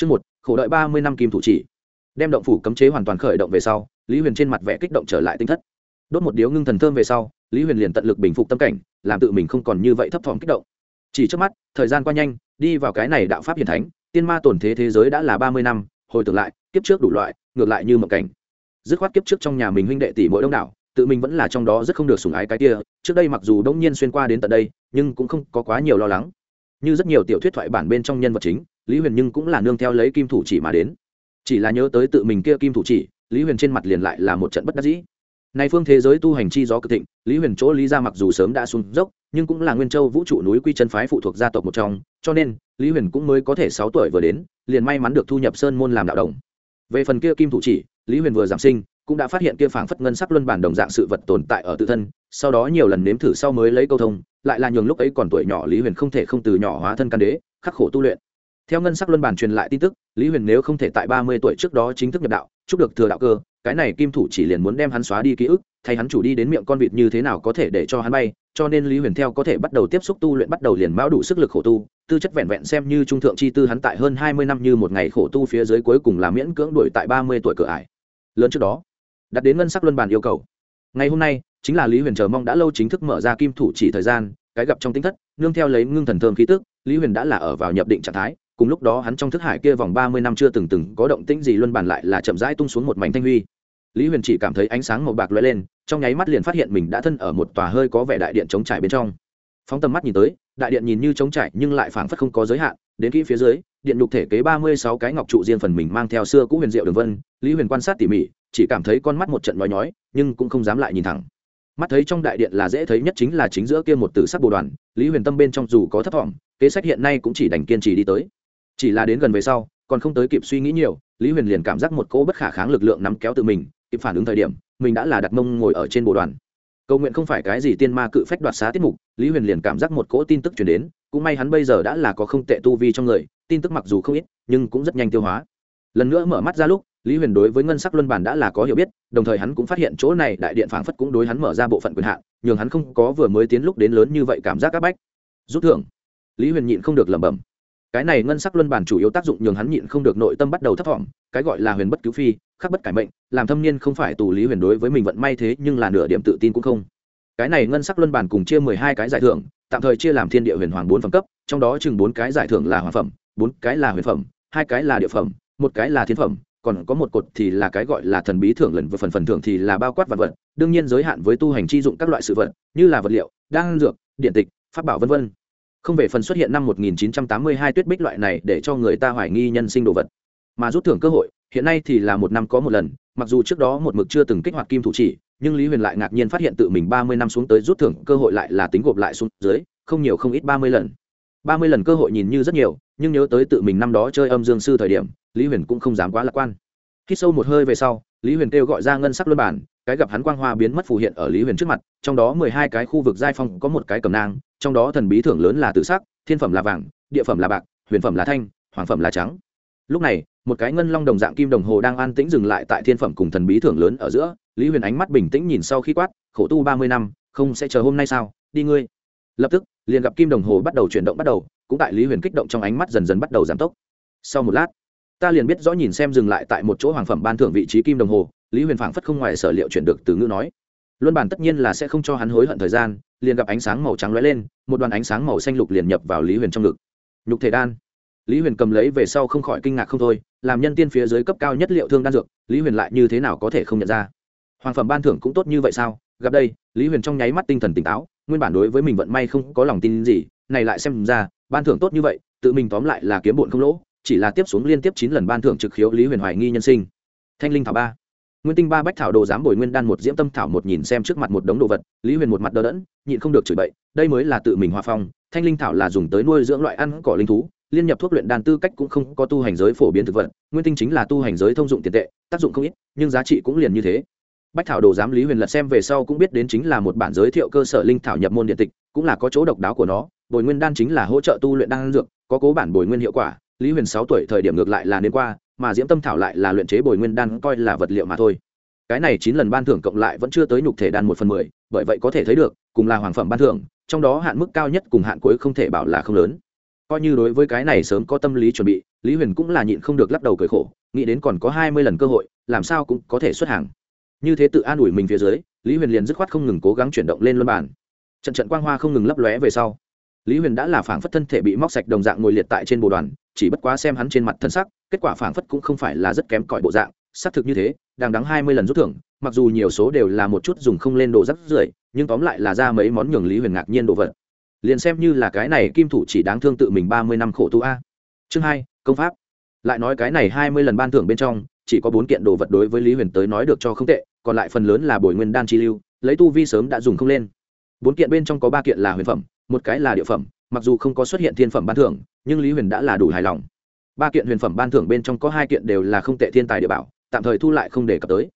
Chương một, khổ đợi ba mươi năm kim thủ chỉ. Đem động phủ cấm chế hoàn toàn khởi động về sau, Lý Huyền trên mặt vẻ kích động trở lại tinh thất. Đốt một điếu ngưng thần thơm về sau, Lý Huyền liền tận lực bình phục tâm cảnh, làm tự mình không còn như vậy thấp thỏm kích động. Chỉ trước mắt, thời gian qua nhanh, đi vào cái này đạo pháp hiển thánh, tiên ma tổn thế thế giới đã là ba mươi năm, hồi tưởng lại, kiếp trước đủ loại, ngược lại như mộng cảnh. Dứt khoát kiếp trước trong nhà mình huynh đệ tỷ muội đông đảo, tự mình vẫn là trong đó rất không được sủng ái cái kia, trước đây mặc dù đông nhiên xuyên qua đến tận đây, nhưng cũng không có quá nhiều lo lắng. Như rất nhiều tiểu thuyết thoại bản bên trong nhân vật chính, lý huyền nhưng cũng là nương theo lấy kim thủ chỉ mà đến. Chỉ là nhớ tới tự mình kia kim thủ chỉ, lý huyền trên mặt liền lại là một trận bất đắc dĩ. Nay phương thế giới tu hành chi gió cực thịnh, lý huyền chỗ lý ra mặc dù sớm đã xuống dốc, nhưng cũng là nguyên châu vũ trụ núi quy chân phái phụ thuộc gia tộc một trong, cho nên, lý huyền cũng mới có thể sáu tuổi vừa đến, liền may mắn được thu nhập sơn môn làm đạo đồng. Về phần kia kim thủ chỉ, lý huyền vừa giảm sinh, cũng đã phát hiện kia phảng phất ngân sắc luân bản đồng dạng sự vật tồn tại ở tự thân, sau đó nhiều lần nếm thử sau mới lấy câu thông, lại là nhường lúc ấy còn tuổi nhỏ lý huyền không thể không từ nhỏ hóa thân can đế, khắc khổ tu luyện theo ngân sắc luân bản truyền lại tin tức, lý huyền nếu không thể tại ba mươi tuổi trước đó chính thức nhập đạo, chúc được thừa đạo cơ, cái này kim thủ chỉ liền muốn đem hắn xóa đi ký ức, thay hắn chủ đi đến miệng con vịt như thế nào có thể để cho hắn bay, cho nên lý huyền theo có thể bắt đầu tiếp xúc tu luyện bắt đầu liền mão đủ sức lực khổ tu, tư chất vẹn vẹn xem như trung thượng chi tư hắn tại hơn hai mươi năm như một ngày khổ tu phía dưới cuối cùng là miễn cưỡng đuổi tại ba mươi tuổi cửa ải. Lớn trước đó, đặt đến ngân sắc luân bản yêu cầu. Ngày hôm nay, chính là lý huyền chờ mong đã lâu chính thức mở ra kim thủ chỉ thời gian, cái gặp trong tính thất, nương theo lấy ngưng thần thơm khí tức, lý huyền đã là ở vào nhập định trạng thái cùng lúc đó hắn trong thức hải kia vòng ba mươi năm chưa từng từng có động tĩnh gì luân bàn lại là chậm rãi tung xuống một mảnh thanh huy. Lý huyền chỉ cảm thấy ánh sáng màu bạc lóe lên, trong nháy mắt liền phát hiện mình đã thân ở một tòa hơi có vẻ đại điện chống trải bên trong. Phóng tầm mắt nhìn tới, đại điện nhìn như chống trải nhưng lại phảng phất không có giới hạn, đến kỹ phía dưới, điện nhục thể kế ba mươi sáu cái ngọc trụ riêng phần mình mang theo xưa cũ huyền diệu đường vân, lý huyền quan sát tỉ mỉ, chỉ cảm thấy con mắt một trận nhói nhói, nhưng cũng không dám lại nhìn thẳng. Mắt thấy trong đại điện là dễ thấy nhất chính là chính giữa kia một tử sắc bồ đoàn, lý huyền tâm bên trong dù có thấp thỏm, kế sách hiện nay cũng chỉ đành kiên trì đi tới chỉ là đến gần về sau, còn không tới kịp suy nghĩ nhiều, lý huyền liền cảm giác một cỗ bất khả kháng lực lượng nắm kéo tự mình, kịp phản ứng thời điểm, mình đã là đặt mông ngồi ở trên bộ đoàn. Cầu nguyện không phải cái gì tiên ma cự phách đoạt xá tiết mục, lý huyền liền cảm giác một cỗ tin tức chuyển đến, cũng may hắn bây giờ đã là có không tệ tu vi trong người, tin tức mặc dù không ít, nhưng cũng rất nhanh tiêu hóa. Lần nữa mở mắt ra lúc, lý huyền đối với ngân sắc luân bản đã là có hiểu biết, đồng thời hắn cũng phát hiện chỗ này đại điện phảng phất cũng đối hắn mở ra bộ phận quyền hạn, nhường hắn không có vừa mới tiến lúc đến lớn như vậy cảm giác áp bách. Rút thưởng. Lý huyền nhịn không được lẩm bẩm cái này ngân sắc luân bản chủ yếu tác dụng nhường hắn nhịn không được nội tâm bắt đầu thấp thỏm, cái gọi là huyền bất cứu phi, khắc bất cải mệnh, làm thâm niên không phải tù lý huyền đối với mình vận may thế nhưng là nửa điểm tự tin cũng không. Cái này ngân sắc luân bản cùng chia mười hai cái giải thưởng, tạm thời chia làm thiên địa huyền hoàng bốn phẩm cấp, trong đó chừng bốn cái giải thưởng là hoàng phẩm, bốn cái là huyền phẩm, hai cái là địa phẩm, một cái là thiên phẩm, còn có một cột thì là cái gọi là thần bí thưởng lần vừa phần phần thưởng thì là bao quát vật vật, đương nhiên giới hạn với tu hành chi dụng các loại sự vật, như là vật liệu, đan dược, điện tịch, pháp bảo vân vân không về phần xuất hiện năm 1982 tuyết bích loại này để cho người ta hoài nghi nhân sinh đồ vật. Mà rút thưởng cơ hội, hiện nay thì là một năm có một lần, mặc dù trước đó một mực chưa từng kích hoạt kim thủ chỉ, nhưng lý huyền lại ngạc nhiên phát hiện tự mình ba mươi năm xuống tới rút thưởng cơ hội lại là tính gộp lại xuống dưới, không nhiều không ít ba mươi lần. ba mươi lần cơ hội nhìn như rất nhiều, nhưng nhớ tới tự mình năm đó chơi âm dương sư thời điểm, lý huyền cũng không dám quá lạc quan. Khi sâu một hơi về sau, lý huyền kêu gọi ra ngân sắc luân bản, cái gặp hắn quang hoa biến mất phù hiện ở lý huyền trước mặt, trong đó mười hai cái khu vực giai phong có một cái cầm nang trong đó thần bí thưởng lớn là tự sắc, thiên phẩm là vàng, địa phẩm là bạc, huyền phẩm là thanh, hoàng phẩm là trắng. Lúc này, một cái ngân long đồng dạng kim đồng hồ đang an tĩnh dừng lại tại thiên phẩm cùng thần bí thưởng lớn ở giữa, lý huyền ánh mắt bình tĩnh nhìn sau khi quát, khổ tu ba mươi năm, không sẽ chờ hôm nay sao? Đi ngươi. Lập tức, liền gặp kim đồng hồ bắt đầu chuyển động bắt đầu, cũng tại lý huyền kích động trong ánh mắt dần dần bắt đầu giảm tốc. Sau một lát, ta liền biết rõ nhìn xem dừng lại tại một chỗ hoàng phẩm ban thưởng vị trí kim đồng hồ, lý huyền phảng phất không ngoài sở liệu chuyển được từ ngữ nói. Luân bản tất nhiên là sẽ không cho hắn hối hận thời gian liền gặp ánh sáng màu trắng lóe lên, một đoàn ánh sáng màu xanh lục liền nhập vào lý huyền trong ngực. Nhục thể đan. Lý huyền cầm lấy về sau không khỏi kinh ngạc không thôi, làm nhân tiên phía dưới cấp cao nhất liệu thương đan dược, lý huyền lại như thế nào có thể không nhận ra? Hoàng phẩm ban thưởng cũng tốt như vậy sao? Gặp đây, lý huyền trong nháy mắt tinh thần tỉnh táo, nguyên bản đối với mình vận may không có lòng tin gì, này lại xem ra, ban thưởng tốt như vậy, tự mình tóm lại là kiếm bụn không lỗ, chỉ là tiếp xuống liên tiếp chín lần ban thưởng trực khiếu lý huyền hoài nghi nhân sinh. Thanh linh thảo ba nguyên tinh ba bách thảo đồ dám bồi nguyên đan một diễm tâm thảo một nhìn xem trước mặt một đống đồ vật, lý huyền một mặt đờ đẫn, nhịn không được chửi bậy, đây mới là tự mình hòa phong, thanh linh thảo là dùng tới nuôi dưỡng loại ăn cỏ linh thú, liên nhập thuốc luyện đan tư cách cũng không có tu hành giới phổ biến thực vật, nguyên tinh chính là tu hành giới thông dụng tiền tệ, tác dụng không ít, nhưng giá trị cũng liền như thế. Bách thảo đồ giám lý huyền lật xem về sau cũng biết đến chính là một bản giới thiệu cơ sở linh thảo nhập môn điện tịch, cũng là có chỗ độc đáo của nó, bồi nguyên đan chính là hỗ trợ tu luyện đan dược, có cố bản bồi nguyên hiệu quả, lý huyền sáu tuổi thời điểm ngược lại là nên qua mà diễm tâm thảo lại là luyện chế bồi nguyên đan coi là vật liệu mà thôi. Cái này chín lần ban thưởng cộng lại vẫn chưa tới nhục thể đan một phần mười, bởi vậy có thể thấy được, cùng là hoàng phẩm ban thưởng, trong đó hạn mức cao nhất cùng hạn cuối không thể bảo là không lớn. Coi như đối với cái này sớm có tâm lý chuẩn bị, lý huyền cũng là nhịn không được lắc đầu cười khổ, nghĩ đến còn có hai mươi lần cơ hội, làm sao cũng có thể xuất hàng. Như thế tự an ủi mình phía dưới, lý huyền liền dứt khoát không ngừng cố gắng chuyển động lên luân bản trận trận quang hoa không ngừng lấp lóe về sau, lý huyền đã là phảng phất thân thể bị móc sạch đồng dạng ngồi liệt tại trên bồ đoàn, chỉ bất quá xem hắn trên mặt thân sắc kết quả phảng phất cũng không phải là rất kém cỏi bộ dạng, xác thực như thế, đang đắng hai mươi lần rút thưởng, mặc dù nhiều số đều là một chút dùng không lên đồ rắc rưởi, nhưng tóm lại là ra mấy món nhường lý huyền ngạc nhiên đồ vật. Liền xem như là cái này kim thủ chỉ đáng thương tự mình ba mươi năm khổ tu a. Chương hai, công pháp. Lại nói cái này hai mươi lần ban thưởng bên trong, chỉ có bốn kiện đồ vật đối với lý huyền tới nói được cho không tệ, còn lại phần lớn là bồi nguyên đan chi lưu, lấy tu vi sớm đã dùng không lên. Bốn kiện bên trong có ba kiện là huyền phẩm, một cái là địa phẩm, mặc dù không có xuất hiện thiên phẩm ban thưởng, nhưng lý huyền đã là đủ hài lòng ba kiện huyền phẩm ban thưởng bên trong có hai kiện đều là không tệ thiên tài địa bảo, tạm thời thu lại không để cập tới.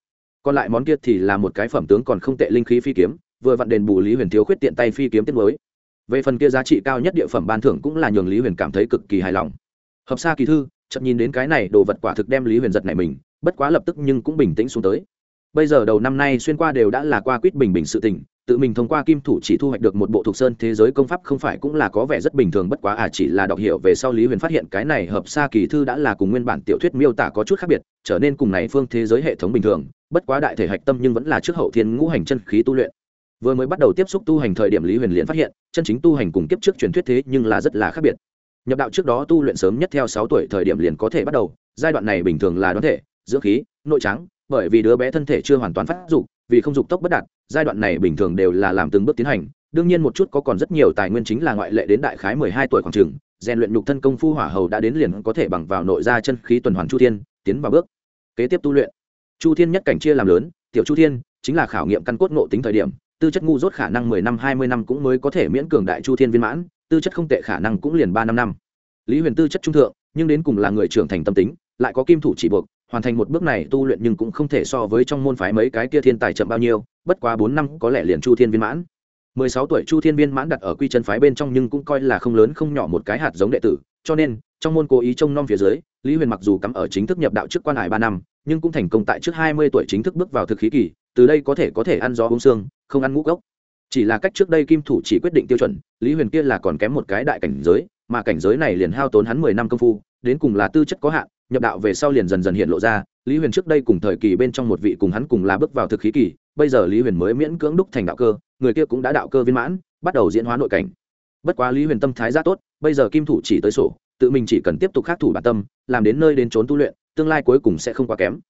Còn lại món kia thì là một cái phẩm tướng còn không tệ linh khí phi kiếm, vừa vặn đền bù lý huyền thiếu khuyết tiện tay phi kiếm tiết mới. Về phần kia giá trị cao nhất địa phẩm ban thưởng cũng là nhường lý huyền cảm thấy cực kỳ hài lòng. Hợp xa kỳ thư chậm nhìn đến cái này, đồ vật quả thực đem lý huyền giật này mình, bất quá lập tức nhưng cũng bình tĩnh xuống tới bây giờ đầu năm nay xuyên qua đều đã là qua quýt bình bình sự tình, tự mình thông qua kim thủ chỉ thu hoạch được một bộ thuộc sơn thế giới công pháp không phải cũng là có vẻ rất bình thường bất quá à chỉ là đọc hiểu về sau lý huyền phát hiện cái này hợp xa kỳ thư đã là cùng nguyên bản tiểu thuyết miêu tả có chút khác biệt, trở nên cùng này phương thế giới hệ thống bình thường, bất quá đại thể hạch tâm nhưng vẫn là trước hậu thiên ngũ hành chân khí tu luyện. Vừa mới bắt đầu tiếp xúc tu hành thời điểm lý huyền liền phát hiện, chân chính tu hành cùng kiếp trước truyền thuyết thế nhưng là rất là khác biệt. Nhập đạo trước đó tu luyện sớm nhất theo sáu tuổi thời điểm liền có thể bắt đầu, giai đoạn này bình thường là đoán thể, dưỡng khí, nội trắng bởi vì đứa bé thân thể chưa hoàn toàn phát dục, vì không dục tốc bất đạt, giai đoạn này bình thường đều là làm từng bước tiến hành. Đương nhiên một chút có còn rất nhiều tài nguyên chính là ngoại lệ đến đại khái mười hai tuổi khoảng trường rèn luyện nhục thân công phu hỏa hầu đã đến liền có thể bằng vào nội ra chân khí tuần hoàn chu thiên, tiến vào bước. Kế tiếp tu luyện. Chu thiên nhất cảnh chia làm lớn, tiểu chu thiên chính là khảo nghiệm căn cốt ngộ tính thời điểm, tư chất ngu dốt khả năng mười năm hai mươi năm cũng mới có thể miễn cường đại chu thiên viên mãn, tư chất không tệ khả năng cũng liền ba năm năm. Lý huyền tư chất trung thượng, nhưng đến cùng là người trưởng thành tâm tính, lại có kim thủ chỉ buộc hoàn thành một bước này tu luyện nhưng cũng không thể so với trong môn phái mấy cái kia thiên tài chậm bao nhiêu, bất quá bốn năm có lẽ liền chu thiên viên mãn. Mười sáu tuổi chu thiên viên mãn đặt ở quy chân phái bên trong nhưng cũng coi là không lớn không nhỏ một cái hạt giống đệ tử, cho nên, trong môn cố ý trông nom phía dưới, lý huyền mặc dù cắm ở chính thức nhập đạo trước quan hải ba năm, nhưng cũng thành công tại trước hai mươi tuổi chính thức bước vào thực khí kỳ, từ đây có thể có thể ăn gió uống xương không ăn ngũ cốc. Chỉ là cách trước đây kim thủ chỉ quyết định tiêu chuẩn, lý huyền kia là còn kém một cái đại cảnh giới, mà cảnh giới này liền hao tốn hắn mười năm công phu, đến cùng là tư chất có hạn nhập đạo về sau liền dần dần hiện lộ ra, lý huyền trước đây cùng thời kỳ bên trong một vị cùng hắn cùng là bước vào thực khí kỳ, bây giờ lý huyền mới miễn cưỡng đúc thành đạo cơ, người kia cũng đã đạo cơ viên mãn, bắt đầu diễn hóa nội cảnh. Bất quá lý huyền tâm thái rất tốt, bây giờ kim thủ chỉ tới sổ, tự mình chỉ cần tiếp tục khắc thủ bản tâm, làm đến nơi đến trốn tu luyện, tương lai cuối cùng sẽ không quá kém.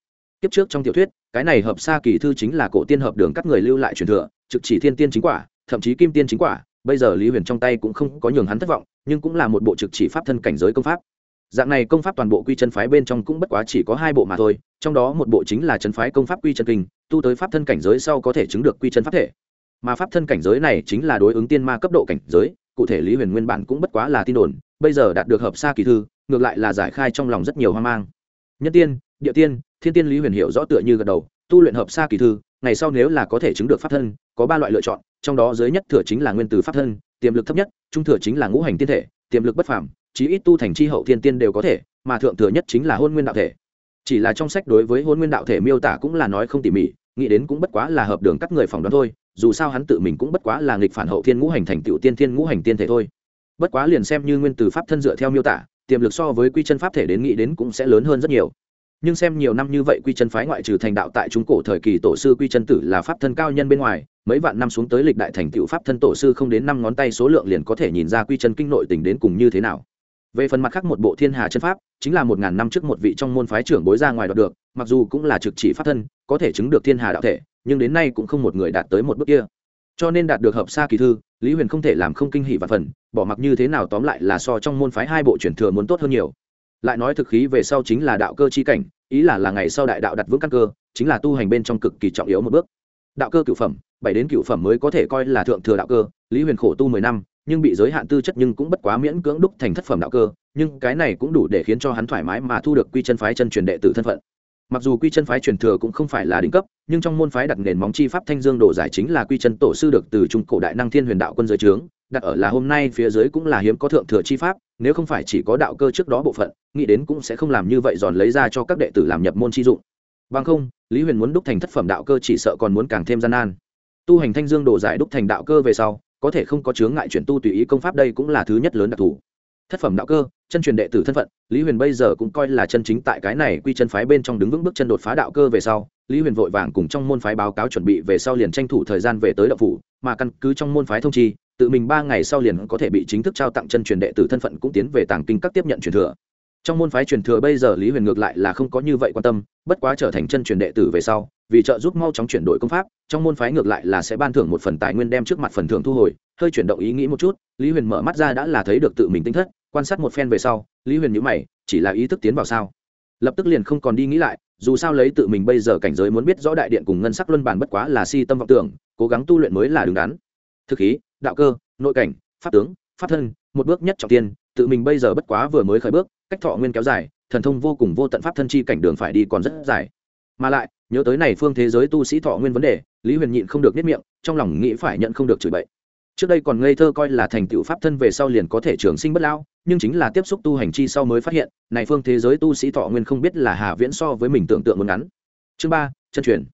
Kiếp trước trong tiểu thuyết, cái này hợp xa kỳ thư chính là cổ tiên hợp đường các người lưu lại truyền thừa, trực chỉ thiên tiên chính quả, thậm chí kim tiên chính quả, bây giờ lý huyền trong tay cũng không có nhường hắn thất vọng, nhưng cũng là một bộ trực chỉ pháp thân cảnh giới công pháp dạng này công pháp toàn bộ quy chân phái bên trong cũng bất quá chỉ có hai bộ mà thôi, trong đó một bộ chính là chân phái công pháp quy chân kinh, tu tới pháp thân cảnh giới sau có thể chứng được quy chân pháp thể. Mà pháp thân cảnh giới này chính là đối ứng tiên ma cấp độ cảnh giới, cụ thể lý huyền nguyên bản cũng bất quá là tin đồn, bây giờ đạt được hợp xa kỳ thư, ngược lại là giải khai trong lòng rất nhiều hoang mang. Nhân tiên, địa tiên, thiên tiên lý huyền hiểu rõ tựa như gật đầu, tu luyện hợp xa kỳ thư, ngày sau nếu là có thể chứng được pháp thân, có ba loại lựa chọn, trong đó dưới nhất thừa chính là nguyên từ pháp thân, tiềm lực thấp nhất, trung thừa chính là ngũ hành tiên thể, tiềm lực bất phàm chí ít tu thành chi hậu thiên tiên đều có thể, mà thượng thừa nhất chính là hôn nguyên đạo thể. Chỉ là trong sách đối với hôn nguyên đạo thể miêu tả cũng là nói không tỉ mỉ, nghĩ đến cũng bất quá là hợp đường các người phỏng đoán thôi, dù sao hắn tự mình cũng bất quá là nghịch phản hậu thiên ngũ hành thành tựu tiên thiên ngũ hành tiên thể thôi. Bất quá liền xem như nguyên từ pháp thân dựa theo miêu tả, tiềm lực so với quy chân pháp thể đến nghĩ đến cũng sẽ lớn hơn rất nhiều. Nhưng xem nhiều năm như vậy quy chân phái ngoại trừ thành đạo tại trung cổ thời kỳ tổ sư quy chân tử là pháp thân cao nhân bên ngoài, mấy vạn năm xuống tới lịch đại thành tựu pháp thân tổ sư không đến năm ngón tay số lượng liền có thể nhìn ra quy chân kinh nội tình đến cùng như thế nào về phần mặt khác một bộ thiên hà chân pháp, chính là một ngàn năm trước một vị trong môn phái trưởng bối ra ngoài đoạt được, mặc dù cũng là trực chỉ pháp thân, có thể chứng được thiên hà đạo thể, nhưng đến nay cũng không một người đạt tới một bước kia. Cho nên đạt được hợp xa kỳ thư, lý huyền không thể làm không kinh hỷ và phần, bỏ mặc như thế nào tóm lại là so trong môn phái hai bộ truyền thừa muốn tốt hơn nhiều. Lại nói thực khí về sau chính là đạo cơ chi cảnh, ý là là ngày sau đại đạo đặt vững căn cơ, chính là tu hành bên trong cực kỳ trọng yếu một bước. Đạo cơ cựu phẩm, bảy đến cựu phẩm mới có thể coi là thượng thừa đạo cơ, lý huyền khổ tu mười năm nhưng bị giới hạn tư chất nhưng cũng bất quá miễn cưỡng đúc thành thất phẩm đạo cơ, nhưng cái này cũng đủ để khiến cho hắn thoải mái mà thu được quy chân phái chân truyền đệ tử thân phận. Mặc dù quy chân phái truyền thừa cũng không phải là đỉnh cấp, nhưng trong môn phái đặt nền móng chi pháp thanh dương đồ giải chính là quy chân tổ sư được từ trung cổ đại năng thiên huyền đạo quân giới trướng, đặt ở là hôm nay phía dưới cũng là hiếm có thượng thừa chi pháp, nếu không phải chỉ có đạo cơ trước đó bộ phận, nghĩ đến cũng sẽ không làm như vậy giòn lấy ra cho các đệ tử làm nhập môn chi dụng. Bằng không, lý huyền muốn đúc thành thất phẩm đạo cơ chỉ sợ còn muốn càng thêm gian nan. Tu hành thanh dương đồ giải đúc thành đạo cơ về sau có thể không có chướng ngại chuyển tu tùy ý công pháp đây cũng là thứ nhất lớn đặc thù. Thất phẩm đạo cơ, chân truyền đệ tử thân phận, lý huyền bây giờ cũng coi là chân chính tại cái này quy chân phái bên trong đứng vững bước chân đột phá đạo cơ về sau, lý huyền vội vàng cùng trong môn phái báo cáo chuẩn bị về sau liền tranh thủ thời gian về tới đạo phủ, mà căn cứ trong môn phái thông chi, tự mình ba ngày sau liền có thể bị chính thức trao tặng chân truyền đệ tử thân phận cũng tiến về tàng kinh các tiếp nhận truyền thừa trong môn phái truyền thừa bây giờ lý huyền ngược lại là không có như vậy quan tâm, bất quá trở thành chân truyền đệ tử về sau, vì trợ giúp mau chóng chuyển đổi công pháp, trong môn phái ngược lại là sẽ ban thưởng một phần tài nguyên đem trước mặt phần thưởng thu hồi. Hơi chuyển động ý nghĩ một chút, lý huyền mở mắt ra đã là thấy được tự mình tinh thất, quan sát một phen về sau, lý huyền nhữ mày, chỉ là ý thức tiến vào sao? Lập tức liền không còn đi nghĩ lại, dù sao lấy tự mình bây giờ cảnh giới muốn biết rõ đại điện cùng ngân sắc luân bản bất quá là si tâm vọng tưởng, cố gắng tu luyện mới là đứng đắn. Thực khí, đạo cơ, nội cảnh, pháp tướng, pháp thân, một bước nhất trọng tiên, tự mình bây giờ bất quá vừa mới khởi bước cách thọ nguyên kéo dài, thần thông vô cùng vô tận pháp thân chi cảnh đường phải đi còn rất dài. Mà lại, nhớ tới này phương thế giới tu sĩ thọ nguyên vấn đề, lý huyền nhịn không được nhất miệng, trong lòng nghĩ phải nhận không được chửi bậy. Trước đây còn ngây thơ coi là thành tựu pháp thân về sau liền có thể trường sinh bất lão, nhưng chính là tiếp xúc tu hành chi sau mới phát hiện, này phương thế giới tu sĩ thọ nguyên không biết là hà viễn so với mình tưởng tượng muốn ngắn. Chương ba, chân truyền.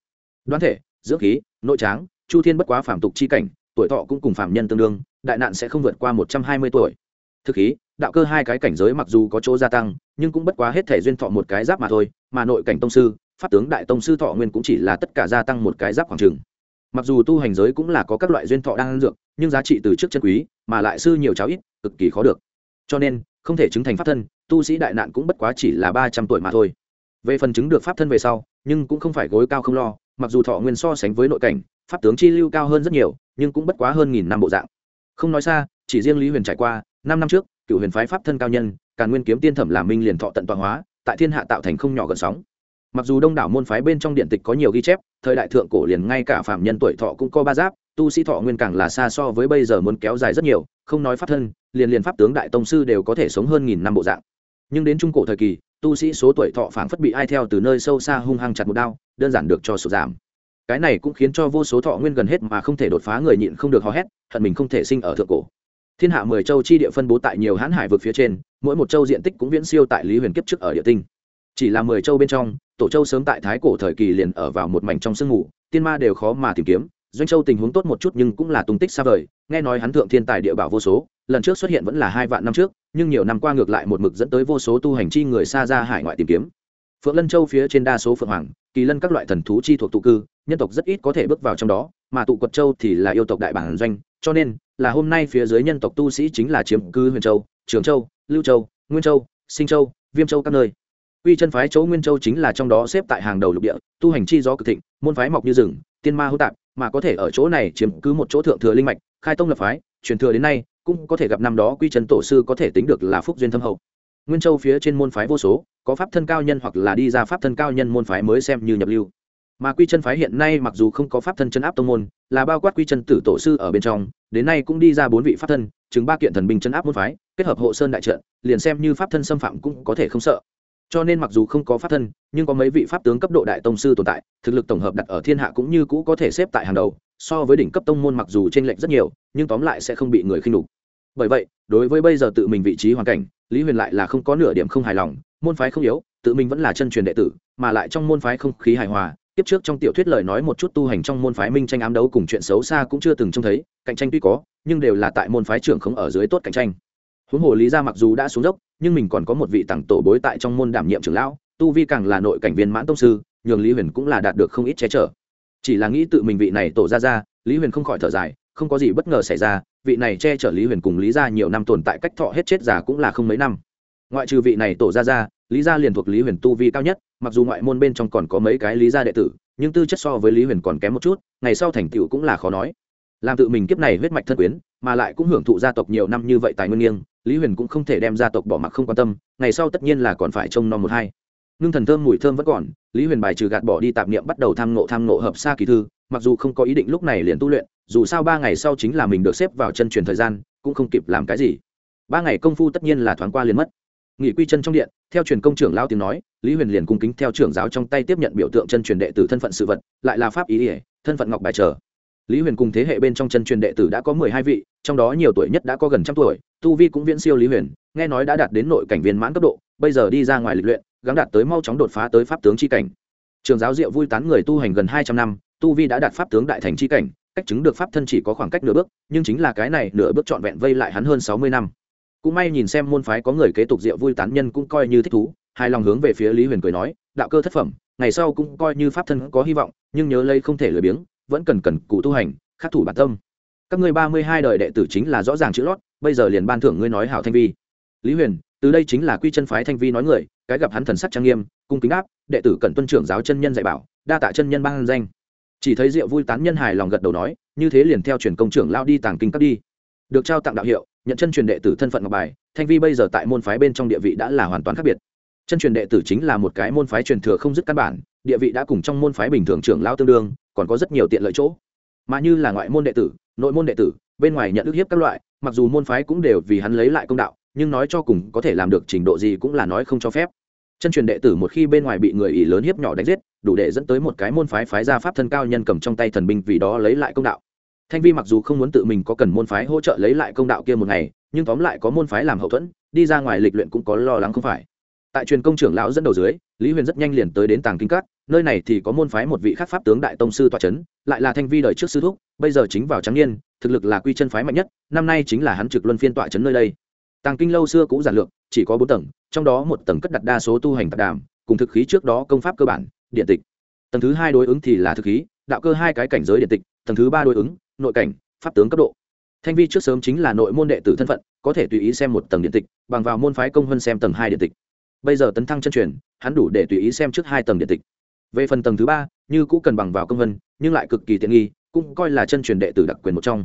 Đoán thể, dưỡng khí, nội tráng, chu thiên bất quá phạm tục chi cảnh, tuổi thọ cũng cùng phạm nhân tương đương, đại nạn sẽ không vượt qua một trăm hai mươi tuổi. Thực khí đạo cơ hai cái cảnh giới mặc dù có chỗ gia tăng, nhưng cũng bất quá hết thể duyên thọ một cái giáp mà thôi, mà nội cảnh tông sư, pháp tướng đại tông sư thọ nguyên cũng chỉ là tất cả gia tăng một cái giáp khoảng trừng mặc dù tu hành giới cũng là có các loại duyên thọ đang dược, nhưng giá trị từ trước chân quý, mà lại sư nhiều cháo ít, cực kỳ khó được. Cho nên, không thể chứng thành pháp thân, tu sĩ đại nạn cũng bất quá chỉ là ba trăm tuổi mà thôi. Về phần chứng được pháp thân về sau, nhưng cũng không phải gối cao không lo, mặc dù thọ nguyên so sánh với nội cảnh, pháp tướng chi lưu cao hơn rất nhiều, nhưng cũng bất quá hơn nghìn năm bộ dạng. Không nói xa, chỉ riêng lý huyền trải qua, năm năm trước cựu huyền phái pháp thân cao nhân, càn nguyên kiếm tiên thẩm làm minh liền thọ tận Toàn hóa, tại thiên hạ tạo thành không nhỏ gần sóng. Mặc dù đông đảo môn phái bên trong điện tịch có nhiều ghi chép, thời đại thượng cổ liền ngay cả phạm nhân tuổi thọ cũng có ba giáp, tu sĩ thọ nguyên càng là xa so với bây giờ muốn kéo dài rất nhiều, không nói pháp thân, liền liền pháp tướng đại tông sư đều có thể sống hơn nghìn năm bộ dạng. Nhưng đến trung cổ thời kỳ, tu sĩ số tuổi thọ phảng phất bị ai theo từ nơi sâu xa hung hăng chặt một đao, đơn giản được cho sụt giảm. Cái này cũng khiến cho vô số thọ nguyên gần hết mà không thể đột phá người nhịn không được hò hét, hận mình không thể sinh ở thượng cổ thiên hạ mười châu chi địa phân bố tại nhiều hãn hải vực phía trên, mỗi một châu diện tích cũng viễn siêu tại lý huyền kiếp trước ở địa tinh. Chỉ là mười châu bên trong, tổ châu sớm tại thái cổ thời kỳ liền ở vào một mảnh trong sương ngủ tiên ma đều khó mà tìm kiếm, doanh châu tình huống tốt một chút nhưng cũng là tung tích xa vời, nghe nói hắn thượng thiên tài địa bảo vô số, lần trước xuất hiện vẫn là hai vạn năm trước, nhưng nhiều năm qua ngược lại một mực dẫn tới vô số tu hành chi người xa ra hải ngoại tìm kiếm. Phượng lân châu phía trên đa số phượng hoàng, kỳ lân các loại thần thú chi thuộc tụ cư, nhân tộc rất ít có thể bước vào trong đó, mà tụ quật châu thì là yêu tộc đại bản doanh, cho nên là hôm nay phía dưới nhân tộc tu sĩ chính là chiếm cư huyền châu, trường châu, lưu châu, nguyên châu, sinh châu, viêm châu các nơi. Quy chân phái chỗ nguyên châu chính là trong đó xếp tại hàng đầu lục địa, tu hành chi gió cực thịnh, môn phái mọc như rừng, tiên ma hữu tạp, mà có thể ở chỗ này chiếm cứ một chỗ thượng thừa linh mạch, khai tông lập phái, truyền thừa đến nay, cũng có thể gặp năm đó quy chân tổ sư có thể tính được là phúc duyên thâm hậu. Nguyên châu phía trên môn phái vô số, có pháp thân cao nhân hoặc là đi ra pháp thân cao nhân môn phái mới xem như nhập lưu mà quy chân phái hiện nay mặc dù không có pháp thân chân áp tông môn, là bao quát quy chân tử tổ sư ở bên trong, đến nay cũng đi ra bốn vị pháp thân, chứng ba kiện thần binh chân áp môn phái, kết hợp hộ sơn đại trận, liền xem như pháp thân xâm phạm cũng có thể không sợ. Cho nên mặc dù không có pháp thân, nhưng có mấy vị pháp tướng cấp độ đại tông sư tồn tại, thực lực tổng hợp đặt ở thiên hạ cũng như cũ có thể xếp tại hàng đầu, so với đỉnh cấp tông môn mặc dù t r ê n lệch rất nhiều, nhưng tóm lại sẽ không bị người khinh đục bởi vậy, đối với bây giờ tự mình vị trí hoàn cảnh, lý huyền lại là không có nửa điểm không hài lòng, môn phái không yếu, tự mình vẫn là chân truyền đệ tử, mà lại trong môn phái không khí hài hòa tiếp trước trong tiểu thuyết lời nói một chút tu hành trong môn phái minh tranh ám đấu cùng chuyện xấu xa cũng chưa từng trông thấy, cạnh tranh tuy có, nhưng đều là tại môn phái trưởng không ở dưới tốt cạnh tranh. Huống hồ lý ra mặc dù đã xuống dốc, nhưng mình còn có một vị tặng tổ bối tại trong môn đảm nhiệm trưởng lão, tu vi càng là nội cảnh viên mãn tông sư, nhường lý huyền cũng là đạt được không ít che chở. Chỉ là nghĩ tự mình vị này tổ ra ra, lý huyền không khỏi thở dài, không có gì bất ngờ xảy ra, vị này che chở lý huyền cùng lý ra nhiều năm tồn tại cách thọ hết chết già cũng là không mấy năm. Ngoại trừ vị này tổ ra ra, lý gia liền thuộc lý huyền tu vi cao nhất mặc dù ngoại môn bên trong còn có mấy cái lý gia đệ tử, nhưng tư chất so với lý huyền còn kém một chút, ngày sau thành tựu cũng là khó nói. Làm tự mình kiếp này huyết mạch thân quyến, mà lại cũng hưởng thụ gia tộc nhiều năm như vậy tài nguyên nghiêng, lý huyền cũng không thể đem gia tộc bỏ mặc không quan tâm, ngày sau tất nhiên là còn phải trông nom một hai. Ngưng thần thơm mùi thơm vẫn còn, lý huyền bài trừ gạt bỏ đi tạp niệm bắt đầu tham ngộ tham ngộ hợp xa kỳ thư, mặc dù không có ý định lúc này liền tu luyện, dù sao ba ngày sau chính là mình được xếp vào chân truyền thời gian, cũng không kịp làm cái gì. Ba ngày công phu tất nhiên là thoáng qua liền mất nghỉ quy chân trong điện, theo truyền công trưởng lao tiếng nói, lý huyền liền cung kính theo trưởng giáo trong tay tiếp nhận biểu tượng chân truyền đệ tử thân phận sự vật, lại là pháp ý ỉa thân phận ngọc bài trở lý huyền cùng thế hệ bên trong chân truyền đệ tử đã có mười hai vị, trong đó nhiều tuổi nhất đã có gần trăm tuổi, tu vi cũng viễn siêu lý huyền, nghe nói đã đạt đến nội cảnh viên mãn cấp độ, bây giờ đi ra ngoài lịch luyện, gắng đạt tới mau chóng đột phá tới pháp tướng c h i cảnh. Trường giáo diệu vui tán người tu hành gần hai trăm năm, tu vi đã đạt pháp tướng đại thành c h i cảnh, cách chứng được pháp thân chỉ có khoảng cách nửa bước, nhưng chính là cái này nửa bước trọn vẹn vây lại hắn hơn sáu mươi năm cũng may nhìn xem môn phái có người kế tục rượu vui tán nhân cũng coi như thích thú hai lòng hướng về phía lý huyền cười nói, đạo cơ thất phẩm, ngày sau cũng coi như pháp thân có hy vọng, nhưng nhớ lây không thể lười biếng, vẫn cần cần cụ tu hành, khắc thủ bản tâm. Các ngươi ba mươi hai đời đệ tử chính là rõ ràng chữ lót, bây giờ liền ban thưởng ngươi nói hảo thanh vi. Lý huyền, từ đây chính là quy chân phái thanh vi nói người, cái gặp hắn thần sắc trang nghiêm, cung kính áp, đệ tử cần tuân trưởng giáo chân nhân dạy bảo, đa tạ chân nhân ban danh. Chỉ thấy rượu vui tán nhân hài lòng gật đầu nói, như thế liền theo truyền công trưởng lao đi tàng kinh cấp đi. Được trao tặng đạo hiệu nhận chân truyền đệ tử thân phận ngọc bài, thanh vi bây giờ tại môn phái bên trong địa vị đã là hoàn toàn khác biệt. Chân truyền đệ tử chính là một cái môn phái truyền thừa không dứt căn bản, địa vị đã cùng trong môn phái bình thường trưởng lao tương đương, còn có rất nhiều tiện lợi chỗ. Mà như là ngoại môn đệ tử, nội môn đệ tử, bên ngoài nhận ức hiếp các loại, mặc dù môn phái cũng đều vì hắn lấy lại công đạo, nhưng nói cho cùng có thể làm được trình độ gì cũng là nói không cho phép. Chân truyền đệ tử một khi bên ngoài bị người ỷ lớn hiếp nhỏ đánh giết, đủ để dẫn tới một cái môn phái phái ra pháp thân cao nhân cầm trong tay thần binh vì đó lấy lại công đạo thanh vi mặc dù không muốn tự mình có cần môn phái hỗ trợ lấy lại công đạo kia một ngày, nhưng tóm lại có môn phái làm hậu thuẫn, đi ra ngoài lịch luyện cũng có lo lắng không phải. Tại truyền công trưởng lão dẫn đầu dưới, lý huyền rất nhanh liền tới đến tàng kinh cát nơi này thì có môn phái một vị khắc pháp tướng đại tông sư tọa c lại là thanh vi đời trước sư thúc, bây giờ chính vào trắng niên, thực lực là quy chân phái mạnh nhất, năm nay chính là hắn trực luân phiên tọa c nơi đây. Tàng kinh lâu xưa cũ giản lược, chỉ có bốn tầng, trong đó một tầng cất đặt đa số tu hành tạp đàm, cùng thực khí trước đó công pháp cơ bản, điện tịch. Tầng thứ hai đối ứng thì là thực khí, đạo cơ hai cái cảnh giới điện tịch, tầng thứ ba đối ứng nội cảnh, pháp tướng cấp độ. Thanh vi trước sớm chính là nội môn đệ tử thân phận, có thể tùy ý xem một tầng điện tịch, bằng vào môn phái công hơn xem tầng hai điện tịch. Bây giờ tấn thăng chân truyền, hắn đủ để tùy ý xem trước hai tầng điện tịch. Về phần tầng thứ ba, như cũng cần bằng vào công vân, nhưng lại cực kỳ tiện nghi, cũng coi là chân truyền đệ tử đặc quyền một trong.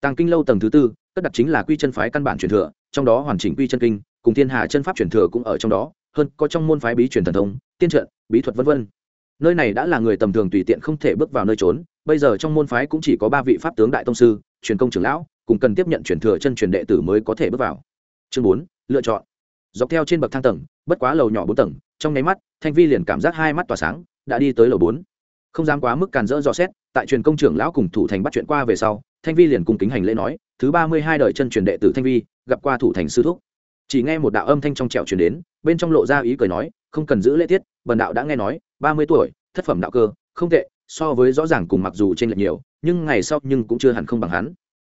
Tàng kinh lâu tầng thứ tư, cất đặt chính là quy chân phái căn bản truyền thừa, trong đó hoàn chỉnh quy chân kinh, cùng thiên hà chân pháp truyền thừa cũng ở trong đó, hơn có trong môn phái bí truyền thần thông, tiên trận, bí thuật v v nơi này đã là người tầm thường tùy tiện không thể bước vào nơi trốn bây giờ trong môn phái cũng chỉ có ba vị pháp tướng đại tông sư, truyền công trưởng lão, cùng cần tiếp nhận truyền thừa chân truyền đệ tử mới có thể bước vào. Chương bốn, lựa chọn. Dọc theo trên bậc thang tầng, bất quá lầu nhỏ bốn tầng, trong nháy mắt, thanh vi liền cảm giác hai mắt tỏa sáng, đã đi tới lầu bốn. Không dám quá mức càn rỡ dò xét, tại truyền công trưởng lão cùng thủ thành bắt chuyện qua về sau, thanh vi liền cùng kính hành lễ nói, thứ ba mươi hai đời chân truyền đệ tử thanh vi, gặp qua thủ thành sư thúc. Chỉ nghe một đạo âm thanh trong trẻo truyền đến, bên trong lộ ra ý cười nói, không cần giữ lễ tiết, bần đạo đã nghe nói, ba mươi tuổi, thất phẩm đạo cơ, không tệ so với rõ ràng cùng mặc dù trên lệch nhiều, nhưng ngày sau nhưng cũng chưa hẳn không bằng hắn.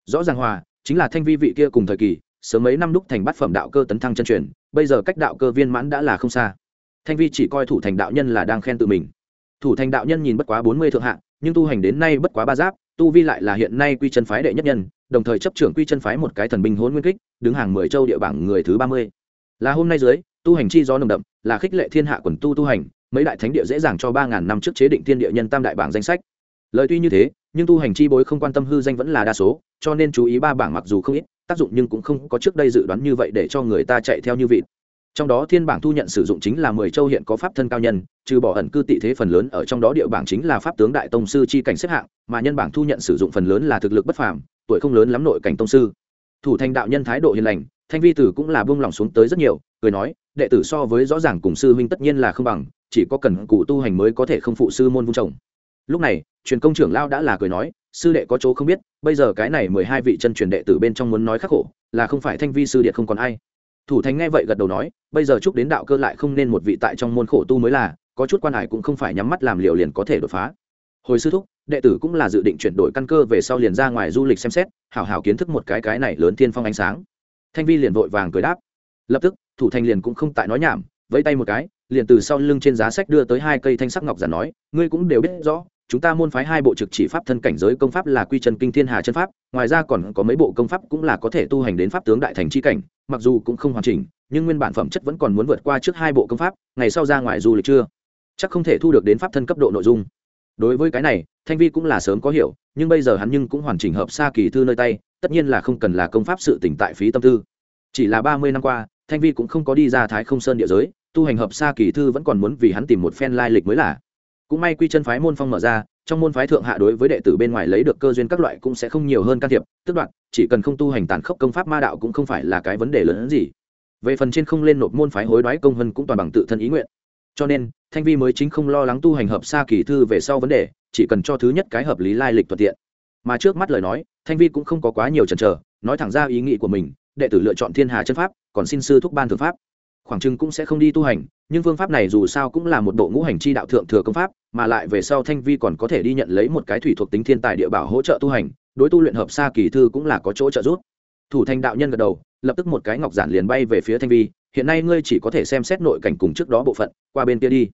Rõ ràng hòa, chính là thanh vi vị kia cùng thời kỳ, sớm mấy năm đúc thành bát phẩm đạo cơ tấn thăng chân truyền, bây giờ cách đạo cơ viên mãn đã là không xa. Thanh vi chỉ coi thủ thành đạo nhân là đang khen tự mình. Thủ thành đạo nhân nhìn bất quá bốn mươi thượng hạng nhưng tu hành đến nay bất quá ba giáp, tu vi lại là hiện nay quy chân phái đệ nhất nhân, đồng thời chấp trưởng quy chân phái một cái thần binh hôn nguyên kích, đứng hàng mười châu địa bảng người thứ ba mươi. Là hôm nay dưới, tu hành chi gió nồng đậm, là khích lệ thiên hạ quần tu tu hành mấy đại thánh địa dễ dàng cho ba ngàn năm trước chế định thiên địa nhân tam đại bảng danh sách. Lời tuy như thế, nhưng tu hành chi bối không quan tâm hư danh vẫn là đa số, cho nên chú ý ba bảng mặc dù không ít, tác dụng nhưng cũng không có trước đây dự đoán như vậy để cho người ta chạy theo như vịt. Trong đó thiên bảng thu nhận sử dụng chính là mười châu hiện có pháp thân cao nhân, trừ bỏ ẩn cư tị thế phần lớn ở trong đó địa bảng chính là pháp tướng đại tông sư chi cảnh xếp hạng, mà nhân bảng thu nhận sử dụng phần lớn là thực lực bất phàm, tuổi không lớn lắm nội cảnh tông sư. Thủ thành đạo nhân thái độ hiền lành, thanh vi tử cũng là buông lỏng xuống tới rất nhiều, cười nói đệ tử so với rõ ràng cùng sư huynh tất nhiên là không bằng, chỉ có cần cụ tu hành mới có thể không phụ sư môn vung trồng. Lúc này, truyền công trưởng lao đã là cười nói, sư đệ có chỗ không biết, bây giờ cái này mười hai vị chân truyền đệ tử bên trong muốn nói khắc khổ, là không phải thanh vi sư điện không còn ai. Thủ thành nghe vậy gật đầu nói, bây giờ chúc đến đạo cơ lại không nên một vị tại trong môn khổ tu mới là, có chút quan hải cũng không phải nhắm mắt làm liều liền có thể đột phá. Hồi sư thúc, đệ tử cũng là dự định chuyển đổi căn cơ về sau liền ra ngoài du lịch xem xét, hảo hảo kiến thức một cái cái này lớn thiên phong ánh sáng. Thanh vi liền vội vàng cười đáp. Lập tức thủ thành liền cũng không tại nói nhảm, vẫy tay một cái, liền từ sau lưng trên giá sách đưa tới hai cây thanh sắc ngọc giả nói, ngươi cũng đều biết rõ, chúng ta môn phái hai bộ trực chỉ pháp thân cảnh giới công pháp là quy chân kinh thiên hà chân pháp, ngoài ra còn có mấy bộ công pháp cũng là có thể tu hành đến pháp tướng đại thành c h i cảnh, mặc dù cũng không hoàn chỉnh, nhưng nguyên bản phẩm chất vẫn còn muốn vượt qua trước hai bộ công pháp, ngày sau ra ngoài du lịch chưa? Chắc không thể thu được đến pháp thân cấp độ nội dung. Đối với cái này, thanh vi cũng là sớm có hiểu, nhưng bây giờ hắn nhưng cũng hoàn chỉnh hợp xa kỳ thư nơi tay, tất nhiên là không cần là công pháp sự tỉnh tại phí tâm tư. Chỉ là ba mươi năm qua thanh vi cũng không có đi ra thái không sơn địa giới, tu hành hợp xa kỳ thư vẫn còn muốn vì hắn tìm một phen lai lịch mới là. Cũng may quy chân phái môn phong mở ra, trong môn phái thượng hạ đối với đệ tử bên ngoài lấy được cơ duyên các loại cũng sẽ không nhiều hơn can thiệp, tức đoạn, chỉ cần không tu hành tàn khốc công pháp ma đạo cũng không phải là cái vấn đề lớn hơn gì. Về phần trên không lên nộp môn phái hối đoái công hơn cũng toàn bằng tự thân ý nguyện. Cho nên, thanh vi mới chính không lo lắng tu hành hợp xa kỳ thư về sau vấn đề, chỉ cần cho thứ nhất cái hợp lý lai lịch thuận tiện. Mà trước mắt lời nói, thanh vi cũng không có quá nhiều chần chờ, nói thẳng ra ý nghĩ của mình đệ tử lựa chọn thiên hà chân pháp, còn xin sư thúc ban thượng pháp. Khoảng chừng cũng sẽ không đi tu hành, nhưng phương pháp này dù sao cũng là một bộ ngũ hành chi đạo thượng thừa công pháp, mà lại về sau thanh vi còn có thể đi nhận lấy một cái thủy thuộc tính thiên tài địa bảo hỗ trợ tu hành, đối tu luyện hợp xa kỳ thư cũng là có chỗ trợ giúp. Thủ thành đạo nhân gật đầu, lập tức một cái ngọc giản liền bay về phía thanh vi, hiện nay ngươi chỉ có thể xem xét nội cảnh cùng trước đó bộ phận, qua bên kia đi.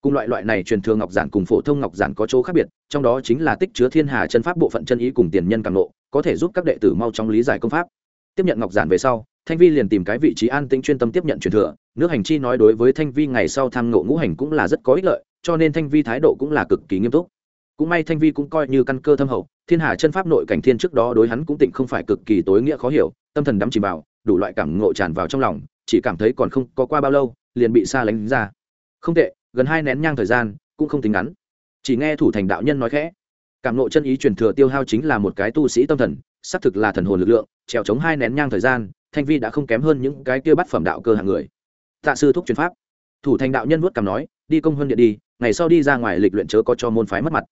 Cùng loại loại này truyền thừa ngọc giản cùng phổ thông ngọc giản có chỗ khác biệt, trong đó chính là tích chứa thiên hà chân pháp bộ phận chân ý cùng tiền nhân càng nộ có thể giúp các đệ tử mau chóng lý giải công pháp tiếp nhận ngọc giản về sau, thanh vi liền tìm cái vị trí an tĩnh chuyên tâm tiếp nhận truyền thừa. Nước hành chi nói đối với thanh vi ngày sau tham ngộ ngũ hành cũng là rất có ích lợi, cho nên thanh vi thái độ cũng là cực kỳ nghiêm túc. Cũng may thanh vi cũng coi như căn cơ thâm hậu, thiên hà chân pháp nội cảnh thiên trước đó đối hắn cũng tịnh không phải cực kỳ tối nghĩa khó hiểu, tâm thần đắm chìm vào, đủ loại cảm ngộ tràn vào trong lòng, chỉ cảm thấy còn không có qua bao lâu, liền bị xa lánh ra. Không tệ, gần hai nén nhang thời gian, cũng không tính ngắn. Chỉ nghe thủ thành đạo nhân nói khẽ, cảm ngộ chân ý truyền thừa tiêu hao chính là một cái tu sĩ tâm thần xác thực là thần hồn lực lượng, trèo chống hai nén nhang thời gian, thanh vi đã không kém hơn những cái kia bắt phẩm đạo cơ hạng người. Tạ sư thúc truyền pháp. Thủ thành đạo nhân vuốt cằm nói, đi công hơn điện đi, ngày sau đi ra ngoài lịch luyện chớ có cho môn phái mất mặt.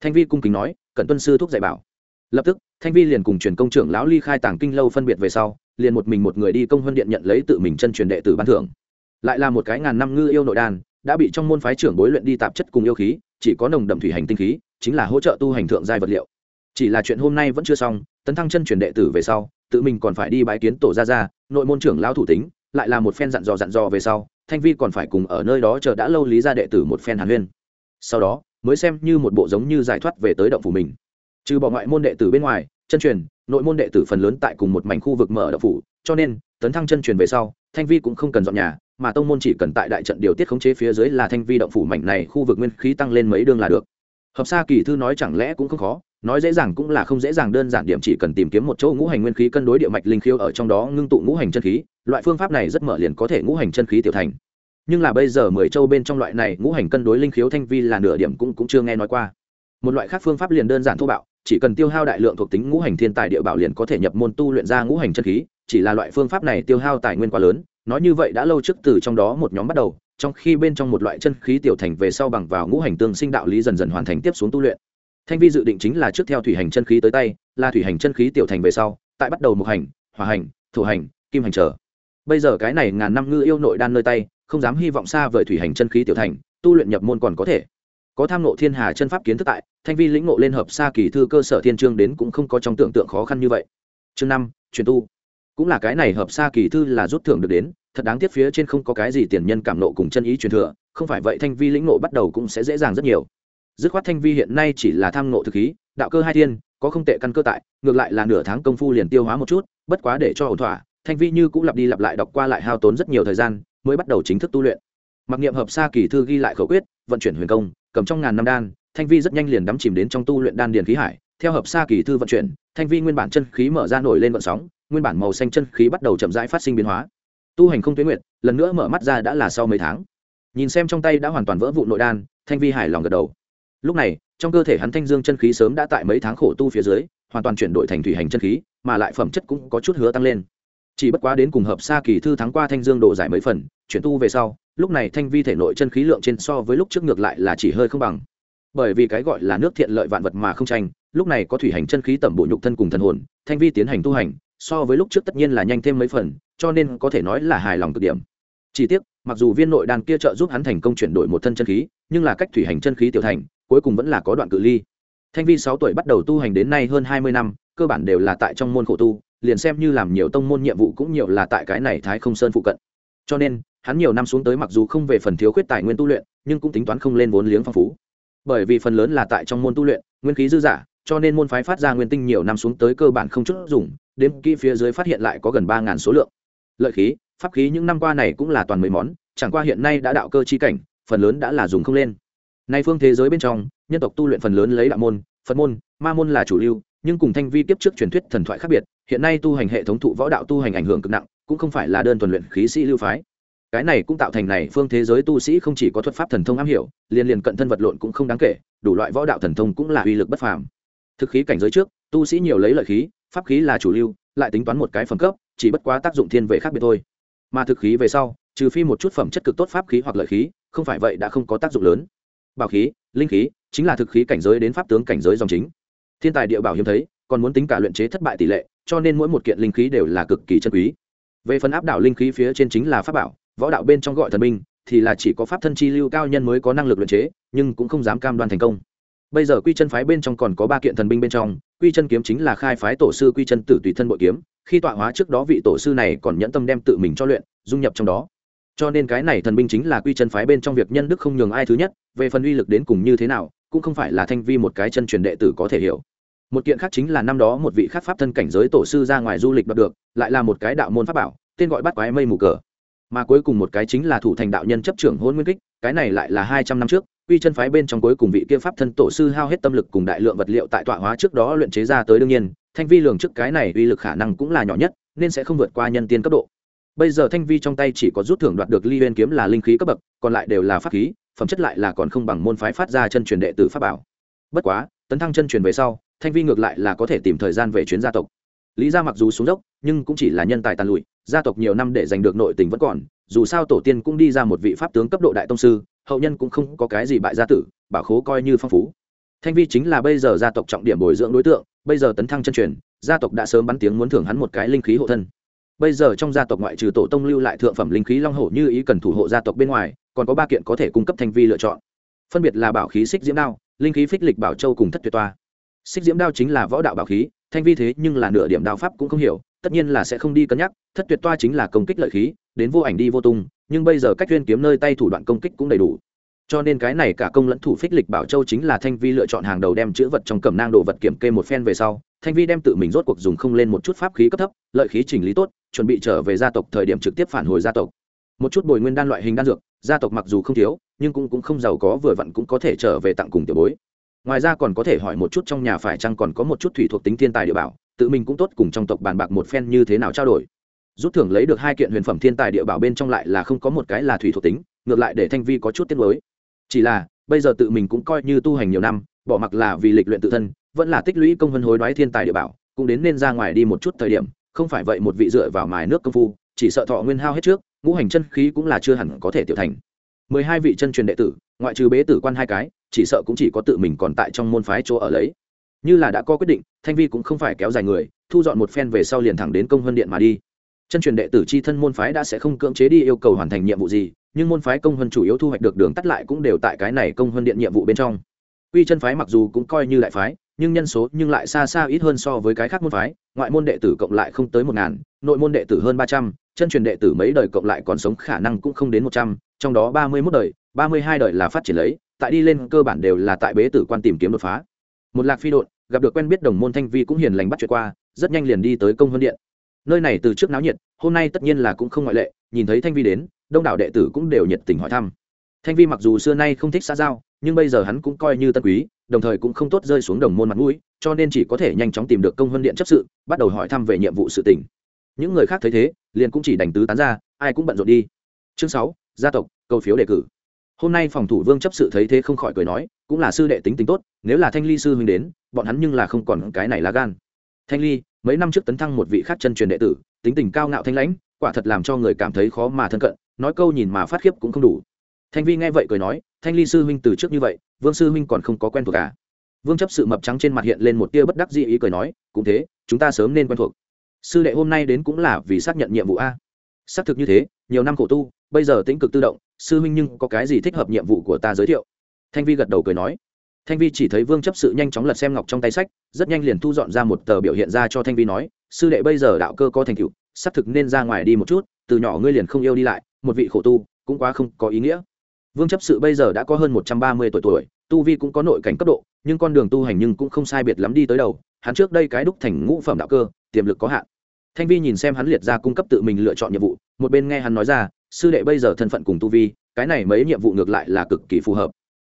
Thanh vi cung kính nói, cẩn tuân sư thúc dạy bảo. Lập tức, thanh vi liền cùng truyền công trưởng lão ly khai tàng kinh lâu phân biệt về sau, liền một mình một người đi công hơn điện nhận lấy tự mình chân truyền đệ tử ban thưởng. Lại là một cái ngàn năm ngư yêu nội đan đã bị trong môn phái trưởng bối luyện đi tạp chất cùng yêu khí, chỉ có nồng đậm thủy hành tinh khí, chính là hỗ trợ tu hành thượng giai vật liệu. Chỉ là chuyện hôm nay vẫn chưa xong tấn thăng chân truyền đệ tử về sau, tự mình còn phải đi bái kiến tổ gia gia, nội môn trưởng lão thủ tính, lại là một phen dặn dò dặn dò về sau, thanh vi còn phải cùng ở nơi đó chờ đã lâu lý gia đệ tử một phen hàn huyên. Sau đó, mới xem như một bộ giống như giải thoát về tới động phủ mình. Trừ bỏ ngoại môn đệ tử bên ngoài, chân truyền, nội môn đệ tử phần lớn tại cùng một mảnh khu vực mở động phủ, cho nên, tấn thăng chân truyền về sau, thanh vi cũng không cần dọn nhà, mà tông môn chỉ cần tại đại trận điều tiết khống chế phía dưới là thanh vi động phủ mảnh này khu vực nguyên khí tăng lên mấy đương là được. Hợp sa kỳ thư nói chẳng lẽ cũng không khó nói dễ dàng cũng là không dễ dàng, đơn giản điểm chỉ cần tìm kiếm một chỗ ngũ hành nguyên khí cân đối địa mạch linh khiêu ở trong đó ngưng tụ ngũ hành chân khí, loại phương pháp này rất mở liền có thể ngũ hành chân khí tiểu thành. Nhưng là bây giờ mười châu bên trong loại này ngũ hành cân đối linh khiếu thanh vi là nửa điểm cũng cũng chưa nghe nói qua. Một loại khác phương pháp liền đơn giản thô bạo, chỉ cần tiêu hao đại lượng thuộc tính ngũ hành thiên tài địa bảo liền có thể nhập môn tu luyện ra ngũ hành chân khí, chỉ là loại phương pháp này tiêu hao tài nguyên quá lớn, nói như vậy đã lâu trước từ trong đó một nhóm bắt đầu, trong khi bên trong một loại chân khí tiểu thành về sau bằng vào ngũ hành tương sinh đạo lý dần dần hoàn thành tiếp xuống tu luyện thanh vi dự định chính là trước theo thủy hành chân khí tới tay, là thủy hành chân khí tiểu thành về sau, tại bắt đầu mục hành, hỏa hành, thổ hành, kim hành trở. Bây giờ cái này ngàn năm ngư yêu nội đan nơi tay, không dám hy vọng xa vời thủy hành chân khí tiểu thành, tu luyện nhập môn còn có thể. Có tham nộ thiên hà chân pháp kiến thức tại, thanh vi lĩnh ngộ lên hợp xa kỳ thư cơ sở thiên trương đến cũng không có trong tưởng tượng khó khăn như vậy. Chương năm truyền tu. Cũng là cái này hợp xa kỳ thư là rút thưởng được đến, thật đáng tiếc phía trên không có cái gì tiền nhân cảm nộ cùng chân ý truyền thừa, không phải vậy thanh vi lĩnh ngộ bắt đầu cũng sẽ dễ dàng rất nhiều dứt khoát thanh vi hiện nay chỉ là tham ngộ thực khí, đạo cơ hai thiên, có không tệ căn cơ tại, ngược lại là nửa tháng công phu liền tiêu hóa một chút, bất quá để cho ổn thỏa, thanh vi như cũng lặp đi lặp lại đọc qua lại hao tốn rất nhiều thời gian, mới bắt đầu chính thức tu luyện. Mặc niệm hợp xa kỳ thư ghi lại khẩu quyết, vận chuyển huyền công, cầm trong ngàn năm đan, thanh vi rất nhanh liền đắm chìm đến trong tu luyện đan điền khí hải. Theo hợp xa kỳ thư vận chuyển, thanh vi nguyên bản chân khí mở ra nổi lên vận sóng, nguyên bản màu xanh chân khí bắt đầu chậm rãi phát sinh biến hóa. Tu hành không tuyến nguyện lần nữa mở mắt ra đã là sau mấy tháng. Nhìn xem trong tay đã hoàn toàn vỡ vụ nội đan, thanh vi hài lòng gật đầu lúc này, trong cơ thể hắn thanh dương chân khí sớm đã tại mấy tháng khổ tu phía dưới, hoàn toàn chuyển đổi thành thủy hành chân khí, mà lại phẩm chất cũng có chút hứa tăng lên. Chỉ bất quá đến cùng hợp xa kỳ thư thắng qua thanh dương độ giải mấy phần, chuyển tu về sau, lúc này thanh vi thể nội chân khí lượng trên so với lúc trước ngược lại là chỉ hơi không bằng. Bởi vì cái gọi là nước thiện lợi vạn vật mà không tranh, lúc này có thủy hành chân khí tẩm bộ nhục thân cùng thần hồn, thanh vi tiến hành tu hành, so với lúc trước tất nhiên là nhanh thêm mấy phần, cho nên có thể nói là hài lòng cực điểm. Chỉ tiếc, mặc dù viên nội đan kia trợ giúp hắn thành công chuyển đổi một thân chân khí, nhưng là cách thủy hành chân khí tiểu thành cuối cùng vẫn là có đoạn cự ly. Thanh vi sáu tuổi bắt đầu tu hành đến nay hơn hai mươi năm, cơ bản đều là tại trong môn khổ tu, liền xem như làm nhiều tông môn nhiệm vụ cũng nhiều là tại cái này thái không sơn phụ cận. Cho nên, hắn nhiều năm xuống tới mặc dù không về phần thiếu khuyết tài nguyên tu luyện, nhưng cũng tính toán không lên vốn liếng phong phú. Bởi vì phần lớn là tại trong môn tu luyện, nguyên khí dư giả, cho nên môn phái phát ra nguyên tinh nhiều năm xuống tới cơ bản không chút dùng đếm kỹ phía dưới phát hiện lại có gần ba ngàn số lượng. Lợi khí, pháp khí những năm qua này cũng là toàn mấy món, chẳng qua hiện nay đã đạo cơ chi cảnh, phần lớn đã là dùng không lên nay phương thế giới bên trong, nhân tộc tu luyện phần lớn lấy đạo môn, phật môn, ma môn là chủ lưu, nhưng cùng thanh vi tiếp trước truyền thuyết thần thoại khác biệt, hiện nay tu hành hệ thống thụ võ đạo tu hành ảnh hưởng cực nặng, cũng không phải là đơn thuần luyện khí sĩ lưu phái. Cái này cũng tạo thành này phương thế giới tu sĩ không chỉ có thuật pháp thần thông am hiểu, liền liền cận thân vật lộn cũng không đáng kể, đủ loại võ đạo thần thông cũng là uy lực bất phàm. Thực khí cảnh giới trước, tu sĩ nhiều lấy lợi khí, pháp khí là chủ lưu, lại tính toán một cái phẩm cấp, chỉ bất quá tác dụng thiên về khác biệt thôi. Mà thực khí về sau, trừ phi một chút phẩm chất cực tốt pháp khí hoặc lợi khí, không phải vậy đã không có tác dụng lớn bảo khí, linh khí, chính là thực khí cảnh giới đến pháp tướng cảnh giới dòng chính. Thiên tài địa bảo hiếm thấy, còn muốn tính cả luyện chế thất bại tỷ lệ, cho nên mỗi một kiện linh khí đều là cực kỳ chân quý. Về phần áp đảo linh khí phía trên chính là pháp bảo, võ đạo bên trong gọi thần binh, thì là chỉ có pháp thân chi lưu cao nhân mới có năng lực luyện chế, nhưng cũng không dám cam đoan thành công. Bây giờ quy chân phái bên trong còn có ba kiện thần binh bên trong, quy chân kiếm chính là khai phái tổ sư quy chân tử tùy thân bội kiếm, khi tọa hóa trước đó vị tổ sư này còn nhẫn tâm đem tự mình cho luyện, dung nhập trong đó cho nên cái này thần binh chính là quy chân phái bên trong việc nhân đức không nhường ai thứ nhất, về phần uy lực đến cùng như thế nào, cũng không phải là thanh vi một cái chân truyền đệ tử có thể hiểu. Một kiện khác chính là năm đó một vị khác pháp thân cảnh giới tổ sư ra ngoài du lịch đoạt được, lại là một cái đạo môn pháp bảo, tên gọi bắt quái mây mù cờ. Mà cuối cùng một cái chính là thủ thành đạo nhân chấp trưởng hôn nguyên kích, cái này lại là hai trăm năm trước, quy chân phái bên trong cuối cùng vị kia pháp thân tổ sư hao hết tâm lực cùng đại lượng vật liệu tại tọa hóa trước đó luyện chế ra tới đương nhiên, thanh vi lường trước cái này uy lực khả năng cũng là nhỏ nhất, nên sẽ không vượt qua nhân tiên cấp độ bây giờ thanh vi trong tay chỉ có rút thưởng đoạt được ly huyên kiếm là linh khí cấp bậc, còn lại đều là pháp khí, phẩm chất lại là còn không bằng môn phái phát ra chân truyền đệ tử pháp bảo. Bất quá, tấn thăng chân truyền về sau, thanh vi ngược lại là có thể tìm thời gian về chuyến gia tộc. Lý gia mặc dù xuống dốc, nhưng cũng chỉ là nhân tài tàn lụi, gia tộc nhiều năm để giành được nội tình vẫn còn, dù sao tổ tiên cũng đi ra một vị pháp tướng cấp độ đại tông sư, hậu nhân cũng không có cái gì bại gia tử, bảo khố coi như phong phú. Thanh vi chính là bây giờ gia tộc trọng điểm bồi dưỡng đối tượng, bây giờ tấn thăng chân truyền, gia tộc đã sớm bắn tiếng muốn thưởng hắn một cái linh khí hộ thân bây giờ trong gia tộc ngoại trừ tổ tông lưu lại thượng phẩm linh khí long hổ như ý cần thủ hộ gia tộc bên ngoài, còn có ba kiện có thể cung cấp thanh vi lựa chọn. Phân biệt là bảo khí xích diễm đao, linh khí phích lịch bảo châu cùng thất tuyệt toa. Xích diễm đao chính là võ đạo bảo khí, thanh vi thế nhưng là nửa điểm đao pháp cũng không hiểu, tất nhiên là sẽ không đi cân nhắc, thất tuyệt toa chính là công kích lợi khí, đến vô ảnh đi vô tung, nhưng bây giờ cách tuyên kiếm nơi tay thủ đoạn công kích cũng đầy đủ. Cho nên cái này cả công lẫn thủ phích lịch bảo châu chính là thanh vi lựa chọn hàng đầu đem chữ vật trong cẩm nang đồ vật kiểm kê một phen về sau thanh vi đem tự mình rốt cuộc dùng không lên một chút pháp khí cấp thấp lợi khí chỉnh lý tốt chuẩn bị trở về gia tộc thời điểm trực tiếp phản hồi gia tộc. Một chút bồi nguyên đan loại hình đan dược gia tộc mặc dù không thiếu nhưng cũng, cũng không giàu có vừa vặn cũng có thể trở về tặng cùng tiểu bối. Ngoài ra còn có thể hỏi một chút trong nhà phải chăng còn có một chút thủy thuộc tính thiên tài địa bảo tự mình cũng tốt cùng trong tộc bàn bạc một phen như thế nào trao đổi. Rút thưởng lấy được hai kiện huyền phẩm thiên tài địa bảo bên trong lại là không có một cái là thủy thuộc tính ngược lại để thanh vi có chút tiết mới chỉ là bây giờ tự mình cũng coi như tu hành nhiều năm bỏ mặc là vì lịch luyện tự thân vẫn là tích lũy công vân hối đoái thiên tài địa bảo, cũng đến nên ra ngoài đi một chút thời điểm, không phải vậy một vị dựa vào mài nước công phu, chỉ sợ thọ nguyên hao hết trước, ngũ hành chân khí cũng là chưa hẳn có thể tiểu thành. Mười hai vị chân truyền đệ tử, ngoại trừ bế tử quan hai cái, chỉ sợ cũng chỉ có tự mình còn tại trong môn phái chỗ ở lấy. Như là đã có quyết định, thanh vi cũng không phải kéo dài người, thu dọn một phen về sau liền thẳng đến công vân điện mà đi. Chân truyền đệ tử c h i thân môn phái đã sẽ không cưỡng chế đi yêu cầu hoàn thành nhiệm vụ gì, nhưng môn phái công vân chủ yếu thu hoạch được đường tắt lại cũng đều tại cái này công vân điện nhiệm vụ bên trong. Quy chân phái mặc dù cũng coi như đại phái nhưng nhân số nhưng lại xa xa ít hơn so với cái khác môn phái, ngoại môn đệ tử cộng lại không tới một ngàn, nội môn đệ tử hơn ba trăm, chân truyền đệ tử mấy đời cộng lại còn sống khả năng cũng không đến một trăm, trong đó ba mươi mốt đời, ba mươi hai đời là phát triển lấy, tại đi lên cơ bản đều là tại bế tử quan tìm kiếm đột phá. Một lạc phi đột gặp được quen biết đồng môn thanh vi cũng hiền lành bắt chuyện qua, rất nhanh liền đi tới công hơn điện. Nơi này từ trước náo nhiệt, hôm nay tất nhiên là cũng không ngoại lệ, nhìn thấy thanh vi đến, đông đảo đệ tử cũng đều nhiệt tình hỏi thăm. Thanh vi mặc dù xưa nay không thích xã giao, nhưng bây giờ hắn cũng coi như tân quý đồng thời cũng không tốt rơi xuống đồng môn mặt mũi, cho nên chỉ có thể nhanh chóng tìm được công huân điện chấp sự, bắt đầu hỏi thăm về nhiệm vụ sự tỉnh những người khác thấy thế, liền cũng chỉ đành tứ tán ra, ai cũng bận rộn đi. Chương sáu, gia tộc, câu phiếu đề cử. Hôm nay phòng thủ vương chấp sự thấy thế không khỏi cười nói, cũng là sư đệ tính tính tốt, nếu là thanh ly sư huynh đến, bọn hắn nhưng là không còn cái này lá gan. Thanh ly, mấy năm trước tấn thăng một vị khác chân truyền đệ tử, tính tình cao ngạo thanh lãnh, quả thật làm cho người cảm thấy khó mà thân cận, nói câu nhìn mà phát khiếp cũng không đủ. Thanh vi nghe vậy cười nói, thanh ly sư huynh từ trước như vậy vương sư huynh còn không có quen thuộc cả vương chấp sự mập trắng trên mặt hiện lên một tia bất đắc dĩ ý cười nói, cũng thế, chúng ta sớm nên quen thuộc. Sư đệ hôm nay đến cũng là vì xác nhận nhiệm vụ a. Xác thực như thế, nhiều năm khổ tu, bây giờ tĩnh cực tự động, sư huynh nhưng có cái gì thích hợp nhiệm vụ của ta giới thiệu? Thanh vi gật đầu cười nói. Thanh vi chỉ thấy vương chấp sự nhanh chóng lật xem ngọc trong tay sách, rất nhanh liền thu dọn ra một tờ biểu hiện ra cho thanh vi nói, sư đệ bây giờ đạo cơ có thành tựu, xác thực nên ra ngoài đi một chút, từ nhỏ ngươi liền không yêu đi lại, một vị khổ tu, cũng quá không có ý nghĩa vương chấp sự bây giờ đã có hơn một trăm ba mươi tuổi tuổi, tu vi cũng có nội cảnh cấp độ, nhưng con đường tu hành nhưng cũng không sai biệt lắm đi tới đầu. Hắn trước đây cái đúc thành ngũ phẩm đạo cơ, tiềm lực có hạn. Thanh vi nhìn xem hắn liệt ra cung cấp tự mình lựa chọn nhiệm vụ, một bên nghe hắn nói ra, sư đệ bây giờ thân phận cùng tu vi, cái này mấy nhiệm vụ ngược lại là cực kỳ phù hợp.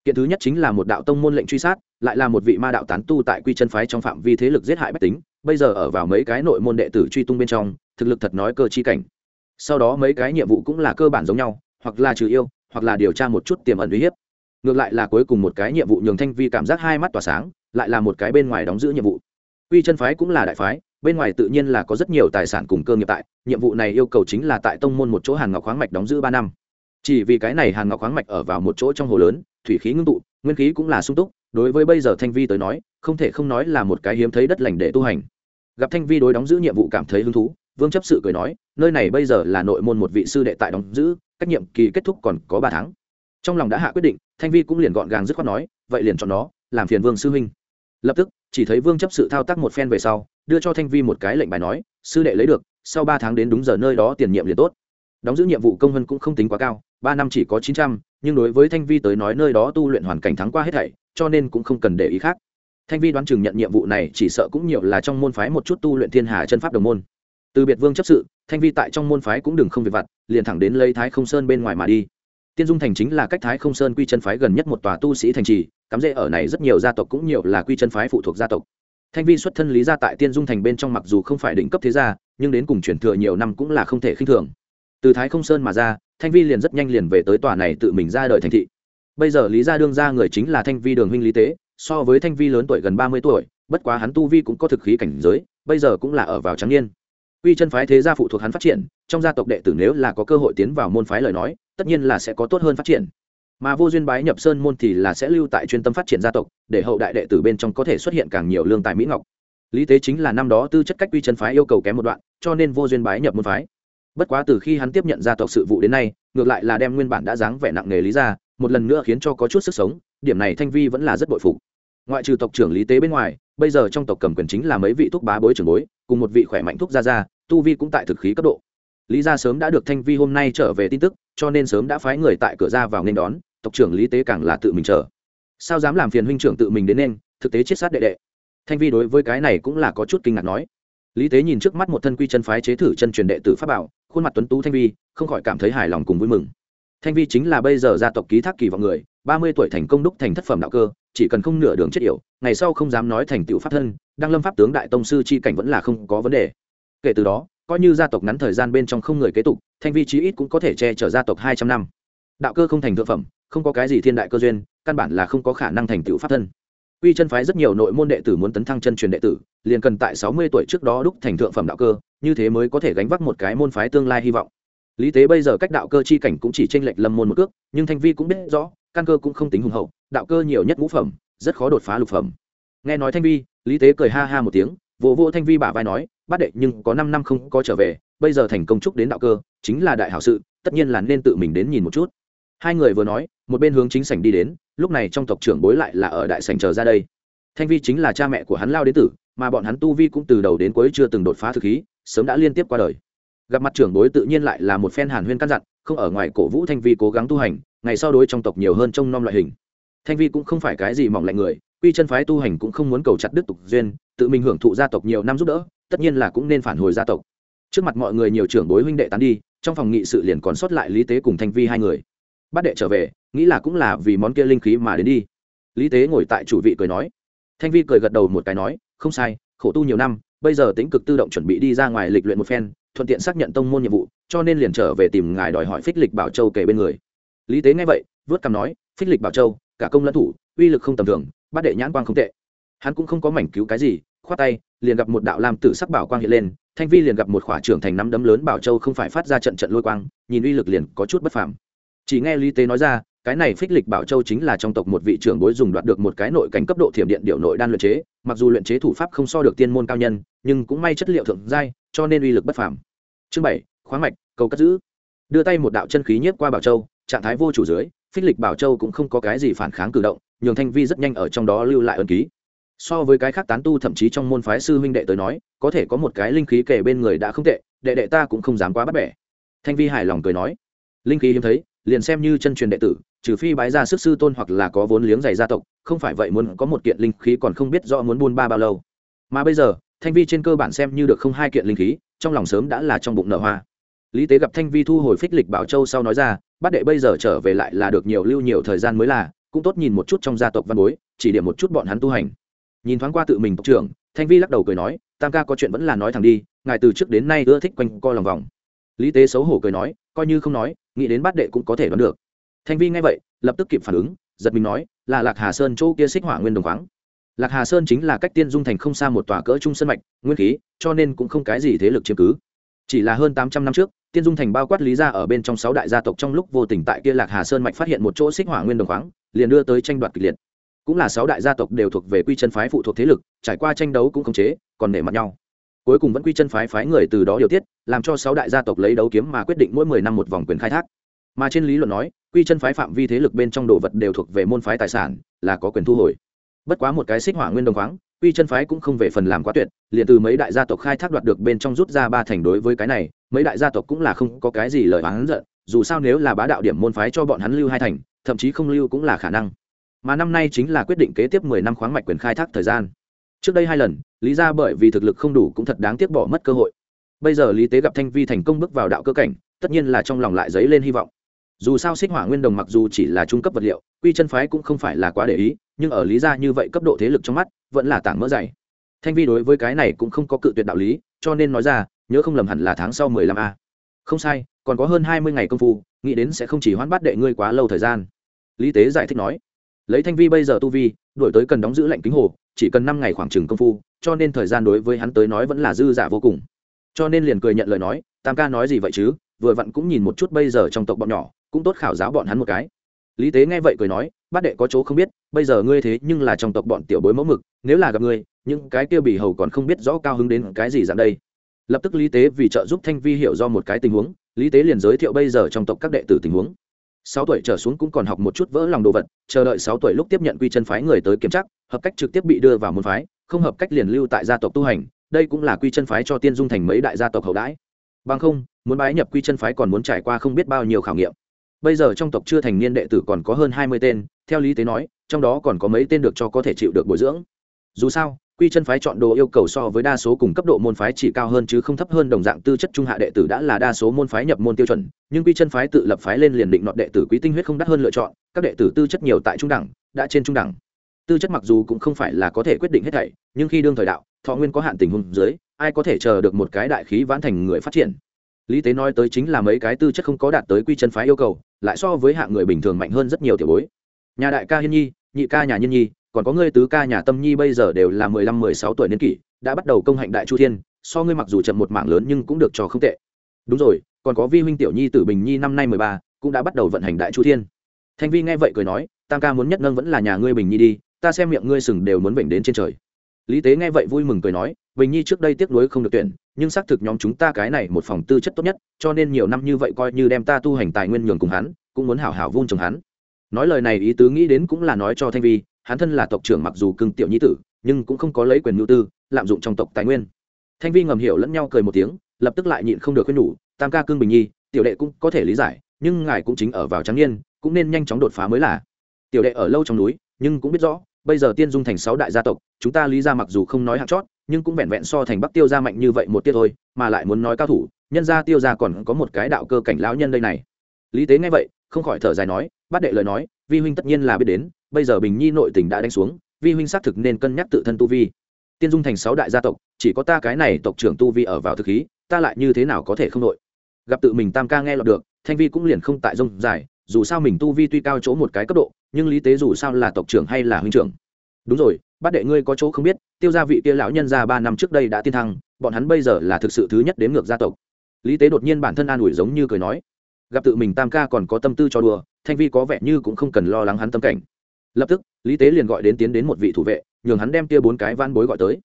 Kiện thứ nhất chính là một đạo tông môn lệnh truy sát, lại là một vị ma đạo tán tu tại quy chân phái trong phạm vi thế lực giết hại bách tính, bây giờ ở vào mấy cái nội môn đệ tử truy tung bên trong, thực lực thật nói cơ chi cảnh. Sau đó mấy cái nhiệm vụ cũng là cơ bản giống nhau, hoặc là trừ yêu hoặc là điều tra một chút tiềm ẩn uy hiếp. Ngược lại là cuối cùng một cái nhiệm vụ nhường thanh vi cảm giác hai mắt tỏa sáng, lại là một cái bên ngoài đóng giữ nhiệm vụ. Quy chân phái cũng là đại phái, bên ngoài tự nhiên là có rất nhiều tài sản cùng cơ nghiệp tại, nhiệm vụ này yêu cầu chính là tại tông môn một chỗ hàn ngọc khoáng mạch đóng giữ ba năm. Chỉ vì cái này hàn ngọc khoáng mạch ở vào một chỗ trong hồ lớn, thủy khí ngưng tụ, nguyên khí cũng là sung túc, đối với bây giờ thanh vi tới nói, không thể không nói là một cái hiếm thấy đất lành để tu hành. Gặp thanh vi đối đóng giữ nhiệm vụ cảm thấy hứng thú, vương chấp sự cười nói, nơi này bây giờ là nội môn một vị sư đệ tại đóng giữ cách nhiệm kỳ kết thúc còn có ba tháng. Trong lòng đã hạ quyết định, thanh vi cũng liền gọn gàng dứt khoát nói, vậy liền chọn nó, làm phiền vương sư huynh. Lập tức, chỉ thấy vương chấp sự thao tác một phen về sau, đưa cho thanh vi một cái lệnh bài nói, sư đệ lấy được, sau ba tháng đến đúng giờ nơi đó tiền nhiệm liền tốt. Đóng giữ nhiệm vụ công hơn cũng không tính quá cao, ba năm chỉ có chín trăm, nhưng đối với thanh vi tới nói nơi đó tu luyện hoàn cảnh thắng qua hết thảy, cho nên cũng không cần để ý khác. Thanh vi đoán chừng nhận nhiệm vụ này chỉ sợ cũng nhiều là trong môn phái một chút tu luyện thiên hà chân pháp đồng môn từ biệt vương chấp sự, thanh vi tại trong môn phái cũng đừng không việc vặt, liền thẳng đến lấy thái không sơn bên ngoài mà đi. Tiên dung thành chính là cách thái không sơn quy chân phái gần nhất một tòa tu sĩ thành trì, cắm rễ ở này rất nhiều gia tộc cũng nhiều là quy chân phái phụ thuộc gia tộc. Thanh vi xuất thân lý gia tại tiên dung thành bên trong mặc dù không phải đỉnh cấp thế gia, nhưng đến cùng chuyển thừa nhiều năm cũng là không thể khinh thường. Từ thái không sơn mà ra, thanh vi liền rất nhanh liền về tới tòa này tự mình ra đời thành thị. Bây giờ lý gia đương ra người chính là thanh vi đường huynh lý tế, so với thanh vi lớn tuổi gần ba mươi tuổi, bất quá hắn tu vi cũng có thực khí cảnh giới, bây giờ cũng là ở vào trắng niên quy chân phái thế gia phụ thuộc hắn phát triển, trong gia tộc đệ tử nếu là có cơ hội tiến vào môn phái lời nói, tất nhiên là sẽ có tốt hơn phát triển. Mà vô duyên bái nhập sơn môn thì là sẽ lưu tại chuyên tâm phát triển gia tộc, để hậu đại đệ tử bên trong có thể xuất hiện càng nhiều lương tài mỹ ngọc. Lý tế chính là năm đó tư chất cách quy chân phái yêu cầu kém một đoạn, cho nên vô duyên bái nhập môn phái. Bất quá từ khi hắn tiếp nhận gia tộc sự vụ đến nay, ngược lại là đem nguyên bản đã dáng vẻ nặng nề lý ra, một lần nữa khiến cho có chút sức sống, điểm này thanh vi vẫn là rất bội phục. Ngoại trừ tộc trưởng lý tế bên ngoài, bây giờ trong tộc cầm quyền chính là mấy vị thúc bá bối trưởng bối, cùng một vị khỏe mạnh thúc gia gia tu vi cũng tại thực khí cấp độ. Lý gia sớm đã được thanh vi hôm nay trở về tin tức, cho nên sớm đã phái người tại cửa ra vào nên đón, tộc trưởng lý tế càng là tự mình chờ. Sao dám làm phiền huynh trưởng tự mình đến nên, thực tế chết sát đệ đệ. Thanh vi đối với cái này cũng là có chút kinh ngạc nói. Lý tế nhìn trước mắt một thân quy chân phái chế thử chân truyền đệ tử pháp bảo, khuôn mặt tuấn tú thanh vi, không khỏi cảm thấy hài lòng cùng vui mừng. Thanh vi chính là bây giờ gia tộc ký thác kỳ vọng người, ba mươi tuổi thành công đúc thành thất phẩm đạo cơ, chỉ cần không nửa đường chết yểu, ngày sau không dám nói thành tựu pháp thân, đăng lâm pháp tướng đại tông sư chi cảnh vẫn là không có vấn đề kể từ đó, coi như gia tộc ngắn thời gian bên trong không người kế tục, thanh vi chí ít cũng có thể che chở gia tộc hai trăm năm. Đạo cơ không thành thượng phẩm, không có cái gì thiên đại cơ duyên, căn bản là không có khả năng thành tựu pháp thân. Quy chân phái rất nhiều nội môn đệ tử muốn tấn thăng chân truyền đệ tử, liền cần tại sáu mươi tuổi trước đó đúc thành thượng phẩm đạo cơ, như thế mới có thể gánh vác một cái môn phái tương lai hy vọng. Lý tế bây giờ cách đạo cơ chi cảnh cũng chỉ tranh lệch lâm môn một cước, nhưng thanh vi cũng biết rõ, căn cơ cũng không tính hùng hậu, đạo cơ nhiều nhất ngũ phẩm, rất khó đột phá lục phẩm. Nghe nói thanh vi, lý tế cười ha ha một tiếng vỗ vỗ thanh vi bả vai nói bắt đệ, nhưng có năm năm không có trở về, bây giờ thành công chúc đến đạo cơ, chính là đại hảo sự, tất nhiên là nên tự mình đến nhìn một chút. Hai người vừa nói, một bên hướng chính sảnh đi đến, lúc này trong tộc trưởng bối lại là ở đại sảnh chờ ra đây. Thanh vi chính là cha mẹ của hắn lao đến tử, mà bọn hắn tu vi cũng từ đầu đến cuối chưa từng đột phá thực khí, sớm đã liên tiếp qua đời. Gặp mặt trưởng bối tự nhiên lại là một phen hàn huyên căn dặn, không ở ngoài cổ vũ thanh vi cố gắng tu hành, ngày sau đối trong tộc nhiều hơn trong nom loại hình. Thanh vi cũng không phải cái gì mỏng lạnh người quy chân phái tu hành cũng không muốn cầu chặt đức tục duyên, tự mình hưởng thụ gia tộc nhiều năm giúp đỡ, tất nhiên là cũng nên phản hồi gia tộc. Trước mặt mọi người nhiều trưởng bối huynh đệ tán đi, trong phòng nghị sự liền còn sót lại lý tế cùng thanh vi hai người. Bát đệ trở về, nghĩ là cũng là vì món kia linh khí mà đến đi. Lý tế ngồi tại chủ vị cười nói. Thanh vi cười gật đầu một cái nói, không sai, khổ tu nhiều năm, bây giờ tính cực tự động chuẩn bị đi ra ngoài lịch luyện một phen, thuận tiện xác nhận tông môn nhiệm vụ, cho nên liền trở về tìm ngài đòi hỏi phích lịch bảo châu kể bên người. Lý tế nghe vậy, vớt cằm nói, phích lịch bảo châu, cả công lẫn thủ, uy lực không tầm thường bát đệ nhãn quang không tệ. Hắn cũng không có mảnh cứu cái gì, khoát tay, liền gặp một đạo lam tử sắc bảo quang hiện lên, thanh vi liền gặp một khỏa trưởng thành nắm đấm lớn bảo châu không phải phát ra trận trận lôi quang, nhìn uy lực liền có chút bất phàm. Chỉ nghe lý tế nói ra, cái này phích lịch bảo châu chính là trong tộc một vị trưởng bối dùng đoạt được một cái nội cảnh cấp độ thiểm điện điệu nội đan luyện chế, mặc dù luyện chế thủ pháp không so được tiên môn cao nhân, nhưng cũng may chất liệu thượng giai, cho nên uy lực bất phàm. Chương bảy, khoáng mạch, cầu cất giữ. Đưa tay một đạo chân khí nhiếp qua bảo châu, trạng thái vô chủ dưới, phích lịch bảo châu cũng không có cái gì phản kháng cử động nhường thanh vi rất nhanh ở trong đó lưu lại ân ký. So với cái khác tán tu thậm chí trong môn phái sư huynh đệ tới nói, có thể có một cái linh khí kể bên người đã không tệ, đệ đệ ta cũng không dám quá bắt bẻ. Thanh vi hài lòng cười nói. Linh khí hiếm thấy, liền xem như chân truyền đệ tử, trừ phi bái ra sức sư tôn hoặc là có vốn liếng dày gia tộc, không phải vậy muốn có một kiện linh khí còn không biết rõ muốn buôn ba bao lâu. Mà bây giờ, thanh vi trên cơ bản xem như được không hai kiện linh khí, trong lòng sớm đã là trong bụng nở hoa. Lý tế gặp thanh vi thu hồi phích lịch bảo châu sau nói ra, bát đệ bây giờ trở về lại là được nhiều lưu nhiều thời gian mới là cũng tốt nhìn một chút trong gia tộc văn bối, chỉ điểm một chút bọn hắn tu hành. Nhìn thoáng qua tự mình tộc trưởng, thanh vi lắc đầu cười nói, tam ca có chuyện vẫn là nói thẳng đi, ngài từ trước đến nay ưa thích quanh co lòng vòng. Lý tế xấu hổ cười nói, coi như không nói, nghĩ đến bát đệ cũng có thể đoán được. Thanh vi nghe vậy, lập tức kịp phản ứng, giật mình nói, là lạc hà sơn chỗ kia xích hỏa nguyên đồng khoáng. Lạc hà sơn chính là cách tiên dung thành không xa một tòa cỡ trung sân mạch, nguyên khí, cho nên cũng không cái gì thế lực chiếm cứ. Chỉ là hơn tám trăm năm trước, tiên dung thành bao quát lý ra ở bên trong sáu đại gia tộc trong lúc vô tình tại kia lạc hà sơn mạch phát hiện một chỗ xích hỏa nguyên đồng khoáng liền đưa tới tranh đoạt kịch liệt. Cũng là sáu đại gia tộc đều thuộc về quy chân phái phụ thuộc thế lực, trải qua tranh đấu cũng khống chế, còn nể mặt nhau. Cuối cùng vẫn quy chân phái phái người từ đó điều tiết, làm cho sáu đại gia tộc lấy đấu kiếm mà quyết định mỗi mười năm một vòng quyền khai thác. Mà trên lý luận nói, quy chân phái phạm vi thế lực bên trong đồ vật đều thuộc về môn phái tài sản, là có quyền thu hồi. Bất quá một cái xích hỏa nguyên đồng khoáng, quy chân phái cũng không về phần làm quá tuyệt, liền từ mấy đại gia tộc khai thác đoạt được bên trong rút ra ba thành đối với cái này, mấy đại gia tộc cũng là không có cái gì lời oán giận dù sao nếu là bá đạo điểm môn phái cho bọn hắn lưu hai thành, thậm chí không lưu cũng là khả năng. Mà năm nay chính là quyết định kế tiếp mười năm khoáng mạch quyền khai thác thời gian. Trước đây hai lần, lý ra bởi vì thực lực không đủ cũng thật đáng tiếc bỏ mất cơ hội. Bây giờ lý tế gặp thanh vi thành công bước vào đạo cơ cảnh, tất nhiên là trong lòng lại dấy lên hy vọng. Dù sao xích hỏa nguyên đồng mặc dù chỉ là trung cấp vật liệu, quy chân phái cũng không phải là quá để ý, nhưng ở lý ra như vậy cấp độ thế lực trong mắt, vẫn là tảng mỡ dày. Thanh vi đối với cái này cũng không có cự tuyệt đạo lý, cho nên nói ra, nhớ không lầm hẳn là tháng sau mười lăm a. Không sai còn có hơn hai mươi ngày công phu, nghĩ đến sẽ không chỉ hoãn bắt đệ ngươi quá lâu thời gian. Lý tế giải thích nói, lấy thanh vi bây giờ tu vi đổi tới cần đóng giữ lệnh kính hồ, chỉ cần năm ngày khoảng trừng công phu, cho nên thời gian đối với hắn tới nói vẫn là dư giả vô cùng. Cho nên liền cười nhận lời nói, tam ca nói gì vậy chứ, vừa vặn cũng nhìn một chút bây giờ trong tộc bọn nhỏ, cũng tốt khảo giáo bọn hắn một cái. Lý tế nghe vậy cười nói bát đệ có chỗ không biết, bây giờ ngươi thế nhưng là trong tộc bọn tiểu bối mẫu mực, nếu là gặp ngươi, những cái kia bị hầu còn không biết rõ cao hứng đến cái gì dạng đây. Lập tức lý tế vì trợ giúp thanh vi hiểu do một cái tình huống lý tế liền giới thiệu bây giờ trong tộc các đệ tử tình huống. Sáu tuổi trở xuống cũng còn học một chút vỡ lòng đồ vật, chờ đợi sáu tuổi lúc tiếp nhận quy chân phái người tới kiểm tra, hợp cách trực tiếp bị đưa vào môn phái, không hợp cách liền lưu tại gia tộc tu hành, đây cũng là quy chân phái cho tiên dung thành mấy đại gia tộc hậu đãi. Bằng không, muốn bái nhập quy chân phái còn muốn trải qua không biết bao nhiêu khảo nghiệm. Bây giờ trong tộc chưa thành niên đệ tử còn có hơn hai mươi tên, theo lý tế nói, trong đó còn có mấy tên được cho có thể chịu được bồi dưỡng. Dù sao quy chân phái chọn đồ yêu cầu so với đa số cùng cấp độ môn phái chỉ cao hơn chứ không thấp hơn đồng dạng tư chất trung hạ đệ tử đã là đa số môn phái nhập môn tiêu chuẩn, nhưng quy chân phái tự lập phái lên liền định nọt đệ tử quý tinh huyết không đắt hơn lựa chọn, các đệ tử tư chất nhiều tại trung đẳng, đã trên trung đẳng. Tư chất mặc dù cũng không phải là có thể quyết định hết thảy, nhưng khi đương thời đạo, thọ nguyên có hạn tình huống dưới, ai có thể chờ được một cái đại khí vãn thành người phát triển? Lý tế nói tới chính là mấy cái tư chất không có đạt tới quy chân phái yêu cầu, lại so với hạng người bình thường mạnh hơn rất nhiều tiểu bối. Nhà đại ca hiên nhi, nhị ca nhà nhân nhi còn có ngươi tứ ca nhà tâm nhi bây giờ đều là mười lăm, mười sáu tuổi niên kỷ, đã bắt đầu công hạnh đại chu thiên, so ngươi mặc dù chậm một mảng lớn nhưng cũng được cho không tệ. Đúng rồi, còn có vi huynh tiểu nhi tử bình nhi năm nay mười ba, cũng đã bắt đầu vận hành đại chu thiên. Thanh vi nghe vậy cười nói, tam ca muốn nhất nâng vẫn là nhà ngươi bình nhi đi, ta xem miệng ngươi sừng đều muốn bệnh đến trên trời. Lý tế nghe vậy vui mừng cười nói, bình nhi trước đây tiếc nuối không được tuyển, nhưng xác thực nhóm chúng ta cái này một phòng tư chất tốt nhất, cho nên nhiều năm như vậy coi như đem ta tu hành tài nguyên nhường cùng hắn, cũng muốn hảo hảo vun trồng hắn. Nói lời này ý tứ nghĩ đến cũng là nói cho thanh vi hắn thân là tộc trưởng mặc dù cưng tiểu nhi tử, nhưng cũng không có lấy quyền nhu tư, lạm dụng trong tộc tài nguyên. Thanh vi ngầm hiểu lẫn nhau cười một tiếng, lập tức lại nhịn không được khuyên nhủ, tam ca cưng bình nhi, tiểu đệ cũng có thể lý giải, nhưng ngài cũng chính ở vào trắng niên, cũng nên nhanh chóng đột phá mới là. Tiểu đệ ở lâu trong núi, nhưng cũng biết rõ, bây giờ tiên dung thành sáu đại gia tộc, chúng ta lý ra mặc dù không nói hạng chót, nhưng cũng vẹn vẹn so thành bắc tiêu ra mạnh như vậy một tiết thôi, mà lại muốn nói cao thủ, nhân ra tiêu ra còn có một cái đạo cơ cảnh lão nhân đây này. Lý tế nghe vậy, không khỏi thở dài nói, bát đệ lời nói, vi huynh tất nhiên là biết đến bây giờ bình nhi nội tình đã đánh xuống, vi huynh xác thực nên cân nhắc tự thân tu vi. Tiên dung thành sáu đại gia tộc, chỉ có ta cái này tộc trưởng tu vi ở vào thực khí, ta lại như thế nào có thể không nội gặp tự mình tam ca nghe lọt được, thanh vi cũng liền không tại rông dài, dù sao mình tu vi tuy cao chỗ một cái cấp độ, nhưng lý tế dù sao là tộc trưởng hay là huynh trưởng? Đúng rồi, bát đệ ngươi có chỗ không biết, tiêu gia vị kia lão nhân ra ba năm trước đây đã tiên thăng, bọn hắn bây giờ là thực sự thứ nhất đến ngược gia tộc. Lý tế đột nhiên bản thân an ủi giống như cười nói, gặp tự mình tam ca còn có tâm tư cho đùa, thanh vi có vẻ như cũng không cần lo lắng hắn tâm cảnh lập tức, lý tế liền gọi đến tiến đến một vị thủ vệ, nhường hắn đem kia bốn cái van bối gọi tới.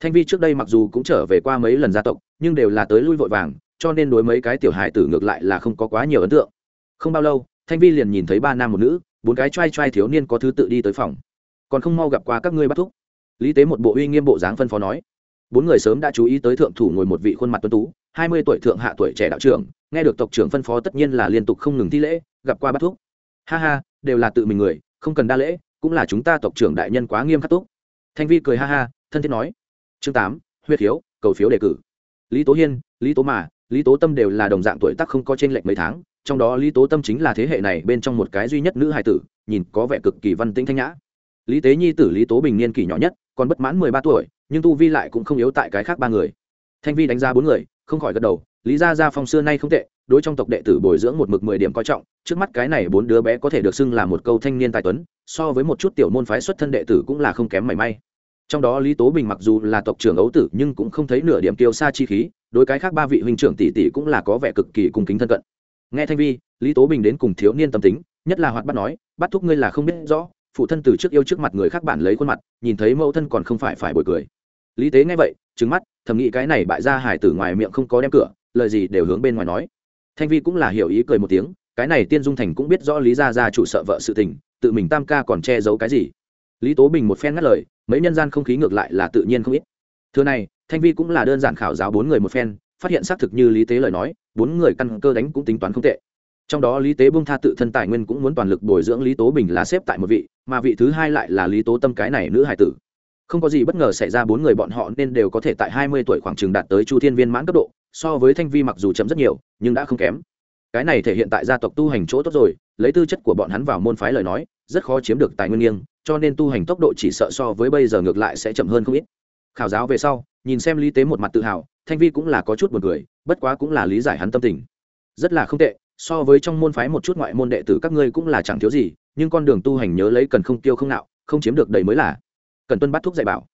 Thanh vi trước đây mặc dù cũng trở về qua mấy lần gia tộc, nhưng đều là tới lui vội vàng, cho nên đối mấy cái tiểu hài tử ngược lại là không có quá nhiều ấn tượng. Không bao lâu, thanh vi liền nhìn thấy ba nam một nữ, bốn cái t r a i t r a i thiếu niên có thứ tự đi tới phòng. Còn không mau gặp qua các ngươi bắt thúc. Lý tế một bộ uy nghiêm bộ dáng phân phó nói. Bốn người sớm đã chú ý tới thượng thủ ngồi một vị khuôn mặt tuấn tú, hai mươi tuổi thượng hạ tuổi trẻ đạo trưởng, nghe được tộc trưởng phân phó tất nhiên là liên tục không ngừng thi lễ, gặp qua bắt thúc. Ha ha, đều là tự mình người không cần đa lễ, cũng là chúng ta tộc trưởng đại nhân quá nghiêm khắc túc. Thanh vi cười ha ha, thân thiết nói. Chương tám, huyết khiếu, cầu phiếu đề cử. Lý tố hiên, lý tố mà, lý tố tâm đều là đồng dạng tuổi tác không có trên lệch mấy tháng, trong đó lý tố tâm chính là thế hệ này bên trong một cái duy nhất nữ hài tử, nhìn có vẻ cực kỳ văn tĩnh thanh nhã. Lý tế nhi tử lý tố bình niên kỷ nhỏ nhất, còn bất mãn mười ba tuổi, nhưng tu vi lại cũng không yếu tại cái khác ba người. Thanh vi đánh ra bốn người, không khỏi gật đầu, lý gia gia phong xưa nay không tệ đối trong tộc đệ tử bồi dưỡng một mực mười điểm coi trọng, trước mắt cái này bốn đứa bé có thể được xưng là một câu thanh niên tài tuấn, so với một chút tiểu môn phái xuất thân đệ tử cũng là không kém mảy may. Trong đó lý tố bình mặc dù là tộc trưởng ấu tử nhưng cũng không thấy nửa điểm kiêu xa chi khí, đối cái khác ba vị huynh trưởng tỷ tỷ cũng là có vẻ cực kỳ cung kính thân cận. Nghe thanh vi, lý tố bình đến cùng thiếu niên tâm tính, nhất là hoạt bắt nói bắt thúc ngươi là không biết rõ, phụ thân từ trước yêu trước mặt người khác bạn lấy khuôn mặt, nhìn thấy mẫu thân còn không phải phải bồi cười. Lý tế nghe vậy trứng mắt, thầm nghĩ cái này bại ra hải tử ngoài miệng không có đem cửa, lời gì đều hướng bên ngoài nói thanh vi cũng là hiểu ý cười một tiếng, cái này tiên dung thành cũng biết rõ lý Gia Gia chủ sợ vợ sự tình, tự mình tam ca còn che giấu cái gì. Lý tố bình một phen ngắt lời, mấy nhân gian không khí ngược lại là tự nhiên không ít. Thưa này, thanh vi cũng là đơn giản khảo giáo bốn người một phen, phát hiện xác thực như lý tế lời nói, bốn người căn cơ đánh cũng tính toán không tệ. Trong đó lý tế bung tha tự thân tài nguyên cũng muốn toàn lực bồi dưỡng lý tố bình là xếp tại một vị, mà vị thứ hai lại là lý tố tâm cái này nữ hải tử. Không có gì bất ngờ xảy ra bốn người bọn họ nên đều có thể tại hai mươi tuổi khoảng trường đạt tới chu thiên viên mãn cấp độ so với thanh vi mặc dù chậm rất nhiều, nhưng đã không kém. Cái này thể hiện tại gia tộc tu hành chỗ tốt rồi, lấy tư chất của bọn hắn vào môn phái lời nói, rất khó chiếm được tài nguyên nghiêng, cho nên tu hành tốc độ chỉ sợ so với bây giờ ngược lại sẽ chậm hơn không ít. Khảo giáo về sau, nhìn xem lý tế một mặt tự hào, thanh vi cũng là có chút b u ồ n cười, bất quá cũng là lý giải hắn tâm tình. Rất là không tệ, so với trong môn phái một chút ngoại môn đệ tử các ngươi cũng là chẳng thiếu gì, nhưng con đường tu hành nhớ lấy cần không tiêu không nạo, không chiếm được đầy mới là. Cần tuân bắt thuốc dạy bảo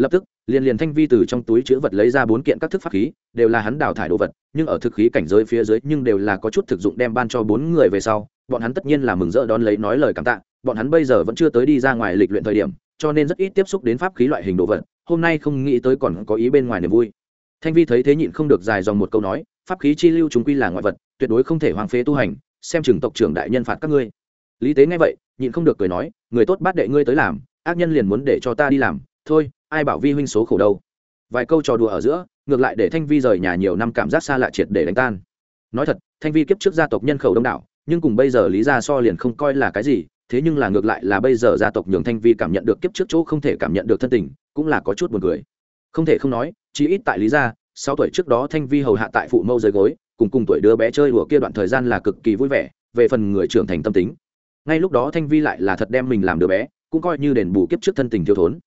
lập tức, liền liền thanh vi từ trong túi chữ vật lấy ra bốn kiện các thức pháp khí, đều là hắn đào thải đồ vật, nhưng ở thực khí cảnh giới phía dưới nhưng đều là có chút thực dụng đem ban cho bốn người về sau, bọn hắn tất nhiên là mừng rỡ đón lấy nói lời cảm tạ, bọn hắn bây giờ vẫn chưa tới đi ra ngoài lịch luyện thời điểm, cho nên rất ít tiếp xúc đến pháp khí loại hình đồ vật, hôm nay không nghĩ tới còn có ý bên ngoài niềm vui. Thanh vi thấy thế nhịn không được dài dòng một câu nói, pháp khí chi lưu chúng quy là ngoại vật, tuyệt đối không thể hoàng phế tu hành, xem chừng tộc trưởng đại nhân phạt các ngươi. Lý tế nghe vậy, nhịn không được cười nói, người tốt bát đệ ngươi tới làm, ác nhân liền muốn để cho ta đi làm thôi, ai bảo vi huynh số khổ đâu. Vài câu trò đùa ở giữa, ngược lại để thanh vi rời nhà nhiều năm cảm giác xa lạ triệt để đánh tan. Nói thật, thanh vi kiếp trước gia tộc nhân khẩu đông đảo, nhưng cùng bây giờ lý gia so liền không coi là cái gì, thế nhưng là ngược lại là bây giờ gia tộc nhường thanh vi cảm nhận được kiếp trước chỗ không thể cảm nhận được thân tình, cũng là có chút buồn cười. Không thể không nói chỉ ít tại lý gia sáu tuổi trước đó thanh vi hầu hạ tại phụ mâu dưới gối, cùng cùng tuổi đứa bé chơi đùa kia đoạn thời gian là cực kỳ vui vẻ, về phần người trưởng thành tâm tính. Ngay lúc đó thanh vi lại là thật đem mình làm đứa bé, cũng coi như đền bù kiếp trước thân tình thiếu thốn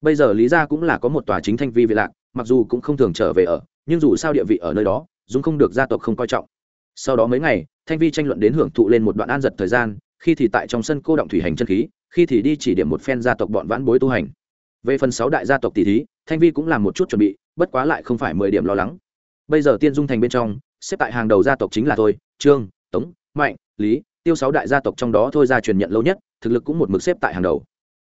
bây giờ lý gia cũng là có một tòa chính thanh vi về lạc, mặc dù cũng không thường trở về ở, nhưng dù sao địa vị ở nơi đó, dung không được gia tộc không coi trọng. Sau đó mấy ngày, thanh vi tranh luận đến hưởng thụ lên một đoạn an giật thời gian, khi thì tại trong sân cô động thủy hành chân khí, khi thì đi chỉ điểm một phen gia tộc bọn vãn bối tu hành. Về phần sáu đại gia tộc tỷ thí, thanh vi cũng làm một chút chuẩn bị, bất quá lại không phải mười điểm lo lắng. Bây giờ tiên dung thành bên trong, xếp tại hàng đầu gia tộc chính là tôi, trương, tống, mạnh, lý, tiêu sáu đại gia tộc trong đó thôi ra truyền nhận lâu nhất, thực lực cũng một mực xếp tại hàng đầu.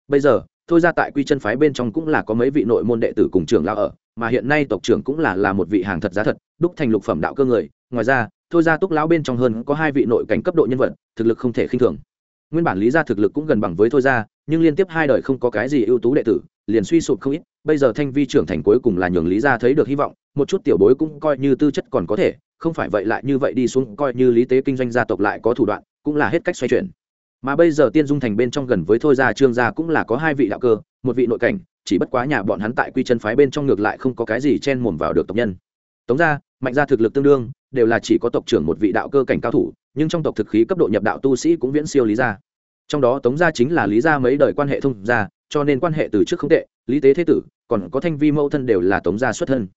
Bây giờ thôi ra tại quy chân phái bên trong cũng là có mấy vị nội môn đệ tử cùng trưởng lão ở, mà hiện nay tộc trưởng cũng là là một vị hàng thật giá thật, đúc thành lục phẩm đạo cơ người. Ngoài ra, thôi ra túc lão bên trong hơn có hai vị nội cảnh cấp độ nhân vật, thực lực không thể khinh thường. Nguyên bản lý ra thực lực cũng gần bằng với thôi ra, nhưng liên tiếp hai đời không có cái gì ưu tú đệ tử, liền suy sụp không ít. Bây giờ thanh vi trưởng thành cuối cùng là nhường lý ra thấy được hy vọng, một chút tiểu bối cũng coi như tư chất còn có thể, không phải vậy lại như vậy đi xuống, coi như lý tế kinh doanh gia tộc lại có thủ đoạn, cũng là hết cách xoay chuyển mà bây giờ tiên dung thành bên trong gần với thôi ra trương gia cũng là có hai vị đạo cơ, một vị nội cảnh, chỉ bất quá nhà bọn hắn tại quy chân phái bên trong ngược lại không có cái gì chen mồm vào được tộc nhân. Tống gia, mạnh gia thực lực tương đương, đều là chỉ có tộc trưởng một vị đạo cơ cảnh cao thủ, nhưng trong tộc thực khí cấp độ nhập đạo tu sĩ cũng viễn siêu lý gia. Trong đó tống gia chính là lý gia mấy đời quan hệ thông gia, cho nên quan hệ từ trước không tệ, lý tế thế tử, còn có thanh vi mẫu thân đều là tống gia xuất thân.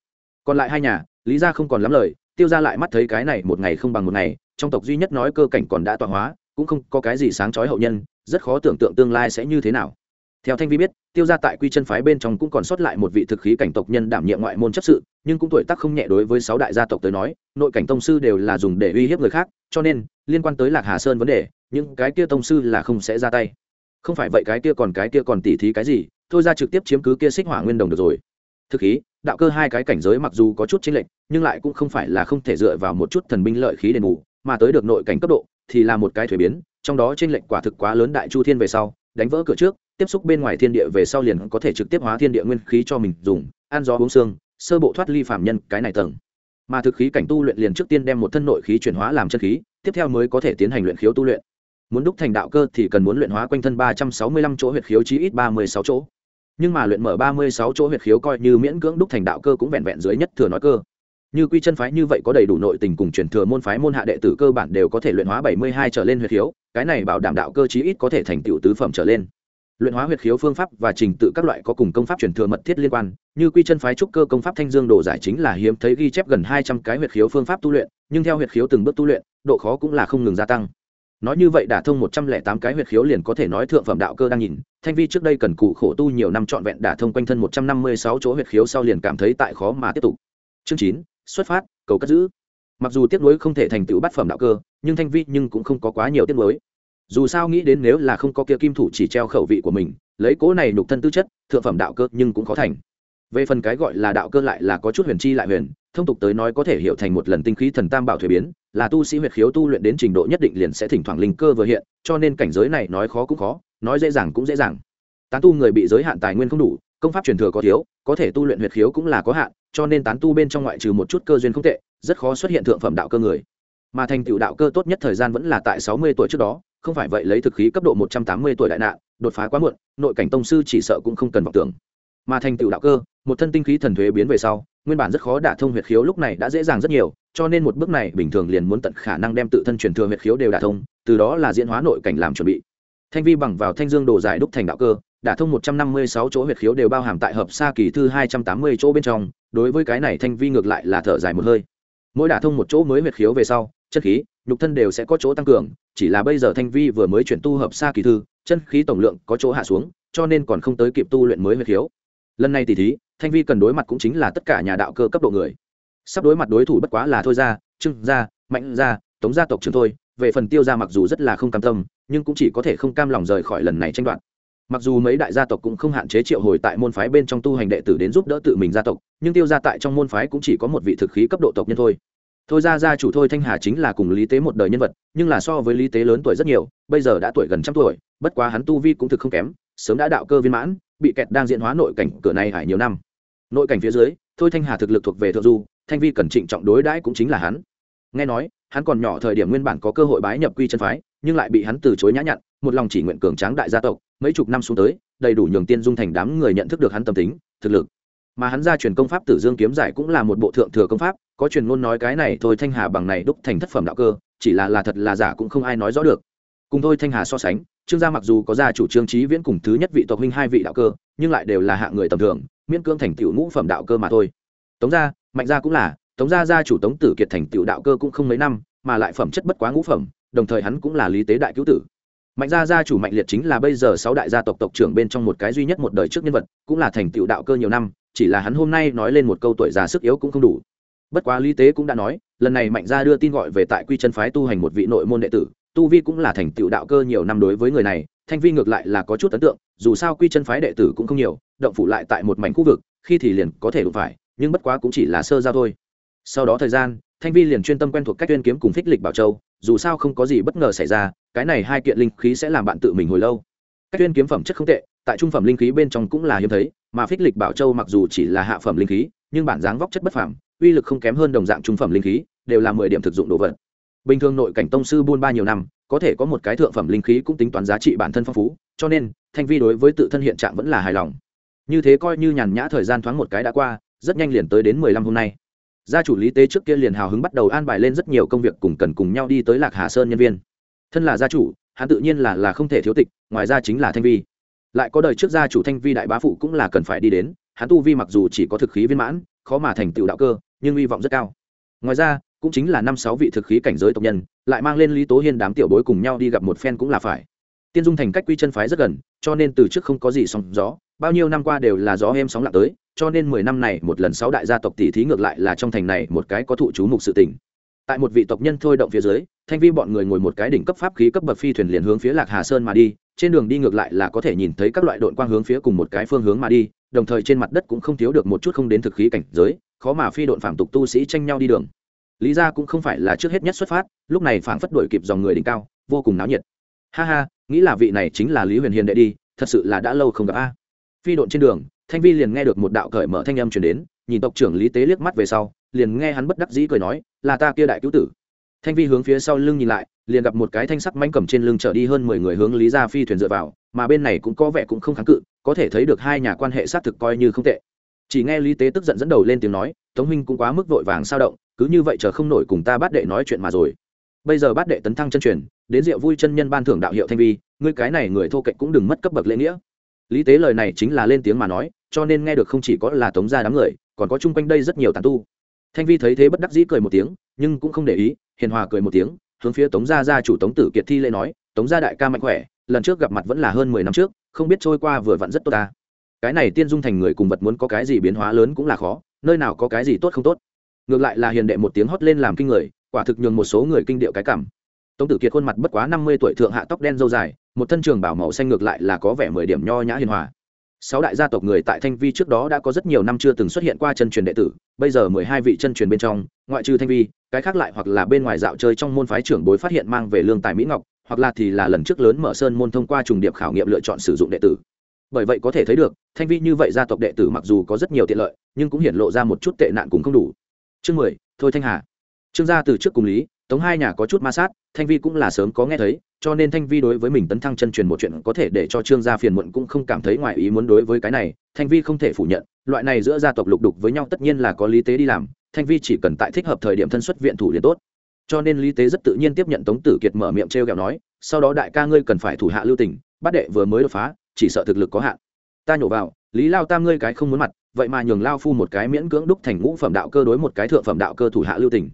Còn lại hai nhà, lý gia không còn lắm lời, tiêu gia lại mắt thấy cái này một ngày không bằng một ngày, trong tộc duy nhất nói cơ cảnh còn đã tọa hóa cũng không có cái gì sáng chói hậu nhân, rất khó tưởng tượng tương lai sẽ như thế nào. Theo thanh vi biết, tiêu gia tại quy chân phái bên trong cũng còn sót lại một vị thực khí cảnh tộc nhân đảm nhiệm ngoại môn chấp sự, nhưng cũng tuổi tác không nhẹ đối với sáu đại gia tộc tới nói, nội cảnh tông sư đều là dùng để uy hiếp người khác, cho nên, liên quan tới lạc hà sơn vấn đề, những cái kia tông sư là không sẽ ra tay. Không phải vậy cái kia còn cái kia còn tỉ thí cái gì, thôi ra trực tiếp chiếm cứ kia xích hỏa nguyên đồng được rồi. Thực khí, đạo cơ hai cái cảnh giới mặc dù có chút chênh lệch, nhưng lại cũng không phải là không thể dựa vào một chút thần binh lợi khí đền bù, mà tới được nội cảnh cấp độ thì là một cái thuế biến, trong đó trên lệnh quả thực quá lớn đại chu thiên về sau, đánh vỡ cửa trước, tiếp xúc bên ngoài thiên địa về sau liền có thể trực tiếp hóa thiên địa nguyên khí cho mình dùng, ăn gió uống xương sơ bộ thoát ly phạm nhân, cái này tầng. Mà thực khí cảnh tu luyện liền trước tiên đem một thân nội khí chuyển hóa làm chân khí, tiếp theo mới có thể tiến hành luyện khiếu tu luyện. Muốn đúc thành đạo cơ thì cần muốn luyện hóa quanh thân ba trăm sáu mươi lăm chỗ huyệt khiếu chí ít ba mươi sáu chỗ. Nhưng mà luyện mở ba mươi sáu chỗ huyệt khiếu coi như miễn cưỡng đúc thành đạo cơ cũng vẹn vẹn dưới nhất thừa nói cơ như quy chân phái như vậy có đầy đủ nội tình cùng truyền thừa môn phái môn hạ đệ tử cơ bản đều có thể luyện hóa bảy mươi hai trở lên huyệt khiếu, cái này bảo đảm đạo cơ chí ít có thể thành tựu tứ phẩm trở lên. Luyện hóa huyệt khiếu phương pháp và trình tự các loại có cùng công pháp truyền thừa mật thiết liên quan, như quy chân phái trúc cơ công pháp thanh dương đồ giải chính là hiếm thấy ghi chép gần hai trăm cái huyệt khiếu phương pháp tu luyện, nhưng theo huyệt khiếu từng bước tu luyện, độ khó cũng là không ngừng gia tăng. Nói như vậy đả thông một trăm lẻ tám cái huyệt khiếu liền có thể nói thượng phẩm đạo cơ đang nhìn, thanh vi trước đây cần cụ khổ tu nhiều năm trọn vẹn đả thông quanh thân một trăm năm mươi sáu chỗ huyệt khiếu sau liền cảm thấy tại khó mà tiếp tục. Chương chín xuất phát, cầu cất giữ. Mặc dù tiếc nuối không thể thành tựu bát phẩm đạo cơ, nhưng thanh vi nhưng cũng không có quá nhiều tiếc nuối. Dù sao nghĩ đến nếu là không có kia kim thủ chỉ treo khẩu vị của mình, lấy cố này nhục thân tư chất, thượng phẩm đạo cơ nhưng cũng khó thành. Về phần cái gọi là đạo cơ lại là có chút huyền chi lại huyền, thông tục tới nói có thể hiểu thành một lần tinh khí thần tam bảo thuế biến, là tu sĩ huyệt khiếu tu luyện đến trình độ nhất định liền sẽ thỉnh thoảng linh cơ vừa hiện, cho nên cảnh giới này nói khó cũng khó, nói dễ dàng cũng dễ dàng. Tán tu người bị giới hạn tài nguyên không đủ công pháp truyền thừa có thiếu, có thể tu luyện huyệt khiếu cũng là có hạn, cho nên tán tu bên trong ngoại trừ một chút cơ duyên không tệ, rất khó xuất hiện thượng phẩm đạo cơ người. Mà thành tựu đạo cơ tốt nhất thời gian vẫn là tại sáu mươi tuổi trước đó, không phải vậy lấy thực khí cấp độ một trăm tám mươi tuổi đại nạn, đột phá quá muộn, nội cảnh tông sư chỉ sợ cũng không cần vọng tưởng. Mà thành tựu đạo cơ, một thân tinh khí thần thuế biến về sau, nguyên bản rất khó đả thông huyệt khiếu lúc này đã dễ dàng rất nhiều, cho nên một bước này bình thường liền muốn tận khả năng đem tự thân truyền thừa huyệt khiếu đều đả thông, từ đó là diễn hóa nội cảnh làm chuẩn bị. Thanh vi bằng vào thanh dương đồ giải đúc thành đạo cơ đả thông một trăm năm mươi sáu chỗ huyệt khiếu đều bao hàm tại hợp xa kỳ thư hai trăm tám mươi chỗ bên trong, đối với cái này thanh vi ngược lại là thở dài một hơi. Mỗi đả thông một chỗ mới huyệt khiếu về sau chân khí, nhục thân đều sẽ có chỗ tăng cường, chỉ là bây giờ thanh vi vừa mới chuyển tu hợp xa kỳ thư chân khí tổng lượng có chỗ hạ xuống, cho nên còn không tới kịp tu luyện mới huyệt khiếu. Lần này tỷ thí, thanh vi cần đối mặt cũng chính là tất cả nhà đạo cơ cấp độ người. Sắp đối mặt đối thủ bất quá là thôi ra Trương ra mạnh ra tống gia tộc trưởng thôi, về phần tiêu gia mặc dù rất là không cam tâm, nhưng cũng chỉ có thể không cam lòng rời khỏi lần này tranh đoạt mặc dù mấy đại gia tộc cũng không hạn chế triệu hồi tại môn phái bên trong tu hành đệ tử đến giúp đỡ tự mình gia tộc, nhưng tiêu gia tại trong môn phái cũng chỉ có một vị thực khí cấp độ tộc nhân thôi. Thôi ra gia chủ thôi thanh hà chính là cùng lý tế một đời nhân vật, nhưng là so với lý tế lớn tuổi rất nhiều, bây giờ đã tuổi gần trăm tuổi, bất quá hắn tu vi cũng thực không kém, sớm đã đạo cơ viên mãn, bị kẹt đang diễn hóa nội cảnh cửa này hải nhiều năm. Nội cảnh phía dưới, thôi thanh hà thực lực thuộc về thượng du, thanh vi cần trịnh trọng đối đãi cũng chính là hắn. Nghe nói, hắn còn nhỏ thời điểm nguyên bản có cơ hội bái nhập quy chân phái, nhưng lại bị hắn từ chối nhã nhặn một lòng chỉ nguyện cường tráng đại gia tộc, mấy chục năm xuống tới, đầy đủ nhường tiên dung thành đám người nhận thức được hắn tâm tính, thực lực. Mà hắn ra truyền công pháp tử dương kiếm giải cũng là một bộ thượng thừa công pháp, có truyền ngôn nói cái này thôi thanh hà bằng này đúc thành thất phẩm đạo cơ, chỉ là là thật là giả cũng không ai nói rõ được. Cùng thôi thanh hà so sánh, trương gia mặc dù có gia chủ trương trí viễn cùng thứ nhất vị tộc huynh hai vị đạo cơ, nhưng lại đều là hạng người tầm thường, miễn cưỡng thành tựu ngũ phẩm đạo cơ mà thôi. Tống gia, mạnh gia cũng là, tống gia gia chủ tống tử kiệt thành tựu đạo cơ cũng không mấy năm, mà lại phẩm chất bất quá ngũ phẩm, đồng thời hắn cũng là lý tế đại cứu tử mạnh gia gia chủ mạnh liệt chính là bây giờ sáu đại gia tộc tộc trưởng bên trong một cái duy nhất một đời trước nhân vật, cũng là thành tựu đạo cơ nhiều năm, chỉ là hắn hôm nay nói lên một câu tuổi già sức yếu cũng không đủ. Bất quá lý tế cũng đã nói, lần này mạnh gia đưa tin gọi về tại quy chân phái tu hành một vị nội môn đệ tử, tu vi cũng là thành tựu đạo cơ nhiều năm đối với người này, thanh vi ngược lại là có chút ấn tượng, dù sao quy chân phái đệ tử cũng không nhiều, động phủ lại tại một mảnh khu vực, khi thì liền có thể đụng phải, nhưng bất quá cũng chỉ là sơ giao thôi. Sau đó thời gian, thanh vi liền chuyên tâm quen thuộc cách tuyên kiếm cùng phích lịch bảo châu dù sao không có gì bất ngờ xảy ra, cái này hai kiện linh khí sẽ làm bạn tự mình hồi lâu. Cách tuyên kiếm phẩm chất không tệ, tại trung phẩm linh khí bên trong cũng là hiếm thấy, mà phích lịch bảo châu mặc dù chỉ là hạ phẩm linh khí, nhưng bản dáng vóc chất bất phẩm uy lực không kém hơn đồng dạng trung phẩm linh khí, đều là mười điểm thực dụng đồ vật. Bình thường nội cảnh tông sư buôn ba nhiều năm, có thể có một cái thượng phẩm linh khí cũng tính toán giá trị bản thân phong phú, cho nên, thanh vi đối với tự thân hiện trạng vẫn là hài lòng. Như thế coi như nhàn nhã thời gian thoáng một cái đã qua, rất nhanh liền tới đến mười lăm hôm nay gia chủ lý tế trước kia liền hào hứng bắt đầu an bài lên rất nhiều công việc cùng cần cùng nhau đi tới lạc hà sơn nhân viên. Thân là gia chủ, hắn tự nhiên là là không thể thiếu tịch, ngoài ra chính là thanh vi. Lại có đời trước gia chủ thanh vi đại bá phụ cũng là cần phải đi đến, hắn tu vi mặc dù chỉ có thực khí viên mãn, khó mà thành tựu đạo cơ, nhưng hy vọng rất cao. Ngoài ra, cũng chính là năm sáu vị thực khí cảnh giới tộc nhân, lại mang lên lý tố hiên đám tiểu bối cùng nhau đi gặp một phen cũng là phải tiên dung thành cách quy chân phái rất gần, cho nên từ trước không có gì sóng gió. Bao nhiêu năm qua đều là gió êm sóng lặng tới, cho nên mười năm này một lần sáu đại gia tộc tỷ thí ngược lại là trong thành này một cái có thụ chú mục sự tình. Tại một vị tộc nhân thôi động phía dưới, thanh vi bọn người ngồi một cái đỉnh cấp pháp khí cấp bậc phi thuyền liền hướng phía lạc hà sơn mà đi, trên đường đi ngược lại là có thể nhìn thấy các loại đội quang hướng phía cùng một cái phương hướng mà đi, đồng thời trên mặt đất cũng không thiếu được một chút không đến thực khí cảnh giới, khó mà phi đội phạm tục tu sĩ tranh nhau đi đường. Lý ra cũng không phải là trước hết nhất xuất phát, lúc này phảng phất đổi kịp dòng người đỉnh cao, vô cùng náo nhiệt ha ha, nghĩ là vị này chính là lý huyền hiền đệ đi, thật sự là đã lâu không gặp a. Phi độn trên đường, thanh vi liền nghe được một đạo cởi mở thanh âm chuyển đến, nhìn tộc trưởng lý tế liếc mắt về sau, liền nghe hắn bất đắc dĩ cười nói, là ta kia đại cứu tử. Thanh vi hướng phía sau lưng nhìn lại, liền gặp một cái thanh sắc manh cầm trên lưng trở đi hơn mười người hướng lý ra phi thuyền dựa vào, mà bên này cũng có vẻ cũng không kháng cự, có thể thấy được hai nhà quan hệ xác thực coi như không tệ. Chỉ nghe lý tế tức giận dẫn đầu lên tiếng nói, tống huynh cũng quá mức vội vàng sao động, cứ như vậy chờ không nổi cùng ta bát đệ nói chuyện mà rồi. Bây giờ bát đệ tấn thăng chân truyền đến rượu vui chân nhân ban thưởng đạo hiệu thanh vi, ngươi cái này người thô kệch cũng đừng mất cấp bậc lễ nghĩa. Lý tế lời này chính là lên tiếng mà nói, cho nên nghe được không chỉ có là tống gia đám người, còn có chung quanh đây rất nhiều tàn tu. Thanh vi thấy thế bất đắc dĩ cười một tiếng, nhưng cũng không để ý, hiền hòa cười một tiếng, hướng phía tống gia gia chủ tống tử kiệt thi lễ nói, tống gia đại ca mạnh khỏe, lần trước gặp mặt vẫn là hơn mười năm trước, không biết trôi qua vừa vặn rất tốt ta. Cái này tiên dung thành người cùng vật muốn có cái gì biến hóa lớn cũng là khó, nơi nào có cái gì tốt không tốt. Ngược lại là hiền đệ một tiếng hót lên làm kinh người, quả thực nhường một số người kinh điệu cái cảm tống tử kiệt khuôn mặt bất quá năm mươi tuổi thượng hạ tóc đen dâu dài, một thân trường bảo màu xanh ngược lại là có vẻ mười điểm nho nhã hiền hòa. Sáu đại gia tộc người tại thanh vi trước đó đã có rất nhiều năm chưa từng xuất hiện qua chân truyền đệ tử, bây giờ mười hai vị chân truyền bên trong, ngoại trừ thanh vi, cái khác lại hoặc là bên ngoài dạo chơi trong môn phái trưởng bối phát hiện mang về lương tài mỹ ngọc, hoặc là thì là lần trước lớn mở sơn môn thông qua trùng điệp khảo nghiệm lựa chọn sử dụng đệ tử. Bởi vậy có thể thấy được, thanh vi như vậy gia tộc đệ tử mặc dù có rất nhiều tiện lợi, nhưng cũng hiển lộ ra một chút tệ nạn cũng không đủ. Chương mười, thôi thanh hà. Trương gia từ trước cùng lý tống hai nhà có chút ma sát, thanh vi cũng là sớm có nghe thấy, cho nên thanh vi đối với mình tấn thăng chân truyền một chuyện có thể để cho trương gia phiền muộn cũng không cảm thấy ngoài ý muốn đối với cái này, thanh vi không thể phủ nhận, loại này giữa gia tộc lục đục với nhau tất nhiên là có lý tế đi làm, thanh vi chỉ cần tại thích hợp thời điểm thân xuất viện thủ liền tốt. Cho nên lý tế rất tự nhiên tiếp nhận tống tử kiệt mở miệng t r e o kẹo nói, sau đó đại ca ngươi cần phải thủ hạ lưu tình, bát đệ vừa mới đột phá, chỉ sợ thực lực có hạn. Ta nhổ vào, lý lao tam ngươi cái không muốn mặt, vậy mà nhường lao phu một cái miễn cưỡng đúc thành ngũ phẩm đạo cơ đối một cái thượng phẩm đạo cơ thủ hạ lưu tình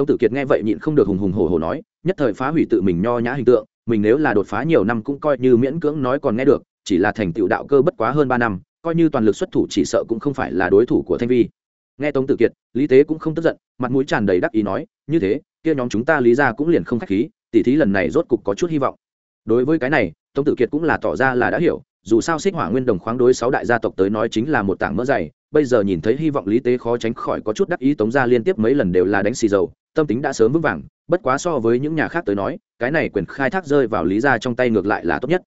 tống tử kiệt nghe vậy nhịn không được hùng hùng hồ hồ nói, nhất thời phá hủy tự mình nho nhã hình tượng, mình nếu là đột phá nhiều năm cũng coi như miễn cưỡng nói còn nghe được, chỉ là thành tựu đạo cơ bất quá hơn ba năm, coi như toàn lực xuất thủ chỉ sợ cũng không phải là đối thủ của thanh vi. Nghe tống tử kiệt, lý tế cũng không tức giận, mặt mũi tràn đầy đắc ý nói, như thế, kia nhóm chúng ta lý ra cũng liền không khách khí, tỉ thí lần này rốt cục có chút hy vọng. Đối với cái này, tống tử kiệt cũng là tỏ ra là đã hiểu, dù sao xích hỏa nguyên đồng khoáng đối sáu đại gia tộc tới nói chính là một tảng mỡ dày bây giờ nhìn thấy hy vọng lý tế khó tránh khỏi có chút đắc ý, tống ra liên tiếp mấy lần đều là đánh xì dầu, tâm tính đã sớm vững vàng, bất quá so với những nhà khác tới nói, cái này quyền khai thác rơi vào lý gia trong tay ngược lại là tốt nhất.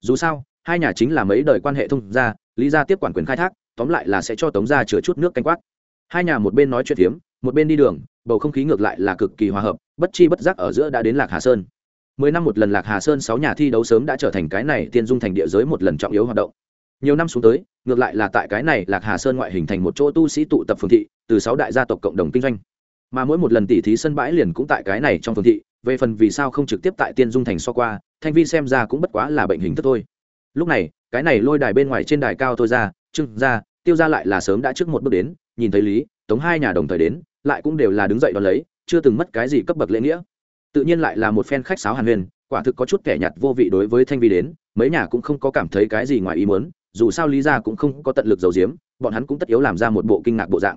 Dù sao, hai nhà chính là mấy đời quan hệ thông gia, lý gia tiếp quản quyền khai thác, tóm lại là sẽ cho tống gia chứa chút nước canh quát. Hai nhà một bên nói chuyện hiếm một bên đi đường, bầu không khí ngược lại là cực kỳ hòa hợp, bất chi bất giác ở giữa đã đến lạc hà sơn. Mười năm một lần lạc hà sơn sáu nhà thi đấu sớm đã trở thành cái này tiên dung thành địa giới một lần trọng yếu hoạt động. Nhiều năm xuống tới ngược lại là tại cái này lạc hà sơn ngoại hình thành một chỗ tu sĩ tụ tập phường thị, từ sáu đại gia tộc cộng đồng kinh doanh. Mà mỗi một lần tỉ thí sân bãi liền cũng tại cái này trong phường thị, về phần vì sao không trực tiếp tại tiên dung thành so qua, thanh vi xem ra cũng bất quá là bệnh hình thức thôi. Lúc này, cái này lôi đài bên ngoài trên đài cao thôi ra trưng ra tiêu ra lại là sớm đã trước một bước đến, nhìn thấy lý, tống hai nhà đồng thời đến, lại cũng đều là đứng dậy đón lấy, chưa từng mất cái gì cấp bậc lễ nghĩa. Tự nhiên lại là một phen khách sáo hàn huyền, quả thực có chút kẻ nhặt vô vị đối với thanh vi đến, mấy nhà cũng không có cảm thấy cái gì ngoài ý muốn dù sao lý ra cũng không có tận lực dầu diếm bọn hắn cũng tất yếu làm ra một bộ kinh ngạc bộ dạng.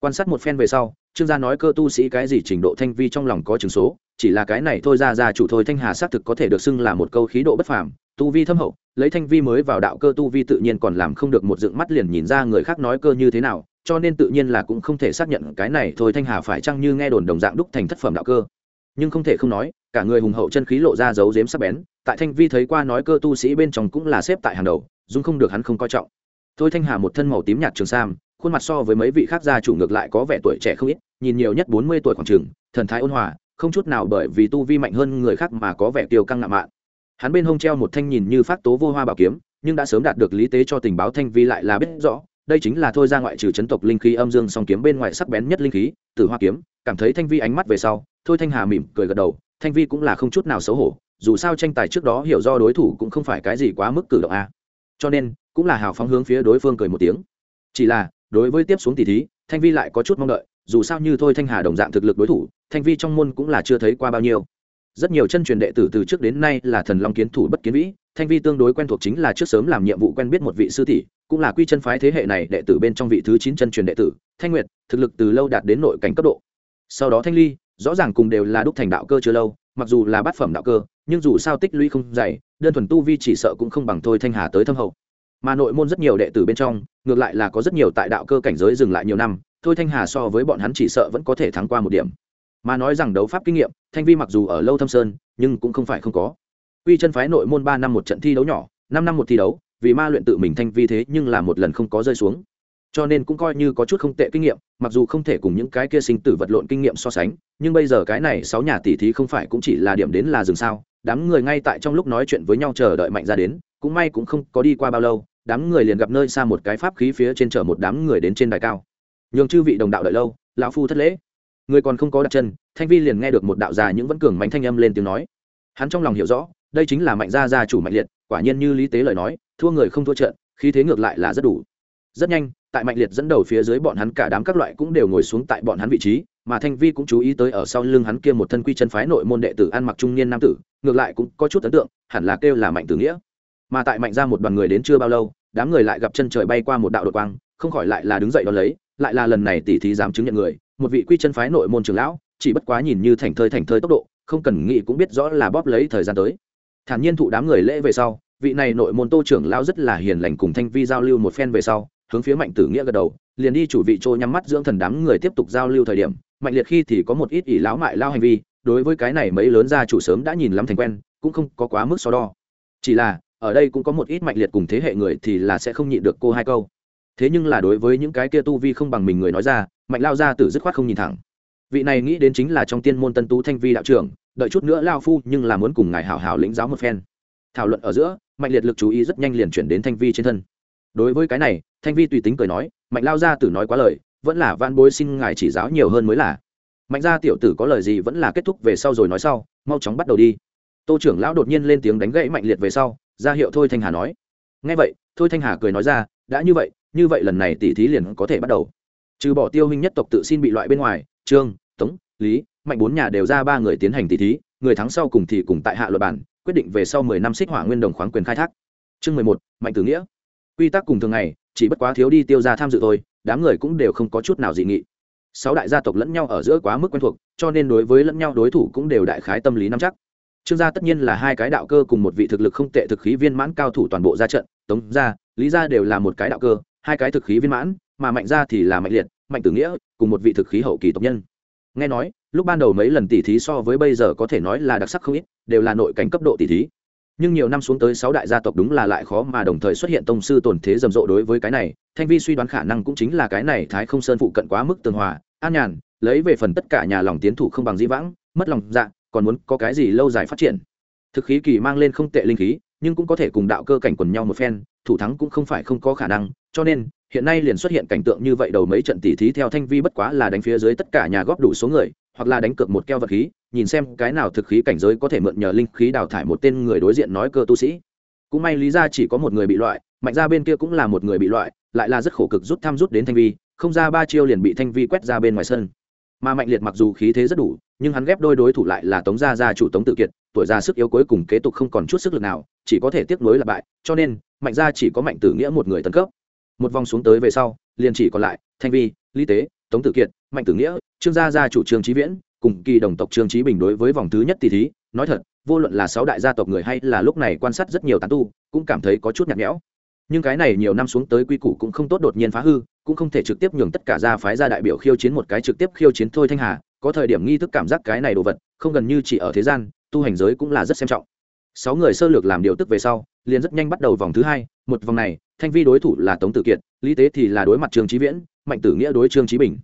Quan sát một phen về sau, trương gia nói cơ tu sĩ cái gì trình độ thanh vi trong lòng có chứng số, chỉ là cái này thôi ra ra chủ thôi thanh hà xác thực có thể được xưng là một câu khí độ bất phàm, tu vi thâm hậu, lấy thanh vi mới vào đạo cơ tu vi tự nhiên còn làm không được một dựng mắt liền nhìn ra người khác nói cơ như thế nào, cho nên tự nhiên là cũng không thể xác nhận cái này thôi thanh hà phải chăng như nghe đồn đồng dạng đúc thành thất phẩm đạo cơ. Nhưng không thể không nói cả người hùng hậu chân khí lộ ra dấu dếm sắc bén, tại thanh vi thấy qua nói cơ tu sĩ bên trong cũng là xếp tại hàng đầu, dung không được hắn không coi trọng. Thôi thanh hà một thân màu tím nhạt trường sam, khuôn mặt so với mấy vị khác gia chủ ngược lại có vẻ tuổi trẻ không ít, nhìn nhiều nhất bốn mươi tuổi khoảng trường, thần thái ôn hòa, không chút nào bởi vì tu vi mạnh hơn người khác mà có vẻ tiêu căng ngạo mạn. Hắn bên hông treo một thanh nhìn như phát tố vô hoa bảo kiếm, nhưng đã sớm đạt được lý tế cho tình báo thanh vi lại là biết rõ, đây chính là thôi ra ngoại trừ chấn tộc linh khí âm dương song kiếm bên ngoài sắc bén nhất linh khí, tử hoa kiếm, cảm thấy thanh vi ánh mắt về sau, thôi thanh hà mỉm cười gật đầu thanh vi cũng là không chút nào xấu hổ, dù sao tranh tài trước đó hiểu do đối thủ cũng không phải cái gì quá mức cử động a. Cho nên, cũng là hào phóng hướng phía đối phương cười một tiếng. Chỉ là, đối với tiếp xuống tỷ thí, thanh vi lại có chút mong đợi, dù sao như thôi thanh hà đồng dạng thực lực đối thủ, thanh vi trong môn cũng là chưa thấy qua bao nhiêu. Rất nhiều chân truyền đệ tử từ trước đến nay là thần long kiến thủ bất kiến vĩ, thanh vi tương đối quen thuộc chính là trước sớm làm nhiệm vụ quen biết một vị sư tỷ, cũng là quy chân phái thế hệ này đệ tử bên trong vị thứ chín chân truyền đệ tử, thanh nguyệt, thực lực từ lâu đạt đến nội cảnh cấp độ. Sau đó thanh ly rõ ràng cùng đều là đúc thành đạo cơ chưa lâu, mặc dù là bát phẩm đạo cơ, nhưng dù sao tích lũy không dày, đơn thuần tu vi chỉ sợ cũng không bằng thôi thanh hà tới thâm hậu. Mà nội môn rất nhiều đệ tử bên trong, ngược lại là có rất nhiều tại đạo cơ cảnh giới dừng lại nhiều năm, thôi thanh hà so với bọn hắn chỉ sợ vẫn có thể thắng qua một điểm. Mà nói rằng đấu pháp kinh nghiệm, thanh vi mặc dù ở lâu thâm sơn, nhưng cũng không phải không có. Uy chân phái nội môn ba năm một trận thi đấu nhỏ, năm năm một thi đấu, vì ma luyện tự mình thanh vi thế nhưng là một lần không có rơi xuống cho nên cũng coi như có chút không tệ kinh nghiệm, mặc dù không thể cùng những cái kia sinh tử vật lộn kinh nghiệm so sánh, nhưng bây giờ cái này sáu nhà tỷ thí không phải cũng chỉ là điểm đến là dừng sao, đám người ngay tại trong lúc nói chuyện với nhau chờ đợi mạnh ra đến, cũng may cũng không có đi qua bao lâu, đám người liền gặp nơi xa một cái pháp khí phía trên chở một đám người đến trên đài cao. Nhường chư vị đồng đạo đợi lâu, lão phu thất lễ. Người còn không có đặt chân, thanh vi liền nghe được một đạo già những vẫn cường mạnh thanh âm lên tiếng nói. Hắn trong lòng hiểu rõ, đây chính là mạnh gia gia chủ mạnh liệt, quả nhiên như lý tế lời nói, thua người không thua trận, khí thế ngược lại là rất đủ. Rất nhanh tại mạnh liệt dẫn đầu phía dưới bọn hắn cả đám các loại cũng đều ngồi xuống tại bọn hắn vị trí, mà thanh vi cũng chú ý tới ở sau lưng hắn kia một thân quy chân phái nội môn đệ tử ăn mặc trung niên nam tử, ngược lại cũng có chút ấn tượng, hẳn là kêu là mạnh tử nghĩa. Mà tại mạnh ra một đoàn người đến chưa bao lâu, đám người lại gặp chân trời bay qua một đạo đột quang, không khỏi lại là đứng dậy đón lấy, lại là lần này tỷ thí dám chứng nhận người, một vị quy chân phái nội môn trường lão, chỉ bất quá nhìn như thành thơi thành thơi tốc độ, không cần nghĩ cũng biết rõ là bóp lấy thời gian tới. Thản nhiên thụ đám người lễ về sau, vị này nội môn tô trưởng lão rất là hiền lành cùng thanh vi giao lưu một phen về sau hướng phía mạnh tử nghĩa gật đầu, liền đi chủ vị trôi nhắm mắt dưỡng thần đám người tiếp tục giao lưu thời điểm, mạnh liệt khi thì có một ít ỷ lão mại lao hành vi, đối với cái này mấy lớn gia chủ sớm đã nhìn lắm thành quen, cũng không có quá mức so đo. Chỉ là, ở đây cũng có một ít mạnh liệt cùng thế hệ người thì là sẽ không nhịn được cô hai câu. Thế nhưng là đối với những cái kia tu vi không bằng mình người nói ra, mạnh lao ra tử dứt khoát không nhìn thẳng. Vị này nghĩ đến chính là trong tiên môn tân tú thanh vi đạo trưởng, đợi chút nữa lao phu nhưng là muốn cùng ngài hảo hảo lĩnh giáo một phen. Thảo luận ở giữa, mạnh liệt lực chú ý rất nhanh liền chuyển đến thanh vi trên thân đối với cái này, thanh vi tùy tính cười nói, mạnh lao gia tử nói quá lời, vẫn là van bối xin ngài chỉ giáo nhiều hơn mới là. Mạnh gia tiểu tử có lời gì vẫn là kết thúc về sau rồi nói sau, mau chóng bắt đầu đi. Tô trưởng lão đột nhiên lên tiếng đánh gãy mạnh liệt về sau, ra hiệu thôi thanh hà nói. Ngay vậy, thôi thanh hà cười nói ra, đã như vậy như vậy lần này tỷ thí liền có thể bắt đầu. Trừ bỏ tiêu huynh nhất tộc tự xin bị loại bên ngoài, trương, tống, lý, mạnh bốn nhà đều ra ba người tiến hành tỷ thí, người thắng sau cùng thì cùng tại hạ luật bản, quyết định về sau mười năm xích hỏa nguyên đồng khoáng quyền khai thác. Chương mười một, mạnh tử nghĩa quy tắc cùng thường ngày, chỉ bất quá thiếu đi tiêu ra tham dự thôi, đám người cũng đều không có chút nào dị nghị. Sáu đại gia tộc lẫn nhau ở giữa quá mức quen thuộc, cho nên đối với lẫn nhau đối thủ cũng đều đại khái tâm lý nắm chắc. Trương gia tất nhiên là hai cái đạo cơ cùng một vị thực lực không tệ thực khí viên mãn cao thủ toàn bộ ra trận, tống gia, lý gia đều là một cái đạo cơ, hai cái thực khí viên mãn, mà mạnh gia thì là mạnh liệt, mạnh tử nghĩa cùng một vị thực khí hậu kỳ tộc nhân. Nghe nói, lúc ban đầu mấy lần tỉ thí so với bây giờ có thể nói là đặc sắc không ít, đều là nội cảnh cấp độ tỉ thí nhưng nhiều năm xuống tới sáu đại gia tộc đúng là lại khó mà đồng thời xuất hiện tông sư tổn thế rầm rộ đối với cái này, thanh vi suy đoán khả năng cũng chính là cái này thái không sơn phụ cận quá mức tường hòa, an nhàn, lấy về phần tất cả nhà lòng tiến thủ không bằng dĩ vãng, mất lòng dạ còn muốn có cái gì lâu dài phát triển. Thực khí kỳ mang lên không tệ linh khí, nhưng cũng có thể cùng đạo cơ cảnh quần nhau một phen, thủ thắng cũng không phải không có khả năng, cho nên, hiện nay liền xuất hiện cảnh tượng như vậy đầu mấy trận tỉ thí theo thanh vi bất quá là đánh phía dưới tất cả nhà góp đủ số người hoặc là đánh cược một keo vật khí, nhìn xem cái nào thực khí cảnh giới có thể mượn nhờ linh khí đào thải một tên người đối diện nói cơ tu sĩ. Cũng may lý ra chỉ có một người bị loại, mạnh ra bên kia cũng là một người bị loại, lại là rất khổ cực rút thăm rút đến thanh vi, không ra ba chiêu liền bị thanh vi quét ra bên ngoài sân. Mà mạnh liệt mặc dù khí thế rất đủ, nhưng hắn ghép đôi đối thủ lại là tống gia gia chủ tống tự kiệt, tuổi già sức yếu cuối cùng kế tục không còn chút sức lực nào, chỉ có thể tiếp nối là bại, cho nên mạnh gia chỉ có mạnh tử nghĩa một người tấn cấp. Một vòng xuống tới về sau, liền chỉ còn lại thanh vi, lý tế, tống tự kiệt mạnh tử nghĩa, trương gia gia chủ trương trí viễn, cùng kỳ đồng tộc trương trí bình đối với vòng thứ nhất tỷ thí, nói thật, vô luận là sáu đại gia tộc người hay là lúc này quan sát rất nhiều tán tu, cũng cảm thấy có chút nhạt nhẽo. Nhưng cái này nhiều năm xuống tới quy củ cũng không tốt đột nhiên phá hư, cũng không thể trực tiếp nhường tất cả gia phái gia đại biểu khiêu chiến một cái trực tiếp khiêu chiến thôi thanh hà, có thời điểm nghi thức cảm giác cái này đồ vật, không gần như chỉ ở thế gian, tu hành giới cũng là rất xem trọng. Sáu người sơ lược làm điều tức về sau, liền rất nhanh bắt đầu vòng thứ hai, một vòng này, thanh vi đối thủ là tống tử kiệt, lý tế thì là đối mặt trương trí viễn, mạnh tử nghĩa đối trương trí bình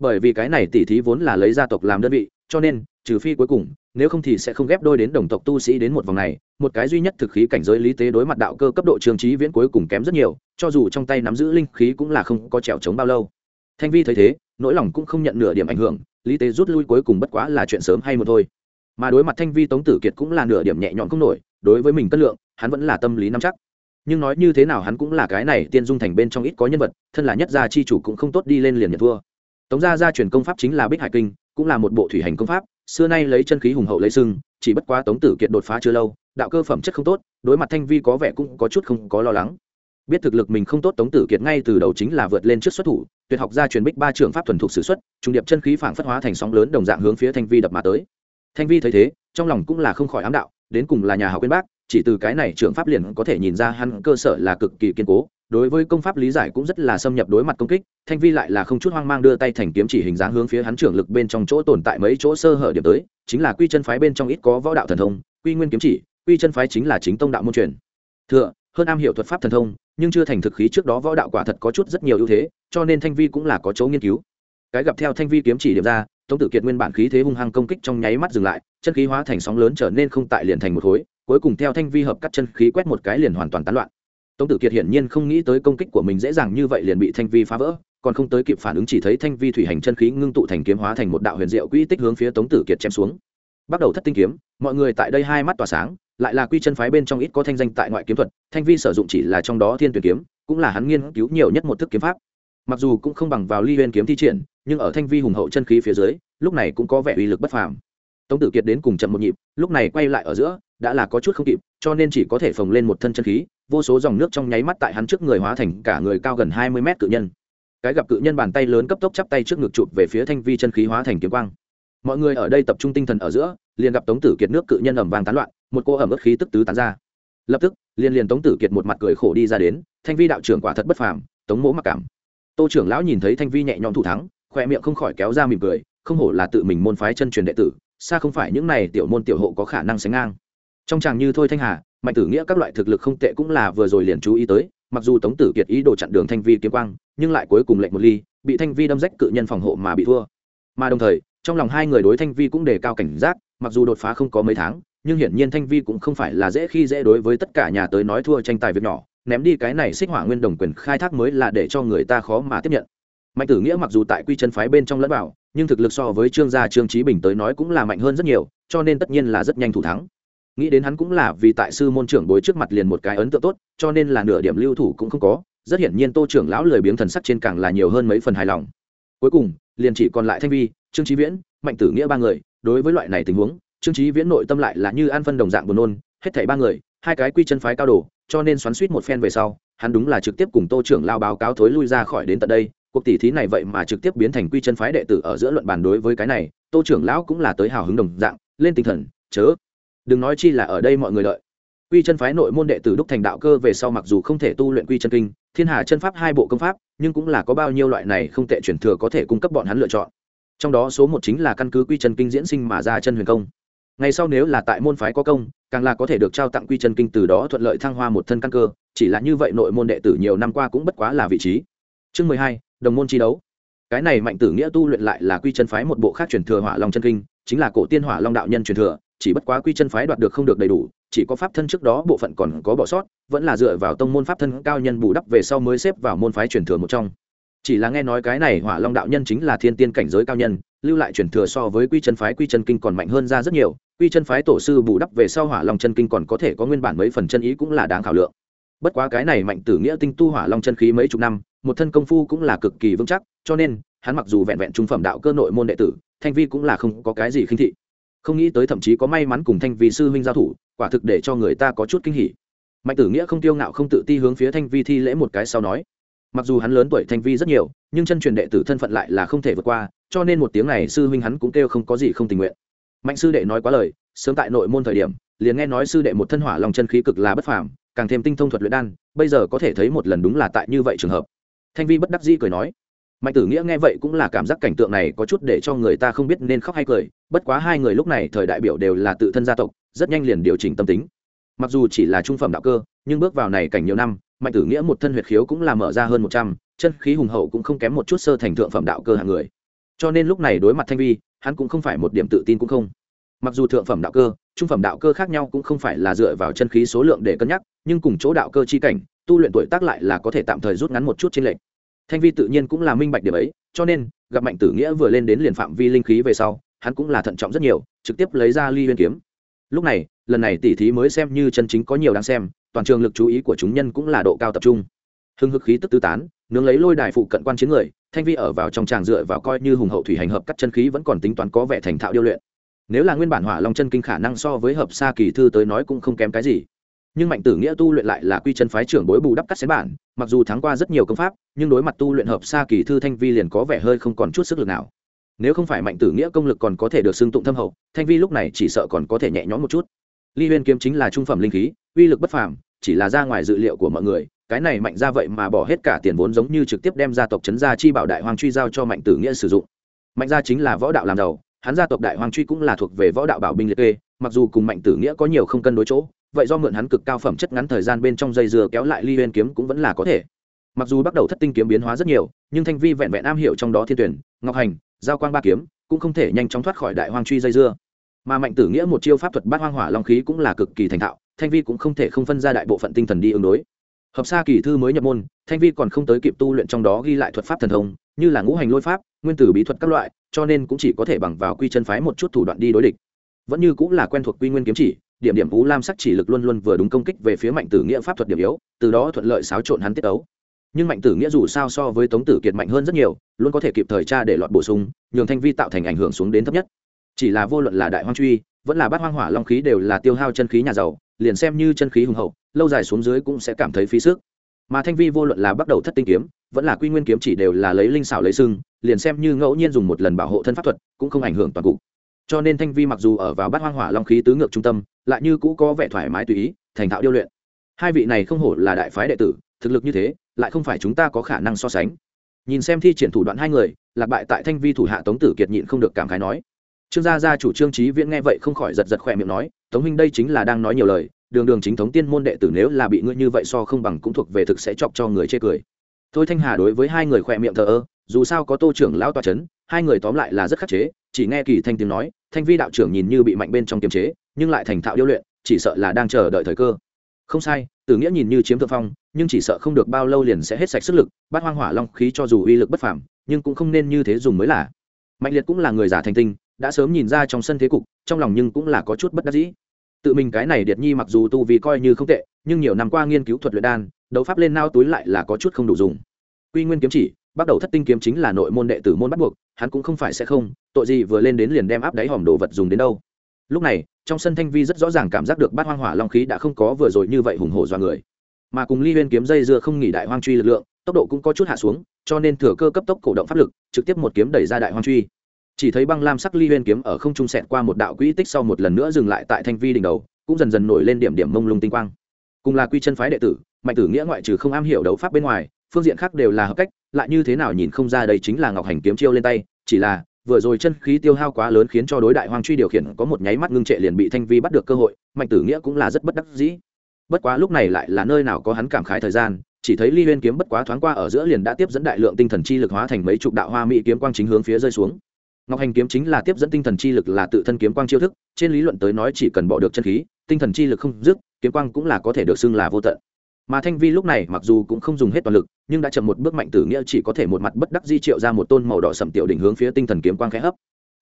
bởi vì cái này tỷ thí vốn là lấy gia tộc làm đơn vị, cho nên, trừ phi cuối cùng, nếu không thì sẽ không ghép đôi đến đồng tộc tu sĩ đến một vòng này, một cái duy nhất thực khí cảnh giới lý tế đối mặt đạo cơ cấp độ trường trí viễn cuối cùng kém rất nhiều, cho dù trong tay nắm giữ linh khí cũng là không có trèo trống bao lâu. Thanh vi thấy thế, nỗi lòng cũng không nhận nửa điểm ảnh hưởng, lý tế rút lui cuối cùng bất quá là chuyện sớm hay một thôi. Mà đối mặt thanh vi tống tử kiệt cũng là nửa điểm nhẹ nhõm không nổi, đối với mình cân lượng, hắn vẫn là tâm lý nắm chắc. Nhưng nói như thế nào hắn cũng là cái này tiên dung thành bên trong ít có nhân vật, thân là nhất gia chi chủ cũng không tốt đi lên liền nhận thua tống gia gia truyền công pháp chính là bích hải kinh, cũng là một bộ thủy hành công pháp, xưa nay lấy chân khí hùng hậu lấy sưng chỉ bất quá tống tử kiệt đột phá chưa lâu, đạo cơ phẩm chất không tốt, đối mặt thanh vi có vẻ cũng có chút không có lo lắng. Biết thực lực mình không tốt, tống tử kiệt ngay từ đầu chính là vượt lên trước xuất thủ, tuyệt học gia truyền bích ba trường pháp thuần thục sử xuất, trung điệp chân khí phản phất hóa thành sóng lớn đồng dạng hướng phía thanh vi đập mà tới. Thanh vi thấy thế, trong lòng cũng là không khỏi ám đạo, đến cùng là nhà học quyên bác, chỉ từ cái này trường pháp liền có thể nhìn ra hắn cơ sở là cực kỳ kiên cố đối với công pháp lý giải cũng rất là xâm nhập đối mặt công kích, thanh vi lại là không chút hoang mang đưa tay thành kiếm chỉ hình dáng hướng phía hắn trưởng lực bên trong chỗ tồn tại mấy chỗ sơ hở điểm tới, chính là quy chân phái bên trong ít có võ đạo thần thông, quy nguyên kiếm chỉ, quy chân phái chính là chính tông đạo môn truyền. Thừa hơn am hiểu thuật pháp thần thông, nhưng chưa thành thực khí trước đó võ đạo quả thật có chút rất nhiều ưu thế, cho nên thanh vi cũng là có chỗ nghiên cứu. Cái gặp theo thanh vi kiếm chỉ điểm ra, tống tử kiệt nguyên bản khí thế hung hăng công kích trong nháy mắt dừng lại, chân khí hóa thành sóng lớn trở nên không tại liền thành một khối, cuối cùng theo thanh vi hợp cắt chân khí quét một cái liền hoàn toàn tán loạn tống tử kiệt hiển nhiên không nghĩ tới công kích của mình dễ dàng như vậy liền bị thanh vi phá vỡ, còn không tới kịp phản ứng chỉ thấy thanh vi thủy hành chân khí ngưng tụ thành kiếm hóa thành một đạo huyền diệu quỹ tích hướng phía tống tử kiệt chém xuống. Bắt đầu thất tinh kiếm, mọi người tại đây hai mắt tỏa sáng, lại là quy chân phái bên trong ít có thanh danh tại ngoại kiếm thuật, thanh vi sử dụng chỉ là trong đó thiên tuyển kiếm, cũng là hắn nghiên cứu nhiều nhất một thức kiếm pháp. Mặc dù cũng không bằng vào ly huyên kiếm thi triển, nhưng ở thanh vi hùng hậu chân khí phía dưới, lúc này cũng có vẻ uy lực bất phàm. Tống tử kiệt đến cùng chậm một nhịp, lúc này quay lại ở giữa, đã là có chút không kịp, cho nên chỉ có thể phồng lên một thân chân khí vô số dòng nước trong nháy mắt tại hắn trước người hóa thành cả người cao gần hai mươi mét cự nhân. Cái gặp cự nhân bàn tay lớn cấp tốc chắp tay trước ngực chụp về phía thanh vi chân khí hóa thành kiếm quang. Mọi người ở đây tập trung tinh thần ở giữa, liền gặp tống tử kiệt nước cự nhân ẩm vàng tán loạn, một cô ẩm ướt khí tức tứ tán ra. Lập tức, liền liền tống tử kiệt một mặt cười khổ đi ra đến, thanh vi đạo trưởng quả thật bất phàm, tống mỗ mặc cảm. Tô trưởng lão nhìn thấy thanh vi nhẹ nhõm thủ thắng, khoe miệng không khỏi kéo ra mỉm cười, không hổ là tự mình môn phái chân truyền đệ tử, xa không phải những này tiểu môn tiểu hộ có khả năng sánh ngang. Trong chàng như thôi thanh hà mạnh tử nghĩa các loại thực lực không tệ cũng là vừa rồi liền chú ý tới mặc dù tống tử kiệt ý đồ chặn đường thanh vi kiếm quang nhưng lại cuối cùng lệnh một ly bị thanh vi đâm rách cự nhân phòng hộ mà bị thua. Mà đồng thời trong lòng hai người đối thanh vi cũng đề cao cảnh giác mặc dù đột phá không có mấy tháng nhưng hiển nhiên thanh vi cũng không phải là dễ khi dễ đối với tất cả nhà tới nói thua tranh tài việc nhỏ ném đi cái này xích hỏa nguyên đồng quyền khai thác mới là để cho người ta khó mà tiếp nhận. Mạnh tử nghĩa mặc dù tại quy chân phái bên trong lẫn bảo, nhưng thực lực so với trương gia trương trí bình tới nói cũng là mạnh hơn rất nhiều cho nên tất nhiên là rất nhanh thủ thắng nghĩ đến hắn cũng là vì tại sư môn trưởng bối trước mặt liền một cái ấn tượng tốt, cho nên là nửa điểm lưu thủ cũng không có. Rất hiển nhiên tô trưởng lão lười biếng thần sắc trên càng là nhiều hơn mấy phần hài lòng. Cuối cùng, liền chỉ còn lại thanh vi, trương trí viễn, mạnh tử nghĩa ba người. Đối với loại này tình huống, trương trí viễn nội tâm lại là như an phân đồng dạng buồn nôn, hết thảy ba người, hai cái quy chân phái cao đồ, cho nên xoắn suýt một phen về sau, hắn đúng là trực tiếp cùng tô trưởng lao báo cáo thối lui ra khỏi đến tận đây. Cuộc tỷ thí này vậy mà trực tiếp biến thành quy chân phái đệ tử ở giữa luận bàn đối với cái này, tô trưởng lão cũng là tới hào hứng đồng dạng, lên tinh thần, chớ đừng nói chi là ở đây mọi người đợi. Quy chân phái nội môn đệ tử đúc thành đạo cơ về sau mặc dù không thể tu luyện quy chân kinh, thiên hà chân pháp hai bộ công pháp, nhưng cũng là có bao nhiêu loại này không tệ chuyển thừa có thể cung cấp bọn hắn lựa chọn. Trong đó số một chính là căn cứ quy chân kinh diễn sinh mà ra chân huyền công. Ngày sau nếu là tại môn phái có công, càng là có thể được trao tặng quy chân kinh từ đó thuận lợi thăng hoa một thân căn cơ, chỉ là như vậy nội môn đệ tử nhiều năm qua cũng bất quá là vị trí. Chương mười hai, đồng môn chi đấu. Cái này mạnh tử nghĩa tu luyện lại là quy chân phái một bộ khác truyền thừa hỏa long chân kinh, chính là cổ tiên hỏa long đạo nhân truyền thừa chỉ bất quá quy chân phái đoạt được không được đầy đủ, chỉ có pháp thân trước đó bộ phận còn có bỏ sót, vẫn là dựa vào tông môn pháp thân cao nhân bù đắp về sau mới xếp vào môn phái truyền thừa một trong. Chỉ là nghe nói cái này hỏa long đạo nhân chính là thiên tiên cảnh giới cao nhân, lưu lại truyền thừa so với quy chân phái quy chân kinh còn mạnh hơn ra rất nhiều, quy chân phái tổ sư bù đắp về sau hỏa long chân kinh còn có thể có nguyên bản mấy phần chân ý cũng là đáng khảo lượng. Bất quá cái này mạnh tử nghĩa tinh tu hỏa long chân khí mấy chục năm, một thân công phu cũng là cực kỳ vững chắc, cho nên, hắn mặc dù vẹn vẹn trung phẩm đạo cơ nội môn đệ tử, thanh vi cũng là không có cái gì khinh thị không nghĩ tới thậm chí có may mắn cùng thanh vi sư huynh giao thủ, quả thực để cho người ta có chút kinh hỉ. Mạnh tử nghĩa không tiêu ngạo không tự ti hướng phía thanh vi thi lễ một cái sau nói. Mặc dù hắn lớn tuổi thanh vi rất nhiều, nhưng chân truyền đệ tử thân phận lại là không thể vượt qua, cho nên một tiếng này sư huynh hắn cũng kêu không có gì không tình nguyện. Mạnh sư đệ nói quá lời, sớm tại nội môn thời điểm, liền nghe nói sư đệ một thân hỏa lòng chân khí cực là bất phàm, càng thêm tinh thông thuật luyện đan, bây giờ có thể thấy một lần đúng là tại như vậy trường hợp. Thanh vi bất đắc dĩ cười nói mạnh tử nghĩa nghe vậy cũng là cảm giác cảnh tượng này có chút để cho người ta không biết nên khóc hay cười, bất quá hai người lúc này thời đại biểu đều là tự thân gia tộc, rất nhanh liền điều chỉnh tâm tính. Mặc dù chỉ là trung phẩm đạo cơ, nhưng bước vào này cảnh nhiều năm, mạnh tử nghĩa một thân huyệt khiếu cũng là mở ra hơn một trăm, chân khí hùng hậu cũng không kém một chút sơ thành thượng phẩm đạo cơ hạng người. Cho nên lúc này đối mặt thanh vi, hắn cũng không phải một điểm tự tin cũng không. Mặc dù thượng phẩm đạo cơ, trung phẩm đạo cơ khác nhau cũng không phải là dựa vào chân khí số lượng để cân nhắc, nhưng cùng chỗ đạo cơ chi cảnh, tu luyện tuổi tác lại là có thể tạm thời rút ngắn một chút trên lệnh thanh vi tự nhiên cũng là minh bạch điểm ấy, cho nên, gặp mạnh tử nghĩa vừa lên đến liền phạm vi linh khí về sau, hắn cũng là thận trọng rất nhiều, trực tiếp lấy ra ly huyên kiếm. Lúc này, lần này tỉ thí mới xem như chân chính có nhiều đáng xem, toàn trường lực chú ý của chúng nhân cũng là độ cao tập trung. Hưng hực khí tức tứ tán, nướng lấy lôi đài phụ cận quan chiến người, thanh vi ở vào trong tràng dựa vào coi như hùng hậu thủy hành hợp cắt chân khí vẫn còn tính toán có vẻ thành thạo điêu luyện. Nếu là nguyên bản hỏa long chân kinh khả năng so với hợp xa kỳ thư tới nói cũng không kém cái gì nhưng mạnh tử nghĩa tu luyện lại là quy chân phái trưởng bối bù đắp cắt xén bản, mặc dù thắng qua rất nhiều công pháp, nhưng đối mặt tu luyện hợp xa kỳ thư thanh vi liền có vẻ hơi không còn chút sức lực nào. Nếu không phải mạnh tử nghĩa công lực còn có thể được xưng tụng thâm hậu, thanh vi lúc này chỉ sợ còn có thể nhẹ nhõm một chút. Ly huyên kiếm chính là trung phẩm linh khí, uy lực bất phàm, chỉ là ra ngoài dự liệu của mọi người, cái này mạnh ra vậy mà bỏ hết cả tiền vốn giống như trực tiếp đem gia tộc trấn gia chi bảo đại hoàng truy giao cho mạnh tử nghĩa sử dụng. Mạnh gia chính là võ đạo làm giàu, hắn gia tộc đại hoàng truy cũng là thuộc về võ đạo bảo binh liệt kê, mặc dù cùng mạnh tử nghĩa có nhiều không cân đối chỗ vậy do mượn hắn cực cao phẩm chất ngắn thời gian bên trong dây dừa kéo lại ly huyên kiếm cũng vẫn là có thể. Mặc dù bắt đầu thất tinh kiếm biến hóa rất nhiều, nhưng thanh vi vẹn vẹn am hiểu trong đó thiên tuyển, ngọc hành, giao quang ba kiếm, cũng không thể nhanh chóng thoát khỏi đại hoang truy dây dưa. Mà mạnh tử nghĩa một chiêu pháp thuật bát hoang hỏa long khí cũng là cực kỳ thành thạo, thanh vi cũng không thể không phân ra đại bộ phận tinh thần đi ứng đối. Hợp xa kỳ thư mới nhập môn, thanh vi còn không tới kịp tu luyện trong đó ghi lại thuật pháp thần thông, như là ngũ hành lôi pháp, nguyên tử bí thuật các loại, cho nên cũng chỉ có thể bằng vào quy chân phái một chút thủ đoạn đi đối địch. Vẫn như cũng là quen thuộc quy nguyên kiếm chỉ điểm điểm vũ lam sắc chỉ lực luôn luôn vừa đúng công kích về phía mạnh tử nghĩa pháp thuật điểm yếu, từ đó thuận lợi xáo trộn hắn tiết ấu nhưng mạnh tử nghĩa dù sao so với tống tử kiệt mạnh hơn rất nhiều, luôn có thể kịp thời tra để lọt bổ sung, nhường thanh vi tạo thành ảnh hưởng xuống đến thấp nhất. Chỉ là vô luận là đại hoang truy, vẫn là bát hoang hỏa long khí đều là tiêu hao chân khí nhà giàu, liền xem như chân khí hùng hậu, lâu dài xuống dưới cũng sẽ cảm thấy phí sức. Mà thanh vi vô luận là bắt đầu thất tinh kiếm, vẫn là quy nguyên kiếm chỉ đều là lấy linh xảo lấy sưng liền xem như ngẫu nhiên dùng một lần bảo hộ thân pháp thuật, cũng không ảnh hưởng toàn cục cho nên thanh vi mặc dù ở vào bát hoang hỏa long khí tứ ngược trung tâm, lại như cũ có vẻ thoải mái tùy ý, thành thạo điêu luyện. Hai vị này không hổ là đại phái đệ tử, thực lực như thế, lại không phải chúng ta có khả năng so sánh. Nhìn xem thi triển thủ đoạn hai người, lạc bại tại thanh vi thủ hạ tống tử kiệt nhịn không được cảm khái nói. Trương gia gia chủ trương trí viễn nghe vậy không khỏi giật giật khỏe miệng nói, tống huynh đây chính là đang nói nhiều lời, đường đường chính thống tiên môn đệ tử nếu là bị ngươi như vậy so không bằng cũng thuộc về thực sẽ chọc cho người chê cười. Thôi thanh hà đối với hai người khỏe miệng thờ ơ dù sao có tô trưởng lão tòa c h ấ n hai người tóm lại là rất khắc chế, chỉ nghe kỳ thanh tiếng nói, thanh vi đạo trưởng nhìn như bị mạnh bên trong kiềm chế, nhưng lại thành thạo điêu luyện, chỉ sợ là đang chờ đợi thời cơ. Không sai, tử nghĩa nhìn như chiếm thượng phong, nhưng chỉ sợ không được bao lâu liền sẽ hết sạch sức lực, bát hoang hỏa long khí cho dù uy lực bất phảm nhưng cũng không nên như thế dùng mới là. Mạnh liệt cũng là người giả thành tinh, đã sớm nhìn ra trong sân thế cục, trong lòng nhưng cũng là có chút bất đắc dĩ. Tự mình cái này điệt nhi mặc dù tu vì coi như không tệ, nhưng nhiều năm qua nghiên cứu thuật luyện đan, đấu pháp lên nao túi lại là có chút không đủ dùng. Quy nguyên kiếm chỉ bắt đầu thất tinh kiếm chính là nội môn đệ tử môn bắt buộc, hắn cũng không phải sẽ không, tội gì vừa lên đến liền đem áp đáy hòm đồ vật dùng đến đâu. Lúc này, trong sân thanh vi rất rõ ràng cảm giác được bát hoang hỏa long khí đã không có vừa rồi như vậy hùng hổ do người. Mà cùng ly huyên kiếm dây dưa không nghỉ đại hoang truy lực lượng, tốc độ cũng có chút hạ xuống, cho nên thừa cơ cấp tốc cổ động pháp lực, trực tiếp một kiếm đẩy ra đại hoang truy. Chỉ thấy băng lam sắc ly huyên kiếm ở không trung sẹt qua một đạo quỹ tích sau một lần nữa dừng lại tại thanh vi đỉnh đầu, cũng dần dần nổi lên điểm điểm mông lung tinh quang. Cùng là quy chân phái đệ tử, mạnh tử nghĩa ngoại trừ không am hiểu đấu pháp bên ngoài phương diện khác đều là hợp cách, lại như thế nào nhìn không ra đây chính là ngọc hành kiếm chiêu lên tay, chỉ là, vừa rồi chân khí tiêu hao quá lớn khiến cho đối đại hoang truy điều khiển có một nháy mắt ngưng trệ liền bị thanh vi bắt được cơ hội, mạnh tử nghĩa cũng là rất bất đắc dĩ. Bất quá lúc này lại là nơi nào có hắn cảm khái thời gian, chỉ thấy ly huyên kiếm bất quá thoáng qua ở giữa liền đã tiếp dẫn đại lượng tinh thần chi lực hóa thành mấy chục đạo hoa mỹ kiếm quang chính hướng phía rơi xuống. Ngọc hành kiếm chính là tiếp dẫn tinh thần chi lực là tự thân kiếm quang chiêu thức, trên lý luận tới nói chỉ cần bỏ được chân khí, tinh thần chi lực không dứt, kiếm quang cũng là có thể được xưng là vô tận mà thanh vi lúc này mặc dù cũng không dùng hết toàn lực, nhưng đã chậm một bước mạnh tử nghĩa chỉ có thể một mặt bất đắc di triệu ra một tôn màu đỏ sầm tiểu đỉnh hướng phía tinh thần kiếm quang khẽ hấp.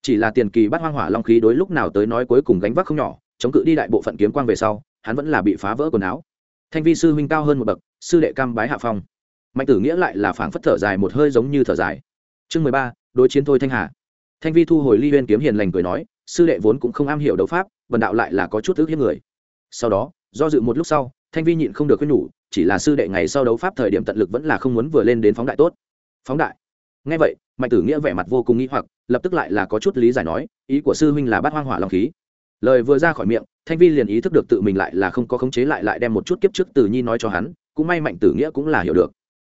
Chỉ là tiền kỳ bắt hoang hỏa long khí đối lúc nào tới nói cuối cùng gánh vác không nhỏ, chống cự đi đại bộ phận kiếm quang về sau, hắn vẫn là bị phá vỡ quần áo. Thanh vi sư huynh cao hơn một bậc, sư đệ cam bái hạ phong. Mạnh tử nghĩa lại là phảng phất thở dài một hơi giống như thở dài. Chương mười ba, đối chiến thôi thanh hà. Thanh vi thu hồi ly huyên kiếm hiền lành cười nói, sư đệ vốn cũng không am hiểu đấu pháp, vần đạo lại là có chút ước hiếp người. Sau đó, do dự một lúc sau, thanh vi nhịn không được khuyên nhủ chỉ là sư đệ ngày sau đấu pháp thời điểm tận lực vẫn là không muốn vừa lên đến phóng đại tốt. Phóng đại. Ngay vậy, mạnh tử nghĩa vẻ mặt vô cùng nghĩ hoặc, lập tức lại là có chút lý giải nói, ý của sư huynh là bắt hoang hỏa long khí. Lời vừa ra khỏi miệng, thanh vi liền ý thức được tự mình lại là không có khống chế lại lại đem một chút kiếp trước từ nhi nói cho hắn, cũng may mạnh tử nghĩa cũng là hiểu được.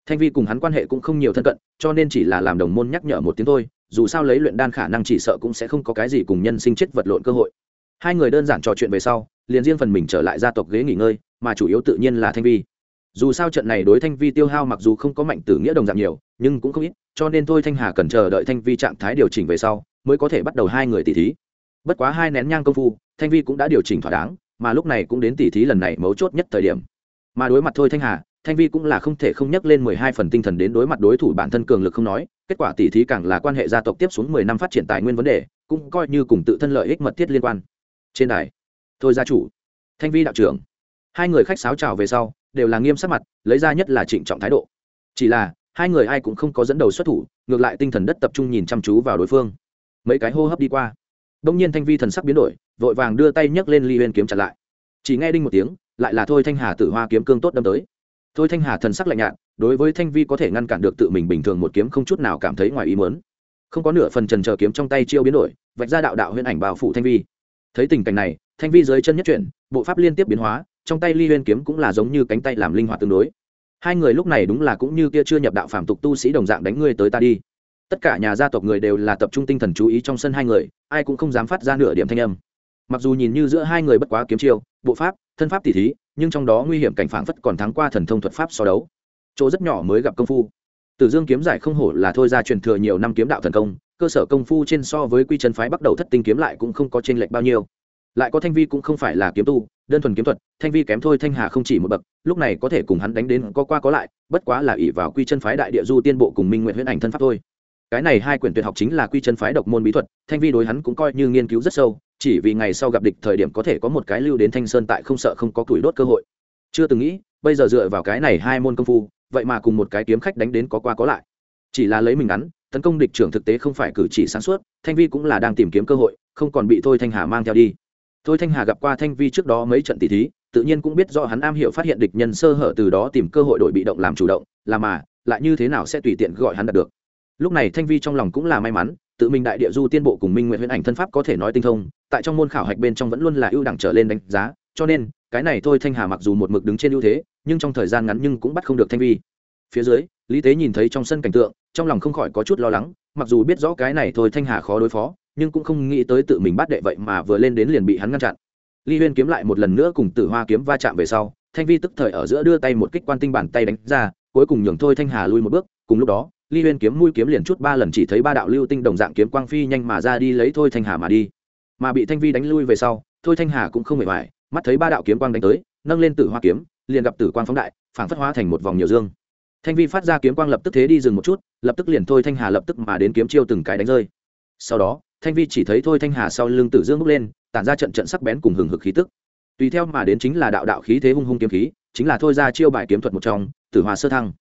Thanh vi cùng hắn quan hệ cũng không nhiều thân cận, cho nên chỉ là làm đồng môn nhắc nhở một tiếng thôi, dù sao lấy luyện đan khả năng chỉ sợ cũng sẽ không có cái gì cùng nhân sinh chết vật lộn cơ hội. Hai người đơn giản trò chuyện về sau, liền riêng phần mình trở lại gia tộc ghế nghỉ ngơi, mà chủ yếu tự nhiên là thanh vi dù sao trận này đối thanh vi tiêu hao mặc dù không có mạnh tử nghĩa đồng dạng nhiều, nhưng cũng không ít, cho nên thôi thanh hà cần chờ đợi thanh vi trạng thái điều chỉnh về sau mới có thể bắt đầu hai người tỷ thí. Bất quá hai nén nhang công phu, thanh vi cũng đã điều chỉnh thỏa đáng, mà lúc này cũng đến tỷ thí lần này mấu chốt nhất thời điểm. Mà đối mặt thôi thanh hà, thanh vi cũng là không thể không nhắc lên mười hai phần tinh thần đến đối mặt đối thủ bản thân cường lực không nói, kết quả tỷ thí càng là quan hệ gia tộc tiếp xuống mười năm phát triển tài nguyên vấn đề, cũng coi như cùng tự thân lợi ích mật thiết liên quan. Trên đài, thôi gia chủ, thanh vi đạo trưởng. Hai người khách sáo chào về sau đều là nghiêm sắc mặt, lấy ra nhất là trịnh trọng thái độ. Chỉ là, hai người ai cũng không có dẫn đầu xuất thủ, ngược lại tinh thần đất tập trung nhìn chăm chú vào đối phương. Mấy cái hô hấp đi qua. Đông nhiên thanh vi thần sắc biến đổi, vội vàng đưa tay nhấc lên ly huyên kiếm chặt lại. Chỉ nghe đinh một tiếng, lại là thôi thanh hà tử hoa kiếm cương tốt đâm tới. Thôi thanh hà thần sắc lạnh nhạt, đối với thanh vi có thể ngăn cản được tự mình bình thường một kiếm không chút nào cảm thấy ngoài ý muốn. Không có nửa phần trần chờ kiếm trong tay chiêu biến đổi, vạch ra đạo đạo huyễn ảnh bao phủ thanh vi. Thấy tình cảnh này, thanh vi dưới chân nhất chuyển, bộ pháp liên tiếp biến hóa trong tay ly huyên kiếm cũng là giống như cánh tay làm linh hoạt tương đối. Hai người lúc này đúng là cũng như kia chưa nhập đạo phàm tục tu sĩ đồng dạng đánh ngươi tới ta đi. Tất cả nhà gia tộc người đều là tập trung tinh thần chú ý trong sân hai người, ai cũng không dám phát ra nửa điểm thanh âm. Mặc dù nhìn như giữa hai người bất quá kiếm chiêu, bộ pháp, thân pháp tỉ thí, nhưng trong đó nguy hiểm cảnh phảng phất còn thắng qua thần thông thuật pháp so đấu. Chỗ rất nhỏ mới gặp công phu. Tử dương kiếm giải không hổ là thôi ra truyền thừa nhiều năm kiếm đạo thần công, cơ sở công phu trên so với quy chân phái bắt đầu thất tinh kiếm lại cũng không có chênh lệch bao nhiêu. Lại có thanh vi cũng không phải là kiếm tu đơn thuần kiếm thuật, thanh vi kém thôi, thanh hà không chỉ một bậc, lúc này có thể cùng hắn đánh đến có qua có lại, bất quá là ỷ vào quy chân phái đại địa du tiên bộ cùng minh nguyện huyễn ảnh thân pháp thôi. Cái này hai quyển tuyệt học chính là quy chân phái độc môn bí thuật, thanh vi đối hắn cũng coi như nghiên cứu rất sâu, chỉ vì ngày sau gặp địch thời điểm có thể có một cái lưu đến thanh sơn tại không sợ không có tuổi đốt cơ hội. Chưa từng nghĩ, bây giờ dựa vào cái này hai môn công phu, vậy mà cùng một cái kiếm khách đánh đến có qua có lại. Chỉ là lấy mình ngắn, tấn công địch trưởng thực tế không phải cử chỉ sáng suốt, thanh vi cũng là đang tìm kiếm cơ hội, không còn bị thôi, thanh hà mang theo đi thôi thanh hà gặp qua thanh vi trước đó mấy trận tỷ thí, tự nhiên cũng biết do hắn am hiểu phát hiện địch nhân sơ hở từ đó tìm cơ hội đổi bị động làm chủ động, là mà, lại như thế nào sẽ tùy tiện gọi hắn đạt được. Lúc này thanh vi trong lòng cũng là may mắn, tự mình đại địa du tiên bộ cùng minh nguyện huyễn ảnh thân pháp có thể nói tinh thông, tại trong môn khảo hạch bên trong vẫn luôn là ưu đẳng trở lên đánh giá, cho nên, cái này thôi thanh hà mặc dù một mực đứng trên ưu thế, nhưng trong thời gian ngắn nhưng cũng bắt không được thanh vi. Phía dưới, lý tế nhìn thấy trong sân cảnh tượng, trong lòng không khỏi có chút lo lắng, mặc dù biết rõ cái này thôi thanh hà khó đối phó nhưng cũng không nghĩ tới tự mình bắt đệ vậy mà vừa lên đến liền bị hắn ngăn chặn. Ly huyên kiếm lại một lần nữa cùng tử hoa kiếm va chạm về sau, thanh vi tức thời ở giữa đưa tay một kích quan tinh bàn tay đánh ra, cuối cùng nhường thôi thanh hà lui một bước, cùng lúc đó, ly huyên kiếm mũi kiếm liền chút ba lần chỉ thấy ba đạo lưu tinh đồng dạng kiếm quang phi nhanh mà ra đi lấy thôi thanh hà mà đi. Mà bị thanh vi đánh lui về sau, thôi thanh hà cũng không hề vải mắt thấy ba đạo kiếm quang đánh tới, nâng lên tử hoa kiếm, liền gặp tử quang phóng đại phảng phất hóa thành một vòng nhiều dương. Thanh vi phát ra kiếm quang lập tức thế đi dừng một chút, lập tức liền thôi thanh hà lập tức mà đến kiếm chiêu từng cái đánh rơi. Sau đó thanh vi chỉ thấy thôi thanh hà sau lưng tử dương bước lên, tản ra trận trận sắc bén cùng hừng hực khí tức. Tùy theo mà đến chính là đạo đạo khí thế hung hung kiếm khí, chính là thôi ra chiêu bài kiếm thuật một trong, tử hòa sơ thăng.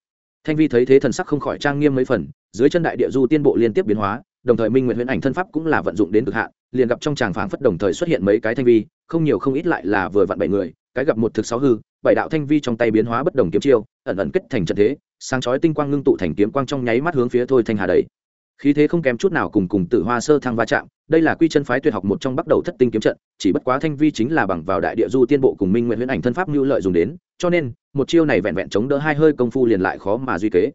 Thanh vi thấy thế thần sắc không khỏi trang nghiêm mấy phần, dưới chân đại địa du tiên bộ liên tiếp biến hóa, đồng thời minh nguyện huyễn ảnh thân pháp cũng là vận dụng đến cực hạn, liền gặp trong tràng phảng phất đồng thời xuất hiện mấy cái thanh vi, không nhiều không ít lại là vừa vặn bảy người, cái gặp một thực sáu hư, bảy đạo thanh vi trong tay biến hóa bất đồng kiếm chiêu, ẩn ẩn kết thành trận thế, sáng chói tinh quang ngưng tụ thành kiếm quang trong nháy mắt hướng phía thôi thanh hà đầy khí thế không kém chút nào cùng cùng tử hoa sơ thăng va chạm, đây là quy chân phái tuyệt học một trong bắt đầu thất tinh kiếm trận, chỉ bất quá thanh vi chính là bằng vào đại địa du tiên bộ cùng minh nguyện huyễn ảnh thân pháp mưu lợi dùng đến, cho nên, một chiêu này vẹn vẹn chống đỡ hai hơi công phu liền lại khó mà duy kế.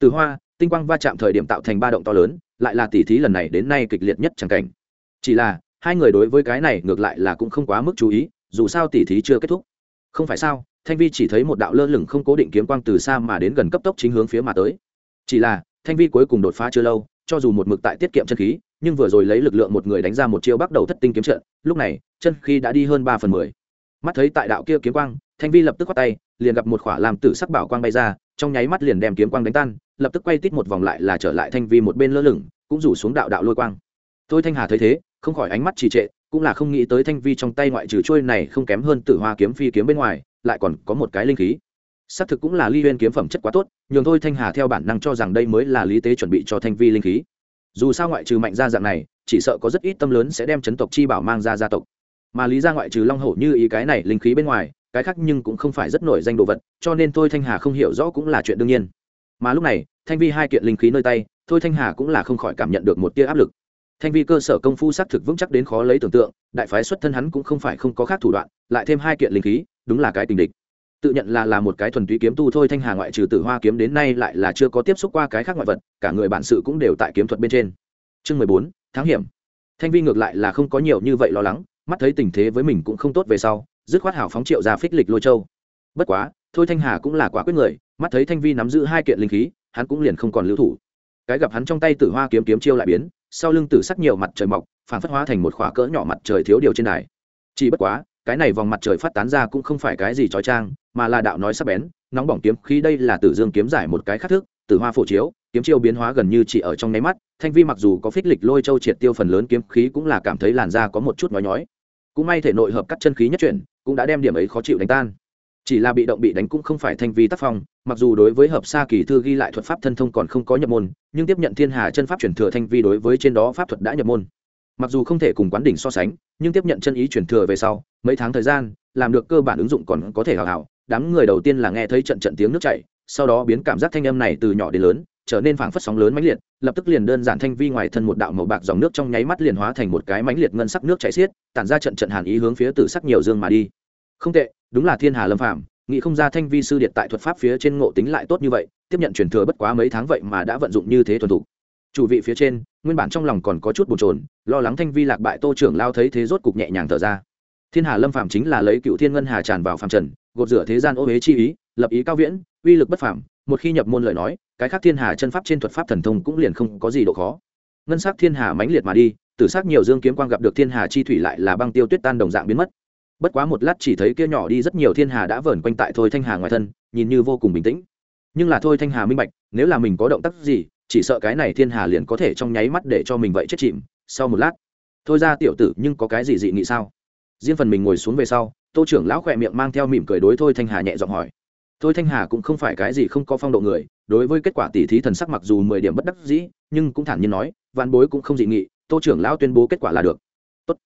Từ hoa, tinh quang va chạm thời điểm tạo thành ba động to lớn, lại là tỉ thí lần này đến nay kịch liệt nhất chẳng cảnh. Chỉ là, hai người đối với cái này ngược lại là cũng không quá mức chú ý, dù sao tỉ thí chưa kết thúc. Không phải sao, thanh vi chỉ thấy một đạo lơ lửng không cố định kiếm quang từ xa mà đến gần cấp tốc chính hướng phía mà tới. Chỉ là, thanh vi cuối cùng đột phá chưa lâu cho dù một mực tại tiết kiệm chân khí, nhưng vừa rồi lấy lực lượng một người đánh ra một chiêu bắt đầu thất tinh kiếm trận, lúc này, chân khí đã đi hơn ba phần mười. Mắt thấy tại đạo kia kiếm quang, thanh vi lập tức quát tay, liền gặp một khỏa làm tử sắc bảo quang bay ra, trong nháy mắt liền đem kiếm quang đánh tan, lập tức quay tít một vòng lại là trở lại thanh vi một bên lơ lửng, cũng rủ xuống đạo đạo lôi quang. Tôi thanh hà thấy thế, không khỏi ánh mắt trì trệ, cũng là không nghĩ tới thanh vi trong tay ngoại trừ trôi này không kém hơn tử hoa kiếm phi kiếm bên ngoài, lại còn có một cái linh khí xác thực cũng là ly huyên kiếm phẩm chất quá tốt, nhường thôi thanh hà theo bản năng cho rằng đây mới là lý tế chuẩn bị cho thanh vi linh khí. Dù sao ngoại trừ mạnh gia dạng này, chỉ sợ có rất ít tâm lớn sẽ đem chấn tộc chi bảo mang ra gia tộc. Mà lý ra ngoại trừ long hổ như ý cái này linh khí bên ngoài, cái khác nhưng cũng không phải rất nổi danh đồ vật, cho nên thôi thanh hà không hiểu rõ cũng là chuyện đương nhiên. Mà lúc này, thanh vi hai kiện linh khí nơi tay, thôi thanh hà cũng là không khỏi cảm nhận được một tia áp lực. Thanh vi cơ sở công phu xác thực vững chắc đến khó lấy tưởng tượng, đại phái xuất thân hắn cũng không phải không có khác thủ đoạn, lại thêm hai kiện linh khí, đúng là cái tình địch tự nhận là là một cái thuần túy kiếm tu thôi, thanh hà ngoại trừ tử hoa kiếm đến nay lại là chưa có tiếp xúc qua cái khác ngoại vật, cả người bản sự cũng đều tại kiếm thuật bên trên. Chương mười bốn tháng hiểm. Thanh vi ngược lại là không có nhiều như vậy lo lắng, mắt thấy tình thế với mình cũng không tốt về sau, dứt khoát hảo phóng triệu ra phích lịch lôi châu. Bất quá, thôi thanh hà cũng là quả quyết người, mắt thấy thanh vi nắm giữ hai kiện linh khí, hắn cũng liền không còn lưu thủ. Cái gặp hắn trong tay tử hoa kiếm kiếm chiêu lại biến, sau lưng tử sắc nhiều mặt trời mọc phản phất hóa thành một khỏa cỡ nhỏ mặt trời thiếu điều trên đài. Chỉ bất quá cái này vòng mặt trời phát tán ra cũng không phải cái gì trói trang, mà là đạo nói sắc bén, nóng bỏng kiếm khí đây là tử dương kiếm giải một cái khác thức, tử hoa phổ chiếu, kiếm chiêu biến hóa gần như chỉ ở trong nháy mắt, thanh vi mặc dù có phích lịch lôi châu triệt tiêu phần lớn kiếm khí cũng là cảm thấy làn da có một chút nói nhói. Cũng may thể nội hợp cắt chân khí nhất chuyển, cũng đã đem điểm ấy khó chịu đánh tan. Chỉ là bị động bị đánh cũng không phải thanh vi tác phong, mặc dù đối với hợp sa kỳ thư ghi lại thuật pháp thân thông còn không có nhập môn, nhưng tiếp nhận thiên hà chân pháp chuyển thừa thanh vi đối với trên đó pháp thuật đã nhập môn. Mặc dù không thể cùng quán đỉnh so sánh, nhưng tiếp nhận chân ý chuyển thừa về sau mấy tháng thời gian, làm được cơ bản ứng dụng còn có thể hào hào. đám người đầu tiên là nghe thấy trận trận tiếng nước chảy, sau đó biến cảm giác thanh âm này từ nhỏ đến lớn, trở nên phảng phất sóng lớn mãnh liệt, lập tức liền đơn giản thanh vi ngoài thân một đạo màu bạc dòng nước trong nháy mắt liền hóa thành một cái mãnh liệt ngân sắc nước chảy xiết, tản ra trận trận hàn ý hướng phía tử sắc nhiều dương mà đi. Không tệ, đúng là thiên hà lâm phạm nghĩ không ra thanh vi sư điện tại thuật pháp phía trên ngộ tính lại tốt như vậy, tiếp nhận truyền thừa bất quá mấy tháng vậy mà đã vận dụng như thế thuần thục. Chủ vị phía trên, nguyên bản trong lòng còn có chút bồn chồn, lo lắng thanh vi lạc bại tô trưởng lao thấy thế rốt cục nhẹ nhàng thở ra thiên hà lâm phạm chính là lấy cựu thiên ngân hà tràn vào phạm trần, gột rửa thế gian ô huế chi ý, lập ý cao viễn, uy lực bất phàm, một khi nhập môn lời nói, cái khác thiên hà chân pháp trên thuật pháp thần thông cũng liền không có gì độ khó. Ngân sắc thiên hà mãnh liệt mà đi, tử sắc nhiều dương kiếm quang gặp được thiên hà chi thủy lại là băng tiêu tuyết tan đồng dạng biến mất. Bất quá một lát chỉ thấy kia nhỏ đi rất nhiều thiên hà đã vờn quanh tại thôi thanh hà ngoài thân, nhìn như vô cùng bình tĩnh. Nhưng là thôi thanh hà minh bạch, nếu là mình có động tác gì, chỉ sợ cái này thiên hà liền có thể trong nháy mắt để cho mình vậy chết chìm. Sau một lát, thôi ra tiểu tử, nhưng có cái gì dị nghị sao? Riêng phần mình ngồi xuống về sau, tô trưởng lão khỏe miệng mang theo mỉm cười đối thôi thanh hà nhẹ giọng hỏi. Thôi thanh hà cũng không phải cái gì không có phong độ người, đối với kết quả tỉ thí thần sắc mặc dù mười điểm bất đắc dĩ, nhưng cũng thản nhiên nói văn bối cũng không dị nghị, tô trưởng lão tuyên bố kết quả là được. Tốt.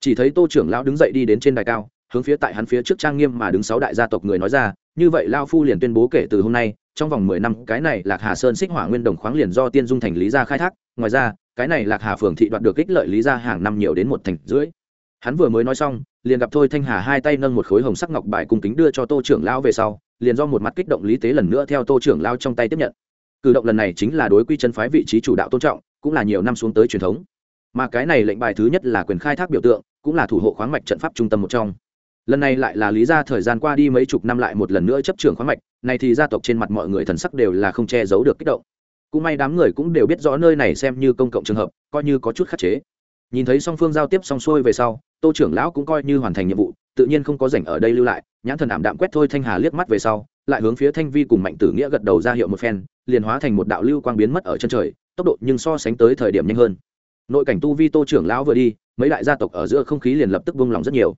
chỉ thấy tô trưởng lão đứng dậy đi đến trên đài cao, hướng phía tại hắn phía trước trang nghiêm mà đứng sáu đại gia tộc người nói ra, như vậy lao phu liền tuyên bố kể từ hôm nay, trong vòng mười năm, cái này lạc hà sơn xích hỏa nguyên đồng khoáng liền do tiên dung thành lý gia khai thác, ngoài ra, cái này lạc hà phường thị đoạt được ích lợi lý gia hàng năm nhiều đến một thành rưỡi hắn vừa mới nói xong, liền gặp thôi thanh hà hai tay nâng một khối hồng sắc ngọc bài cung kính đưa cho tô trưởng lão về sau, liền do một mặt kích động lý tế lần nữa theo tô trưởng lao trong tay tiếp nhận. Cử động lần này chính là đối quy chân phái vị trí chủ đạo tôn trọng, cũng là nhiều năm xuống tới truyền thống. Mà cái này lệnh bài thứ nhất là quyền khai thác biểu tượng, cũng là thủ hộ khoáng mạch trận pháp trung tâm một trong. Lần này lại là lý ra thời gian qua đi mấy chục năm lại một lần nữa chấp trưởng khoáng mạch, này thì gia tộc trên mặt mọi người thần sắc đều là không che giấu được kích động. Cũng may đám người cũng đều biết rõ nơi này xem như công cộng trường hợp, coi như có chút khắc chế. Nhìn thấy song phương giao tiếp xong xuôi về sau tô trưởng lão cũng coi như hoàn thành nhiệm vụ, tự nhiên không có rảnh ở đây lưu lại, nhãn thần ảm đạm quét thôi thanh hà liếc mắt về sau, lại hướng phía thanh vi cùng mạnh tử nghĩa gật đầu ra hiệu một phen, liền hóa thành một đạo lưu quang biến mất ở chân trời, tốc độ nhưng so sánh tới thời điểm nhanh hơn. Nội cảnh tu vi tô trưởng lão vừa đi, mấy đại gia tộc ở giữa không khí liền lập tức vung lòng rất nhiều.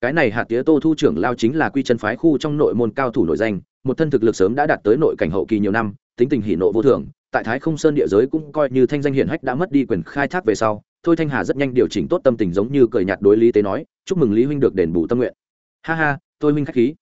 Cái này hạt tía tô thu trưởng lao chính là quy chân phái khu trong nội môn cao thủ nội danh, một thân thực lực sớm đã đạt tới nội cảnh hậu kỳ nhiều năm, tính tình hỷ nộ vô thường, tại thái không sơn địa giới cũng coi như thanh danh hiển hách đã mất đi quyền khai thác về sau thôi thanh hà rất nhanh điều chỉnh tốt tâm tình giống như cười nhạt đối lý tế nói, chúc mừng lý huynh được đền bù tâm nguyện. Ha ha, tôi huynh khách khí.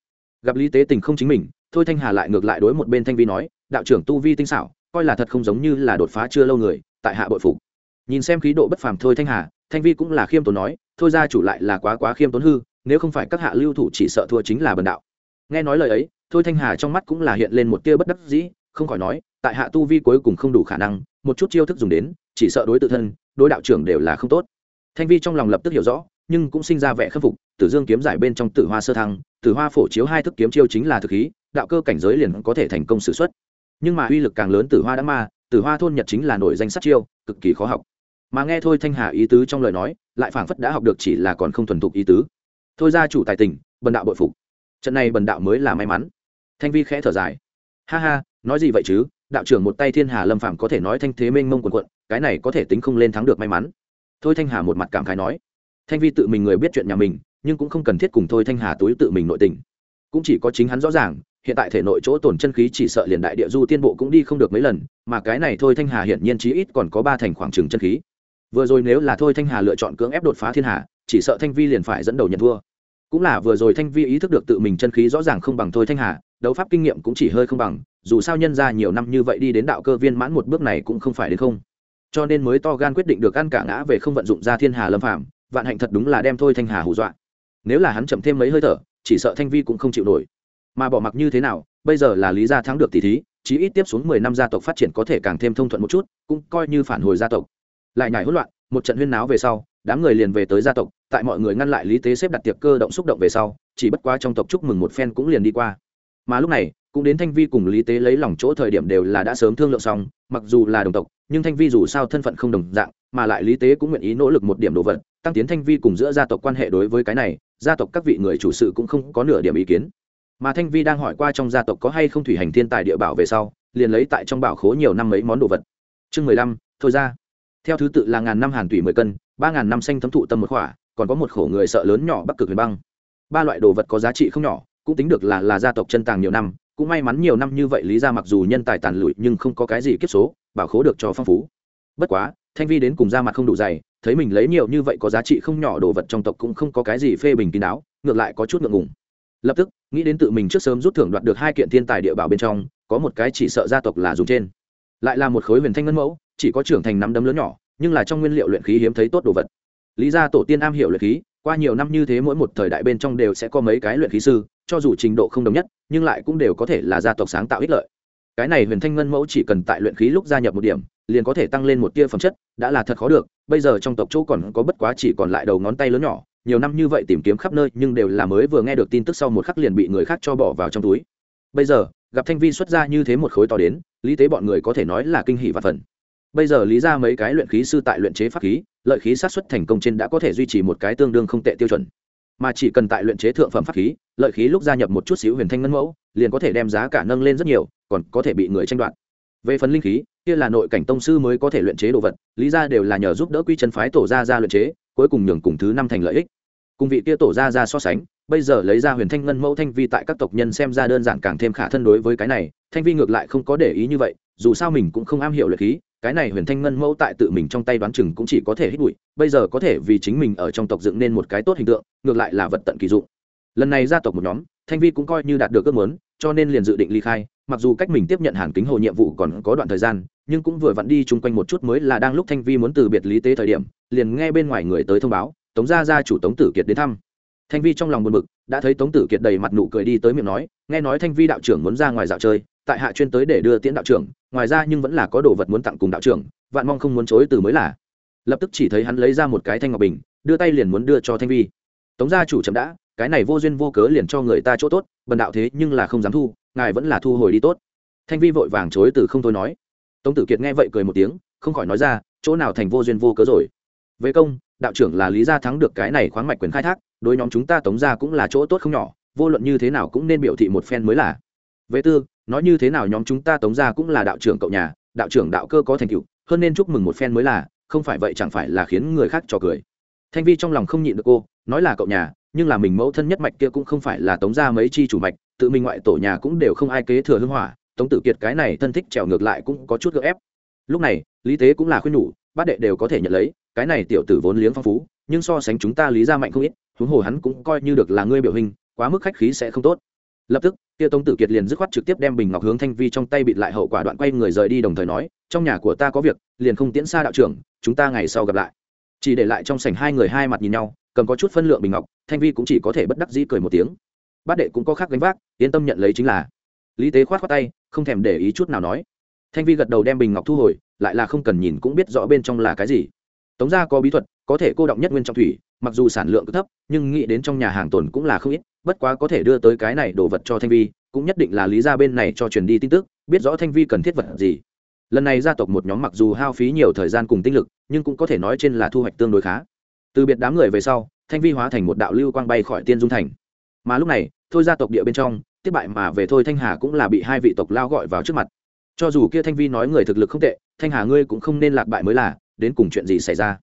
Gặp lý tế tình không chính mình, thôi thanh hà lại ngược lại đối một bên thanh vi nói, đạo trưởng tu vi tinh xảo, coi là thật không giống như là đột phá chưa lâu người, tại hạ bội phục. Nhìn xem khí độ bất phàm thôi thanh hà, thanh vi cũng là khiêm tốn nói, thôi ra chủ lại là quá quá khiêm tốn hư, nếu không phải các hạ lưu thủ chỉ sợ thua chính là bần đạo. Nghe nói lời ấy, thôi thanh hà trong mắt cũng là hiện lên một tia bất đắc dĩ, không khỏi nói, tại hạ tu vi cuối cùng không đủ khả năng, một chút chiêu thức dùng đến chỉ sợ đối tự thân, đối đạo trưởng đều là không tốt. Thanh vi trong lòng lập tức hiểu rõ, nhưng cũng sinh ra vẻ khâm phục, tử dương kiếm giải bên trong tử hoa sơ thăng, tử hoa phổ chiếu hai thức kiếm chiêu chính là thực khí, đạo cơ cảnh giới liền có thể thành công sử xuất. Nhưng mà uy lực càng lớn tử hoa đã ma, tử hoa thôn nhật chính là nổi danh sát chiêu, cực kỳ khó học. Mà nghe thôi thanh hà ý tứ trong lời nói, lại phảng phất đã học được chỉ là còn không thuần thục ý tứ. Thôi ra chủ tài tình, bần đạo bội phục. Trận này bần đạo mới là may mắn. Thanh vi khẽ thở dài. Ha ha, nói gì vậy chứ? Đạo trưởng một tay thiên hà lâm phạm có thể nói thanh thế mênh mông quần quận cái này có thể tính không lên thắng được may mắn. Thôi thanh hà một mặt cảm khái nói, thanh vi tự mình người biết chuyện nhà mình, nhưng cũng không cần thiết cùng thôi thanh hà túi tự mình nội tình. Cũng chỉ có chính hắn rõ ràng, hiện tại thể nội chỗ tổn chân khí chỉ sợ liền đại địa du tiên bộ cũng đi không được mấy lần, mà cái này thôi thanh hà hiện nhiên chí ít còn có ba thành khoảng trừng chân khí. Vừa rồi nếu là thôi thanh hà lựa chọn cưỡng ép đột phá thiên hà chỉ sợ thanh vi liền phải dẫn đầu nhận thua. Cũng là vừa rồi thanh vi ý thức được tự mình chân khí rõ ràng không bằng thôi thanh hà, đấu pháp kinh nghiệm cũng chỉ hơi không bằng, dù sao nhân ra nhiều năm như vậy đi đến đạo cơ viên mãn một bước này cũng không phải đến không cho nên mới to gan quyết định được ăn cả ngã về không vận dụng ra thiên hà lâm phạm vạn hạnh thật đúng là đem thôi thanh hà hù dọa. Nếu là hắn chậm thêm mấy hơi thở, chỉ sợ thanh vi cũng không chịu nổi. Mà bỏ mặc như thế nào, bây giờ là lý gia thắng được tỷ thí, chí ít tiếp xuống mười năm gia tộc phát triển có thể càng thêm thông thuận một chút, cũng coi như phản hồi gia tộc. Lại nhảy hỗn loạn, một trận huyên náo về sau, đám người liền về tới gia tộc, tại mọi người ngăn lại lý tế xếp đặt tiệc cơ động xúc động về sau, chỉ bất quá trong tộc chúc mừng một phen cũng liền đi qua. Mà lúc này cũng đến thanh vi cùng lý tế lấy lòng chỗ thời điểm đều là đã sớm thương lượng xong, mặc dù là đồng tộc, nhưng thanh vi dù sao thân phận không đồng dạng, mà lại lý tế cũng nguyện ý nỗ lực một điểm đồ vật, tăng tiến thanh vi cùng giữa gia tộc quan hệ đối với cái này, gia tộc các vị người chủ sự cũng không có nửa điểm ý kiến. Mà thanh vi đang hỏi qua trong gia tộc có hay không thủy hành thiên tài địa bảo về sau, liền lấy tại trong bảo khố nhiều năm mấy món đồ vật. Chương mười lăm, thôi ra. Theo thứ tự là ngàn năm hàn thủy mười cân, ba ngàn năm xanh thấm thụ tâm một khỏa, còn có một khổ người sợ lớn nhỏ bắc cực huyền băng. Ba loại đồ vật có giá trị không nhỏ, cũng tính được là là gia tộc chân tàng nhiều năm cũng may mắn nhiều năm như vậy lý ra mặc dù nhân tài tàn lụi nhưng không có cái gì kiếp số, bảo khố được cho phong phú. Bất quá, thanh vi đến cùng ra mặt không đủ dày, thấy mình lấy nhiều như vậy có giá trị không nhỏ đồ vật trong tộc cũng không có cái gì phê bình kín đáo, ngược lại có chút ngượng ngùng. Lập tức, nghĩ đến tự mình trước sớm rút thưởng đoạt được hai kiện thiên tài địa bảo bên trong, có một cái chỉ sợ gia tộc là dùng trên. Lại là một khối huyền thanh ngân mẫu, chỉ có trưởng thành nắm đấm lớn nhỏ, nhưng là trong nguyên liệu luyện khí hiếm thấy tốt đồ vật. Lý ra tổ tiên am hiểu luyện khí qua nhiều năm như thế mỗi một thời đại bên trong đều sẽ có mấy cái luyện khí sư, cho dù trình độ không đồng nhất, nhưng lại cũng đều có thể là gia tộc sáng tạo ích lợi. Cái này huyền thanh ngân mẫu chỉ cần tại luyện khí lúc gia nhập một điểm, liền có thể tăng lên một tia phẩm chất, đã là thật khó được, bây giờ trong tộc chỗ còn có bất quá chỉ còn lại đầu ngón tay lớn nhỏ, nhiều năm như vậy tìm kiếm khắp nơi nhưng đều là mới vừa nghe được tin tức sau một khắc liền bị người khác cho bỏ vào trong túi. Bây giờ, gặp thanh vi xuất ra như thế một khối to đến, lý tế bọn người có thể nói là kinh hỷ và phần. Bây giờ lý ra mấy cái luyện khí sư tại luyện chế pháp khí lợi khí sát xuất thành công trên đã có thể duy trì một cái tương đương không tệ tiêu chuẩn. Mà chỉ cần tại luyện chế thượng phẩm pháp khí, lợi khí lúc gia nhập một chút xíu huyền thanh ngân mẫu, liền có thể đem giá cả nâng lên rất nhiều, còn có thể bị người tranh đoạt. Về phần linh khí, kia là nội cảnh tông sư mới có thể luyện chế đồ vật, lý ra đều là nhờ giúp đỡ quy chân phái tổ ra ra luyện chế, cuối cùng nhường cùng thứ năm thành lợi ích. Cùng vị kia tổ ra ra so sánh, bây giờ lấy ra huyền thanh ngân mẫu thanh vi tại các tộc nhân xem ra đơn giản càng thêm khả thân đối với cái này, thanh vi ngược lại không có để ý như vậy, dù sao mình cũng không am hiểu luyện khí cái này huyền thanh ngân mẫu tại tự mình trong tay đoán chừng cũng chỉ có thể hít bụi, bây giờ có thể vì chính mình ở trong tộc dựng nên một cái tốt hình tượng, ngược lại là vật tận kỳ dụng. Lần này gia tộc một nhóm, thanh vi cũng coi như đạt được ước muốn, cho nên liền dự định ly khai, mặc dù cách mình tiếp nhận hàn kính hồ nhiệm vụ còn có đoạn thời gian, nhưng cũng vừa vặn đi chung quanh một chút mới là đang lúc thanh vi muốn từ biệt lý tế thời điểm, liền nghe bên ngoài người tới thông báo, tống gia gia chủ tống tử kiệt đến thăm thanh vi trong lòng buồn bực, đã thấy tống tử kiệt đầy mặt nụ cười đi tới miệng nói, nghe nói thanh vi đạo trưởng muốn ra ngoài dạo chơi, tại hạ chuyên tới để đưa tiễn đạo trưởng, ngoài ra nhưng vẫn là có đồ vật muốn tặng cùng đạo trưởng, vạn mong không muốn chối từ mới là. Lập tức chỉ thấy hắn lấy ra một cái thanh ngọc bình, đưa tay liền muốn đưa cho thanh vi. Tống gia chủ chậm đã, cái này vô duyên vô cớ liền cho người ta chỗ tốt, bần đạo thế nhưng là không dám thu, ngài vẫn là thu hồi đi tốt. Thanh vi vội vàng chối từ không thôi nói. Tống tử kiệt nghe vậy cười một tiếng, không khỏi nói ra, chỗ nào thành vô duyên vô cớ rồi. Về công đạo trưởng là lý gia thắng được cái này khoáng mạch quyền khai thác, đối nhóm chúng ta tống ra cũng là chỗ tốt không nhỏ, vô luận như thế nào cũng nên biểu thị một phen mới là. Vệ tư, nói như thế nào nhóm chúng ta tống ra cũng là đạo trưởng cậu nhà, đạo trưởng đạo cơ có thành tựu, hơn nên chúc mừng một phen mới là, không phải vậy chẳng phải là khiến người khác trò cười. Thanh vi trong lòng không nhịn được cô, nói là cậu nhà, nhưng là mình mẫu thân nhất mạch kia cũng không phải là tống ra mấy chi chủ mạch, tự mình ngoại tổ nhà cũng đều không ai kế thừa hưng hỏa, tống tử kiệt cái này thân thích trèo ngược lại cũng có chút gợ ép. Lúc này, lý tế cũng là khuyên nhủ, bát đệ đều có thể nhận lấy cái này tiểu tử vốn liếng phong phú, nhưng so sánh chúng ta lý ra mạnh không ít, huống hồ hắn cũng coi như được là ngươi biểu hình, quá mức khách khí sẽ không tốt. Lập tức tiêu tông tử kiệt liền dứt khoát trực tiếp đem bình ngọc hướng thanh vi trong tay bịt lại hậu quả đoạn quay người rời đi đồng thời nói, trong nhà của ta có việc, liền không tiễn xa đạo trưởng, chúng ta ngày sau gặp lại. Chỉ để lại trong sảnh hai người hai mặt nhìn nhau, cầm có chút phân lượng bình ngọc, thanh vi cũng chỉ có thể bất đắc dĩ cười một tiếng. Bát đệ cũng có khác gánh vác, yên tâm nhận lấy chính là. Lý tế khoát khoát tay, không thèm để ý chút nào nói. Thanh vi gật đầu đem bình ngọc thu hồi, lại là không cần nhìn cũng biết rõ bên trong là cái gì tống gia có bí thuật, có thể cô động nhất nguyên trong thủy, mặc dù sản lượng cứ thấp, nhưng nghĩ đến trong nhà hàng tồn cũng là không ít, bất quá có thể đưa tới cái này đồ vật cho thanh vi, cũng nhất định là lý ra bên này cho truyền đi tin tức, biết rõ thanh vi cần thiết vật gì. Lần này gia tộc một nhóm mặc dù hao phí nhiều thời gian cùng tinh lực, nhưng cũng có thể nói trên là thu hoạch tương đối khá. Từ biệt đám người về sau, thanh vi hóa thành một đạo lưu quang bay khỏi tiên dung thành. Mà lúc này, thôi gia tộc địa bên trong, tiếp bại mà về thôi thanh hà cũng là bị hai vị tộc lao gọi vào trước mặt. Cho dù kia thanh vi nói người thực lực không tệ, thanh hà ngươi cũng không nên lạc bại mới là đến cùng chuyện gì xảy ra?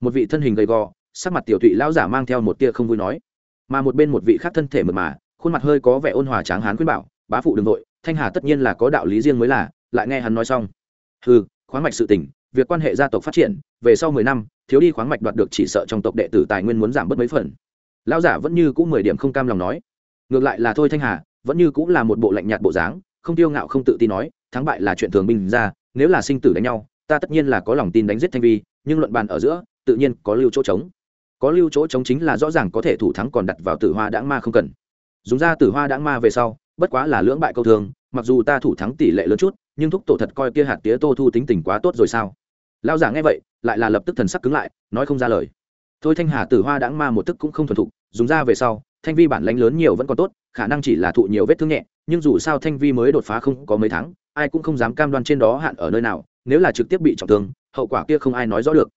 Một vị thân hình gầy gò, sắc mặt tiểu thụy lão giả mang theo một tia không vui nói. Mà một bên một vị khác thân thể mượt mà, khuôn mặt hơi có vẻ ôn hòa tráng hán khuyên bảo, bá phụ đ ư n g nội thanh hà tất nhiên là có đạo lý riêng mới là, lại nghe hắn nói xong. Ừ khoáng mạch sự tỉnh việc quan hệ gia tộc phát triển, về sau mười năm, thiếu đi khoáng mạch đoạt được chỉ sợ trong tộc đệ tử tài nguyên muốn giảm bớt mấy phần. Lão giả vẫn như c ũ mười điểm không cam lòng nói. Ngược lại là thôi thanh hà, vẫn như cũng là một bộ lạnh nhạt bộ dáng, không tiêu ngạo không tự tin nói, thắng bại là chuyện thường binh ra, nếu là sinh tử đánh nhau ta tất nhiên là có lòng tin đánh giết thanh vi, nhưng luận bàn ở giữa, tự nhiên có lưu chỗ trống. Có lưu chỗ trống chính là rõ ràng có thể thủ thắng còn đặt vào tử hoa đãng ma không cần. Dùng ra tử hoa đãng ma về sau, bất quá là lưỡng bại câu thường mặc dù ta thủ thắng tỷ lệ lớn chút, nhưng thúc tổ thật coi kia hạt tía tô thu tính tình quá tốt rồi sao? Lao giả nghe vậy, lại là lập tức thần sắc cứng lại, nói không ra lời. Thôi thanh hà tử hoa đãng ma một tức cũng không thuần thục, dùng ra về sau, thanh vi bản lãnh lớn nhiều vẫn còn tốt, khả năng chỉ là thụ nhiều vết thương nhẹ, nhưng dù sao thanh vi mới đột phá không có mấy tháng, ai cũng không dám cam đoan trên đó hạn ở nơi nào nếu là trực tiếp bị trọng thương, hậu quả kia không ai nói rõ được.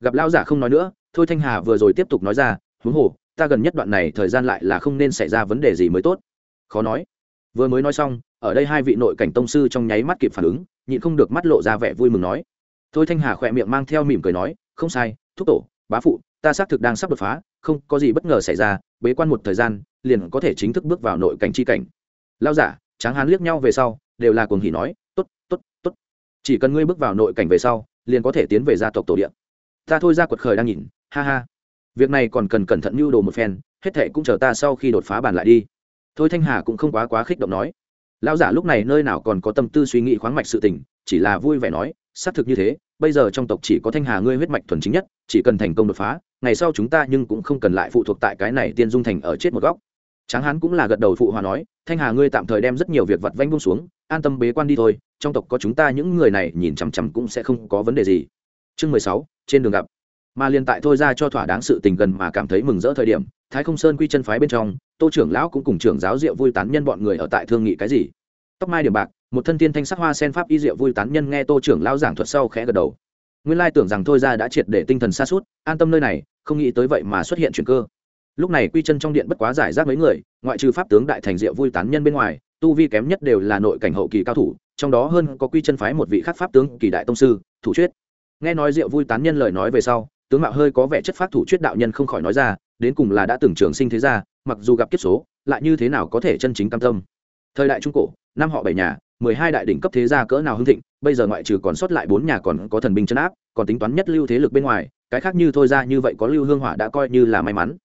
Gặp Lão giả không nói nữa, thôi thanh hà vừa rồi tiếp tục nói ra, huống hồ, ta gần nhất đoạn này thời gian lại là không nên xảy ra vấn đề gì mới tốt. Khó nói. Vừa mới nói xong, ở đây hai vị nội cảnh tông sư trong nháy mắt kịp phản ứng, nhịn không được mắt lộ ra vẻ vui mừng nói. Thôi thanh hà khỏe miệng mang theo mỉm cười nói, không sai, thúc tổ, bá phụ, ta xác thực đang sắp đột phá, không có gì bất ngờ xảy ra, bế quan một thời gian, liền có thể chính thức bước vào nội cảnh chi cảnh. Lao giả, tráng hán liếc nhau về sau, đều là cuồng hỉ nói, tốt tốt chỉ cần ngươi bước vào nội cảnh về sau, liền có thể tiến về gia tộc tổ điện ta thôi ra quật khởi đang nhìn, ha ha. Việc này còn cần cẩn thận mưu đồ một phen, hết thệ cũng chờ ta sau khi đột phá bàn lại đi. Thôi thanh hà cũng không quá quá khích động nói. Lão giả lúc này nơi nào còn có tâm tư suy nghĩ khoáng mạch sự tình, chỉ là vui vẻ nói, xác thực như thế, bây giờ trong tộc chỉ có thanh hà ngươi huyết mạch thuần chính nhất, chỉ cần thành công đột phá, ngày sau chúng ta nhưng cũng không cần lại phụ thuộc tại cái này tiên dung thành ở chết một góc. Tráng hán cũng là gật đầu phụ hòa nói, thanh hà ngươi tạm thời đem rất nhiều việc vặt vanh bung xuống an tâm bế quan đi thôi, trong tộc có chúng ta những người này nhìn chằm chằm cũng sẽ không có vấn đề gì. Chương mười sáu, trên đường gặp. Mà liền tại thôi ra cho thỏa đáng sự tình gần mà cảm thấy mừng rỡ thời điểm, thái không sơn quy chân phái bên trong, tô trưởng lão cũng cùng trưởng giáo diệu vui tán nhân bọn người ở tại thương nghị cái gì. Tóc mai điểm bạc, một thân tiên thanh sắc hoa sen pháp y diệu vui tán nhân nghe tô trưởng lão giảng thuật sau khẽ gật đầu. Nguyên lai tưởng rằng thôi ra đã triệt để tinh thần xa suốt an tâm nơi này, không nghĩ tới vậy mà xuất hiện chuyện cơ. Lúc này quy chân trong điện bất quá giải rác mấy người, ngoại trừ pháp tướng đại thành diệu vui tán nhân bên ngoài tu vi kém nhất đều là nội cảnh hậu kỳ cao thủ, trong đó hơn có quy chân phái một vị khắc pháp tướng kỳ đại tông sư, thủ chuyết. Nghe nói diệu vui tán nhân lời nói về sau, tướng mạo hơi có vẻ chất phát thủ chuyết đạo nhân không khỏi nói ra, đến cùng là đã từng trường sinh thế gia, mặc dù gặp kiếp số, lại như thế nào có thể chân chính cam tâm. Thời đại trung cổ, năm họ bảy nhà, mười hai đại đỉnh cấp thế gia cỡ nào hưng thịnh, bây giờ ngoại trừ còn sót lại bốn nhà còn có thần binh chân áp, còn tính toán nhất lưu thế lực bên ngoài, cái khác như thôi ra như vậy có lưu hương hỏa đã coi như là may mắn.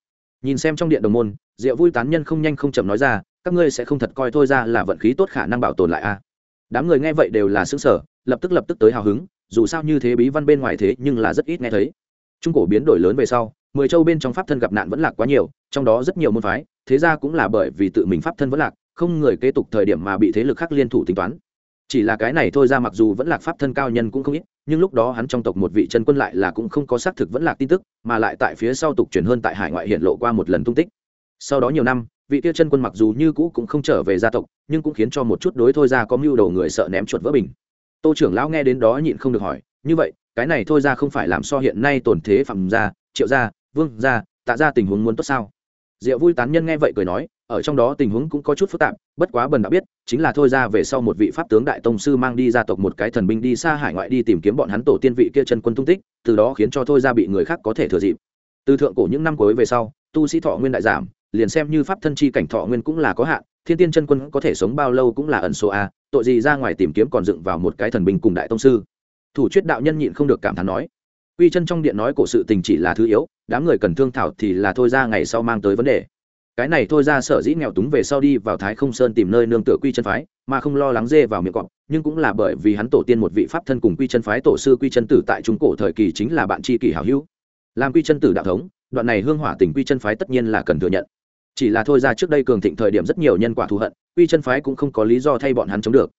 Nhìn xem trong điện đồng môn, diệu vui tán nhân không nhanh không chậm nói ra các ngươi sẽ không thật coi thôi ra là vận khí tốt khả năng bảo tồn lại a à. đám người nghe vậy đều là xứng sở lập tức lập tức tới hào hứng, dù sao như thế bí văn bên ngoài thế nhưng là rất ít nghe thấy. Trung cổ biến đổi lớn về sau, mười châu bên trong pháp thân gặp nạn vẫn lạc quá nhiều, trong đó rất nhiều môn phái, thế ra cũng là bởi vì tự mình pháp thân vẫn lạc, không người kế tục thời điểm mà bị thế lực khác liên thủ tính toán. Chỉ là cái này thôi ra mặc dù vẫn lạc pháp thân cao nhân cũng không ít, nhưng lúc đó hắn trong tộc một vị chân quân lại là cũng không có xác thực vẫn lạc tin tức, mà lại tại phía sau tục chuyển hơn tại hải ngoại hiện lộ qua một lần tung tích. Sau đó nhiều năm vị Tiêu chân quân mặc dù như cũ cũng không trở về gia tộc, nhưng cũng khiến cho một chút đối thôi ra có mưu đầu người sợ ném chuột vỡ bình. Tô trưởng lão nghe đến đó nhịn không được hỏi, như vậy, cái này thôi ra không phải làm so hiện nay tổn thế phạm gia, triệu gia, vương gia, tạ ra tình huống muốn tốt sao? Diệu vui tán nhân nghe vậy cười nói, ở trong đó tình huống cũng có chút phức tạp, bất quá bần đã biết, chính là thôi ra về sau một vị pháp tướng đại tông sư mang đi gia tộc một cái thần binh đi xa hải ngoại đi tìm kiếm bọn hắn tổ tiên vị kia chân quân tung tích, từ đó khiến cho thôi ra bị người khác có thể thừa dịp. Từ thượng cổ những năm cuối về sau, tu sĩ thọ nguyên đại giảm liền xem như pháp thân chi cảnh thọ nguyên cũng là có hạn, thiên tiên chân quân có thể sống bao lâu cũng là ẩn số a, tội gì ra ngoài tìm kiếm còn dựng vào một cái thần binh cùng đại tông sư. Thủ chuyết đạo nhân nhịn không được cảm thán nói. Quy chân trong điện nói cổ sự tình chỉ là thứ yếu, đám người cần thương thảo thì là thôi ra ngày sau mang tới vấn đề. Cái này thôi ra sở dĩ nghèo túng về sau đi vào thái không sơn tìm nơi nương tựa quy chân phái, mà không lo lắng dê vào miệng cọp, nhưng cũng là bởi vì hắn tổ tiên một vị pháp thân cùng quy chân phái tổ sư quy chân tử tại trung cổ thời kỳ chính là bạn tri kỷ hảo hữu. Làm quy chân tử đạo thống, đoạn này hương hỏa tình quy chân phái tất nhiên là cần thừa nhận chỉ là thôi ra trước đây cường thịnh thời điểm rất nhiều nhân quả thù hận, quy chân phái cũng không có lý do thay bọn hắn chống được.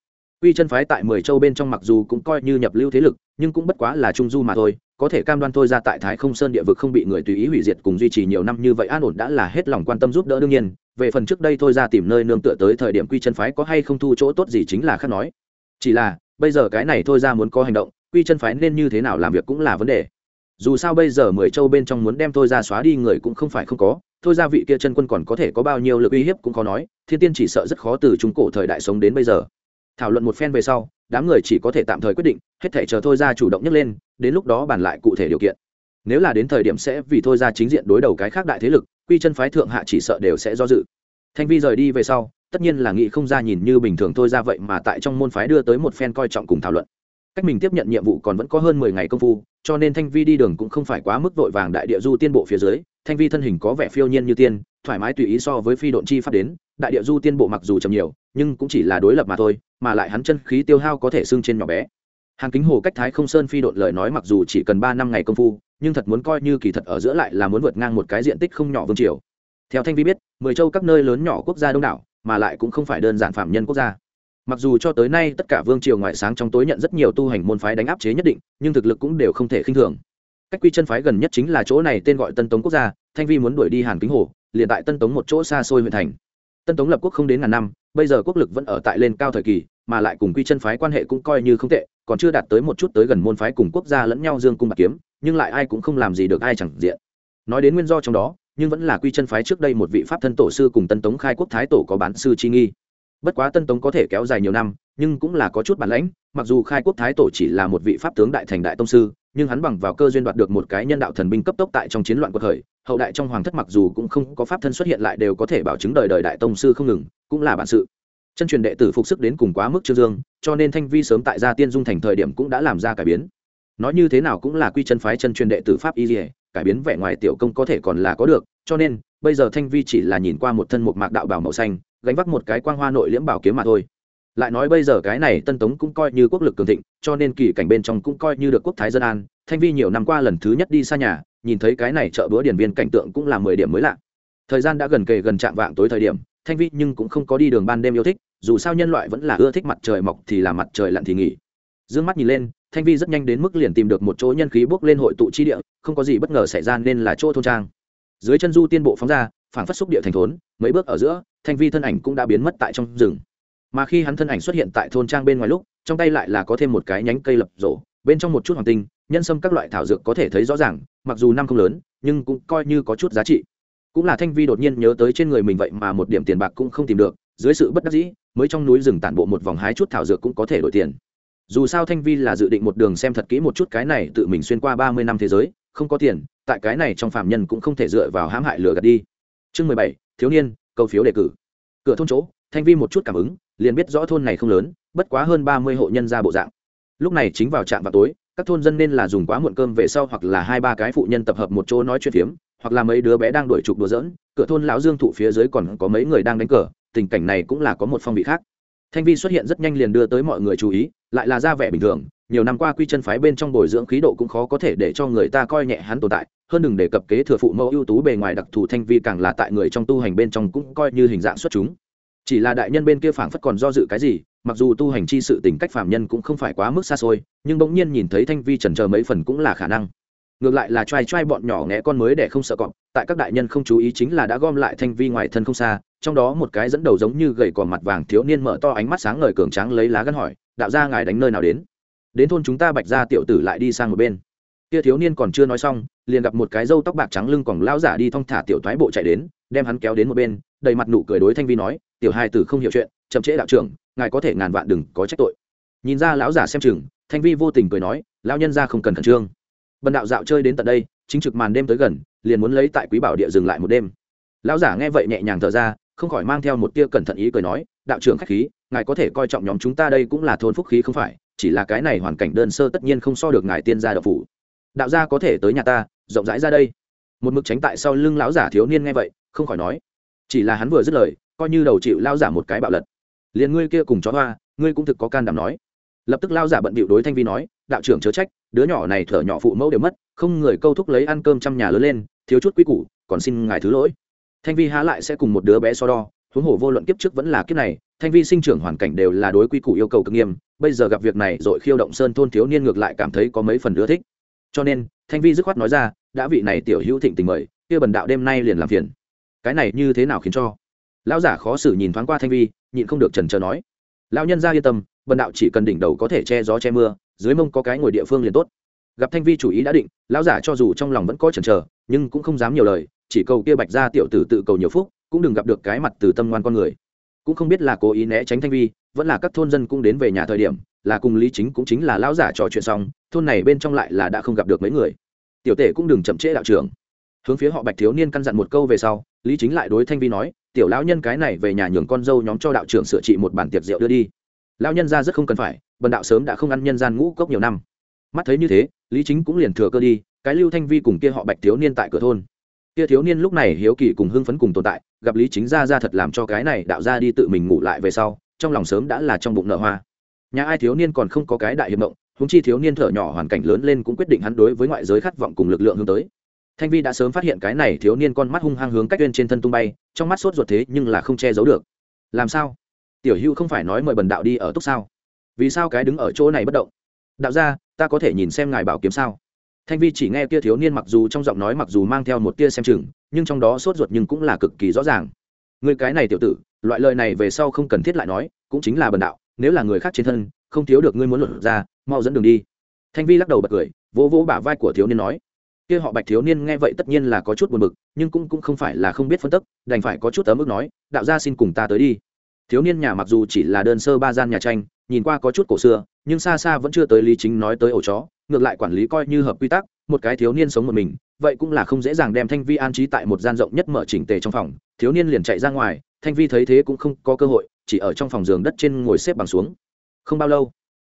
Quy chân phái tại mười châu bên trong mặc dù cũng coi như nhập lưu thế lực, nhưng cũng bất quá là trung du mà thôi, có thể cam đoan thôi ra tại thái không sơn địa vực không bị người tùy ý hủy diệt cùng duy trì nhiều năm như vậy an ổn đã là hết lòng quan tâm giúp đỡ đương nhiên. Về phần trước đây thôi ra tìm nơi nương tựa tới thời điểm quy chân phái có hay không thu chỗ tốt gì chính là khác nói. Chỉ là, bây giờ cái này thôi ra muốn có hành động, quy chân phái nên như thế nào làm việc cũng là vấn đề dù sao bây giờ mười châu bên trong muốn đem thôi ra xóa đi người cũng không phải không có, thôi ra vị kia chân quân còn có thể có bao nhiêu lực uy hiếp cũng khó nói, thiên tiên chỉ sợ rất khó từ trung cổ thời đại sống đến bây giờ. Thảo luận một phen về sau, đám người chỉ có thể tạm thời quyết định, hết thể chờ thôi ra chủ động nhấc lên, đến lúc đó bàn lại cụ thể điều kiện. Nếu là đến thời điểm sẽ vì thôi ra chính diện đối đầu cái khác đại thế lực, quy chân phái thượng hạ chỉ sợ đều sẽ do dự. Thanh vi rời đi về sau, tất nhiên là nghị không ra nhìn như bình thường thôi ra vậy mà tại trong môn phái đưa tới một phen coi trọng cùng thảo luận cách mình tiếp nhận nhiệm vụ còn vẫn có hơn mười ngày công phu, cho nên thanh vi đi đường cũng không phải quá mức vội vàng đại địa du tiên bộ phía dưới. Thanh vi thân hình có vẻ phiêu nhiên như tiên, thoải mái tùy ý so với phi độn chi pháp đến. Đại địa du tiên bộ mặc dù chậm nhiều, nhưng cũng chỉ là đối lập mà thôi, mà lại hắn chân khí tiêu hao có thể xưng trên nhỏ bé. Hàng kính hồ cách thái không sơn phi độn lời nói mặc dù chỉ cần ba năm ngày công phu, nhưng thật muốn coi như kỳ thật ở giữa lại là muốn vượt ngang một cái diện tích không nhỏ vương triều. Theo thanh vi biết, mười châu các nơi lớn nhỏ quốc gia đông đảo, mà lại cũng không phải đơn giản phạm nhân quốc gia mặc dù cho tới nay tất cả vương triều ngoại sáng trong tối nhận rất nhiều tu hành môn phái đánh áp chế nhất định, nhưng thực lực cũng đều không thể khinh thường. Cách quy chân phái gần nhất chính là chỗ này tên gọi tân tống quốc gia, thanh vi muốn đuổi đi hàn kính hồ, liền tại tân tống một chỗ xa xôi huyện thành. Tân tống lập quốc không đến ngàn năm, bây giờ quốc lực vẫn ở tại lên cao thời kỳ, mà lại cùng quy chân phái quan hệ cũng coi như không tệ, còn chưa đạt tới một chút tới gần môn phái cùng quốc gia lẫn nhau dương cung bạc kiếm, nhưng lại ai cũng không làm gì được ai chẳng diện. Nói đến nguyên do trong đó, nhưng vẫn là quy chân phái trước đây một vị pháp thân tổ sư cùng tân tống khai quốc thái tổ có bán sư chi nghi bất quá tân tống có thể kéo dài nhiều năm, nhưng cũng là có chút bản lãnh, mặc dù khai quốc thái tổ chỉ là một vị pháp tướng đại thành đại tông sư, nhưng hắn bằng vào cơ duyên đoạt được một cái nhân đạo thần binh cấp tốc tại trong chiến loạn cuộc khởi hậu đại trong hoàng thất mặc dù cũng không có pháp thân xuất hiện lại đều có thể bảo chứng đời đời đại tông sư không ngừng, cũng là bản sự. Chân truyền đệ tử phục sức đến cùng quá mức trương dương, cho nên thanh vi sớm tại gia tiên dung thành thời điểm cũng đã làm ra cải biến. Nói như thế nào cũng là quy chân phái chân truyền đệ tử pháp y dỉa cải biến vẻ ngoài tiểu công có thể còn là có được, cho nên, bây giờ thanh vi chỉ là nhìn qua một thân một mạc đạo bảo màu xanh gánh vác một cái quang hoa nội liễm bảo kiếm mà thôi. Lại nói bây giờ cái này tân tống cũng coi như quốc lực cường thịnh, cho nên kỳ cảnh bên trong cũng coi như được quốc thái dân an. Thanh vi nhiều năm qua lần thứ nhất đi xa nhà, nhìn thấy cái này chợ bữa điển viên cảnh tượng cũng là mười điểm mới lạ. Thời gian đã gần kề gần chạm vạng tối thời điểm, thanh vi nhưng cũng không có đi đường ban đêm yêu thích, dù sao nhân loại vẫn là ưa thích mặt trời mọc thì là mặt trời lặn thì nghỉ. D ư ơ n g mắt nhìn lên, thanh vi rất nhanh đến mức liền tìm được một chỗ nhân khí bước lên hội tụ chi địa, không có gì bất ngờ xảy ra nên là chỗ thôn trang. Dưới chân du tiên bộ phóng ra phản phát xúc địa thành thốn, mấy bước ở giữa thanh vi thân ảnh cũng đã biến mất tại trong rừng. Mà khi hắn thân ảnh xuất hiện tại thôn trang bên ngoài lúc, trong tay lại là có thêm một cái nhánh cây lập rổ. Bên trong một chút hoàng tinh, nhân sâm các loại thảo dược có thể thấy rõ ràng, mặc dù năm không lớn, nhưng cũng coi như có chút giá trị. Cũng là thanh vi đột nhiên nhớ tới trên người mình vậy mà một điểm tiền bạc cũng không tìm được, dưới sự bất đắc dĩ, mới trong núi rừng tản bộ một vòng hái chút thảo dược cũng có thể đổi tiền. Dù sao thanh vi là dự định một đường xem thật kỹ một chút cái này tự mình xuyên qua ba mươi năm thế giới, không có tiền, tại cái này trong phạm nhân cũng không thể dựa vào hãm hại lừa gạt đi. Chương mười bảy, thiếu niên câu phiếu đề cử. Cửa thôn chỗ, thanh vi một chút cảm ứng, liền biết rõ thôn này không lớn, bất quá hơn ba mươi hộ nhân ra bộ dạng. Lúc này chính vào trạm vào tối, các thôn dân nên là dùng quá muộn cơm về sau hoặc là hai ba cái phụ nhân tập hợp một chỗ nói chuyện phiếm, hoặc là mấy đứa bé đang đuổi trục đùa giỡn, cửa thôn lão dương thụ phía dưới còn có mấy người đang đánh cờ, tình cảnh này cũng là có một phong vị khác. Thanh vi xuất hiện rất nhanh liền đưa tới mọi người chú ý, lại là ra vẻ bình thường nhiều năm qua quy chân phái bên trong bồi dưỡng khí độ cũng khó có thể để cho người ta coi nhẹ hắn tồn tại, hơn đừng đề cập kế thừa phụ mẫu ưu tú bề ngoài đặc thù thanh vi càng là tại người trong tu hành bên trong cũng coi như hình dạng xuất chúng. Chỉ là đại nhân bên kia phảng phất còn do dự cái gì, mặc dù tu hành chi sự tình cách phạm nhân cũng không phải quá mức xa xôi, nhưng bỗng nhiên nhìn thấy thanh vi trần chờ mấy phần cũng là khả năng. Ngược lại là t r a i t r a i bọn nhỏ nghe con mới để không sợ cọp, tại các đại nhân không chú ý chính là đã gom lại thanh vi ngoài thân không xa, trong đó một cái dẫn đầu giống như gầy cò mặt vàng thiếu niên mở to ánh mắt sáng ngời cường tráng lấy lá gân hỏi, đạo ra ngài đánh nơi nào đến? Đến thôn chúng ta bạch ra tiểu tử lại đi sang một bên. Kia thiếu niên còn chưa nói xong, liền gặp một cái râu tóc bạc trắng lưng còn lao giả đi thong thả tiểu thoái bộ chạy đến, đem hắn kéo đến một bên, đầy mặt nụ cười đối thanh vi nói, tiểu hai tử không hiểu chuyện, chậm trễ đạo trưởng, ngài có thể ngàn vạn đừng có trách tội. Nhìn ra lão giả xem chừng, thanh vi vô tình cười nói, lão nhân ra không cần khẩn trương. Bần đạo dạo chơi đến tận đây, chính trực màn đêm tới gần, liền muốn lấy tại quý bảo địa dừng lại một đêm. Lão giả nghe vậy nhẹ nhàng thở ra, không khỏi mang theo một tia cẩn thận ý cười nói, đạo trưởng khách khí, ngài có thể coi trọng nhóm chúng ta đây cũng là thôn phúc khí không phải chỉ là cái này hoàn cảnh đơn sơ tất nhiên không so được ngài tiên gia đạo phủ. Đạo gia có thể tới nhà ta, rộng rãi ra đây. Một mực tránh tại sau lưng lão giả thiếu niên nghe vậy, không khỏi nói. Chỉ là hắn vừa dứt lời, coi như đầu chịu lao giả một cái bạo lật. Liền ngươi kia cùng chó hoa, ngươi cũng thực có can đảm nói. Lập tức lao giả bận bịu đối thanh vi nói, đạo trưởng chớ trách, đứa nhỏ này thở nhỏ phụ mẫu đều mất, không người câu thúc lấy ăn cơm trong nhà lớn lên, thiếu chút quy củ, còn xin ngài thứ lỗi. Thanh vi há lại sẽ cùng một đứa bé so đo huống hồ vô luận kiếp trước vẫn là kiếp này, thanh vi sinh trưởng hoàn cảnh đều là đối quy củ yêu cầu cực nghiêm, bây giờ gặp việc này rồi khiêu động sơn thôn thiếu niên ngược lại cảm thấy có mấy phần ưa thích. Cho nên, thanh vi dứt khoát nói ra, đã vị này tiểu hữu thịnh tình mời, kia bần đạo đêm nay liền làm phiền. Cái này như thế nào khiến cho? Lão giả khó xử nhìn thoáng qua thanh vi, nhịn không được trần trờ nói. Lão nhân ra yên tâm, bần đạo chỉ cần đỉnh đầu có thể che gió che mưa, dưới mông có cái ngồi địa phương liền tốt. Gặp thanh vi chủ ý đã định, lão giả cho dù trong lòng vẫn có chần chờ nhưng cũng không dám nhiều lời, chỉ cầu kia bạch ra tiểu tử tự cầu nhiều phúc cũng đừng gặp được cái mặt từ tâm ngoan con người. Cũng không biết là cố ý né tránh thanh vi, vẫn là các thôn dân cũng đến về nhà thời điểm, là cùng lý chính cũng chính là lão giả trò chuyện xong, thôn này bên trong lại là đã không gặp được mấy người. Tiểu tể cũng đừng chậm trễ đạo trưởng. Hướng phía họ bạch thiếu niên căn dặn một câu về sau, lý chính lại đối thanh vi nói, tiểu lão nhân cái này về nhà nhường con dâu nhóm cho đạo trưởng sửa trị một bản tiệc rượu đưa đi. Lão nhân ra rất không cần phải, bần đạo sớm đã không ăn nhân gian ngũ cốc nhiều năm. Mắt thấy như thế, lý chính cũng liền thừa cơ đi, cái lưu thanh vi cùng kia họ bạch thiếu niên tại cửa thôn kia thiếu niên lúc này hiếu kỳ cùng hưng phấn cùng tồn tại, gặp lý chính gia ra thật làm cho cái này đạo ra đi tự mình ngủ lại về sau, trong lòng sớm đã là trong bụng nợ hoa. Nhà ai thiếu niên còn không có cái đại hiệp mộng húng chi thiếu niên thở nhỏ hoàn cảnh lớn lên cũng quyết định hắn đối với ngoại giới khát vọng cùng lực lượng hướng tới. Thanh vi đã sớm phát hiện cái này thiếu niên con mắt hung hăng hướng cách uyên trên thân tung bay, trong mắt sốt ruột thế nhưng là không che giấu được. Làm sao? Tiểu hữu không phải nói mời bần đạo đi ở túc sao? Vì sao cái đứng ở chỗ này bất động? Đạo ra ta có thể nhìn xem ngài bảo kiếm sao? Thanh vi chỉ nghe kia thiếu niên mặc dù trong giọng nói mặc dù mang theo một tia xem chừng, nhưng trong đó sốt ruột nhưng cũng là cực kỳ rõ ràng. Người cái này tiểu tử, loại lời này về sau không cần thiết lại nói, cũng chính là bần đạo, nếu là người khác trên thân, không thiếu được ngươi muốn luận ra, mau dẫn đường đi. Thanh vi lắc đầu bật cười, vỗ vỗ bả vai của thiếu niên nói. Kia họ bạch thiếu niên nghe vậy tất nhiên là có chút buồn bực, nhưng cũng cũng không phải là không biết phân tức đành phải có chút tấm ức nói, đạo gia xin cùng ta tới đi. Thiếu niên nhà mặc dù chỉ là đơn sơ ba gian nhà tranh, nhìn qua có chút cổ xưa, nhưng xa xa vẫn chưa tới lý chính nói tới ổ chó ngược lại quản lý coi như hợp quy tắc, một cái thiếu niên sống một mình, vậy cũng là không dễ dàng đem thanh vi an trí tại một gian rộng nhất mở chỉnh tề trong phòng. Thiếu niên liền chạy ra ngoài, thanh vi thấy thế cũng không có cơ hội, chỉ ở trong phòng giường đất trên ngồi xếp bằng xuống. Không bao lâu,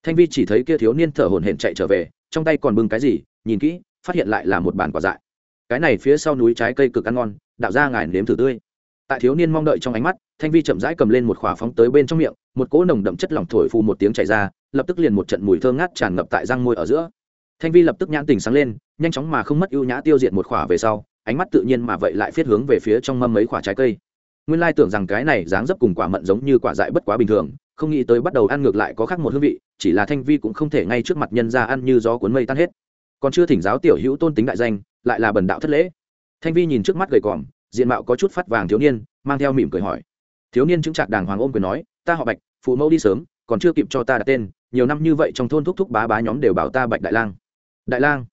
thanh vi chỉ thấy kia thiếu niên thở hổn hển chạy trở về, trong tay còn bưng cái gì, nhìn kỹ, phát hiện lại là một bản quả dại. Cái này phía sau núi trái cây cực ăn ngon, đạo ra ngài nếm thử tươi. Tại thiếu niên mong đợi trong ánh mắt, thanh vi chậm rãi cầm lên một khỏa phóng tới bên trong miệng, một cỗ nồng đậm chất lỏng thổi phù một tiếng chảy ra, lập tức liền một trận mùi thơ ngát tràn ngập tại răng môi ở giữa thanh vi lập tức nhãn tình sáng lên, nhanh chóng mà không mất ưu nhã tiêu diệt một khỏa về sau, ánh mắt tự nhiên mà vậy lại phiết hướng về phía trong mâm mấy quả trái cây. Nguyên lai tưởng rằng cái này dáng dấp cùng quả mận giống như quả dại bất quá bình thường, không nghĩ tới bắt đầu ăn ngược lại có khác một hương vị, chỉ là thanh vi cũng không thể ngay trước mặt nhân ra ăn như gió cuốn mây tan hết. Còn chưa thỉnh giáo tiểu hữu tôn tính đại danh, lại là bần đạo thất lễ. Thanh vi nhìn trước mắt gầy còm, diện mạo có chút phát vàng thiếu niên, mang theo mỉm cười hỏi. Thiếu niên chứng trạc đàng hoàng ôm quyền nói, ta họ bạch, phụ mẫu đi sớm, còn chưa kịp cho ta đặt tên, nhiều năm như vậy trong thôn thúc thúc bá bá nhóm đều bảo ta bạch đại lang đại lang.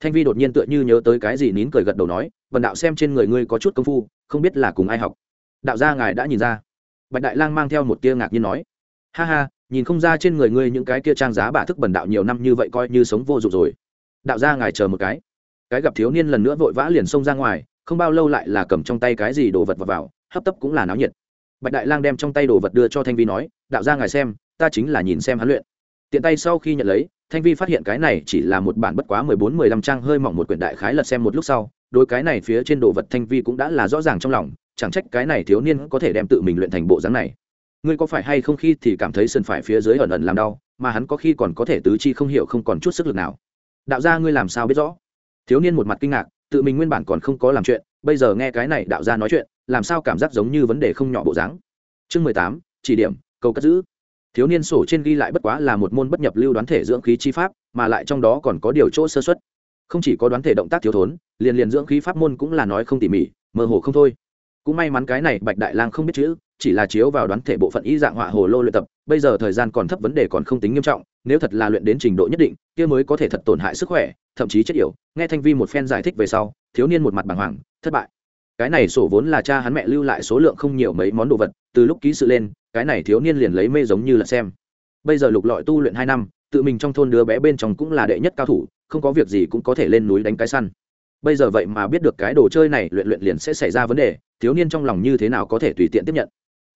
Thanh vi đột nhiên tựa như nhớ tới cái gì nín cười gật đầu nói vần đạo xem trên người ngươi có chút công phu không biết là cùng ai học. Đạo gia ngài đã nhìn ra. Bạch đại lang mang theo một tia ngạc nhiên nói ha ha nhìn không ra trên người ngươi những cái kia trang giá bà thức bần đạo nhiều năm như vậy coi như sống vô dụng rồi. Đạo gia ngài chờ một cái. Cái gặp thiếu niên lần nữa vội vã liền xông ra ngoài không bao lâu lại là cầm trong tay cái gì đồ vật vào, vào hấp tấp cũng là náo nhiệt. Bạch đại lang đem trong tay đồ vật đưa cho thanh vi nói đạo gia ngài xem ta chính là nhìn xem hắn luyện tiện tay sau khi nhận lấy, thanh vi phát hiện cái này chỉ là một bản bất quá mười bốn, mười lăm trang hơi mỏng một quyển đại khái lật xem một lúc sau đôi cái này phía trên đồ vật thanh vi cũng đã là rõ ràng trong lòng, chẳng trách cái này thiếu niên có thể đem tự mình luyện thành bộ dáng này. Ngươi có phải hay không khi thì cảm thấy sân phải phía dưới ẩn ẩn làm đau, mà hắn có khi còn có thể tứ chi không hiểu không còn chút sức lực nào? Đạo gia ngươi làm sao biết rõ? Thiếu niên một mặt kinh ngạc, tự mình nguyên bản còn không có làm chuyện, bây giờ nghe cái này đạo gia nói chuyện, làm sao cảm giác giống như vấn đề không nhỏ bộ dáng? Chương mười tám, chỉ điểm câu cất giữ thiếu niên sổ trên ghi lại bất quá là một môn bất nhập lưu đoán thể dưỡng khí chi pháp, mà lại trong đó còn có điều chỗ sơ xuất không chỉ có đoán thể động tác thiếu thốn, liền liền dưỡng khí pháp môn cũng là nói không tỉ mỉ, mơ hồ không thôi. Cũng may mắn cái này bạch đại lang không biết chữ, chỉ là chiếu vào đoán thể bộ phận y dạng họa hồ lô luyện tập, bây giờ thời gian còn thấp vấn đề còn không tính nghiêm trọng, nếu thật là luyện đến trình độ nhất định, kia mới có thể thật tổn hại sức khỏe, thậm chí chết yểu. Nghe thanh vi một phen giải thích về sau, thiếu niên một mặt bàng hoàng, thất bại. Cái này sổ vốn là cha hắn mẹ lưu lại số lượng không nhiều mấy món đồ vật, từ lúc ký sự lên cái này thiếu niên liền lấy mê giống như là xem. Bây giờ lục lọi tu luyện hai năm, tự mình trong thôn đứa bé bên trong cũng là đệ nhất cao thủ, không có việc gì cũng có thể lên núi đánh cái săn. Bây giờ vậy mà biết được cái đồ chơi này luyện luyện liền sẽ xảy ra vấn đề, thiếu niên trong lòng như thế nào có thể tùy tiện tiếp nhận?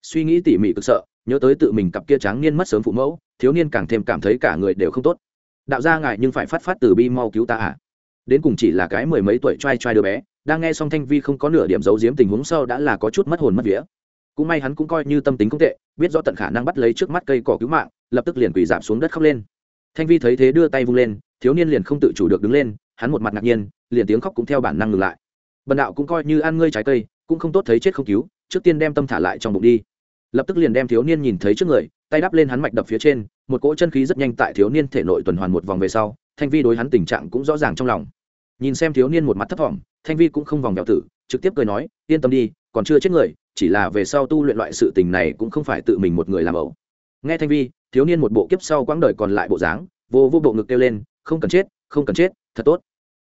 Suy nghĩ tỉ mỉ cực sợ, nhớ tới tự mình cặp kia tráng niên mất sớm phụ mẫu, thiếu niên càng thêm cảm thấy cả người đều không tốt. Đạo ra ngại nhưng phải phát phát từ bi mau cứu ta ạ đến cùng chỉ là cái mười mấy tuổi trai trai đứa bé, đang nghe xong thanh vi không có nửa điểm giấu giếm tình huống sau đã là có chút mất hồn mất vía cũng may hắn cũng coi như tâm tính không tệ, biết rõ tận khả năng bắt lấy trước mắt cây cỏ cứu mạng, lập tức liền quỳ giảm xuống đất khóc lên. Thanh vi thấy thế đưa tay vung lên, thiếu niên liền không tự chủ được đứng lên, hắn một mặt ngạc nhiên, liền tiếng khóc cũng theo bản năng ngừng lại. Bần đạo cũng coi như ăn ngươi trái cây, cũng không tốt thấy chết không cứu, trước tiên đem tâm thả lại trong bụng đi. Lập tức liền đem thiếu niên nhìn thấy trước người, tay đắp lên hắn mạch đập phía trên, một cỗ chân khí rất nhanh tại thiếu niên thể nội tuần hoàn một vòng về sau, thanh vi đối hắn tình trạng cũng rõ ràng trong lòng. Nhìn xem thiếu niên một mặt thấp thỏm, thanh vi cũng không vòng vẹo tử, trực tiếp cười nói, yên tâm đi, còn chưa chết người chỉ là về sau tu luyện loại sự tình này cũng không phải tự mình một người làm ẩu. Nghe thanh vi, thiếu niên một bộ kiếp sau quãng đời còn lại bộ dáng, vô vô bộ ngực kêu lên, không cần chết, không cần chết, thật tốt.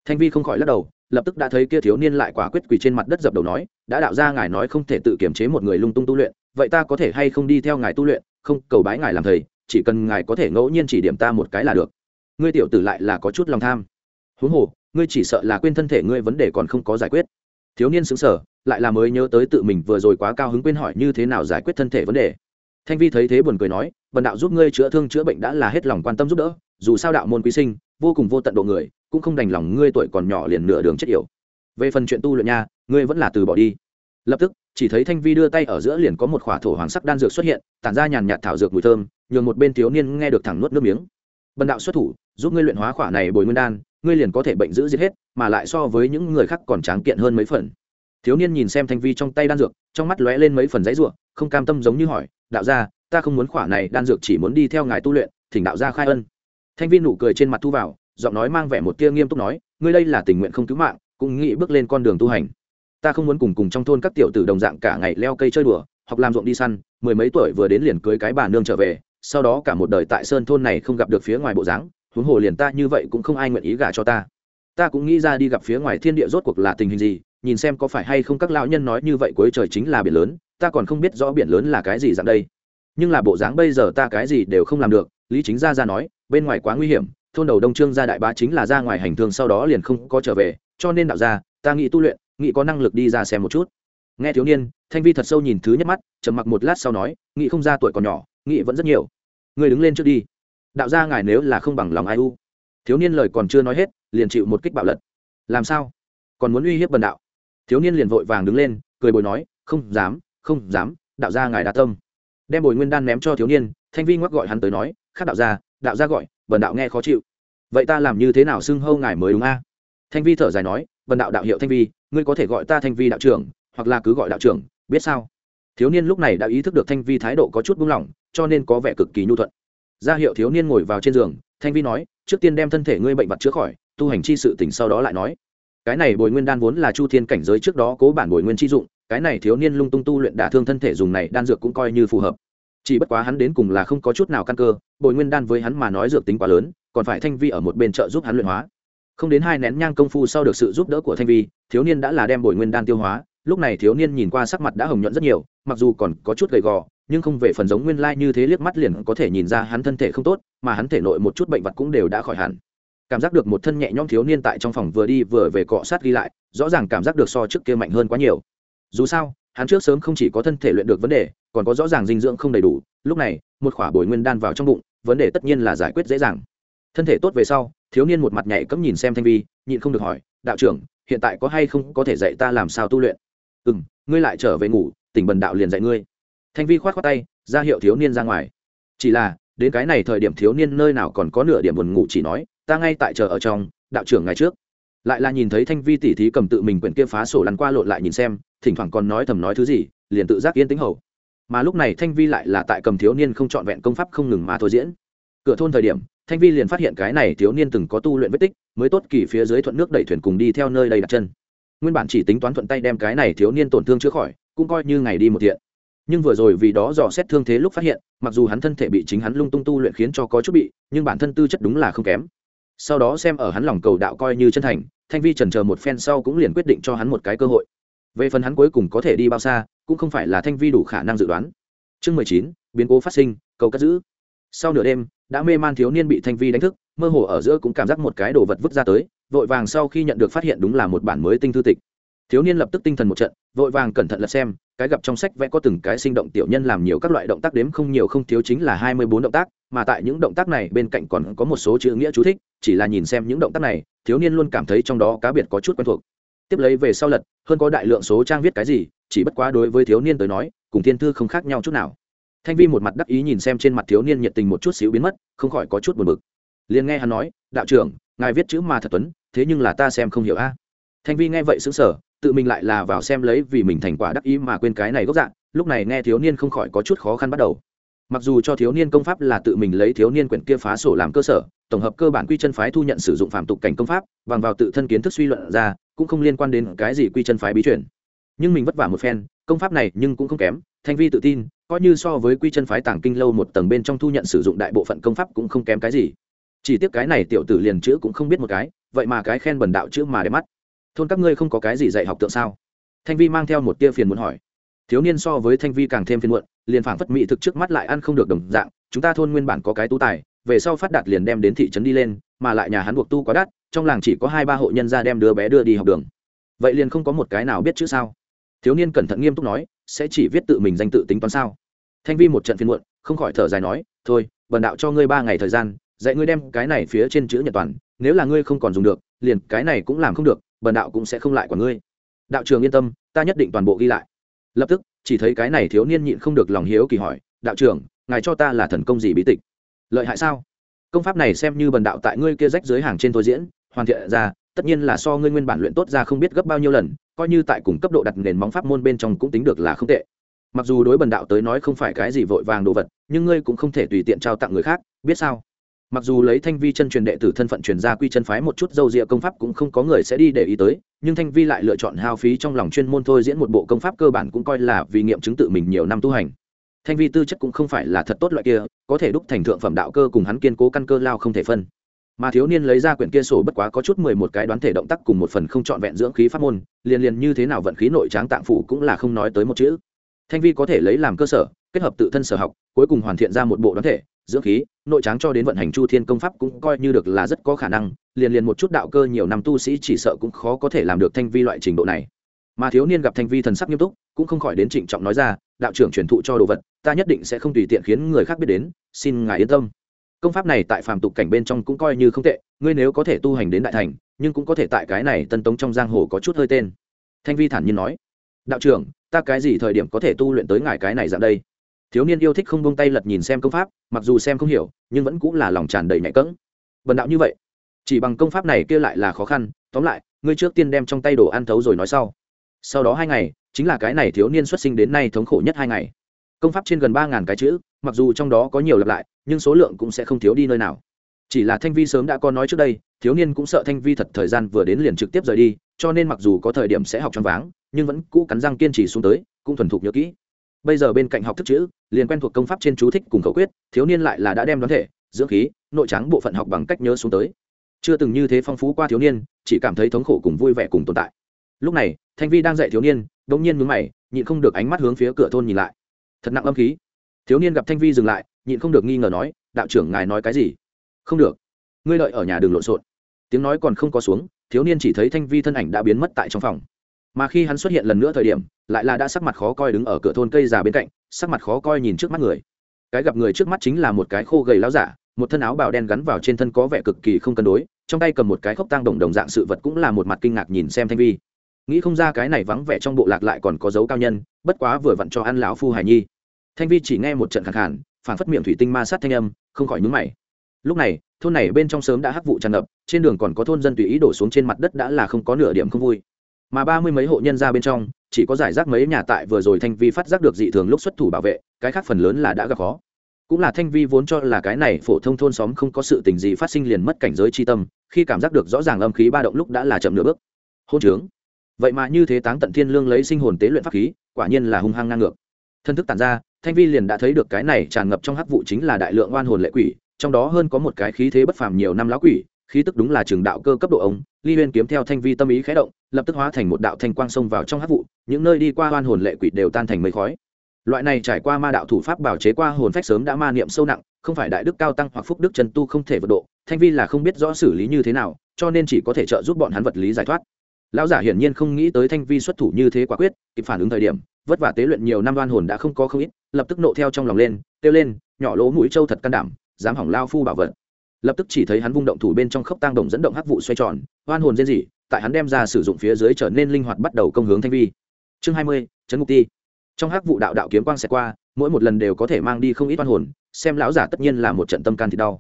Thanh vi không khỏi lắc đầu, lập tức đã thấy kia thiếu niên lại quả quyết quỳ trên mặt đất dập đầu nói, đã đạo ra ngài nói không thể tự kiểm chế một người lung tung tu luyện, vậy ta có thể hay không đi theo ngài tu luyện? Không, cầu bái ngài làm thầy, chỉ cần ngài có thể ngẫu nhiên chỉ điểm ta một cái là được. Ngươi tiểu tử lại là có chút lòng tham. Huống hồ, ngươi chỉ sợ là quên thân thể ngươi vấn đề còn không có giải quyết. Thiếu niên xứng sở lại là mới nhớ tới tự mình vừa rồi quá cao hứng quên hỏi như thế nào giải quyết thân thể vấn đề. Thanh vi thấy thế buồn cười nói, bần đạo giúp ngươi chữa thương chữa bệnh đã là hết lòng quan tâm giúp đỡ, dù sao đạo môn quý sinh, vô cùng vô tận độ người, cũng không đành lòng ngươi tuổi còn nhỏ liền nửa đường chết yểu. Về phần chuyện tu luyện nha, ngươi vẫn là từ bỏ đi. Lập tức, chỉ thấy thanh vi đưa tay ở giữa liền có một khỏa thổ hoàng sắc đan dược xuất hiện, tản ra nhàn nhạt thảo dược mùi thơm, nhường một bên thiếu niên nghe được thẳng nuốt nước miếng. Bần đạo xuất thủ, giúp ngươi luyện hóa khỏa này bồi nguyên đan, ngươi liền có thể bệnh giữ giết hết, mà lại so với những người khác còn tráng kiện hơn mấy phần thiếu niên nhìn xem thanh vi trong tay đan dược, trong mắt lóe lên mấy phần giấy ruộng không cam tâm giống như hỏi, đạo gia, ta không muốn khỏa này đan dược, chỉ muốn đi theo ngài tu luyện, thỉnh đạo gia khai ân. Thanh vi nụ cười trên mặt thu vào, giọng nói mang vẻ một tia nghiêm túc nói, ngươi đây là tình nguyện không cứu mạng, cũng nghĩ bước lên con đường tu hành. Ta không muốn cùng cùng trong thôn các tiểu tử đồng dạng cả ngày leo cây chơi đùa hoặc làm ruộng đi săn, mười mấy tuổi vừa đến liền cưới cái bà nương trở về, sau đó cả một đời tại sơn thôn này không gặp được phía ngoài bộ dáng, huống hồ liền ta như vậy cũng không ai nguyện ý gả cho ta. Ta cũng nghĩ ra đi gặp phía ngoài thiên địa rốt cuộc là tình hình gì nhìn xem có phải hay không các lão nhân nói như vậy cuối trời chính là biển lớn, ta còn không biết rõ biển lớn là cái gì dạng đây. Nhưng là bộ dáng bây giờ ta cái gì đều không làm được, lý chính gia ra nói, bên ngoài quá nguy hiểm, thôn đầu đông trương gia đại bá chính là ra ngoài hành thương sau đó liền không có trở về, cho nên đạo ra ta nghĩ tu luyện, nghĩ có năng lực đi ra xem một chút. Nghe thiếu niên, thanh vi thật sâu nhìn thứ nhất mắt, trầm mặc một lát sau nói, nghĩ không ra tuổi còn nhỏ, nghĩ vẫn rất nhiều. Người đứng lên trước đi. Đạo gia ngài nếu là không bằng lòng ai u. Thiếu niên lời còn chưa nói hết, liền chịu một kích bạo lật. Làm sao? Còn muốn uy hiếp bần đạo? Thiếu niên liền vội vàng đứng lên, cười bồi nói, không dám không dám, đạo gia ngài đa tâm. Đem bồi nguyên đan ném cho thiếu niên, thanh vi ngoắc gọi hắn tới nói, khác đạo gia đạo gia gọi, bần đạo nghe khó chịu. Vậy ta làm như thế nào xưng hâu ngài mới đúng a? Thanh vi thở dài nói, bần đạo đạo hiệu thanh vi, ngươi có thể gọi ta thanh vi đạo trưởng, hoặc là cứ gọi đạo trưởng, biết sao? Thiếu niên lúc này đã ý thức được thanh vi thái độ có chút buông lỏng, cho nên có vẻ cực kỳ nhu thuận. Ra hiệu thiếu niên ngồi vào trên giường, thanh vi nói, trước tiên đem thân thể ngươi bệnh vật chữa khỏi, tu hành chi sự tỉnh sau đó lại nói cái này bồi nguyên đan vốn là chu thiên cảnh giới trước đó cố bản bồi nguyên chi dụng, cái này thiếu niên lung tung tu luyện đả thương thân thể dùng này đan dược cũng coi như phù hợp. Chỉ bất quá hắn đến cùng là không có chút nào căn cơ, bồi nguyên đan với hắn mà nói dược tính quá lớn, còn phải thanh vi ở một bên trợ giúp hắn luyện hóa. Không đến hai nén nhang công phu sau được sự giúp đỡ của thanh vi, thiếu niên đã là đem bồi nguyên đan tiêu hóa. Lúc này thiếu niên nhìn qua sắc mặt đã hồng nhuận rất nhiều, mặc dù còn có chút gầy gò, nhưng không về phần giống nguyên lai như thế liếc mắt liền có thể nhìn ra hắn thân thể không tốt, mà hắn thể nội một chút bệnh vật cũng đều đã khỏi hẳn cảm giác được một thân nhẹ nhõm thiếu niên tại trong phòng vừa đi vừa về cọ sát ghi lại, rõ ràng cảm giác được so trước kia mạnh hơn quá nhiều. Dù sao, hắn trước sớm không chỉ có thân thể luyện được vấn đề, còn có rõ ràng dinh dưỡng không đầy đủ, lúc này, một khỏa bồi nguyên đan vào trong bụng, vấn đề tất nhiên là giải quyết dễ dàng. Thân thể tốt về sau, thiếu niên một mặt nhảy cấm nhìn xem thanh vi, nhịn không được hỏi, đạo trưởng, hiện tại có hay không có thể dạy ta làm sao tu luyện? Ừ m ngươi lại trở về ngủ, tỉnh bần đạo liền dạy ngươi. Thanh vi k h o á t k tay, ra hiệu thiếu niên ra ngoài. Chỉ là, đến cái này thời điểm thiếu niên nơi nào còn có nửa điểm buồn ngủ chỉ nói ta ngay tại chờ ở trong, đạo trưởng ngày trước. Lại là nhìn thấy thanh vi tỉ thí cầm tự mình quyển kia phá sổ lăn qua lộn lại nhìn xem, thỉnh thoảng còn nói thầm nói thứ gì, liền tự giác yên tính hầu. Mà lúc này thanh vi lại là tại cầm thiếu niên không trọn vẹn công pháp không ngừng mà thôi diễn. Cửa thôn thời điểm, thanh vi liền phát hiện cái này thiếu niên từng có tu luyện vết tích, mới tốt kỳ phía dưới thuận nước đẩy thuyền cùng đi theo nơi đây đặt chân. Nguyên bản chỉ tính toán thuận tay đem cái này thiếu niên tổn thương chữa khỏi, cũng coi như ngày đi một thiện. Nhưng vừa rồi vì đó dò xét thương thế lúc phát hiện, mặc dù hắn thân thể bị chính hắn lung tung tu luyện khiến cho có chút bị, nhưng bản thân tư chất đúng là không kém sau đó xem ở hắn lòng cầu đạo coi như chân thành, thanh vi trần chờ một phen sau cũng liền quyết định cho hắn một cái cơ hội. Về phần hắn cuối cùng có thể đi bao xa, cũng không phải là thanh vi đủ khả năng dự đoán. Chương mười chín, biến cố phát sinh, cầu cất giữ. Sau nửa đêm, đã mê man thiếu niên bị thanh vi đánh thức, mơ hồ ở giữa cũng cảm giác một cái đồ vật vứt ra tới, vội vàng sau khi nhận được phát hiện đúng là một bản mới tinh thư tịch thiếu niên lập tức tinh thần một trận, vội vàng cẩn thận lật xem, cái gặp trong sách vẽ có từng cái sinh động tiểu nhân làm nhiều các loại động tác đếm không nhiều không thiếu chính là hai mươi bốn động tác, mà tại những động tác này bên cạnh còn có một số chữ nghĩa chú thích, chỉ là nhìn xem những động tác này, thiếu niên luôn cảm thấy trong đó cá biệt có chút quen thuộc. Tiếp lấy về sau lật, hơn có đại lượng số trang viết cái gì, chỉ bất quá đối với thiếu niên tới nói, cùng thiên thư không khác nhau chút nào. Thanh vi một mặt đắc ý nhìn xem trên mặt thiếu niên nhiệt tình một chút xíu biến mất, không khỏi có chút buồn bực. Liền nghe hắn nói, đạo trưởng, ngài viết chữ mà thật tuấn, thế nhưng là ta xem không hiểu a. Thanh vi nghe vậy xứng sở tự mình lại là vào xem lấy vì mình thành quả đắc ý mà quên cái này gốc dạng lúc này nghe thiếu niên không khỏi có chút khó khăn bắt đầu. Mặc dù cho thiếu niên công pháp là tự mình lấy thiếu niên quyển kia phá sổ làm cơ sở, tổng hợp cơ bản quy chân phái thu nhận sử dụng phạm tục cảnh công pháp, bằng vào tự thân kiến thức suy luận ra, cũng không liên quan đến cái gì quy chân phái bí chuyển nhưng mình vất vả một phen, công pháp này nhưng cũng không kém, thanh vi tự tin, coi như so với quy chân phái tàng kinh lâu một tầng bên trong thu nhận sử dụng đại bộ phận công pháp cũng không kém cái gì. Chỉ tiếc cái này tiểu tử liền chữ cũng không biết một cái, vậy mà cái khen bần đạo chữ mà để mắt thôn các ngươi không có cái gì dạy học tượng sao? Thanh vi mang theo một tia phiền muốn hỏi. Thiếu niên so với thanh vi càng thêm phiền muộn, liền phảng phất mỹ thực trước mắt lại ăn không được đồng dạng, chúng ta thôn nguyên bản có cái tú tài, về sau phát đạt liền đem đến thị trấn đi lên, mà lại nhà hắn buộc tu quá đắt, trong làng chỉ có hai ba hộ nhân ra đem đứa bé đưa đi học đường. Vậy liền không có một cái nào biết chữ sao? Thiếu niên cẩn thận nghiêm túc nói, sẽ chỉ viết tự mình danh tự tính toán sao? Thanh vi một trận phiên muộn, không khỏi thở dài nói, thôi, bần đạo cho ngươi ba ngày thời gian, dạy ngươi đem cái này phía trên chữ nhật toàn, nếu là ngươi không còn dùng được, liền cái này cũng làm không được bần đạo cũng sẽ không lại của ngươi. Đạo trường yên tâm, ta nhất định toàn bộ ghi lại. Lập tức, chỉ thấy cái này thiếu niên nhịn không được lòng hiếu kỳ hỏi, đạo trưởng, ngài cho ta là thần công gì bí tịch? Lợi hại sao? Công pháp này xem như bần đạo tại ngươi kia rách dưới hàng trên thôi diễn, hoàn thiện ra, tất nhiên là so ngươi nguyên bản luyện tốt ra không biết gấp bao nhiêu lần, coi như tại cùng cấp độ đặt nền móng pháp môn bên trong cũng tính được là không tệ. Mặc dù đối bần đạo tới nói không phải cái gì vội vàng đồ vật, nhưng ngươi cũng không thể tùy tiện trao tặng người khác, biết sao? Mặc dù lấy thanh vi chân truyền đệ tử thân phận truyền ra quy chân phái một chút dâu rịa công pháp cũng không có người sẽ đi để ý tới, nhưng thanh vi lại lựa chọn hao phí trong lòng chuyên môn thôi diễn một bộ công pháp cơ bản cũng coi là vì nghiệm chứng tự mình nhiều năm tu hành. Thanh vi tư chất cũng không phải là thật tốt loại kia, có thể đúc thành thượng phẩm đạo cơ cùng hắn kiên cố căn cơ lao không thể phân. Mà thiếu niên lấy ra quyển kia sổ bất quá có chút mười một cái đoán thể động tác cùng một phần không trọn vẹn dưỡng khí pháp môn, liền liền như thế nào vận khí nội tráng tạng phủ cũng là không nói tới một chữ thanh vi có thể lấy làm cơ sở, kết hợp tự thân sở học, cuối cùng hoàn thiện ra một bộ đoán thể, dưỡng khí, nội tráng cho đến vận hành chu thiên công pháp cũng coi như được là rất có khả năng, liền liền một chút đạo cơ nhiều năm tu sĩ chỉ sợ cũng khó có thể làm được thanh vi loại trình độ này. Mà thiếu niên gặp thanh vi thần sắc nghiêm túc, cũng không khỏi đến trịnh trọng nói ra, đạo trưởng truyền thụ cho đồ vật, ta nhất định sẽ không tùy tiện khiến người khác biết đến, xin ngài yên tâm. Công pháp này tại phàm tục cảnh bên trong cũng coi như không tệ, ngươi nếu có thể tu hành đến đại thành, nhưng cũng có thể tại cái này tân tống trong giang hồ có chút hơi tên. Thanh vi thản nhiên nói, đạo trưởng ta cái gì thời điểm có thể tu luyện tới ngài cái này dạng đây? Thiếu niên yêu thích không buông tay lật nhìn xem công pháp, mặc dù xem không hiểu, nhưng vẫn cũng là lòng tràn đầy nhạy cỡng. Bần đạo như vậy, chỉ bằng công pháp này kia lại là khó khăn. Tóm lại, ngươi trước tiên đem trong tay đồ ăn thấu rồi nói sau. Sau đó hai ngày, chính là cái này thiếu niên xuất sinh đến nay thống khổ nhất hai ngày. Công pháp trên gần ba ngàn cái chữ, mặc dù trong đó có nhiều lặp lại, nhưng số lượng cũng sẽ không thiếu đi nơi nào chỉ là thanh vi sớm đã có nói trước đây, thiếu niên cũng sợ thanh vi thật thời gian vừa đến liền trực tiếp rời đi, cho nên mặc dù có thời điểm sẽ học choáng váng, nhưng vẫn cũ cắn răng kiên trì xuống tới, cũng thuần thục nhớ kỹ. Bây giờ bên cạnh học thức chữ, liền quen thuộc công pháp trên chú thích cùng khẩu quyết, thiếu niên lại là đã đem đoán thể, dưỡng khí, nội tráng bộ phận học bằng cách nhớ xuống tới. Chưa từng như thế phong phú qua thiếu niên, chỉ cảm thấy thống khổ cùng vui vẻ cùng tồn tại. Lúc này, thanh vi đang dạy thiếu niên đ ỗ n g nhiên mướn mày, nhịn không được ánh mắt hướng phía cửa thôn nhìn lại. Thật nặng âm khí. Thiếu niên gặp thanh vi dừng lại, nhịn không được nghi ngờ nói, đạo trưởng ngài nói cái gì? Không được. Ngươi lợi ở nhà đường lộn xộn. Tiếng nói còn không có xuống, thiếu niên chỉ thấy thanh vi thân ảnh đã biến mất tại trong phòng. Mà khi hắn xuất hiện lần nữa thời điểm, lại là đã sắc mặt khó coi đứng ở cửa thôn cây già bên cạnh, sắc mặt khó coi nhìn trước mắt người. Cái gặp người trước mắt chính là một cái khô gầy láo giả, một thân áo bào đen gắn vào trên thân có vẻ cực kỳ không cân đối, trong tay cầm một cái khốc tang đồng đồng dạng sự vật cũng là một mặt kinh ngạc nhìn xem thanh vi. Nghĩ không ra cái này vắng vẻ trong bộ lạc lại còn có dấu cao nhân, bất quá vừa vặn cho ăn lão phu hải nhi. Thanh vi chỉ nghe một trận khẳng hẳn phản phất miệng thủy tinh ma sát thanh âm, không khỏi nhúng mày lúc này, thôn này bên trong sớm đã hắc vụ tràn ngập, trên đường còn có thôn dân tùy ý đổ xuống trên mặt đất đã là không có nửa điểm không vui. Mà ba mươi mấy hộ nhân ra bên trong, chỉ có giải rác mấy nhà tại vừa rồi thanh vi phát giác được dị thường lúc xuất thủ bảo vệ, cái khác phần lớn là đã gặp khó. Cũng là thanh vi vốn cho là cái này phổ thông thôn xóm không có sự tình gì phát sinh liền mất cảnh giới chi tâm, khi cảm giác được rõ ràng âm khí ba động lúc đã là chậm nửa bước. Hôn trướng. Vậy mà như thế táng tận thiên lương lấy sinh hồn tế luyện pháp khí, quả nhiên là hung hăng ngang ngược. Thân thức tàn ra, thanh vi liền đã thấy được cái này tràn ngập trong hắc vụ chính là đại lượng oan hồn lệ quỷ trong đó hơn có một cái khí thế bất phàm nhiều năm lão quỷ, khí tức đúng là trường đạo cơ cấp độ ống ly huyên kiếm theo thanh vi tâm ý khẽ động, lập tức hóa thành một đạo thanh quang xông vào trong hắc vụ, những nơi đi qua oan hồn lệ quỷ đều tan thành mây khói. Loại này trải qua ma đạo thủ pháp bảo chế qua hồn phách sớm đã ma niệm sâu nặng, không phải đại đức cao tăng hoặc phúc đức chân tu không thể vượt độ, thanh vi là không biết rõ xử lý như thế nào, cho nên chỉ có thể trợ giúp bọn hắn vật lý giải thoát. Lão giả hiển nhiên không nghĩ tới thanh vi xuất thủ như thế quả quyết, kịp phản ứng thời điểm, vất vả tế luyện nhiều năm đoan hồn đã không có không ít, lập tức nộ theo trong lòng lên, kêu lên, nhỏ lỗ mũi trâu thật can đảm dám hỏng lao phu bảo vật. Lập tức chỉ thấy hắn vung động thủ bên trong khốc tang đồng dẫn động hắc vụ xoay tròn, oan hồn riêng gì tại hắn đem ra sử dụng phía dưới trở nên linh hoạt bắt đầu công hướng thanh vi. Chương hai mươi trấn ngục ti. Trong hắc vụ đạo đạo kiếm quang xẹt qua, mỗi một lần đều có thể mang đi không ít oan hồn, xem lão giả tất nhiên là một trận tâm can thì đau.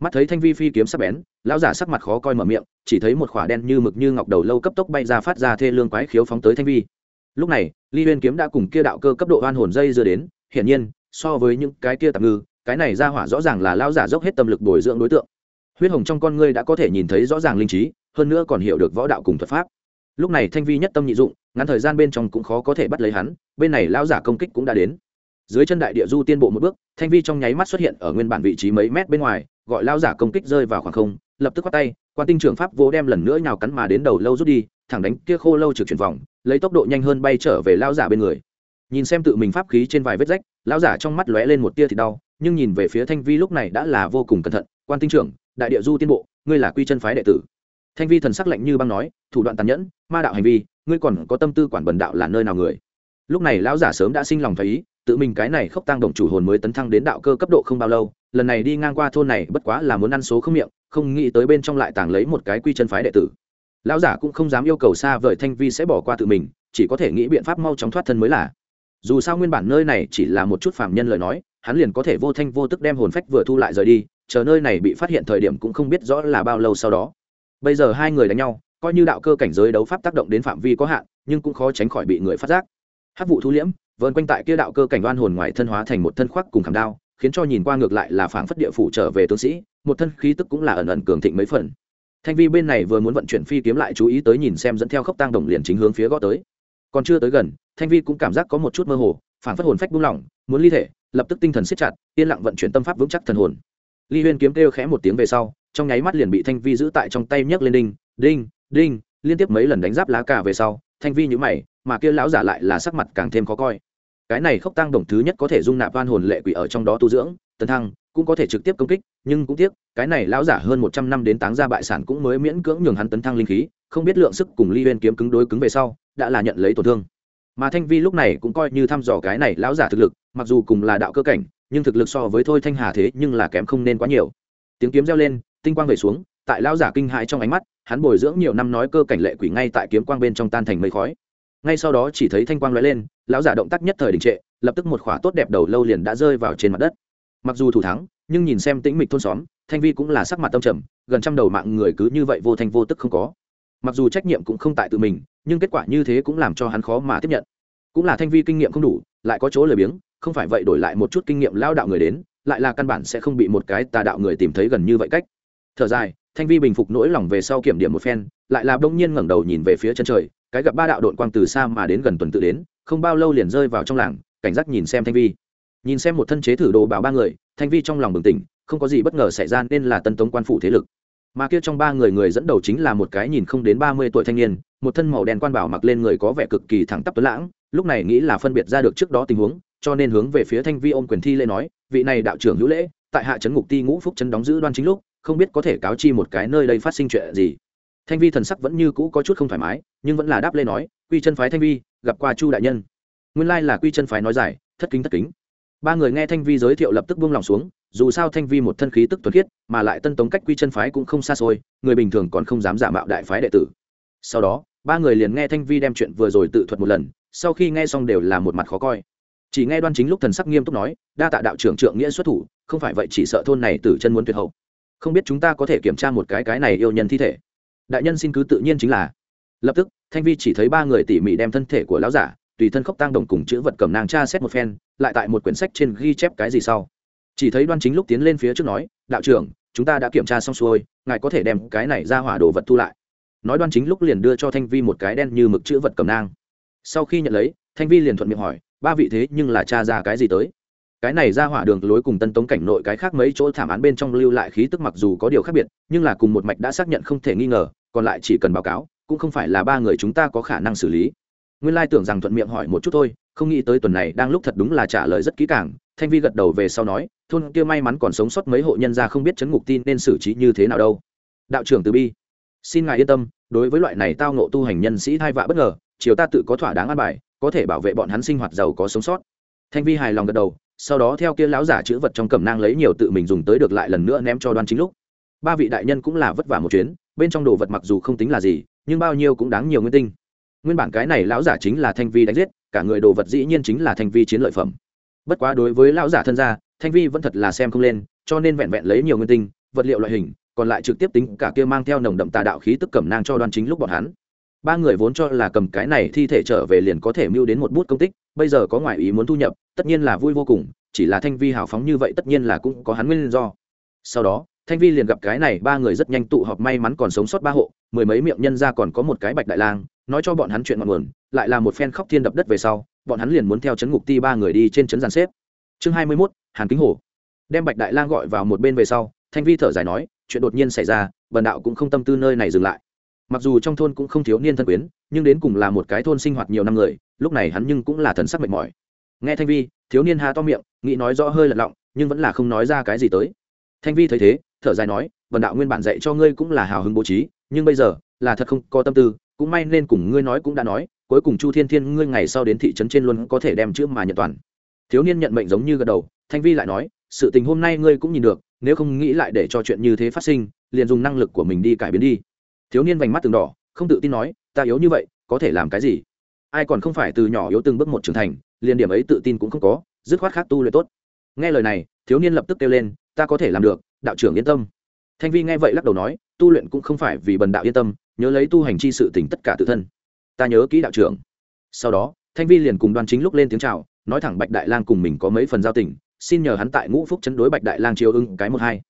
Mắt thấy thanh vi phi kiếm sắp bén, lão giả sắc mặt khó coi mở miệng, chỉ thấy một khỏa đen như mực như ngọc đầu lâu cấp tốc bay ra phát ra thê lương quái khiếu phóng tới thanh vi. Lúc này, ly huyên kiếm đã cùng kia đạo cơ cấp độ oan hồn dây dưa đến, hiển nhiên, so với những cái kia tạm ngư cái này ra hỏa rõ ràng là lão giả dốc hết tâm lực bồi dưỡng đối tượng. Huyết hồng trong con ngươi đã có thể nhìn thấy rõ ràng linh trí, hơn nữa còn hiểu được võ đạo cùng thuật pháp. Lúc này thanh vi nhất tâm nhị dụng, ngắn thời gian bên trong cũng khó có thể bắt lấy hắn, bên này lão giả công kích cũng đã đến. Dưới chân đại địa du tiên bộ một bước, thanh vi trong nháy mắt xuất hiện ở nguyên bản vị trí mấy mét bên ngoài, gọi lão giả công kích rơi vào khoảng không, lập tức quát tay, quan tinh trưởng pháp vô đem lần nữa nhào cắn mà đến đầu lâu rút đi, thẳng đánh kia khô lâu trực chuyển vòng, lấy tốc độ nhanh hơn bay trở về lão giả bên người. Nhìn xem tự mình pháp khí trên vài vết rách lão giả trong mắt lóe lên một tia thì đau nhưng nhìn về phía thanh vi lúc này đã là vô cùng cẩn thận. Quan tinh trưởng, đại địa du tiên bộ, ngươi là quy chân phái đệ tử. Thanh vi thần sắc lạnh như băng nói, thủ đoạn tàn nhẫn, ma đạo hành vi, ngươi còn có tâm tư quản bần đạo là nơi nào người? Lúc này lão giả sớm đã sinh lòng thấy ý, tự mình cái này khốc tăng đồng chủ hồn mới tấn thăng đến đạo cơ cấp độ không bao lâu, lần này đi ngang qua thôn này bất quá là muốn ăn số không miệng, không nghĩ tới bên trong lại tàng lấy một cái quy chân phái đệ tử. Lão giả cũng không dám yêu cầu xa vời thanh vi sẽ bỏ qua tự mình, chỉ có thể nghĩ biện pháp mau chóng thoát thân mới là. Dù sao nguyên bản nơi này chỉ là một chút phạm nhân lời nói hắn liền có thể vô thanh vô tức đem hồn phách vừa thu lại rời đi, chờ nơi này bị phát hiện thời điểm cũng không biết rõ là bao lâu sau đó. Bây giờ hai người đánh nhau, coi như đạo cơ cảnh giới đấu pháp tác động đến phạm vi có hạn, nhưng cũng khó tránh khỏi bị người phát giác. Hát vụ thu liễm vơn quanh tại kia đạo cơ cảnh đoan hồn ngoài thân hóa thành một thân khoác cùng khảm đao, khiến cho nhìn qua ngược lại là phảng phất địa phủ trở về tướng sĩ, một thân khí tức cũng là ẩn ẩn cường thịnh mấy phần. Thanh vi bên này vừa muốn vận chuyển phi kiếm lại chú ý tới nhìn xem dẫn theo khốc tăng đồng liền chính hướng phía gõ tới. Còn chưa tới gần, thanh vi cũng cảm giác có một chút mơ hồ, phảng phất hồn phách buông lỏng, muốn ly thể lập tức tinh thần siết chặt, yên lặng vận chuyển tâm pháp vững chắc thần hồn. Ly huyên kiếm kêu khẽ một tiếng về sau, trong nháy mắt liền bị thanh vi giữ tại trong tay nhấc lên đinh đinh đinh, liên tiếp mấy lần đánh giáp lá cả về sau, thanh vi nhữ mày, mà kia lão giả lại là sắc mặt càng thêm khó coi. Cái này khốc tăng đồng thứ nhất có thể dung nạp van hồn lệ quỷ ở trong đó tu dưỡng, tấn thăng, cũng có thể trực tiếp công kích, nhưng cũng tiếc, cái này lão giả hơn một trăm năm đến táng ra bại sản cũng mới miễn cưỡng nhường hắn tấn thăng linh khí, không biết lượng sức cùng ly huyên kiếm cứng đối cứng về sau, đã là nhận lấy tổn thương mà thanh vi lúc này cũng coi như thăm dò cái này lão giả thực lực, mặc dù cùng là đạo cơ cảnh, nhưng thực lực so với thôi thanh hà thế nhưng là kém không nên quá nhiều. Tiếng kiếm reo lên, tinh quang về xuống, tại lão giả kinh hãi trong ánh mắt, hắn bồi dưỡng nhiều năm nói cơ cảnh lệ quỷ ngay tại kiếm quang bên trong tan thành mây khói. Ngay sau đó chỉ thấy thanh quang lóe lên, lão giả động tác nhất thời đình trệ, lập tức một khỏa tốt đẹp đầu lâu liền đã rơi vào trên mặt đất. Mặc dù thủ thắng, nhưng nhìn xem tĩnh mịch thôn xóm, thanh vi cũng là sắc mặt tâm trầm, gần trăm đầu mạng người cứ như vậy vô thanh vô tức không có. Mặc dù trách nhiệm cũng không tại tự mình nhưng kết quả như thế cũng làm cho hắn khó mà tiếp nhận. Cũng là thanh vi kinh nghiệm không đủ, lại có chỗ lười biếng, không phải vậy đổi lại một chút kinh nghiệm lao đạo người đến, lại là căn bản sẽ không bị một cái tà đạo người tìm thấy gần như vậy cách. Thở dài, thanh vi bình phục nỗi lòng về sau kiểm điểm một phen, lại là bỗng nhiên ngẩng đầu nhìn về phía chân trời, cái gặp ba đạo đội quang từ xa mà đến gần tuần tự đến, không bao lâu liền rơi vào trong làng, cảnh giác nhìn xem thanh vi. Nhìn xem một thân chế thử đồ bảo ba người, thanh vi trong lòng bừng tỉnh, không có gì bất ngờ xảy ra nên là tân tống quan phủ thế lực mà kia trong ba người người dẫn đầu chính là một cái nhìn không đến ba mươi tuổi thanh niên, một thân màu đen quan bảo mặc lên người có vẻ cực kỳ thẳng tắp tuấn lãng, lúc này nghĩ là phân biệt ra được trước đó tình huống, cho nên hướng về phía thanh vi ôm quyền thi lễ nói, vị này đạo trưởng hữu lễ, tại hạ trấn ngục ti ngũ phúc trấn đóng giữ đoan chính lúc, không biết có thể cáo chi một cái nơi đây phát sinh chuyện gì. Thanh vi thần sắc vẫn như cũ có chút không thoải mái, nhưng vẫn là đáp lên nói, quy chân phái thanh vi, gặp qua chu đại nhân. Nguyên lai là quy chân phái nói giải, thất kính thất kính ba người nghe thanh vi giới thiệu lập tức buông lòng xuống, dù sao thanh vi một thân khí tức thuần khiết, mà lại tân tống cách quy chân phái cũng không xa xôi, người bình thường còn không dám giả mạo đại phái đệ tử. Sau đó, ba người liền nghe thanh vi đem chuyện vừa rồi tự thuật một lần, sau khi nghe xong đều là một mặt khó coi. Chỉ nghe đoan chính lúc thần sắc nghiêm túc nói, đa tạ đạo trưởng trượng nghĩa xuất thủ, không phải vậy chỉ sợ thôn này tử chân muốn tuyệt hậu. Không biết chúng ta có thể kiểm tra một cái cái này yêu nhân thi thể. Đại nhân xin cứ tự nhiên chính là. Lập tức, thanh vi chỉ thấy ba người tỉ mỉ đem thân thể của lão giả tùy thân khóc tang đồng cùng chữ vật cầm nàng tra xét một phen, lại tại một quyển sách trên ghi chép cái gì sau. Chỉ thấy đoan chính lúc tiến lên phía trước nói, đạo trưởng, chúng ta đã kiểm tra xong xuôi, ngài có thể đem cái này ra hỏa đồ vật thu lại. Nói đoan chính lúc liền đưa cho thanh vi một cái đen như mực chữ vật cầm nang. Sau khi nhận lấy, thanh vi liền thuận miệng hỏi, ba vị thế nhưng là cha ra cái gì tới? Cái này ra hỏa đường lối cùng tân tống cảnh nội cái khác mấy chỗ thảm án bên trong lưu lại khí tức mặc dù có điều khác biệt, nhưng là cùng một mạch đã xác nhận không thể nghi ngờ, còn lại chỉ cần báo cáo, cũng không phải là ba người chúng ta có khả năng xử lý nguyên lai tưởng rằng thuận miệng hỏi một chút thôi, không nghĩ tới tuần này đang lúc thật đúng là trả lời rất kỹ càng, thanh vi gật đầu về sau nói, thôn kia may mắn còn sống sót mấy hộ nhân ra không biết chấn ngục tin nên xử trí như thế nào đâu. Đạo trưởng từ bi, xin ngài yên tâm, đối với loại này tao ngộ tu hành nhân sĩ thai vạ bất ngờ chiều ta tự có thỏa đáng an bài, có thể bảo vệ bọn hắn sinh hoạt giàu có sống sót. Thanh vi hài lòng gật đầu, sau đó theo kia lão giả chữ vật trong cẩm nang lấy nhiều tự mình dùng tới được lại lần nữa ném cho đoan chính lúc. Ba vị đại nhân cũng là vất vả một chuyến, bên trong đồ vật mặc dù không tính là gì, nhưng bao nhiêu cũng đáng nhiều nguyên tinh nguyên bản cái này lão giả chính là thanh vi đánh giết, cả người đồ vật dĩ nhiên chính là thanh vi chiến lợi phẩm. Bất quá đối với lão giả thân gia, thanh vi vẫn thật là xem không lên, cho nên vẹn vẹn lấy nhiều nguyên tinh, vật liệu loại hình, còn lại trực tiếp tính cả kia mang theo nồng đậm tà đạo khí tức cẩm nang cho đoan chính lúc bọn hắn. Ba người vốn cho là cầm cái này thi thể trở về liền có thể mưu đến một bút công tích, bây giờ có ngoại ý muốn thu nhập, tất nhiên là vui vô cùng, chỉ là thanh vi hào phóng như vậy tất nhiên là cũng có hắn nguyên do. Sau đó, thanh vi liền gặp cái này ba người rất nhanh tụ họp may mắn còn sống sót ba hộ mười mấy miệng nhân ra còn có một cái bạch đại lang, nói cho bọn hắn chuyện ngọn nguồn, lại là một phen khóc thiên đập đất về sau, bọn hắn liền muốn theo chấn ngục ti ba người đi trên chấn giàn xếp. Chương hai mươi mốt, hàn kính hồ. Đem bạch đại lang gọi vào một bên về sau, thanh vi thở dài nói, chuyện đột nhiên xảy ra, bần đạo cũng không tâm tư nơi này dừng lại. Mặc dù trong thôn cũng không thiếu niên thân quyến, nhưng đến cùng là một cái thôn sinh hoạt nhiều năm người, lúc này hắn nhưng cũng là thần sắc mệt mỏi. Nghe thanh vi, thiếu niên hà to miệng, nghĩ nói rõ hơi lật lọng, nhưng vẫn là không nói ra cái gì tới. Thanh vi thấy thế, thở dài nói vần đạo nguyên bản dạy cho ngươi cũng là hào hứng bố trí nhưng bây giờ là thật không có tâm tư, cũng may nên cùng ngươi nói cũng đã nói, cuối cùng chu thiên thiên ngươi ngày sau đến thị trấn trên luôn có thể đem chữ mà nhận toàn. Thiếu niên nhận mệnh giống như gật đầu, thanh vi lại nói, sự tình hôm nay ngươi cũng nhìn được, nếu không nghĩ lại để cho chuyện như thế phát sinh, liền dùng năng lực của mình đi cải biến đi. Thiếu niên vành mắt từng đỏ, không tự tin nói, ta yếu như vậy, có thể làm cái gì? Ai còn không phải từ nhỏ yếu từng bước một trưởng thành, liền điểm ấy tự tin cũng không có, dứt khoát khác tu luyện tốt. Nghe lời này, thiếu niên lập tức kêu lên, ta có thể làm được, đạo trưởng yên tâm. Thanh vi nghe vậy lắc đầu nói tu luyện cũng không phải vì bần đạo yên tâm, nhớ lấy tu hành chi sự tỉnh tất cả tự thân. Ta nhớ kỹ đạo trưởng. Sau đó, thanh vi liền cùng đoan chính lúc lên tiếng chào, nói thẳng bạch đại lang cùng mình có mấy phần giao tình, xin nhờ hắn tại ngũ phúc chấn đối bạch đại lang chiếu ưng cái một hai.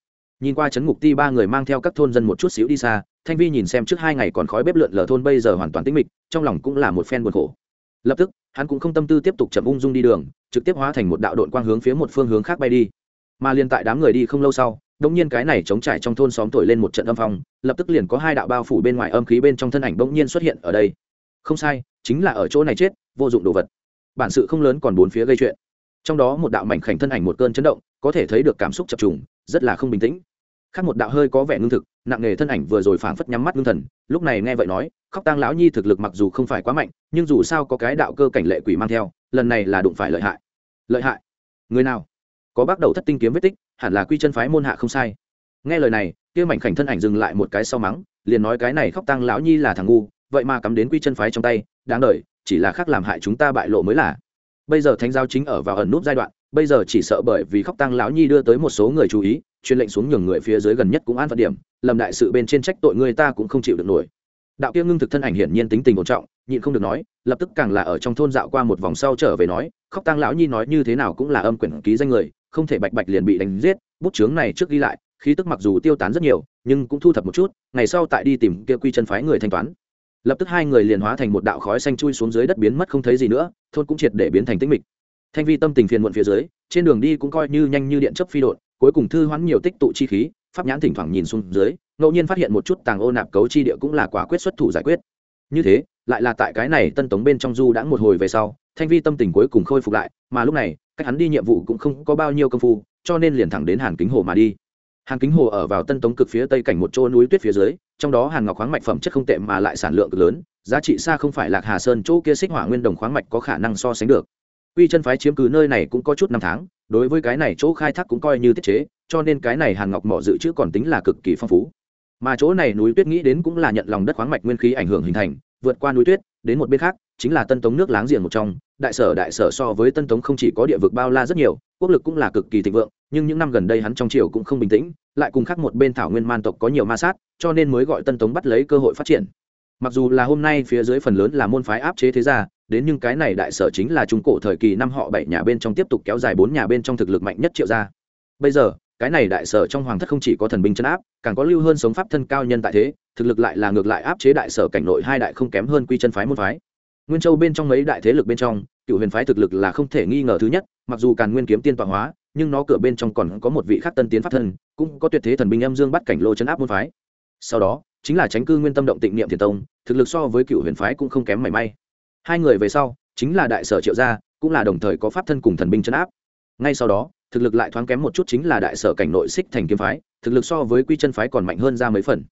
Nhìn qua chấn ngục ti ba người mang theo các thôn dân một chút xíu đi xa, thanh vi nhìn xem trước hai ngày còn khói bếp lượn lở thôn bây giờ hoàn toàn tĩnh mịch, trong lòng cũng là một phen buồn khổ. Lập tức, hắn cũng không tâm tư tiếp tục chậm ung dung đi đường, trực tiếp hóa thành một đạo đội quang hướng phía một phương hướng khác bay đi. Mà liền tại đám người đi không lâu sau đông nhiên cái này chống trải trong thôn xóm thổi lên một trận âm phong, lập tức liền có hai đạo bao phủ bên ngoài âm khí bên trong thân ảnh bỗng nhiên xuất hiện ở đây. Không sai, chính là ở chỗ này chết, vô dụng đồ vật. Bản sự không lớn còn bốn phía gây chuyện. Trong đó một đạo mảnh khảnh thân ảnh một cơn chấn động, có thể thấy được cảm xúc chập trùng, rất là không bình tĩnh. Khác một đạo hơi có vẻ ngưng thực, nặng nề thân ảnh vừa rồi phảng phất nhắm mắt ngưng thần, lúc này nghe vậy nói, khóc tang lão nhi thực lực mặc dù không phải quá mạnh, nhưng dù sao có cái đạo cơ cảnh lệ quỷ mang theo, lần này là đụng phải lợi hại. Lợi hại? Người nào? Có bắt đầu thất tinh kiếm vết tích, hẳn là quy chân phái môn hạ không sai. Nghe lời này, kia mảnh khảnh thân ảnh dừng lại một cái sau mắng, liền nói cái này khóc tăng lão nhi là thằng ngu, vậy mà cắm đến quy chân phái trong tay, đáng đ chỉ là khác làm hại chúng ta bại lộ mới là. Bây giờ thánh giáo chính ở vào ẩn nút giai đoạn, bây giờ chỉ sợ bởi vì khóc tăng lão nhi đưa tới một số người chú ý, truyền lệnh xuống nhường người phía dưới gần nhất cũng an phận điểm, lầm đại sự bên trên trách tội người ta cũng không chịu được nổi. Đạo kia ngưng thực thân ảnh hiển nhiên tính tình ổn trọng, nhịn không được nói, lập tức càng là ở trong thôn dạo qua một vòng sau trở về nói, khóc tăng lão nhi nói như thế nào cũng là âm quyển ký danh người không thể bạch bạch liền bị đánh giết, bút chướng này trước ghi lại, khí tức mặc dù tiêu tán rất nhiều, nhưng cũng thu thập một chút, ngày sau tại đi tìm kia quy chân phái người thanh toán. Lập tức hai người liền hóa thành một đạo khói xanh chui xuống dưới đất biến mất không thấy gì nữa, thôn cũng triệt để biến thành tĩnh mịch. Thanh vi tâm tình phiền muộn phía dưới, trên đường đi cũng coi như nhanh như điện chấp phi đột cuối cùng thư hoán nhiều tích tụ chi khí, pháp nhãn thỉnh thoảng nhìn xuống dưới, ngẫu nhiên phát hiện một chút tàng ô nạp cấu chi địa cũng là quả quyết xuất thủ giải quyết. Như thế, lại là tại cái này tân tống bên trong du đã một hồi về sau, thanh vi tâm tình cuối cùng khôi phục lại, mà lúc này cách hắn đi nhiệm vụ cũng không có bao nhiêu công phu, cho nên liền thẳng đến hàn kính hồ mà đi. Hàn kính hồ ở vào tân tống cực phía tây cảnh một chỗ núi tuyết phía dưới, trong đó hàn ngọc khoáng mạch phẩm chất không tệ mà lại sản lượng cực lớn, giá trị xa không phải lạc hà sơn chỗ kia xích hỏa nguyên đồng khoáng mạch có khả năng so sánh được. Quy chân phái chiếm cứ nơi này cũng có chút năm tháng, đối với cái này chỗ khai thác cũng coi như tiết chế, cho nên cái này hàn ngọc mỏ dự trữ còn tính là cực kỳ phong phú. Mà chỗ này núi tuyết nghĩ đến cũng là nhận lòng đất khoáng mạch nguyên khí ảnh hưởng hình thành, vượt qua núi tuyết, đến một bên khác, chính là tân tống nước láng giềng một trong đại sở đại sở so với tân tống không chỉ có địa vực bao la rất nhiều, quốc lực cũng là cực kỳ thịnh vượng, nhưng những năm gần đây hắn trong triều cũng không bình tĩnh, lại cùng khác một bên thảo nguyên man tộc có nhiều ma sát, cho nên mới gọi tân tống bắt lấy cơ hội phát triển. Mặc dù là hôm nay phía dưới phần lớn là môn phái áp chế thế gia, đến nhưng cái này đại sở chính là trung cổ thời kỳ năm họ bảy nhà bên trong tiếp tục kéo dài bốn nhà bên trong thực lực mạnh nhất triệu gia. Bây giờ, cái này đại sở trong hoàng thất không chỉ có thần binh chân áp, càng có lưu hơn sống pháp thân cao nhân tại thế, thực lực lại là ngược lại áp chế đại sở cảnh nội hai đại không kém hơn quy chân phái môn phái nguyên châu bên trong mấy đại thế lực bên trong, cựu huyền phái thực lực là không thể nghi ngờ thứ nhất, mặc dù càn nguyên kiếm tiên tọa hóa, nhưng nó cửa bên trong còn có một vị khắc tân tiến pháp thân, cũng có tuyệt thế thần binh âm dương bắt cảnh lô chấn áp môn phái. Sau đó, chính là tránh cư nguyên tâm động tịnh niệm thiền tông, thực lực so với cựu huyền phái cũng không kém mảy may. Hai người về sau, chính là đại sở triệu gia, cũng là đồng thời có pháp thân cùng thần binh chấn áp. Ngay sau đó, thực lực lại thoáng kém một chút chính là đại sở cảnh nội xích thành kiếm phái, thực lực so với quy chân phái còn mạnh hơn ra mấy phần.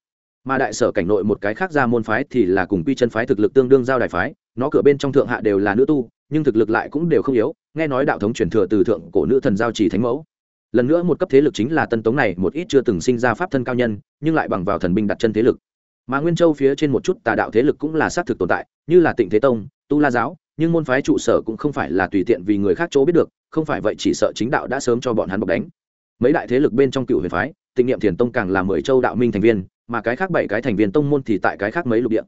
Mà đại sở cảnh nội một cái khác ra môn phái thì là cùng quy chân phái thực lực tương đương giao đại phái nó cửa bên trong thượng hạ đều là nữ tu, nhưng thực lực lại cũng đều không yếu, nghe nói đạo thống truyền thừa từ thượng cổ nữ thần giao trì thánh mẫu. Lần nữa một cấp thế lực chính là tân tống này, một ít chưa từng sinh ra pháp thân cao nhân, nhưng lại bằng vào thần binh đặt chân thế lực. Mà nguyên châu phía trên một chút tà đạo thế lực cũng là xác thực tồn tại, như là tịnh thế tông, tu la giáo, nhưng môn phái trụ sở cũng không phải là tùy tiện vì người khác chỗ biết được, không phải vậy chỉ sợ chính đạo đã sớm cho bọn hắn bọc đánh. Mấy đại thế lực bên trong cựu huyền phái, tịnh niệm thiền tông càng là mười châu đạo minh thành viên, mà cái khác bảy cái thành viên tông môn thì tại cái khác mấy lục địa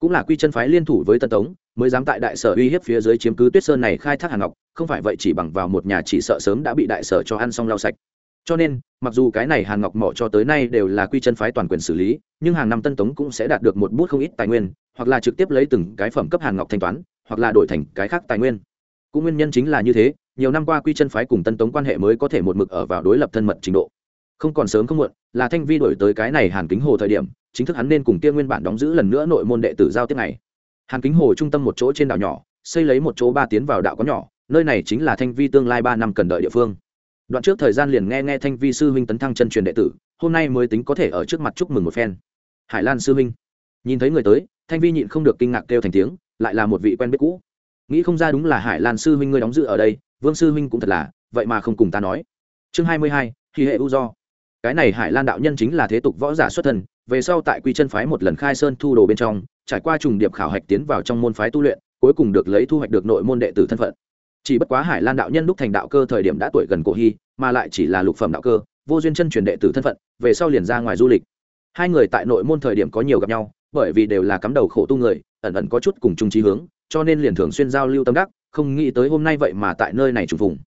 cũng là quy chân phái liên thủ với tân tống, mới dám tại đại sở uy hiếp phía dưới chiếm cứ tuyết sơn này khai thác hàng ngọc, không phải vậy chỉ bằng vào một nhà chỉ sợ sớm đã bị đại sở cho ăn xong lau sạch. Cho nên, mặc dù cái này hàn ngọc mỏ cho tới nay đều là quy chân phái toàn quyền xử lý, nhưng hàng năm tân tống cũng sẽ đạt được một bút không ít tài nguyên, hoặc là trực tiếp lấy từng cái phẩm cấp hàn ngọc thanh toán, hoặc là đổi thành cái khác tài nguyên. Cũng nguyên nhân chính là như thế, nhiều năm qua quy chân phái cùng tân tống quan hệ mới có thể một mực ở vào đối lập thân mật trình độ. Không còn sớm không muộn, là thanh vi đổi tới cái này hàn kính hồ thời điểm chính thức hắn nên cùng kia nguyên bản đóng giữ lần nữa nội môn đệ tử giao tiếp này. Hàn kính hồ trung tâm một chỗ trên đảo nhỏ, xây lấy một chỗ ba tiến vào đạo có nhỏ, nơi này chính là thanh vi tương lai ba năm cần đợi địa phương. Đoạn trước thời gian liền nghe nghe thanh vi sư huynh tấn thăng chân truyền đệ tử, hôm nay mới tính có thể ở trước mặt chúc mừng một phen. Hải lan sư huynh. Nhìn thấy người tới, thanh vi nhịn không được kinh ngạc kêu thành tiếng, lại là một vị quen biết cũ. Nghĩ không ra đúng là hải lan sư huynh ngươi đóng dự ở đây, vương sư huynh cũng thật là, vậy mà không cùng ta nói. Chương hai mươi hai khi hệ u do. Cái này hải lan đạo nhân chính là thế tục võ giả xuất thân về sau tại quy chân phái một lần khai sơn thu đồ bên trong, trải qua trùng điệp khảo hạch tiến vào trong môn phái tu luyện, cuối cùng được lấy thu hoạch được nội môn đệ tử thân phận. Chỉ bất quá hải lan đạo nhân lúc thành đạo cơ thời điểm đã tuổi gần cổ hy, mà lại chỉ là lục phẩm đạo cơ, vô duyên chân truyền đệ tử thân phận, về sau liền ra ngoài du lịch. Hai người tại nội môn thời điểm có nhiều gặp nhau, bởi vì đều là cắm đầu khổ tu người, ẩn ẩn có chút cùng chung trí hướng, cho nên liền thường xuyên giao lưu tâm đắc, không nghĩ tới hôm nay vậy mà tại nơi này trùng vùng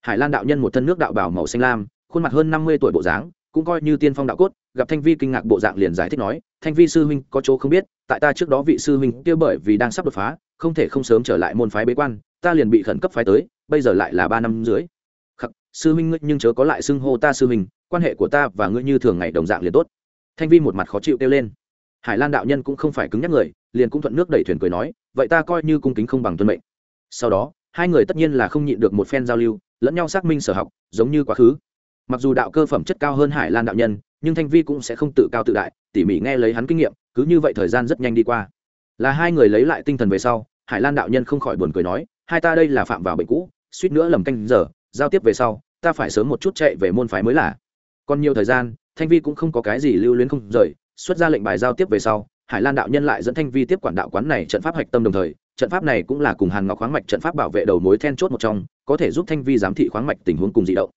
hải lan đạo nhân một thân nước đạo bảo màu xanh lam, khuôn mặt hơn năm mươi tuổi bộ dáng, cũng coi như tiên phong đạo cốt gặp thanh vi kinh ngạc bộ dạng liền giải thích nói, thanh vi sư huynh có chỗ không biết, tại ta trước đó vị sư huynh kia bởi vì đang sắp đột phá, không thể không sớm trở lại môn phái bế quan, ta liền bị khẩn cấp phái tới, bây giờ lại là ba năm dưới. Khắc, sư huynh ngươi nhưng chớ có lại xưng hô ta sư huynh, quan hệ của ta và ngươi như thường ngày đồng dạng liền tốt. Thanh vi một mặt khó chịu kêu lên. Hải lan đạo nhân cũng không phải cứng nhắc người, liền cũng thuận nước đẩy thuyền cười nói, vậy ta coi như cung kính không bằng tuân mệnh. Sau đó, hai người tất nhiên là không nhịn được một phen giao lưu, lẫn nhau xác minh sở học, giống như quá khứ. Mặc dù đạo cơ phẩm chất cao hơn hải lan đạo nhân nhưng thanh vi cũng sẽ không tự cao tự đại, tỉ mỉ nghe lấy hắn kinh nghiệm, cứ như vậy thời gian rất nhanh đi qua. Là hai người lấy lại tinh thần về sau, hải lan đạo nhân không khỏi buồn cười nói, hai ta đây là phạm vào bệnh cũ, suýt nữa lầm canh giờ, giao tiếp về sau, ta phải sớm một chút chạy về môn phái mới là. Còn nhiều thời gian, thanh vi cũng không có cái gì lưu luyến không rời, xuất ra lệnh bài giao tiếp về sau, hải lan đạo nhân lại dẫn thanh vi tiếp quản đạo quán này trận pháp hạch tâm đồng thời, trận pháp này cũng là cùng hàn ngọc khoáng mạch trận pháp bảo vệ đầu mối then chốt một trong, có thể giúp thanh vi giám thị khoáng mạch tình huống cùng dị động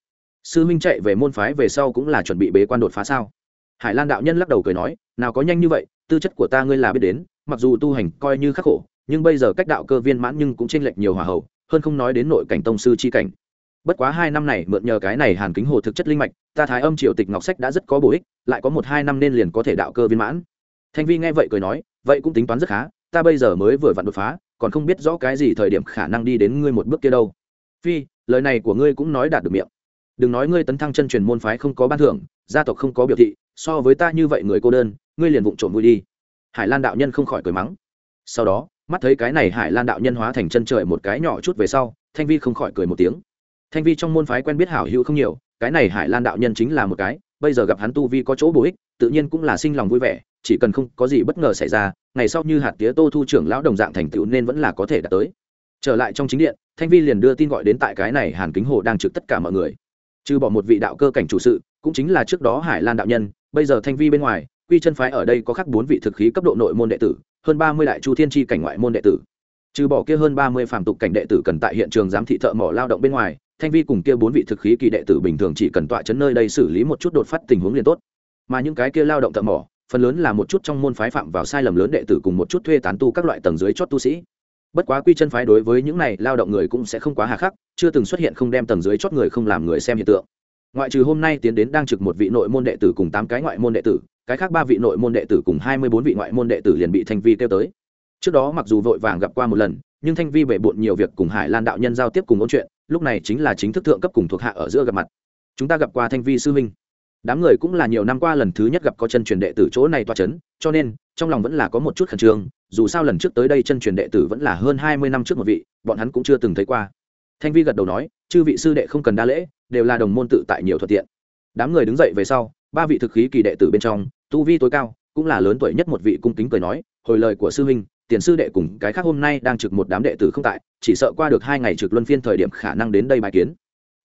sư minh chạy về môn phái về sau cũng là chuẩn bị bế quan đột phá sao? Hải lan đạo nhân lắc đầu cười nói, nào có nhanh như vậy, tư chất của ta ngươi là biết đến, mặc dù tu hành coi như khắc khổ, nhưng bây giờ cách đạo cơ viên mãn nhưng cũng chênh lệch nhiều hòa hậu, hơn không nói đến nội cảnh tông sư chi cảnh. Bất quá hai năm này mượn nhờ cái này hàn kính hồ thực chất linh mạch, ta thái âm triều tịch ngọc sách đã rất có bổ ích, lại có một hai năm nên liền có thể đạo cơ viên mãn. Thanh vi nghe vậy cười nói, vậy cũng tính toán rất khá, ta bây giờ mới vừa vặn đột phá, còn không biết rõ cái gì thời điểm khả năng đi đến ngươi một bước kia đâu. Phi, lời này của ngươi cũng nói đạt được miệng đừng nói ngươi tấn thăng chân truyền môn phái không có ban thưởng, gia tộc không có biểu thị, so với ta như vậy người cô đơn, ngươi liền vụng trộm vui đi. Hải lan đạo nhân không khỏi cười mắng. Sau đó, mắt thấy cái này hải lan đạo nhân hóa thành chân trời một cái nhỏ chút về sau, thanh vi không khỏi cười một tiếng. Thanh vi trong môn phái quen biết hảo hữu không nhiều, cái này hải lan đạo nhân chính là một cái, bây giờ gặp hắn tu vi có chỗ bổ ích, tự nhiên cũng là sinh lòng vui vẻ, chỉ cần không có gì bất ngờ xảy ra, ngày sau như hạt tía tô thu trưởng lão đồng dạng thành tựu nên vẫn là có thể đạt tới. Trở lại trong chính điện, thanh vi liền đưa tin gọi đến tại cái này hàn kính hồ đang trực tất cả mọi người trừ bỏ một vị đạo cơ cảnh chủ sự, cũng chính là trước đó hải lan đạo nhân, bây giờ thanh vi bên ngoài, quy chân phái ở đây có khắc bốn vị thực khí cấp độ nội môn đệ tử, hơn ba mươi đại chu thiên tri cảnh ngoại môn đệ tử. Trừ bỏ kia hơn ba mươi phạm tục cảnh đệ tử cần tại hiện trường giám thị thợ mỏ lao động bên ngoài, thanh vi cùng kia bốn vị thực khí kỳ đệ tử bình thường chỉ cần tọa chấn nơi đây xử lý một chút đột phát tình huống liền tốt. Mà những cái kia lao động thợ mỏ, phần lớn là một chút trong môn phái phạm vào sai lầm lớn đệ tử cùng một chút thuê tán tu các loại tầng dưới chót tu sĩ bất quá quy chân phái đối với những này lao động người cũng sẽ không quá hà khắc chưa từng xuất hiện không đem tầng dưới chót người không làm người xem hiện tượng. Ngoại trừ hôm nay tiến đến đang trực một vị nội môn đệ tử cùng tám cái ngoại môn đệ tử cái khác ba vị nội môn đệ tử cùng hai mươi bốn vị ngoại môn đệ tử liền bị thanh vi kêu tới. Trước đó mặc dù vội vàng gặp qua một lần nhưng thanh vi bể bộn nhiều việc cùng hải lan đạo nhân giao tiếp cùng ôn chuyện lúc này chính là chính thức thượng cấp cùng thuộc hạ ở giữa gặp mặt. Chúng ta gặp qua thanh vi sư minh, đám người cũng là nhiều năm qua lần thứ nhất gặp có chân truyền đệ tử chỗ này toa c h ấ n cho nên trong lòng vẫn là có một chút khẩn trương dù sao lần trước tới đây chân truyền đệ tử vẫn là hơn hai mươi năm trước một vị, bọn hắn cũng chưa từng thấy qua. Thanh vi gật đầu nói, chư vị sư đệ không cần đa lễ, đều là đồng môn tự tại nhiều thuận tiện. Đám người đứng dậy về sau, ba vị thực khí kỳ đệ tử bên trong, tu vi tối cao, cũng là lớn tuổi nhất một vị cung kính cười nói, hồi lời của sư huynh, tiền sư đệ cùng cái khác hôm nay đang trực một đám đệ tử không tại, chỉ sợ qua được hai ngày trực luân phiên thời điểm khả năng đến đây bài kiến.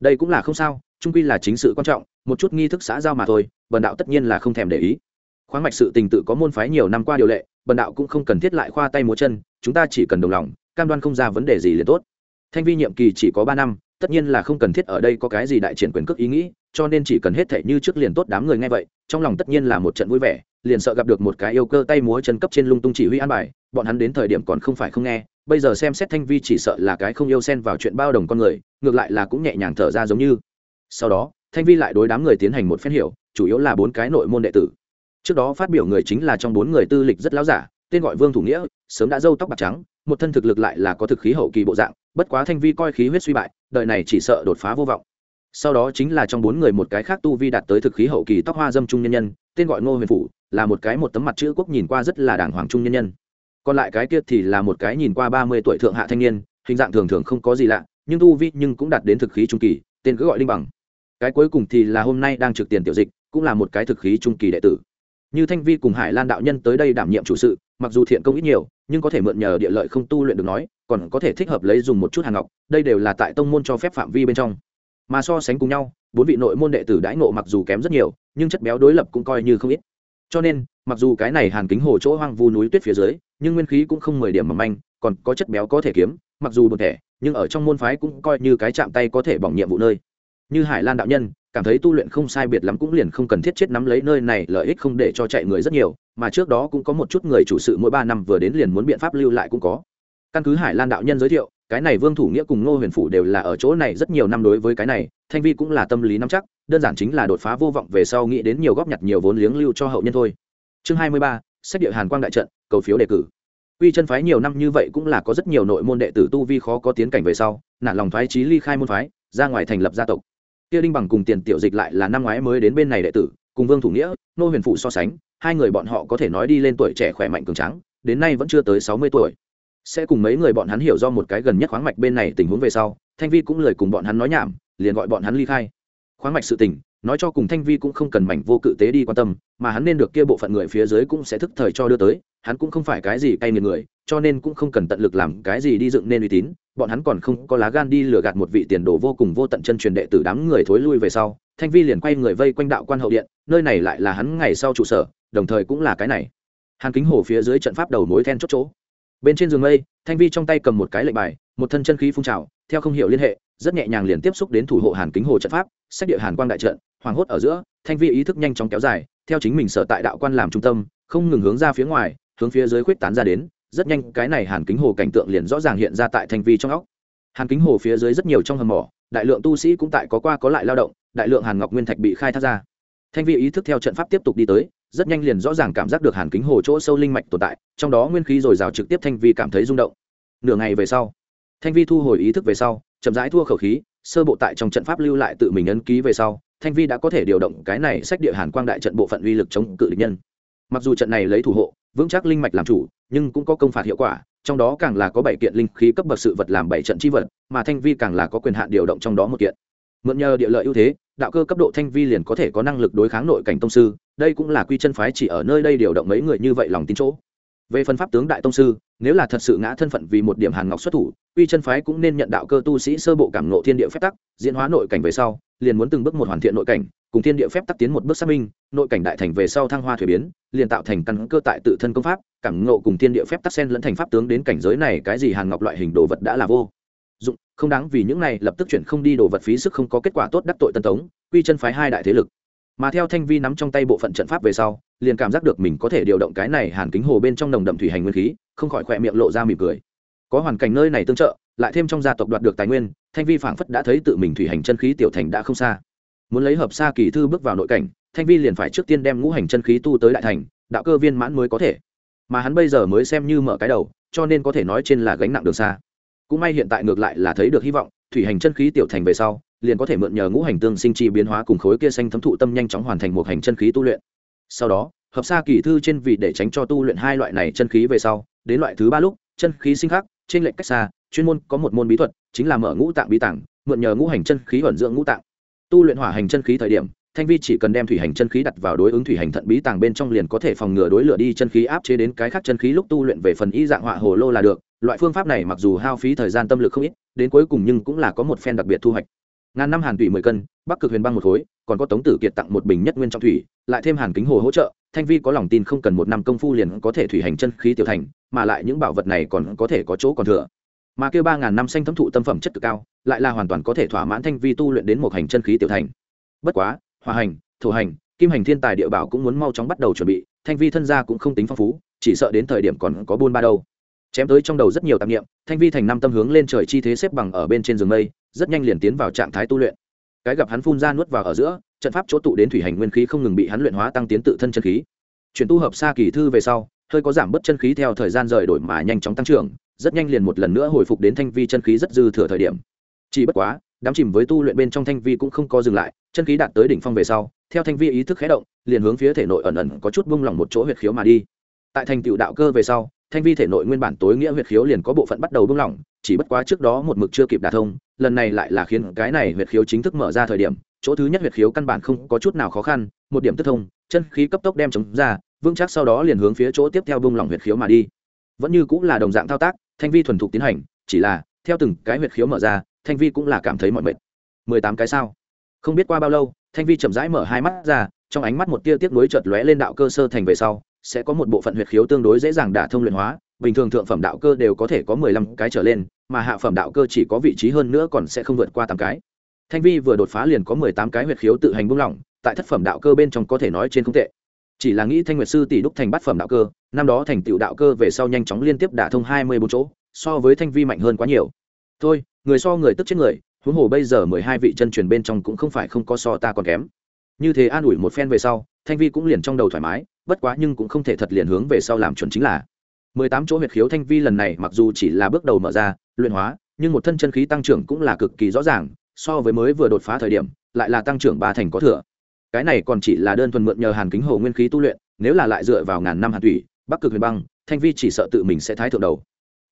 Đây cũng là không sao, trung quy là chính sự quan trọng, một chút nghi thức xã giao mà thôi, bần đạo tất nhiên là không thèm để ý khoáng mạch sự tình tự có môn phái nhiều năm qua điều lệ, bần đạo cũng không cần thiết lại khoa tay múa chân, chúng ta chỉ cần đồng lòng, cam đoan không ra vấn đề gì liền tốt. Thanh vi nhiệm kỳ chỉ có ba năm, tất nhiên là không cần thiết ở đây có cái gì đại triển quyền cước ý nghĩ, cho nên chỉ cần hết thể như trước liền tốt đám người nghe vậy, trong lòng tất nhiên là một trận vui vẻ, liền sợ gặp được một cái yêu cơ tay múa chân cấp trên lung tung chỉ huy an bài, bọn hắn đến thời điểm còn không phải không nghe, bây giờ xem xét thanh vi chỉ sợ là cái không yêu xen vào chuyện bao đồng con người, ngược lại là cũng nhẹ nhàng thở ra giống như. Sau đó, thanh vi lại đối đám người tiến hành một phen hiểu, chủ yếu là bốn cái nội môn đệ tử trước đó phát biểu người chính là trong bốn người tư lịch rất láo giả, tên gọi vương thủ nghĩa, sớm đã râu tóc bạc trắng, một thân thực lực lại là có thực khí hậu kỳ bộ dạng, bất quá thanh vi coi khí huyết suy bại, đời này chỉ sợ đột phá vô vọng. Sau đó chính là trong bốn người một cái khác tu vi đạt tới thực khí hậu kỳ tóc hoa dâm trung nhân nhân, tên gọi ngô huyền phủ, là một cái một tấm mặt chữ quốc nhìn qua rất là đàng hoàng trung nhân nhân. Còn lại cái kia thì là một cái nhìn qua ba mươi tuổi thượng hạ thanh niên, hình dạng thường thường không có gì lạ, nhưng tu vi nhưng cũng đạt đến thực khí trung kỳ, tên cứ gọi linh bằng. Cái cuối cùng thì là hôm nay đang trực tiền tiểu dịch, cũng là một cái thực khí trung kỳ đệ tử như thanh vi cùng hải lan đạo nhân tới đây đảm nhiệm chủ sự, mặc dù thiện công ít nhiều, nhưng có thể mượn nhờ địa lợi không tu luyện được nói, còn có thể thích hợp lấy dùng một chút hàng ngọc, đây đều là tại tông môn cho phép phạm vi bên trong. Mà so sánh cùng nhau, bốn vị nội môn đệ tử đãi ngộ mặc dù kém rất nhiều, nhưng chất béo đối lập cũng coi như không ít. Cho nên, mặc dù cái này hàn kính hồ chỗ hoang vu núi tuyết phía dưới, nhưng nguyên khí cũng không mười điểm mầm manh, còn có chất béo có thể kiếm, mặc dù một thẻ, nhưng ở trong môn phái cũng coi như cái chạm tay có thể bỏng nhiệm vụ nơi. Như hải lan đạo nhân cảm thấy tu luyện không sai biệt lắm cũng liền không cần thiết chết nắm lấy nơi này, lợi ích không để cho chạy người rất nhiều, mà trước đó cũng có một chút người chủ sự mỗi ba năm vừa đến liền muốn biện pháp lưu lại cũng có. Căn cứ hải lan đạo nhân giới thiệu, cái này vương thủ nghĩa cùng ngô huyền phủ đều là ở chỗ này rất nhiều năm đối với cái này, thanh vi cũng là tâm lý nắm chắc, đơn giản chính là đột phá vô vọng về sau nghĩ đến nhiều góp nhặt nhiều vốn liếng lưu cho hậu nhân thôi. Chương hai mươi ba, sách địa hàn quang đại trận, cầu phiếu đề cử. Quy chân phái nhiều năm như vậy cũng là có rất nhiều nội môn đệ tử tu vi khó có tiến cảnh về sau, nản lòng thoái trí ly khai môn phái, ra ngoài thành lập gia tộc kia đinh bằng cùng tiền tiểu dịch lại là năm ngoái mới đến bên này đệ tử, cùng vương thủ nghĩa, nô huyền phụ so sánh, hai người bọn họ có thể nói đi lên tuổi trẻ khỏe mạnh cường trắng đến nay vẫn chưa tới sáu mươi tuổi. Sẽ cùng mấy người bọn hắn hiểu do một cái gần nhất khoáng mạch bên này tình huống về sau, thanh vi cũng lời cùng bọn hắn nói nhảm, liền gọi bọn hắn ly khai. Khoáng mạch sự tình nói cho cùng thanh vi cũng không cần mảnh vô cự tế đi quan tâm, mà hắn nên được kia bộ phận người phía dưới cũng sẽ thức thời cho đưa tới, hắn cũng không phải cái gì cay nghiệt người, cho nên cũng không cần tận lực làm cái gì đi dựng nên uy tín, bọn hắn còn không có lá gan đi lừa gạt một vị tiền đồ vô cùng vô tận chân truyền đệ tử đám người thối lui về sau, thanh vi liền quay người vây quanh đạo quan hậu điện, nơi này lại là hắn ngày sau trụ sở, đồng thời cũng là cái này. Hàn kính hồ phía dưới trận pháp đầu mối then chốt chỗ. Bên trên giường mây, thanh vi trong tay cầm một cái lệnh bài, một thân chân khí phun trào, theo không hiểu liên hệ, rất nhẹ nhàng liền tiếp xúc đến thủ hộ hàn kính hồ trận pháp sách địa hàn quang đại trận hoảng hốt ở giữa, thanh vi ý thức nhanh chóng kéo dài, theo chính mình sở tại đạo quan làm trung tâm, không ngừng hướng ra phía ngoài, hướng phía dưới khuyết tán ra đến, rất nhanh, cái này hàn kính hồ cảnh tượng liền rõ ràng hiện ra tại thanh vi trong óc. Hàn kính hồ phía dưới rất nhiều trong hầm mỏ, đại lượng tu sĩ cũng tại có qua có lại lao động, đại lượng hàn ngọc nguyên thạch bị khai thác ra. Thanh vi ý thức theo trận pháp tiếp tục đi tới, rất nhanh liền rõ ràng cảm giác được hàn kính hồ chỗ sâu linh mạch tồn tại, trong đó nguyên khí dồi dào trực tiếp thanh vi cảm thấy rung động. Nửa ngày về sau, thanh vi thu hồi ý thức về sau, chậm rãi thua khẩu khí, sơ bộ tại trong trận pháp lưu lại tự mình ấn ký về sau thanh vi đã có thể điều động cái này sách địa hàn quang đại trận bộ phận uy lực chống cự địch nhân. Mặc dù trận này lấy thủ hộ, vững chắc linh mạch làm chủ, nhưng cũng có công phạt hiệu quả, trong đó càng là có bảy kiện linh khí cấp bậc sự vật làm bảy trận chi vật, mà thanh vi càng là có quyền hạn điều động trong đó một kiện. Mượn nhờ địa lợi ưu thế, đạo cơ cấp độ thanh vi liền có thể có năng lực đối kháng nội cảnh tông sư, đây cũng là quy chân phái chỉ ở nơi đây điều động mấy người như vậy lòng tin chỗ. Về phần pháp tướng đại tông sư, nếu là thật sự ngã thân phận vì một điểm hàn ngọc xuất thủ, quy chân phái cũng nên nhận đạo cơ tu sĩ sơ bộ cảm nộ thiên địa phép tắc, diễn hóa nội cảnh về sau liền muốn từng bước một hoàn thiện nội cảnh, cùng thiên địa phép tắc tiến một bước xác minh, nội cảnh đại thành về sau thăng hoa thuế biến, liền tạo thành căn cơ tại tự thân công pháp, cảm ngộ cùng thiên địa phép tắc sen lẫn thành pháp tướng đến cảnh giới này, cái gì hàn ngọc loại hình đồ vật đã là vô dụng, không đáng vì những này lập tức chuyển không đi đồ vật phí sức không có kết quả tốt đắc tội tân tống, quy chân phái hai đại thế lực. Mà theo thanh vi nắm trong tay bộ phận trận pháp về sau, liền cảm giác được mình có thể điều động cái này hàn kính hồ bên trong nồng đậm thủy hành nguyên khí, không khỏi khỏe miệng lộ ra mỉm cười. Có hoàn cảnh nơi này tương trợ lại thêm trong gia tộc đoạt được tài nguyên, thanh vi phảng phất đã thấy tự mình thủy hành chân khí tiểu thành đã không xa. Muốn lấy hợp xa kỳ thư bước vào nội cảnh, thanh vi liền phải trước tiên đem ngũ hành chân khí tu tới đại thành, đạo cơ viên mãn mới có thể. Mà hắn bây giờ mới xem như mở cái đầu, cho nên có thể nói trên là gánh nặng đường xa. Cũng may hiện tại ngược lại là thấy được hy vọng, thủy hành chân khí tiểu thành về sau, liền có thể mượn nhờ ngũ hành tương sinh chi biến hóa cùng khối kia xanh thấm thụ tâm nhanh chóng hoàn thành một hành chân khí tu luyện. Sau đó, hợp xa kỳ thư trên vị để tránh cho tu luyện hai loại này chân khí về sau, đến loại thứ ba lúc, chân khí sinh khắc, trên lệnh cách xa chuyên môn có một môn bí thuật, chính là mở ngũ tạng bí tảng, mượn nhờ ngũ hành chân khí vận dưỡng ngũ tạng. Tu luyện hỏa hành chân khí thời điểm, thanh vi chỉ cần đem thủy hành chân khí đặt vào đối ứng thủy hành thận bí tàng bên trong liền có thể phòng ngừa đối lửa đi chân khí áp chế đến cái khác chân khí lúc tu luyện về phần y dạng họa hồ lô là được. Loại phương pháp này mặc dù hao phí thời gian tâm lực không ít, đến cuối cùng nhưng cũng là có một phen đặc biệt thu hoạch. Ngàn năm hàn thủy mười cân, bắc cực huyền băng một khối, còn có tống tử kiệt tặng một bình nhất nguyên trong thủy, lại thêm hàn kính hồ hỗ trợ, thanh vi có lòng tin không cần một năm công phu liền có thể thủy hành chân khí tiểu thành, mà lại những bảo vật này còn có thể có chỗ còn thừa mà kêu ba ngàn năm xanh thấm thụ tâm phẩm chất cực cao, lại là hoàn toàn có thể thỏa mãn thanh vi tu luyện đến một hành chân khí tiểu thành. Bất quá, hòa hành, thổ hành, kim hành thiên tài địa bảo cũng muốn mau chóng bắt đầu chuẩn bị, thanh vi thân gia cũng không tính phong phú, chỉ sợ đến thời điểm còn có buôn ba đâu. Chém tới trong đầu rất nhiều tạp nghiệm thanh vi thành năm tâm hướng lên trời chi thế xếp bằng ở bên trên giường mây, rất nhanh liền tiến vào trạng thái tu luyện. Cái gặp hắn phun ra nuốt vào ở giữa, trận pháp chỗ tụ đến thủy hành nguyên khí không ngừng bị hắn luyện hóa tăng tiến tự thân chân khí. Chuyển tu hợp xa kỳ thư về sau, hơi có giảm bớt chân khí theo thời gian rời đổi mà nhanh chóng tăng trưởng rất nhanh liền một lần nữa hồi phục đến thanh vi chân khí rất dư thừa thời điểm. Chỉ bất quá, đám chìm với tu luyện bên trong thanh vi cũng không có dừng lại, chân khí đạt tới đỉnh phong về sau, theo thanh vi ý thức khé động, liền hướng phía thể nội ẩn ẩn có chút bung lỏng một chỗ huyệt khiếu mà đi. Tại thành tựu đạo cơ về sau, thanh vi thể nội nguyên bản tối nghĩa huyệt khiếu liền có bộ phận bắt đầu bung lỏng, chỉ bất quá trước đó một mực chưa kịp đả thông, lần này lại là khiến cái này huyệt khiếu chính thức mở ra thời điểm, chỗ thứ nhất huyệt khiếu căn bản không có chút nào khó khăn, một điểm tức thông, chân khí cấp tốc đem chống ra, vững chắc sau đó liền hướng phía chỗ tiếp theo bung lỏng huyệt khiếu mà đi. Vẫn như cũng là đồng dạng thao tác thanh vi thuần thục tiến hành, chỉ là, theo từng cái huyệt khiếu mở ra, thanh vi cũng là cảm thấy mọi mệt. Mười tám cái sao? Không biết qua bao lâu, thanh vi chậm rãi mở hai mắt ra, trong ánh mắt một tia tiếc nuối chợt lóe lên đạo cơ sơ thành về sau, sẽ có một bộ phận huyệt khiếu tương đối dễ dàng đả thông luyện hóa, bình thường thượng phẩm đạo cơ đều có thể có mười lăm cái trở lên, mà hạ phẩm đạo cơ chỉ có vị trí hơn nữa còn sẽ không vượt qua tám cái. Thanh vi vừa đột phá liền có mười tám cái huyệt khiếu tự hành buông lỏng, tại thất phẩm đạo cơ bên trong có thể nói trên không tệ chỉ là nghĩ thanh nguyệt sư tỷ đúc thành bát phẩm đạo cơ, năm đó thành tựu đạo cơ về sau nhanh chóng liên tiếp đả thông hai mươi bốn chỗ, so với thanh vi mạnh hơn quá nhiều. Thôi, người so người tức chết người, huống hồ bây giờ mười hai vị chân truyền bên trong cũng không phải không có so ta còn kém. Như thế an ủi một phen về sau, thanh vi cũng liền trong đầu thoải mái, bất quá nhưng cũng không thể thật liền hướng về sau làm chuẩn chính là. mười tám chỗ huyệt khiếu thanh vi lần này mặc dù chỉ là bước đầu mở ra, luyện hóa, nhưng một thân chân khí tăng trưởng cũng là cực kỳ rõ ràng, so với mới vừa đột phá thời điểm, lại là tăng trưởng ba thành có thừa cái này còn chỉ là đơn thuần mượn nhờ hàn kính hồ nguyên khí tu luyện nếu là lại dựa vào ngàn năm hàn thủy bắc cực huyền băng thanh vi chỉ sợ tự mình sẽ thái thượng đầu.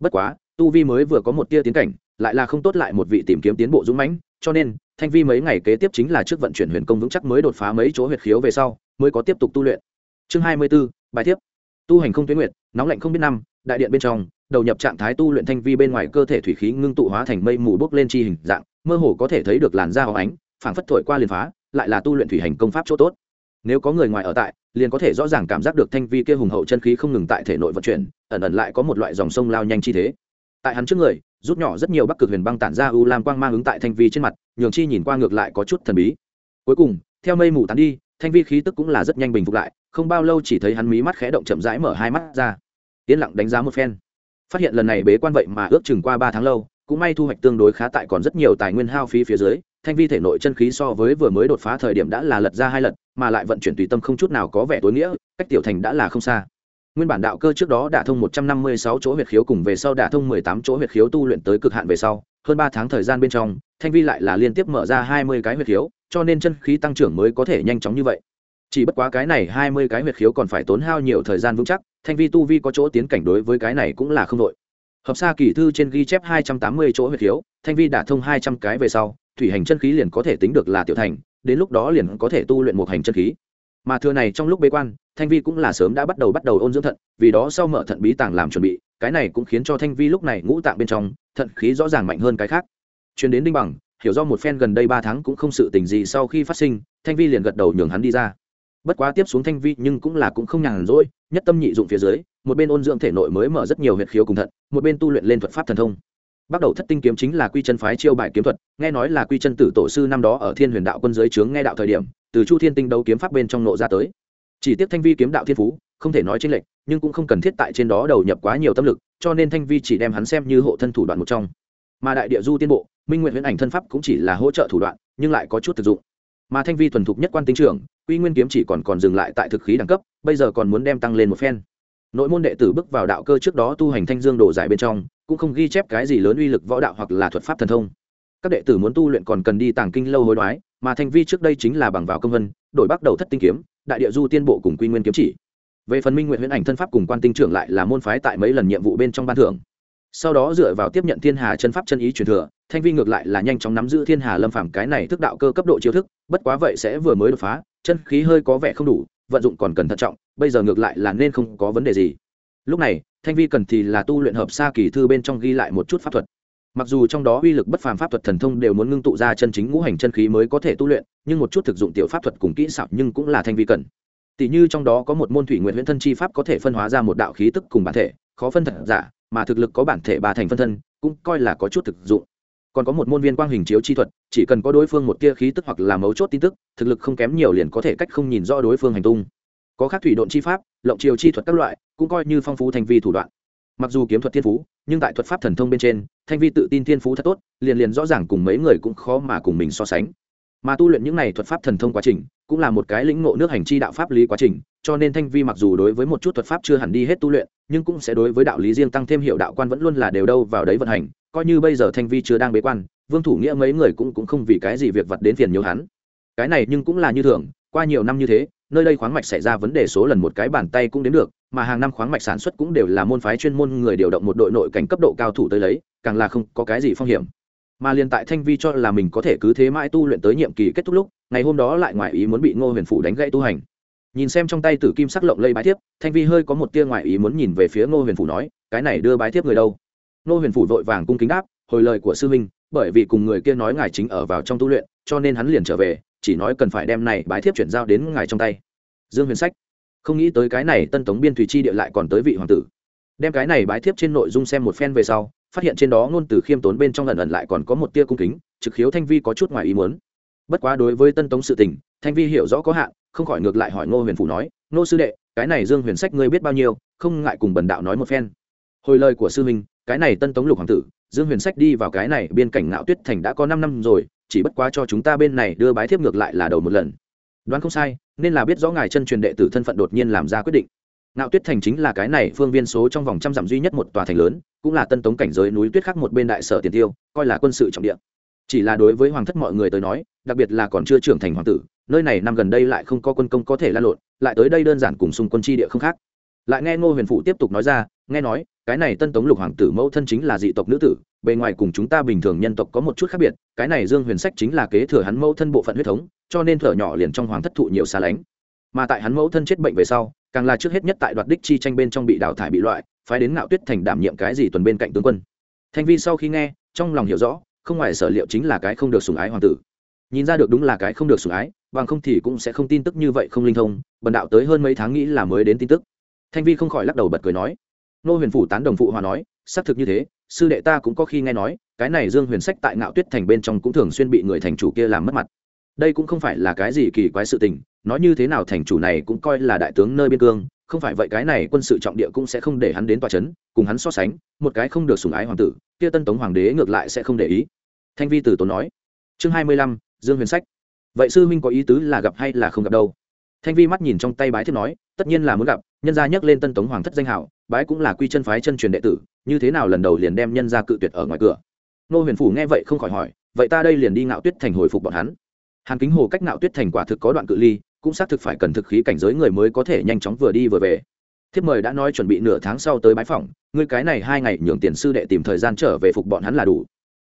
Bất quá tu vi mới vừa có một tia tiến cảnh lại là không tốt lại một vị tìm kiếm tiến bộ dũng mãnh cho nên thanh vi mấy ngày kế tiếp chính là trước vận chuyển huyền công vững chắc mới đột phá mấy chỗ huyệt khiếu về sau mới có tiếp tục tu luyện. Chương hai mươi 24, bài tiếp tu hành không tuyến nguyệt nóng lạnh không biết năm đại điện bên trong đầu nhập trạng thái tu luyện thanh vi bên ngoài cơ thể thủy khí ngưng tụ hóa thành mây mù bốc lên chi hình dạng mơ hồ có thể thấy được làn da hóng ánh phảng phất thổi qua liền phá lại là tu luyện thủy hành công pháp chỗ tốt. Nếu có người ngoài ở tại, liền có thể rõ ràng cảm giác được thanh vi kia hùng hậu chân khí không ngừng tại thể nội vận chuyển, ẩn ẩn lại có một loại dòng sông lao nhanh chi thế. Tại hắn trước người, rút nhỏ rất nhiều bắc cực huyền băng tản ra u lam quang mang ứng tại thanh vi trên mặt, nhường chi nhìn qua ngược lại có chút thần bí. Cuối cùng, theo mây mù tán đi, thanh vi khí tức cũng là rất nhanh bình phục lại, không bao lâu chỉ thấy hắn mí mắt khẽ động chậm rãi mở hai mắt ra. Yên lặng đánh giá một phen. Phát hiện lần này bế quan vậy mà ước chừng qua ba tháng lâu, cũng may thu hoạch tương đối khá tại còn rất nhiều tài nguyên hao phí phía dưới thanh vi thể nội chân khí so với vừa mới đột phá thời điểm đã là lật ra hai lần mà lại vận chuyển tùy tâm không chút nào có vẻ tối nghĩa, cách tiểu thành đã là không xa. Nguyên bản đạo cơ trước đó đã thông một trăm năm mươi sáu chỗ huyệt khiếu cùng về sau đã thông mười tám chỗ huyệt khiếu tu luyện tới cực hạn về sau, hơn ba tháng thời gian bên trong, thanh vi lại là liên tiếp mở ra hai mươi cái huyệt khiếu, cho nên chân khí tăng trưởng mới có thể nhanh chóng như vậy. Chỉ bất quá cái này hai mươi cái huyệt khiếu còn phải tốn hao nhiều thời gian vững chắc, thanh vi tu vi có chỗ tiến cảnh đối với cái này cũng là không đội. Hợp xa kỳ thư trên ghi chép hai trăm tám mươi chỗ huyệt khiếu, thanh vi đã thông hai trăm cái về sau thủy hành chân khí liền có thể tính được là tiểu thành, đến lúc đó liền có thể tu luyện một hành chân khí. Mà thừa này trong lúc bế quan, thanh vi cũng là sớm đã bắt đầu bắt đầu ôn dưỡng thận, vì đó sau mở thận bí tàng làm chuẩn bị, cái này cũng khiến cho thanh vi lúc này ngũ tạng bên trong, thận khí rõ ràng mạnh hơn cái khác. Chuyến đến đinh bằng, hiểu do một phen gần đây ba tháng cũng không sự tình gì sau khi phát sinh, thanh vi liền gật đầu nhường hắn đi ra. Bất quá tiếp xuống thanh vi nhưng cũng là cũng không nhàn rỗi, nhất tâm nhị dụng phía dưới, một bên ôn dưỡng thể nội mới mở rất nhiều huyệt khiếu cùng thận, một bên tu luyện lên thuật pháp thần thông bắt đầu thất tinh kiếm chính là quy chân phái chiêu bài kiếm thuật, nghe nói là quy chân tử tổ sư năm đó ở thiên huyền đạo quân giới trướng nghe đạo thời điểm, từ chu thiên tinh đấu kiếm pháp bên trong nộ ra tới. Chỉ tiếc thanh vi kiếm đạo thiên phú, không thể nói trên lệch, nhưng cũng không cần thiết tại trên đó đầu nhập quá nhiều tâm lực, cho nên thanh vi chỉ đem hắn xem như hộ thân thủ đoạn một trong. Mà đại địa du tiên bộ, minh nguyện huyễn ảnh thân pháp cũng chỉ là hỗ trợ thủ đoạn, nhưng lại có chút thực dụng. Mà thanh vi thuần thục nhất quan tinh trưởng, quy nguyên kiếm chỉ còn còn dừng lại tại thực khí đẳng cấp, bây giờ còn muốn đem tăng lên một phen nội môn đệ tử bước vào đạo cơ trước đó tu hành thanh dương đồ giải bên trong, cũng không ghi chép cái gì lớn uy lực võ đạo hoặc là thuật pháp thần thông. Các đệ tử muốn tu luyện còn cần đi tàng kinh lâu hối đoái, mà thanh vi trước đây chính là bằng vào công vân, đổi bắt đầu thất tinh kiếm, đại địa du tiên bộ cùng quy nguyên kiếm chỉ. Về phần minh nguyện huyễn ảnh thân pháp cùng quan tinh trưởng lại là môn phái tại mấy lần nhiệm vụ bên trong ban thưởng. Sau đó dựa vào tiếp nhận thiên hà chân pháp chân ý truyền thừa, thanh vi ngược lại là nhanh chóng nắm giữ thiên hà lâm phàm cái này thức đạo cơ cấp độ chiêu thức, bất quá vậy sẽ vừa mới đột phá, chân khí hơi có vẻ không đủ vận dụng còn cần thận trọng, bây giờ ngược lại là nên không có vấn đề gì. Lúc này, thanh vi cần thì là tu luyện hợp xa kỳ thư bên trong ghi lại một chút pháp thuật. Mặc dù trong đó uy lực bất phàm pháp thuật thần thông đều muốn ngưng tụ ra chân chính ngũ hành chân khí mới có thể tu luyện, nhưng một chút thực dụng tiểu pháp thuật cùng kỹ xảo nhưng cũng là thanh vi cần. Tỷ như trong đó có một môn thủy nguyện huyễn thân chi pháp có thể phân hóa ra một đạo khí tức cùng bản thể, khó phân thật giả, mà thực lực có bản thể ba thành phân thân, cũng coi là có chút thực dụng còn có một môn viên quang hình chiếu chi thuật, chỉ cần có đối phương một tia khí tức hoặc là mấu chốt tin tức, thực lực không kém nhiều liền có thể cách không nhìn rõ đối phương hành tung. Có khác thủy độn chi pháp, lộng chiều chi thuật các loại, cũng coi như phong phú thành vi thủ đoạn. Mặc dù kiếm thuật thiên phú, nhưng tại thuật pháp thần thông bên trên, thanh vi tự tin thiên phú thật tốt, liền liền rõ ràng cùng mấy người cũng khó mà cùng mình so sánh. Mà tu luyện những này thuật pháp thần thông quá trình, cũng là một cái lĩnh ngộ nước hành chi đạo pháp lý quá trình, cho nên thanh vi mặc dù đối với một chút thuật pháp chưa hẳn đi hết tu luyện, nhưng cũng sẽ đối với đạo lý riêng tăng thêm hiệu đạo quan vẫn luôn là đều đâu vào đấy vận hành coi như bây giờ thanh vi chưa đang bế quan, vương thủ nghĩa mấy người cũng cũng không vì cái gì việc vật đến phiền nhiều hắn. Cái này nhưng cũng là như thường, qua nhiều năm như thế, nơi đây khoáng mạch xảy ra vấn đề số lần một cái bàn tay cũng đến được, mà hàng năm khoáng mạch sản xuất cũng đều là môn phái chuyên môn người điều động một đội nội cảnh cấp độ cao thủ tới lấy, càng là không có cái gì phong hiểm. Mà liền tại thanh vi cho là mình có thể cứ thế mãi tu luyện tới nhiệm kỳ kết thúc lúc, ngày hôm đó lại ngoài ý muốn bị ngô huyền phủ đánh gãy tu hành. Nhìn xem trong tay tử kim sắc lộng lây bái thiếp, thanh vi hơi có một tia ngoài ý muốn nhìn về phía ngô huyền phủ nói, cái này đưa bái thiếp người đâu? Nô huyền phủ vội vàng cung kính đáp, hồi lời của sư minh bởi vì cùng người kia nói ngài chính ở vào trong tu luyện, cho nên hắn liền trở về, chỉ nói cần phải đem này bái thiếp chuyển giao đến ngài trong tay. Dương huyền sách, không nghĩ tới cái này tân tống biên thủy chi địa lại còn tới vị hoàng tử. Đem cái này bái thiếp trên nội dung xem một phen về sau, phát hiện trên đó ngôn từ khiêm tốn bên trong lần ẩn lại còn có một tia cung kính, trực khiếu thanh vi có chút ngoài ý muốn. Bất quá đối với tân tống sự tình, thanh vi hiểu rõ có hạn, không khỏi ngược lại hỏi ngô huyền phủ nói, ngô sư đệ, cái này dương huyền sách ngươi biết bao nhiêu, không ngại cùng bần đạo nói một phen. Hồi lời của sư minh cái này tân tống lục hoàng tử, dương huyền sách đi vào cái này biên cảnh ngạo tuyết thành đã có năm năm rồi, chỉ bất quá cho chúng ta bên này đưa bái thiếp ngược lại là đầu một lần. Đoán không sai, nên là biết rõ ngài chân truyền đệ tử thân phận đột nhiên làm ra quyết định. Ngạo tuyết thành chính là cái này phương viên số trong vòng trăm dặm duy nhất một tòa thành lớn, cũng là tân tống cảnh giới núi tuyết khắc một bên đại sở tiền tiêu, coi là quân sự trọng địa. Chỉ là đối với hoàng thất mọi người tới nói, đặc biệt là còn chưa trưởng thành hoàng tử, nơi này năm gần đây lại không có quân công có thể lan lộn, lại tới đây đơn giản cùng xung quân chi địa không khác lại nghe ngô huyền phụ tiếp tục nói ra, nghe nói, cái này tân tống lục hoàng tử mẫu thân chính là dị tộc nữ tử, bề ngoài cùng chúng ta bình thường nhân tộc có một chút khác biệt, cái này dương huyền sách chính là kế thừa hắn mẫu thân bộ phận huyết thống, cho nên thở nhỏ liền trong hoàng thất thụ nhiều xa lánh. Mà tại hắn mẫu thân chết bệnh về sau, càng là trước hết nhất tại đoạt đích chi tranh bên trong bị đào thải bị loại, phái đến ngạo tuyết thành đảm nhiệm cái gì tuần bên cạnh tướng quân. Thanh vi sau khi nghe, trong lòng hiểu rõ, không ngoài sở liệu chính là cái không được sủng ái hoàng tử. Nhìn ra được đúng là cái không được sủng ái, bằng không thì cũng sẽ không tin tức như vậy không linh thông, bần đạo tới hơn mấy tháng nghĩ là mới đến tin tức thanh vi không khỏi lắc đầu bật cười nói, nô huyền phủ tán đồng phụ hòa nói, xác thực như thế, sư đệ ta cũng có khi nghe nói, cái này dương huyền sách tại ngạo tuyết thành bên trong cũng thường xuyên bị người thành chủ kia làm mất mặt. Đây cũng không phải là cái gì kỳ quái sự tình, nói như thế nào thành chủ này cũng coi là đại tướng nơi biên cương, không phải vậy cái này quân sự trọng địa cũng sẽ không để hắn đến tòa c h ấ n cùng hắn so sánh, một cái không được sùng ái hoàng tử, kia tân tống hoàng đế ngược lại sẽ không để ý. Thanh vi từ tốn nói, chương hai mươi lăm, dương huyền sách. Vậy sư huynh có ý tứ là gặp hay là không gặp đâu? Thanh vi mắt nhìn trong tay bái thiếp nói, tất nhiên là muốn gặp nhân gia nhắc lên tân tống hoàng thất danh hảo, bái cũng là quy chân phái chân truyền đệ tử, như thế nào lần đầu liền đem nhân gia cự tuyệt ở ngoài cửa? Nô huyền phủ nghe vậy không khỏi hỏi, vậy ta đây liền đi ngạo tuyết thành hồi phục bọn hắn. Hàn kính hồ cách ngạo tuyết thành quả thực có đoạn cự ly, cũng xác thực phải cần thực khí cảnh giới người mới có thể nhanh chóng vừa đi vừa về. Thiếp mời đã nói chuẩn bị nửa tháng sau tới bái phỏng, ngươi cái này hai ngày nhường tiền sư đệ tìm thời gian trở về phục bọn hắn là đủ.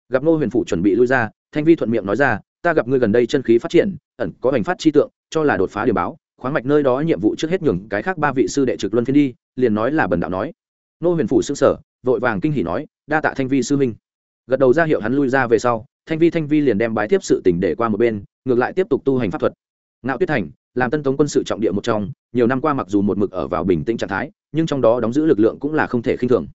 Gặp nô huyền phủ chuẩn bị lui ra, thanh vi thuận miệng nói ra, ta gặp ngươi gần đây chân khí phát triển, ẩn có hành phát chi tượng, cho là đột phá điều báo khoáng mạch nơi đó nhiệm vụ trước hết nhường cái khác ba vị sư đệ trực luân phiên đi, liền nói là bần đạo nói. Nô huyền phủ xưng sở vội vàng kinh hỉ nói, đa tạ thanh vi sư minh gật đầu ra hiệu hắn lui ra về sau, thanh vi thanh vi liền đem bái tiếp sự tỉnh để qua một bên, ngược lại tiếp tục tu hành pháp thuật. Ngạo tuyết thành, làm tân tống quân sự trọng địa một trong, nhiều năm qua mặc dù một mực ở vào bình tĩnh trạng thái, nhưng trong đó đóng giữ lực lượng cũng là không thể khinh thường.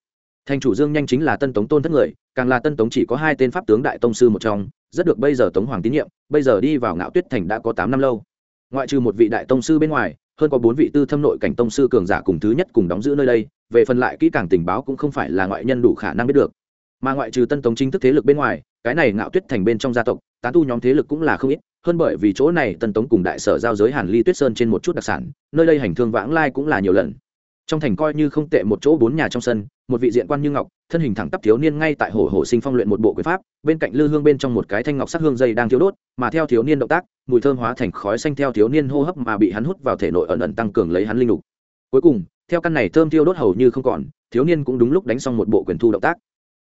Thành chủ dương nhanh chính là tân tống tôn thất người, càng là tân tống chỉ có hai tên pháp tướng đại tông sư một trong, rất được bây giờ tống hoàng tín nhiệm, bây giờ đi vào ngạo tuyết thành đã có tám năm lâu ngoại trừ một vị đại tông sư bên ngoài, hơn có bốn vị tư thâm nội cảnh tông sư cường giả cùng thứ nhất cùng đóng giữ nơi đây, về phần lại kỹ càng tình báo cũng không phải là ngoại nhân đủ khả năng biết được. Mà ngoại trừ tân tống chính thức thế lực bên ngoài, cái này ngạo tuyết thành bên trong gia tộc, tán tu nhóm thế lực cũng là không ít, hơn bởi vì chỗ này tân tống cùng đại sở giao giới hàn ly tuyết sơn trên một chút đặc sản, nơi đây hành thương vãng lai cũng là nhiều lần trong thành coi như không tệ một chỗ bốn nhà trong sân, một vị diện quan như ngọc, thân hình thẳng tắp thiếu niên ngay tại hồ hồ sinh phong luyện một bộ quyền pháp, bên cạnh lư hương bên trong một cái thanh ngọc sắc hương dây đang thiếu đốt, mà theo thiếu niên động tác, mùi thơm hóa thành khói xanh theo thiếu niên hô hấp mà bị hắn hút vào thể nội ẩn ẩn tăng cường lấy hắn linh lục. Cuối cùng, theo căn này thơm thiêu đốt hầu như không còn, thiếu niên cũng đúng lúc đánh xong một bộ quyền thu động tác.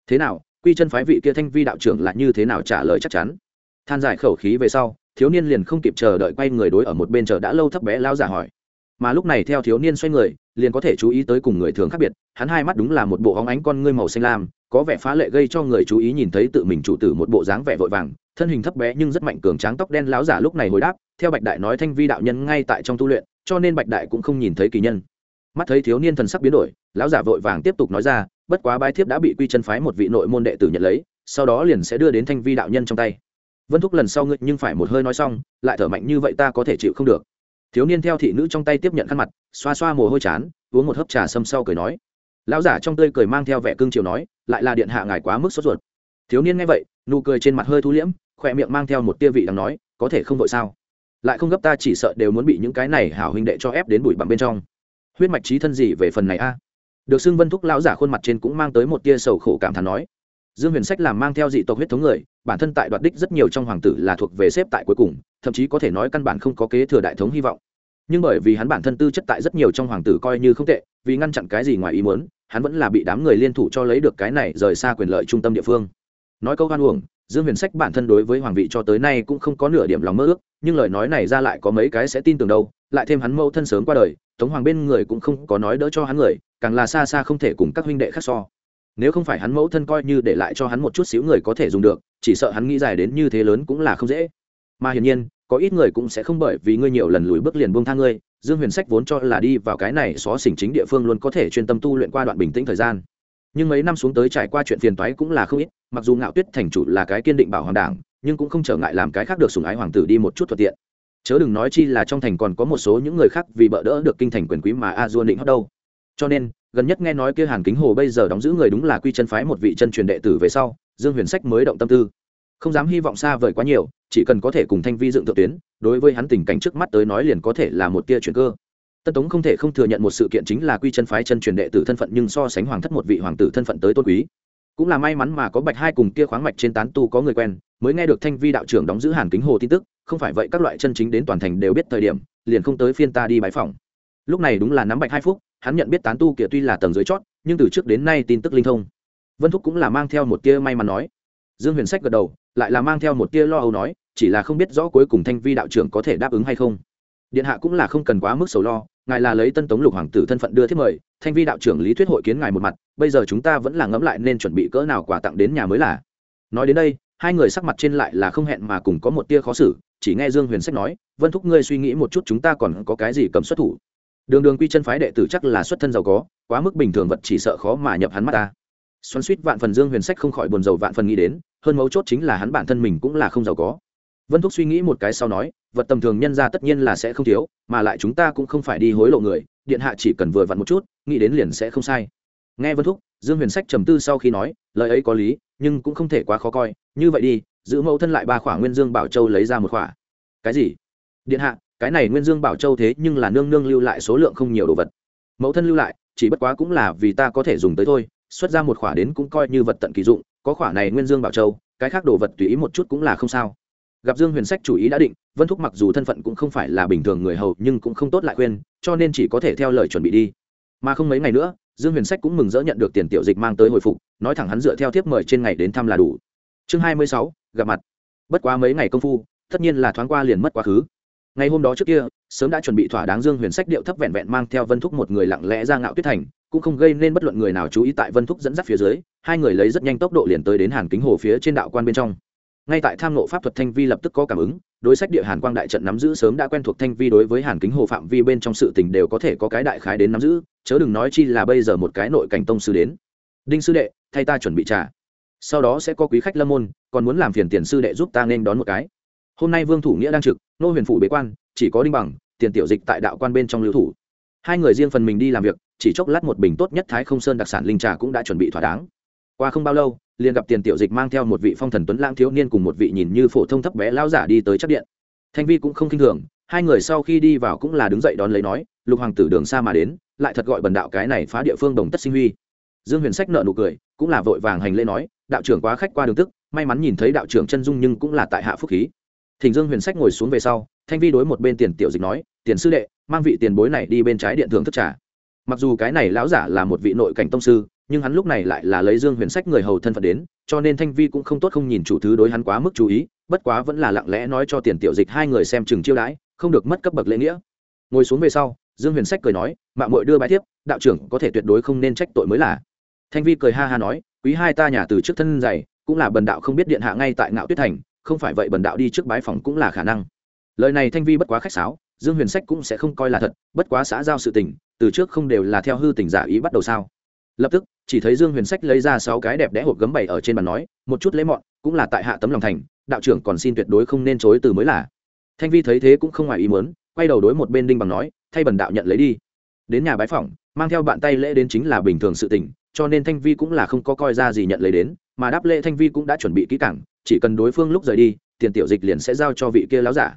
Thế nào, quy chân phái vị kia thanh vi đạo trưởng là như thế nào trả lời chắc chắn. Than giải khẩu khí về sau, thiếu niên liền không kịp chờ đợi quay người đối ở một bên chờ đã lâu thấp bé lao giả hỏi. Mà lúc này theo thiếu niên xoay người liền có thể chú ý tới cùng người thường khác biệt. Hắn hai mắt đúng là một bộ óng ánh con ngươi màu xanh lam, có vẻ phá lệ gây cho người chú ý nhìn thấy tự mình chủ tử một bộ dáng vẻ vội vàng, thân hình thấp bé nhưng rất mạnh cường tráng tóc đen láo giả lúc này hồi đáp, theo bạch đại nói thanh vi đạo nhân ngay tại trong tu luyện, cho nên bạch đại cũng không nhìn thấy kỳ nhân. Mắt thấy thiếu niên thần sắc biến đổi lão giả vội vàng tiếp tục nói ra, bất quá bái thiếp đã bị quy chân phái một vị nội môn đệ tử nhận lấy, sau đó liền sẽ đưa đến thanh vi đạo nhân trong tay. Vân thúc lần sau ngươi nhưng phải một hơi nói xong, lại thở mạnh như vậy ta có thể chịu không được thiếu niên theo thị nữ trong tay tiếp nhận khăn mặt, xoa xoa mồ hôi chán, uống một hớp trà sâm sau cười nói. Lão giả trong tươi cười mang theo vẻ cương chiều nói, lại là điện hạ ngài quá mức sốt ruột. Thiếu niên nghe vậy, nụ cười trên mặt hơi thu liễm, khỏe miệng mang theo một tia vị đang nói, có thể không vội sao? Lại không gấp ta chỉ sợ đều muốn bị những cái này hảo huynh đệ cho ép đến bụi bặm bên trong. Huyết mạch trí thân gì về phần này a? Được xưng vân thúc lão giả khuôn mặt trên cũng mang tới một tia sầu khổ cảm thán nói dương huyền sách làm mang theo dị tộc huyết thống người, bản thân tại đoạt đích rất nhiều trong hoàng tử là thuộc về xếp tại cuối cùng, thậm chí có thể nói căn bản không có kế thừa đại thống hy vọng. Nhưng bởi vì hắn bản thân tư chất tại rất nhiều trong hoàng tử coi như không tệ, vì ngăn chặn cái gì ngoài ý muốn, hắn vẫn là bị đám người liên thủ cho lấy được cái này rời xa quyền lợi trung tâm địa phương. Nói câu hoan uổng, dương huyền sách bản thân đối với hoàng vị cho tới nay cũng không có nửa điểm lòng mơ ước, nhưng lời nói này ra lại có mấy cái sẽ tin tưởng đâu, lại thêm hắn mẫu thân sớm qua đời, tống hoàng bên người cũng không có nói đỡ cho hắn người, càng là xa xa không thể cùng các huynh đệ khác so nếu không phải hắn mẫu thân coi như để lại cho hắn một chút xíu người có thể dùng được, chỉ sợ hắn nghĩ dài đến như thế lớn cũng là không dễ. Mà hiển nhiên, có ít người cũng sẽ không bởi vì ngươi nhiều lần lùi bước liền buông tha ngươi, dương huyền sách vốn cho là đi vào cái này xó xỉnh chính địa phương luôn có thể chuyên tâm tu luyện qua đoạn bình tĩnh thời gian. Nhưng mấy năm xuống tới trải qua chuyện phiền toái cũng là không ít, mặc dù ngạo tuyết thành chủ là cái kiên định bảo hoàng đảng, nhưng cũng không trở ngại làm cái khác được sùng ái hoàng tử đi một chút thuận tiện. Chớ đừng nói chi là trong thành còn có một số những người khác vì bỡ đỡ được kinh thành quyền quý mà a dua định hót đâu. Cho nên gần nhất nghe nói kia hàn kính hồ bây giờ đóng giữ người đúng là quy chân phái một vị chân truyền đệ tử về sau, dương huyền sách mới động tâm tư. Không dám hy vọng xa vời quá nhiều, chỉ cần có thể cùng thanh vi dựng thượng tuyến, đối với hắn tình cảnh trước mắt tới nói liền có thể là một tia chuyển cơ. Tân tống không thể không thừa nhận một sự kiện chính là quy chân phái chân truyền đệ tử thân phận nhưng so sánh hoàng thất một vị hoàng tử thân phận tới tôn quý. Cũng là may mắn mà có bạch hai cùng kia khoáng mạch trên tán tu có người quen, mới nghe được thanh vi đạo trưởng đóng giữ hàn kính hồ tin tức, không phải vậy các loại chân chính đến toàn thành đều biết thời điểm, liền không tới phiên ta đi bãi phòng lúc này đúng là nắm bạch hai phút hắn nhận biết tán tu kia tuy là tầng dưới chót, nhưng từ trước đến nay tin tức linh thông. Vân thúc cũng là mang theo một tia may mắn nói. Dương huyền sách gật đầu, lại là mang theo một tia lo âu nói, chỉ là không biết rõ cuối cùng thanh vi đạo trưởng có thể đáp ứng hay không. Điện hạ cũng là không cần quá mức sầu lo, ngài là lấy tân tống lục hoàng tử thân phận đưa thiết mời, thanh vi đạo trưởng lý thuyết hội kiến ngài một mặt, bây giờ chúng ta vẫn là ngẫm lại nên chuẩn bị cỡ nào quà tặng đến nhà mới là. Nói đến đây, hai người sắc mặt trên lại là không hẹn mà cùng có một tia khó xử, chỉ nghe dương huyền sách nói, vân thúc ngươi suy nghĩ một chút chúng ta còn có cái gì cầm xuất thủ? Đường đường quy chân phái đệ tử chắc là xuất thân giàu có, quá mức bình thường vật chỉ sợ khó mà nhập hắn mắt ta. Xoắn suýt vạn phần dương huyền sách không khỏi buồn rầu vạn phần nghĩ đến, hơn mấu chốt chính là hắn bản thân mình cũng là không giàu có. Vân thúc suy nghĩ một cái sau nói, vật tầm thường nhân ra tất nhiên là sẽ không thiếu, mà lại chúng ta cũng không phải đi hối lộ người, điện hạ chỉ cần vừa vặn một chút, nghĩ đến liền sẽ không sai. Nghe vân thúc, dương huyền sách trầm tư sau khi nói, lời ấy có lý, nhưng cũng không thể quá khó coi, như vậy đi, giữ mẫu thân lại ba khỏa nguyên dương bảo châu lấy ra một khỏa. Cái gì? Điện hạ cái này nguyên dương bảo châu thế nhưng là nương nương lưu lại số lượng không nhiều đồ vật. Mẫu thân lưu lại, chỉ bất quá cũng là vì ta có thể dùng tới thôi, xuất ra một khỏa đến cũng coi như vật tận kỳ dụng, có khỏa này nguyên dương bảo châu, cái khác đồ vật tùy ý một chút cũng là không sao. Gặp dương huyền sách chủ ý đã định, vân thúc mặc dù thân phận cũng không phải là bình thường người hầu nhưng cũng không tốt lại khuyên, cho nên chỉ có thể theo lời chuẩn bị đi. Mà không mấy ngày nữa, dương huyền sách cũng mừng dỡ nhận được tiền tiểu dịch mang tới hồi phục, nói thẳng hắn dựa theo thiếp mời trên ngày đến thăm là đủ. Chương hai mươi sáu, gặp mặt. Bất quá mấy ngày công phu, tất nhiên là thoáng qua liền mất quá khứ ngày hôm đó trước kia, sớm đã chuẩn bị thỏa đáng dương huyền sách điệu thấp vẹn vẹn mang theo vân thúc một người lặng lẽ ra ngạo tuyết thành, cũng không gây nên bất luận người nào chú ý tại vân thúc dẫn dắt phía dưới, hai người lấy rất nhanh tốc độ liền tới đến hàn kính hồ phía trên đạo quan bên trong. Ngay tại tham nộ pháp thuật thanh vi lập tức có cảm ứng, đối sách địa hàn quang đại trận nắm giữ sớm đã quen thuộc thanh vi đối với hàn kính hồ phạm vi bên trong sự tình đều có thể có cái đại khái đến nắm giữ, chớ đừng nói chi là bây giờ một cái nội cảnh tông sư đến. Đinh sư đệ, thay ta chuẩn bị trả sau đó sẽ có quý khách lâm môn, còn muốn làm phiền tiền sư đệ giúp ta nên đón một cái hôm nay vương thủ nghĩa đang trực, nô huyền phủ bế quan, chỉ có đinh bằng, tiền tiểu dịch tại đạo quan bên trong lưu thủ. Hai người riêng phần mình đi làm việc, chỉ chốc lát một bình tốt nhất thái không sơn đặc sản linh trà cũng đã chuẩn bị thỏa đáng. Qua không bao lâu, liền gặp tiền tiểu dịch mang theo một vị phong thần tuấn lãng thiếu niên cùng một vị nhìn như phổ thông thấp bé lao giả đi tới chắc điện. Thanh vi cũng không k i n h thường, hai người sau khi đi vào cũng là đứng dậy đón lấy nói, lục hoàng tử đường xa mà đến, lại thật gọi bần đạo cái này phá địa phương đồng tất sinh huy. Dương huyền sách nợ nụ cười, cũng là vội vàng hành lễ nói, đạo trưởng quá khách qua đường tức, may mắn nhìn thấy đạo trưởng chân dung nhưng cũng là tại hạ phúc khí thỉnh dương huyền sách ngồi xuống về sau, thanh vi đối một bên tiền tiểu dịch nói, tiền sư đệ, mang vị tiền bối này đi bên trái điện thượng thức trà. Mặc dù cái này lão giả là một vị nội cảnh tông sư, nhưng hắn lúc này lại là lấy dương huyền sách người hầu thân phận đến, cho nên thanh vi cũng không tốt không nhìn chủ thứ đối hắn quá mức chú ý, bất quá vẫn là lặng lẽ nói cho tiền tiểu dịch hai người xem chừng chiêu đãi, không được mất cấp bậc lễ nghĩa. Ngồi xuống về sau, dương huyền sách cười nói mạng mội đưa bài tiếp đạo trưởng có thể tuyệt đối không nên trách tội mới là. Thanh vi cười ha ha nói, quý hai ta nhà từ trước thân dày, cũng là bần đạo không biết điện hạ ngay tại ngạo tuyết thành không phải vậy bần đạo đi trước bái phòng cũng là khả năng. Lời này thanh vi bất quá khách sáo, dương huyền sách cũng sẽ không coi là thật, bất quá xã giao sự tình, từ trước không đều là theo hư tình giả ý bắt đầu sao? Lập tức, chỉ thấy dương huyền sách lấy ra sáu cái đẹp đẽ hộp gấm bày ở trên bàn nói, một chút lấy mọn, cũng là tại hạ tấm lòng thành, đạo trưởng còn xin tuyệt đối không nên chối từ mới là. Thanh vi thấy thế cũng không ngoài ý muốn, quay đầu đối một bên đinh bằng nói, thay bần đạo nhận lấy đi. Đến nhà bái phỏng, mang theo bạn tay lễ đến chính là bình thường sự tình, cho nên thanh vi cũng là không có coi ra gì nhận lấy đến mà đáp lễ thanh vi cũng đã chuẩn bị kỹ cảng chỉ cần đối phương lúc rời đi, tiền tiểu dịch liền sẽ giao cho vị kia láo giả.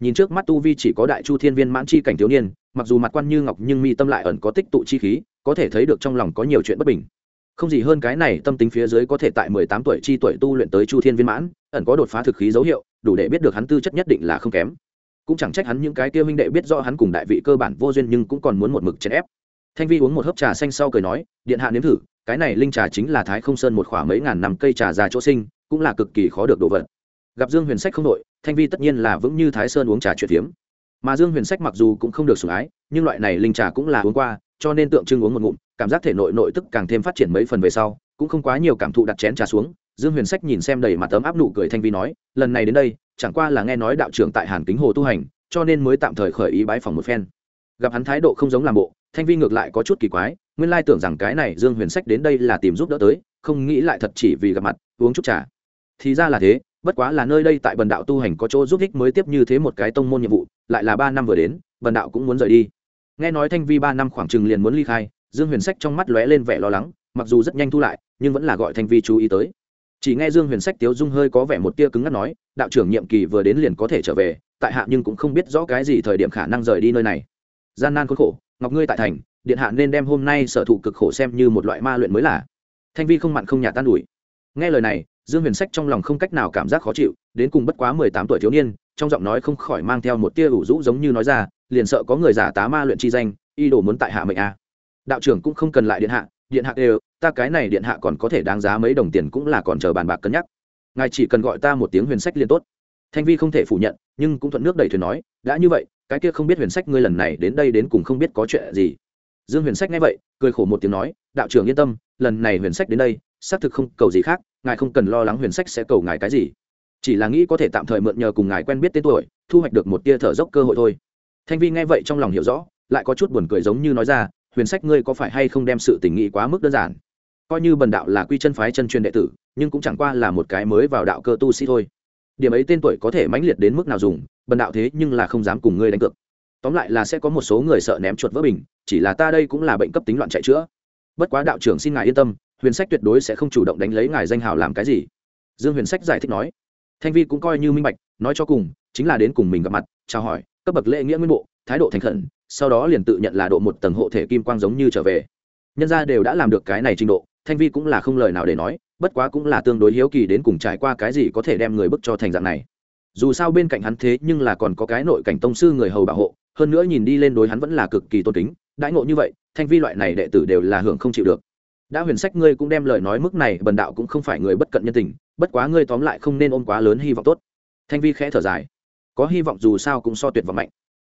Nhìn trước mắt tu vi chỉ có đại chu thiên viên mãn chi cảnh thiếu niên, mặc dù mặt quan như ngọc nhưng mi tâm lại ẩn có tích tụ chi khí, có thể thấy được trong lòng có nhiều chuyện bất bình. Không gì hơn cái này tâm tính phía dưới có thể tại mười tám tuổi chi tuổi tu luyện tới chu thiên viên mãn, ẩn có đột phá thực khí dấu hiệu, đủ để biết được hắn tư chất nhất định là không kém. Cũng chẳng trách hắn những cái kia minh đệ biết rõ hắn cùng đại vị cơ bản vô duyên nhưng cũng còn muốn một mực chèn ép. Thanh vi uống một hớp trà xanh sau cười nói, điện hạ nếm thử cái này linh trà chính là thái không sơn một khoảng mấy ngàn năm cây trà già chỗ sinh, cũng là cực kỳ khó được đồ vật. Gặp dương huyền sách không đội, thanh vi tất nhiên là vững như thái sơn uống trà chuyện phiếm. Mà dương huyền sách mặc dù cũng không được sủng ái, nhưng loại này linh trà cũng là uống qua, cho nên tượng trưng uống một ngụm, cảm giác thể nội nội tức càng thêm phát triển mấy phần về sau, cũng không quá nhiều cảm thụ đặt chén trà xuống. Dương huyền sách nhìn xem đầy mặt tấm áp nụ cười thanh vi nói, lần này đến đây, chẳng qua là nghe nói đạo trưởng tại hàn kính hồ tu hành, cho nên mới tạm thời khởi ý bái phòng một phen. Gặp hắn thái độ không giống làm bộ thanh vi ngược lại có chút kỳ quái, nguyên lai tưởng rằng cái này dương huyền sách đến đây là tìm giúp đỡ tới, không nghĩ lại thật chỉ vì gặp mặt, uống chút trà. Thì ra là thế, bất quá là nơi đây tại bần đạo tu hành có chỗ giúp ích mới tiếp như thế một cái tông môn nhiệm vụ, lại là ba năm vừa đến, bần đạo cũng muốn rời đi. Nghe nói thanh vi ba năm khoảng chừng liền muốn ly khai, dương huyền sách trong mắt lóe lên vẻ lo lắng, mặc dù rất nhanh thu lại, nhưng vẫn là gọi thanh vi chú ý tới. Chỉ nghe dương huyền sách tiếu dung hơi có vẻ một tia cứng ngắt nói, đạo trưởng nhiệm kỳ vừa đến liền có thể trở về, tại hạ nhưng cũng không biết rõ cái gì thời điểm khả năng rời đi nơi này. Gian nan khốn khổ ngọc ngươi tại thành, điện hạ nên đem hôm nay sở thụ cực khổ xem như một loại ma luyện mới là. Thanh vi không mặn không nhạt tan ủi. Nghe lời này, dương huyền sách trong lòng không cách nào cảm giác khó chịu, đến cùng bất quá mười tám tuổi thiếu niên, trong giọng nói không khỏi mang theo một tia ủ rũ giống như nói ra, liền sợ có người giả tá ma luyện chi danh y đồ muốn tại hạ mệnh a. Đạo trưởng cũng không cần lại điện hạ điện hạ đều, ta cái này điện hạ còn có thể đáng giá mấy đồng tiền cũng là còn chờ bàn bạc cân nhắc. Ngài chỉ cần gọi ta một tiếng huyền sách liền tốt. Thanh vi không thể phủ nhận, nhưng cũng thuận nước đẩy thuyền nói, đã như vậy cái kia không biết huyền sách ngươi lần này đến đây đến cùng không biết có chuyện gì. Dương huyền sách nghe vậy, cười khổ một tiếng nói, đạo trưởng yên tâm, lần này huyền sách đến đây, xác thực không cầu gì khác, ngài không cần lo lắng huyền sách sẽ cầu ngài cái gì. Chỉ là nghĩ có thể tạm thời mượn nhờ cùng ngài quen biết tên tuổi, thu hoạch được một tia thở dốc cơ hội thôi. Thanh vi nghe vậy trong lòng hiểu rõ, lại có chút buồn cười giống như nói ra, huyền sách ngươi có phải hay không đem sự tình nghị quá mức đơn giản? Coi như bần đạo là quy chân phái chân truyền đệ tử, nhưng cũng chẳng qua là một cái mới vào đạo cơ tu sĩ thôi điểm ấy tên tuổi có thể mãnh liệt đến mức nào dùng, bần đạo thế nhưng là không dám cùng ngươi đánh cược. Tóm lại là sẽ có một số người sợ ném chuột vỡ bình, chỉ là ta đây cũng là bệnh cấp tính loạn chạy chữa. Bất quá đạo trưởng xin ngài yên tâm, huyền sách tuyệt đối sẽ không chủ động đánh lấy ngài danh hào làm cái gì. Dương huyền sách giải thích nói. Thanh vi cũng coi như minh bạch, nói cho cùng, chính là đến cùng mình gặp mặt, chào hỏi, cấp bậc lễ nghĩa nguyên bộ, thái độ thành khẩn, sau đó liền tự nhận là độ một tầng hộ thể kim quang giống như trở về. Nhân ra đều đã làm được cái này trình độ, thanh vi cũng là không lời nào để nói bất quá cũng là tương đối hiếu kỳ đến cùng trải qua cái gì có thể đem người bức cho thành dạng này. Dù sao bên cạnh hắn thế nhưng là còn có cái nội cảnh tông sư người hầu bảo hộ, hơn nữa nhìn đi lên đối hắn vẫn là cực kỳ tôn kính, đãi ngộ như vậy, thanh vi loại này đệ tử đều là hưởng không chịu được. Đã huyền sách ngươi cũng đem lời nói mức này bần đạo cũng không phải người bất cận nhân tình, bất quá ngươi tóm lại không nên ôm quá lớn hy vọng tốt. Thanh vi khẽ thở dài. Có hy vọng dù sao cũng so tuyệt vọng mạnh.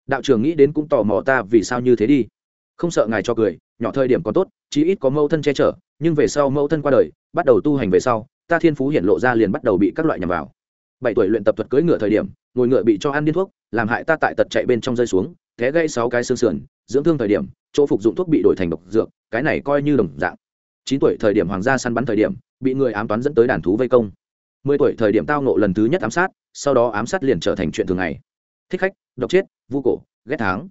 Đạo trưởng nghĩ đến cũng tò mò ta vì sao như thế đi không sợ ngài cho cười, nhỏ thời điểm có tốt, chí ít có mâu thân che chở, nhưng về sau mâu thân qua đời, bắt đầu tu hành về sau, ta thiên phú hiện lộ ra liền bắt đầu bị các loại nhằm vào. Bảy tuổi luyện tập thuật cưỡi ngựa thời điểm, ngồi ngựa bị cho ăn điên thuốc, làm hại ta tại tật chạy bên trong rơi xuống thế gây sáu cái xương sườn, dưỡng thương thời điểm, chỗ phục dụng thuốc bị đổi thành độc dược, cái này coi như đồng dạng. Chín tuổi thời điểm hoàng gia săn bắn thời điểm, bị người ám toán dẫn tới đàn thú vây công. Mười tuổi thời điểm tao nộ lần thứ nhất ám sát, sau đó ám sát liền trở thành chuyện thường ngày. Thích khách, độc chết, vu cổ, ghét tháng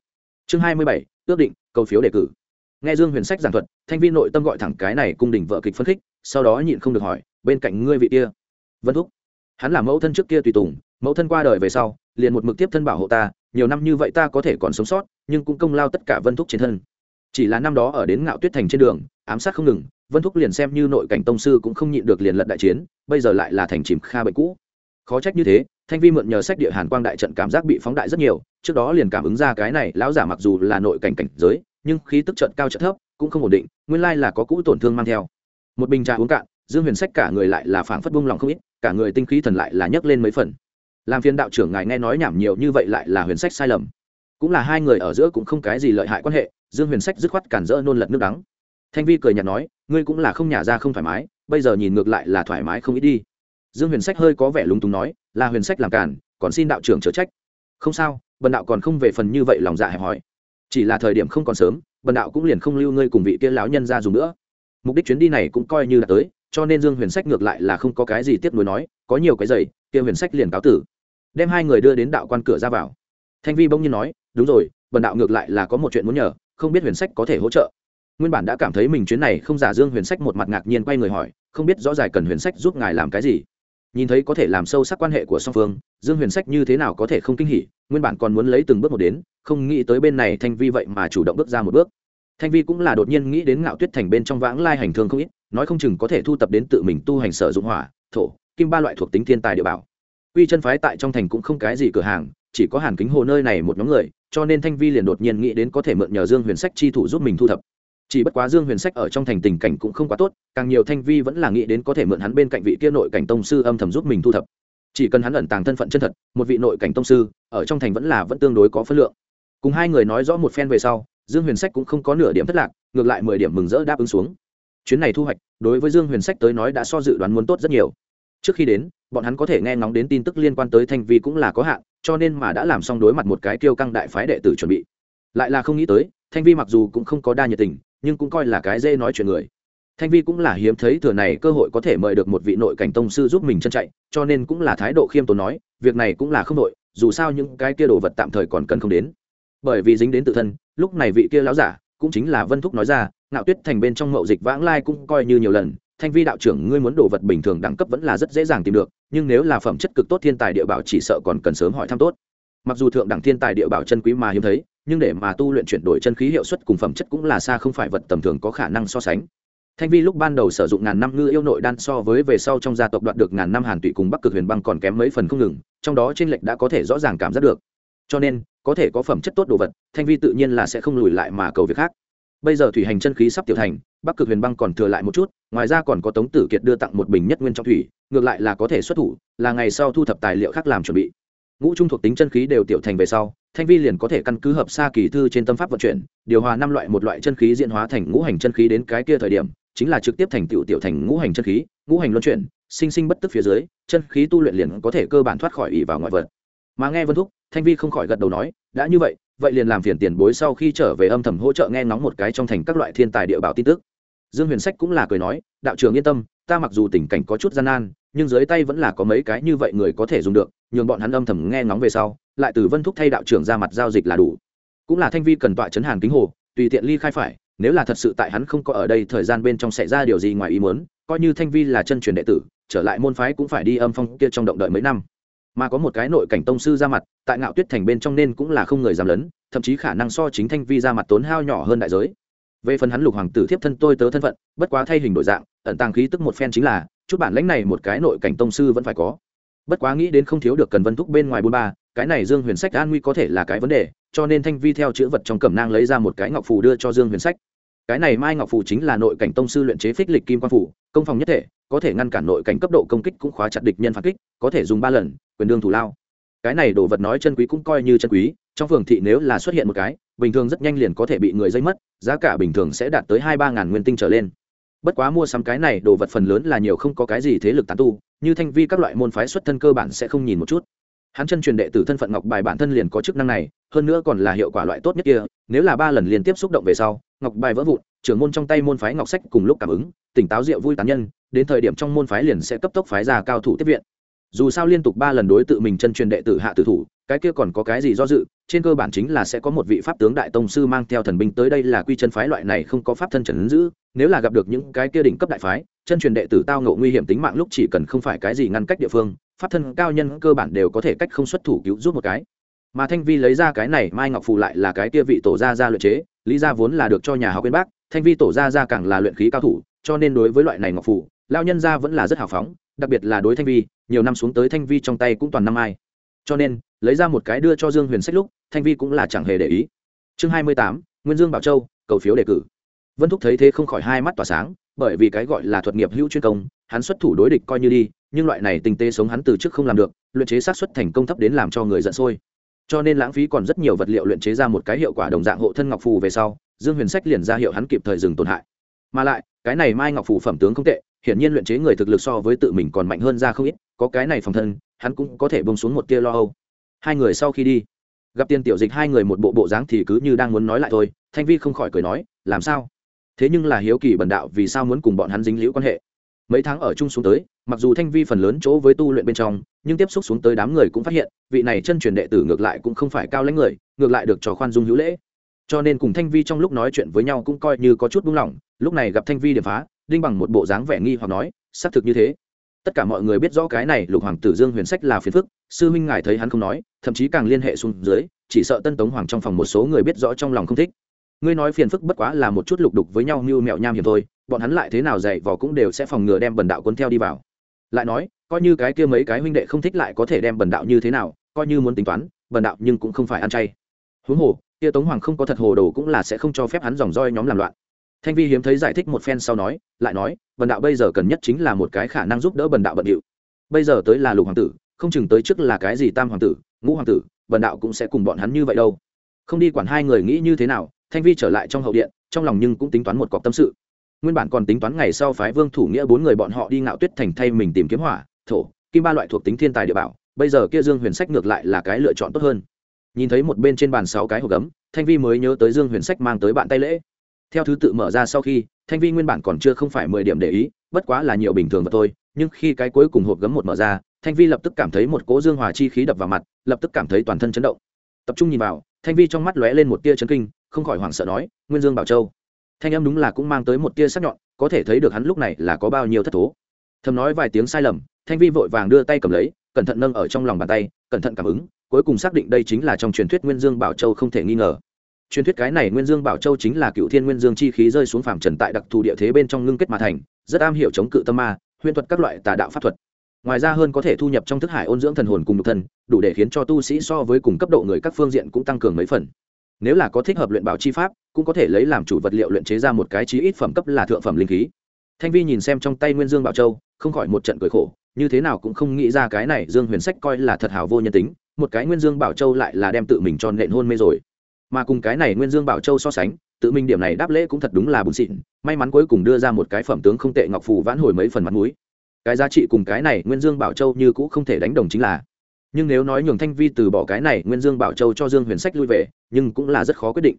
chương hai mươi bảy, ước định cầu phiếu đề cử. Nghe dương huyền sách giảng thuật, thanh viên nội tâm gọi thẳng cái này cung đình vợ kịch phân khích, sau đó nhịn không được hỏi, bên cạnh ngươi vị kia? Vân thúc. Hắn là mẫu thân trước kia tùy tùng, mẫu thân qua đời về sau, liền một mực tiếp thân bảo hộ ta, nhiều năm như vậy ta có thể còn sống sót, nhưng cũng công lao tất cả vân thúc trên thân. Chỉ là năm đó ở đến ngạo tuyết thành trên đường, ám sát không ngừng, vân thúc liền xem như nội cảnh tông sư cũng không nhịn được liền lật đại chiến, bây giờ lại là thành chìm kha bệnh cũ khó trách như thế, thanh vi mượn nhờ sách địa hàn quang đại trận cảm giác bị phóng đại rất nhiều, trước đó liền cảm ứng ra cái này, lão giả mặc dù là nội cảnh cảnh giới, nhưng khí tức trận cao trận thấp, cũng không ổn định, nguyên lai là có cũ tổn thương mang theo. Một bình trà uống cạn, dương huyền sách cả người lại là phảng phất buông lòng không ít, cả người tinh khí thần lại là nhấc lên mấy phần. Làm phiên đạo trưởng ngài nghe nói nhảm nhiều như vậy lại là huyền sách sai lầm. Cũng là hai người ở giữa cũng không cái gì lợi hại quan hệ, dương huyền sách dứt khoát cản rỡ nôn lật nước đắng. Thanh vi cười nhạt nói, ngươi cũng là không nhả ra không thoải mái, bây giờ nhìn ngược lại là thoải mái không ít đi dương huyền sách hơi có vẻ lúng túng nói, là huyền sách làm cản còn xin đạo trưởng chở trách. Không sao, bần đạo còn không về phần như vậy lòng dạ hẹp hòi. Chỉ là thời điểm không còn sớm, bần đạo cũng liền không lưu ngươi cùng vị kia lão nhân ra dùng nữa. Mục đích chuyến đi này cũng coi như đã tới, cho nên dương huyền sách ngược lại là không có cái gì tiếp nối nói, có nhiều cái giày, kia huyền sách liền cáo tử. Đem hai người đưa đến đạo quan cửa ra vào. Thanh vi bỗng nhiên nói, đúng rồi, bần đạo ngược lại là có một chuyện muốn nhờ, không biết huyền sách có thể hỗ trợ. Nguyên bản đã cảm thấy mình chuyến này không giả dương huyền sách một mặt ngạc nhiên quay người hỏi, không biết rõ dài cần huyền sách giúp ngài làm cái gì? Nhìn thấy có thể làm sâu sắc quan hệ của song phương, dương huyền sách như thế nào có thể không kinh hỉ, nguyên bản còn muốn lấy từng bước một đến, không nghĩ tới bên này thanh vi vậy mà chủ động bước ra một bước. Thanh vi cũng là đột nhiên nghĩ đến ngạo tuyết thành bên trong vãng lai hành thương không ít, nói không chừng có thể thu tập đến tự mình tu hành sở dụng hỏa, thổ, kim ba loại thuộc tính thiên tài địa bảo. Quy chân phái tại trong thành cũng không cái gì cửa hàng, chỉ có hàn kính hồ nơi này một nhóm người, cho nên thanh vi liền đột nhiên nghĩ đến có thể mượn nhờ dương huyền sách chi thủ giúp mình thu thập chỉ bất quá dương huyền sách ở trong thành tình cảnh cũng không quá tốt, càng nhiều thanh vi vẫn là nghĩ đến có thể mượn hắn bên cạnh vị kia nội cảnh tông sư âm thầm giúp mình thu thập. Chỉ cần hắn ẩn tàng thân phận chân thật, một vị nội cảnh tông sư, ở trong thành vẫn là vẫn tương đối có phân lượng. Cùng hai người nói rõ một phen về sau, dương huyền sách cũng không có nửa điểm thất lạc, ngược lại mười điểm mừng rỡ đáp ứng xuống. Chuyến này thu hoạch, đối với dương huyền sách tới nói đã so dự đoán muốn tốt rất nhiều. Trước khi đến, bọn hắn có thể nghe ngóng đến tin tức liên quan tới thanh vi cũng là có hạn, cho nên mà đã làm xong đối mặt một cái kiêu căng đại phái đệ tử chuẩn bị. Lại là không nghĩ tới, thanh vi mặc dù cũng không có đa nhiệt tình nhưng cũng coi là cái dễ nói chuyện người. Thanh vi cũng là hiếm thấy thừa này cơ hội có thể mời được một vị nội cảnh tông sư giúp mình chân chạy, cho nên cũng là thái độ khiêm tốn nói, việc này cũng là không nội dù sao những cái kia đồ vật tạm thời còn cần không đến. Bởi vì dính đến tự thân, lúc này vị kia lão giả cũng chính là vân thúc nói ra, ngạo tuyết thành bên trong mậu dịch vãng lai cũng coi như nhiều lần, thanh vi đạo trưởng ngươi muốn đồ vật bình thường đẳng cấp vẫn là rất dễ dàng tìm được, nhưng nếu là phẩm chất cực tốt thiên tài địa bảo chỉ sợ còn cần sớm hỏi thăm tốt. Mặc dù thượng đẳng thiên tài địa bảo chân quý mà hiếm thấy nhưng để mà tu luyện chuyển đổi chân khí hiệu suất cùng phẩm chất cũng là xa không phải vật tầm thường có khả năng so sánh. Thanh vi lúc ban đầu sử dụng ngàn năm ngư yêu nội đan so với về sau trong gia tộc đoạt được ngàn năm hàn tụy cùng bắc cực huyền băng còn kém mấy phần không ngừng, trong đó trên lệch đã có thể rõ ràng cảm giác được. Cho nên, có thể có phẩm chất tốt đồ vật, thanh vi tự nhiên là sẽ không lùi lại mà cầu việc khác. Bây giờ thủy hành chân khí sắp tiểu thành, bắc cực huyền băng còn thừa lại một chút, ngoài ra còn có tống tử kiệt đưa tặng một bình nhất nguyên trong thủy, ngược lại là có thể xuất thủ, là ngày sau thu thập tài liệu khác làm chuẩn bị. Ngũ trung thuộc tính chân khí đều tiểu thành về sau thanh vi liền có thể căn cứ hợp xa kỳ thư trên tâm pháp vận chuyển, điều hòa năm loại một loại chân khí diễn hóa thành ngũ hành chân khí đến cái kia thời điểm, chính là trực tiếp thành tựu tiểu thành ngũ hành chân khí, ngũ hành luân chuyển, sinh sinh bất tức phía dưới, chân khí tu luyện liền có thể cơ bản thoát khỏi ỉ vào ngoại vật. Mà nghe vân thúc, thanh vi không khỏi gật đầu nói, đã như vậy vậy liền làm phiền tiền bối sau khi trở về âm thầm hỗ trợ nghe ngóng một cái trong thành các loại thiên tài địa bảo tin tức. Dương huyền sách cũng là cười nói, đạo trường yên tâm, ta mặc dù tình cảnh có chút gian nan, nhưng dưới tay vẫn là có mấy cái như vậy người có thể dùng được, nhường bọn hắn âm thầm nghe ngóng về sau lại từ vân thúc thay đạo trưởng ra mặt giao dịch là đủ. Cũng là thanh vi cần tọa chấn hàn kính hồ, tùy tiện ly khai phải, nếu là thật sự tại hắn không có ở đây thời gian bên trong xảy ra điều gì ngoài ý muốn, coi như thanh vi là chân truyền đệ tử, trở lại môn phái cũng phải đi âm phong kia trong động đợi mấy năm. Mà có một cái nội cảnh tông sư ra mặt, tại ngạo tuyết thành bên trong nên cũng là không người dám lấn, thậm chí khả năng so chính thanh vi ra mặt tốn hao nhỏ hơn đại giới. Về phần hắn lục hoàng tử thiếp thân tôi tớ thân phận, bất quá thay hình đổi dạng, ẩn tàng khí tức một phen chính là, chút bản lãnh này một cái nội cảnh tông sư vẫn phải có. Bất quá nghĩ đến không thiếu được cần vân thúc bên ngoài bôn ba cái này dương huyền sách an nguy có thể là cái vấn đề, cho nên thanh vi theo chữ vật trong cẩm nang lấy ra một cái ngọc phù đưa cho dương huyền sách. Cái này mai ngọc phù chính là nội cảnh tông sư luyện chế phích lịch kim quan phủ công phòng nhất thể, có thể ngăn cản nội cảnh cấp độ công kích cũng khóa chặt địch nhân phản kích, có thể dùng ba lần, quyền đương thủ lao. Cái này đồ vật nói chân quý cũng coi như chân quý, trong phường thị nếu là xuất hiện một cái, bình thường rất nhanh liền có thể bị người dây mất, giá cả bình thường sẽ đạt tới hai ba ngàn nguyên tinh trở lên. Bất quá mua sắm cái này đồ vật phần lớn là nhiều không có cái gì thế lực tán tu, như thanh vi các loại môn phái xuất thân cơ bản sẽ không nhìn một chút hắn chân truyền đệ tử thân phận ngọc bài bản thân liền có chức năng này, hơn nữa còn là hiệu quả loại tốt nhất kia, nếu là ba lần liên tiếp xúc động về sau, ngọc bài vỡ vụn, trưởng môn trong tay môn phái ngọc sách cùng lúc cảm ứng, tỉnh táo rượu vui tán nhân, đến thời điểm trong môn phái liền sẽ cấp tốc phái ra cao thủ tiếp viện. Dù sao liên tục ba lần đối tự mình chân truyền đệ tử hạ tử thủ, cái kia còn có cái gì do dự, trên cơ bản chính là sẽ có một vị pháp tướng đại tông sư mang theo thần binh tới đây là quy chân phái loại này không có pháp thân trần giữ, nếu là gặp được những cái kia đỉnh cấp đại phái, chân truyền đệ tử tao ngộ nguy hiểm tính mạng lúc chỉ cần không phải cái gì ngăn cách địa phương pháp thân cao nhân cơ bản đều có thể cách không xuất thủ cứu giúp một cái. Mà thanh vi lấy ra cái này, mai ngọc phù lại là cái kia vị tổ gia gia luyện chế, lý gia vốn là được cho nhà học bên bác, thanh vi tổ gia gia càng là luyện khí cao thủ, cho nên đối với loại này ngọc phù lao nhân gia vẫn là rất hào phóng, đặc biệt là đối thanh vi, nhiều năm xuống tới thanh vi trong tay cũng toàn năm ai. Cho nên, lấy ra một cái đưa cho dương huyền sách lúc, thanh vi cũng là chẳng hề để ý. Chương hai mươi tám, nguyên dương bảo châu, cầu phiếu đề cử. Vân thúc thấy thế không khỏi hai mắt tỏa sáng, bởi vì cái gọi là thuật nghiệp hữu chuyên công, hắn xuất thủ đối địch coi như đi nhưng loại này tinh tế sống hắn từ trước không làm được, luyện chế sát xuất thành công thấp đến làm cho người giận sôi. Cho nên lãng phí còn rất nhiều vật liệu luyện chế ra một cái hiệu quả đồng dạng hộ thân ngọc phù về sau, dương huyền sách liền ra hiệu hắn kịp thời dừng tổn hại. Mà lại, cái này mai ngọc phù phẩm tướng không tệ, hiển nhiên luyện chế người thực lực so với tự mình còn mạnh hơn ra không ít, có cái này phòng thân, hắn cũng có thể bông xuống một tia lo âu. Hai người sau khi đi, gặp tiên tiểu dịch hai người một bộ bộ dáng thì cứ như đang muốn nói lại thôi, thanh vi không khỏi cười nói, làm sao? Thế nhưng là hiếu kỳ bần đạo vì sao muốn cùng bọn hắn dính liễu quan hệ? Mấy tháng ở chung xuống tới mặc dù thanh vi phần lớn chỗ với tu luyện bên trong, nhưng tiếp xúc xuống tới đám người cũng phát hiện, vị này chân truyền đệ tử ngược lại cũng không phải cao lãnh người, ngược lại được trò khoan dung hữu lễ. Cho nên cùng thanh vi trong lúc nói chuyện với nhau cũng coi như có chút buông lỏng, lúc này gặp thanh vi điểm phá, đinh bằng một bộ dáng vẻ nghi hoặc nói, xác thực như thế. Tất cả mọi người biết rõ cái này lục hoàng tử dương huyền sách là phiền phức, sư huynh ngài thấy hắn không nói, thậm chí càng liên hệ xuống dưới, chỉ sợ tân tống hoàng trong phòng một số người biết rõ trong lòng không thích. Ngươi nói phiền phức bất quá là một chút lục đục với nhau như mẹo nham hiểm thôi, bọn hắn lại thế nào dạy vò cũng đều sẽ phòng ngừa đem bần đạo cuốn theo đi vào lại nói, coi như cái kia mấy cái huynh đệ không thích lại có thể đem bần đạo như thế nào, coi như muốn tính toán, bần đạo nhưng cũng không phải ăn chay. Huống hồ, kia tống hoàng không có thật hồ đồ cũng là sẽ không cho phép hắn dòng roi nhóm làm loạn. Thanh vi hiếm thấy giải thích một phen sau nói, lại nói, bần đạo bây giờ cần nhất chính là một cái khả năng giúp đỡ bần đạo bận điệu. Bây giờ tới là lục hoàng tử, không chừng tới trước là cái gì tam hoàng tử, ngũ hoàng tử, bần đạo cũng sẽ cùng bọn hắn như vậy đâu. Không đi quản hai người nghĩ như thế nào, thanh vi trở lại trong hậu điện, trong lòng nhưng cũng tính toán một cọc tâm sự nguyên bản còn tính toán ngày sau phái vương thủ nghĩa bốn người bọn họ đi ngạo tuyết thành thay mình tìm kiếm hỏa, thổ, kim ba loại thuộc tính thiên tài địa bảo, bây giờ kia dương huyền sách ngược lại là cái lựa chọn tốt hơn. Nhìn thấy một bên trên bàn sáu cái hộp gấm, thanh vi mới nhớ tới dương huyền sách mang tới bạn tay lễ. Theo thứ tự mở ra sau khi, thanh vi nguyên bản còn chưa không phải mười điểm để ý, bất quá là nhiều bình thường vật thôi, nhưng khi cái cuối cùng hộp gấm một mở ra, thanh vi lập tức cảm thấy một cỗ dương hòa chi khí đập vào mặt, lập tức cảm thấy toàn thân chấn động. Tập trung nhìn vào, thanh vi trong mắt lóe lên một tia chấn kinh, không khỏi hoảng sợ nói, nguyên dương bảo châu thanh âm đúng là cũng mang tới một tia sắc nhọn, có thể thấy được hắn lúc này là có bao nhiêu thất thố. Thầm nói vài tiếng sai lầm, thanh vi vội vàng đưa tay cầm lấy, cẩn thận nâng ở trong lòng bàn tay, cẩn thận cảm ứng, cuối cùng xác định đây chính là trong truyền thuyết nguyên dương bảo châu không thể nghi ngờ. Truyền thuyết cái này nguyên dương bảo châu chính là cựu thiên nguyên dương chi khí rơi xuống phàm trần tại đặc thù địa thế bên trong ngưng kết mà thành, rất am hiểu chống cự tâm ma huyễn thuật các loại tà đạo pháp thuật. Ngoài ra hơn có thể thu nhập trong thức hải ôn dưỡng thần hồn cùng nhục thân đủ để khiến cho tu sĩ so với cùng cấp độ người các phương diện cũng tăng cường mấy phần nếu là có thích hợp luyện bảo chi pháp, cũng có thể lấy làm chủ vật liệu luyện chế ra một cái chí ít phẩm cấp là thượng phẩm linh khí. Thanh vi nhìn xem trong tay nguyên dương bảo châu, không khỏi một trận cười khổ, như thế nào cũng không nghĩ ra cái này dương huyền sách coi là thật hảo vô nhân tính, một cái nguyên dương bảo châu lại là đem tự mình cho nện hôn mê rồi. Mà cùng cái này nguyên dương bảo châu so sánh, tự mình điểm này đáp lễ cũng thật đúng là bùn xịn, may mắn cuối cùng đưa ra một cái phẩm tướng không tệ ngọc phù vãn hồi mấy phần mặt mũi. Cái giá trị cùng cái này nguyên dương bảo châu như cũ không thể đánh đồng chính là nhưng nếu nói nhường thanh vi từ bỏ cái này, nguyên dương bảo châu cho dương huyền sách lui về, nhưng cũng là rất khó quyết định.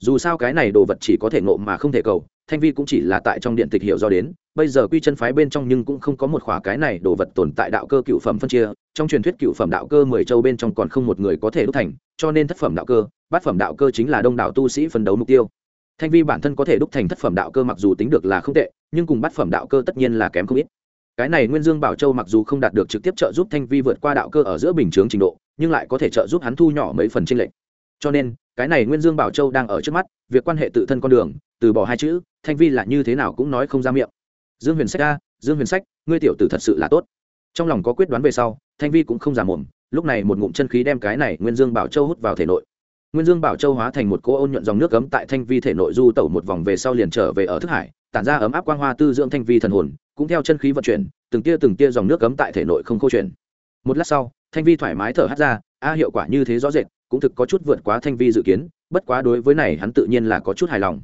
Dù sao cái này đồ vật chỉ có thể ngộ mà không thể cầu, thanh vi cũng chỉ là tại trong điện tịch hiệu do đến, bây giờ quy chân phái bên trong nhưng cũng không có một khỏa cái này đồ vật tồn tại đạo cơ cựu phẩm phân chia, trong truyền thuyết cựu phẩm đạo cơ mười châu bên trong còn không một người có thể đúc thành, cho nên thất phẩm đạo cơ, bát phẩm đạo cơ chính là đông đảo tu sĩ phấn đấu mục tiêu. Thanh vi bản thân có thể đúc thành thất phẩm đạo cơ mặc dù tính được là không tệ, nhưng cùng bát phẩm đạo cơ tất nhiên là kém không ít cái này nguyên dương bảo châu mặc dù không đạt được trực tiếp trợ giúp thanh vi vượt qua đạo cơ ở giữa bình chướng trình độ, nhưng lại có thể trợ giúp hắn thu nhỏ mấy phần tranh lệch. Cho nên, cái này nguyên dương bảo châu đang ở trước mắt, việc quan hệ tự thân con đường, từ bỏ hai chữ, thanh vi là như thế nào cũng nói không ra miệng. Dương huyền sách a, dương huyền sách, ngươi tiểu tử thật sự là tốt. Trong lòng có quyết đoán về sau, thanh vi cũng không giả mồm, lúc này một ngụm chân khí đem cái này nguyên dương bảo châu hút vào thể nội. Nguyên dương bảo châu hóa thành một cỗ ôn nhuận dòng nước cấm tại thanh vi thể nội du tẩu một vòng về sau liền trở về ở thức hải, tản ra ấm áp quang hoa tư dưỡng thanh vi thần hồn cũng theo chân khí vận chuyển, từng tia từng tia dòng nước cấm tại thể nội không câu chuyển. Một lát sau, thanh vi thoải mái thở hắt ra, a, hiệu quả như thế rõ rệt, cũng thực có chút vượt quá thanh vi dự kiến, bất quá đối với này hắn tự nhiên là có chút hài lòng.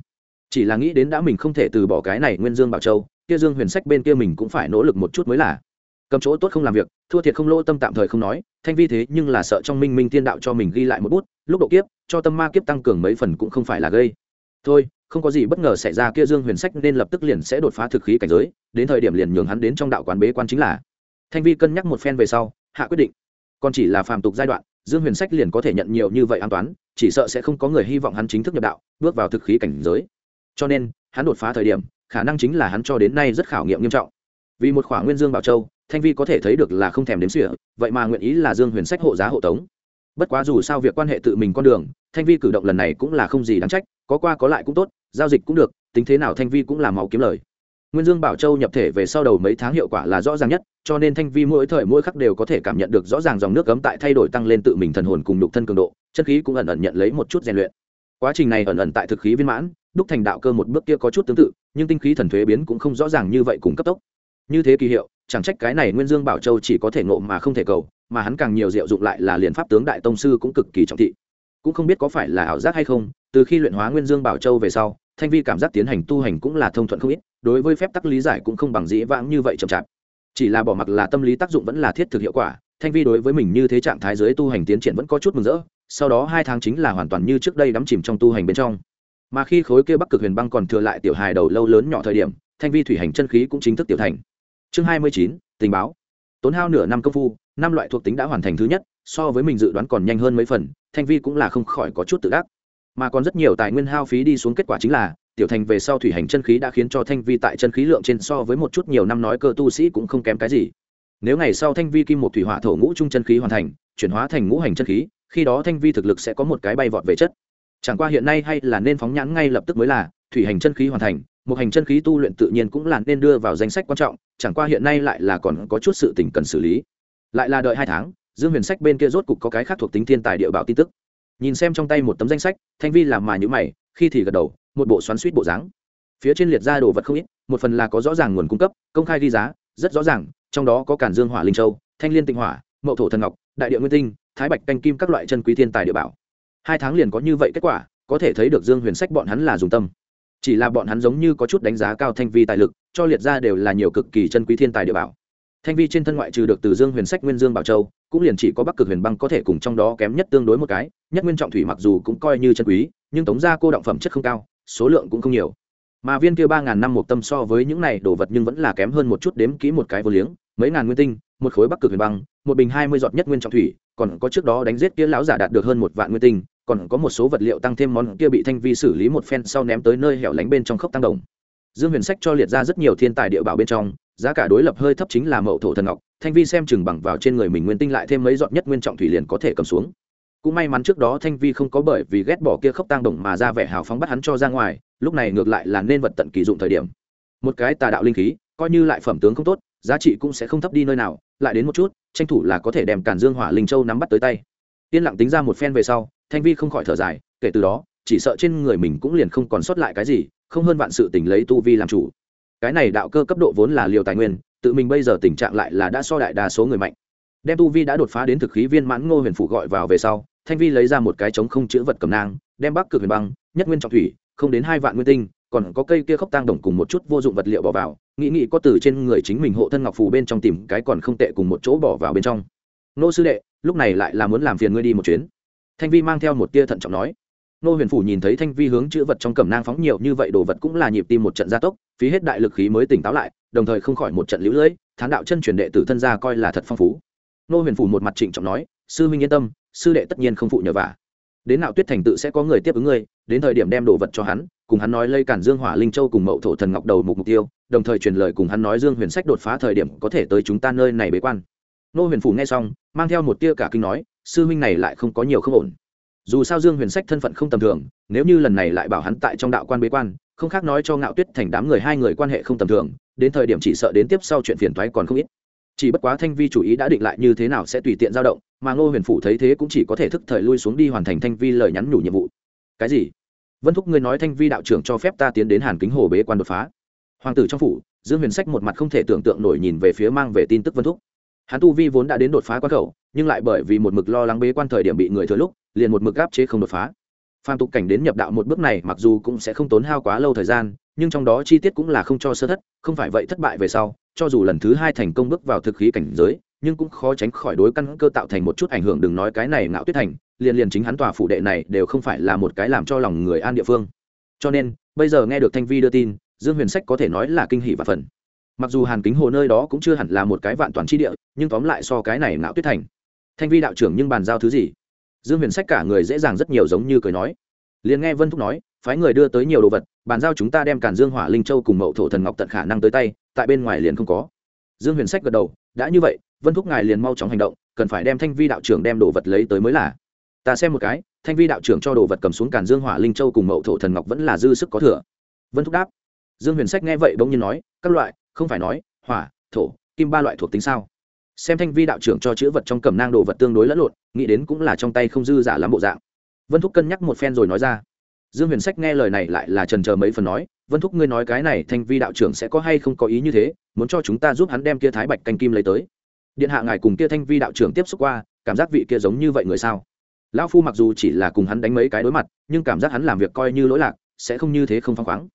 Chỉ là nghĩ đến đã mình không thể từ bỏ cái này nguyên dương bảo châu, kia dương huyền sách bên kia mình cũng phải nỗ lực một chút mới là. Cầm chỗ tốt không làm việc, thua thiệt không lỗ tâm tạm thời không nói, thanh vi thế nhưng là sợ trong minh minh thiên đạo cho mình ghi lại một bút, lúc độ kiếp, cho tâm ma kiếp tăng cường mấy phần cũng không phải là gây. Thôi không có gì bất ngờ xảy ra kia dương huyền sách nên lập tức liền sẽ đột phá thực khí cảnh giới, đến thời điểm liền nhường hắn đến trong đạo quán bế quan chính là. Thanh vi cân nhắc một phen về sau, hạ quyết định. Còn chỉ là phàm tục giai đoạn, dương huyền sách liền có thể nhận nhiều như vậy an toán, chỉ sợ sẽ không có người hy vọng hắn chính thức nhập đạo, bước vào thực khí cảnh giới. Cho nên, hắn đột phá thời điểm, khả năng chính là hắn cho đến nay rất khảo nghiệm nghiêm trọng. Vì một khoảng nguyên dương bảo châu, thanh vi có thể thấy được là không thèm đếm xỉa, vậy mà nguyện ý là dương huyền sách hộ giá hộ tống. Bất quá dù sao việc quan hệ tự mình con đường, thanh vi cử động lần này cũng là không gì đáng trách, có qua có lại cũng tốt giao dịch cũng được, tính thế nào thanh vi cũng làm máu kiếm lời. Nguyên dương bảo châu nhập thể về sau đầu mấy tháng hiệu quả là rõ ràng nhất, cho nên thanh vi mỗi thời mỗi khắc đều có thể cảm nhận được rõ ràng dòng nước cấm tại thay đổi tăng lên tự mình thần hồn cùng đục thân cường độ, chân khí cũng ẩn ẩn nhận lấy một chút rèn luyện. Quá trình này ẩn ẩn tại thực khí viên mãn, đúc thành đạo cơ một bước kia có chút tương tự, nhưng tinh khí thần thuế biến cũng không rõ ràng như vậy cùng cấp tốc. Như thế kỳ hiệu, chẳng trách cái này nguyên dương bảo châu chỉ có thể ngộ mà không thể cầu, mà hắn càng nhiều diệu dụng lại là liền pháp tướng đại tông sư cũng cực kỳ trọng thị cũng không biết có phải là ảo giác hay không, từ khi luyện hóa nguyên dương bảo châu về sau, thanh vi cảm giác tiến hành tu hành cũng là thông thuận không ít, đối với phép tắc lý giải cũng không bằng dĩ vãng như vậy chậm chạp. Chỉ là bỏ mặc là tâm lý tác dụng vẫn là thiết thực hiệu quả, thanh vi đối với mình như thế trạng thái giới tu hành tiến triển vẫn có chút mừng rỡ, sau đó hai tháng chính là hoàn toàn như trước đây đắm chìm trong tu hành bên trong. Mà khi khối kia bắc cực huyền băng còn thừa lại tiểu hài đầu lâu lớn nhỏ thời điểm, thanh vi thủy hành chân khí cũng chính thức tiểu thành. Chương hai mươi chín, tình báo. Tốn hao nửa năm công phu, năm loại thuộc tính đã hoàn thành thứ nhất, so với mình dự đoán còn nhanh hơn mấy phần thanh vi cũng là không khỏi có chút tự ác mà còn rất nhiều tài nguyên hao phí đi xuống kết quả chính là, tiểu thành về sau thủy hành chân khí đã khiến cho thanh vi tại chân khí lượng trên so với một chút nhiều năm nói cơ tu sĩ cũng không kém cái gì. Nếu ngày sau thanh vi kim một thủy hỏa thổ ngũ trung chân khí hoàn thành, chuyển hóa thành ngũ hành chân khí, khi đó thanh vi thực lực sẽ có một cái bay vọt về chất. Chẳng qua hiện nay hay là nên phóng nhãn ngay lập tức mới là, thủy hành chân khí hoàn thành, một hành chân khí tu luyện tự nhiên cũng là nên đưa vào danh sách quan trọng, chẳng qua hiện nay lại là còn có chút sự tình cần xử lý. Lại là đợi hai tháng dương huyền sách bên kia rốt cục có cái khác thuộc tính thiên tài địa bảo tin tức. Nhìn xem trong tay một tấm danh sách, thanh vi làm mà nhữ mày, khi thì gật đầu, một bộ xoắn suýt bộ dáng. Phía trên liệt ra đồ vật không ít, một phần là có rõ ràng nguồn cung cấp, công khai ghi giá, rất rõ ràng, trong đó có cản dương hỏa linh châu, thanh liên tịnh hỏa, mậu thổ thần ngọc, đại địa nguyên tinh, thái bạch canh kim các loại chân quý thiên tài địa bảo. Hai tháng liền có như vậy kết quả, có thể thấy được dương huyền sách bọn hắn là dùng tâm. Chỉ là bọn hắn giống như có chút đánh giá cao thanh vi tài lực, cho liệt ra đều là nhiều cực kỳ chân quý thiên tài địa bảo. Thanh vi trên thân ngoại trừ được từ dương huyền sách nguyên dương bảo châu cũng liền chỉ có bắc cực huyền băng có thể cùng trong đó kém nhất tương đối một cái, nhất nguyên trọng thủy mặc dù cũng coi như chân quý, nhưng tống gia cô động phẩm chất không cao, số lượng cũng không nhiều. Mà viên kia ba ngàn năm một tâm so với những này đồ vật nhưng vẫn là kém hơn một chút đếm kỹ một cái vô liếng, mấy ngàn nguyên tinh, một khối bắc cực huyền băng, một bình hai mươi giọt nhất nguyên trọng thủy, còn có trước đó đánh giết kia lão giả đạt được hơn một vạn nguyên tinh, còn có một số vật liệu tăng thêm món kia bị thanh vi xử lý một phen sau ném tới nơi hẻo lánh bên trong khốc tăng đồng. Dương huyền sách cho liệt ra rất nhiều thiên tài địa bảo bên trong, giá cả đối lập hơi thấp chính là mậu thổ thần ngọc thanh vi xem chừng bằng vào trên người mình nguyên tinh lại thêm mấy giọt nhất nguyên trọng thủy liền có thể cầm xuống. Cũng may mắn trước đó thanh vi không có bởi vì ghét bỏ kia khốc tang đồng mà ra vẻ hào phóng bắt hắn cho ra ngoài, lúc này ngược lại là nên vật tận kỳ dụng thời điểm. Một cái tà đạo linh khí, coi như lại phẩm tướng không tốt, giá trị cũng sẽ không thấp đi nơi nào, lại đến một chút, tranh thủ là có thể đem cản dương hỏa linh châu nắm bắt tới tay. Yên lặng tính ra một phen về sau, thanh vi không khỏi thở dài, kể từ đó, chỉ sợ trên người mình cũng liền không còn sót lại cái gì, không hơn vạn sự tình lấy tu vi làm chủ. Cái này đạo cơ cấp độ vốn là liều tài nguyên tự mình bây giờ tình trạng lại là đã so đại đa số người mạnh. Đem tu vi đã đột phá đến thực khí viên mãn ngô huyền phủ gọi vào về sau, thanh vi lấy ra một cái trống không chữ vật cầm nang, đem bắc cực huyền băng, nhất nguyên trọng thủy, không đến hai vạn nguyên tinh, còn có cây kia khốc tang đồng cùng một chút vô dụng vật liệu bỏ vào, nghĩ nghĩ có từ trên người chính mình hộ thân ngọc phù bên trong tìm cái còn không tệ cùng một chỗ bỏ vào bên trong. Nô sư đệ, lúc này lại là muốn làm phiền ngươi đi một chuyến. Thanh vi mang theo một tia thận trọng nói nô huyền phủ nhìn thấy thanh vi hướng chữ vật trong cẩm nang phóng nhiều như vậy, đồ vật cũng là nhịp tim một trận gia tốc, phí hết đại lực khí mới tỉnh táo lại, đồng thời không khỏi một trận lũ lưỡi, thán đạo chân truyền đệ tử thân gia coi là thật phong phú. Nô huyền phủ một mặt trịnh trọng nói, sư minh yên tâm, sư đệ tất nhiên không phụ nhờ vả. Đến nạo tuyết thành tự sẽ có người tiếp ứng ngươi, đến thời điểm đem đồ vật cho hắn, cùng hắn nói lây cản dương hỏa linh châu cùng mậu thổ thần ngọc đầu mục mục tiêu, đồng thời truyền lời cùng hắn nói dương huyền sách đột phá thời điểm có thể tới chúng ta nơi này bế quan. Nô huyền phủ nghe xong, mang theo một tia cả kinh nói, sư huynh này lại không có nhiều không ổn dù sao dương huyền sách thân phận không tầm thường, nếu như lần này lại bảo hắn tại trong đạo quan bế quan, không khác nói cho ngạo tuyết thành đám người hai người quan hệ không tầm thường, đến thời điểm chỉ sợ đến tiếp sau chuyện phiền thoái còn không ít. Chỉ bất quá thanh vi chủ ý đã định lại như thế nào sẽ tùy tiện dao động, mà ngô huyền phủ thấy thế cũng chỉ có thể thức thời lui xuống đi hoàn thành thanh vi lời nhắn nhủ nhiệm vụ. Cái gì? Vân thúc, ngươi nói thanh vi đạo trưởng cho phép ta tiến đến hàn kính hồ bế quan đột phá. Hoàng tử trong phủ, dương huyền sách một mặt không thể tưởng tượng nổi nhìn về phía mang về tin tức vân thúc. Hắn tu vi vốn đã đến đột phá quan khẩu, nhưng lại bởi vì một mực lo lắng bế quan thời điểm bị người thừa lúc liền một mực gáp chế không đột phá. Phàm tục cảnh đến nhập đạo một bước này mặc dù cũng sẽ không tốn hao quá lâu thời gian, nhưng trong đó chi tiết cũng là không cho sơ thất, không phải vậy thất bại về sau, cho dù lần thứ hai thành công bước vào thực khí cảnh giới, nhưng cũng khó tránh khỏi đối căn cơ tạo thành một chút ảnh hưởng đừng nói cái này ngạo tuyết thành, liền liền chính hắn tòa phủ đệ này đều không phải là một cái làm cho lòng người an địa phương. Cho nên, bây giờ nghe được thanh vi đưa tin, dương huyền sách có thể nói là kinh hỷ và phần. Mặc dù hàn kính hồ nơi đó cũng chưa hẳn là một cái vạn toàn tri địa, nhưng tóm lại so cái này ngạo tuyết thành. Thanh vi đạo trưởng nhưng bàn giao thứ gì? Dương huyền sách cả người dễ dàng rất nhiều giống như cười nói. Liền nghe vân thúc nói, phái người đưa tới nhiều đồ vật, bàn giao chúng ta đem cản dương hỏa linh châu cùng mậu thổ thần ngọc tận khả năng tới tay, tại bên ngoài liền không có. Dương huyền sách gật đầu, đã như vậy, vân thúc ngài liền mau chóng hành động, cần phải đem thanh vi đạo trưởng đem đồ vật lấy tới mới là. Ta xem một cái, thanh vi đạo trưởng cho đồ vật cầm xuống càn dương hỏa linh châu cùng mậu thổ thần ngọc vẫn là dư sức có thừa. Vân thúc đáp. Dương huyền sách nghe vậy bỗng nhiên nói, các loại, không phải nói, hỏa, thổ, kim ba loại thuộc tính sao? Xem thanh vi đạo trưởng cho chữ vật trong cầm nang đồ vật tương đối lẫn lộn, nghĩ đến cũng là trong tay không dư giả lắm bộ dạng. Vân thúc cân nhắc một phen rồi nói ra. Dương huyền sách nghe lời này lại là trần chờ mấy phần nói, vân thúc, ngươi nói cái này thanh vi đạo trưởng sẽ có hay không có ý như thế, muốn cho chúng ta giúp hắn đem kia thái bạch canh kim lấy tới. Điện hạ ngài cùng kia thanh vi đạo trưởng tiếp xúc qua, cảm giác vị kia giống như vậy người sao? Lão phu mặc dù chỉ là cùng hắn đánh mấy cái đối mặt, nhưng cảm giác hắn làm việc coi như lỗi lạc, sẽ không như thế không phăng khoáng.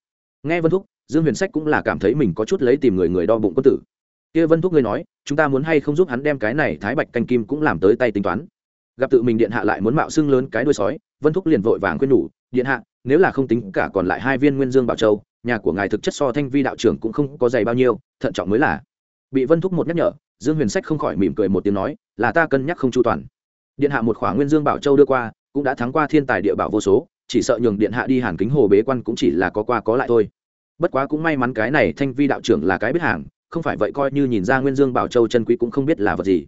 Nghe vân thúc, dương huyền sách cũng là cảm thấy mình có chút lấy tìm người người đo bụng quân tử kia vân thúc ngươi nói, chúng ta muốn hay không giúp hắn đem cái này thái bạch canh kim cũng làm tới tay tính toán? Gặp tự mình điện hạ lại muốn mạo xưng lớn cái đuôi sói, vân thúc liền vội vàng khuyên nhủ, điện hạ, nếu là không tính cả còn lại hai viên nguyên dương bảo châu, nhà của ngài thực chất so thanh vi đạo trưởng cũng không có dày bao nhiêu, thận trọng mới là. Bị vân thúc một nhắc nhở, dương huyền sách không khỏi mỉm cười một tiếng nói, là ta cân nhắc không chu toàn. Điện hạ một khỏa nguyên dương bảo châu đưa qua, cũng đã thắng qua thiên tài địa bảo vô số, chỉ sợ nhường điện hạ đi hàn kính hồ bế quan cũng chỉ là có qua có lại thôi. Bất quá cũng may mắn cái này thanh vi đạo trưởng là cái biết hàng không phải vậy coi như nhìn ra nguyên dương bảo châu chân quý cũng không biết là vật gì.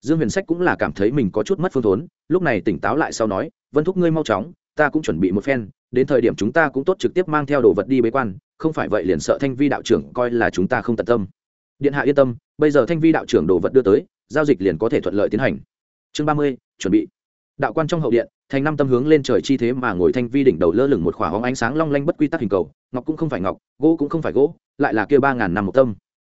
Dương huyền sách cũng là cảm thấy mình có chút mất phương thốn, lúc này tỉnh táo lại sau nói, vân thúc ngươi mau chóng, ta cũng chuẩn bị một phen, đến thời điểm chúng ta cũng tốt trực tiếp mang theo đồ vật đi bế quan, không phải vậy liền sợ thanh vi đạo trưởng coi là chúng ta không tận tâm. Điện hạ yên tâm, bây giờ thanh vi đạo trưởng đồ vật đưa tới, giao dịch liền có thể thuận lợi tiến hành. Chương ba mươi, chuẩn bị. Đạo quan trong hậu điện, thành năm tâm hướng lên trời chi thế mà ngồi thanh vi đỉnh đầu lơ lửng một khỏa hóng ánh sáng long lanh bất quy tắc hình cầu, ngọc cũng không phải ngọc, gỗ cũng không phải gỗ, lại là kia ba ngàn năm một tâm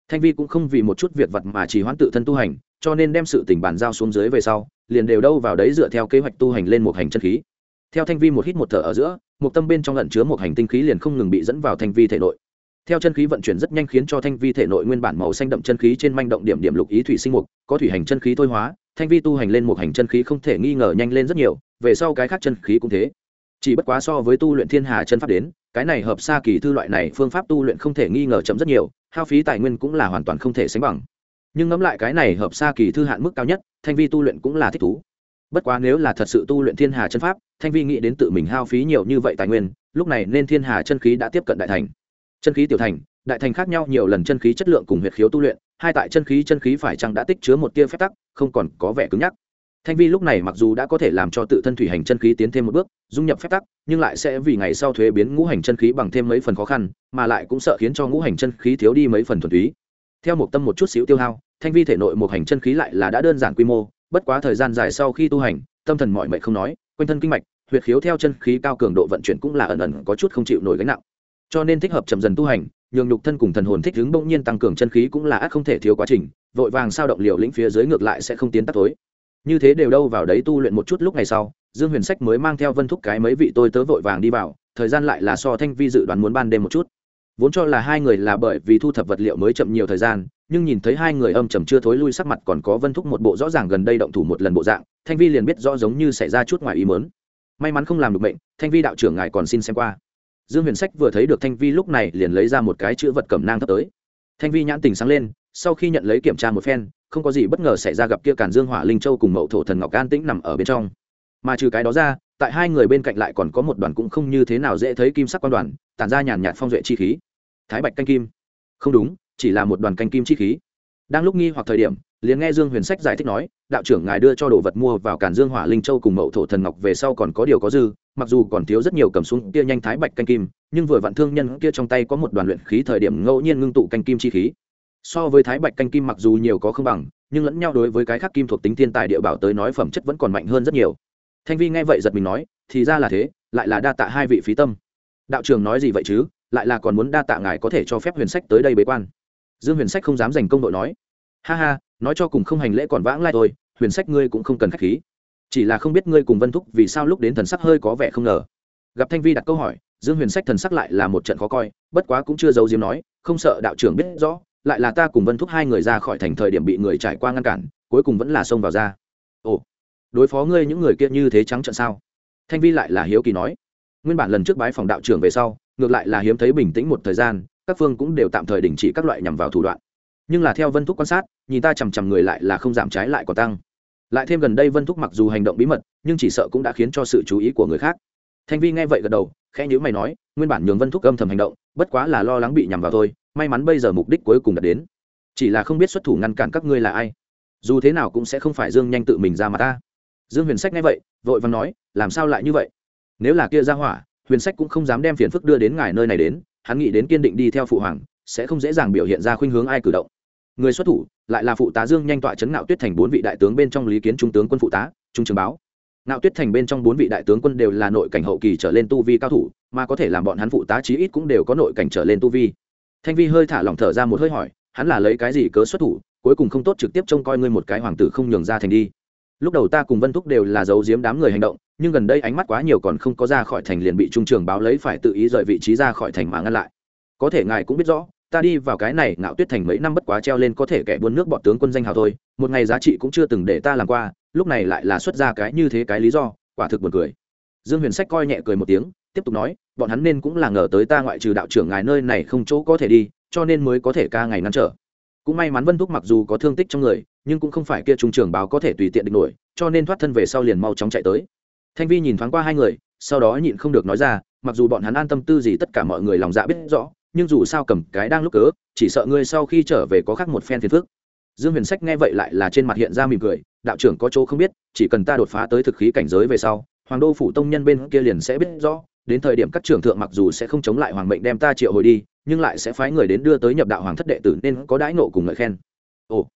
thanh vi cũng không vì một chút việc vật mà chỉ hoãn tự thân tu hành, cho nên đem sự tình bàn giao xuống dưới về sau, liền đều đâu vào đấy dựa theo kế hoạch tu hành lên một hành chân khí. Theo thanh vi một hít một thở ở giữa, một tâm bên trong lẩn chứa một hành tinh khí liền không ngừng bị dẫn vào thanh vi thể nội. Theo chân khí vận chuyển rất nhanh khiến cho thanh vi thể nội nguyên bản màu xanh đậm chân khí trên manh động điểm điểm lục ý thủy sinh mục, có thủy hành chân khí thôi hóa, thanh vi tu hành lên một hành chân khí không thể nghi ngờ nhanh lên rất nhiều, về sau cái khác chân khí cũng thế. Chỉ bất quá so với tu luyện thiên hà chân pháp đến cái này hợp xa kỳ thư loại này phương pháp tu luyện không thể nghi ngờ chậm rất nhiều, hao phí tài nguyên cũng là hoàn toàn không thể sánh bằng. Nhưng ngẫm lại cái này hợp xa kỳ thư hạn mức cao nhất, thanh vi tu luyện cũng là thích thú. Bất quá nếu là thật sự tu luyện thiên hà chân pháp, thanh vi nghĩ đến tự mình hao phí nhiều như vậy tài nguyên, lúc này nên thiên hà chân khí đã tiếp cận đại thành. Chân khí tiểu thành, đại thành khác nhau nhiều lần chân khí chất lượng cùng huyệt khiếu tu luyện, hai tại chân khí chân khí phải chăng đã tích chứa một tia phép tắc, không còn có vẻ cứng nhắc thanh vi lúc này mặc dù đã có thể làm cho tự thân thủy hành chân khí tiến thêm một bước, dung nhập phép tắc, nhưng lại sẽ vì ngày sau thuế biến ngũ hành chân khí bằng thêm mấy phần khó khăn, mà lại cũng sợ khiến cho ngũ hành chân khí thiếu đi mấy phần thuần túy. Theo một tâm một chút xíu tiêu hao, thanh vi thể nội một hành chân khí lại là đã đơn giản quy mô, bất quá thời gian dài sau khi tu hành, tâm thần mọi mệnh không nói, quanh thân kinh mạch, huyệt khiếu theo chân khí cao cường độ vận chuyển cũng là ẩn ẩn có chút không chịu nổi gánh nặng. Cho nên thích hợp chậm dần tu hành, nhường nhục thân cùng thần hồn thích ứng bỗng nhiên tăng cường chân khí cũng là ác không thể thiếu quá trình, vội vàng sao động liều lĩnh phía dưới ngược lại sẽ không tiến tắt tối như thế đều đâu vào đấy tu luyện một chút lúc này sau, dương huyền sách mới mang theo vân thúc cái mấy vị tôi tớ vội vàng đi vào, thời gian lại là so thanh vi dự đoán muốn ban đêm một chút. Vốn cho là hai người là bởi vì thu thập vật liệu mới chậm nhiều thời gian, nhưng nhìn thấy hai người âm trầm chưa thối lui sắc mặt còn có vân thúc một bộ rõ ràng gần đây động thủ một lần bộ dạng, thanh vi liền biết rõ giống như xảy ra chút ngoài ý mớn may mắn không làm được bệnh thanh vi đạo trưởng ngài còn xin xem qua. Dương huyền sách vừa thấy được thanh vi lúc này liền lấy ra một cái chữ vật cẩm nang thấp tới. Thanh vi nhãn tình sáng lên, sau khi nhận lấy kiểm tra một phen không có gì bất ngờ xảy ra gặp kia càn dương hỏa linh châu cùng mậu thổ thần ngọc an tĩnh nằm ở bên trong. Mà trừ cái đó ra, tại hai người bên cạnh lại còn có một đoàn cũng không như thế nào dễ thấy kim sắc quan đoàn, tản ra nhàn nhạt phong duệ chi khí. Thái bạch canh kim. Không đúng, chỉ là một đoàn canh kim chi khí. Đang lúc nghi hoặc thời điểm, liền nghe dương huyền sách giải thích nói, đạo trưởng ngài đưa cho đồ vật mua vào cản dương hỏa linh châu cùng mậu thổ thần ngọc về sau còn có điều có dư, mặc dù còn thiếu rất nhiều cầm xuống kia nhanh thái bạch canh kim, nhưng vừa vặn thương nhân kia trong tay có một đoàn luyện khí thời điểm ngẫu nhiên ngưng tụ canh kim chi khí so với thái bạch canh kim mặc dù nhiều có không bằng, nhưng lẫn nhau đối với cái khác kim thuộc tính thiên tài địa bảo tới nói phẩm chất vẫn còn mạnh hơn rất nhiều. Thanh vi nghe vậy giật mình nói, thì ra là thế, lại là đa tạ hai vị phí tâm. Đạo trường nói gì vậy chứ, lại là còn muốn đa tạ ngài có thể cho phép huyền sách tới đây bế quan. Dương huyền sách không dám giành công đội nói. Ha ha, nói cho cùng không hành lễ còn vãng lai thôi, huyền sách ngươi cũng không cần k h á c h khí. Chỉ là không biết ngươi cùng vân thúc vì sao lúc đến thần sắc hơi có vẻ không ngờ. Gặp thanh vi đặt câu hỏi, dương huyền sách thần sắc lại là một trận khó coi, bất quá cũng chưa giấu diếm nói, không sợ đạo trưởng biết rõ lại là ta cùng vân thúc hai người ra khỏi thành thời điểm bị người trải qua ngăn cản, cuối cùng vẫn là xông vào ra. Ồ, đối phó ngươi những người kia như thế trắng trận sao? Thanh vi lại là hiếu kỳ nói. Nguyên bản lần trước bái phòng đạo trưởng về sau, ngược lại là hiếm thấy bình tĩnh một thời gian, các phương cũng đều tạm thời đình chỉ các loại nhằm vào thủ đoạn. Nhưng là theo vân thúc quan sát, nhìn ta chằm chằm người lại là không giảm trái lại còn tăng. Lại thêm gần đây vân thúc mặc dù hành động bí mật, nhưng chỉ sợ cũng đã khiến cho sự chú ý của người khác. Thanh vi nghe vậy gật đầu, khẽ nhữ mày nói, nguyên bản nhường vân thúc âm thầm hành động, bất quá là lo lắng bị nhằm vào thôi may mắn bây giờ mục đích cuối cùng đạt đến. Chỉ là không biết xuất thủ ngăn cản các ngươi là ai. Dù thế nào cũng sẽ không phải dương nhanh tự mình ra mà ta. Dương huyền sách nghe vậy, vội vàng nói, làm sao lại như vậy? Nếu là kia ra hỏa, huyền sách cũng không dám đem phiền phức đưa đến ngài nơi này đến, hắn nghĩ đến kiên định đi theo phụ hoàng, sẽ không dễ dàng biểu hiện ra khuynh hướng ai cử động. Người xuất thủ, lại là phụ tá dương nhanh tọa chấn ngạo tuyết thành bốn vị đại tướng bên trong lý kiến trung tướng quân phụ tá, trung trường báo. Ngạo tuyết thành bên trong bốn vị đại tướng quân đều là nội cảnh hậu kỳ trở lên tu vi cao thủ, mà có thể làm bọn hắn phụ tá chí ít cũng đều có nội cảnh trở lên tu vi thanh vi hơi thả lỏng thở ra một hơi hỏi, hắn là lấy cái gì cớ xuất thủ, cuối cùng không tốt trực tiếp trông coi ngươi một cái hoàng tử không nhường ra thành đi. Lúc đầu ta cùng vân thúc đều là giấu giếm đám người hành động, nhưng gần đây ánh mắt quá nhiều còn không có ra khỏi thành liền bị trung trường báo lấy phải tự ý rời vị trí ra khỏi thành mà ngăn lại. Có thể ngài cũng biết rõ, ta đi vào cái này ngạo tuyết thành mấy năm bất quá treo lên có thể kẻ buôn nước bọn tướng quân danh hào thôi, một ngày giá trị cũng chưa từng để ta làm qua, lúc này lại là xuất ra cái như thế cái lý do, quả thực buồn cười. Dương huyền sách coi nhẹ cười một tiếng tiếp tục nói, bọn hắn nên cũng là ngờ tới ta ngoại trừ đạo trưởng ngài nơi này không chỗ có thể đi, cho nên mới có thể ca ngày ngăn trở. Cũng may mắn vân thúc mặc dù có thương tích trong người, nhưng cũng không phải kia trung trường báo có thể tùy tiện địch nổi, cho nên thoát thân về sau liền mau chóng chạy tới. Thanh vi nhìn thoáng qua hai người, sau đó nhịn không được nói ra, mặc dù bọn hắn an tâm tư gì tất cả mọi người lòng dạ biết rõ, nhưng dù sao cầm cái đang lúc cớ, chỉ sợ ngươi sau khi trở về có khác một phen phiền phức. Dương huyền sách nghe vậy lại là trên mặt hiện ra mỉm cười, đạo trưởng có chỗ không biết, chỉ cần ta đột phá tới thực khí cảnh giới về sau, hoàng đô phủ tông nhân bên kia liền sẽ biết rõ đến thời điểm các trưởng thượng mặc dù sẽ không chống lại hoàng mệnh đem ta triệu hồi đi, nhưng lại sẽ phái người đến đưa tới nhập đạo hoàng thất đệ tử nên có đãi nộ cùng ngợi khen. Ồ,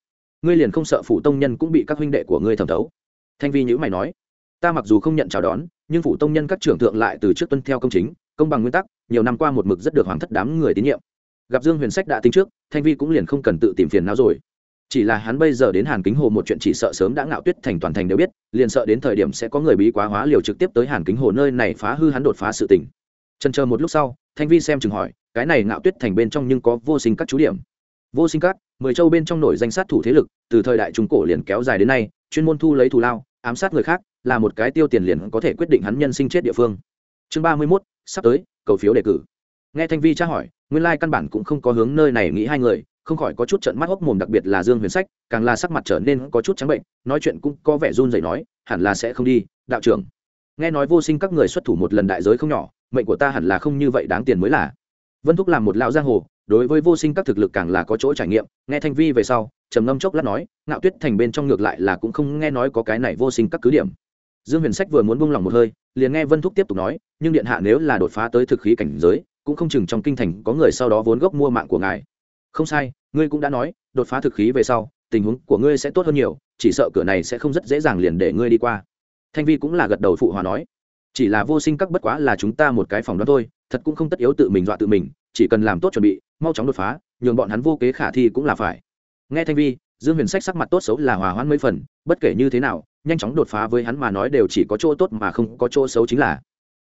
ngươi liền không sợ phủ tông nhân cũng bị các huynh đệ của ngươi thẩm thấu? Thanh vi nhữ mày nói. Ta mặc dù không nhận chào đón, nhưng phủ tông nhân các trưởng thượng lại từ trước tuân theo công chính, công bằng nguyên tắc, nhiều năm qua một mực rất được hoàng thất đám người tín nhiệm. Gặp dương huyền sách đã tính trước, thanh vi cũng liền không cần tự tìm phiền não rồi chỉ là hắn bây giờ đến hàn kính hồ một chuyện chỉ sợ sớm đã ngạo tuyết thành toàn thành đều biết, liền sợ đến thời điểm sẽ có người bí quá hóa liều trực tiếp tới hàn kính hồ nơi này phá hư hắn đột phá sự tình. Trần chờ một lúc sau, thanh vi xem chừng hỏi, cái này ngạo tuyết thành bên trong nhưng có vô sinh các chú điểm. Vô sinh các, mười châu bên trong nổi danh sát thủ thế lực, từ thời đại trung cổ liền kéo dài đến nay, chuyên môn thu lấy thù lao, ám sát người khác, là một cái tiêu tiền liền có thể quyết định hắn nhân sinh chết địa phương. Chương ba mươi mốt, sắp tới, cầu phiếu đề cử. Nghe thanh vi tra hỏi, nguyên lai căn bản cũng không có hướng nơi này nghĩ hai người không khỏi có chút trận mắt hốc mồm, đặc biệt là dương huyền sách, càng là sắc mặt trở nên có chút trắng bệnh, nói chuyện cũng có vẻ run rẩy nói, hẳn là sẽ không đi, đạo trưởng. Nghe nói vô sinh các người xuất thủ một lần đại giới không nhỏ, mệnh của ta hẳn là không như vậy đáng tiền mới là. Vân thúc làm một lão giang hồ, đối với vô sinh các thực lực càng là có chỗ trải nghiệm, nghe thanh vi về sau, trầm ngâm chốc lát nói, ngạo tuyết thành bên trong ngược lại là cũng không nghe nói có cái này vô sinh các cứ điểm. Dương huyền sách vừa muốn buông lòng một hơi, liền nghe vân thúc tiếp tục nói, nhưng điện hạ nếu là đột phá tới thực khí cảnh giới, cũng không chừng trong kinh thành có người sau đó vốn gốc mua mạng của ngài không sai, ngươi cũng đã nói, đột phá thực khí về sau, tình huống của ngươi sẽ tốt hơn nhiều, chỉ sợ cửa này sẽ không rất dễ dàng liền để ngươi đi qua. Thanh vi cũng là gật đầu phụ hòa nói. Chỉ là vô sinh các bất quá là chúng ta một cái phòng đó thôi, thật cũng không tất yếu tự mình dọa tự mình, chỉ cần làm tốt chuẩn bị, mau chóng đột phá, nhường bọn hắn vô kế khả thi cũng là phải. Nghe thanh vi, dương huyền sách sắc mặt tốt xấu là hòa hoãn mấy phần, bất kể như thế nào, nhanh chóng đột phá với hắn mà nói đều chỉ có chỗ tốt mà không có chỗ xấu chính là.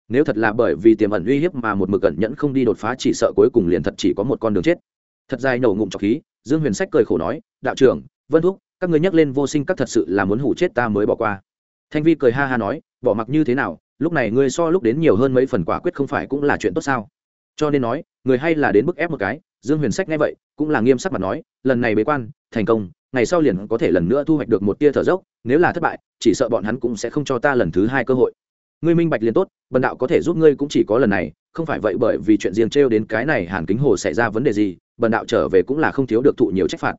Nếu thật là bởi vì tiềm ẩn uy hiếp mà một mực cẩn nhẫn không đi đột phá chỉ sợ cuối cùng liền thật chỉ có một con đường chết thật dài nổ ngụm trọc khí, dương huyền sách cười khổ nói, đạo trưởng, vân thúc, các người nhắc lên vô sinh các thật sự là muốn hủ chết ta mới bỏ qua. Thanh vi cười ha ha nói, bỏ mặc như thế nào, lúc này ngươi so lúc đến nhiều hơn mấy phần quả quyết không phải cũng là chuyện tốt sao? Cho nên nói, người hay là đến bức ép một cái, dương huyền sách nghe vậy, cũng là nghiêm sắc mặt nói, lần này bế quan, thành công, ngày sau liền có thể lần nữa thu hoạch được một tia thở dốc, nếu là thất bại, chỉ sợ bọn hắn cũng sẽ không cho ta lần thứ hai cơ hội. Ngươi minh bạch liền tốt, bần đạo có thể giúp ngươi cũng chỉ có lần này, không phải vậy bởi vì chuyện riêng trêu đến cái này hàn kính hồ xảy ra vấn đề gì bần đạo trở về cũng là không thiếu được thụ nhiều trách phạt.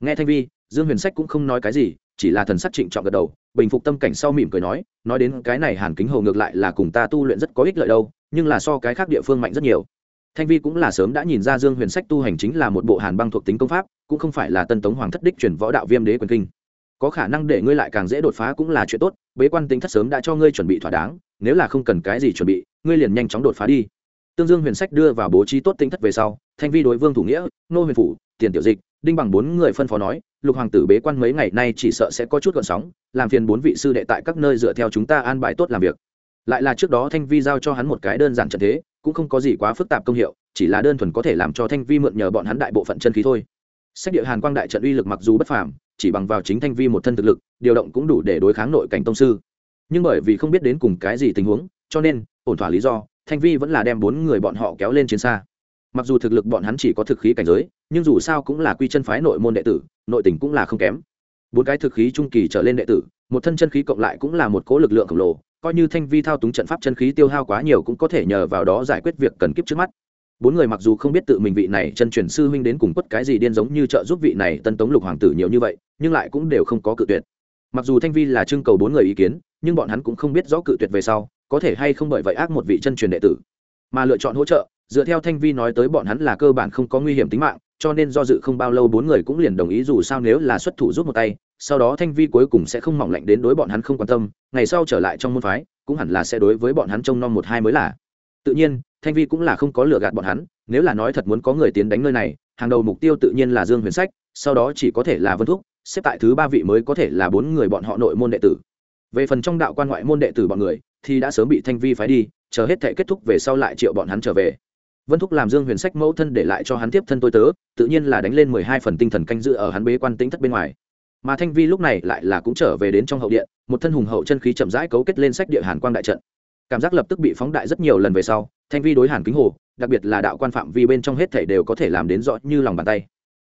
Nghe thanh vi, dương huyền sách cũng không nói cái gì, chỉ là thần sắc trịnh trọng gật đầu, bình phục tâm cảnh sau mỉm cười nói nói đến cái này hàn kính hồ ngược lại là cùng ta tu luyện rất có ích lợi đâu, nhưng là so cái khác địa phương mạnh rất nhiều. Thanh vi cũng là sớm đã nhìn ra dương huyền sách tu hành chính là một bộ hàn băng thuộc tính công pháp, cũng không phải là tân tống hoàng thất đích chuyển võ đạo viêm đế quyền kinh. Có khả năng để ngươi lại càng dễ đột phá cũng là chuyện tốt, bế quan tính thất sớm đã cho ngươi chuẩn bị thỏa đáng, nếu là không cần cái gì chuẩn bị, ngươi liền nhanh chóng đột phá đi tương dương huyền sách đưa vào bố trí tốt tinh thất về sau, thanh vi đối vương thủ nghĩa, nô huyền phủ, tiền tiểu dịch, đinh bằng bốn người phân phó nói, lục hoàng tử bế quan mấy ngày nay chỉ sợ sẽ có chút gọn sóng, làm phiền bốn vị sư đệ tại các nơi dựa theo chúng ta an bài tốt làm việc. Lại là trước đó thanh vi giao cho hắn một cái đơn giản trận thế, cũng không có gì quá phức tạp công hiệu, chỉ là đơn thuần có thể làm cho thanh vi mượn nhờ bọn hắn đại bộ phận chân khí thôi. Sách địa hàn quang đại trận uy lực mặc dù bất phàm, chỉ bằng vào chính thanh vi một thân thực lực, điều động cũng đủ để đối kháng nội cảnh tông sư. Nhưng bởi vì không biết đến cùng cái gì tình huống, cho nên, ổn thỏa lý do thanh vi vẫn là đem bốn người bọn họ kéo lên chiến xa. Mặc dù thực lực bọn hắn chỉ có thực khí cảnh giới, nhưng dù sao cũng là quy chân phái nội môn đệ tử, nội tình cũng là không kém. Bốn cái thực khí trung kỳ trở lên đệ tử, một thân chân khí cộng lại cũng là một cố lực lượng khổng lồ, coi như thanh vi thao túng trận pháp chân khí tiêu hao quá nhiều cũng có thể nhờ vào đó giải quyết việc cần kiếp trước mắt. Bốn người mặc dù không biết tự mình vị này chân truyền sư huynh đến cùng quất cái gì điên giống như trợ giúp vị này tân tống lục hoàng tử nhiều như vậy, nhưng lại cũng đều không có cự tuyệt. Mặc dù thanh vi là trưng cầu bốn người ý kiến, nhưng bọn hắn cũng không biết rõ cự tuyệt về sau có thể hay không bởi vậy ác một vị chân truyền đệ tử, mà lựa chọn hỗ trợ, dựa theo thanh vi nói tới bọn hắn là cơ bản không có nguy hiểm tính mạng, cho nên do dự không bao lâu bốn người cũng liền đồng ý dù sao nếu là xuất thủ giúp một tay, sau đó thanh vi cuối cùng sẽ không mỏng lạnh đến đối bọn hắn không quan tâm, ngày sau trở lại trong môn phái, cũng hẳn là sẽ đối với bọn hắn trông nom một hai mới là. Tự nhiên, thanh vi cũng là không có lừa gạt bọn hắn, nếu là nói thật muốn có người tiến đánh nơi này, hàng đầu mục tiêu tự nhiên là dương huyền sách, sau đó chỉ có thể là vân thúc, xếp tại thứ ba vị mới có thể là bốn người bọn họ nội môn đệ tử. Về phần trong đạo quan ngoại môn đệ tử bọn người thì đã sớm bị thanh vi phái đi, chờ hết thệ kết thúc về sau lại triệu bọn hắn trở về. Vân thúc làm dương huyền sách mẫu thân để lại cho hắn tiếp thân tôi tớ, tự nhiên là đánh lên mười hai phần tinh thần canh dự ở hắn bế quan tính thất bên ngoài. Mà thanh vi lúc này lại là cũng trở về đến trong hậu điện, một thân hùng hậu chân khí chậm rãi cấu kết lên sách địa hàn quang đại trận. Cảm giác lập tức bị phóng đại rất nhiều lần về sau, thanh vi đối hàn kính hồ, đặc biệt là đạo quan phạm vi bên trong hết thể đều có thể làm đến rõ như lòng bàn tay.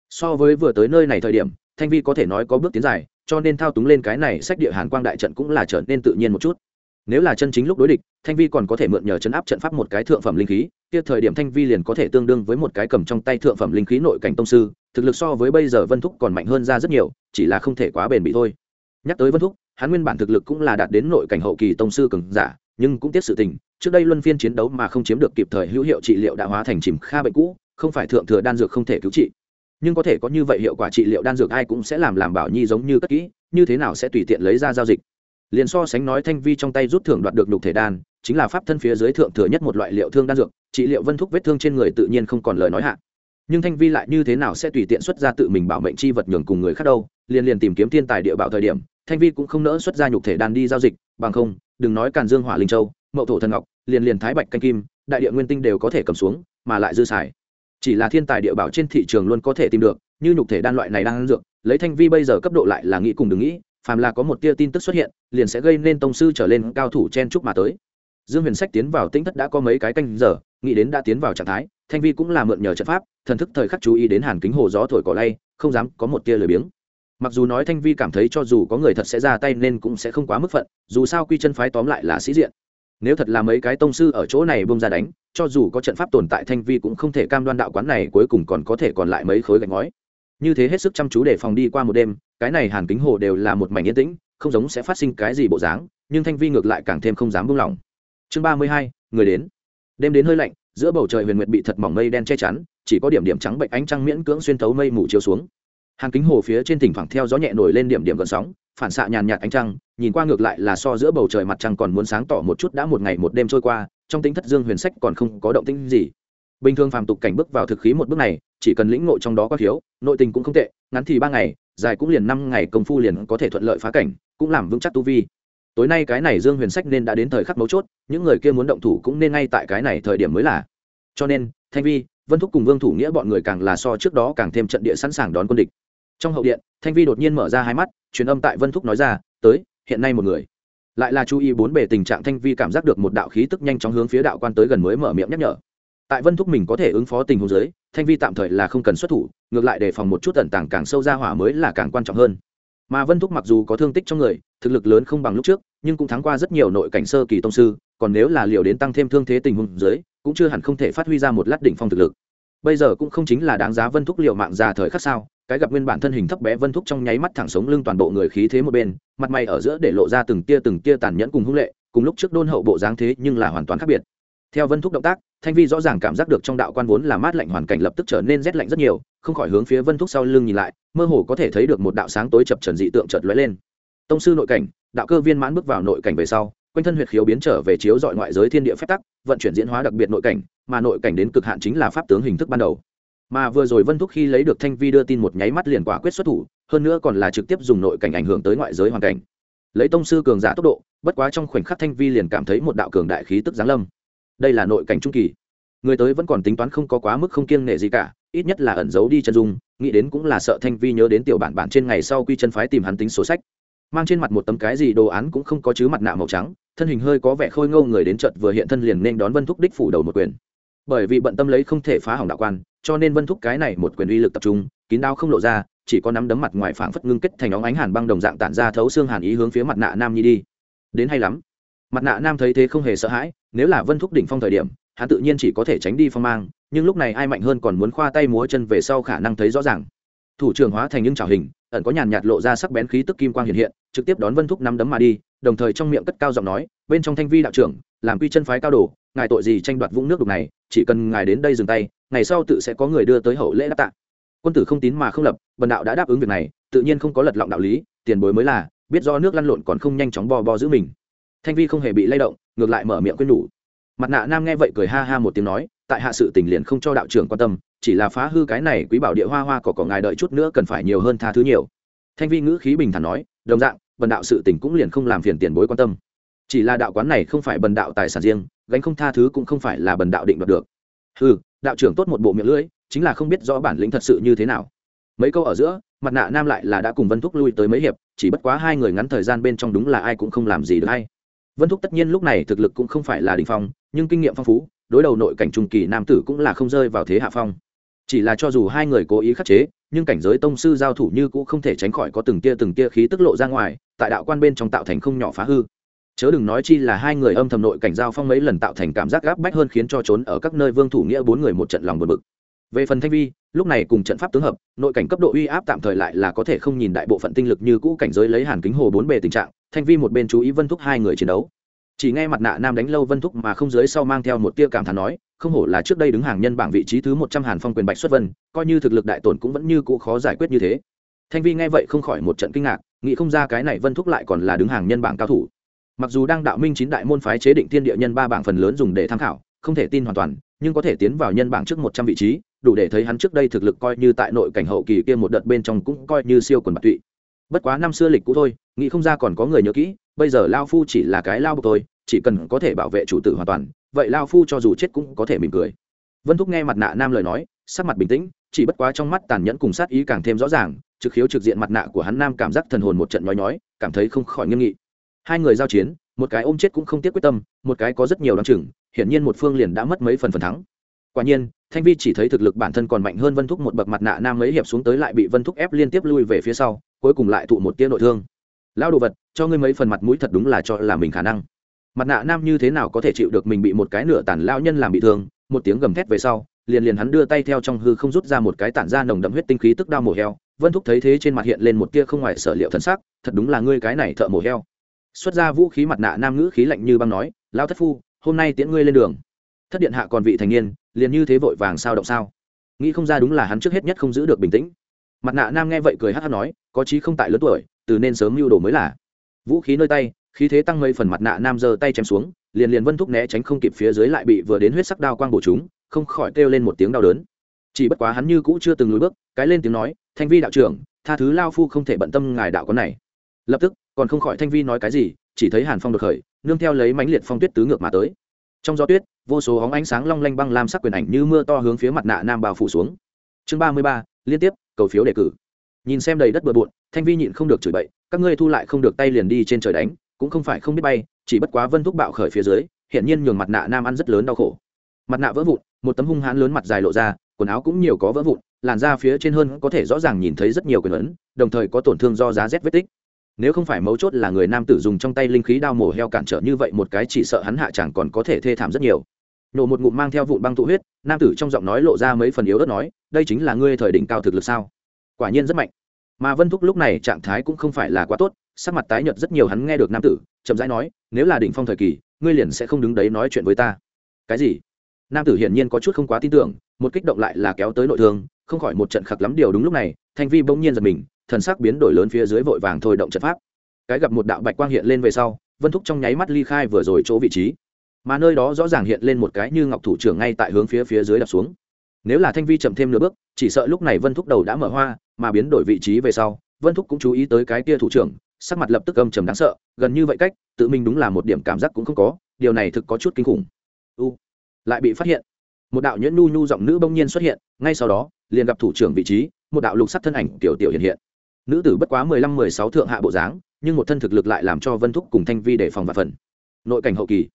So với vừa tới nơi này thời điểm, thanh vi có thể nói có bước tiến dài, cho nên thao túng lên cái này sách địa hàn quang đại trận cũng là trở nên tự nhiên một chút nếu là chân chính lúc đối địch, thanh vi còn có thể mượn nhờ chấn áp trận pháp một cái thượng phẩm linh khí, kia thời điểm thanh vi liền có thể tương đương với một cái cầm trong tay thượng phẩm linh khí nội cảnh tông sư, thực lực so với bây giờ vân thúc còn mạnh hơn ra rất nhiều, chỉ là không thể quá bền bị thôi. Nhắc tới vân thúc, hắn nguyên bản thực lực cũng là đạt đến nội cảnh hậu kỳ tông sư cường giả, nhưng cũng tiếc sự tình, trước đây luân phiên chiến đấu mà không chiếm được kịp thời hữu hiệu trị liệu đã hóa thành chìm kha bệnh cũ, không phải thượng thừa đan dược không thể cứu trị. Nhưng có thể có như vậy hiệu quả trị liệu đan dược ai cũng sẽ làm làm bảo nhi giống như cất kỹ, như thế nào sẽ tùy tiện lấy ra giao dịch liền so sánh nói thanh vi trong tay rút thưởng đoạt được nhục thể đan, chính là pháp thân phía dưới thượng thừa nhất một loại liệu thương đan dược, trị liệu vân thúc vết thương trên người tự nhiên không còn lời nói hạn nhưng thanh vi lại như thế nào sẽ tùy tiện xuất ra tự mình bảo mệnh chi vật nhường cùng người khác đâu, liền liền tìm kiếm thiên tài địa bảo thời điểm, thanh vi cũng không nỡ xuất ra nhục thể đan đi giao dịch, bằng không, đừng nói càn dương hỏa linh châu, mậu thổ thần ngọc, liền liền thái bạch canh kim, đại địa nguyên tinh đều có thể cầm xuống, mà lại dư xài. Chỉ là thiên tài địa bảo trên thị trường luôn có thể tìm được, như nhục thể đan loại này đang dược, lấy thanh vi bây giờ cấp độ lại là nghĩ cùng đừng nghĩ phàm là có một tia tin tức xuất hiện, liền sẽ gây nên tông sư trở lên cao thủ chen chúc mà tới. Dương huyền sách tiến vào tinh thất đã có mấy cái canh giờ, nghĩ đến đã tiến vào trạng thái, thanh vi cũng là mượn nhờ trận pháp, thần thức thời khắc chú ý đến hàn kính hồ gió thổi cỏ lay, không dám có một tia lười biếng. Mặc dù nói thanh vi cảm thấy cho dù có người thật sẽ ra tay nên cũng sẽ không quá mức phận, dù sao quy chân phái tóm lại là sĩ diện. Nếu thật là mấy cái tông sư ở chỗ này bông ra đánh, cho dù có trận pháp tồn tại thanh vi cũng không thể cam đoan đạo quán này cuối cùng còn có thể còn lại mấy khối gạch ngói. Như thế hết sức chăm chú để phòng đi qua một đêm cái này hàn kính hồ đều là một mảnh yên tĩnh, không giống sẽ phát sinh cái gì bộ dáng, nhưng thanh vi ngược lại càng thêm không dám buông lỏng. Chương ba mươi hai, người đến. Đêm đến hơi lạnh, giữa bầu trời huyền nguyệt bị thật mỏng mây đen che chắn, chỉ có điểm điểm trắng bệnh ánh trăng miễn cưỡng xuyên thấu mây mù chiếu xuống. Hàng kính hồ phía trên thỉnh thoảng theo gió nhẹ nổi lên điểm điểm gần sóng, phản xạ nhàn nhạt ánh trăng, nhìn qua ngược lại là so giữa bầu trời mặt trăng còn muốn sáng tỏ một chút đã một ngày một đêm trôi qua, trong tính thất dương huyền sách còn không có động tĩnh gì. Bình thường phàm tục cảnh bước vào thực khí một bước này, chỉ cần lĩnh ngộ trong đó có thiếu, nội tình cũng không tệ, ngắn thì ba ngày dài cũng liền năm ngày công phu liền có thể thuận lợi phá cảnh, cũng làm vững chắc tu vi. Tối nay cái này dương huyền sách nên đã đến thời khắc mấu chốt, những người kia muốn động thủ cũng nên ngay tại cái này thời điểm mới là. Cho nên, thanh vi, vân thúc cùng vương thủ nghĩa bọn người càng là so trước đó càng thêm trận địa sẵn sàng đón quân địch. Trong hậu điện, thanh vi đột nhiên mở ra hai mắt, truyền âm tại vân thúc nói ra, tới, hiện nay một người. Lại là chú ý bốn bề tình trạng thanh vi cảm giác được một đạo khí tức nhanh chóng hướng phía đạo quan tới gần mới mở miệng nhắc nhở tại vân thúc mình có thể ứng phó tình huống giới thanh vi tạm thời là không cần xuất thủ, ngược lại đề phòng một chút tận tảng càng sâu ra hỏa mới là càng quan trọng hơn. Mà vân thúc mặc dù có thương tích trong người, thực lực lớn không bằng lúc trước, nhưng cũng thắng qua rất nhiều nội cảnh sơ kỳ tông sư, còn nếu là liều đến tăng thêm thương thế tình huống dưới, cũng chưa hẳn không thể phát huy ra một lát đỉnh phong thực lực. Bây giờ cũng không chính là đáng giá vân thúc liệu mạng già thời khắc sao, cái gặp nguyên bản thân hình thấp bé vân thúc trong nháy mắt thẳng sống lưng toàn bộ người khí thế một bên, mặt mày ở giữa để lộ ra từng tia từng tia tàn nhẫn cùng hung lệ, cùng lúc trước đôn hậu bộ dáng thế nhưng là hoàn toàn khác biệt theo vân thúc động tác, thanh vi rõ ràng cảm giác được trong đạo quan vốn là mát lạnh hoàn cảnh lập tức trở nên rét lạnh rất nhiều, không khỏi hướng phía vân thúc sau lưng nhìn lại, mơ hồ có thể thấy được một đạo sáng tối chập trần dị tượng chợt lóe lên. Tông sư nội cảnh, đạo cơ viên mãn bước vào nội cảnh về sau, quanh thân huyệt khiếu biến trở về chiếu dọi ngoại giới thiên địa phép tắc, vận chuyển diễn hóa đặc biệt nội cảnh, mà nội cảnh đến cực hạn chính là pháp tướng hình thức ban đầu. Mà vừa rồi vân thúc khi lấy được thanh vi đưa tin một nháy mắt liền quả quyết xuất thủ, hơn nữa còn là trực tiếp dùng nội cảnh ảnh hưởng tới ngoại giới hoàn cảnh. Lấy tông sư cường giả tốc độ, bất quá trong khoảnh khắc thanh vi liền cảm thấy một đạo cường đại khí tức giáng lâm đây là nội cảnh trung kỳ. Người tới vẫn còn tính toán không có quá mức không kiêng nể gì cả, ít nhất là ẩn giấu đi chân dung, nghĩ đến cũng là sợ thanh vi nhớ đến tiểu bản bản trên ngày sau quy chân phái tìm hắn tính sổ sách. Mang trên mặt một tấm cái gì đồ án cũng không có chứ mặt nạ màu trắng, thân hình hơi có vẻ khôi ngâu người đến trận vừa hiện thân liền nên đón vân thúc đích phủ đầu một quyền. Bởi vì bận tâm lấy không thể phá hỏng đạo quan, cho nên vân thúc cái này một quyền uy lực tập trung, kín đao không lộ ra, chỉ có nắm đấm mặt ngoài phảng phất ngưng kết thành óng ánh hàn băng đồng dạng tản ra thấu xương hàn ý hướng phía mặt nạ nam nhi đi. Đến hay lắm mặt nạ nam thấy thế không hề sợ hãi, nếu là vân thúc đỉnh phong thời điểm, hắn tự nhiên chỉ có thể tránh đi phong mang, nhưng lúc này ai mạnh hơn còn muốn khoa tay múa chân về sau khả năng thấy rõ ràng. Thủ trưởng hóa thành những trào hình, ẩn có nhàn nhạt lộ ra sắc bén khí tức kim quang hiện hiện, trực tiếp đón vân thúc nắm đấm mà đi, đồng thời trong miệng cất cao giọng nói, bên trong thanh vi đạo trưởng, làm quy chân phái cao đồ, ngài tội gì tranh đoạt vũng nước đục này, chỉ cần ngài đến đây dừng tay, ngày sau tự sẽ có người đưa tới hậu lễ đáp tạ. Quân tử không tín mà không lập bần đạo đã đáp ứng việc này, tự nhiên không có lật lọng đạo lý, tiền bối mới là, biết do nước lăn lộn còn không nhanh chóng bò bò giữ mình thanh vi không hề bị lay động, ngược lại mở miệng quên nhủ. Mặt nạ nam nghe vậy cười ha ha một tiếng nói, tại hạ sự tình liền không cho đạo trưởng quan tâm, chỉ là phá hư cái này quý bảo địa hoa hoa cỏ cỏ ngài đợi chút nữa cần phải nhiều hơn tha thứ nhiều. Thanh vi ngữ khí bình thản nói, đồng dạng, bần đạo sự tình cũng liền không làm phiền tiền bối quan tâm. Chỉ là đạo quán này không phải bần đạo tài sản riêng, gánh không tha thứ cũng không phải là bần đạo định đoạt được. Ừ đạo trưởng tốt một bộ miệng lưỡi, chính là không biết rõ bản lĩnh thật sự như thế nào. Mấy câu ở giữa, mặt nạ nam lại là đã cùng vân thúc lui tới mấy hiệp, chỉ bất quá hai người ngắn thời gian bên trong đúng là ai cũng không làm gì được hay vân thúc tất nhiên lúc này thực lực cũng không phải là đình phong, nhưng kinh nghiệm phong phú, đối đầu nội cảnh trung kỳ nam tử cũng là không rơi vào thế hạ phong. Chỉ là cho dù hai người cố ý khắc chế, nhưng cảnh giới tông sư giao thủ như cũng không thể tránh khỏi có từng tia từng tia khí tức lộ ra ngoài, tại đạo quan bên trong tạo thành không nhỏ phá hư. Chớ đừng nói chi là hai người âm thầm nội cảnh giao phong mấy lần tạo thành cảm giác gáp bách hơn khiến cho trốn ở các nơi vương thủ nghĩa bốn người một trận lòng bực bực về phần thanh vi, lúc này cùng trận pháp tướng hợp, nội cảnh cấp độ uy áp tạm thời lại là có thể không nhìn đại bộ phận tinh lực như cũ cảnh giới lấy hàn kính hồ bốn bề tình trạng, thanh vi một bên chú ý vân thúc hai người chiến đấu. Chỉ nghe mặt nạ nam đánh lâu vân thúc mà không dưới sau mang theo một tia cảm thán nói, không hổ là trước đây đứng hàng nhân bảng vị trí thứ một trăm hàn phong quyền bạch xuất vân, coi như thực lực đại tổn cũng vẫn như cũ khó giải quyết như thế. Thanh vi nghe vậy không khỏi một trận kinh ngạc, nghĩ không ra cái này vân thúc lại còn là đứng hàng nhân bảng cao thủ. Mặc dù đang đạo minh chín đại môn phái chế định thiên địa nhân ba bảng phần lớn dùng để tham khảo, không thể tin hoàn toàn nhưng có thể tiến vào nhân bảng trước một trăm vị trí đủ để thấy hắn trước đây thực lực coi như tại nội cảnh hậu kỳ kia một đợt bên trong cũng coi như siêu quần bạc tụy. Bất quá năm xưa lịch cũ thôi nghĩ không ra còn có người nhớ kỹ bây giờ lao phu chỉ là cái lao bục thôi, chỉ cần có thể bảo vệ chủ tử hoàn toàn vậy lao phu cho dù chết cũng có thể mỉm cười. Vân thúc nghe mặt nạ nam lời nói sắc mặt bình tĩnh chỉ bất quá trong mắt tàn nhẫn cùng sát ý càng thêm rõ ràng trực khiếu trực diện mặt nạ của hắn nam cảm giác thần hồn một trận nhói nhói cảm thấy không khỏi nghiêm nghị. Hai người giao chiến một cái ôm chết cũng không tiếc quyết tâm một cái có rất nhiều đ chừng hiển nhiên một phương liền đã mất mấy phần phần thắng. Quả nhiên, thanh vi chỉ thấy thực lực bản thân còn mạnh hơn vân thúc một bậc mặt nạ nam mấy hiệp xuống tới lại bị vân thúc ép liên tiếp lui về phía sau, cuối cùng lại thụ một tia nội thương. Lao đồ vật, cho ngươi mấy phần mặt mũi thật đúng là cho là mình khả năng. Mặt nạ nam như thế nào có thể chịu được mình bị một cái nửa tàn lao nhân làm bị thương, một tiếng gầm thét về sau, liền liền hắn đưa tay theo trong hư không rút ra một cái tản ra nồng đậm huyết tinh khí tức đao mổ heo. Vân thúc thấy thế trên mặt hiện lên một tia không ngoài sở liệu thân xác thật đúng là ngươi cái này thợ mổ heo. Xuất ra vũ khí mặt nạ nam ngữ khí lạnh như băng nói lao thất phu hôm nay tiễn ngươi lên đường. Thất điện hạ còn vị thành niên, liền như thế vội vàng sao động sao? Nghĩ không ra đúng là hắn trước hết nhất không giữ được bình tĩnh. Mặt nạ nam nghe vậy cười hát hát nói, có chí không tại lớn tuổi, từ nên sớm mưu đồ mới là. Vũ khí nơi tay, khí thế tăng mấy phần mặt nạ nam giơ tay chém xuống, liền liền vân thúc né tránh không kịp phía dưới lại bị vừa đến huyết sắc đao quang bổ chúng, không khỏi kêu lên một tiếng đau đớn. Chỉ bất quá hắn như cũ chưa từng lùi bước, cái lên tiếng nói, thanh vi đạo trưởng, tha thứ lao phu không thể bận tâm ngài đạo con này. Lập tức, còn không khỏi thanh vi nói cái gì chỉ thấy hàn phong được khởi, nương theo lấy mánh liệt phong tuyết tứ ngược mà tới. Trong gió tuyết, vô số óng ánh sáng long lanh băng lam sắc quyền ảnh như mưa to hướng phía mặt nạ nam bào phủ xuống. Chương ba mươi ba, liên tiếp, cầu phiếu đề cử. Nhìn xem đầy đất bừa bộn, thanh vi nhịn không được chửi bậy, các ngươi thu lại không được tay liền đi trên trời đánh, cũng không phải không biết bay, chỉ bất quá vân thúc bạo khởi phía dưới hiện nhiên nhường mặt nạ nam ăn rất lớn đau khổ. Mặt nạ vỡ vụn, một tấm hung hãn lớn mặt dài lộ ra, quần áo cũng nhiều có vỡ vụn, làn da phía trên hơn có thể rõ ràng nhìn thấy rất nhiều quyền ấn, đồng thời có tổn thương do giá rét vết tích nếu không phải mấu chốt là người nam tử dùng trong tay linh khí đao mổ heo cản trở như vậy một cái chỉ sợ hắn hạ chẳng còn có thể thê thảm rất nhiều. Nổ một ngụm mang theo vụn băng tụ huyết, nam tử trong giọng nói lộ ra mấy phần yếu đất nói, đây chính là ngươi thời đỉnh cao thực lực sao? Quả nhiên rất mạnh. Mà vân thúc lúc này trạng thái cũng không phải là quá tốt, sắc mặt tái nhợt rất nhiều hắn nghe được nam tử, chậm rãi nói, nếu là đỉnh phong thời kỳ, ngươi liền sẽ không đứng đấy nói chuyện với ta. Cái gì? Nam tử hiển nhiên có chút không quá tin tưởng, một kích động lại là kéo tới nội thương, không khỏi một trận khặc lắm điều đúng lúc này, thanh vi bỗng nhiên giật mình thần sắc biến đổi lớn phía dưới vội vàng thôi động trận pháp. Cái gặp một đạo bạch quang hiện lên về sau, vân thúc trong nháy mắt ly khai vừa rồi chỗ vị trí. Mà nơi đó rõ ràng hiện lên một cái như ngọc thủ trưởng ngay tại hướng phía phía dưới đập xuống. Nếu là thanh vi chậm thêm nửa bước, chỉ sợ lúc này vân thúc đầu đã mở hoa, mà biến đổi vị trí về sau, vân thúc cũng chú ý tới cái kia thủ trưởng, sắc mặt lập tức âm trầm đáng sợ, gần như vậy cách, tự mình đúng là một điểm cảm giác cũng không có, điều này thực có chút kinh khủng. U, lại bị phát hiện. Một đạo nhuyễn nu nhu giọng nữ bỗng nhiên xuất hiện, ngay sau đó, liền gặp thủ trưởng vị trí, một đạo lục sắc thân ảnh tiểu tiểu hiện hiện nữ tử bất quá mười lăm, mười sáu thượng hạ bộ dáng, nhưng một thân thực lực lại làm cho vân thúc cùng thanh vi đề phòng và phần. Nội cảnh hậu kỳ,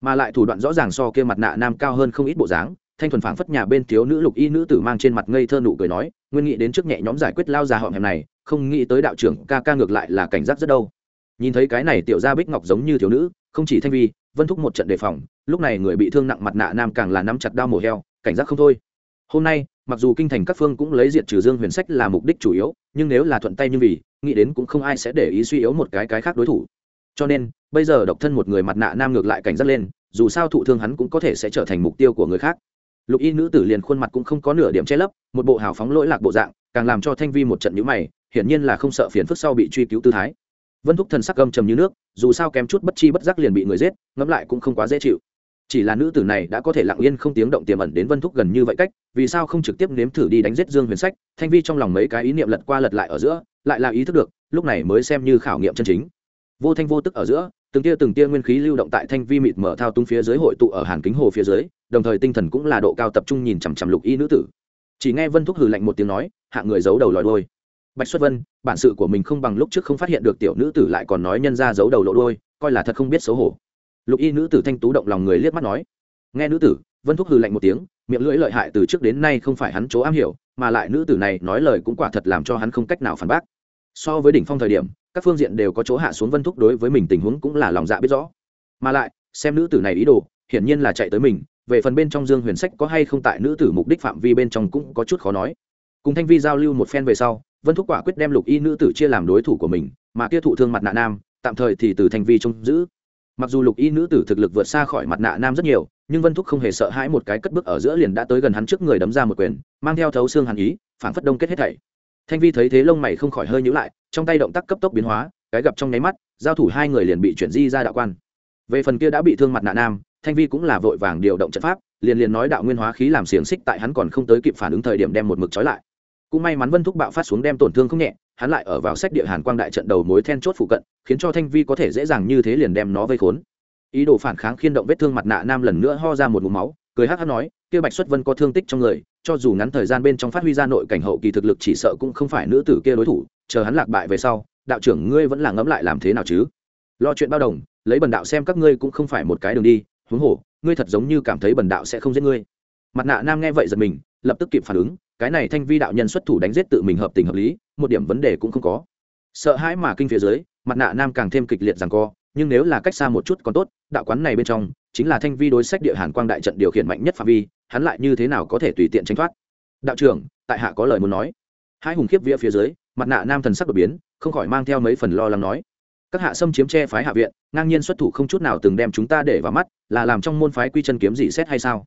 mà lại thủ đoạn rõ ràng so kia mặt nạ nam cao hơn không ít bộ dáng, thanh thuần phảng phất nhà bên thiếu nữ lục y nữ tử mang trên mặt ngây thơ nụ cười nói, nguyên nghĩ đến trước nhẹ nhóm giải quyết lao già họng hẹp này, không nghĩ tới đạo trưởng ca ca ngược lại là cảnh giác rất đâu. Nhìn thấy cái này tiểu gia bích ngọc giống như thiếu nữ, không chỉ thanh vi, vân thúc một trận đề phòng, lúc này người bị thương nặng mặt nạ nam càng là nắm chặt đao mổ heo, cảnh giác không thôi hôm nay, mặc dù kinh thành các phương cũng lấy diệt trừ dương huyền sách là mục đích chủ yếu, nhưng nếu là thuận tay như vì, nghĩ đến cũng không ai sẽ để ý suy yếu một cái cái khác đối thủ. Cho nên, bây giờ độc thân một người mặt nạ nam ngược lại cảnh giác lên, dù sao thụ thương hắn cũng có thể sẽ trở thành mục tiêu của người khác. Lục y nữ tử liền khuôn mặt cũng không có nửa điểm che lấp, một bộ hào phóng lỗi lạc bộ dạng, càng làm cho thanh vi một trận nhữ mày, hiển nhiên là không sợ phiền phức sau bị truy cứu tư thái. Vân thúc thần sắc gâm trầm như nước, dù sao kém chút bất chi bất giác liền bị người giết, ngẫm lại cũng không quá dễ chịu chỉ là nữ tử này đã có thể lặng yên không tiếng động tiềm ẩn đến vân thúc gần như vậy cách, vì sao không trực tiếp nếm thử đi đánh giết dương huyền sách? Thanh vi trong lòng mấy cái ý niệm lật qua lật lại ở giữa, lại là ý thức được, lúc này mới xem như khảo nghiệm chân chính. Vô thanh vô tức ở giữa, từng tia từng tia nguyên khí lưu động tại thanh vi mịt mở thao tung phía dưới hội tụ ở hàn kính hồ phía dưới, đồng thời tinh thần cũng là độ cao tập trung nhìn chằm chằm lục y nữ tử. Chỉ nghe vân thúc hừ lạnh một tiếng nói, hạ người giấu đầu lòi đôi bạch xuất vân, bản sự của mình không bằng lúc trước không phát hiện được tiểu nữ tử lại còn nói nhân ra giấu đầu lộ đôi coi là thật không biết xấu hổ lục y nữ tử thanh tú động lòng người liếc mắt nói, nghe nữ tử. Vân thúc hừ lạnh một tiếng, miệng lưỡi lợi hại từ trước đến nay không phải hắn chỗ am hiểu, mà lại nữ tử này nói lời cũng quả thật làm cho hắn không cách nào phản bác. So với đỉnh phong thời điểm, các phương diện đều có chỗ hạ xuống vân thúc đối với mình tình huống cũng là lòng dạ biết rõ. Mà lại, xem nữ tử này ý đồ, hiển nhiên là chạy tới mình, về phần bên trong dương huyền sách có hay không tại nữ tử mục đích phạm vi bên trong cũng có chút khó nói. Cùng thanh vi giao lưu một phen về sau, vân thúc quả quyết đem lục y nữ tử chia làm đối thủ của mình, mà kia thụ thương mặt nạ nam, tạm thời thì từ thanh vi trông giữ mặc dù lục y nữ tử thực lực vượt xa khỏi mặt nạ nam rất nhiều, nhưng vân thúc không hề sợ hãi một cái cất bước ở giữa liền đã tới gần hắn trước người đấm ra một quyền, mang theo thấu xương hàn ý phản phất đông kết hết thảy. Thanh vi thấy thế lông mày không khỏi hơi nhữ lại, trong tay động tác cấp tốc biến hóa, cái gặp trong nháy mắt, giao thủ hai người liền bị chuyển di ra đạo quan. Về phần kia đã bị thương mặt nạ nam, thanh vi cũng là vội vàng điều động trận pháp, liền liền nói đạo nguyên hóa khí làm xiềng xích tại hắn còn không tới kịp phản ứng thời điểm đem một mực trói lại cũng may mắn vân thúc bạo phát xuống đem tổn thương không nhẹ, hắn lại ở vào sách địa hàn quang đại trận đầu mối then chốt phụ cận, khiến cho thanh vi có thể dễ dàng như thế liền đem nó vây khốn. Ý đồ phản kháng khiên động vết thương mặt nạ nam lần nữa ho ra một mũ máu, cười hắc hắc nói, kia bạch xuất vân có thương tích trong người, cho dù ngắn thời gian bên trong phát huy ra nội cảnh hậu kỳ thực lực chỉ sợ cũng không phải nữ tử kia đối thủ, chờ hắn lạc bại về sau, đạo trưởng ngươi vẫn là ngẫm lại làm thế nào chứ? Lo chuyện bao đồng, lấy bần đạo xem các ngươi cũng không phải một cái đường đi, huống hồ, ngươi thật giống như cảm thấy bần đạo sẽ không giết ngươi mặt nạ nam nghe vậy giật mình, lập tức kịp phản ứng, cái này thanh vi đạo nhân xuất thủ đánh giết tự mình hợp tình hợp lý, một điểm vấn đề cũng không có. Sợ hãi mà kinh phía dưới, mặt nạ nam càng thêm kịch liệt rằng co, nhưng nếu là cách xa một chút còn tốt, đạo quán này bên trong, chính là thanh vi đối sách địa hàn quang đại trận điều khiển mạnh nhất phạm vi, hắn lại như thế nào có thể tùy tiện tránh thoát? Đạo trưởng, tại hạ có lời muốn nói. Hai hùng khiếp vía phía dưới, mặt nạ nam thần sắc đột biến, không khỏi mang theo mấy phần lo lắng nói. Các hạ xâm chiếm che phái hạ viện, ngang nhiên xuất thủ không chút nào từng đem chúng ta để vào mắt, là làm trong môn phái quy chân kiếm gì xét hay sao?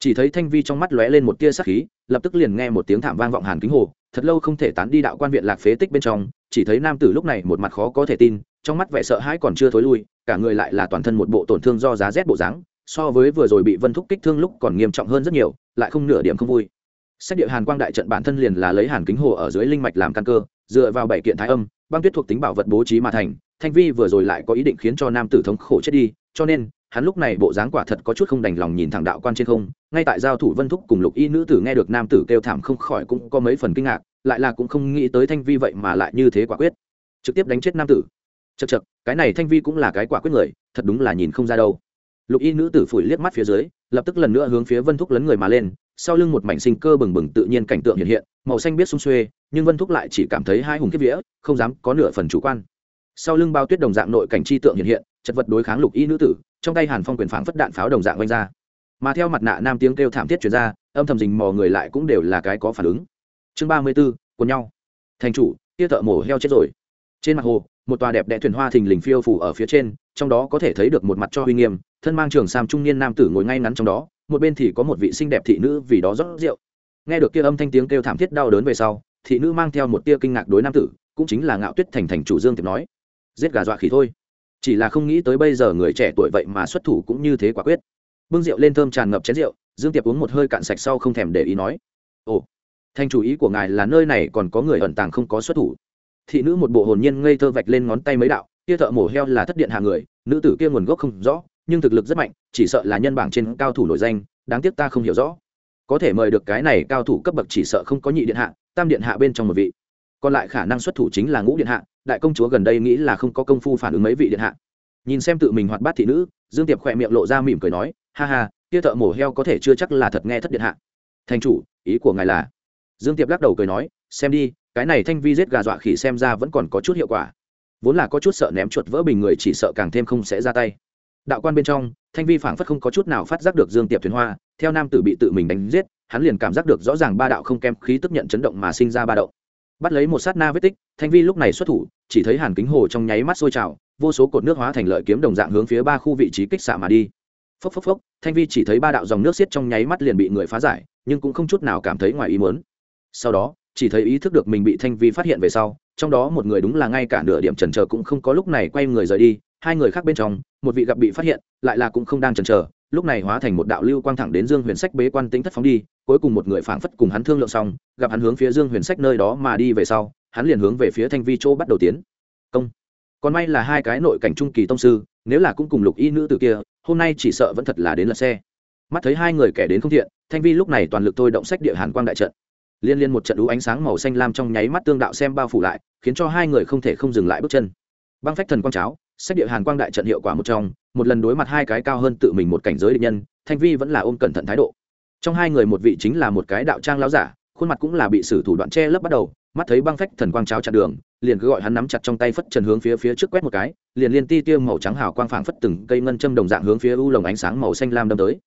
Chỉ thấy thanh vi trong mắt lóe lên một tia sắc khí, lập tức liền nghe một tiếng thảm vang vọng hàn kính hồ, thật lâu không thể tán đi đạo quan viện lạc phế tích bên trong, chỉ thấy nam tử lúc này một mặt khó có thể tin, trong mắt vẻ sợ hãi còn chưa thối lui, cả người lại là toàn thân một bộ tổn thương do giá rét bộ dáng, so với vừa rồi bị vân thúc kích thương lúc còn nghiêm trọng hơn rất nhiều, lại không nửa điểm không vui. Xét địa hàn quang đại trận bản thân liền là lấy hàn kính hồ ở dưới linh mạch làm căn cơ, dựa vào bảy kiện thái âm, băng tuyết thuộc tính bảo vật bố trí mà thành, thanh vi vừa rồi lại có ý định khiến cho nam tử thống khổ chết đi, cho nên hắn lúc này bộ dáng quả thật có chút không đành lòng nhìn thẳng đạo quan trên không, ngay tại giao thủ vân thúc cùng lục y nữ tử nghe được nam tử kêu thảm không khỏi cũng có mấy phần kinh ngạc, lại là cũng không nghĩ tới thanh vi vậy mà lại như thế quả quyết. Trực tiếp đánh chết nam tử. Chật chật cái này thanh vi cũng là cái quả quyết người, thật đúng là nhìn không ra đâu. Lục y nữ tử phủi liếc mắt phía dưới, lập tức lần nữa hướng phía vân thúc lấn người mà lên, sau lưng một mảnh sinh cơ bừng bừng tự nhiên cảnh tượng hiện hiện, màu xanh biết sung xuê, nhưng vân thúc lại chỉ cảm thấy hai hùng kiếp vía, không dám có nửa phần chủ quan. Sau lưng bao tuyết đồng dạng nội cảnh chi tượng hiện hiện, chật vật đối kháng lục y nữ tử trong tay hàn phong quyền phảng phất đạn pháo đồng dạng vanh ra mà theo mặt nạ nam tiếng kêu thảm thiết chuyển ra âm thầm dình mò người lại cũng đều là cái có phản ứng chương ba mươi b ố của nhau thành chủ, tia thợ mổ heo chết rồi. trên mặt hồ, một tòa đẹp đẽ thuyền hoa thình lình phiêu phủ ở phía trên, trong đó có thể thấy được một mặt cho huy nghiêm, thân mang trường sam trung niên nam tử ngồi ngay ngắn trong đó, một bên thì có một vị xinh đẹp thị nữ vì đó rót rượu. nghe được kia âm thanh tiếng kêu thảm thiết đau đớn về sau, thị nữ mang theo một tia kinh ngạc đối nam tử, cũng chính là ngạo tuyết thành thành chủ dương tiệp nói, giết gà dọa khỉ thôi chỉ là không nghĩ tới bây giờ người trẻ tuổi vậy mà xuất thủ cũng như thế quả quyết. Bưng rượu lên thơm tràn ngập chén rượu, dương tiệp uống một hơi cạn sạch sau không thèm để ý nói, ồ thành chủ ý của ngài là nơi này còn có người ẩn tàng không có xuất thủ. Thị nữ một bộ hồn nhiên ngây thơ vạch lên ngón tay mấy đạo, kia thợ mổ heo là thất điện hạ người, nữ tử kia nguồn gốc không rõ, nhưng thực lực rất mạnh, chỉ sợ là nhân bảng trên cao thủ nổi danh, đáng tiếc ta không hiểu rõ. Có thể mời được cái này cao thủ cấp bậc chỉ sợ không có nhị điện hạ, tam điện hạ bên trong một vị còn lại khả năng xuất thủ chính là ngũ điện hạ, đại công chúa gần đây nghĩ là không có công phu phản ứng mấy vị điện hạ. Nhìn xem tự mình hoạt bát thị nữ, dương tiệp khỏe miệng lộ ra mỉm cười nói, ha ha, kia thợ mổ heo có thể chưa chắc là thật nghe thất điện hạ. Thành chủ, ý của ngài là? Dương tiệp lắc đầu cười nói, xem đi, cái này thanh vi giết gà dọa khỉ xem ra vẫn còn có chút hiệu quả. Vốn là có chút sợ ném chuột vỡ bình người chỉ sợ càng thêm không sẽ ra tay. Đạo quan bên trong, thanh vi phảng phất không có chút nào phát giác được dương tiệp thuyền hoa, theo nam tử bị tự mình đánh giết, hắn liền cảm giác được rõ ràng ba đạo không kém khí tức nhận chấn động mà sinh ra ba động bắt lấy một sát na vết tích, thanh vi lúc này xuất thủ, chỉ thấy hàn kính hồ trong nháy mắt sôi trào, vô số cột nước hóa thành lợi kiếm đồng dạng hướng phía ba khu vị trí kích xạ mà đi. Phốc phốc phốc, thanh vi chỉ thấy ba đạo dòng nước xiết trong nháy mắt liền bị người phá giải, nhưng cũng không chút nào cảm thấy ngoài ý muốn. Sau đó, chỉ thấy ý thức được mình bị thanh vi phát hiện về sau, trong đó một người đúng là ngay cả nửa điểm trần trờ cũng không có lúc này quay người rời đi, hai người khác bên trong, một vị gặp bị phát hiện, lại là cũng không đang chần chờ lúc này hóa thành một đạo lưu quang thẳng đến dương huyền sách bế quan tính thất phóng đi, cuối cùng một người phảng phất cùng hắn thương lượng xong, gặp hắn hướng phía dương huyền sách nơi đó mà đi về sau, hắn liền hướng về phía thanh vi chỗ bắt đầu tiến. Công. Còn may là hai cái nội cảnh trung kỳ tông sư, nếu là cũng cùng lục y nữ từ kia, hôm nay chỉ sợ vẫn thật là đến lật xe. Mắt thấy hai người kẻ đến không thiện, thanh vi lúc này toàn lực thôi động sách địa hàn quang đại trận. Liên liên một trận đũ ánh sáng màu xanh lam trong nháy mắt tương đạo xem bao phủ lại, khiến cho hai người không thể không dừng lại bước chân. Băng phách thần quang cháo, sách địa hàn quang đại trận hiệu quả một trong một lần đối mặt hai cái cao hơn tự mình một cảnh giới địch nhân, thanh vi vẫn là ôm cẩn thận thái độ. Trong hai người một vị chính là một cái đạo trang láo giả, khuôn mặt cũng là bị sử thủ đoạn che lấp bắt đầu, mắt thấy băng phách thần quang cháo chặn đường, liền cứ gọi hắn nắm chặt trong tay phất trần hướng phía phía trước quét một cái, liền liên ti tiêu màu trắng hào quang phảng phất từng cây ngân châm đồng dạng hướng phía u lồng ánh sáng màu xanh lam đâm tới.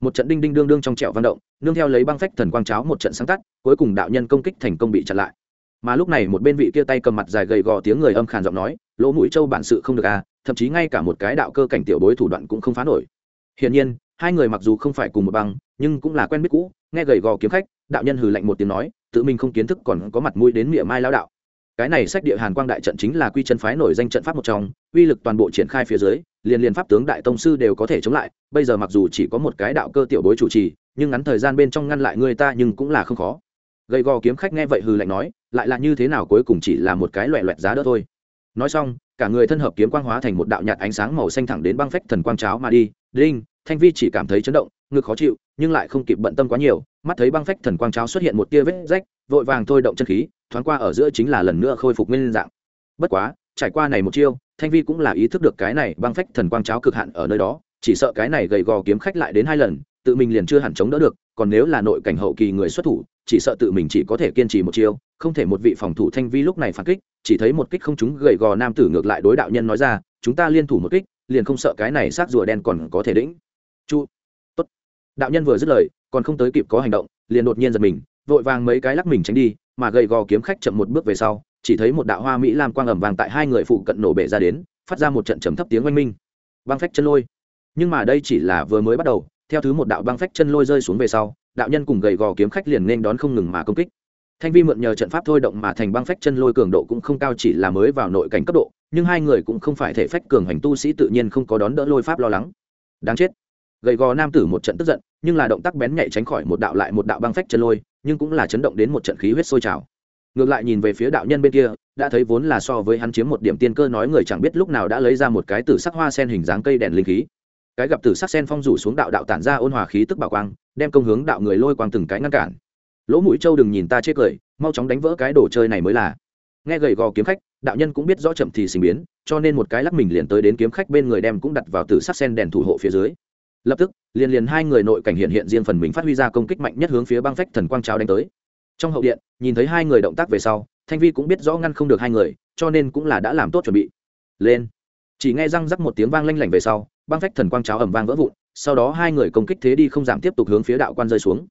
Một trận đinh đinh đương đương trong trẹo văn động, nương theo lấy băng phách thần quang cháo một trận sáng tắt, cuối cùng đạo nhân công kích thành công bị chặn lại. Mà lúc này một bên vị kia tay cầm mặt dài gầy gò tiếng người âm khàn giọng nói, lỗ mũi châu bản sự không được à thậm chí ngay cả một cái đạo cơ cảnh tiểu bối thủ đoạn cũng không phá nổi. Hiển nhiên, hai người mặc dù không phải cùng một băng, nhưng cũng là quen biết cũ, nghe gầy gò kiếm khách, đạo nhân hừ lạnh một tiếng nói, tự mình không kiến thức còn có mặt mũi đến miệng mai lao đạo. Cái này sách địa hàn quang đại trận chính là quy chân phái nổi danh trận pháp một trong, uy lực toàn bộ triển khai phía dưới, liền liền pháp tướng đại tông sư đều có thể chống lại, bây giờ mặc dù chỉ có một cái đạo cơ tiểu bối chủ trì, nhưng ngắn thời gian bên trong ngăn lại người ta nhưng cũng là không khó. Gầy gò kiếm khách nghe vậy hừ lạnh nói, lại là như thế nào cuối cùng chỉ là một cái loẹ loẹt giá đỡ thôi. Nói xong cả người thân hợp kiếm quang hóa thành một đạo nhạt ánh sáng màu xanh thẳng đến băng phách thần quang cháo mà đi. Đinh, thanh vi chỉ cảm thấy chấn động, ngực khó chịu, nhưng lại không kịp bận tâm quá nhiều, mắt thấy băng phách thần quang cháo xuất hiện một tia vết rách, vội vàng thôi động chân khí, thoáng qua ở giữa chính là lần nữa khôi phục nguyên dạng. Bất quá, trải qua này một chiêu, thanh vi cũng là ý thức được cái này băng phách thần quang cháo cực hạn ở nơi đó, chỉ sợ cái này gầy gò kiếm khách lại đến hai lần, tự mình liền chưa hẳn chống đỡ được, còn nếu là nội cảnh hậu kỳ người xuất thủ, chỉ sợ tự mình chỉ có thể kiên trì một chiêu không thể một vị phòng thủ thanh vi lúc này phản kích, chỉ thấy một kích không chúng gầy gò nam tử ngược lại đối đạo nhân nói ra, chúng ta liên thủ một kích, liền không sợ cái này xác rùa đen còn có thể đĩnh. Chu. Tốt. Đạo nhân vừa dứt lời, còn không tới kịp có hành động, liền đột nhiên giật mình, vội vàng mấy cái lắc mình tránh đi, mà gầy gò kiếm khách chậm một bước về sau, chỉ thấy một đạo hoa mỹ lam quang ẩm vàng tại hai người phụ cận nổ bể ra đến, phát ra một trận trầm thấp tiếng oanh minh. Băng phách chân lôi. Nhưng mà đây chỉ là vừa mới bắt đầu, theo thứ một đạo băng phách chân lôi rơi xuống về sau, đạo nhân cùng gầy gò kiếm khách liền nên đón không ngừng mà công kích thanh vi mượn nhờ trận pháp thôi động mà thành băng phách chân lôi cường độ cũng không cao, chỉ là mới vào nội cảnh cấp độ, nhưng hai người cũng không phải thể phách cường hành tu sĩ tự nhiên không có đón đỡ lôi pháp lo lắng. Đáng chết. Gầy gò nam tử một trận tức giận, nhưng là động tác bén nhạy tránh khỏi một đạo lại một đạo băng phách chân lôi, nhưng cũng là chấn động đến một trận khí huyết sôi trào. Ngược lại nhìn về phía đạo nhân bên kia, đã thấy vốn là so với hắn chiếm một điểm tiên cơ nói người chẳng biết lúc nào đã lấy ra một cái tử sắc hoa sen hình dáng cây đèn linh khí. Cái gặp tử sắc sen phong rủ xuống đạo đạo tản ra ôn hòa khí tức bảo quang, đem công hướng đạo người lôi quang từng cái ngăn cản lỗ mũi trâu đừng nhìn ta chê cười, mau chóng đánh vỡ cái đồ chơi này mới là. Nghe gầy gò kiếm khách, đạo nhân cũng biết rõ chậm thì sinh biến, cho nên một cái lắc mình liền tới đến kiếm khách bên người đem cũng đặt vào từ sắc sen đèn thủ hộ phía dưới. Lập tức, liền liền hai người nội cảnh hiện hiện riêng phần mình phát huy ra công kích mạnh nhất hướng phía băng phách thần quang trao đánh tới. Trong hậu điện, nhìn thấy hai người động tác về sau, thanh vi cũng biết rõ ngăn không được hai người, cho nên cũng là đã làm tốt chuẩn bị. Lên. Chỉ nghe răng rắc một tiếng vang lanh lảnh về sau, băng phách thần quang cháo ẩm vang vỡ vụn, sau đó hai người công kích thế đi không giảm tiếp tục hướng phía đạo quan rơi xuống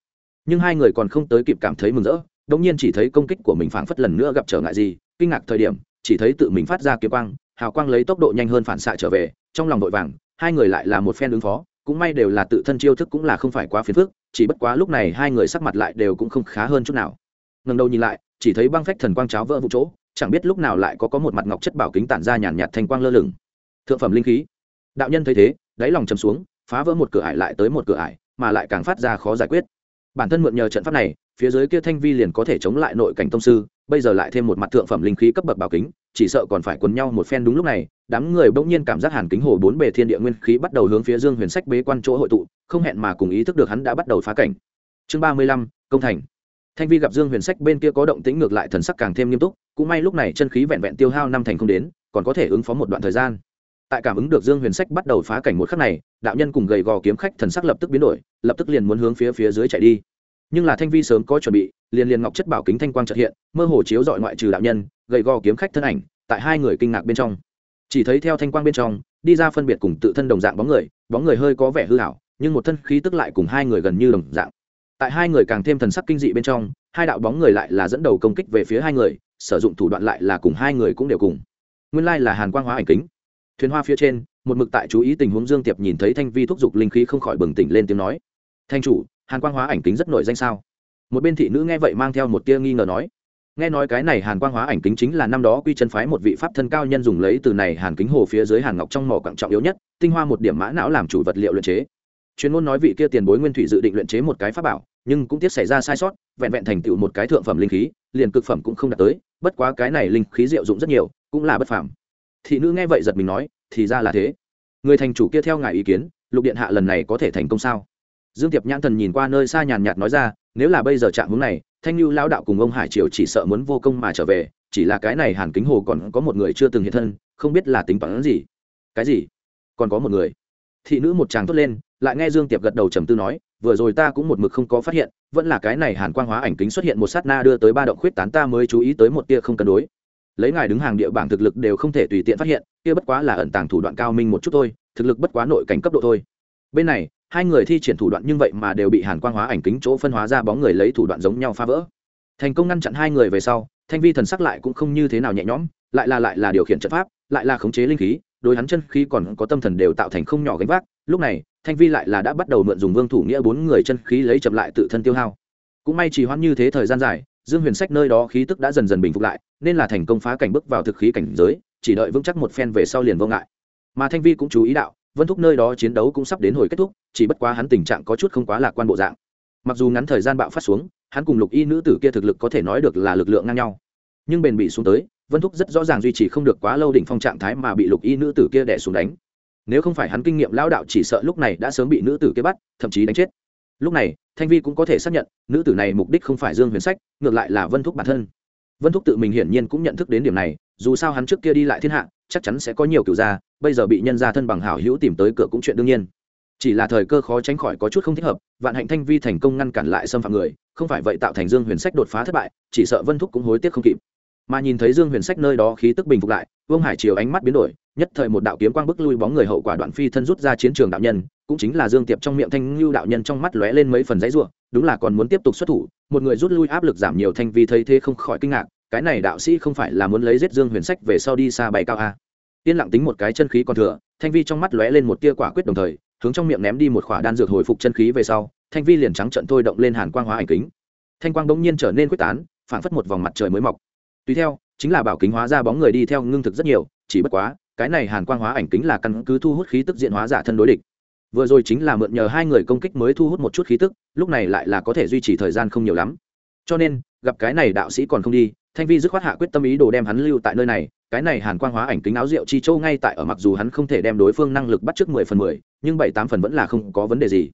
nhưng hai người còn không tới kịp cảm thấy mừng rỡ đống nhiên chỉ thấy công kích của mình phảng phất lần nữa gặp trở ngại gì, kinh ngạc thời điểm, chỉ thấy tự mình phát ra kiếm quang, hào quang lấy tốc độ nhanh hơn phản xạ trở về, trong lòng vội vàng, hai người lại là một phen ứng phó, cũng may đều là tự thân chiêu thức cũng là không phải quá phiền phức, chỉ bất quá lúc này hai người sắc mặt lại đều cũng không khá hơn chút nào. Ngần đầu nhìn lại, chỉ thấy băng phách thần quang cháo vỡ vụ chỗ, chẳng biết lúc nào lại có có một mặt ngọc chất bảo kính tản ra nhàn nhạt thành quang lơ lửng. Thượng phẩm linh khí. Đạo nhân thấy thế, đáy lòng chầm xuống, phá vỡ một cửa ải lại tới một cửa ải, mà lại càng phát ra khó giải quyết bản thân mượn nhờ trận pháp này, phía dưới kia thanh vi liền có thể chống lại nội cảnh tông sư, bây giờ lại thêm một mặt thượng phẩm linh khí cấp bậc bảo kính, chỉ sợ còn phải quấn nhau một phen đúng lúc này, đám người bỗng nhiên cảm giác hàn kính hồ bốn bề thiên địa nguyên khí bắt đầu hướng phía dương huyền sách bế quan chỗ hội tụ, không hẹn mà cùng ý thức được hắn đã bắt đầu phá cảnh. Chương ba mươi lăm, công thành. Thanh vi gặp dương huyền sách bên kia có động tĩnh ngược lại thần sắc càng thêm nghiêm túc, cũng may lúc này chân khí vẹn vẹn tiêu hao năm thành không đến, còn có thể ứng phó một đoạn thời gian tại cảm ứng được dương huyền sách bắt đầu phá cảnh một khắc này, đạo nhân cùng gầy gò kiếm khách thần sắc lập tức biến đổi, lập tức liền muốn hướng phía phía dưới chạy đi. Nhưng là thanh vi sớm có chuẩn bị, liền liền ngọc chất bảo kính thanh quang trật hiện, mơ hồ chiếu dọi ngoại trừ đạo nhân, gầy gò kiếm khách thân ảnh, tại hai người kinh ngạc bên trong. Chỉ thấy theo thanh quang bên trong, đi ra phân biệt cùng tự thân đồng dạng bóng người bóng người hơi có vẻ hư hảo nhưng một thân khí tức lại cùng hai người gần như đồng dạng. Tại hai người càng thêm thần sắc kinh dị bên trong, hai đạo bóng người lại là dẫn đầu công kích về phía hai người, sử dụng thủ đoạn lại là cùng hai người cũng đều cùng. Nguyên lai là hàn quang hóa ảnh kính thuyền hoa phía trên, một mực tại chú ý tình huống dương tiệp nhìn thấy thanh vi thúc giục linh khí không khỏi bừng tỉnh lên tiếng nói. Thanh chủ, hàn quang hóa ảnh kính rất nổi danh sao? Một bên thị nữ nghe vậy mang theo một tia nghi ngờ nói. Nghe nói cái này hàn quang hóa ảnh kính chính là năm đó quy chân phái một vị pháp thân cao nhân dùng lấy từ này hàn kính hồ phía dưới hàn ngọc trong mỏ quặng trọng yếu nhất, tinh hoa một điểm mã não làm chủ vật liệu luyện chế. Chuyên môn nói vị kia tiền bối nguyên thủy dự định luyện chế một cái pháp bảo, nhưng cũng tiếc xảy ra sai sót, vẹn vẹn thành tựu một cái thượng phẩm linh khí, liền cực phẩm cũng không đạt tới, bất quá cái này linh khí diệu dụng rất nhiều, cũng là bất phàm thị nữ nghe vậy giật mình nói, thì ra là thế. Người thành chủ kia theo ngài ý kiến, lục điện hạ lần này có thể thành công sao? Dương tiệp nhãn thần nhìn qua nơi xa nhàn nhạt nói ra, nếu là bây giờ trạng hướng này, thanh lưu lão đạo cùng ông hải triều chỉ sợ muốn vô công mà trở về, chỉ là cái này hàn kính hồ còn có một người chưa từng hiện thân, không biết là tính toán gì. Cái gì? Còn có một người. Thị nữ một tràng thốt lên, lại nghe dương tiệp gật đầu trầm tư nói, vừa rồi ta cũng một mực không có phát hiện, vẫn là cái này hàn quang hóa ảnh kính xuất hiện một sát na đưa tới ba động khuyết tán, ta mới chú ý tới một tia không cân đối lấy ngài đứng hàng địa bảng thực lực đều không thể tùy tiện phát hiện, kia bất quá là ẩn tàng thủ đoạn cao minh một chút thôi, thực lực bất quá nội cảnh cấp độ thôi. Bên này, hai người thi triển thủ đoạn nhưng vậy mà đều bị hàn quang hóa ảnh kính chỗ phân hóa ra bóng người lấy thủ đoạn giống nhau phá vỡ. Thành công ngăn chặn hai người về sau, thanh vi thần sắc lại cũng không như thế nào nhẹ nhõm, lại là lại là điều khiển trận pháp, lại là khống chế linh khí, đối hắn chân khí còn có tâm thần đều tạo thành không nhỏ gánh vác. Lúc này, thanh vi lại là đã bắt đầu mượn dùng vương thủ nghĩa bốn người chân khí lấy chậm lại tự thân tiêu hao. Cũng may trì hoãn như thế thời gian dài dương huyền sách nơi đó khí tức đã dần dần bình phục lại, nên là thành công phá cảnh bước vào thực khí cảnh giới, chỉ đợi vững chắc một phen về sau liền vô ngại. Mà thanh vi cũng chú ý đạo, vân thúc nơi đó chiến đấu cũng sắp đến hồi kết thúc, chỉ bất quá hắn tình trạng có chút không quá lạc quan bộ dạng. Mặc dù ngắn thời gian bạo phát xuống, hắn cùng lục y nữ tử kia thực lực có thể nói được là lực lượng ngang nhau. Nhưng bền bị xuống tới, vân thúc rất rõ ràng duy trì không được quá lâu đỉnh phong trạng thái mà bị lục y nữ tử kia đẻ xuống đánh. Nếu không phải hắn kinh nghiệm lão đạo chỉ sợ lúc này đã sớm bị nữ tử kia bắt, thậm chí đánh chết. Lúc này thanh vi cũng có thể xác nhận, nữ tử này mục đích không phải dương huyền sách, ngược lại là vân thúc bản thân. Vân thúc tự mình hiển nhiên cũng nhận thức đến điểm này, dù sao hắn trước kia đi lại thiên hạ, chắc chắn sẽ có nhiều kiểu gia, bây giờ bị nhân gia thân bằng hảo hữu tìm tới cửa cũng chuyện đương nhiên. Chỉ là thời cơ khó tránh khỏi có chút không thích hợp, vạn hạnh thanh vi thành công ngăn cản lại xâm phạm người, không phải vậy tạo thành dương huyền sách đột phá thất bại, chỉ sợ vân thúc cũng hối tiếc không kịp mà nhìn thấy dương huyền sách nơi đó khí tức bình phục lại, vương hải chiều ánh mắt biến đổi, nhất thời một đạo kiếm quang bức lui bóng người hậu quả đoạn phi thân rút ra chiến trường đạo nhân, cũng chính là dương tiệp trong miệng thanh lưu đạo nhân trong mắt lóe lên mấy phần giấy ruộng đúng là còn muốn tiếp tục xuất thủ, một người rút lui áp lực giảm nhiều thanh vi thấy thế không khỏi kinh ngạc, cái này đạo sĩ không phải là muốn lấy giết dương huyền sách về sau đi xa bay cao a. Yên lặng tính một cái chân khí còn thừa, thanh vi trong mắt lóe lên một tia quả quyết đồng thời, hướng trong miệng ném đi một khỏa đan dược hồi phục chân khí về sau, thanh vi liền trắng trận thôi động lên hàn quang hóa ảnh kính. Thanh quang bỗng nhiên trở nên quyết tán, phảng phất một vòng mặt trời mới mọc tùy theo, chính là bảo kính hóa ra bóng người đi theo ngưng thực rất nhiều, chỉ bất quá, cái này hàn quang hóa ảnh kính là căn cứ thu hút khí tức diện hóa giả thân đối địch. Vừa rồi chính là mượn nhờ hai người công kích mới thu hút một chút khí tức, lúc này lại là có thể duy trì thời gian không nhiều lắm. Cho nên, gặp cái này đạo sĩ còn không đi, thanh vi dứt khoát hạ quyết tâm ý đồ đem hắn lưu tại nơi này, cái này hàn quang hóa ảnh kính áo rượu chi châu ngay tại ở mặc dù hắn không thể đem đối phương năng lực bắt trước mười phần mười, nhưng bảy tám phần vẫn là không có vấn đề gì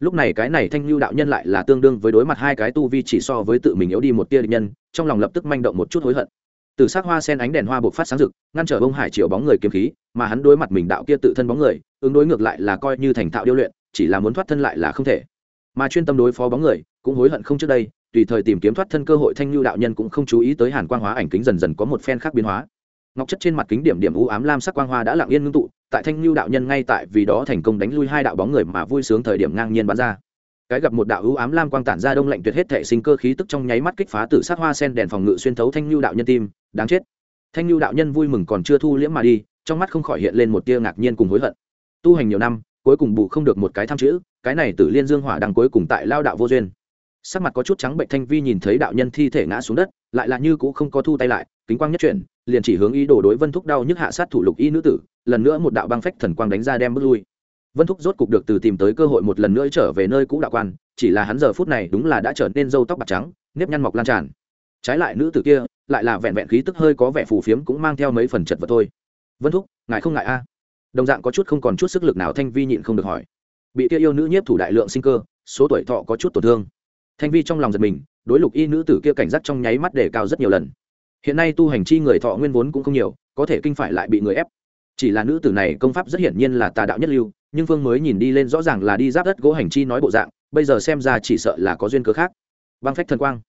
lúc này cái này thanh lưu đạo nhân lại là tương đương với đối mặt hai cái tu vi chỉ so với tự mình yếu đi một tia địch nhân, trong lòng lập tức manh động một chút hối hận. Từ s ắ c hoa sen ánh đèn hoa buộc phát sáng rực, ngăn trở bông hải triệu bóng người kiếm khí, mà hắn đối mặt mình đạo kia tự thân bóng người, ứng đối ngược lại là coi như thành thạo điêu luyện, chỉ là muốn thoát thân lại là không thể. Mà chuyên tâm đối phó bóng người, cũng hối hận không trước đây, tùy thời tìm kiếm thoát thân cơ hội thanh lưu đạo nhân cũng không chú ý tới hàn quang hóa ảnh kính dần dần có một phen khác biến hóa. Ngọc chất trên mặt kính điểm điểm u ám lam sắc quang hoa đã lặng yên ngưng tụ tại thanh lưu đạo nhân ngay tại vì đó thành công đánh lui hai đạo bóng người mà vui sướng thời điểm ngang nhiên bắn ra. Cái gặp một đạo ưu ám lam quang tản ra đông lạnh tuyệt hết thể sinh cơ khí tức trong nháy mắt kích phá tử sát hoa sen đèn phòng ngự xuyên thấu thanh lưu đạo nhân tim, đáng chết. Thanh lưu đạo nhân vui mừng còn chưa thu liễm mà đi, trong mắt không khỏi hiện lên một tia ngạc nhiên cùng hối hận. Tu hành nhiều năm, cuối cùng bù không được một cái tham chữ, cái này tử liên dương hỏa đang cuối cùng tại lao đạo vô duyên. Sắc mặt có chút trắng bệnh thanh vi nhìn thấy đạo nhân thi thể ngã xuống đất, lại là như cũ không có thu tay lại, kính quang nhất chuyển, liền chỉ hướng ý đồ đối vân thúc đau nhức hạ sát thủ lục y nữ tử lần nữa một đạo băng phách thần quang đánh ra đem bước lui. Vân thúc rốt cục được từ tìm tới cơ hội một lần nữa trở về nơi cũ đạo quan, chỉ là hắn giờ phút này đúng là đã trở nên râu tóc bạc trắng, nếp nhăn mọc lan tràn. Trái lại nữ tử kia, lại là vẹn vẹn khí tức hơi có vẻ phù phiếm cũng mang theo mấy phần chật vật thôi. Vân thúc, ngài không ngại a? Đồng dạng có chút không còn chút sức lực nào thanh vi nhịn không được hỏi. Bị kia yêu nữ nhiếp thủ đại lượng sinh cơ, số tuổi thọ có chút tổn thương. Thanh vi trong lòng giật mình, đối lục y nữ tử kia cảnh giác trong nháy mắt để cao rất nhiều lần. Hiện nay tu hành chi người thọ nguyên vốn cũng không nhiều, có thể kinh phải lại bị người ép chỉ là nữ tử này công pháp rất hiển nhiên là tà đạo nhất lưu, nhưng phương mới nhìn đi lên rõ ràng là đi giáp đất gỗ hành chi nói bộ dạng, bây giờ xem ra chỉ sợ là có duyên cớ khác. Băng phách thần quang.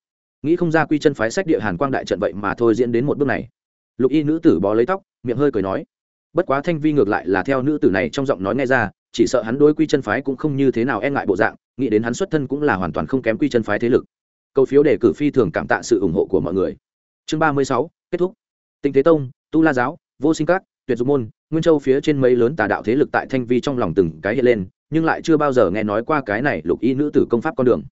Nghĩ không ra quy chân phái sách địa hàn quang đại trận vậy mà thôi diễn đến một bước này. Lục y nữ tử bó lấy tóc, miệng hơi cười nói, bất quá thanh vi ngược lại là theo nữ tử này trong giọng nói nghe ra, chỉ sợ hắn đối quy chân phái cũng không như thế nào e ngại bộ dạng, nghĩ đến hắn xuất thân cũng là hoàn toàn không kém quy chân phái thế lực. Câu phiếu đề cử phi thường cảm tạ sự ủng hộ của mọi người. Chương ba mươi sáu, kết thúc. Tinh thế tông, tu la giáo, vô sinh các, tuyệt dục môn nguyên châu phía trên mấy lớn tà đạo thế lực tại thanh vi trong lòng từng cái hiện lên, nhưng lại chưa bao giờ nghe nói qua cái này lục y nữ tử công pháp con đường.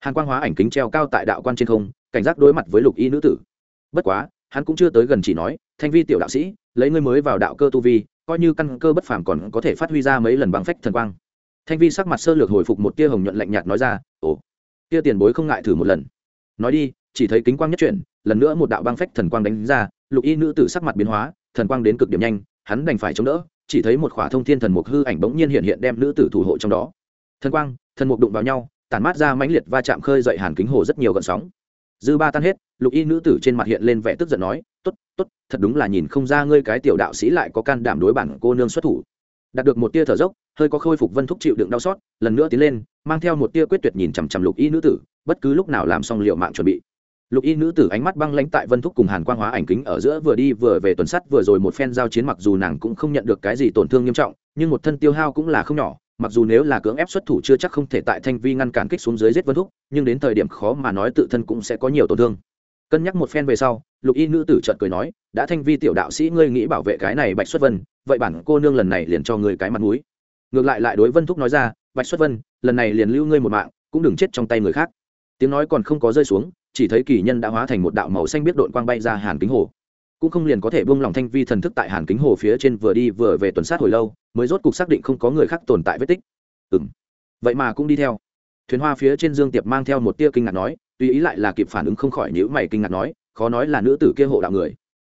Hàn quang hóa ảnh kính treo cao tại đạo quan trên không, cảnh giác đối mặt với lục y nữ tử. Bất quá, hắn cũng chưa tới gần chỉ nói, thanh vi tiểu đạo sĩ, lấy ngươi mới vào đạo cơ tu vi, coi như căn cơ bất phàm còn có thể phát huy ra mấy lần bằng phách thần quang. Thanh vi sắc mặt sơ lược hồi phục một tia hồng nhuận lạnh nhạt nói ra, ồ, tia tiền bối không ngại thử một lần. Nói đi, chỉ thấy kính quang nhất chuyển, lần nữa một đạo băng phách thần quang đánh ra, lục y nữ tử sắc mặt biến hóa, thần quang đến cực điểm nhanh hắn đành phải chống đỡ, chỉ thấy một khỏa thông thiên thần mục hư ảnh bỗng nhiên hiện hiện đem nữ tử thủ hộ trong đó. Thần quang, thần mục đụng vào nhau, tản mát ra mãnh liệt va chạm khơi dậy hàn kính hồ rất nhiều gợn sóng. Dư ba tan hết, lục y nữ tử trên mặt hiện lên vẻ tức giận nói t ố t t ố t thật đúng là nhìn không ra ngươi cái tiểu đạo sĩ lại có can đảm đối bản cô nương xuất thủ. Đạt được một tia thở dốc, hơi có khôi phục vân thúc chịu đựng đau xót, lần nữa tiến lên, mang theo một tia quyết tuyệt nhìn chằm chằm lục y nữ tử, bất cứ lúc nào làm xong liệu mạng chuẩn bị lục y nữ tử ánh mắt băng lãnh tại vân thúc cùng hàn quang hóa ảnh kính ở giữa vừa đi vừa về tuần sắt vừa rồi một phen giao chiến mặc dù nàng cũng không nhận được cái gì tổn thương nghiêm trọng, nhưng một thân tiêu hao cũng là không nhỏ, mặc dù nếu là cưỡng ép xuất thủ chưa chắc không thể tại thanh vi ngăn cản kích xuống dưới giết vân thúc, nhưng đến thời điểm khó mà nói tự thân cũng sẽ có nhiều tổn thương. Cân nhắc một phen về sau, lục y nữ tử trợt cười nói, đã thanh vi tiểu đạo sĩ ngươi nghĩ bảo vệ cái này bạch xuất vân, vậy bản cô nương lần này liền cho ngươi cái mặt mũi. Ngược lại lại đối vân thúc nói ra, bạch xuất vân, lần này liền lưu ngươi một mạng, cũng đừng chết trong tay người khác. Tiếng nói còn không có rơi xuống chỉ thấy kỳ nhân đã hóa thành một đạo màu xanh biết đội quang bay ra hàn kính hồ. Cũng không liền có thể buông lòng thanh vi thần thức tại hàn kính hồ phía trên vừa đi vừa về tuần sát hồi lâu, mới rốt cuộc xác định không có người khác tồn tại vết tích. Ừ m vậy mà cũng đi theo. Thuyền hoa phía trên dương tiệp mang theo một tia kinh ngạc nói, tuy ý lại là kịp phản ứng không khỏi nhữ mày kinh ngạc nói, khó nói là nữ tử kia hộ đạo người.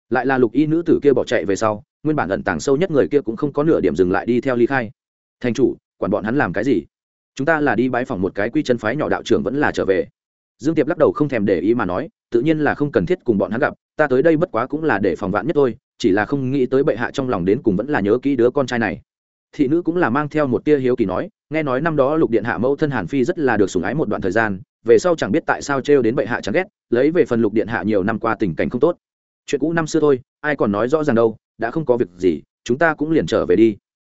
Lại là lục y nữ tử kia bỏ chạy về sau, nguyên bản ẩn tàng sâu nhất người kia cũng không có nửa điểm dừng lại đi theo ly khai. Thành chủ, quản bọn hắn làm cái gì? Chúng ta là đi bãi phòng một cái quy chân phái nhỏ đạo trưởng vẫn là trở về dương tiệp lắc đầu không thèm để ý mà nói, tự nhiên là không cần thiết cùng bọn hắn gặp, ta tới đây bất quá cũng là để phòng vạn nhất thôi, chỉ là không nghĩ tới bệ hạ trong lòng đến cùng vẫn là nhớ kỹ đứa con trai này. Thị nữ cũng là mang theo một tia hiếu kỳ nói, nghe nói năm đó lục điện hạ mẫu thân hàn phi rất là được sủng ái một đoạn thời gian, về sau chẳng biết tại sao trêu đến bệ hạ chẳng ghét, lấy về phần lục điện hạ nhiều năm qua tình cảnh không tốt. Chuyện cũ năm xưa thôi, ai còn nói rõ ràng đâu, đã không có việc gì, chúng ta cũng liền trở về đi.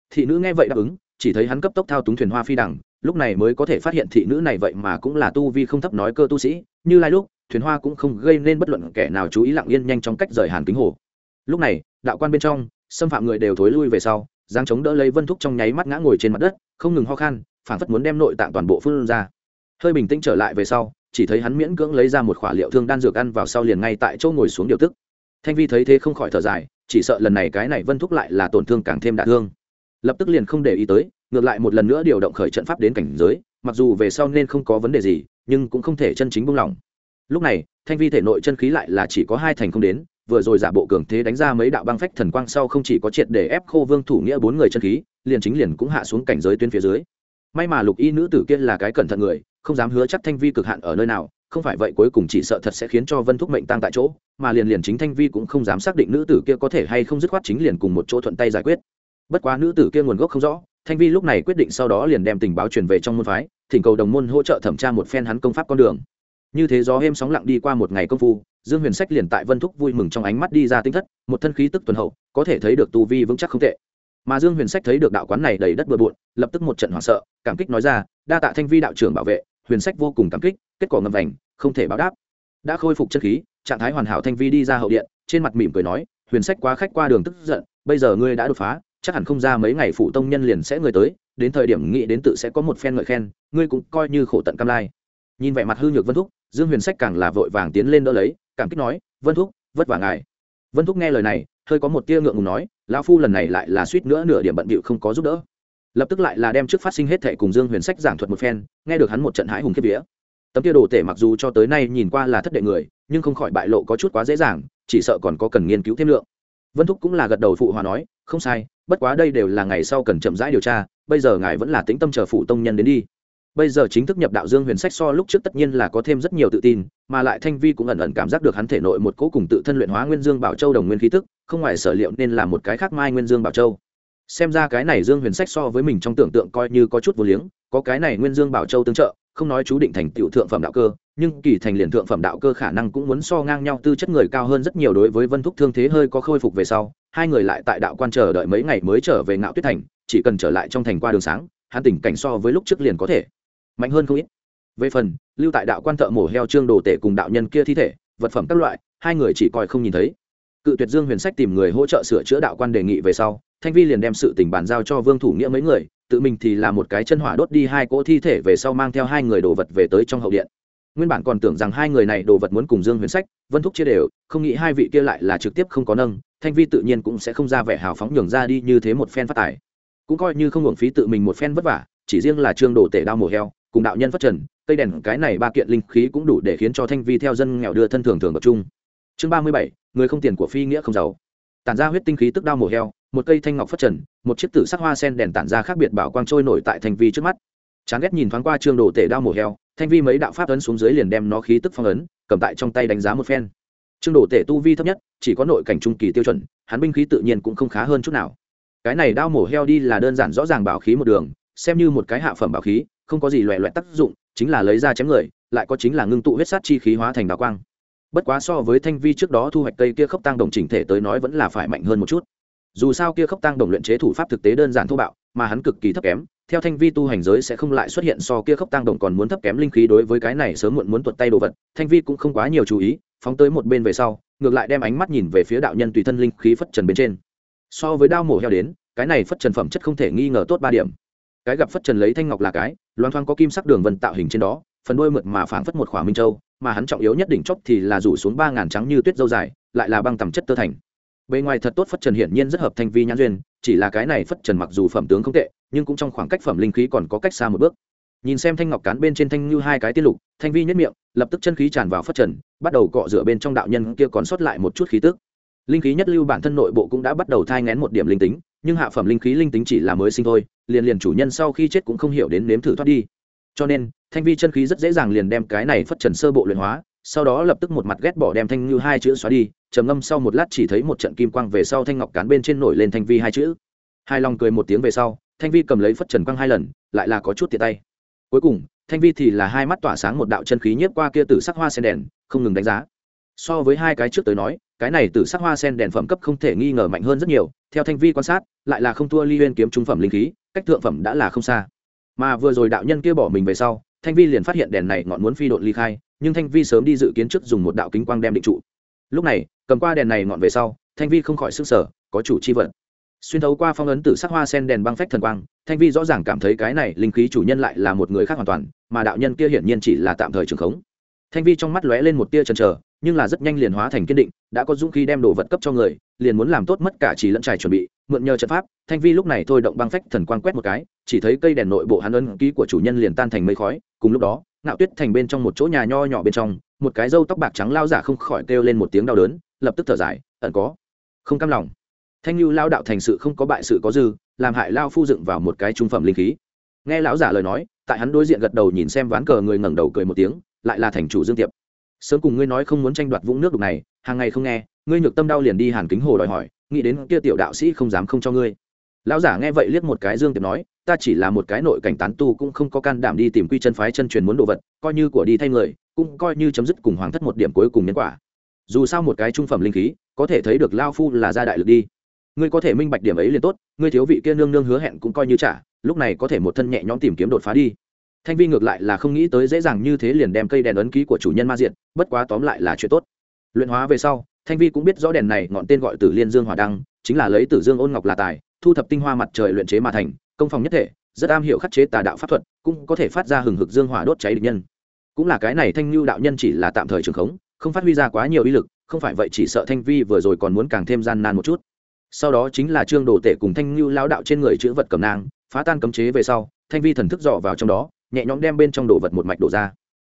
Thị nữ nghe vậy đáp ứng chỉ thấy hắn cấp tốc thao túng thuyền hoa phi đằng, lúc này mới có thể phát hiện thị nữ này vậy mà cũng là tu vi không thấp nói cơ tu sĩ, như lai lúc, thuyền hoa cũng không gây nên bất luận kẻ nào chú ý lặng yên nhanh trong cách rời hàn kính hồ. Lúc này, đạo quan bên trong, xâm phạm người đều thối lui về sau giang chống đỡ lấy vân thúc trong nháy mắt ngã ngồi trên mặt đất, không ngừng ho khan, phảng phất muốn đem nội tạng toàn bộ phương ra. Hơi bình tĩnh trở lại về sau, chỉ thấy hắn miễn cưỡng lấy ra một khỏa liệu thương đan dược ăn vào sau liền ngay tại chỗ ngồi xuống điều tức. Thanh vi thấy thế không khỏi thở dài, chỉ sợ lần này cái này vân thúc lại là tổn thương càng thêm đả thương lập tức liền không để ý tới, ngược lại một lần nữa điều động khởi trận pháp đến cảnh giới, mặc dù về sau nên không có vấn đề gì, nhưng cũng không thể chân chính buông lỏng. Lúc này, thanh vi thể nội chân khí lại là chỉ có hai thành không đến, vừa rồi giả bộ cường thế đánh ra mấy đạo băng phách thần quang sau không chỉ có triệt để ép khô vương thủ nghĩa bốn người chân khí, liền chính liền cũng hạ xuống cảnh giới tuyến phía dưới. May mà lục y nữ tử kia là cái cẩn thận người, không dám hứa chắc thanh vi cực hạn ở nơi nào, không phải vậy cuối cùng chỉ sợ thật sẽ khiến cho vân thúc mệnh tăng tại chỗ, mà liền liền chính thanh vi cũng không dám xác định nữ tử kia có thể hay không dứt khoát chính liền cùng một chỗ thuận tay giải quyết bất quá nữ tử kia nguồn gốc không rõ, thanh vi lúc này quyết định sau đó liền đem tình báo truyền về trong môn phái, thỉnh cầu đồng môn hỗ trợ thẩm tra một phen hắn công pháp con đường. Như thế gió êm sóng lặng đi qua một ngày công phu, dương huyền sách liền tại vân thúc vui mừng trong ánh mắt đi ra tinh thất, một thân khí tức tuần hậu, có thể thấy được tu vi vững chắc không tệ. Mà dương huyền sách thấy được đạo quán này đầy đất bừa bộn, lập tức một trận hoảng sợ, cảm kích nói ra, đa tạ thanh vi đạo trưởng bảo vệ, huyền sách vô cùng cảm kích, kết quả ngầm vành, không thể báo đáp. Đã khôi phục chất khí, trạng thái hoàn hảo thanh vi đi ra hậu điện, trên mặt mỉm cười nói, huyền sách quá khách qua đường tức giận, bây giờ ngươi đã đột phá chắc hẳn không ra mấy ngày phụ tông nhân liền sẽ người tới, đến thời điểm nghĩ đến tự sẽ có một phen ngợi khen, ngươi cũng coi như khổ tận cam lai. Nhìn vẻ mặt hư nhược vân thúc, dương huyền sách càng là vội vàng tiến lên đỡ lấy, cảm kích nói, vân thúc, vất vả ngài. Vân thúc nghe lời này, hơi có một tia ngượng ngùng nói, lão phu lần này lại là suýt nữa nửa điểm bận bịu không có giúp đỡ. Lập tức lại là đem trước phát sinh hết thệ cùng dương huyền sách giảng thuật một phen, nghe được hắn một trận hãi hùng kiếp vía. Tấm tia đồ tể mặc dù cho tới nay nhìn qua là thất đệ người, nhưng không khỏi bại lộ có chút quá dễ dàng, chỉ sợ còn có cần nghiên cứu thêm lượng. Vân thúc cũng là gật đầu phụ hòa nói, không sai bất quá đây đều là ngày sau cần chậm rãi điều tra, bây giờ ngài vẫn là tĩnh tâm chờ phụ tông nhân đến đi. Bây giờ chính thức nhập đạo dương huyền sách so lúc trước tất nhiên là có thêm rất nhiều tự tin, mà lại thanh vi cũng ẩn ẩn cảm giác được hắn thể nội một cố cùng tự thân luyện hóa nguyên dương bảo châu đồng nguyên khí tức, không ngoài sở liệu nên là một cái khác mai nguyên dương bảo châu. Xem ra cái này dương huyền sách so với mình trong tưởng tượng coi như có chút vô liếng, có cái này nguyên dương bảo châu tương trợ không nói chú định thành tựu thượng phẩm đạo cơ, nhưng kỳ thành liền thượng phẩm đạo cơ khả năng cũng muốn so ngang nhau, tư chất người cao hơn rất nhiều đối với vân thúc thương thế hơi có khôi phục về sau, hai người lại tại đạo quan chờ đợi mấy ngày mới trở về ngạo tuyết thành, chỉ cần trở lại trong thành qua đường sáng, hắn tình cảnh so với lúc trước liền có thể mạnh hơn không ít. Về phần, lưu tại đạo quan thợ mổ heo trương đồ tể cùng đạo nhân kia thi thể, vật phẩm các loại, hai người chỉ coi không nhìn thấy. Cự tuyệt dương huyền sách tìm người hỗ trợ sửa chữa đạo quan đề nghị về sau thanh vi liền đem sự tình bàn giao cho vương thủ nghĩa mấy người, tự mình thì là một cái chân hỏa đốt đi hai cỗ thi thể về sau mang theo hai người đồ vật về tới trong hậu điện. Nguyên bản còn tưởng rằng hai người này đồ vật muốn cùng dương huyền sách, vân thúc chia đều, không nghĩ hai vị kia lại là trực tiếp không có nâng, thanh vi tự nhiên cũng sẽ không ra vẻ hào phóng nhường ra đi như thế một phen phát tài. Cũng coi như không hưởng phí tự mình một phen vất vả, chỉ riêng là trương đồ tể đao mổ heo, cùng đạo nhân phát trần, cây đèn cái này ba kiện linh khí cũng đủ để khiến cho thanh vi theo dân nghèo đưa thân thường thường tập trung chương ba mươi bảy, người không tiền của phi nghĩa không giàu. Tản ra huyết tinh khí tức đao mổ heo một cây thanh ngọc phát trần, một chiếc tử sắc hoa sen đèn tản ra khác biệt bảo quang trôi nổi tại thanh vi trước mắt. Chán ghét nhìn thoáng qua trương đồ tể đao mổ heo, thanh vi mấy đạo pháp ấn xuống dưới liền đem nó khí tức phong ấn, cầm tại trong tay đánh giá một phen. Trương đồ tể tu vi thấp nhất, chỉ có nội cảnh trung kỳ tiêu chuẩn, hắn binh khí tự nhiên cũng không khá hơn chút nào. Cái này đao mổ heo đi là đơn giản rõ ràng bảo khí một đường, xem như một cái hạ phẩm bảo khí, không có gì loẹ loẹt tác dụng, chính là lấy ra chém người, lại có chính là ngưng tụ huyết sát chi khí hóa thành đào quang. Bất quá so với thanh vi trước đó thu hoạch cây kia khốc tăng đồng chỉnh thể tới nói vẫn là phải mạnh hơn một chút dù sao kia khốc tăng đồng luyện chế thủ pháp thực tế đơn giản thô bạo, mà hắn cực kỳ thấp kém, theo thanh vi tu hành giới sẽ không lại xuất hiện so kia khốc tăng đồng còn muốn thấp kém linh khí đối với cái này sớm muộn muốn tuột tay đồ vật, thanh vi cũng không quá nhiều chú ý, phóng tới một bên về sau, ngược lại đem ánh mắt nhìn về phía đạo nhân tùy thân linh khí phất trần bên trên. So với đao mổ heo đến, cái này phất trần phẩm chất không thể nghi ngờ tốt ba điểm. Cái gặp phất trần lấy thanh ngọc là cái, loan thoang có kim sắc đường vân tạo hình trên đó, phần đuôi mượt mà phảng phất một khỏa minh châu, mà hắn trọng yếu nhất đỉnh chóp thì là rủ xuống ba ngàn trắng như tuyết dâu dài, lại là băng tầm chất tơ thành bề ngoài thật tốt phất trần hiển nhiên rất hợp thanh vi nhãn duyên, chỉ là cái này phất trần mặc dù phẩm tướng không tệ, nhưng cũng trong khoảng cách phẩm linh khí còn có cách xa một bước. Nhìn xem thanh ngọc cán bên trên thanh như hai cái tiên lục, thanh vi nhất miệng, lập tức chân khí tràn vào phất trần, bắt đầu cọ rửa bên trong đạo nhân kia còn sót lại một chút khí tức. Linh khí nhất lưu bản thân nội bộ cũng đã bắt đầu thai ngén một điểm linh tính, nhưng hạ phẩm linh khí linh tính chỉ là mới sinh thôi, liền liền chủ nhân sau khi chết cũng không hiểu đến nếm thử thoát đi. Cho nên, thanh vi chân khí rất dễ dàng liền đem cái này phất trần sơ bộ luyện hóa sau đó lập tức một mặt ghét bỏ đem thanh như hai chữ xóa đi, trầm ngâm sau một lát chỉ thấy một trận kim quang về sau thanh ngọc cán bên trên nổi lên thanh vi hai chữ. Hai lòng cười một tiếng về sau, thanh vi cầm lấy phất trần quang hai lần, lại là có chút tiện tay. Cuối cùng, thanh vi thì là hai mắt tỏa sáng một đạo chân khí nhiếp qua kia từ sắc hoa sen đèn, không ngừng đánh giá. So với hai cái trước tới nói, cái này từ sắc hoa sen đèn phẩm cấp không thể nghi ngờ mạnh hơn rất nhiều, theo thanh vi quan sát, lại là không thua ly huyên kiếm trung phẩm linh khí, cách thượng phẩm đã là không xa. Mà vừa rồi đạo nhân kia bỏ mình về sau, thanh vi liền phát hiện đèn này ngọn muốn phi độn ly khai nhưng thanh vi sớm đi dự kiến trước dùng một đạo kính quang đem định trụ. Lúc này, cầm qua đèn này ngọn về sau, thanh vi không khỏi sức sở có chủ chi vật. Xuyên thấu qua phong ấn tử sắc hoa sen đèn băng phách thần quang, thanh vi rõ ràng cảm thấy cái này linh khí chủ nhân lại là một người khác hoàn toàn, mà đạo nhân kia hiển nhiên chỉ là tạm thời trường khống. Thanh vi trong mắt lóe lên một tia chần chờ, nhưng là rất nhanh liền hóa thành kiên định, đã có dũng khí đem đồ vật cấp cho người, liền muốn làm tốt mất cả chỉ lẫn trải chuẩn bị, mượn nhờ trận pháp, thanh vi lúc này thôi động băng phách thần quang quét một cái, chỉ thấy cây đèn nội bộ hắn ân ký của chủ nhân liền tan thành mây khói, cùng lúc đó ngạo tuyết thành bên trong một chỗ nhà nho nhỏ bên trong, một cái râu tóc bạc trắng lao giả không khỏi kêu lên một tiếng đau đớn, lập tức thở dài, ẩn có. Không cam lòng. Thanh lưu lao đạo thành sự không có bại sự có dư, làm hại lao phu dựng vào một cái trung phẩm linh khí. Nghe lão giả lời nói, tại hắn đối diện gật đầu nhìn xem ván cờ người ngẩng đầu cười một tiếng, lại là thành chủ dương tiệp. Sớm cùng ngươi nói không muốn tranh đoạt vũng nước đục này, hàng ngày không nghe, ngươi nhược tâm đau liền đi hàn kính hồ đòi hỏi, nghĩ đến kia tiểu đạo sĩ không dám không cho ngươi. Lão giả nghe vậy liếc một cái dương tiệp nói ta chỉ là một cái nội cảnh tán tu cũng không có can đảm đi tìm quy chân phái chân truyền muốn đồ vật, coi như của đi thay người, cũng coi như chấm dứt cùng hoàng thất một điểm cuối cùng nhân quả. Dù sao một cái trung phẩm linh khí, có thể thấy được lao phu là gia đại lực đi. Ngươi có thể minh bạch điểm ấy liền tốt, ngươi thiếu vị kia nương nương hứa hẹn cũng coi như trả, lúc này có thể một thân nhẹ nhõm tìm kiếm đột phá đi. Thanh vi ngược lại là không nghĩ tới dễ dàng như thế liền đem cây đèn ấn ký của chủ nhân ma diện bất quá tóm lại là chuyện tốt. Luyện hóa về sau, thanh vi cũng biết rõ đèn này ngọn tên gọi tử liên dương hỏa đăng, chính là lấy tử dương ôn ngọc là tài thu thập tinh hoa mặt trời luyện chế mà thành, công phòng nhất thể, rất am hiểu khắc chế tà đạo pháp thuật, cũng có thể phát ra hừng hực dương hỏa đốt cháy địch nhân. Cũng là cái này thanh lưu đạo nhân chỉ là tạm thời trường khống, không phát huy ra quá nhiều uy lực, không phải vậy chỉ sợ thanh vi vừa rồi còn muốn càng thêm gian nan một chút. Sau đó chính là trương đồ tể cùng thanh lưu lao đạo trên người chữ vật cầm nang, phá tan cấm chế về sau, thanh vi thần thức dọ vào trong đó, nhẹ nhõm đem bên trong đồ vật một mạch đổ ra.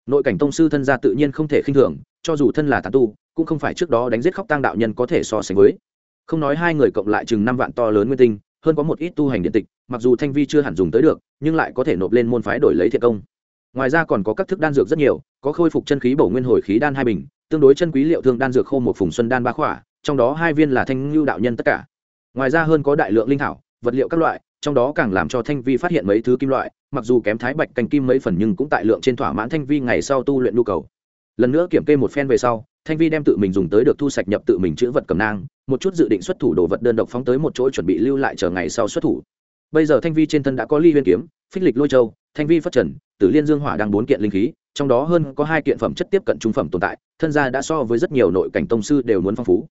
Nội cảnh tông sư thân gia tự nhiên không thể khinh thường, cho dù thân là tàn tu, cũng không phải trước đó đánh giết khóc tăng đạo nhân có thể so sánh với không nói hai người cộng lại chừng năm vạn to lớn nguyên tinh, hơn có một ít tu hành điện tịch, mặc dù thanh vi chưa hẳn dùng tới được, nhưng lại có thể nộp lên môn phái đổi lấy thiện công. Ngoài ra còn có các thức đan dược rất nhiều, có khôi phục chân khí bổ nguyên hồi khí đan hai bình, tương đối chân quý liệu thương đan dược khô một phùng xuân đan ba khỏa, trong đó hai viên là thanh lưu đạo nhân tất cả. Ngoài ra hơn có đại lượng linh thảo, vật liệu các loại, trong đó càng làm cho thanh vi phát hiện mấy thứ kim loại, mặc dù kém thái bạch cành kim mấy phần nhưng cũng tại lượng trên thỏa mãn thanh vi ngày sau tu luyện nhu cầu. Lần nữa kiểm kê một phen về sau thanh vi đem tự mình dùng tới được thu sạch nhập tự mình chữ vật cầm nang, một chút dự định xuất thủ đồ vật đơn độc phóng tới một chỗ chuẩn bị lưu lại chờ ngày sau xuất thủ. Bây giờ thanh vi trên thân đã có ly huyên kiếm, phích lịch lôi châu, thanh vi phát trần, tử liên dương hỏa đang bốn kiện linh khí, trong đó hơn có hai kiện phẩm chất tiếp cận trung phẩm tồn tại, thân gia đã so với rất nhiều nội cảnh tông sư đều muốn phong phú.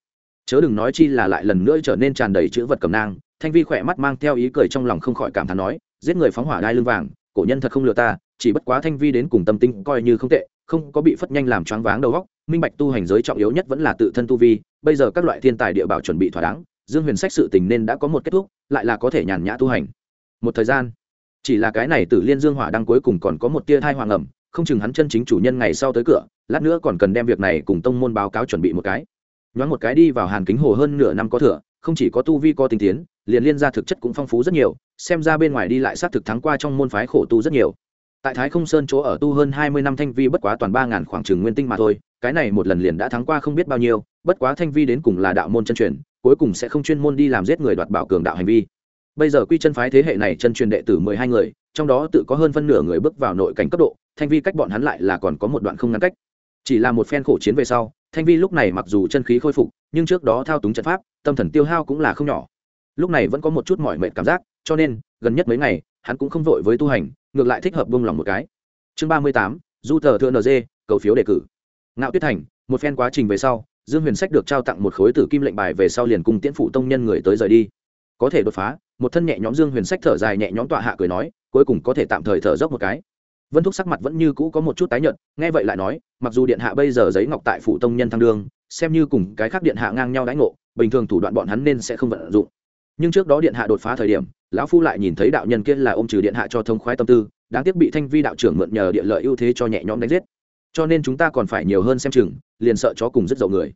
Chớ đừng nói chi là lại lần nữa trở nên tràn đầy chữ vật cầm nang, thanh vi khỏe mắt mang theo ý cười trong lòng không khỏi cảm thán nói, giết người phóng hỏa đai lưng vàng, cổ nhân thật không lừa ta, chỉ bất quá thanh vi đến cùng tâm tinh coi như không tệ, không có bị phất nhanh làm choáng váng đầu góc minh bạch tu hành giới trọng yếu nhất vẫn là tự thân tu vi, bây giờ các loại thiên tài địa bảo chuẩn bị thỏa đáng, dương huyền sách sự tình nên đã có một kết thúc, lại là có thể nhàn nhã tu hành. Một thời gian, chỉ là cái này tử liên dương hỏa đang cuối cùng còn có một tia thai hoàng ẩm, không chừng hắn chân chính chủ nhân ngày sau tới cửa, lát nữa còn cần đem việc này cùng tông môn báo cáo chuẩn bị một cái. Nhoáng một cái đi vào hàn kính hồ hơn nửa năm có thừa, không chỉ có tu vi có tinh tiến, liền liên gia thực chất cũng phong phú rất nhiều, xem ra bên ngoài đi lại xác thực thắng qua trong môn phái khổ tu rất nhiều. Tại thái không sơn chỗ ở tu hơn hai mươi năm thanh vi bất quá toàn ba ngàn khoảng trường nguyên tinh mà thôi cái này một lần liền đã thắng qua không biết bao nhiêu, bất quá thanh vi đến cùng là đạo môn chân truyền, cuối cùng sẽ không chuyên môn đi làm giết người đoạt bảo cường đạo hành vi. Bây giờ quy chân phái thế hệ này chân truyền đệ tử mười hai người, trong đó tự có hơn phân nửa người bước vào nội cảnh cấp độ, thanh vi cách bọn hắn lại là còn có một đoạn không ngăn cách. Chỉ là một phen khổ chiến về sau, thanh vi lúc này mặc dù chân khí khôi phục, nhưng trước đó thao túng trận pháp, tâm thần tiêu hao cũng là không nhỏ. Lúc này vẫn có một chút mỏi mệt cảm giác, cho nên, gần nhất mấy ngày, hắn cũng không vội với tu hành, ngược lại thích hợp bông lòng một cái. Chương ba mươi tám, du thờ thượng nd cầu phiếu đề cử ngạo tuyết thành, một phen quá trình về sau, dương huyền sách được trao tặng một khối tử kim lệnh bài về sau liền cùng tiễn phụ tông nhân người tới rời đi. Có thể đột phá, một thân nhẹ nhóm dương huyền sách thở dài nhẹ nhóm tọa hạ cười nói, cuối cùng có thể tạm thời thở dốc một cái. Vân thúc sắc mặt vẫn như cũ có một chút tái nhợt, nghe vậy lại nói, mặc dù điện hạ bây giờ giấy ngọc tại phụ tông nhân thăng đương xem như cùng cái khác điện hạ ngang nhau đãi ngộ, bình thường thủ đoạn bọn hắn nên sẽ không vận dụng. Nhưng trước đó điện hạ đột phá thời điểm, lão phu lại nhìn thấy đạo nhân kia là ôm trừ điện hạ cho thông khoái tâm tư, đáng tiếc bị thanh vi đạo trưởng mượn nhờ địa lợi ưu thế cho nhẹ nhõm đánh giết cho nên chúng ta còn phải nhiều hơn xem chừng, liền sợ chó cùng rất dậu người.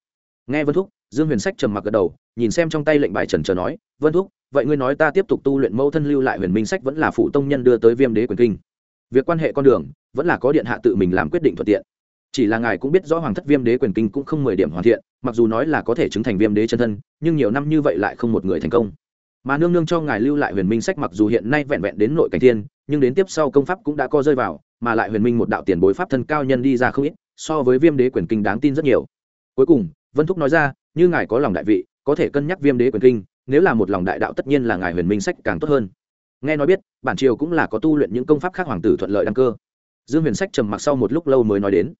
Nghe vân thúc, dương huyền sách trầm mặc gật đầu, nhìn xem trong tay lệnh bài trần trờ nói, vân thúc, vậy ngươi nói ta tiếp tục tu luyện mẫu thân lưu lại huyền minh sách vẫn là phụ tông nhân đưa tới viêm đế quyền kinh. Việc quan hệ con đường, vẫn là có điện hạ tự mình làm quyết định thuận tiện. Chỉ là ngài cũng biết rõ hoàng thất viêm đế quyền kinh cũng không mười điểm hoàn thiện, mặc dù nói là có thể chứng thành viêm đế chân thân, nhưng nhiều năm như vậy lại không một người thành công mà nương nương cho ngài lưu lại huyền minh sách mặc dù hiện nay vẹn vẹn đến nội cảnh thiên, nhưng đến tiếp sau công pháp cũng đã co rơi vào, mà lại huyền minh một đạo tiền bối pháp thân cao nhân đi ra không ít, so với viêm đế quyền kinh đáng tin rất nhiều. Cuối cùng, vân thúc nói ra, như ngài có lòng đại vị, có thể cân nhắc viêm đế quyền kinh, nếu là một lòng đại đạo tất nhiên là ngài huyền minh sách càng tốt hơn. Nghe nói biết, bản triều cũng là có tu luyện những công pháp khác hoàng tử thuận lợi đăng cơ. Dương huyền sách trầm mặc sau một lúc lâu mới nói đến.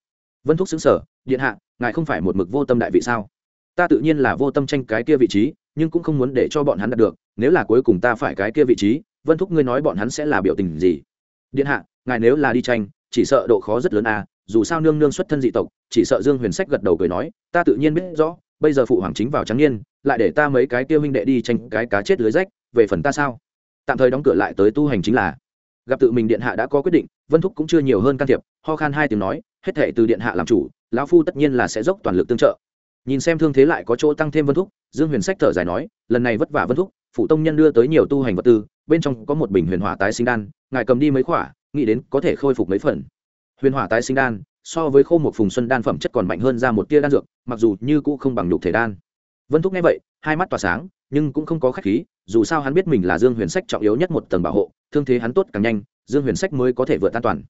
Vân thúc xứng sở, điện hạ, ngài không phải một mực vô tâm đại vị sao? Ta tự nhiên là vô tâm tranh cái kia vị trí nhưng cũng không muốn để cho bọn hắn đạt được, nếu là cuối cùng ta phải cái kia vị trí, vân thúc ngươi nói bọn hắn sẽ là biểu tình gì? Điện hạ, ngài nếu là đi tranh, chỉ sợ độ khó rất lớn à dù sao nương nương xuất thân dị tộc, chỉ sợ dương huyền sách gật đầu cười nói, ta tự nhiên biết rõ, bây giờ phụ hoàng chính vào trắng niên, lại để ta mấy cái tiêu huynh đệ đi tranh cái cá chết lưới rách, về phần ta sao? Tạm thời đóng cửa lại tới tu hành chính là. Gặp tự mình điện hạ đã có quyết định, vân thúc cũng chưa nhiều hơn can thiệp, ho khan hai tiếng nói, hết thệ từ điện hạ làm chủ, lão phu tất nhiên là sẽ dốc toàn lực tương trợ nhìn xem thương thế lại có chỗ tăng thêm vân thúc, dương huyền sách thở dài nói, lần này vất vả vân thúc, phụ tông nhân đưa tới nhiều tu hành vật tư, bên trong có một bình huyền hỏa tái sinh đan, ngài cầm đi mấy khỏa, nghĩ đến có thể khôi phục mấy phần. Huyền hỏa tái sinh đan, so với khô một phùng xuân đan phẩm chất còn mạnh hơn ra một tia đan dược, mặc dù như cũ không bằng nhục thể đan. Vân thúc nghe vậy, hai mắt tỏa sáng, nhưng cũng không có khách khí, dù sao hắn biết mình là dương huyền sách trọng yếu nhất một tầng bảo hộ, thương thế hắn tốt càng nhanh, dương huyền sách mới có thể vượt an toàn.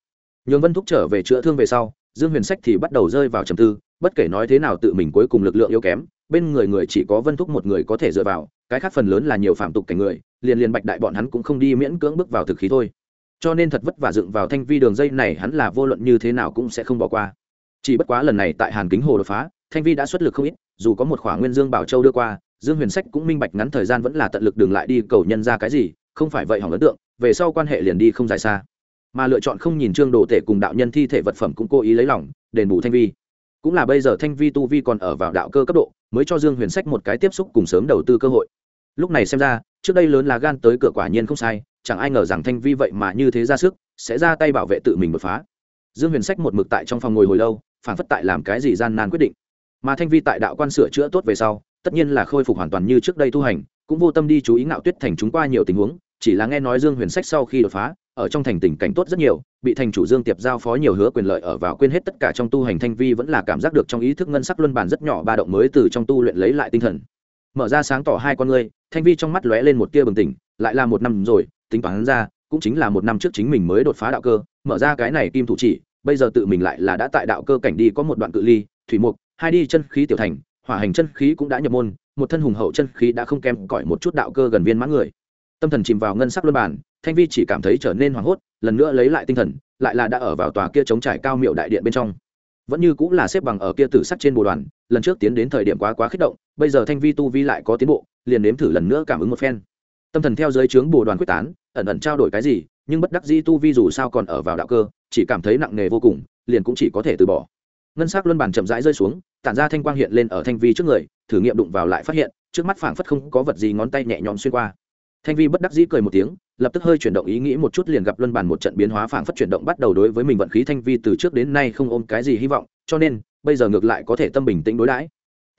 Nhường vân thúc trở về chữa thương về sau, dương huyền sách thì bắt đầu rơi vào trầm tư bất kể nói thế nào tự mình cuối cùng lực lượng yếu kém, bên người người chỉ có vân thúc một người có thể dựa vào, cái khác phần lớn là nhiều phạm tục cảnh người, liền liền bạch đại bọn hắn cũng không đi miễn cưỡng bước vào thực khí thôi. Cho nên thật vất vả dựng vào thanh vi đường dây này hắn là vô luận như thế nào cũng sẽ không bỏ qua. Chỉ bất quá lần này tại hàn kính hồ đột phá, thanh vi đã xuất lực không ít, dù có một khoảng nguyên dương bảo châu đưa qua, dương huyền sách cũng minh bạch ngắn thời gian vẫn là tận lực đường lại đi cầu nhân ra cái gì, không phải vậy hỏng ấn tượng, về sau quan hệ liền đi không dài xa. Mà lựa chọn không nhìn trương đồ tể cùng đạo nhân thi thể vật phẩm cũng cố ý lấy lòng, đền bù thanh vi cũng là bây giờ thanh vi tu vi còn ở vào đạo cơ cấp độ, mới cho dương huyền sách một cái tiếp xúc cùng sớm đầu tư cơ hội. Lúc này xem ra, trước đây lớn là gan tới cửa quả nhiên không sai, chẳng ai ngờ rằng thanh vi vậy mà như thế ra sức, sẽ ra tay bảo vệ tự mình bật phá. Dương huyền sách một mực tại trong phòng ngồi hồi lâu phản phất tại làm cái gì gian nan quyết định. Mà thanh vi tại đạo quan sửa chữa tốt về sau, tất nhiên là khôi phục hoàn toàn như trước đây tu hành, cũng vô tâm đi chú ý ngạo tuyết thành chúng qua nhiều tình huống chỉ là nghe nói dương huyền sách sau khi đột phá, ở trong thành tình cảnh tốt rất nhiều, bị thành chủ dương tiệp giao phó nhiều hứa quyền lợi ở vào quên hết tất cả trong tu hành thanh vi vẫn là cảm giác được trong ý thức ngân sắc luân bản rất nhỏ ba động mới từ trong tu luyện lấy lại tinh thần. Mở ra sáng tỏ hai con ngươi, thanh vi trong mắt lóe lên một tia bừng tỉnh, lại là một năm rồi, tính toán ra, cũng chính là một năm trước chính mình mới đột phá đạo cơ, mở ra cái này kim thủ chỉ, bây giờ tự mình lại là đã tại đạo cơ cảnh đi có một đoạn cự ly, thủy mục, hai đi chân khí tiểu thành, hỏa hành chân khí cũng đã nhập môn, một thân hùng hậu chân khí đã không kém cỏi một chút đạo cơ gần viên mãn người tâm thần chìm vào ngân sắc luân bản thanh vi chỉ cảm thấy trở nên hoảng hốt, lần nữa lấy lại tinh thần, lại là đã ở vào tòa kia chống trải cao miệu đại điện bên trong. Vẫn như cũng là xếp bằng ở kia tử sắc trên bồ đoàn, lần trước tiến đến thời điểm quá quá kích động, bây giờ thanh vi tu vi lại có tiến bộ, liền nếm thử lần nữa cảm ứng một phen. Tâm thần theo dưới trướng bồ đoàn quyết tán, ẩn ẩn trao đổi cái gì, nhưng bất đắc dĩ tu vi dù sao còn ở vào đạo cơ, chỉ cảm thấy nặng nề vô cùng, liền cũng chỉ có thể từ bỏ. Ngân sắc luân bàn chậm rãi rơi xuống, tản ra thanh quang hiện lên ở thanh vi trước người, thử nghiệm đụng vào lại phát hiện, trước mắt phảng phất không có vật gì ngón tay nhẹ nhõm xuyên qua thanh vi bất đắc dĩ cười một tiếng, lập tức hơi chuyển động ý nghĩ một chút liền gặp luân bàn một trận biến hóa phảng phất chuyển động bắt đầu đối với mình vận khí thanh vi từ trước đến nay không ôm cái gì hy vọng, cho nên, bây giờ ngược lại có thể tâm bình tĩnh đối đãi.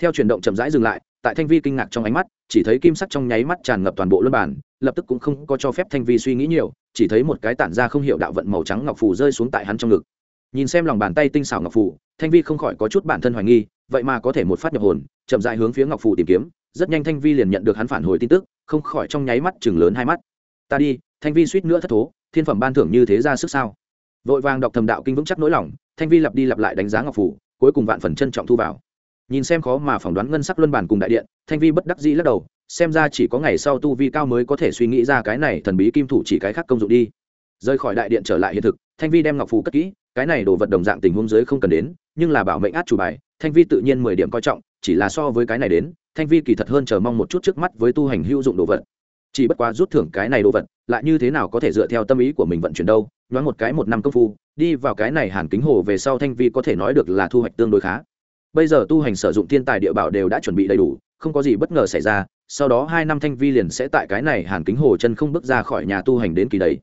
Theo chuyển động chậm rãi dừng lại, tại thanh vi kinh ngạc trong ánh mắt, chỉ thấy kim sắc trong nháy mắt tràn ngập toàn bộ luân bàn, lập tức cũng không có cho phép thanh vi suy nghĩ nhiều, chỉ thấy một cái tản ra không hiểu đạo vận màu trắng ngọc phù rơi xuống tại hắn trong ngực. Nhìn xem lòng bàn tay tinh xảo ngọc phù, thanh vi không khỏi có chút bản thân hoài nghi, vậy mà có thể một phát nhập hồn, chậm dại hướng phía ngọc phù tìm kiếm rất nhanh thanh vi liền nhận được hắn phản hồi tin tức, không khỏi trong nháy mắt chừng lớn hai mắt. Ta đi, thanh vi suýt nữa thất thố, thiên phẩm ban thưởng như thế ra sức sao? Vội vàng đọc thầm đạo kinh vững chắc nỗi lòng, thanh vi lặp đi lặp lại đánh giá ngọc phủ, cuối cùng vạn phần trân trọng thu vào. Nhìn xem khó mà phỏng đoán ngân sắc luân bản cùng đại điện, thanh vi bất đắc dĩ lắc đầu, xem ra chỉ có ngày sau tu vi cao mới có thể suy nghĩ ra cái này thần bí kim thủ chỉ cái khác công dụng đi. Rời khỏi đại điện trở lại hiện thực, thanh vi đem ngọc phù cất kỹ, cái này đồ vật đồng dạng tình huống dưới không cần đến, nhưng là bảo mệnh át chủ bài, thanh vi tự nhiên mười điểm coi trọng, chỉ là so với cái này đến thanh vi kỳ thật hơn chờ mong một chút trước mắt với tu hành hữu dụng đồ vật. Chỉ bất quá rút thưởng cái này đồ vật, lại như thế nào có thể dựa theo tâm ý của mình vận chuyển đâu, nhoáng một cái một năm công phu, đi vào cái này hàn kính hồ về sau thanh vi có thể nói được là thu hoạch tương đối khá. Bây giờ tu hành sử dụng thiên tài địa bảo đều đã chuẩn bị đầy đủ, không có gì bất ngờ xảy ra, sau đó hai năm thanh vi liền sẽ tại cái này hàn kính hồ chân không bước ra khỏi nhà tu hành đến kỳ đấy.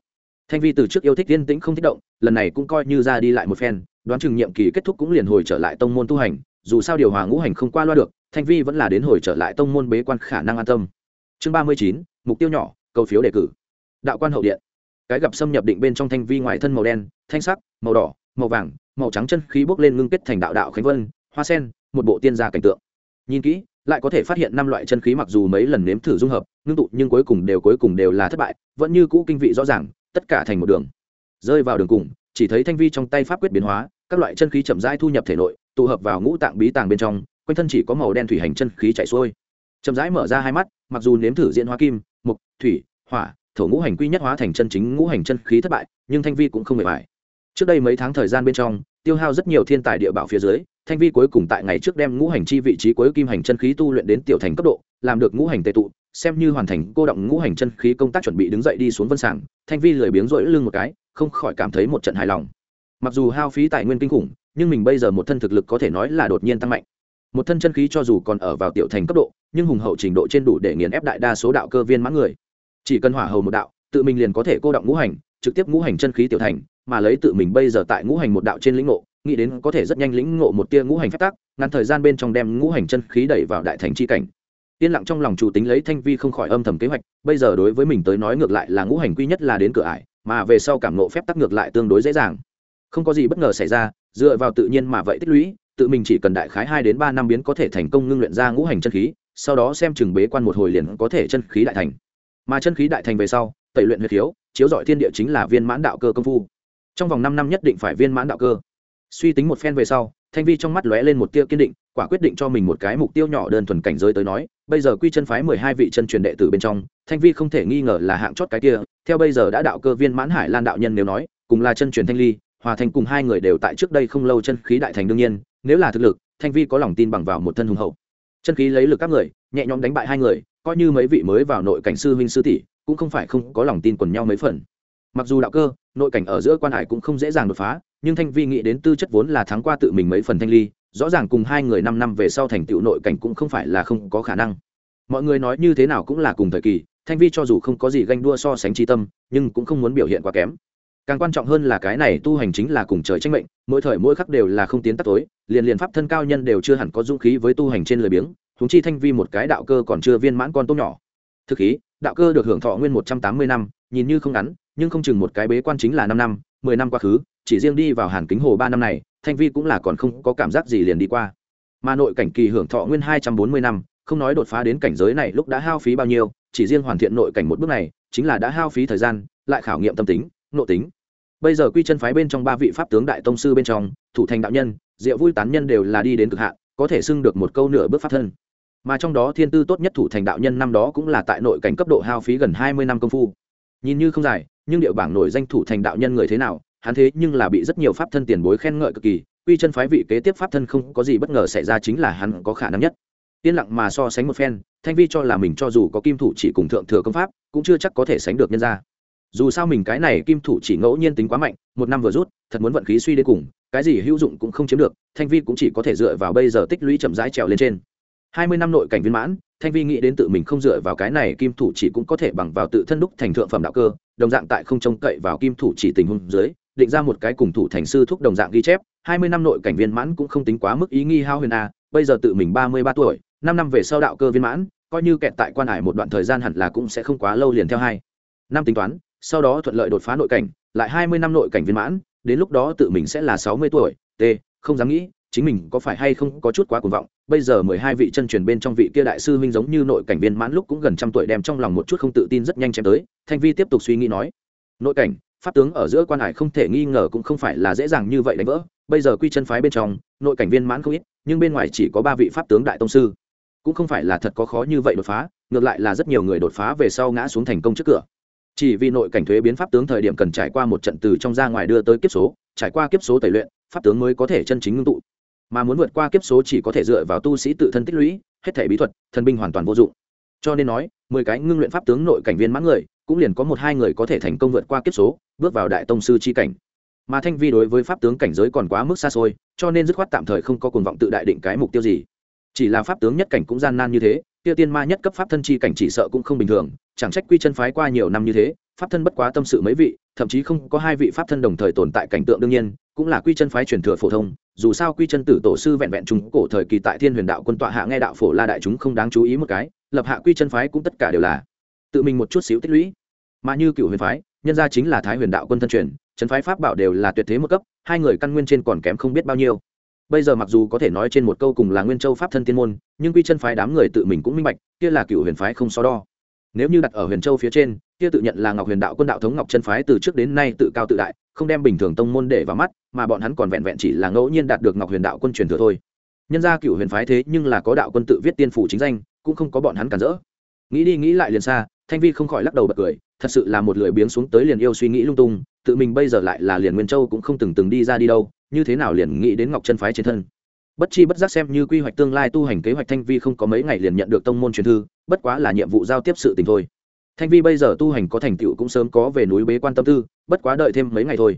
Thanh vi từ trước yêu thích yên tĩnh không thích động, lần này cũng coi như ra đi lại một phen, đoán chừng nhiệm kỳ kết thúc cũng liền hồi trở lại tông môn tu hành, dù sao điều hòa ngũ hành không qua loa được thanh vi vẫn là đến hồi trở lại tông môn bế quan khả năng an tâm. Chương ba mươi chín, mục tiêu nhỏ câu phiếu đề cử. Đạo quan hậu điện. Cái gặp xâm nhập định bên trong thanh vi ngoài thân màu đen, thanh sắc, màu đỏ, màu vàng, màu trắng chân khí bốc lên ngưng kết thành đạo đạo khánh vân, hoa sen, một bộ tiên gia cảnh tượng. Nhìn kỹ, lại có thể phát hiện năm loại chân khí mặc dù mấy lần nếm thử dung hợp, ngưng tụ nhưng cuối cùng đều, cuối cùng đều là thất bại, vẫn như cũ kinh vị rõ ràng, tất cả thành một đường. Rơi vào đường cùng, chỉ thấy thanh vi trong tay pháp quyết biến hóa, các loại chân khí chậm rãi thu nhập thể nội, tụ hợp vào ngũ tạng bí tàng bên trong quanh thân chỉ có màu đen thủy hành chân khí chảy xuôi. Chậm rãi mở ra hai mắt, mặc dù nếm thử diễn hóa kim mục thủy, hỏa, thổ ngũ hành quy nhất hóa thành chân chính ngũ hành chân khí thất bại, nhưng thanh vi cũng không hề bại. Trước đây mấy tháng thời gian bên trong, tiêu hao rất nhiều thiên tài địa bảo phía dưới, thanh vi cuối cùng tại ngày trước đem ngũ hành chi vị trí cuối kim hành chân khí tu luyện đến tiểu thành cấp độ, làm được ngũ hành tệ tụ, xem như hoàn thành cô động ngũ hành chân khí công tác chuẩn bị đứng dậy đi xuống vân sàng, thanh vi lười biếng rỗi lưng một cái, không khỏi cảm thấy một trận hài lòng. Mặc dù hao phí tài nguyên kinh khủng, nhưng mình bây giờ một thân thực lực có thể nói là đột nhiên tăng mạnh một thân chân khí cho dù còn ở vào tiểu thành cấp độ, nhưng hùng hậu trình độ trên đủ để nghiền ép đại đa số đạo cơ viên mãn người. Chỉ cần hỏa hầu một đạo, tự mình liền có thể cô động ngũ hành, trực tiếp ngũ hành chân khí tiểu thành, mà lấy tự mình bây giờ tại ngũ hành một đạo trên lĩnh ngộ, nghĩ đến có thể rất nhanh lĩnh ngộ một tia ngũ hành phép tắc, ngắn thời gian bên trong đem ngũ hành chân khí đẩy vào đại thành chi cảnh. Yên lặng trong lòng chủ tính lấy thanh vi không khỏi âm thầm kế hoạch, bây giờ đối với mình tới nói ngược lại là ngũ hành quy nhất là đến cửa ải, mà về sau cảm nộ phép tắc ngược lại tương đối dễ dàng. Không có gì bất ngờ xảy ra, dựa vào tự nhiên mà vậy tích lũy tự mình chỉ cần đại khái hai đến ba năm biến có thể thành công ngưng luyện ra ngũ hành chân khí sau đó xem chừng bế quan một hồi liền có thể chân khí đại thành. Mà chân khí đại thành về sau tẩy luyện huyết thiếu, chiếu dọi thiên địa chính là viên mãn đạo cơ công phu. Trong vòng năm năm nhất định phải viên mãn đạo cơ. Suy tính một phen về sau thanh vi trong mắt lóe lên một tia kiên định quả quyết định cho mình một cái mục tiêu nhỏ đơn thuần cảnh giới tới nói bây giờ quy chân phái mười hai vị chân truyền đệ tử bên trong thanh vi không thể nghi ngờ là hạng chót cái kia theo bây giờ đã đạo cơ viên mãn hải lan đạo nhân nếu nói cùng là chân truyền thanh ly hòa thành cùng hai người đều tại trước đây không lâu chân khí đại thành đương nhiên nếu là thực lực, thanh vi có lòng tin bằng vào một thân hùng hậu. Chân khí lấy lực các người, nhẹ nhõm đánh bại hai người, coi như mấy vị mới vào nội cảnh sư huynh sư tỷ, cũng không phải không có lòng tin quần nhau mấy phần. Mặc dù đạo cơ, nội cảnh ở giữa quan hải cũng không dễ dàng đột phá, nhưng thanh vi nghĩ đến tư chất vốn là thắng qua tự mình mấy phần thanh ly, rõ ràng cùng hai người năm năm về sau thành tựu nội cảnh cũng không phải là không có khả năng. Mọi người nói như thế nào cũng là cùng thời kỳ, thanh vi cho dù không có gì ganh đua so sánh tri tâm, nhưng cũng không muốn biểu hiện quá kém càng quan trọng hơn là cái này tu hành chính là cùng trời tranh mệnh, mỗi thời mỗi khắc đều là không tiến tắt tối, liền liền pháp thân cao nhân đều chưa hẳn có dũng khí với tu hành trên lời biếng húng chi thanh vi một cái đạo cơ còn chưa viên mãn con tốt nhỏ. Thực khí, đạo cơ được hưởng thọ nguyên một trăm tám mươi năm, nhìn như không ngắn, nhưng không chừng một cái bế quan chính là năm năm, mười năm quá khứ, chỉ riêng đi vào hàn kính hồ ba năm này, thanh vi cũng là còn không có cảm giác gì liền đi qua. Mà nội cảnh kỳ hưởng thọ nguyên hai trăm bốn mươi năm, không nói đột phá đến cảnh giới này lúc đã hao phí bao nhiêu, chỉ riêng hoàn thiện nội cảnh một bước này, chính là đã hao phí thời gian, lại khảo nghiệm tâm tính, nội tính bây giờ quy chân phái bên trong ba vị pháp tướng đại tông sư bên trong, thủ thành đạo nhân, diệu vui tán nhân đều là đi đến cực hạn, có thể xưng được một câu nửa bước pháp thân. Mà trong đó thiên tư tốt nhất thủ thành đạo nhân năm đó cũng là tại nội cảnh cấp độ hao phí gần hai mươi năm công phu. Nhìn như không dài, nhưng điệu bảng nổi danh thủ thành đạo nhân người thế nào, hắn thế nhưng là bị rất nhiều pháp thân tiền bối khen ngợi cực kỳ, quy chân phái vị kế tiếp pháp thân không có gì bất ngờ xảy ra chính là hắn có khả năng nhất. Yên lặng mà so sánh một phen, thanh vi cho là mình cho dù có kim thủ chỉ cùng thượng thừa công pháp, cũng chưa chắc có thể sánh được nhân ra dù sao mình cái này kim thủ chỉ ngẫu nhiên tính quá mạnh, một năm vừa rút, thật muốn vận khí suy đến cùng, cái gì hữu dụng cũng không chiếm được, thanh vi cũng chỉ có thể dựa vào bây giờ tích lũy chậm rãi trèo lên trên. Hai mươi năm nội cảnh viên mãn, thanh vi nghĩ đến tự mình không dựa vào cái này kim thủ chỉ cũng có thể bằng vào tự thân đúc thành thượng phẩm đạo cơ, đồng dạng tại không trông cậy vào kim thủ chỉ tình huống dưới, định ra một cái cùng thủ thành sư thúc đồng dạng ghi chép, hai mươi năm nội cảnh viên mãn cũng không tính quá mức ý nghi hao huyền a, bây giờ tự mình ba mươi ba tuổi, năm năm về sau đạo cơ viên mãn, coi như kẹt tại quan hải một đoạn thời gian hẳn là cũng sẽ không quá lâu liền theo hai. Năm tính toán sau đó thuận lợi đột phá nội cảnh, lại hai mươi năm nội cảnh viên mãn, đến lúc đó tự mình sẽ là sáu mươi tuổi, t, không dám nghĩ, chính mình có phải hay không có chút quá cuồng vọng, bây giờ mười hai vị chân truyền bên trong vị kia đại sư huynh giống như nội cảnh viên mãn lúc cũng gần trăm tuổi đem trong lòng một chút không tự tin rất nhanh chém tới, thanh vi tiếp tục suy nghĩ nói, nội cảnh, pháp tướng ở giữa quan hải không thể nghi ngờ cũng không phải là dễ dàng như vậy đánh vỡ, bây giờ quy chân phái bên trong, nội cảnh viên mãn không ít, nhưng bên ngoài chỉ có ba vị pháp tướng đại tông sư, cũng không phải là thật có khó như vậy đột phá, ngược lại là rất nhiều người đột phá về sau ngã xuống thành công trước cửa chỉ vì nội cảnh thuế biến pháp tướng thời điểm cần trải qua một trận từ trong ra ngoài đưa tới kiếp số, trải qua kiếp số tẩy luyện, pháp tướng mới có thể chân chính ngưng tụ. Mà muốn vượt qua kiếp số chỉ có thể dựa vào tu sĩ tự thân tích lũy, hết thể bí thuật, thần binh hoàn toàn vô dụng. Cho nên nói, mười cái ngưng luyện pháp tướng nội cảnh viên mãn người, cũng liền có một hai người có thể thành công vượt qua kiếp số, bước vào đại tông sư c h i cảnh. Mà thanh vi đối với pháp tướng cảnh giới còn quá mức xa xôi, cho nên dứt khoát tạm thời không có cuồng vọng tự đại định cái mục tiêu gì. Chỉ là pháp tướng nhất cảnh cũng gian nan như thế tiêu tiên ma nhất cấp pháp thân chi cảnh chỉ sợ cũng không bình thường, chẳng trách quy chân phái qua nhiều năm như thế, pháp thân bất quá tâm sự mấy vị, thậm chí không có hai vị pháp thân đồng thời tồn tại cảnh tượng đương nhiên, cũng là quy chân phái truyền thừa phổ thông, dù sao quy chân tử tổ sư vẹn vẹn chúng cổ thời kỳ tại thiên huyền đạo quân tọa hạ nghe đạo phổ la đại chúng không đáng chú ý một cái, lập hạ quy chân phái cũng tất cả đều là tự mình một chút xíu tích lũy. Mà như cựu huyền phái, nhân ra chính là thái huyền đạo quân thân truyền trấn phái pháp bảo đều là tuyệt thế một cấp, hai người căn nguyên trên còn kém không biết bao nhiêu bây giờ mặc dù có thể nói trên một câu cùng là nguyên châu pháp thân tiên môn, nhưng quy chân phái đám người tự mình cũng minh bạch, kia là cựu huyền phái không so đo. Nếu như đặt ở huyền châu phía trên, kia tự nhận là ngọc huyền đạo quân đạo thống ngọc chân phái từ trước đến nay tự cao tự đại, không đem bình thường tông môn để vào mắt, mà bọn hắn còn vẹn vẹn chỉ là ngẫu nhiên đạt được ngọc huyền đạo quân truyền thừa thôi. Nhân ra cựu huyền phái thế nhưng là có đạo quân tự viết tiên phủ chính danh, cũng không có bọn hắn cản rỡ. Nghĩ đi nghĩ lại liền xa, thanh vi không khỏi lắc đầu bật cười, thật sự là một lười biếng xuống tới liền yêu suy nghĩ lung tung tự mình bây giờ lại là liền nguyên châu cũng không từng từng đi ra đi đâu, như thế nào liền nghĩ đến ngọc chân phái trên thân? Bất chi bất giác xem như quy hoạch tương lai tu hành kế hoạch thanh vi không có mấy ngày liền nhận được tông môn truyền thư, bất quá là nhiệm vụ giao tiếp sự tình thôi. Thanh vi bây giờ tu hành có thành tựu cũng sớm có về núi bế quan tâm tư, bất quá đợi thêm mấy ngày thôi.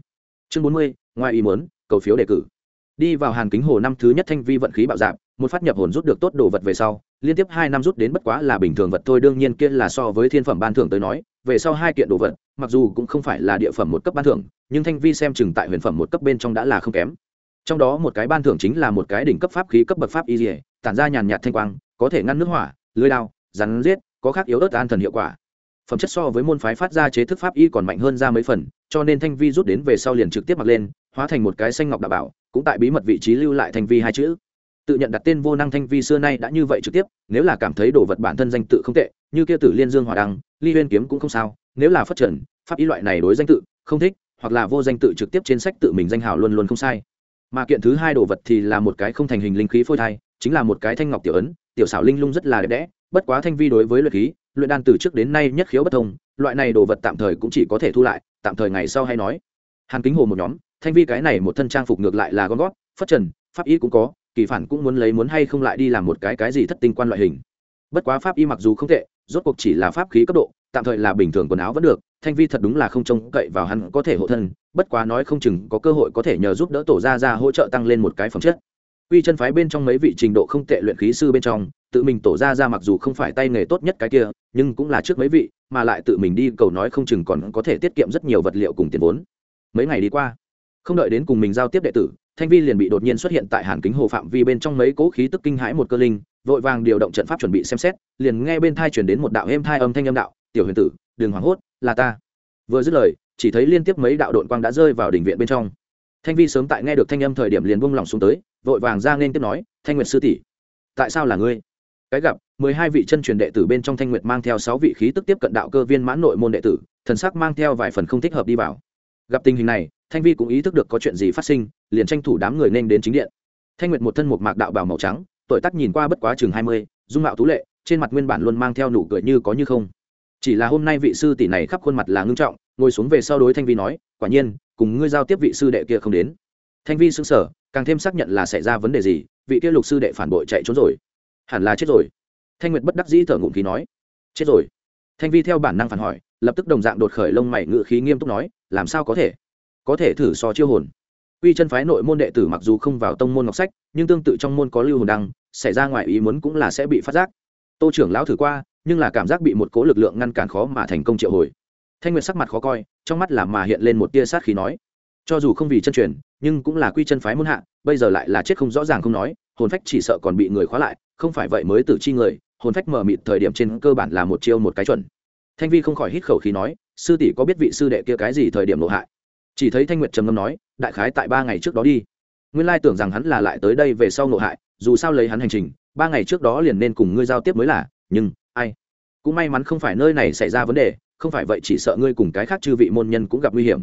Chương bốn mươi, ngoài ý muốn, cầu phiếu đề cử. Đi vào hàn kính hồ năm thứ nhất thanh vi vận khí bạo dạp một phát nhập hồn rút được tốt đồ vật về sau, liên tiếp hai năm rút đến bất quá là bình thường vật thôi, đương nhiên kia là so với thiên phẩm ban thưởng tới nói, về sau hai kiện đồ vật mặc dù cũng không phải là địa phẩm một cấp ban thưởng, nhưng thanh vi xem chừng tại huyền phẩm một cấp bên trong đã là không kém. Trong đó một cái ban thưởng chính là một cái đỉnh cấp pháp khí cấp bậc pháp y dỉa tản ra nhàn nhạt thanh quang, có thể ngăn nước hỏa, lưới lao rắn giết, có khác yếu ớt an thần hiệu quả. Phẩm chất so với môn phái phát ra chế thức pháp y còn mạnh hơn ra mấy phần, cho nên thanh vi rút đến về sau liền trực tiếp mặc lên, hóa thành một cái xanh ngọc đạo bảo, cũng tại bí mật vị trí lưu lại thanh vi hai chữ. Tự nhận đặt tên vô năng thanh vi xưa nay đã như vậy trực tiếp, nếu là cảm thấy đồ vật bản thân danh tự không tệ, như kia tử liên dương hòa đăng, ly huyên kiếm cũng không sao nếu là phát trần, pháp ý loại này đối danh tự, không thích, hoặc là vô danh tự trực tiếp trên sách tự mình danh hào luôn luôn không sai. Mà kiện thứ hai đồ vật thì là một cái không thành hình linh khí phôi thai, chính là một cái thanh ngọc tiểu ấn, tiểu xảo linh lung rất là đẹp đẽ, bất quá thanh vi đối với luyện khí, luyện đan từ trước đến nay nhất khiếu bất thông, loại này đồ vật tạm thời cũng chỉ có thể thu lại, tạm thời ngày sau hay nói. Hàn kính hồ một nhóm, thanh vi cái này một thân trang phục ngược lại là con gót phất trần, pháp y cũng có, kỳ phản cũng muốn lấy muốn hay không lại đi làm một cái cái gì thất tinh quan loại hình. Bất quá pháp y mặc dù không tệ, rốt cuộc chỉ là pháp khí cấp độ tạm thời là bình thường quần áo vẫn được, thanh vi thật đúng là không trông cậy vào hắn có thể hộ thân, bất quá nói không chừng có cơ hội có thể nhờ giúp đỡ tổ ra ra hỗ trợ tăng lên một cái phẩm chất. Quy chân phái bên trong mấy vị trình độ không tệ luyện khí sư bên trong, tự mình tổ ra ra mặc dù không phải tay nghề tốt nhất cái kia, nhưng cũng là trước mấy vị, mà lại tự mình đi cầu nói không chừng còn có thể tiết kiệm rất nhiều vật liệu cùng tiền vốn. Mấy ngày đi qua, không đợi đến cùng mình giao tiếp đệ tử, thanh vi liền bị đột nhiên xuất hiện tại hàn kính hồ phạm vi bên trong mấy cố khí tức kinh hãi một cơ linh, vội vàng điều động trận pháp chuẩn bị xem xét, liền nghe bên thai chuyển đến một đạo êm thai âm thanh âm đạo tiểu huyền tử, đừng hoảng hốt, là ta. Vừa dứt lời, chỉ thấy liên tiếp mấy đạo đội quang đã rơi vào đỉnh viện bên trong. Thanh vi sớm tại nghe được thanh âm thời điểm liền buông lòng xuống tới, vội vàng ra nên tiếp nói, thanh nguyệt sư tỷ, tại sao là ngươi? Cái gặp, mười hai vị chân truyền đệ tử bên trong thanh nguyệt mang theo sáu vị khí tức tiếp cận đạo cơ viên mãn nội môn đệ tử, thần sắc mang theo vài phần không thích hợp đi vào. Gặp tình hình này, thanh vi cũng ý thức được có chuyện gì phát sinh, liền tranh thủ đám người nên đến chính điện. Thanh nguyệt một thân một mạc đạo bào màu trắng, tuổi tác nhìn qua bất quá chừng hai mươi, dung mạo tú lệ, trên mặt nguyên bản luôn mang theo nụ cười như có như không chỉ là hôm nay vị sư tỷ này khắp khuôn mặt là ngưng trọng, ngồi xuống về sau đối thanh vi nói, quả nhiên, cùng ngươi giao tiếp vị sư đệ kia không đến. Thanh vi xứng sở càng thêm xác nhận là xảy ra vấn đề gì, vị kia lục sư đệ phản bội chạy trốn rồi. Hẳn là chết rồi. Thanh nguyệt bất đắc dĩ thở ngụm khí nói, chết rồi. Thanh vi theo bản năng phản hỏi, lập tức đồng dạng đột khởi lông mày ngự khí nghiêm túc nói, làm sao có thể? Có thể thử so chiêu hồn. Quy chân phái nội môn đệ tử mặc dù không vào tông môn ngọc sách, nhưng tương tự trong môn có lưu hồn đăng, xảy ra ngoài ý muốn cũng là sẽ bị phát giác. Tô trưởng lão thử qua nhưng là cảm giác bị một cố lực lượng ngăn cản khó mà thành công triệu hồi. Thanh nguyệt sắc mặt khó coi, trong mắt là mà hiện lên một tia sát khí nói, cho dù không vì chân truyền, nhưng cũng là quy chân phái môn hạ, bây giờ lại là chết không rõ ràng không nói, hồn phách chỉ sợ còn bị người khóa lại, không phải vậy mới tử chi người, hồn phách mở mịt thời điểm trên cơ bản là một chiêu một cái chuẩn. Thanh vi không khỏi hít khẩu khí nói, sư tỷ có biết vị sư đệ kia cái gì thời điểm lộ hại? Chỉ thấy thanh nguyệt trầm ngâm nói, đại khái tại ba ngày trước đó đi. Nguyên lai tưởng rằng hắn là lại tới đây về sau nộ hại, dù sao lấy hắn hành trình, ba ngày trước đó liền nên cùng ngươi giao tiếp mới là, nhưng ai? Cũng may mắn không phải nơi này xảy ra vấn đề, không phải vậy chỉ sợ ngươi cùng cái khác chư vị môn nhân cũng gặp nguy hiểm.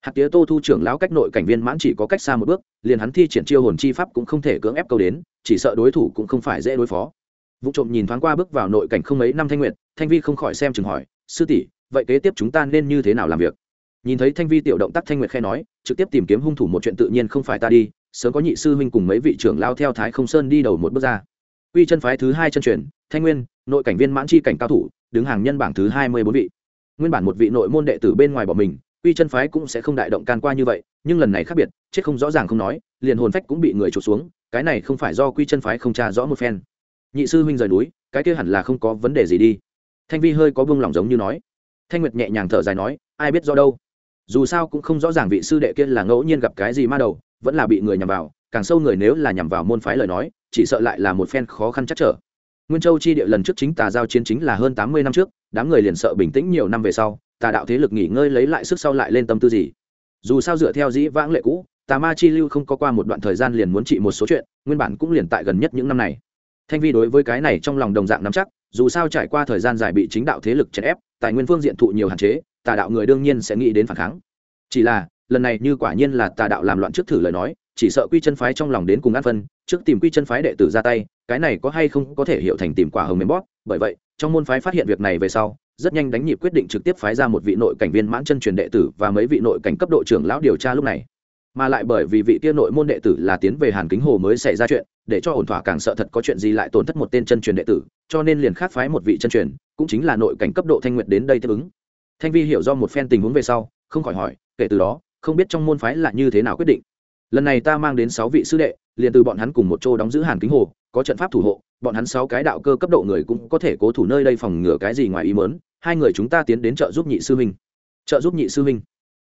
Hạt tía tô thu trưởng lão cách nội cảnh viên mãn chỉ có cách xa một bước, liền hắn thi triển chiêu hồn chi pháp cũng không thể cưỡng ép câu đến, chỉ sợ đối thủ cũng không phải dễ đối phó. Vụ trộm nhìn thoáng qua bước vào nội cảnh không mấy năm thanh nguyện thanh vi không khỏi xem chừng hỏi, sư tỷ, vậy kế tiếp chúng ta nên như thế nào làm việc? Nhìn thấy thanh vi tiểu động tác thanh nguyệt khe nói, trực tiếp tìm kiếm hung thủ một chuyện tự nhiên không phải ta đi, sớm có nhị sư huynh cùng mấy vị trưởng lao theo thái không sơn đi đầu một bước ra. Quy chân phái thứ hai chân truyền, thanh nguyên nội cảnh viên mãn chi cảnh cao thủ, đứng hàng nhân bảng thứ hai mươi bốn vị. Nguyên bản một vị nội môn đệ tử bên ngoài bỏ mình, quy chân phái cũng sẽ không đại động can qua như vậy, nhưng lần này khác biệt, chết không rõ ràng không nói, liền hồn phách cũng bị người trục xuống, cái này không phải do quy chân phái không tra rõ một phen. Nhị sư huynh rời núi, cái kia hẳn là không có vấn đề gì đi. Thanh vi hơi có vương lòng giống như nói. Thanh nguyệt nhẹ nhàng thở dài nói, ai biết do đâu. Dù sao cũng không rõ ràng vị sư đệ kia là ngẫu nhiên gặp cái gì ma đầu, vẫn là bị người nhằm vào, càng sâu người nếu là nhằm vào môn phái lời nói, chỉ sợ lại là một phen khó khăn chắc trở nguyên châu chi địa lần trước chính tà giao chiến chính là hơn tám mươi năm trước, đám người liền sợ bình tĩnh nhiều năm về sau, tà đạo thế lực nghỉ ngơi lấy lại sức sau lại lên tâm tư gì. Dù sao dựa theo dĩ vãng lệ cũ, tà ma chi lưu không có qua một đoạn thời gian liền muốn trị một số chuyện, nguyên bản cũng liền tại gần nhất những năm này. Thanh vi đối với cái này trong lòng đồng dạng nắm chắc, dù sao trải qua thời gian dài bị chính đạo thế lực chèn ép, tài nguyên phương diện thụ nhiều hạn chế, tà đạo người đương nhiên sẽ nghĩ đến phản kháng. Chỉ là, lần này như quả nhiên là tà đạo làm loạn trước thử lời nói chỉ sợ quy chân phái trong lòng đến cùng an phân, trước tìm quy chân phái đệ tử ra tay, cái này có hay không có thể hiểu thành tìm quả hồng mềm bóp. Bởi vậy, trong môn phái phát hiện việc này về sau, rất nhanh đánh nhịp quyết định trực tiếp phái ra một vị nội cảnh viên mãn chân truyền đệ tử và mấy vị nội cảnh cấp độ trưởng lão điều tra lúc này. Mà lại bởi vì vị kia nội môn đệ tử là tiến về hàn kính hồ mới xảy ra chuyện, để cho ổn thỏa càng sợ thật có chuyện gì lại tổn thất một tên chân truyền đệ tử, cho nên liền khác phái một vị chân truyền, cũng chính là nội cảnh cấp độ thanh nguyện đến đây tiếp ứng. Thanh vi hiểu do một phen tình huống về sau, không khỏi hỏi, kể từ đó, không biết trong môn phái là như thế nào quyết định lần này ta mang đến sáu vị sư đệ, liền từ bọn hắn cùng một chỗ đóng giữ hàn kính hồ, có trận pháp thủ hộ, bọn hắn sáu cái đạo cơ cấp độ người cũng có thể cố thủ nơi đây phòng ngừa cái gì ngoài ý mớn hai người chúng ta tiến đến trợ giúp nhị sư huynh. Trợ giúp nhị sư huynh.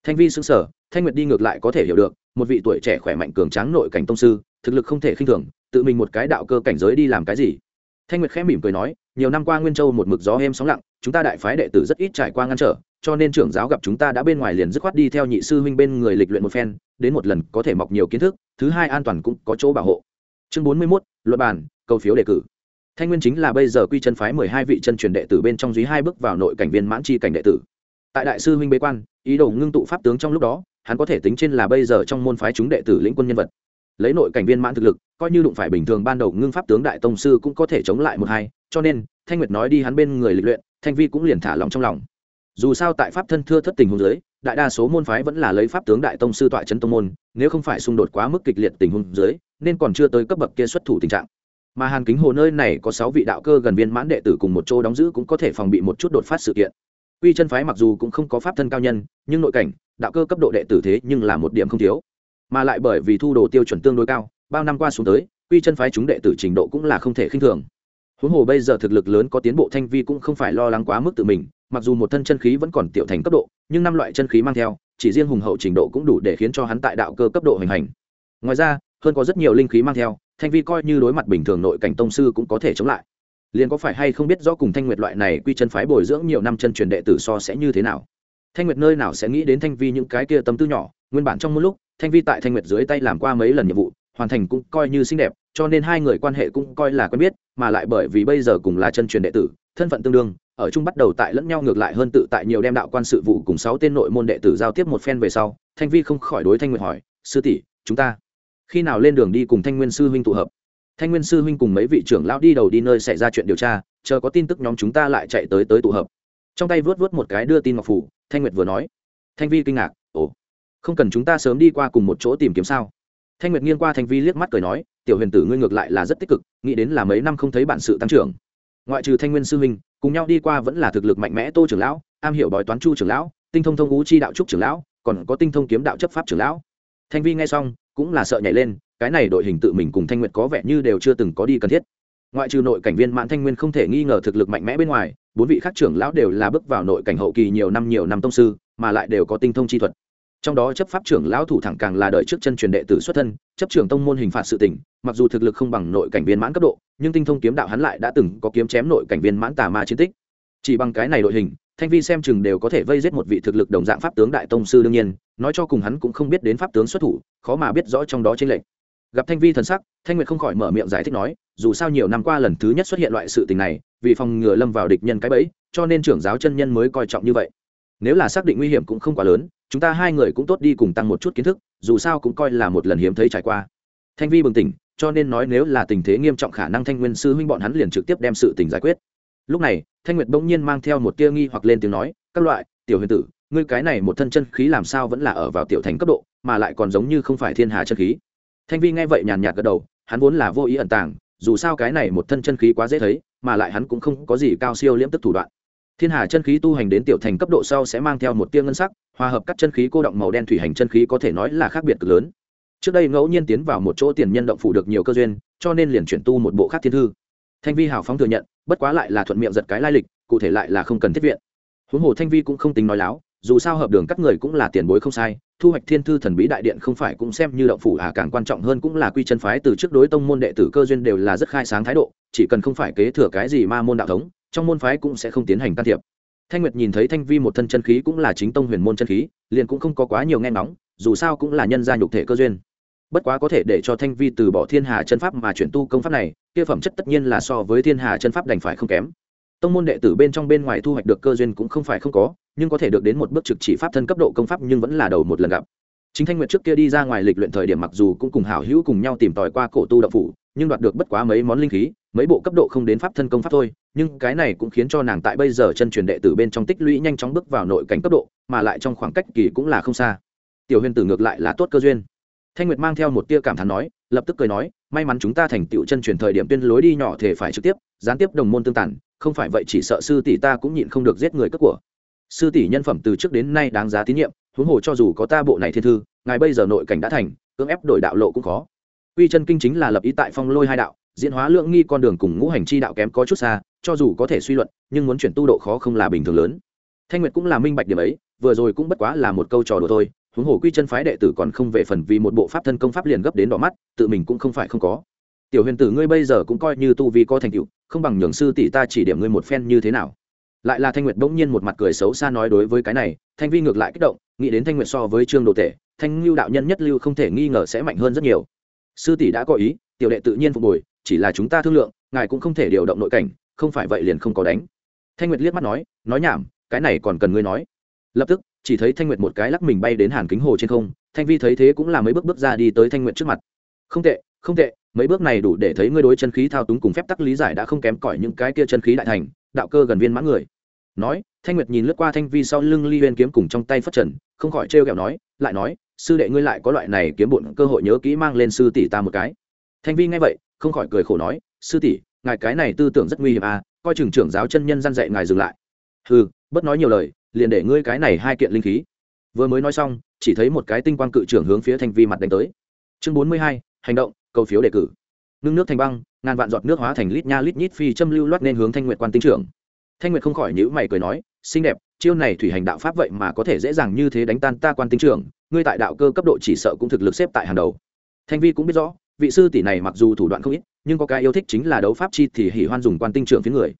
Thanh vi xứng sở thanh nguyệt đi ngược lại có thể hiểu được, một vị tuổi trẻ khỏe mạnh cường tráng nội cảnh tông sư, thực lực không thể khinh thường, tự mình một cái đạo cơ cảnh giới đi làm cái gì? Thanh nguyệt khẽ mỉm cười nói nhiều năm qua nguyên châu một mực gió êm sóng lặng chúng ta đại phái đệ tử rất ít trải qua ngăn trở cho nên trưởng giáo gặp chúng ta đã bên ngoài liền dứt khoát đi theo nhị sư huynh bên người lịch luyện một phen đến một lần có thể mọc nhiều kiến thức thứ hai an toàn cũng có chỗ bảo hộ. Chương bốn mươi 41, luật bàn cầu phiếu đề cử. Thanh nguyên chính là bây giờ quy chân phái mười hai vị chân truyền đệ tử bên trong dưới hai bước vào nội cảnh viên mãn chi cảnh đệ tử. Tại đại sư huynh bế quan ý đồ ngưng tụ pháp tướng trong lúc đó hắn có thể tính trên là bây giờ trong môn phái chúng đệ tử lĩnh quân nhân vật lấy nội cảnh viên mãn thực lực, coi như đụng phải bình thường ban đầu ngưng pháp tướng đại tông sư cũng có thể chống lại một hai, cho nên, thanh nguyệt nói đi hắn bên người lịch luyện, thanh vi cũng liền thả lòng trong lòng. Dù sao tại pháp thân thưa thất tình huống giới đại đa số môn phái vẫn là lấy pháp tướng đại tông sư tọa trấn tông môn, nếu không phải xung đột quá mức kịch liệt tình huống giới nên còn chưa tới cấp bậc kia xuất thủ tình trạng. Mà hàn kính hồ nơi này có sáu vị đạo cơ gần viên mãn đệ tử cùng một chỗ đóng giữ cũng có thể phòng bị một chút đột phát sự kiện. Quy chân phái mặc dù cũng không có pháp thân cao nhân, nhưng nội cảnh, đạo cơ cấp độ đệ tử thế nhưng là một điểm không thiếu mà lại bởi vì thu đồ tiêu chuẩn tương đối cao, bao năm qua xuống tới, quy chân phái chúng đệ tử trình độ cũng là không thể khinh thường. Huống hồ bây giờ thực lực lớn có tiến bộ thanh vi cũng không phải lo lắng quá mức tự mình, mặc dù một thân chân khí vẫn còn tiểu thành cấp độ, nhưng năm loại chân khí mang theo, chỉ riêng hùng hậu trình độ cũng đủ để khiến cho hắn tại đạo cơ cấp độ hành hành. Ngoài ra, hơn có rất nhiều linh khí mang theo, thanh vi coi như đối mặt bình thường nội cảnh tông sư cũng có thể chống lại. Liền có phải hay không biết rõ cùng thanh nguyệt loại này quy chân phái bồi dưỡng nhiều năm chân truyền đệ tử so sẽ như thế nào? Thanh nguyệt nơi nào sẽ nghĩ đến thanh vi những cái kia tâm tư nhỏ, nguyên bản trong một lúc thanh vi tại thanh nguyệt dưới tay làm qua mấy lần nhiệm vụ, hoàn thành cũng coi như xinh đẹp, cho nên hai người quan hệ cũng coi là quen biết, mà lại bởi vì bây giờ cùng là chân truyền đệ tử, thân phận tương đương, ở chung bắt đầu tại lẫn nhau ngược lại hơn tự tại nhiều đem đạo quan sự vụ cùng sáu tên nội môn đệ tử giao tiếp một phen về sau, thanh vi không khỏi đối thanh nguyệt hỏi, sư tỷ, chúng ta khi nào lên đường đi cùng thanh nguyên sư huynh tụ hợp? Thanh nguyên sư huynh cùng mấy vị trưởng lão đi đầu đi nơi xảy ra chuyện điều tra, chờ có tin tức nhóm chúng ta lại chạy tới tới tụ hợp. Trong tay vớt vớt một cái đưa tin ngọc phủ, thanh nguyệt vừa nói. Thanh vi kinh ngạc không cần chúng ta sớm đi qua cùng một chỗ tìm kiếm sao? Thanh nguyệt nghiêng qua thanh vi liếc mắt cười nói, tiểu huyền tử ngươi ngược lại là rất tích cực, nghĩ đến là mấy năm không thấy bản sự tăng trưởng. Ngoại trừ thanh nguyên sư huynh cùng nhau đi qua vẫn là thực lực mạnh mẽ tô trưởng lão, am hiểu bói toán chu trưởng lão, tinh thông thông ú chi đạo trúc trưởng lão, còn có tinh thông kiếm đạo chấp pháp trưởng lão. Thanh vi nghe xong, cũng là sợ nhảy lên, cái này đội hình tự mình cùng thanh nguyệt có vẻ như đều chưa từng có đi cần thiết. Ngoại trừ nội cảnh viên mãn thanh nguyên không thể nghi ngờ thực lực mạnh mẽ bên ngoài, bốn vị khác trưởng lão đều là bước vào nội cảnh hậu kỳ nhiều năm nhiều năm tông sư, mà lại đều có tinh thông chi thuật trong đó chấp pháp trưởng lão thủ thẳng càng là đợi trước chân truyền đệ tử xuất thân, chấp trưởng tông môn hình phạt sự tỉnh mặc dù thực lực không bằng nội cảnh viên mãn cấp độ, nhưng tinh thông kiếm đạo hắn lại đã từng có kiếm chém nội cảnh viên mãn tà ma chiến tích. Chỉ bằng cái này đội hình, thanh vi xem chừng đều có thể vây giết một vị thực lực đồng dạng pháp tướng đại tông sư đương nhiên, nói cho cùng hắn cũng không biết đến pháp tướng xuất thủ, khó mà biết rõ trong đó trên lệnh gặp thanh vi thần sắc, thanh nguyệt không khỏi mở miệng giải thích nói, dù sao nhiều năm qua lần thứ nhất xuất hiện loại sự tình này, vì phòng ngừa lâm vào địch nhân cái bẫy, cho nên trưởng giáo chân nhân mới coi trọng như vậy nếu là xác định nguy hiểm cũng không quá lớn, chúng ta hai người cũng tốt đi cùng tăng một chút kiến thức, dù sao cũng coi là một lần hiếm thấy trải qua. Thanh vi bừng tỉnh, cho nên nói nếu là tình thế nghiêm trọng khả năng thanh nguyên sư huynh bọn hắn liền trực tiếp đem sự tình giải quyết. Lúc này, thanh nguyệt bỗng nhiên mang theo một tia nghi hoặc lên tiếng nói, các loại, tiểu huyền tử, ngươi cái này một thân chân khí làm sao vẫn là ở vào tiểu thành cấp độ, mà lại còn giống như không phải thiên hà chân khí. Thanh vi nghe vậy nhàn nhạt gật đầu, hắn vốn là vô ý ẩn tàng, dù sao cái này một thân chân khí quá dễ thấy, mà lại hắn cũng không có gì cao siêu liễm tức thủ đoạn thiên hà chân khí tu hành đến tiểu thành cấp độ sau sẽ mang theo một tia ngân sắc, hòa hợp các chân khí cô động màu đen thủy hành chân khí có thể nói là khác biệt cực lớn. Trước đây ngẫu nhiên tiến vào một chỗ tiền nhân động phủ được nhiều cơ duyên, cho nên liền chuyển tu một bộ khác thiên thư. Thanh vi hào phóng thừa nhận, bất quá lại là thuận miệng giật cái lai lịch, cụ thể lại là không cần thiết viện. Huống hồ thanh vi cũng không tính nói láo, dù sao hợp đường các người cũng là tiền bối không sai, thu hoạch thiên thư thần bí đại điện không phải cũng xem như động phủ à càng quan trọng hơn cũng là quy chân phái từ trước đối tông môn đệ tử cơ duyên đều là rất khai sáng thái độ, chỉ cần không phải kế thừa cái gì ma môn đạo thống trong môn phái cũng sẽ không tiến hành can thiệp. Thanh nguyệt nhìn thấy thanh vi một thân chân khí cũng là chính tông huyền môn chân khí, liền cũng không có quá nhiều nghe ngóng, dù sao cũng là nhân gia nhục thể cơ duyên. Bất quá có thể để cho thanh vi từ bỏ thiên hà chân pháp mà chuyển tu công pháp này, kia phẩm chất tất nhiên là so với thiên hà chân pháp đành phải không kém. Tông môn đệ tử bên trong bên ngoài thu hoạch được cơ duyên cũng không phải không có, nhưng có thể được đến một bước trực chỉ pháp thân cấp độ công pháp nhưng vẫn là đầu một lần gặp chính thanh nguyệt trước kia đi ra ngoài lịch luyện thời điểm mặc dù cũng cùng hảo hữu cùng nhau tìm tòi qua cổ tu đậu phủ, nhưng đoạt được bất quá mấy món linh khí, mấy bộ cấp độ không đến pháp thân công pháp thôi. Nhưng cái này cũng khiến cho nàng tại bây giờ chân truyền đệ tử bên trong tích lũy nhanh chóng bước vào nội cảnh cấp độ, mà lại trong khoảng cách kỳ cũng là không xa. Tiểu huyền tử ngược lại là tốt cơ duyên. Thanh nguyệt mang theo một tia cảm thán nói, lập tức cười nói, may mắn chúng ta thành tựu chân truyền thời điểm tuyên lối đi nhỏ thể phải trực tiếp, gián tiếp đồng môn tương tản, không phải vậy chỉ sợ sư tỷ ta cũng nhịn không được giết người cất của. Sư tỷ nhân phẩm từ trước đến nay đáng giá tín nhiệm huống hồ cho dù có ta bộ này thiên thư, ngài bây giờ nội cảnh đã thành, cưỡng ép đổi đạo lộ cũng khó. Quy chân kinh chính là lập ý tại phong lôi hai đạo, diễn hóa lượng nghi con đường cùng ngũ hành chi đạo kém có chút xa, cho dù có thể suy luận, nhưng muốn chuyển tu độ khó không là bình thường lớn. Thanh nguyệt cũng là minh bạch điểm ấy, vừa rồi cũng bất quá là một câu trò đùa thôi, huống hồ quy chân phái đệ tử còn không về phần vì một bộ pháp thân công pháp liền gấp đến đỏ mắt, tự mình cũng không phải không có. Tiểu huyền tử ngươi bây giờ cũng coi như tu vi có thành tựu, không bằng nhường sư tỷ ta chỉ điểm ngươi một phen như thế nào. Lại là thanh nguyệt bỗng nhiên một mặt cười xấu xa nói đối với cái này, thanh vi ngược lại kích động nghĩ đến thanh nguyệt so với trương đồ tể, thanh lưu đạo nhân nhất lưu không thể nghi ngờ sẽ mạnh hơn rất nhiều. Sư tỷ đã có ý, tiểu đệ tự nhiên phục hồi, chỉ là chúng ta thương lượng, ngài cũng không thể điều động nội cảnh, không phải vậy liền không có đánh. Thanh nguyệt liếc mắt nói nói nhảm, cái này còn cần ngươi nói. Lập tức, chỉ thấy thanh nguyệt một cái lắc mình bay đến hàn kính hồ trên không, thanh vi thấy thế cũng là mấy bước bước ra đi tới thanh nguyệt trước mặt. Không tệ không tệ, mấy bước này đủ để thấy ngươi đối chân khí thao túng cùng phép tắc lý giải đã không kém cỏi những cái kia chân khí đại thành, đạo cơ gần viên mãn người nói, thanh nguyệt nhìn lướt qua thanh vi sau lưng ly huyên kiếm cùng trong tay phất trần, không khỏi trêu ghẹo nói, lại nói, sư đệ ngươi lại có loại này kiếm bụn cơ hội nhớ kỹ mang lên sư tỷ ta một cái. Thanh vi nghe vậy, không khỏi cười khổ nói, sư tỷ, ngài cái này tư tưởng rất nguy hiểm à coi chừng trưởng giáo chân nhân gian dạy ngài dừng lại. Hừ, bất nói nhiều lời, liền để ngươi cái này hai kiện linh khí. Vừa mới nói xong, chỉ thấy một cái tinh quang cự trưởng hướng phía thanh vi mặt đánh tới. Chương bốn mươi hai, hành động, cầu phiếu đề cử. Ngưng nước thành băng, ngàn vạn giọt nước hóa thành lít nha lít nhít phi châm lưu loát nên hướng thanh nguyệt quan tinh trưởng thanh nguyệt không khỏi nhữ mày cười nói, xinh đẹp, chiêu này thủy hành đạo pháp vậy mà có thể dễ dàng như thế đánh tan ta quan tinh trưởng, ngươi tại đạo cơ cấp độ chỉ sợ cũng thực lực xếp tại hàng đầu. Thanh vi cũng biết rõ, vị sư tỷ này mặc dù thủ đoạn không ít, nhưng có cái yêu thích chính là đấu pháp chi thì hỉ hoan dùng quan tinh trưởng phía người.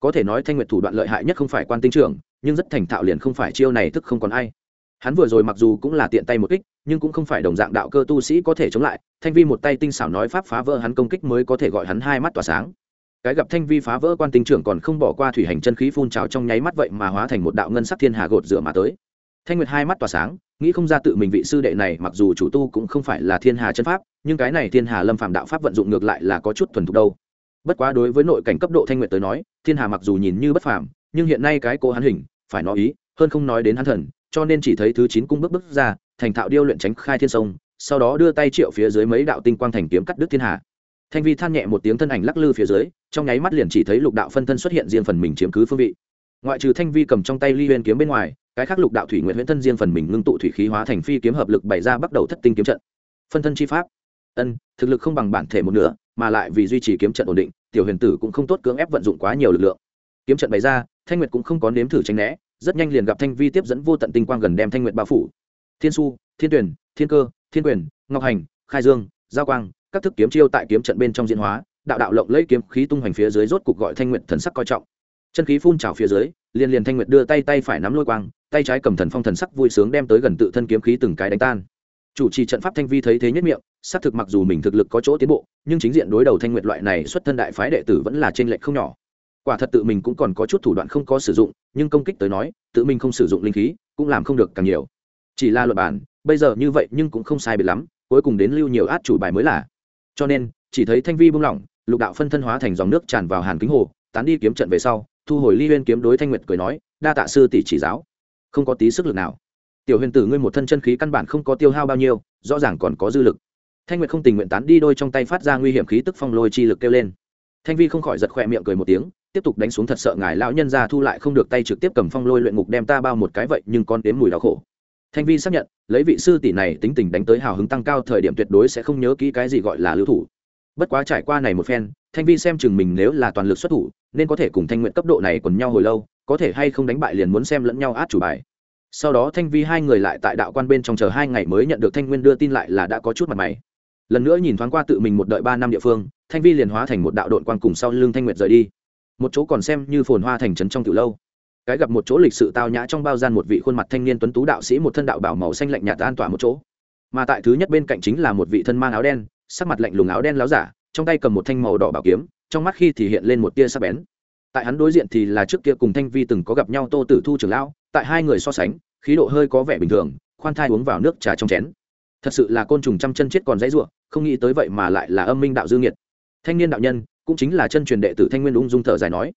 Có thể nói thanh nguyệt thủ đoạn lợi hại nhất không phải quan tinh trưởng, nhưng rất thành thạo liền không phải chiêu này thức không còn ai. Hắn vừa rồi mặc dù cũng là tiện tay một kích, nhưng cũng không phải đồng dạng đạo cơ tu sĩ có thể chống lại, thanh vi một tay tinh xảo nói pháp phá vỡ hắn công kích mới có thể gọi hắn hai mắt tỏa sáng cái gặp thanh vi phá vỡ quan tinh trưởng còn không bỏ qua thủy hành chân khí phun trào trong nháy mắt vậy mà hóa thành một đạo ngân sắc thiên hà gột rửa mà tới. Thanh nguyệt hai mắt tỏa sáng, nghĩ không ra tự mình vị sư đệ này mặc dù chủ tu cũng không phải là thiên hà chân pháp, nhưng cái này thiên hà lâm phạm đạo pháp vận dụng ngược lại là có chút thuần thục đâu. Bất quá đối với nội cảnh cấp độ thanh nguyệt tới nói, thiên hà mặc dù nhìn như bất phàm, nhưng hiện nay cái cô hắn hình, phải nói ý, hơn không nói đến hắn thần, cho nên chỉ thấy thứ chín cung bước bước ra, thành thạo điêu luyện tránh khai thiên sông, sau đó đưa tay triệu phía dưới mấy đạo tinh quang thành kiếm cắt đứt thiên hà thanh vi than nhẹ một tiếng thân ảnh lắc lư phía dưới, trong nháy mắt liền chỉ thấy lục đạo phân thân xuất hiện riêng phần mình chiếm cứ phương vị. Ngoại trừ thanh vi cầm trong tay ly huyên kiếm bên ngoài, cái khác lục đạo thủy nguyện huyễn thân riêng phần mình ngưng tụ thủy khí hóa thành phi kiếm hợp lực bày ra bắt đầu thất tinh kiếm trận. Phân thân chi pháp. Ân, thực lực không bằng bản thể một nửa, mà lại vì duy trì kiếm trận ổn định, tiểu huyền tử cũng không tốt cưỡng ép vận dụng quá nhiều lực lượng. Kiếm trận bày ra, thanh nguyệt cũng không có nếm thử tránh né, rất nhanh liền gặp thanh vi tiếp dẫn vô tận tinh quang gần đem thanh nguyệt bao phủ. Thiên su thiên tuyển, thiên cơ, thiên quyền, ngọc hành, khai dương, giao quang các thức kiếm chiêu tại kiếm trận bên trong diễn hóa, đạo đạo lộng lấy kiếm khí tung hoành phía dưới rốt cục gọi thanh nguyệt thần sắc coi trọng. Chân khí phun trào phía dưới, liền liền thanh nguyệt đưa tay tay phải nắm lôi quang, tay trái cầm thần phong thần sắc vui sướng đem tới gần tự thân kiếm khí từng cái đánh tan. Chủ trì trận pháp thanh vi thấy thế nhất miệng, xác thực mặc dù mình thực lực có chỗ tiến bộ, nhưng chính diện đối đầu thanh nguyệt loại này xuất thân đại phái đệ tử vẫn là trên lệch không nhỏ. Quả thật tự mình cũng còn có chút thủ đoạn không có sử dụng, nhưng công kích tới nói, tự mình không sử dụng linh khí, cũng làm không được càng nhiều. Chỉ là luật bản bây giờ như vậy nhưng cũng không sai biệt lắm, cuối cùng đến lưu nhiều át chủ bài mới là cho nên, chỉ thấy thanh vi buông lỏng, lục đạo phân thân hóa thành dòng nước tràn vào hàn kính hồ, tán đi kiếm trận về sau, thu hồi ly huyên kiếm đối thanh nguyệt cười nói, đa tạ sư tỷ chỉ giáo. Không có tí sức lực nào. Tiểu huyền tử ngươi một thân chân khí căn bản không có tiêu hao bao nhiêu, rõ ràng còn có dư lực. Thanh nguyệt không tình nguyện tán đi đôi trong tay phát ra nguy hiểm khí tức phong lôi chi lực kêu lên. Thanh vi không khỏi giật khỏe miệng cười một tiếng, tiếp tục đánh xuống thật sợ ngài lão nhân ra thu lại không được tay trực tiếp cầm phong lôi luyện ngục đem ta bao một cái vậy, nhưng con đếm mùi đau khổ thanh vi xác nhận, lấy vị sư tỷ này tính tình đánh tới hào hứng tăng cao, thời điểm tuyệt đối sẽ không nhớ kỹ cái gì gọi là lưu thủ. Bất quá trải qua này một phen, thanh vi xem chừng mình nếu là toàn lực xuất thủ, nên có thể cùng thanh nguyện cấp độ này còn nhau hồi lâu, có thể hay không đánh bại liền muốn xem lẫn nhau át chủ bài. Sau đó thanh vi hai người lại tại đạo quan bên trong chờ hai ngày mới nhận được thanh nguyên đưa tin lại là đã có chút mặt mày. Lần nữa nhìn thoáng qua tự mình một đợi ba năm địa phương, thanh vi liền hóa thành một đạo đội quan cùng sau lưng thanh nguyệt rời đi. Một chỗ còn xem như phồn hoa thành trấn trong từ lâu cái gặp một chỗ lịch sự tao nhã trong bao gian một vị khuôn mặt thanh niên tuấn tú đạo sĩ một thân đạo bảo màu xanh lạnh nhạt an tỏa một chỗ. Mà tại thứ nhất bên cạnh chính là một vị thân mang áo đen, sắc mặt lạnh lùng áo đen láo giả, trong tay cầm một thanh màu đỏ bảo kiếm, trong mắt khi thì hiện lên một tia sắc bén. Tại hắn đối diện thì là trước kia cùng thanh vi từng có gặp nhau tô tử thu trưởng lão, tại hai người so sánh, khí độ hơi có vẻ bình thường, khoan thai uống vào nước trà trong chén. Thật sự là côn trùng trăm chân chết còn dãy ruộng không nghĩ tới vậy mà lại là âm minh đạo dương nhiệt thanh niên đạo nhân, cũng chính là chân truyền đệ tử thanh nguyên ung dung thở dài nói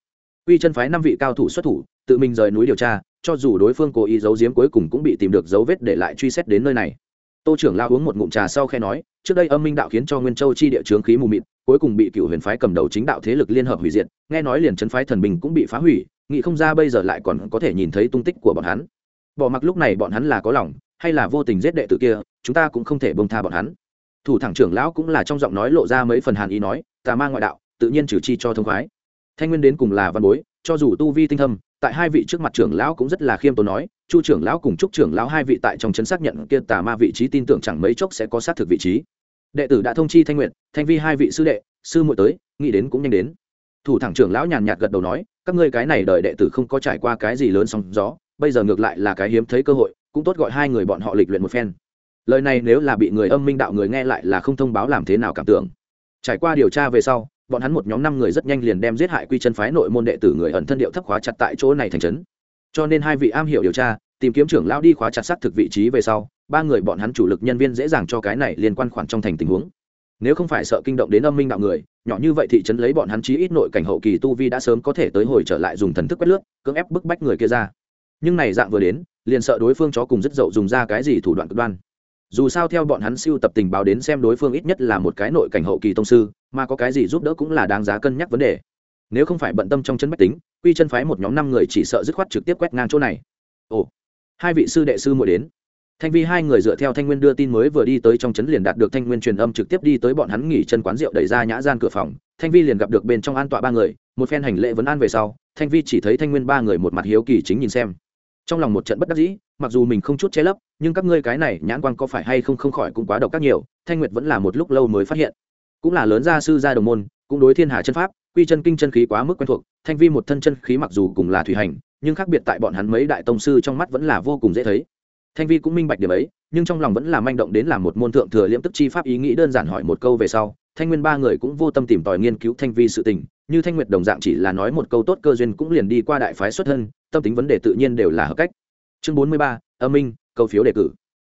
quy chân phái năm vị cao thủ xuất thủ, tự mình rời núi điều tra, cho dù đối phương cố ý giấu giếm cuối cùng cũng bị tìm được dấu vết để lại truy xét đến nơi này. Tô trưởng lao uống một ngụm trà sau khẽ nói, trước đây âm minh đạo khiến cho nguyên châu chi địa chướng khí mù mịt, cuối cùng bị cựu huyền phái cầm đầu chính đạo thế lực liên hợp hủy diệt, nghe nói liền chân phái thần bình cũng bị phá hủy, nghĩ không ra bây giờ lại còn có thể nhìn thấy tung tích của bọn hắn. Bỏ mặc lúc này bọn hắn là có lòng, hay là vô tình giết đệ tử kia, chúng ta cũng không thể buông tha bọn hắn. Thủ thẳng trưởng lão cũng là trong giọng nói lộ ra mấy phần hàn ý nói, tà ma ngoại đạo, tự nhiên trừ chi cho thông khoái thanh nguyên đến cùng là văn bối, cho dù tu vi tinh thâm, tại hai vị trước mặt trưởng lão cũng rất là khiêm tốn nói, chu trưởng lão cùng trúc trưởng lão hai vị tại trong chấn xác nhận kia tà ma vị trí tin tưởng chẳng mấy chốc sẽ có xác thực vị trí. Đệ tử đã thông chi thanh nguyện thanh vi hai vị sư đệ, sư muội tới, nghĩ đến cũng nhanh đến. Thủ thẳng trưởng lão nhàn nhạt gật đầu nói, các ngươi cái này đợi đệ tử không có trải qua cái gì lớn sóng gió, bây giờ ngược lại là cái hiếm thấy cơ hội, cũng tốt gọi hai người bọn họ lịch luyện một phen. Lời này nếu là bị người âm minh đạo người nghe lại là không thông báo làm thế nào cảm tưởng. Trải qua điều tra về sau bọn hắn một nhóm năm người rất nhanh liền đem giết hại quy chân phái nội môn đệ tử người ẩn thân điệu thấp khóa chặt tại chỗ này thành trấn. Cho nên hai vị am hiểu điều tra, tìm kiếm trưởng lao đi khóa chặt xác thực vị trí về sau, ba người bọn hắn chủ lực nhân viên dễ dàng cho cái này liên quan khoản trong thành tình huống. Nếu không phải sợ kinh động đến âm minh đạo người, nhỏ như vậy thị trấn lấy bọn hắn chí ít nội cảnh hậu kỳ tu vi đã sớm có thể tới hồi trở lại dùng thần thức quét lướt, cưỡng ép bức bách người kia ra. Nhưng này dạng vừa đến, liền sợ đối phương chó cùng rất dậu dùng ra cái gì thủ đoạn cực đoan dù sao theo bọn hắn siêu tập tình báo đến xem đối phương ít nhất là một cái nội cảnh hậu kỳ tông sư, mà có cái gì giúp đỡ cũng là đáng giá cân nhắc vấn đề. Nếu không phải bận tâm trong chân bách tính, quy chân phái một nhóm năm người chỉ sợ dứt khoát trực tiếp quét ngang chỗ này. Ồ, hai vị sư đệ sư muội đến. Thanh vi hai người dựa theo thanh nguyên đưa tin mới vừa đi tới trong trấn liền đạt được thanh nguyên truyền âm trực tiếp đi tới bọn hắn nghỉ chân quán rượu đẩy ra nhã gian cửa phòng. Thanh vi liền gặp được bên trong an tọa ba người, một phen hành lễ vấn an về sau, thanh vi chỉ thấy thanh nguyên ba người một mặt hiếu kỳ chính nhìn xem trong lòng một trận bất đắc dĩ, mặc dù mình không chút che lấp, nhưng các ngươi cái này nhãn quan có phải hay không không khỏi cũng quá độc các nhiều, thanh nguyệt vẫn là một lúc lâu mới phát hiện. Cũng là lớn gia sư gia đồng môn, cũng đối thiên hà chân pháp, quy chân kinh chân khí quá mức quen thuộc, thanh vi một thân chân khí mặc dù cùng là thủy hành, nhưng khác biệt tại bọn hắn mấy đại tông sư trong mắt vẫn là vô cùng dễ thấy. Thanh vi cũng minh bạch điểm ấy, nhưng trong lòng vẫn là manh động đến làm một môn thượng thừa liễm tức chi pháp ý nghĩ đơn giản hỏi một câu về sau, thanh nguyên ba người cũng vô tâm tìm tòi nghiên cứu thanh vi sự tình, như thanh nguyệt đồng dạng chỉ là nói một câu tốt cơ duyên cũng liền đi qua đại phái xuất thân tâm tính vấn đề tự nhiên đều là hợp cách. Chương bốn mươi ba, âm minh cầu phiếu đề cử.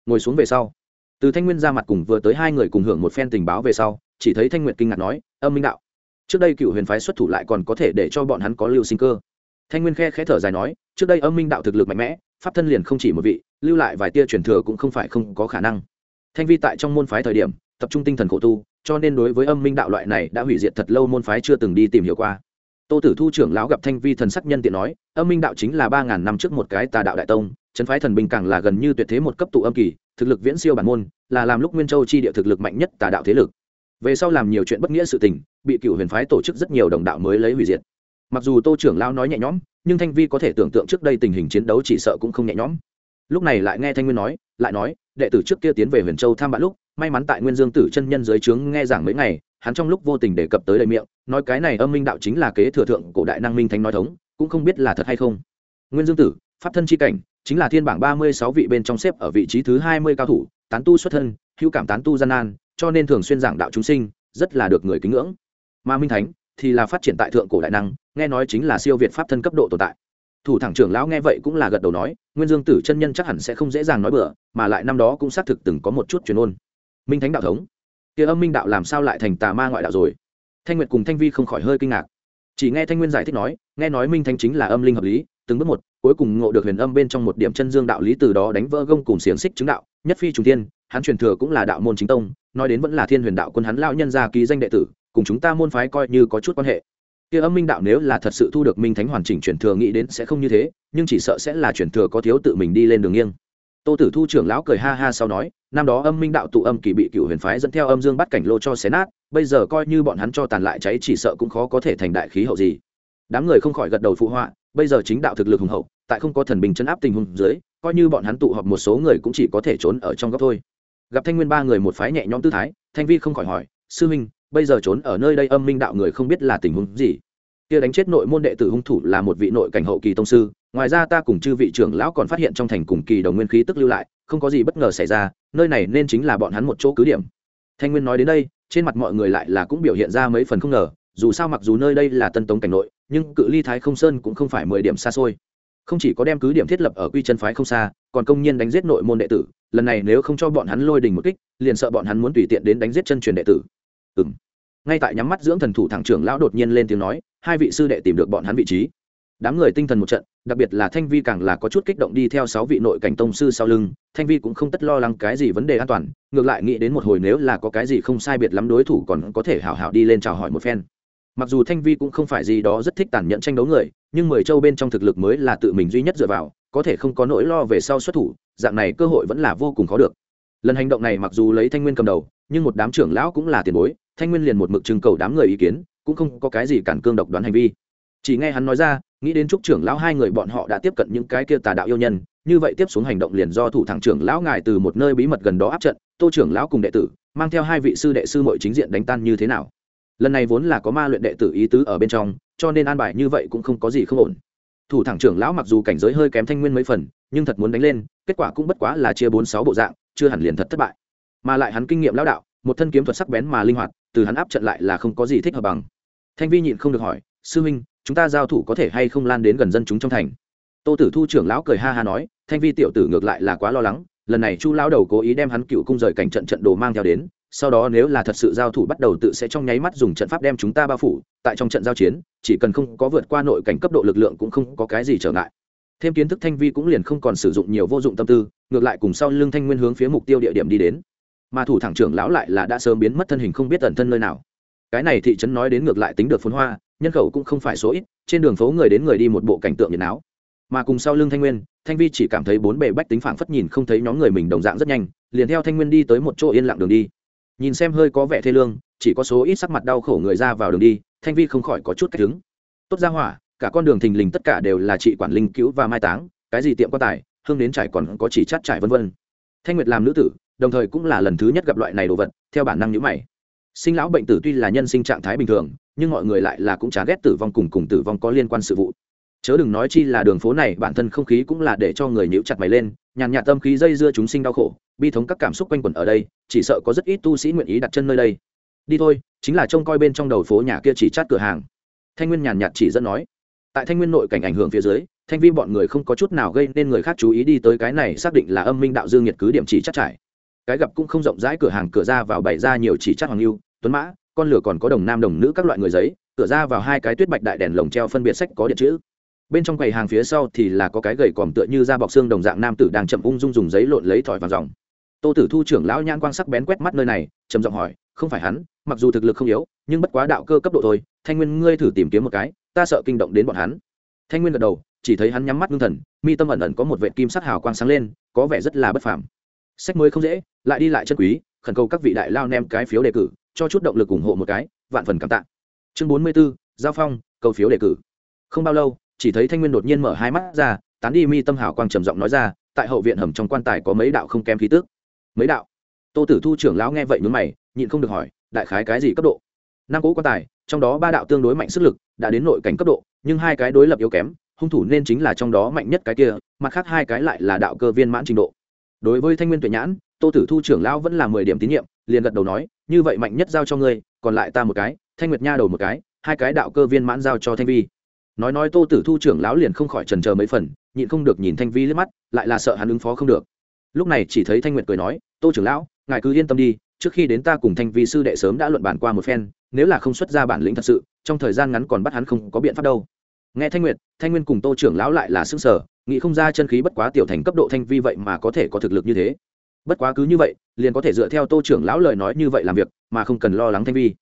Ngồi xuống về sau. Từ thanh nguyên ra mặt cùng vừa tới hai người cùng hưởng một phen tình báo về sau, chỉ thấy thanh nguyện kinh ngạc nói, âm minh đạo, trước đây cựu huyền phái xuất thủ lại còn có thể để cho bọn hắn có lưu sinh cơ. Thanh nguyên khe khẽ thở dài nói, trước đây âm minh đạo thực lực mạnh mẽ, pháp thân liền không chỉ một vị, lưu lại vài tia truyền thừa cũng không phải không có khả năng. Thanh vi tại trong môn phái thời điểm, tập trung tinh thần khổ tu, cho nên đối với âm minh đạo loại này đã hủy diệt thật lâu môn phái chưa từng đi tìm hiểu qua tô tử thu trưởng lão gặp thanh vi thần sắc nhân tiện nói, âm minh đạo chính là ba ngàn năm trước một cái tà đạo đại tông, trấn phái thần binh càng là gần như tuyệt thế một cấp tụ âm kỳ, thực lực viễn siêu bản môn, là làm lúc nguyên châu chi địa thực lực mạnh nhất tà đạo thế lực. Về sau làm nhiều chuyện bất nghĩa sự tình, bị cựu huyền phái tổ chức rất nhiều đồng đạo mới lấy hủy diệt. Mặc dù tô trưởng lão nói nhẹ nhõm, nhưng thanh vi có thể tưởng tượng trước đây tình hình chiến đấu chỉ sợ cũng không nhẹ nhõm. Lúc này lại nghe thanh nguyên nói, lại nói, đệ tử trước kia tiến về huyền châu tham bạn lúc, may mắn tại nguyên dương tử chân nhân dưới trướng nghe giảng mấy ngày hắn trong lúc vô tình đề cập tới đầy miệng, nói cái này âm minh đạo chính là kế thừa thượng cổ đại năng minh thánh nói thống, cũng không biết là thật hay không. Nguyên dương tử, pháp thân c h i cảnh, chính là thiên bảng ba mươi sáu vị bên trong xếp ở vị trí thứ hai mươi cao thủ, tán tu xuất thân, hữu cảm tán tu gian nan, cho nên thường xuyên giảng đạo chúng sinh, rất là được người kính ngưỡng. Mà minh thánh thì là phát triển tại thượng cổ đại năng, nghe nói chính là siêu việt pháp thân cấp độ tồn tại. Thủ thẳng trưởng lão nghe vậy cũng là gật đầu nói, nguyên dương tử chân nhân chắc hẳn sẽ không dễ dàng nói bừa, mà lại năm đó cũng xác thực từng có một chút truyền ôn. Minh thánh đạo thống kia âm minh đạo làm sao lại thành tà ma ngoại đạo rồi? Thanh nguyệt cùng thanh vi không khỏi hơi kinh ngạc. Chỉ nghe thanh nguyên giải thích nói, nghe nói minh thánh chính là âm linh hợp lý, từng bước một, cuối cùng ngộ được huyền âm bên trong một điểm chân dương đạo lý từ đó đánh vỡ gông cùng xiềng xích chứng đạo, nhất phi trùng tiên hắn truyền thừa cũng là đạo môn chính tông, nói đến vẫn là thiên huyền đạo quân hắn lao nhân gia ký danh đệ tử, cùng chúng ta môn phái coi như có chút quan hệ. Kia âm minh đạo nếu là thật sự thu được minh thánh hoàn chỉnh truyền thừa nghĩ đến sẽ không như thế, nhưng chỉ sợ sẽ là truyền thừa có thiếu tự mình đi lên đường nghiêng. Tô tử thu trưởng lão cười ha ha sau nói năm đó âm minh đạo tụ âm kỳ bị cựu huyền phái dẫn theo âm dương bắt cảnh lô cho xé nát, bây giờ coi như bọn hắn cho tàn lại cháy chỉ sợ cũng khó có thể thành đại khí hậu gì. Đám người không khỏi gật đầu phụ họa, bây giờ chính đạo thực lực hùng hậu, tại không có thần bình chấn áp tình huống dưới, coi như bọn hắn tụ họp một số người cũng chỉ có thể trốn ở trong góc thôi. Gặp thanh nguyên ba người một phái nhẹ nhõm tư thái, thanh vi không khỏi hỏi, sư minh bây giờ trốn ở nơi đây âm minh đạo người không biết là tình huống gì? Kia đánh chết nội môn đệ tử hung thủ là một vị nội cảnh hậu kỳ tông sư, ngoài ra ta cùng chư vị trưởng lão còn phát hiện trong thành cùng kỳ đồng nguyên khí tức lưu lại, không có gì bất ngờ xảy ra, nơi này nên chính là bọn hắn một chỗ cứ điểm. Thanh nguyên nói đến đây, trên mặt mọi người lại là cũng biểu hiện ra mấy phần không ngờ, dù sao mặc dù nơi đây là tân tống cảnh nội, nhưng cự ly thái không sơn cũng không phải mười điểm xa xôi. Không chỉ có đem cứ điểm thiết lập ở quy chân phái không xa, còn công nhiên đánh giết nội môn đệ tử, lần này nếu không cho bọn hắn lôi đình một kích, liền sợ bọn hắn muốn tùy tiện đến đánh giết chân truyền đệ tử. Ừ m ngay tại nhắm mắt dưỡng thần thủ thẳng trưởng lão đột nhiên lên tiếng nói, hai vị sư đệ tìm được bọn hắn vị trí. Đám người tinh thần một trận, đặc biệt là thanh vi càng là có chút kích động đi theo sáu vị nội cảnh tông sư sau lưng, thanh vi cũng không tất lo lắng cái gì vấn đề an toàn, ngược lại nghĩ đến một hồi nếu là có cái gì không sai biệt lắm đối thủ còn có thể hảo hảo đi lên chào hỏi một phen. Mặc dù thanh vi cũng không phải gì đó rất thích tàn nhẫn tranh đấu người, nhưng mười châu bên trong thực lực mới là tự mình duy nhất dựa vào, có thể không có nỗi lo về sau xuất thủ, dạng này cơ hội vẫn là vô cùng khó được. Lần hành động này mặc dù lấy thanh nguyên cầm đầu, nhưng một đám trưởng lão cũng là tiền bối thanh nguyên liền một mực trưng cầu đám người ý kiến, cũng không có cái gì cản cương độc đoán hành vi. Chỉ nghe hắn nói ra, nghĩ đến trúc trưởng lão hai người bọn họ đã tiếp cận những cái kia tà đạo yêu nhân, như vậy tiếp xuống hành động liền do thủ thẳng trưởng lão ngài từ một nơi bí mật gần đó áp trận, tô trưởng lão cùng đệ tử, mang theo hai vị sư đệ sư mội chính diện đánh tan như thế nào. Lần này vốn là có ma luyện đệ tử ý tứ ở bên trong, cho nên an bài như vậy cũng không có gì không ổn. Thủ thẳng trưởng lão mặc dù cảnh giới hơi kém thanh nguyên mấy phần, nhưng thật muốn đánh lên, kết quả cũng bất quá là chia bốn sáu bộ dạng, chưa hẳn liền thật thất bại. Mà lại hắn kinh nghiệm lão đạo một thân kiếm thuật sắc bén mà linh hoạt, từ hắn áp trận lại là không có gì thích hợp bằng. Thanh vi nhịn không được hỏi, sư huynh, chúng ta giao thủ có thể hay không lan đến gần dân chúng trong thành? Tô tử thu trưởng lão cười ha ha nói, thanh vi tiểu tử ngược lại là quá lo lắng, lần này chu lão đầu cố ý đem hắn cựu cung rời cảnh trận trận đồ mang theo đến, sau đó nếu là thật sự giao thủ bắt đầu tự sẽ trong nháy mắt dùng trận pháp đem chúng ta bao phủ, tại trong trận giao chiến, chỉ cần không có vượt qua nội cảnh cấp độ lực lượng cũng không có cái gì trở ngại. Thêm kiến thức thanh vi cũng liền không còn sử dụng nhiều vô dụng tâm tư, ngược lại cùng sau lưng thanh nguyên hướng phía mục tiêu địa điểm đi đến mà thủ thẳng trưởng lão lại là đã sớm biến mất thân hình không biết tận thân nơi nào. Cái này thị trấn nói đến ngược lại tính được phồn hoa, nhân khẩu cũng không phải số ít, trên đường phố người đến người đi một bộ cảnh tượng nhiệt áo mà cùng sau lưng thanh nguyên, thanh vi chỉ cảm thấy bốn bề bách tính phảng phất nhìn không thấy nhóm người mình đồng dạng rất nhanh, liền theo thanh nguyên đi tới một chỗ yên lặng đường đi. Nhìn xem hơi có vẻ thê lương, chỉ có số ít sắc mặt đau khổ người ra vào đường đi, thanh vi không khỏi có chút cách đứng tốt ra hỏa, cả con đường thình lình tất cả đều là chị quản linh cứu và mai táng, cái gì tiệm quan tài, hương đến trải còn có chỉ chát trải vân vân. Thanh nguyệt làm nữ tử đồng thời cũng là lần thứ nhất gặp loại này đồ vật, theo bản năng nhữ mày. Sinh lão bệnh tử tuy là nhân sinh trạng thái bình thường, nhưng mọi người lại là cũng chán ghét tử vong cùng cùng tử vong có liên quan sự vụ. Chớ đừng nói chi là đường phố này, bản thân không khí cũng là để cho người nhíu chặt mày lên, nhàn nhạt tâm khí dây dưa chúng sinh đau khổ, bi thống các cảm xúc quanh quẩn ở đây, chỉ sợ có rất ít tu sĩ nguyện ý đặt chân nơi đây. Đi thôi, chính là trông coi bên trong đầu phố nhà kia chỉ chát cửa hàng. Thanh nguyên nhàn nhạt chỉ dẫn nói. Tại thanh nguyên nội cảnh ảnh hưởng phía dưới, thanh vi bọn người không có chút nào gây nên người khác chú ý đi tới cái này xác định là âm minh đạo dương nhiệt cứ điểm chỉ chắc trải cái gặp cũng không rộng rãi, cửa hàng cửa ra vào bày ra nhiều chỉ chắc hoàng lưu, tuấn mã, con lửa còn có đồng nam đồng nữ các loại người giấy, cửa ra vào hai cái tuyết bạch đại đèn lồng treo phân biệt sách có điện chữ. Bên trong quầy hàng phía sau thì là có cái gầy còm tựa như da bọc xương đồng dạng nam tử đang chậm ung dung dùng giấy lộn lấy thỏi vàng dòng. Tô tử thu trưởng lão nhãn quang sắc bén quét mắt nơi này, trầm giọng hỏi, không phải hắn, mặc dù thực lực không yếu, nhưng bất quá đạo cơ cấp độ thôi, thanh nguyên ngươi thử tìm kiếm một cái, ta sợ kinh động đến bọn hắn. Thanh nguyên gật đầu, chỉ thấy hắn nhắm mắt ngưng thần, mi tâm ẩn ẩn có một vệ kim sắc hào quang sáng lên, có vẻ rất là bất phàm sách mới không dễ lại đi lại chân quý khẩn cầu các vị đại lao nem cái phiếu đề cử cho chút động lực ủng hộ một cái vạn phần cảm tạ. Chương bốn mươi 44, giao phong cầu phiếu đề cử. Không bao lâu chỉ thấy thanh nguyên đột nhiên mở hai mắt ra tán đi mi tâm hào quang trầm giọng nói ra tại hậu viện hầm trong quan tài có mấy đạo không kém khí tức. Mấy đạo? Tô tử thu trưởng lão nghe vậy nhún mày nhịn không được hỏi đại khái cái gì cấp độ? Năm cỗ quan tài trong đó ba đạo tương đối mạnh sức lực đã đến nội cảnh cấp độ nhưng hai cái đối lập yếu kém hung thủ nên chính là trong đó mạnh nhất cái kia mặt khác hai cái lại là đạo cơ viên mãn trình độ đối với thanh nguyên tuệ nhãn, tô tử thu trưởng lão vẫn là mười điểm tín nhiệm, liền gật đầu nói, như vậy mạnh nhất giao cho ngươi, còn lại ta một cái, thanh nguyệt nha đầu một cái, hai cái đạo cơ viên mãn giao cho thanh vi. Nói nói tô tử thu trưởng lão liền không khỏi trần chờ mấy phần, nhịn không được nhìn thanh vi liếc mắt, lại là sợ hắn ứng phó không được. Lúc này chỉ thấy thanh nguyệt cười nói, tô trưởng lão, ngài cứ yên tâm đi, trước khi đến ta cùng thanh vi sư đệ sớm đã luận bản qua một phen, nếu là không xuất ra bản lĩnh thật sự, trong thời gian ngắn còn bắt hắn không có biện pháp đâu nghe thanh nguyệt, thanh nguyên cùng tô trưởng lão lại là xương sở nghĩ không ra chân khí bất quá tiểu thành cấp độ thanh vi vậy mà có thể có thực lực như thế. Bất quá cứ như vậy, liền có thể dựa theo tô trưởng lão lời nói như vậy làm việc, mà không cần lo lắng thanh vi.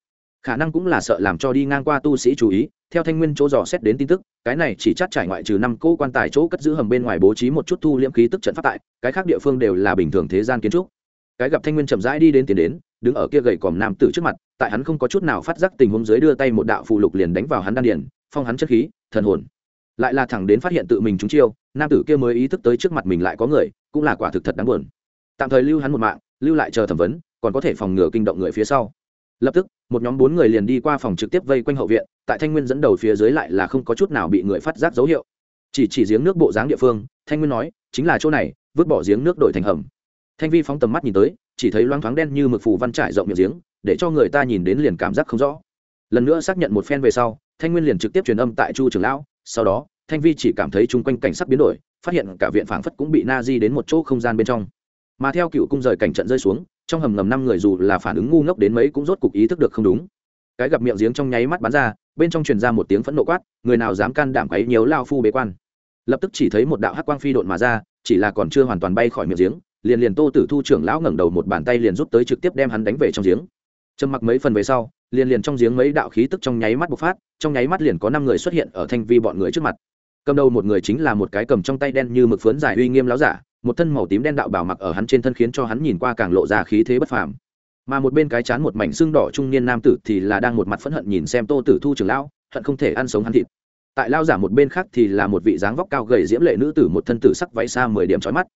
Khả năng cũng là sợ làm cho đi ngang qua tu sĩ chú ý, theo thanh nguyên chỗ dò xét đến tin tức, cái này chỉ chắc trải ngoại trừ năm cỗ quan tài chỗ cất giữ hầm bên ngoài bố trí một chút thu liễm khí tức trận phát tại, cái khác địa phương đều là bình thường thế gian kiến trúc. Cái gặp thanh nguyên chậm rãi đi đến tiền đến, đứng ở kia gầy còm nam tử trước mặt, tại hắn không có chút nào phát giác tình huống dưới đưa tay một đạo phù lục liền đánh vào hắn đan điền, phong hắn chất khí thần hồn. Lại là thẳng đến phát hiện tự mình trúng chiêu, nam tử kia mới ý thức tới trước mặt mình lại có người, cũng là quả thực thật đáng buồn. Tạm thời lưu hắn một mạng, lưu lại chờ thẩm vấn, còn có thể phòng ngừa kinh động người phía sau. Lập tức, một nhóm bốn người liền đi qua phòng trực tiếp vây quanh hậu viện, tại thanh nguyên dẫn đầu phía dưới lại là không có chút nào bị người phát giác dấu hiệu. Chỉ chỉ giếng nước bộ dáng địa phương, thanh nguyên nói, chính là chỗ này, vứt bỏ giếng nước đổi thành hầm. Thanh vi phóng tầm mắt nhìn tới, chỉ thấy loáng thoáng đen như mực phù văn trải rộng miệng giếng, để cho người ta nhìn đến liền cảm giác không rõ lần nữa xác nhận một phen về sau, thanh nguyên liền trực tiếp truyền âm tại chu trường lão, sau đó, thanh vi chỉ cảm thấy chung quanh cảnh sắc biến đổi, phát hiện cả viện phảng phất cũng bị na di đến một chỗ không gian bên trong. Mà theo cựu cung rời cảnh trận rơi xuống, trong hầm ngầm năm người dù là phản ứng ngu ngốc đến mấy cũng rốt cục ý thức được không đúng. Cái gặp miệng giếng trong nháy mắt bắn ra, bên trong truyền ra một tiếng phẫn nộ quát, người nào dám can đảm quấy nhiều lao phu bế quan. Lập tức chỉ thấy một đạo hắc quang phi độn mà ra, chỉ là còn chưa hoàn toàn bay khỏi miệng giếng, liền liền tô tử thu trưởng lão ngẩng đầu một bàn tay liền rút tới trực tiếp đem hắn đánh về trong giếng trầm mặc mấy phần về sau, liền liền trong giếng mấy đạo khí tức trong nháy mắt bộc phát, trong nháy mắt liền có năm người xuất hiện ở thanh vi bọn người trước mặt. Cầm đầu một người chính là một cái cầm trong tay đen như mực phấn dài uy nghiêm láo giả, một thân màu tím đen đạo bảo mặc ở hắn trên thân khiến cho hắn nhìn qua càng lộ ra khí thế bất phàm. Mà một bên cái chán một mảnh xương đỏ trung niên nam tử thì là đang một mặt phẫn hận nhìn xem tô tử thu trưởng lão, hận không thể ăn sống hắn thịt. Tại lao giả một bên khác thì là một vị dáng vóc cao gầy diễm lệ nữ tử một thân tử sắc váy xa mười điểm trói mắt.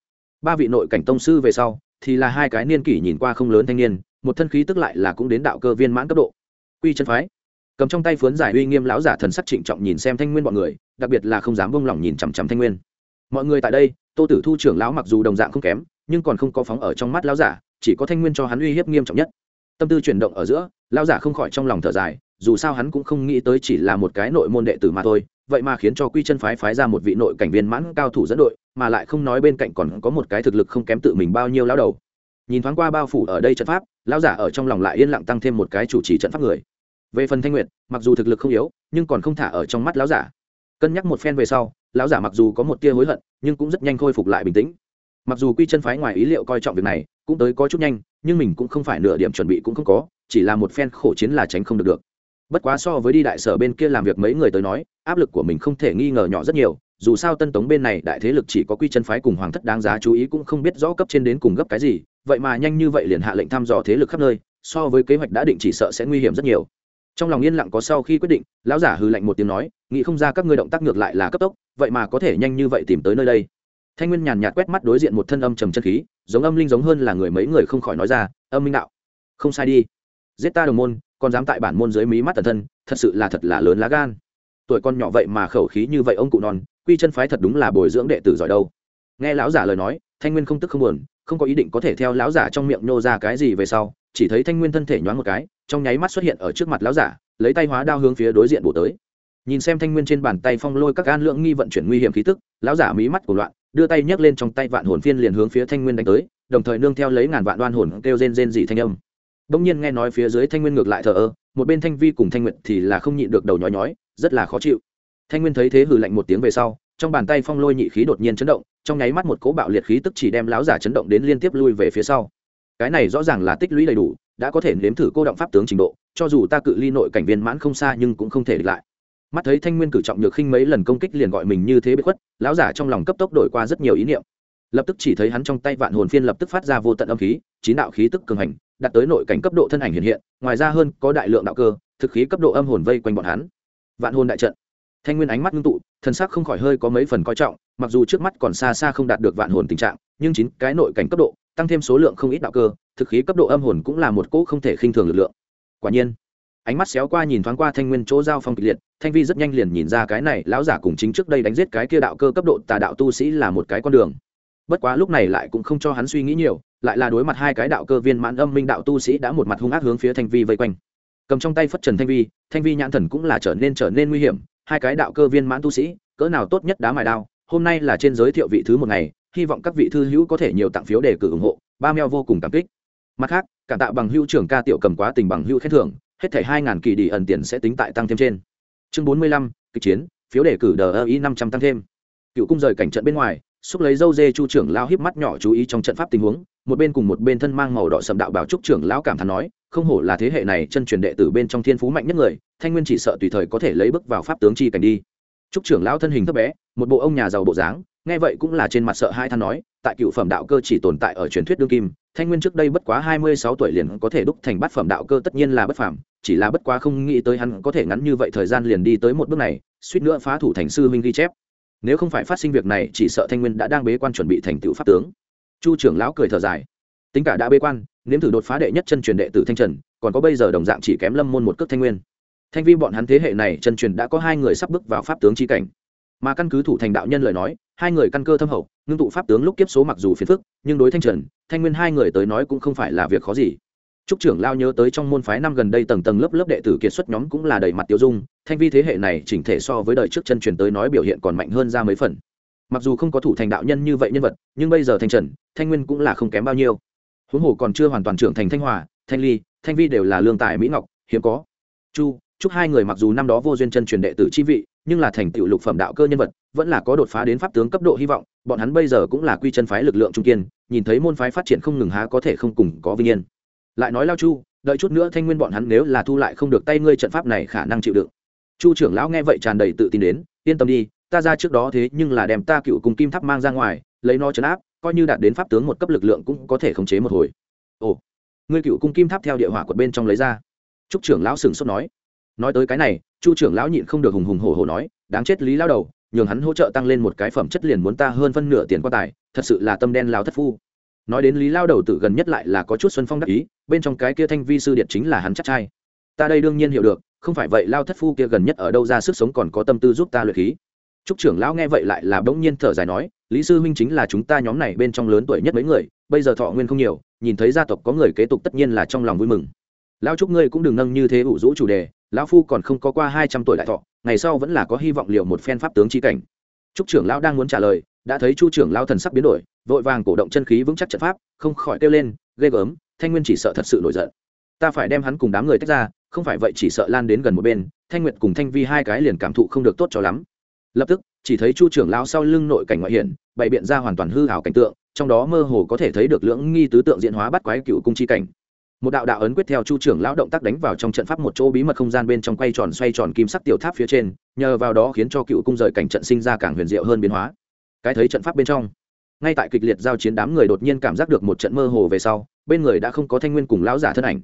Ba vị nội cảnh tông sư về sau, thì là hai cái niên kỷ nhìn qua không lớn thanh niên một thân khí tức lại là cũng đến đạo cơ viên mãn cấp độ. Quy chân phái. Cầm trong tay phướn giải uy nghiêm lão giả thần sắc trịnh trọng nhìn xem thanh nguyên bọn người, đặc biệt là không dám vung lòng nhìn chằm chằm thanh nguyên. Mọi người tại đây, tô tử thu trưởng lão mặc dù đồng dạng không kém, nhưng còn không có phóng ở trong mắt lão giả, chỉ có thanh nguyên cho hắn uy hiếp nghiêm trọng nhất. Tâm tư chuyển động ở giữa, lão giả không khỏi trong lòng thở dài, dù sao hắn cũng không nghĩ tới chỉ là một cái nội môn đệ tử mà thôi, vậy mà khiến cho quy chân phái phái ra một vị nội cảnh viên mãn cao thủ dẫn đội, mà lại không nói bên cạnh còn có một cái thực lực không kém tự mình bao nhiêu lão đầu nhìn thoáng qua bao phủ ở đây trận pháp, lão giả ở trong lòng lại yên lặng tăng thêm một cái chủ trì trận pháp người. Về phần thanh nguyệt, mặc dù thực lực không yếu, nhưng còn không thả ở trong mắt lão giả. Cân nhắc một phen về sau, lão giả mặc dù có một tia hối hận, nhưng cũng rất nhanh khôi phục lại bình tĩnh. Mặc dù quy chân phái ngoài ý liệu coi trọng việc này, cũng tới có chút nhanh, nhưng mình cũng không phải nửa điểm chuẩn bị cũng không có, chỉ là một phen khổ chiến là tránh không được được. Bất quá so với đi đại sở bên kia làm việc mấy người tới nói, áp lực của mình không thể nghi ngờ nhỏ rất nhiều, dù sao tân tống bên này đại thế lực chỉ có quy chân phái cùng hoàng thất đáng giá chú ý cũng không biết rõ cấp trên đến cùng gấp cái gì vậy mà nhanh như vậy liền hạ lệnh thăm dò thế lực khắp nơi, so với kế hoạch đã định chỉ sợ sẽ nguy hiểm rất nhiều. Trong lòng yên lặng có sau khi quyết định, lão giả hư lệnh một tiếng nói, nghĩ không ra các ngươi động tác ngược lại là cấp tốc, vậy mà có thể nhanh như vậy tìm tới nơi đây. Thanh nguyên nhàn nhạt quét mắt đối diện một thân âm trầm chân khí, giống âm linh giống hơn là người mấy người không khỏi nói ra, âm minh đạo, không sai đi. Giết ta đồng môn, còn dám tại bản môn dưới mí mắt tần thân, thật sự là thật là lớn lá gan. Tuổi con nhỏ vậy mà khẩu khí như vậy ông cụ non, quy chân phái thật đúng là bồi dưỡng đệ tử giỏi đâu. Nghe lão giả lời nói, thanh nguyên không tức không buồn không có ý định có thể theo lão giả trong miệng nhô ra cái gì về sau, chỉ thấy thanh nguyên thân thể nhoáng một cái, trong nháy mắt xuất hiện ở trước mặt lão giả, lấy tay hóa đao hướng phía đối diện bổ tới. Nhìn xem thanh nguyên trên bàn tay phong lôi các gan lượng nghi vận chuyển nguy hiểm khí tức, lão giả mí mắt của loạn, đưa tay nhấc lên trong tay vạn hồn phiên liền hướng phía thanh nguyên đánh tới, đồng thời nương theo lấy ngàn vạn đoan hồn kêu rên rên dị thanh âm. Đông nhiên nghe nói phía dưới thanh nguyên ngược lại thờ ơ, một bên thanh vi cùng thanh nguyện thì là không nhịn được đầu nhói nhói, rất là khó chịu. Thanh nguyên thấy thế hừ lạnh một tiếng về sau trong bàn tay phong lôi nhị khí đột nhiên chấn động, trong nháy mắt một cỗ bạo liệt khí tức chỉ đem lão giả chấn động đến liên tiếp lui về phía sau. Cái này rõ ràng là tích lũy đầy đủ, đã có thể nếm thử cô động pháp tướng trình độ, cho dù ta cự ly nội cảnh viên mãn không xa nhưng cũng không thể địch lại. Mắt thấy thanh nguyên cử trọng nhược khinh mấy lần công kích liền gọi mình như thế bị khuất, lão giả trong lòng cấp tốc đổi qua rất nhiều ý niệm. Lập tức chỉ thấy hắn trong tay vạn hồn phiên lập tức phát ra vô tận âm khí, chín đạo khí tức cường hành, đạt tới nội cảnh cấp độ thân ảnh hiện hiện, ngoài ra hơn có đại lượng đạo cơ, thực khí cấp độ âm hồn vây quanh bọn hắn. Vạn hồn đại trận thanh nguyên ánh mắt ngưng tụ, thân xác không khỏi hơi có mấy phần coi trọng, mặc dù trước mắt còn xa xa không đạt được vạn hồn tình trạng, nhưng chín cái nội cảnh cấp độ, tăng thêm số lượng không ít đạo cơ, thực khí cấp độ âm hồn cũng là một cỗ không thể khinh thường lực lượng. Quả nhiên, ánh mắt xéo qua nhìn thoáng qua thanh nguyên chỗ giao phong kịch liệt, thanh vi rất nhanh liền nhìn ra cái này lão giả cùng chính trước đây đánh giết cái kia đạo cơ cấp độ tà đạo tu sĩ là một cái con đường. Bất quá lúc này lại cũng không cho hắn suy nghĩ nhiều, lại là đối mặt hai cái đạo cơ viên mãn âm minh đạo tu sĩ đã một mặt hung ác hướng phía thanh vi vây quanh. Cầm trong tay phất trần thanh vi thanh vi nhãn thần cũng là trở nên trở nên nguy hiểm hai cái đạo cơ viên mãn tu sĩ, cỡ nào tốt nhất đá mài đao, hôm nay là trên giới thiệu vị thứ một ngày, hy vọng các vị thư hữu có thể nhiều tặng phiếu để cử ủng hộ, ba meo vô cùng cảm kích. Mặt khác cả tạ bằng hữu trưởng ca tiểu cầm quá tình bằng hữu khen thưởng, hết thảy hai ngàn kỳ đi ẩn tiền sẽ tính tại tăng thêm trên. Chương bốn mươi lăm, kịch chiến, phiếu đề cử đờ ơ ý năm trăm tăng thêm. Cựu cung rời cảnh trận bên ngoài xúc lấy dâu dê chu trưởng lao híp mắt nhỏ chú ý trong trận pháp tình huống, một bên cùng một bên thân mang màu đỏ sầm đạo bảo trúc trưởng lão cảm thán nói, không hổ là thế hệ này chân truyền đệ tử bên trong thiên phú mạnh nhất người, thanh nguyên chỉ sợ tùy thời có thể lấy bước vào pháp tướng chi cảnh đi. Trúc trưởng lão thân hình thấp bé, một bộ ông nhà giàu bộ dáng, nghe vậy cũng là trên mặt sợ hai than nói, tại cựu phẩm đạo cơ chỉ tồn tại ở truyền thuyết đương kim, thanh nguyên trước đây bất quá hai mươi sáu tuổi liền có thể đúc thành bát phẩm đạo cơ tất nhiên là bất phàm, chỉ là bất quá không nghĩ tới hắn có thể ngắn như vậy thời gian liền đi tới một bước này, suýt nữa phá thủ thành sư huynh ghi chép nếu không phải phát sinh việc này, chỉ sợ thanh nguyên đã đang bế quan chuẩn bị thành tựu pháp tướng. Chu trưởng lão cười thở dài. Tính cả đã bế quan, nếm thử đột phá đệ nhất chân truyền đệ tử thanh trần, còn có bây giờ đồng dạng chỉ kém lâm môn một cước thanh nguyên. Thanh vi bọn hắn thế hệ này chân truyền đã có hai người sắp bước vào pháp tướng chi cảnh. Mà căn cứ thủ thành đạo nhân lời nói, hai người căn cơ thâm hậu, ngưng tụ pháp tướng lúc kiếp số mặc dù phiền phức, nhưng đối thanh trần, thanh nguyên hai người tới nói cũng không phải là việc khó gì. Trúc trưởng lao nhớ tới trong môn phái năm gần đây tầng tầng lớp lớp đệ tử kiệt xuất nhóm cũng là đầy mặt tiêu dung, thanh vi thế hệ này chỉnh thể so với đời trước chân truyền tới nói biểu hiện còn mạnh hơn ra mấy phần. Mặc dù không có thủ thành đạo nhân như vậy nhân vật, nhưng bây giờ thanh trần, thanh nguyên cũng là không kém bao nhiêu. Huống hồ còn chưa hoàn toàn trưởng thành thanh hòa, thanh ly, thanh vi đều là lương tài mỹ ngọc, hiếm có. Chu, chúc hai người mặc dù năm đó vô duyên chân truyền đệ tử chi vị, nhưng là thành tựu lục phẩm đạo cơ nhân vật, vẫn là có đột phá đến pháp tướng cấp độ hy vọng, bọn hắn bây giờ cũng là quy chân phái lực lượng trung kiên, nhìn thấy môn phái phát triển không ngừng há có thể không cùng có vinh yên lại nói lao chu, đợi chút nữa thanh nguyên bọn hắn nếu là thu lại không được tay ngươi trận pháp này khả năng chịu đựng. Chu trưởng lão nghe vậy tràn đầy tự tin đến, yên tâm đi, ta ra trước đó thế nhưng là đem ta cựu cùng kim tháp mang ra ngoài, lấy nó chấn áp, coi như đạt đến pháp tướng một cấp lực lượng cũng có thể khống chế một hồi. Ồ, ngươi cựu cung kim tháp theo địa hỏa quật bên trong lấy ra. Trúc trưởng lão sừng sốt nói. Nói tới cái này, chu trưởng lão nhịn không được hùng hùng hổ hổ nói, đáng chết lý lao đầu, nhường hắn hỗ trợ tăng lên một cái phẩm chất liền muốn ta hơn phân nửa tiền quan tài, thật sự là tâm đen lao thất phu nói đến lý lao đầu tử gần nhất lại là có chút xuân phong đắc ý, bên trong cái kia thanh vi sư điện chính là hắn chắc trai. Ta đây đương nhiên hiểu được, không phải vậy lao thất phu kia gần nhất ở đâu ra sức sống còn có tâm tư giúp ta luyện khí. Trúc trưởng lão nghe vậy lại là bỗng nhiên thở dài nói, lý sư huynh chính là chúng ta nhóm này bên trong lớn tuổi nhất mấy người, bây giờ thọ nguyên không nhiều, nhìn thấy gia tộc có người kế tục tất nhiên là trong lòng vui mừng. Lão trúc ngươi cũng đừng nâng như thế ủ rũ chủ đề, lão phu còn không có qua hai trăm tuổi đại thọ, ngày sau vẫn là có hy vọng liệu một phen pháp tướng chi cảnh. Trúc trưởng lão đang muốn trả lời đã thấy chu trưởng lão thần sắc biến đổi, vội vàng cổ động chân khí vững chắc trận pháp, không khỏi kêu lên, ghê gớm, thanh nguyên chỉ sợ thật sự nổi giận. Ta phải đem hắn cùng đám người tách ra, không phải vậy chỉ sợ lan đến gần một bên, thanh nguyệt cùng thanh vi hai cái liền cảm thụ không được tốt cho lắm. Lập tức, chỉ thấy chu trưởng lão sau lưng nội cảnh ngoại hiển, bày biện ra hoàn toàn hư hảo cảnh tượng, trong đó mơ hồ có thể thấy được lưỡng nghi tứ tượng diễn hóa bắt quái cựu cung chi cảnh. Một đạo đạo ấn quyết theo chu trưởng lão động tác đánh vào trong trận pháp một chỗ bí mật không gian bên trong quay tròn xoay tròn kim sắc tiểu tháp phía trên, nhờ vào đó khiến cho cựu cung rời cảnh trận sinh ra càng huyền diệu hơn biến hóa cái thấy trận pháp bên trong. Ngay tại kịch liệt giao chiến đám người đột nhiên cảm giác được một trận mơ hồ về sau, bên người đã không có thanh nguyên cùng lão giả thân ảnh.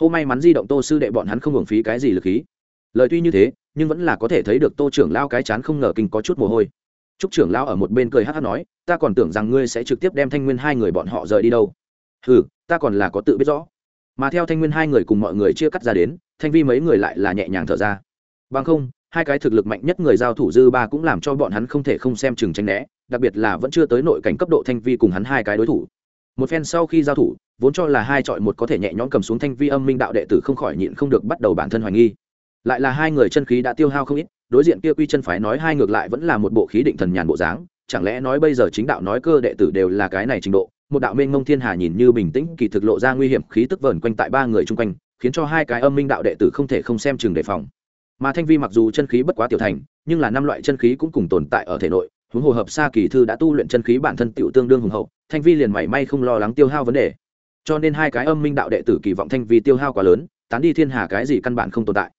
Hô may mắn di động tô sư đệ bọn hắn không hưởng phí cái gì lực khí. Lời tuy như thế, nhưng vẫn là có thể thấy được tô trưởng lao cái chán không ngờ kinh có chút mồ hôi. Trúc trưởng lao ở một bên cười hát hát nói, ta còn tưởng rằng ngươi sẽ trực tiếp đem thanh nguyên hai người bọn họ rời đi đâu. Ừ ta còn là có tự biết rõ. Mà theo thanh nguyên hai người cùng mọi người chia cắt ra đến, thanh vi mấy người lại là nhẹ nhàng thở ra. Bằng không hai cái thực lực mạnh nhất người giao thủ dư ba cũng làm cho bọn hắn không thể không xem chừng tranh né, đặc biệt là vẫn chưa tới nội cảnh cấp độ thanh vi cùng hắn hai cái đối thủ. Một phen sau khi giao thủ, vốn cho là hai trọi một có thể nhẹ nhõm cầm xuống thanh vi âm minh đạo đệ tử không khỏi nhịn không được bắt đầu bản thân hoài nghi. Lại là hai người chân khí đã tiêu hao không ít, đối diện kia quy chân phái nói hai ngược lại vẫn là một bộ khí định thần nhàn bộ dáng, chẳng lẽ nói bây giờ chính đạo nói cơ đệ tử đều là cái này trình độ, một đạo mênh mông thiên hà nhìn như bình tĩnh, kỳ thực lộ ra nguy hiểm khí tức vờn quanh tại ba người chung quanh, khiến cho hai cái âm minh đạo đệ tử không thể không xem chừng đề phòng mà thanh vi mặc dù chân khí bất quá tiểu thành, nhưng là năm loại chân khí cũng cùng tồn tại ở thể nội, huống hồ hợp xa kỳ thư đã tu luyện chân khí bản thân tiểu tương đương hùng hậu, thanh vi liền mảy may không lo lắng tiêu hao vấn đề. Cho nên hai cái âm minh đạo đệ tử kỳ vọng thanh vi tiêu hao quá lớn, tán đi thiên hà cái gì căn bản không tồn tại.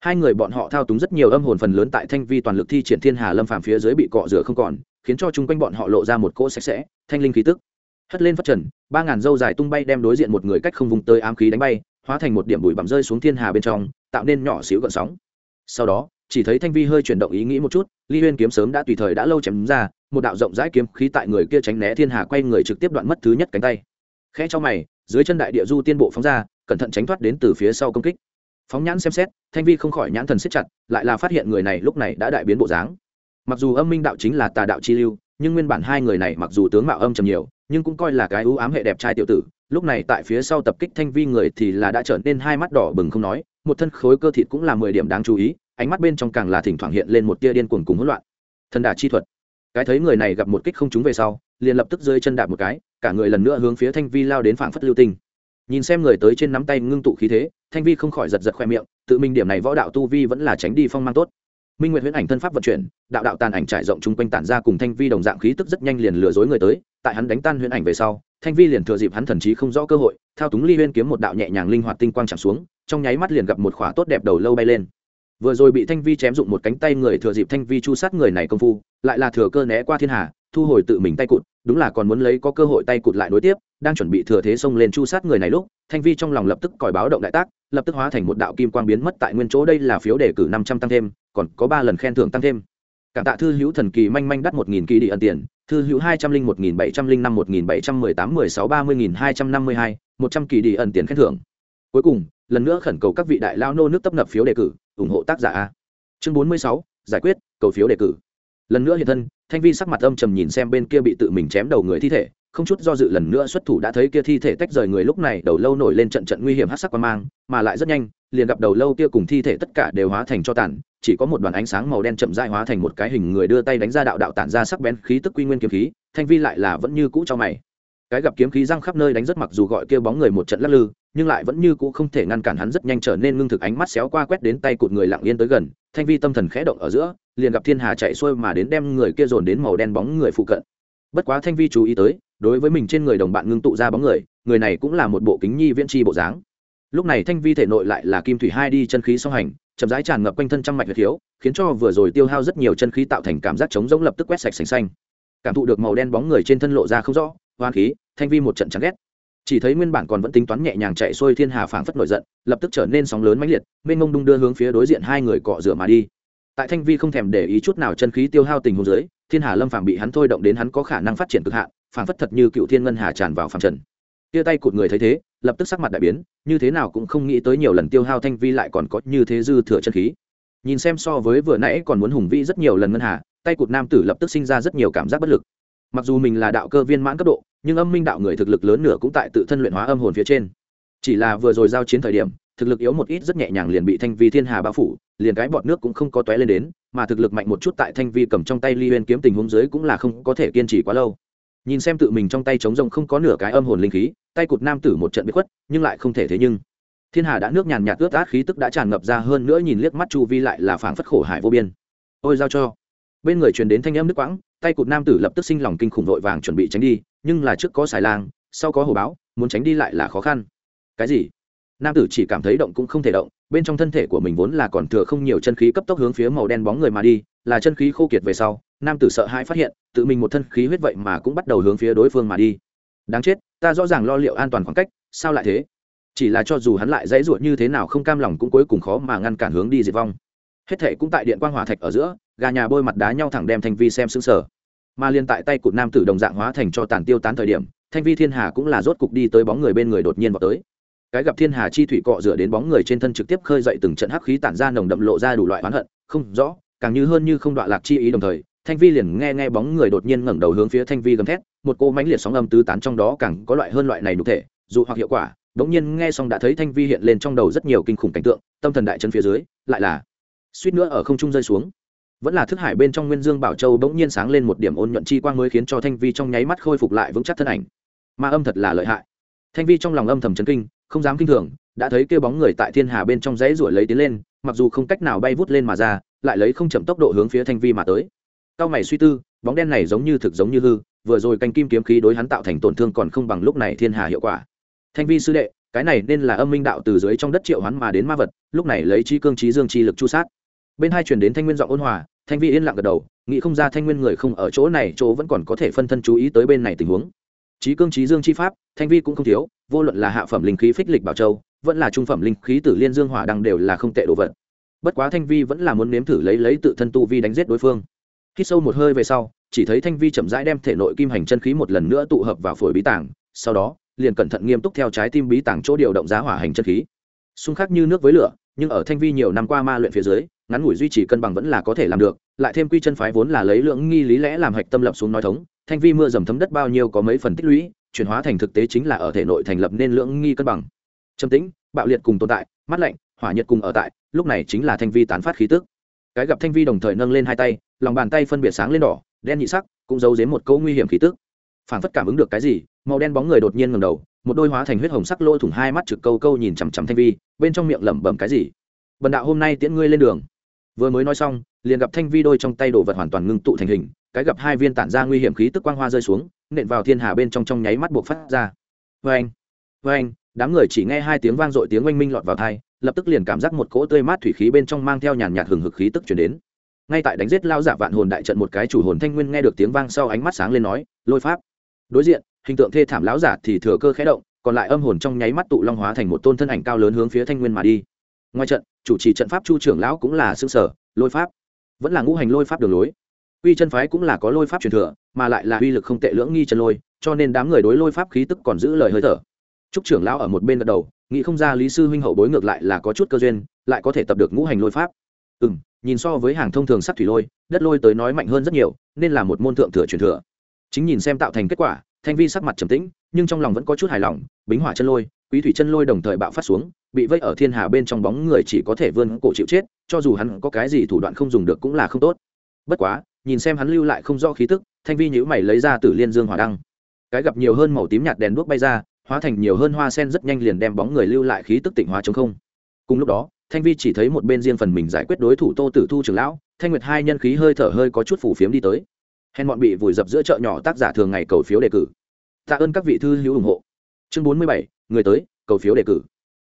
Hai người bọn họ thao túng rất nhiều âm hồn phần lớn tại thanh vi toàn lực thi triển thiên hà lâm phàm phía dưới bị cọ rửa không còn, khiến cho chung quanh bọn họ lộ ra một cỗ sạch sẽ, thanh linh khí tức. Hất lên phát trần, ba ngàn dâu dài tung bay đem đối diện một người cách không vùng tới ám khí đánh bay, hóa thành một điểm bụi bặm rơi xuống thiên hà bên trong, tạo nên nhỏ xíu gợn sóng sau đó, chỉ thấy thanh vi hơi chuyển động ý nghĩ một chút, ly huyên kiếm sớm đã tùy thời đã lâu chém ra, một đạo rộng rãi kiếm khí tại người kia tránh né thiên hà quay người trực tiếp đoạn mất thứ nhất cánh tay. Khẽ cho mày, dưới chân đại địa du tiên bộ phóng ra, cẩn thận tránh thoát đến từ phía sau công kích. Phóng nhãn xem xét, thanh vi không khỏi nhãn thần siết chặt, lại là phát hiện người này lúc này đã đại biến bộ dáng. Mặc dù âm minh đạo chính là tà đạo chi lưu, nhưng nguyên bản hai người này mặc dù tướng mạo âm trầm nhiều, nhưng cũng coi là cái ưu ám hệ đẹp trai tiểu tử. Lúc này tại phía sau tập kích thanh vi người thì là đã trở nên hai mắt đỏ bừng không nói, một thân khối cơ thịt cũng là mười điểm đáng chú ý ánh mắt bên trong càng là thỉnh thoảng hiện lên một tia điên cuồng cùng hỗn loạn. Thần đà chi thuật. Cái thấy người này gặp một kích không trúng về sau, liền lập tức rơi chân đạp một cái, cả người lần nữa hướng phía thanh vi lao đến phảng phất lưu tinh. Nhìn xem người tới trên nắm tay ngưng tụ khí thế, thanh vi không khỏi giật giật khoe miệng, tự mình điểm này võ đạo tu vi vẫn là tránh đi phong mang tốt. Minh nguyện huyễn ảnh thân pháp vận chuyển, đạo đạo tàn ảnh trải rộng chung quanh tản ra cùng thanh vi đồng dạng khí tức rất nhanh liền lừa dối người tới, tại hắn đánh tan huyễn ảnh về sau, thanh vi liền thừa dịp hắn thần trí không rõ cơ hội, thao túng ly huyên kiếm một đạo nhẹ nhàng linh hoạt tinh quang chạm xuống, trong nháy mắt liền gặp một khỏa tốt đẹp đầu lâu bay lên vừa rồi bị thanh vi chém dụng một cánh tay người thừa dịp thanh vi chu sát người này công phu, lại là thừa cơ né qua thiên hà, thu hồi tự mình tay cụt, đúng là còn muốn lấy có cơ hội tay cụt lại nối tiếp, đang chuẩn bị thừa thế xông lên chu sát người này lúc, thanh vi trong lòng lập tức còi báo động đại tác, lập tức hóa thành một đạo kim quang biến mất tại nguyên chỗ đây là phiếu đề cử năm trăm tăng thêm, còn có ba lần khen thưởng tăng thêm. Cảm tạ thư hữu thần kỳ manh manh đắt một nghìn kỳ đi ân tiền, thư hữu hai trăm linh một nghìn bảy trăm linh năm một nghìn bảy trăm mười tám mười sáu ba mươi nghìn hai trăm năm mươi hai, một trăm kỳ đi ân tiền khen thưởng. Cuối cùng, lần nữa khẩn cầu các vị đại lao nô nước tấp nập phiếu đề cử ủng hộ tác giả a. Chương bốn mươi sáu, giải quyết, cầu phiếu đề cử. Lần nữa hiện thân, thanh vi sắc mặt âm trầm nhìn xem bên kia bị tự mình chém đầu người thi thể, không chút do dự lần nữa xuất thủ đã thấy kia thi thể tách rời người lúc này đầu lâu nổi lên trận trận nguy hiểm hát sắc quan mang, mà lại rất nhanh, liền gặp đầu lâu kia cùng thi thể tất cả đều hóa thành cho tàn, chỉ có một đoàn ánh sáng màu đen chậm dại hóa thành một cái hình người đưa tay đánh ra đạo đạo tản ra sắc bén khí tức quy nguyên kiếm khí, thanh vi lại là vẫn như cũ cho mày. Cái gặp kiếm khí răng khắp nơi đánh rất mặc dù gọi kia bóng người một trận lắc lư nhưng lại vẫn như cũ không thể ngăn cản hắn rất nhanh trở nên ngưng thực ánh mắt xéo qua quét đến tay cụt người lặng yên tới gần, thanh vi tâm thần khẽ động ở giữa, liền gặp thiên hà chạy xuôi mà đến đem người kia dồn đến màu đen bóng người phụ cận. Bất quá thanh vi chú ý tới, đối với mình trên người đồng bạn ngưng tụ ra bóng người người này cũng là một bộ kính nhi viễn tri bộ dáng. Lúc này thanh vi thể nội lại là kim thủy hai đi chân khí song hành, chậm rãi tràn ngập quanh thân trăm mạch huyệt thiếu, khiến cho vừa rồi tiêu hao rất nhiều chân khí tạo thành cảm giác chống rỗng lập tức quét sạch sành xanh. Cảm thụ được màu đen bóng người trên thân lộ ra không rõ, hoang khí, thanh vi một trận chán ghét chỉ thấy nguyên bản còn vẫn tính toán nhẹ nhàng chạy xuôi thiên hà phảng phất nổi giận, lập tức trở nên sóng lớn mãnh liệt, mênh mông đung đưa hướng phía đối diện hai người cọ rửa mà đi. Tại thanh vi không thèm để ý chút nào chân khí tiêu hao tình huống dưới, thiên hà lâm phàm bị hắn thôi động đến hắn có khả năng phát triển cực hạn, phảng phất thật như cựu thiên ngân hà tràn vào phàm trần. Tia tay cụt người thấy thế, lập tức sắc mặt đại biến, như thế nào cũng không nghĩ tới nhiều lần tiêu hao thanh vi lại còn có như thế dư thừa chân khí. Nhìn xem so với vừa nãy còn muốn hùng vĩ rất nhiều lần ngân hà, tay cụt nam tử lập tức sinh ra rất nhiều cảm giác bất lực mặc dù mình là đạo cơ viên mãn cấp độ, nhưng âm minh đạo người thực lực lớn nửa cũng tại tự thân luyện hóa âm hồn phía trên. Chỉ là vừa rồi giao chiến thời điểm, thực lực yếu một ít rất nhẹ nhàng liền bị thanh vi thiên hà bao phủ, liền cái bọt nước cũng không có tóe lên đến, mà thực lực mạnh một chút tại thanh vi cầm trong tay ly huyên kiếm tình huống dưới cũng là không có thể kiên trì quá lâu. Nhìn xem tự mình trong tay trống rông không có nửa cái âm hồn linh khí, tay cụt nam tử một trận bị khuất, nhưng lại không thể thế nhưng. Thiên hà đã nước nhàn nhạt ướt át khí tức đã tràn ngập ra hơn nữa nhìn liếc mắt chu vi lại là phảng phất khổ hải vô biên. Ôi, giao cho. Bên người truyền đến thanh âm nước quãng tay cụt nam tử lập tức sinh lòng kinh khủng vội vàng chuẩn bị tránh đi, nhưng là trước có xài lang, sau có hồ báo, muốn tránh đi lại là khó khăn. Cái gì? Nam tử chỉ cảm thấy động cũng không thể động, bên trong thân thể của mình vốn là còn thừa không nhiều chân khí cấp tốc hướng phía màu đen bóng người mà đi, là chân khí khô kiệt về sau, nam tử sợ hãi phát hiện, tự mình một thân khí huyết vậy mà cũng bắt đầu hướng phía đối phương mà đi. Đáng chết, ta rõ ràng lo liệu an toàn khoảng cách, sao lại thế? Chỉ là cho dù hắn lại dãy ruột như thế nào không cam lòng cũng cuối cùng khó mà ngăn cản hướng đi diệt vong hết thệ cũng tại điện quang hỏa thạch ở giữa, gà nhà bôi mặt đá nhau thẳng đem thanh vi xem xứng sở mà liên tại tay cụt nam tử đồng dạng hóa thành cho tàn tiêu tán thời điểm, thanh vi thiên hà cũng là rốt cục đi tới bóng người bên người đột nhiên vào tới. Cái gặp thiên hà chi thủy cọ rửa đến bóng người trên thân trực tiếp khơi dậy từng trận hắc khí tản ra nồng đậm lộ ra đủ loại oán hận, không rõ, càng như hơn như không đoạn lạc chi ý đồng thời, thanh vi liền nghe nghe bóng người đột nhiên ngẩng đầu hướng phía thanh vi gầm thét, một cô mãnh liệt sóng âm tứ tán trong đó càng có loại hơn loại này đục thể, dù hoặc hiệu quả, đống nhiên nghe xong đã thấy thanh vi hiện lên trong đầu rất nhiều kinh khủng cảnh tượng, tâm thần đại chân phía dưới, lại là suýt nữa ở không trung rơi xuống. Vẫn là thức hải bên trong nguyên dương bảo châu bỗng nhiên sáng lên một điểm ôn nhuận chi quang mới khiến cho thanh vi trong nháy mắt khôi phục lại vững chắc thân ảnh. Ma âm thật là lợi hại. Thanh vi trong lòng âm thầm chấn kinh, không dám kinh thường, đã thấy kêu bóng người tại thiên hà bên trong dãy ruổi lấy tiến lên, mặc dù không cách nào bay vút lên mà ra, lại lấy không chậm tốc độ hướng phía thanh vi mà tới. Cao mày suy tư, bóng đen này giống như thực giống như hư, vừa rồi canh kim kiếm khí đối hắn tạo thành tổn thương còn không bằng lúc này thiên hà hiệu quả. Thanh vi sư đệ, cái này nên là âm minh đạo từ dưới trong đất triệu hắn mà đến ma vật, lúc này lấy chi cương trí dương chi lực chu sát bên hai truyền đến thanh nguyên giọng ôn hòa, thanh vi yên lặng gật đầu, nghĩ không ra thanh nguyên người không ở chỗ này, chỗ vẫn còn có thể phân thân chú ý tới bên này tình huống. Trí cương trí dương chi pháp, thanh vi cũng không thiếu, vô luận là hạ phẩm linh khí phích lịch bảo châu, vẫn là trung phẩm linh khí tử liên dương hỏa đăng đều là không tệ đồ vật. Bất quá thanh vi vẫn là muốn nếm thử lấy lấy tự thân tu vi đánh giết đối phương. Khi sâu một hơi về sau, chỉ thấy thanh vi chậm rãi đem thể nội kim hành chân khí một lần nữa tụ hợp vào phổi bí tảng, sau đó, liền cẩn thận nghiêm túc theo trái tim bí tảng chỗ điều động giá hỏa hành chân khí. Xung khắc như nước với lửa, nhưng ở thanh vi nhiều năm qua ma luyện phía dưới ngắn ngủi duy trì cân bằng vẫn là có thể làm được, lại thêm quy chân phái vốn là lấy lượng nghi lý lẽ làm hạch tâm lập xuống nói thống, thanh vi mưa dầm thấm đất bao nhiêu có mấy phần tích lũy, chuyển hóa thành thực tế chính là ở thể nội thành lập nên lượng nghi cân bằng. Trầm tĩnh, bạo liệt cùng tồn tại mắt lạnh, hỏa nhiệt cùng ở tại, lúc này chính là thanh vi tán phát khí tức. Cái gặp thanh vi đồng thời nâng lên hai tay, lòng bàn tay phân biệt sáng lên đỏ, đen nhị sắc, cũng giấu dếm một câu nguy hiểm khí tức. Phản phất cảm ứng được cái gì, màu đen bóng người đột nhiên ngầm đầu, một đôi hóa thành huyết hồng sắc lôi thủng hai mắt trực câu câu nhìn chằm chằm thanh vi, bên trong miệng lẩm bẩm cái gì? Bần đạo hôm nay tiễn ngươi lên đường vừa mới nói xong, liền gặp thanh vi đôi trong tay đồ vật hoàn toàn ngưng tụ thành hình, cái gặp hai viên tản ra nguy hiểm khí tức quang hoa rơi xuống, nện vào thiên hà bên trong trong nháy mắt buộc phát ra. Vê anh vê anh đám người chỉ nghe hai tiếng vang dội tiếng oanh minh lọt vào thai lập tức liền cảm giác một cỗ tươi mát thủy khí bên trong mang theo nhàn nhạt hừng hực khí tức chuyển đến. Ngay tại đánh giết lao giả vạn hồn đại trận một cái chủ hồn thanh nguyên nghe được tiếng vang sau ánh mắt sáng lên nói, lôi pháp. Đối diện, hình tượng thê thảm lão giả thì thừa cơ khẽ động, còn lại âm hồn trong nháy mắt tụ long hóa thành một tôn thân ảnh cao lớn hướng phía thanh nguyên mà đi ngoài trận, chủ trì trận pháp chu trưởng lão cũng là xương sở, lôi pháp. Vẫn là ngũ hành lôi pháp đường lối. Uy chân phái cũng là có lôi pháp truyền thừa, mà lại là uy lực không tệ lưỡng nghi chân lôi, cho nên đám người đối lôi pháp khí tức còn giữ lời hơi thở. Trúc trưởng lão ở một bên gật đầu, nghĩ không ra lý sư huynh hậu bối ngược lại là có chút cơ duyên, lại có thể tập được ngũ hành lôi pháp. Ừ m nhìn so với hàng thông thường sắt thủy lôi, đất lôi tới nói mạnh hơn rất nhiều, nên là một môn thượng thừa truyền thừa. Chính nhìn xem tạo thành kết quả, thanh vi sắc mặt trầm tĩnh, nhưng trong lòng vẫn có chút hài lòng, bính hỏa chân lôi quý thủy chân lôi đồng thời bạo phát xuống, bị vây ở thiên hà bên trong bóng người chỉ có thể vươn cổ chịu chết, cho dù hắn có cái gì thủ đoạn không dùng được cũng là không tốt. Bất quá, nhìn xem hắn lưu lại không rõ khí tức, thanh vi nhữ mày lấy ra từ liên dương hỏa đăng. Cái gặp nhiều hơn màu tím nhạt đèn đuốc bay ra, hóa thành nhiều hơn hoa sen rất nhanh liền đem bóng người lưu lại khí tức tỉnh hóa chống không. Cùng lúc đó, thanh vi chỉ thấy một bên riêng phần mình giải quyết đối thủ tô tử thu trường lão, thanh nguyệt hai nhân khí hơi thở hơi có chút phủ phiếm đi tới. Hèn bọn bị vùi dập giữa chợ nhỏ tác giả thường ngày cầu phiếu đề cử. Tạ ơn các vị thư hữu ủng hộ. Chương bốn mươi bảy người tới, cầu phiếu đề cử.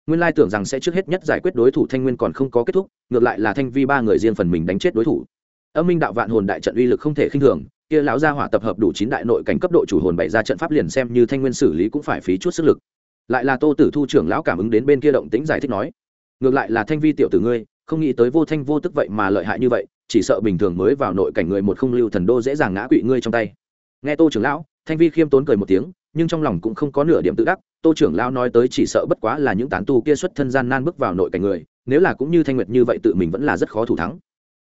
Nguyên lai tưởng rằng sẽ trước hết nhất giải quyết đối thủ thanh nguyên còn không có kết thúc, ngược lại là thanh vi ba người riêng phần mình đánh chết đối thủ. Âm minh đạo vạn hồn đại trận uy lực không thể khinh thường, kia lão gia hỏa tập hợp đủ chín đại nội cảnh cấp độ chủ hồn bày ra trận pháp liền xem như thanh nguyên xử lý cũng phải phí chút sức lực. Lại là tô tử thu trưởng lão cảm ứng đến bên kia động tĩnh giải thích nói, ngược lại là thanh vi tiểu tử ngươi, không nghĩ tới vô thanh vô tức vậy mà lợi hại như vậy, chỉ sợ bình thường mới vào nội cảnh người một không lưu thần đô dễ dàng ngã quỵ ngươi trong tay. Nghe tô trưởng lão, thanh vi khiêm tốn cười một tiếng, nhưng trong lòng cũng không có nửa điểm tự đắc tô trưởng lão nói tới chỉ sợ bất quá là những tán tu kia xuất thân gian nan bước vào nội cảnh người, nếu là cũng như thanh nguyệt như vậy tự mình vẫn là rất khó thủ thắng.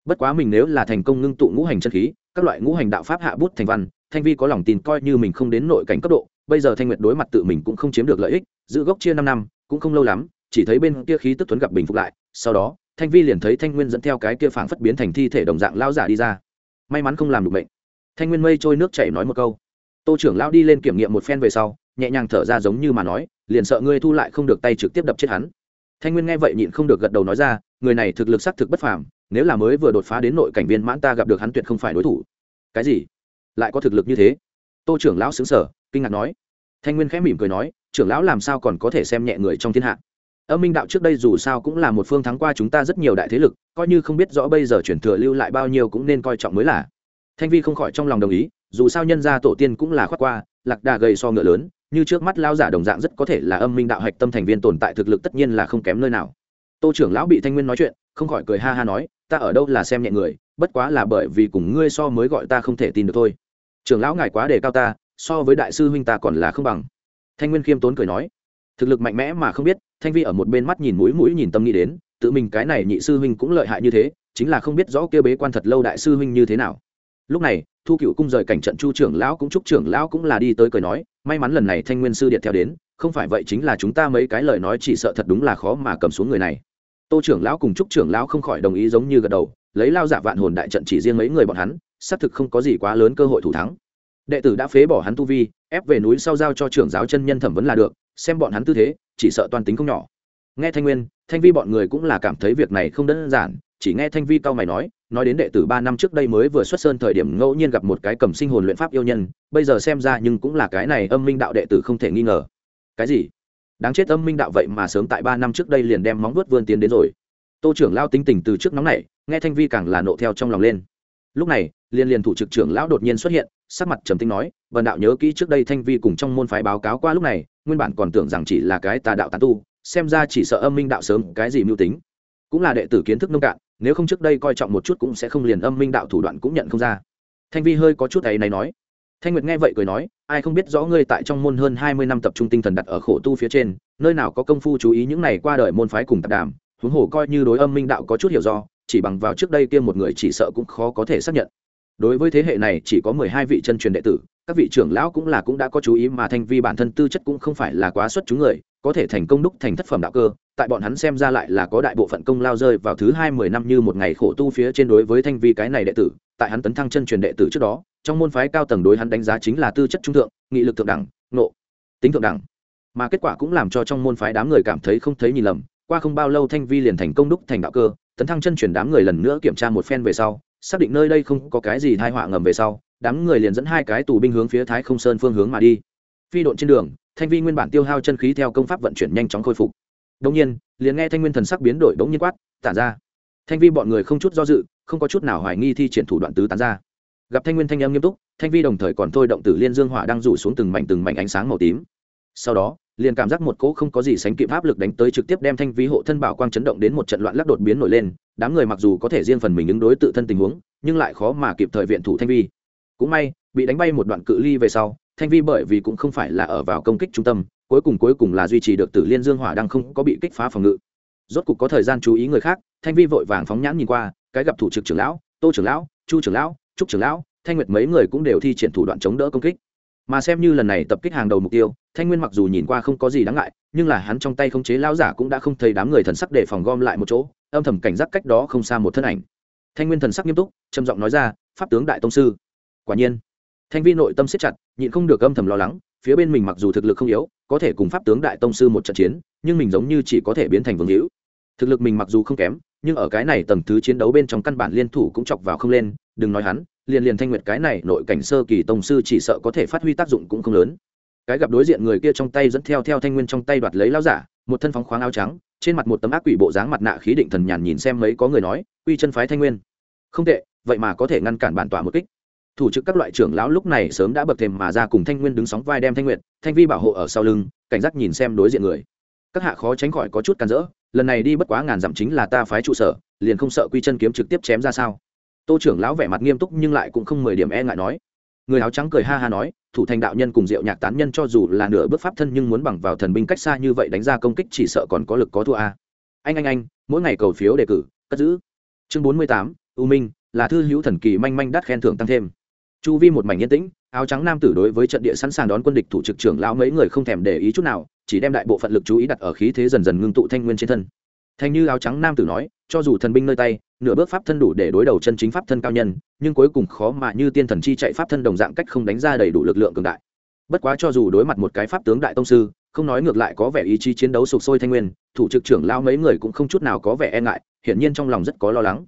Bất quá mình nếu là thành công ngưng tụ ngũ hành chân khí, các loại ngũ hành đạo pháp hạ bút thành văn, thanh vi có lòng tin coi như mình không đến nội cảnh cấp độ, bây giờ thanh nguyệt đối mặt tự mình cũng không chiếm được lợi ích, giữ gốc chia năm năm, cũng không lâu lắm, chỉ thấy bên kia khí tức tuấn gặp bình phục lại, sau đó, thanh vi liền thấy thanh nguyên dẫn theo cái kia phảng phất biến thành thi thể đồng dạng lao giả đi ra. May mắn không làm được bệnh. Thanh nguyên mây trôi nước chảy nói một câu. Tô trưởng lão đi lên kiểm nghiệm một phen về sau nhẹ nhàng thở ra giống như mà nói, liền sợ ngươi thu lại không được tay trực tiếp đập chết hắn. Thanh nguyên nghe vậy nhịn không được gật đầu nói ra, người này thực lực xác thực bất phàm, nếu là mới vừa đột phá đến nội cảnh viên mãn ta gặp được hắn tuyệt không phải đối thủ. Cái gì? Lại có thực lực như thế? Tô trưởng lão xứng sở kinh ngạc nói. Thanh nguyên khẽ mỉm cười nói, trưởng lão làm sao còn có thể xem nhẹ người trong thiên hạ? Âm minh đạo trước đây dù sao cũng là một phương thắng qua chúng ta rất nhiều đại thế lực, coi như không biết rõ bây giờ chuyển thừa lưu lại bao nhiêu cũng nên coi trọng mới là. Thanh vi không khỏi trong lòng đồng ý, dù sao nhân gia tổ tiên cũng là khoác qua, lạc đà gầy so ngựa lớn như trước mắt lao giả đồng dạng rất có thể là âm minh đạo hạch tâm thành viên tồn tại thực lực tất nhiên là không kém nơi nào. Tô trưởng lão bị thanh nguyên nói chuyện, không khỏi cười ha ha nói, ta ở đâu là xem nhẹ người, bất quá là bởi vì cùng ngươi so mới gọi ta không thể tin được thôi. Trưởng lão ngài quá đề cao ta, so với đại sư huynh ta còn là không bằng. Thanh nguyên khiêm tốn cười nói, thực lực mạnh mẽ mà không biết, thanh vi ở một bên mắt nhìn mũi mũi nhìn tâm nghĩ đến, tự mình cái này nhị sư huynh cũng lợi hại như thế, chính là không biết rõ kêu bế quan thật lâu đại sư huynh như thế nào lúc này, thu cựu cung rời cảnh trận chu trưởng lão cũng chúc trưởng lão cũng là đi tới cười nói, may mắn lần này thanh nguyên sư điện theo đến, không phải vậy chính là chúng ta mấy cái lời nói chỉ sợ thật đúng là khó mà cầm xuống người này. Tô trưởng lão cùng chúc trưởng lão không khỏi đồng ý giống như gật đầu, lấy lao giả vạn hồn đại trận chỉ riêng mấy người bọn hắn, xác thực không có gì quá lớn cơ hội thủ thắng. Đệ tử đã phế bỏ hắn tu vi, ép về núi sau giao cho trưởng giáo chân nhân thẩm vấn là được, xem bọn hắn tư thế, chỉ sợ toàn tính không nhỏ. Nghe thanh nguyên, thanh vi bọn người cũng là cảm thấy việc này không đơn giản, chỉ nghe thanh vi cao mày nói nói đến đệ tử ba năm trước đây mới vừa xuất sơn thời điểm ngẫu nhiên gặp một cái cầm sinh hồn luyện pháp yêu nhân, bây giờ xem ra nhưng cũng là cái này âm minh đạo đệ tử không thể nghi ngờ. Cái gì? Đáng chết âm minh đạo vậy mà sớm tại ba năm trước đây liền đem móng vuốt vươn tiến đến rồi. Tô trưởng lao tính tình từ trước nóng này nghe thanh vi càng là nộ theo trong lòng lên. Lúc này, liên liền thủ trực trưởng lão đột nhiên xuất hiện, sắc mặt trầm tinh nói vần đạo nhớ kỹ trước đây thanh vi cùng trong môn phái báo cáo qua lúc này, nguyên bản còn tưởng rằng chỉ là cái tà đạo tán tu, xem ra chỉ sợ âm minh đạo sớm cái gì mưu tính. Cũng là đệ tử kiến thức nông cạn nếu không trước đây coi trọng một chút cũng sẽ không liền âm minh đạo thủ đoạn cũng nhận không ra. Thanh vi hơi có chút ấy này nói. Thanh nguyệt nghe vậy cười nói, ai không biết rõ ngươi tại trong môn hơn hai mươi năm tập trung tinh thần đặt ở khổ tu phía trên, nơi nào có công phu chú ý những này qua đời môn phái cùng tạp đàm, huống hồ coi như đối âm minh đạo có chút hiểu do, chỉ bằng vào trước đây kia một người chỉ sợ cũng khó có thể xác nhận. Đối với thế hệ này chỉ có mười hai vị chân truyền đệ tử, các vị trưởng lão cũng là cũng đã có chú ý mà thanh vi bản thân tư chất cũng không phải là quá xuất chúng người, có thể thành công đúc thành thất phẩm đạo cơ tại bọn hắn xem ra lại là có đại bộ phận công lao rơi vào thứ hai mười năm như một ngày khổ tu phía trên đối với thanh vi cái này đệ tử, tại hắn tấn thăng chân truyền đệ tử trước đó, trong môn phái cao tầng đối hắn đánh giá chính là tư chất trung thượng, nghị lực thượng đẳng nộ tính thượng đẳng. Mà kết quả cũng làm cho trong môn phái đám người cảm thấy không thấy nhìn lầm, qua không bao lâu thanh vi liền thành công đúc thành đạo cơ, tấn thăng chân truyền đám người lần nữa kiểm tra một phen về sau, xác định nơi đây không có cái gì thai họa ngầm về sau, đám người liền dẫn hai cái tù binh hướng phía thái không sơn phương hướng mà đi. Phi độn trên đường, thanh vi nguyên bản tiêu hao chân khí theo công pháp vận chuyển nhanh chóng khôi phục đông nhiên, liền nghe thanh nguyên thần sắc biến đổi đống nhiên quát, tản ra. Thanh vi bọn người không chút do dự, không có chút nào hoài nghi thi triển thủ đoạn tứ tán ra. Gặp thanh nguyên thanh âm nghiêm túc, thanh vi đồng thời còn thôi động tử liên dương hỏa đang rủ xuống từng mảnh từng mảnh ánh sáng màu tím. Sau đó, liền cảm giác một cỗ không có gì sánh kịp áp lực đánh tới trực tiếp đem thanh vi hộ thân bảo quang chấn động đến một trận loạn lắc đột biến nổi lên, đám người mặc dù có thể riêng phần mình ứng đối tự thân tình huống, nhưng lại khó mà kịp thời viện thủ thanh vi. Cũng may, bị đánh bay một đoạn cự ly về sau thanh vi bởi vì cũng không phải là ở vào công kích trung tâm, cuối cùng cuối cùng là duy trì được tử liên dương hỏa đang không có bị kích phá phòng ngự. Rốt cục có thời gian chú ý người khác, thanh vi vội vàng phóng nhãn nhìn qua, cái gặp thủ trực trưởng lão, tô trưởng lão, chu trưởng lão, trúc trưởng lão, thanh nguyệt mấy người cũng đều thi triển thủ đoạn chống đỡ công kích. Mà xem như lần này tập kích hàng đầu mục tiêu, thanh nguyên mặc dù nhìn qua không có gì đáng ngại, nhưng là hắn trong tay không chế lão giả cũng đã không thấy đám người thần sắc để phòng gom lại một chỗ, âm thầm cảnh giác cách đó không xa một thân ảnh. Thanh nguyên thần sắc nghiêm túc, trầm giọng nói ra, pháp tướng đại tông sư. Quả nhiên thanh vi nội tâm siết chặt, nhịn không được âm thầm lo lắng, phía bên mình mặc dù thực lực không yếu, có thể cùng pháp tướng đại tông sư một trận chiến, nhưng mình giống như chỉ có thể biến thành vương hữu. Thực lực mình mặc dù không kém, nhưng ở cái này tầng thứ chiến đấu bên trong căn bản liên thủ cũng chọc vào không lên, đừng nói hắn, liền liền thanh nguyệt cái này nội cảnh sơ kỳ tông sư chỉ sợ có thể phát huy tác dụng cũng không lớn. Cái gặp đối diện người kia trong tay dẫn theo theo thanh nguyên trong tay đoạt lấy lao giả, một thân phóng khoáng áo trắng, trên mặt một tấm ác quỷ bộ dáng mặt nạ khí định thần nhàn nhìn xem mấy có người nói uy chân phái thanh nguyên. Không tệ, vậy mà có thể ngăn cản bản tỏa một kích thủ chức các loại trưởng lão lúc này sớm đã bậc thềm mà ra cùng thanh nguyên đứng sóng vai đem thanh nguyện thanh vi bảo hộ ở sau lưng, cảnh giác nhìn xem đối diện người. Các hạ khó tránh khỏi có chút cản rỡ, lần này đi bất quá ngàn dặm chính là ta phái trụ sở, liền không sợ quy chân kiếm trực tiếp chém ra sao? Tô trưởng lão vẻ mặt nghiêm túc nhưng lại cũng không mười điểm e ngại nói. Người áo trắng cười ha ha nói, thủ thành đạo nhân cùng diệu nhạc tán nhân cho dù là nửa bước pháp thân nhưng muốn bằng vào thần binh cách xa như vậy đánh ra công kích chỉ sợ còn có lực có thua a. Anh anh anh, mỗi ngày cầu phiếu đề cử, cất giữ. Chương bốn mươi tám, u minh, là thư hữu thần kỳ manh manh đắt khen thưởng tăng thêm chu vi một mảnh yên tĩnh, áo trắng nam tử đối với trận địa sẵn sàng đón quân địch thủ trực trưởng lão mấy người không thèm để ý chút nào, chỉ đem đại bộ phận lực chú ý đặt ở khí thế dần dần ngưng tụ thanh nguyên trên thân. Thanh như áo trắng nam tử nói, cho dù thần binh nơi tay, nửa bước pháp thân đủ để đối đầu chân chính pháp thân cao nhân, nhưng cuối cùng khó mà như tiên thần chi chạy pháp thân đồng dạng cách không đánh ra đầy đủ lực lượng cường đại. Bất quá cho dù đối mặt một cái pháp tướng đại tông sư, không nói ngược lại có vẻ ý chí chiến đấu sục sôi thanh nguyên, thủ trực trưởng lao mấy người cũng không chút nào có vẻ e ngại, hiển nhiên trong lòng rất có lo lắng.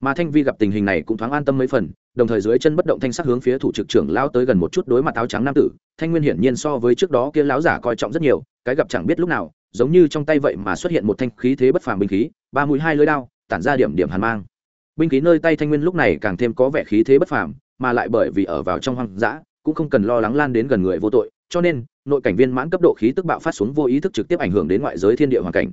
Mà thanh vi gặp tình hình này cũng thoáng an tâm mấy phần đồng thời dưới chân bất động thanh sắc hướng phía thủ trực trưởng lao tới gần một chút đối mặt áo trắng nam tử, thanh nguyên hiển nhiên so với trước đó kia lão giả coi trọng rất nhiều, cái gặp chẳng biết lúc nào, giống như trong tay vậy mà xuất hiện một thanh khí thế bất phàm binh khí, ba mũi hai lưỡi đao, tản ra điểm điểm hàn mang. Binh khí nơi tay thanh nguyên lúc này càng thêm có vẻ khí thế bất phàm, mà lại bởi vì ở vào trong hoang dã, cũng không cần lo lắng lan đến gần người vô tội, cho nên, nội cảnh viên mãn cấp độ khí tức bạo phát xuống vô ý thức trực tiếp ảnh hưởng đến ngoại giới thiên địa hoàn cảnh.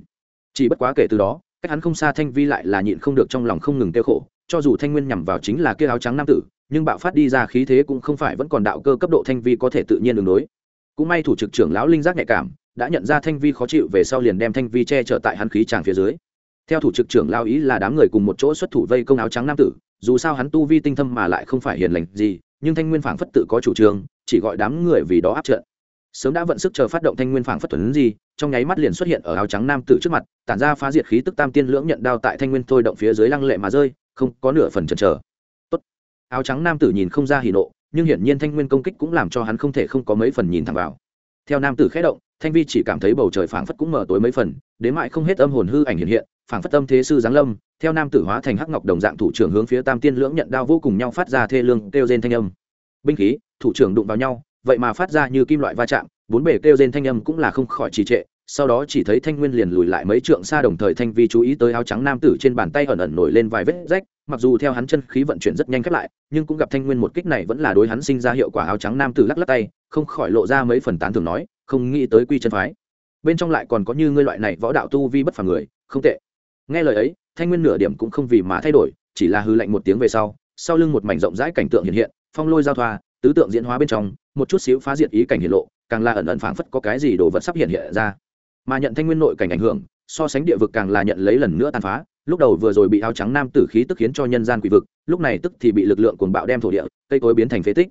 Chỉ bất quá kể từ đó, cách hắn không xa thanh vi lại là nhịn không được trong lòng không ngừng tiêu khổ cho dù thanh nguyên nhằm vào chính là kia áo trắng nam tử, nhưng bạo phát đi ra khí thế cũng không phải vẫn còn đạo cơ cấp độ thanh vi có thể tự nhiên đường đối. Cũng may thủ trực trưởng lão linh giác nhạy cảm, đã nhận ra thanh vi khó chịu về sau liền đem thanh vi che chở tại hắn khí tràng phía dưới. Theo thủ trực trưởng lao ý là đám người cùng một chỗ xuất thủ vây công áo trắng nam tử, dù sao hắn tu vi tinh thâm mà lại không phải hiền lành gì, nhưng thanh nguyên phảng phất tự có chủ trương, chỉ gọi đám người vì đó áp trận. Sớm đã vận sức chờ phát động thanh nguyên phảng phất tuấn gì, trong nháy mắt liền xuất hiện ở áo trắng nam tử trước mặt, tản ra phá diệt khí tức tam tiên lưỡng nhận đao tại thanh nguyên thôi động phía dưới lăng lệ mà rơi không có nửa phần chần chờ. Tốt. áo trắng nam tử nhìn không ra hỉ nộ, nhưng hiển nhiên thanh nguyên công kích cũng làm cho hắn không thể không có mấy phần nhìn thẳng vào. Theo nam tử khẽ động, thanh vi chỉ cảm thấy bầu trời phảng phất cũng mở tối mấy phần, đến mãi không hết âm hồn hư ảnh hiện hiện, phảng phất âm thế sư giáng lâm, theo nam tử hóa thành hắc ngọc đồng dạng thủ trưởng hướng phía tam tiên lưỡng nhận đao vô cùng nhau phát ra thê lương, kêu rên thanh âm. Binh khí, thủ trưởng đụng vào nhau, vậy mà phát ra như kim loại va chạm, bốn bể kêu rên thanh âm cũng là không khỏi trì trệ sau đó chỉ thấy thanh nguyên liền lùi lại mấy trượng xa đồng thời thanh vi chú ý tới áo trắng nam tử trên bàn tay ẩn ẩn nổi lên vài vết rách, mặc dù theo hắn chân khí vận chuyển rất nhanh khép lại, nhưng cũng gặp thanh nguyên một kích này vẫn là đối hắn sinh ra hiệu quả áo trắng nam tử lắc lắc tay, không khỏi lộ ra mấy phần tán thường nói, không nghĩ tới quy chân phái. Bên trong lại còn có như ngươi loại này võ đạo tu vi bất phàm người, không tệ. Nghe lời ấy, thanh nguyên nửa điểm cũng không vì mà thay đổi, chỉ là hư lạnh một tiếng về sau sau lưng một mảnh rộng rãi cảnh tượng hiện hiện, phong lôi giao thoa, tứ tượng diễn hóa bên trong, một chút xíu phá diệt ý cảnh hiện lộ, càng là ẩn ẩn phảng phất có cái gì đồ vật sắp hiện hiện ra mà nhận thanh nguyên nội cảnh ảnh hưởng, so sánh địa vực càng là nhận lấy lần nữa tàn phá. Lúc đầu vừa rồi bị áo trắng nam tử khí tức khiến cho nhân gian quỷ vực, lúc này tức thì bị lực lượng cuồng bạo đem thổ địa, cây cối biến thành phế tích.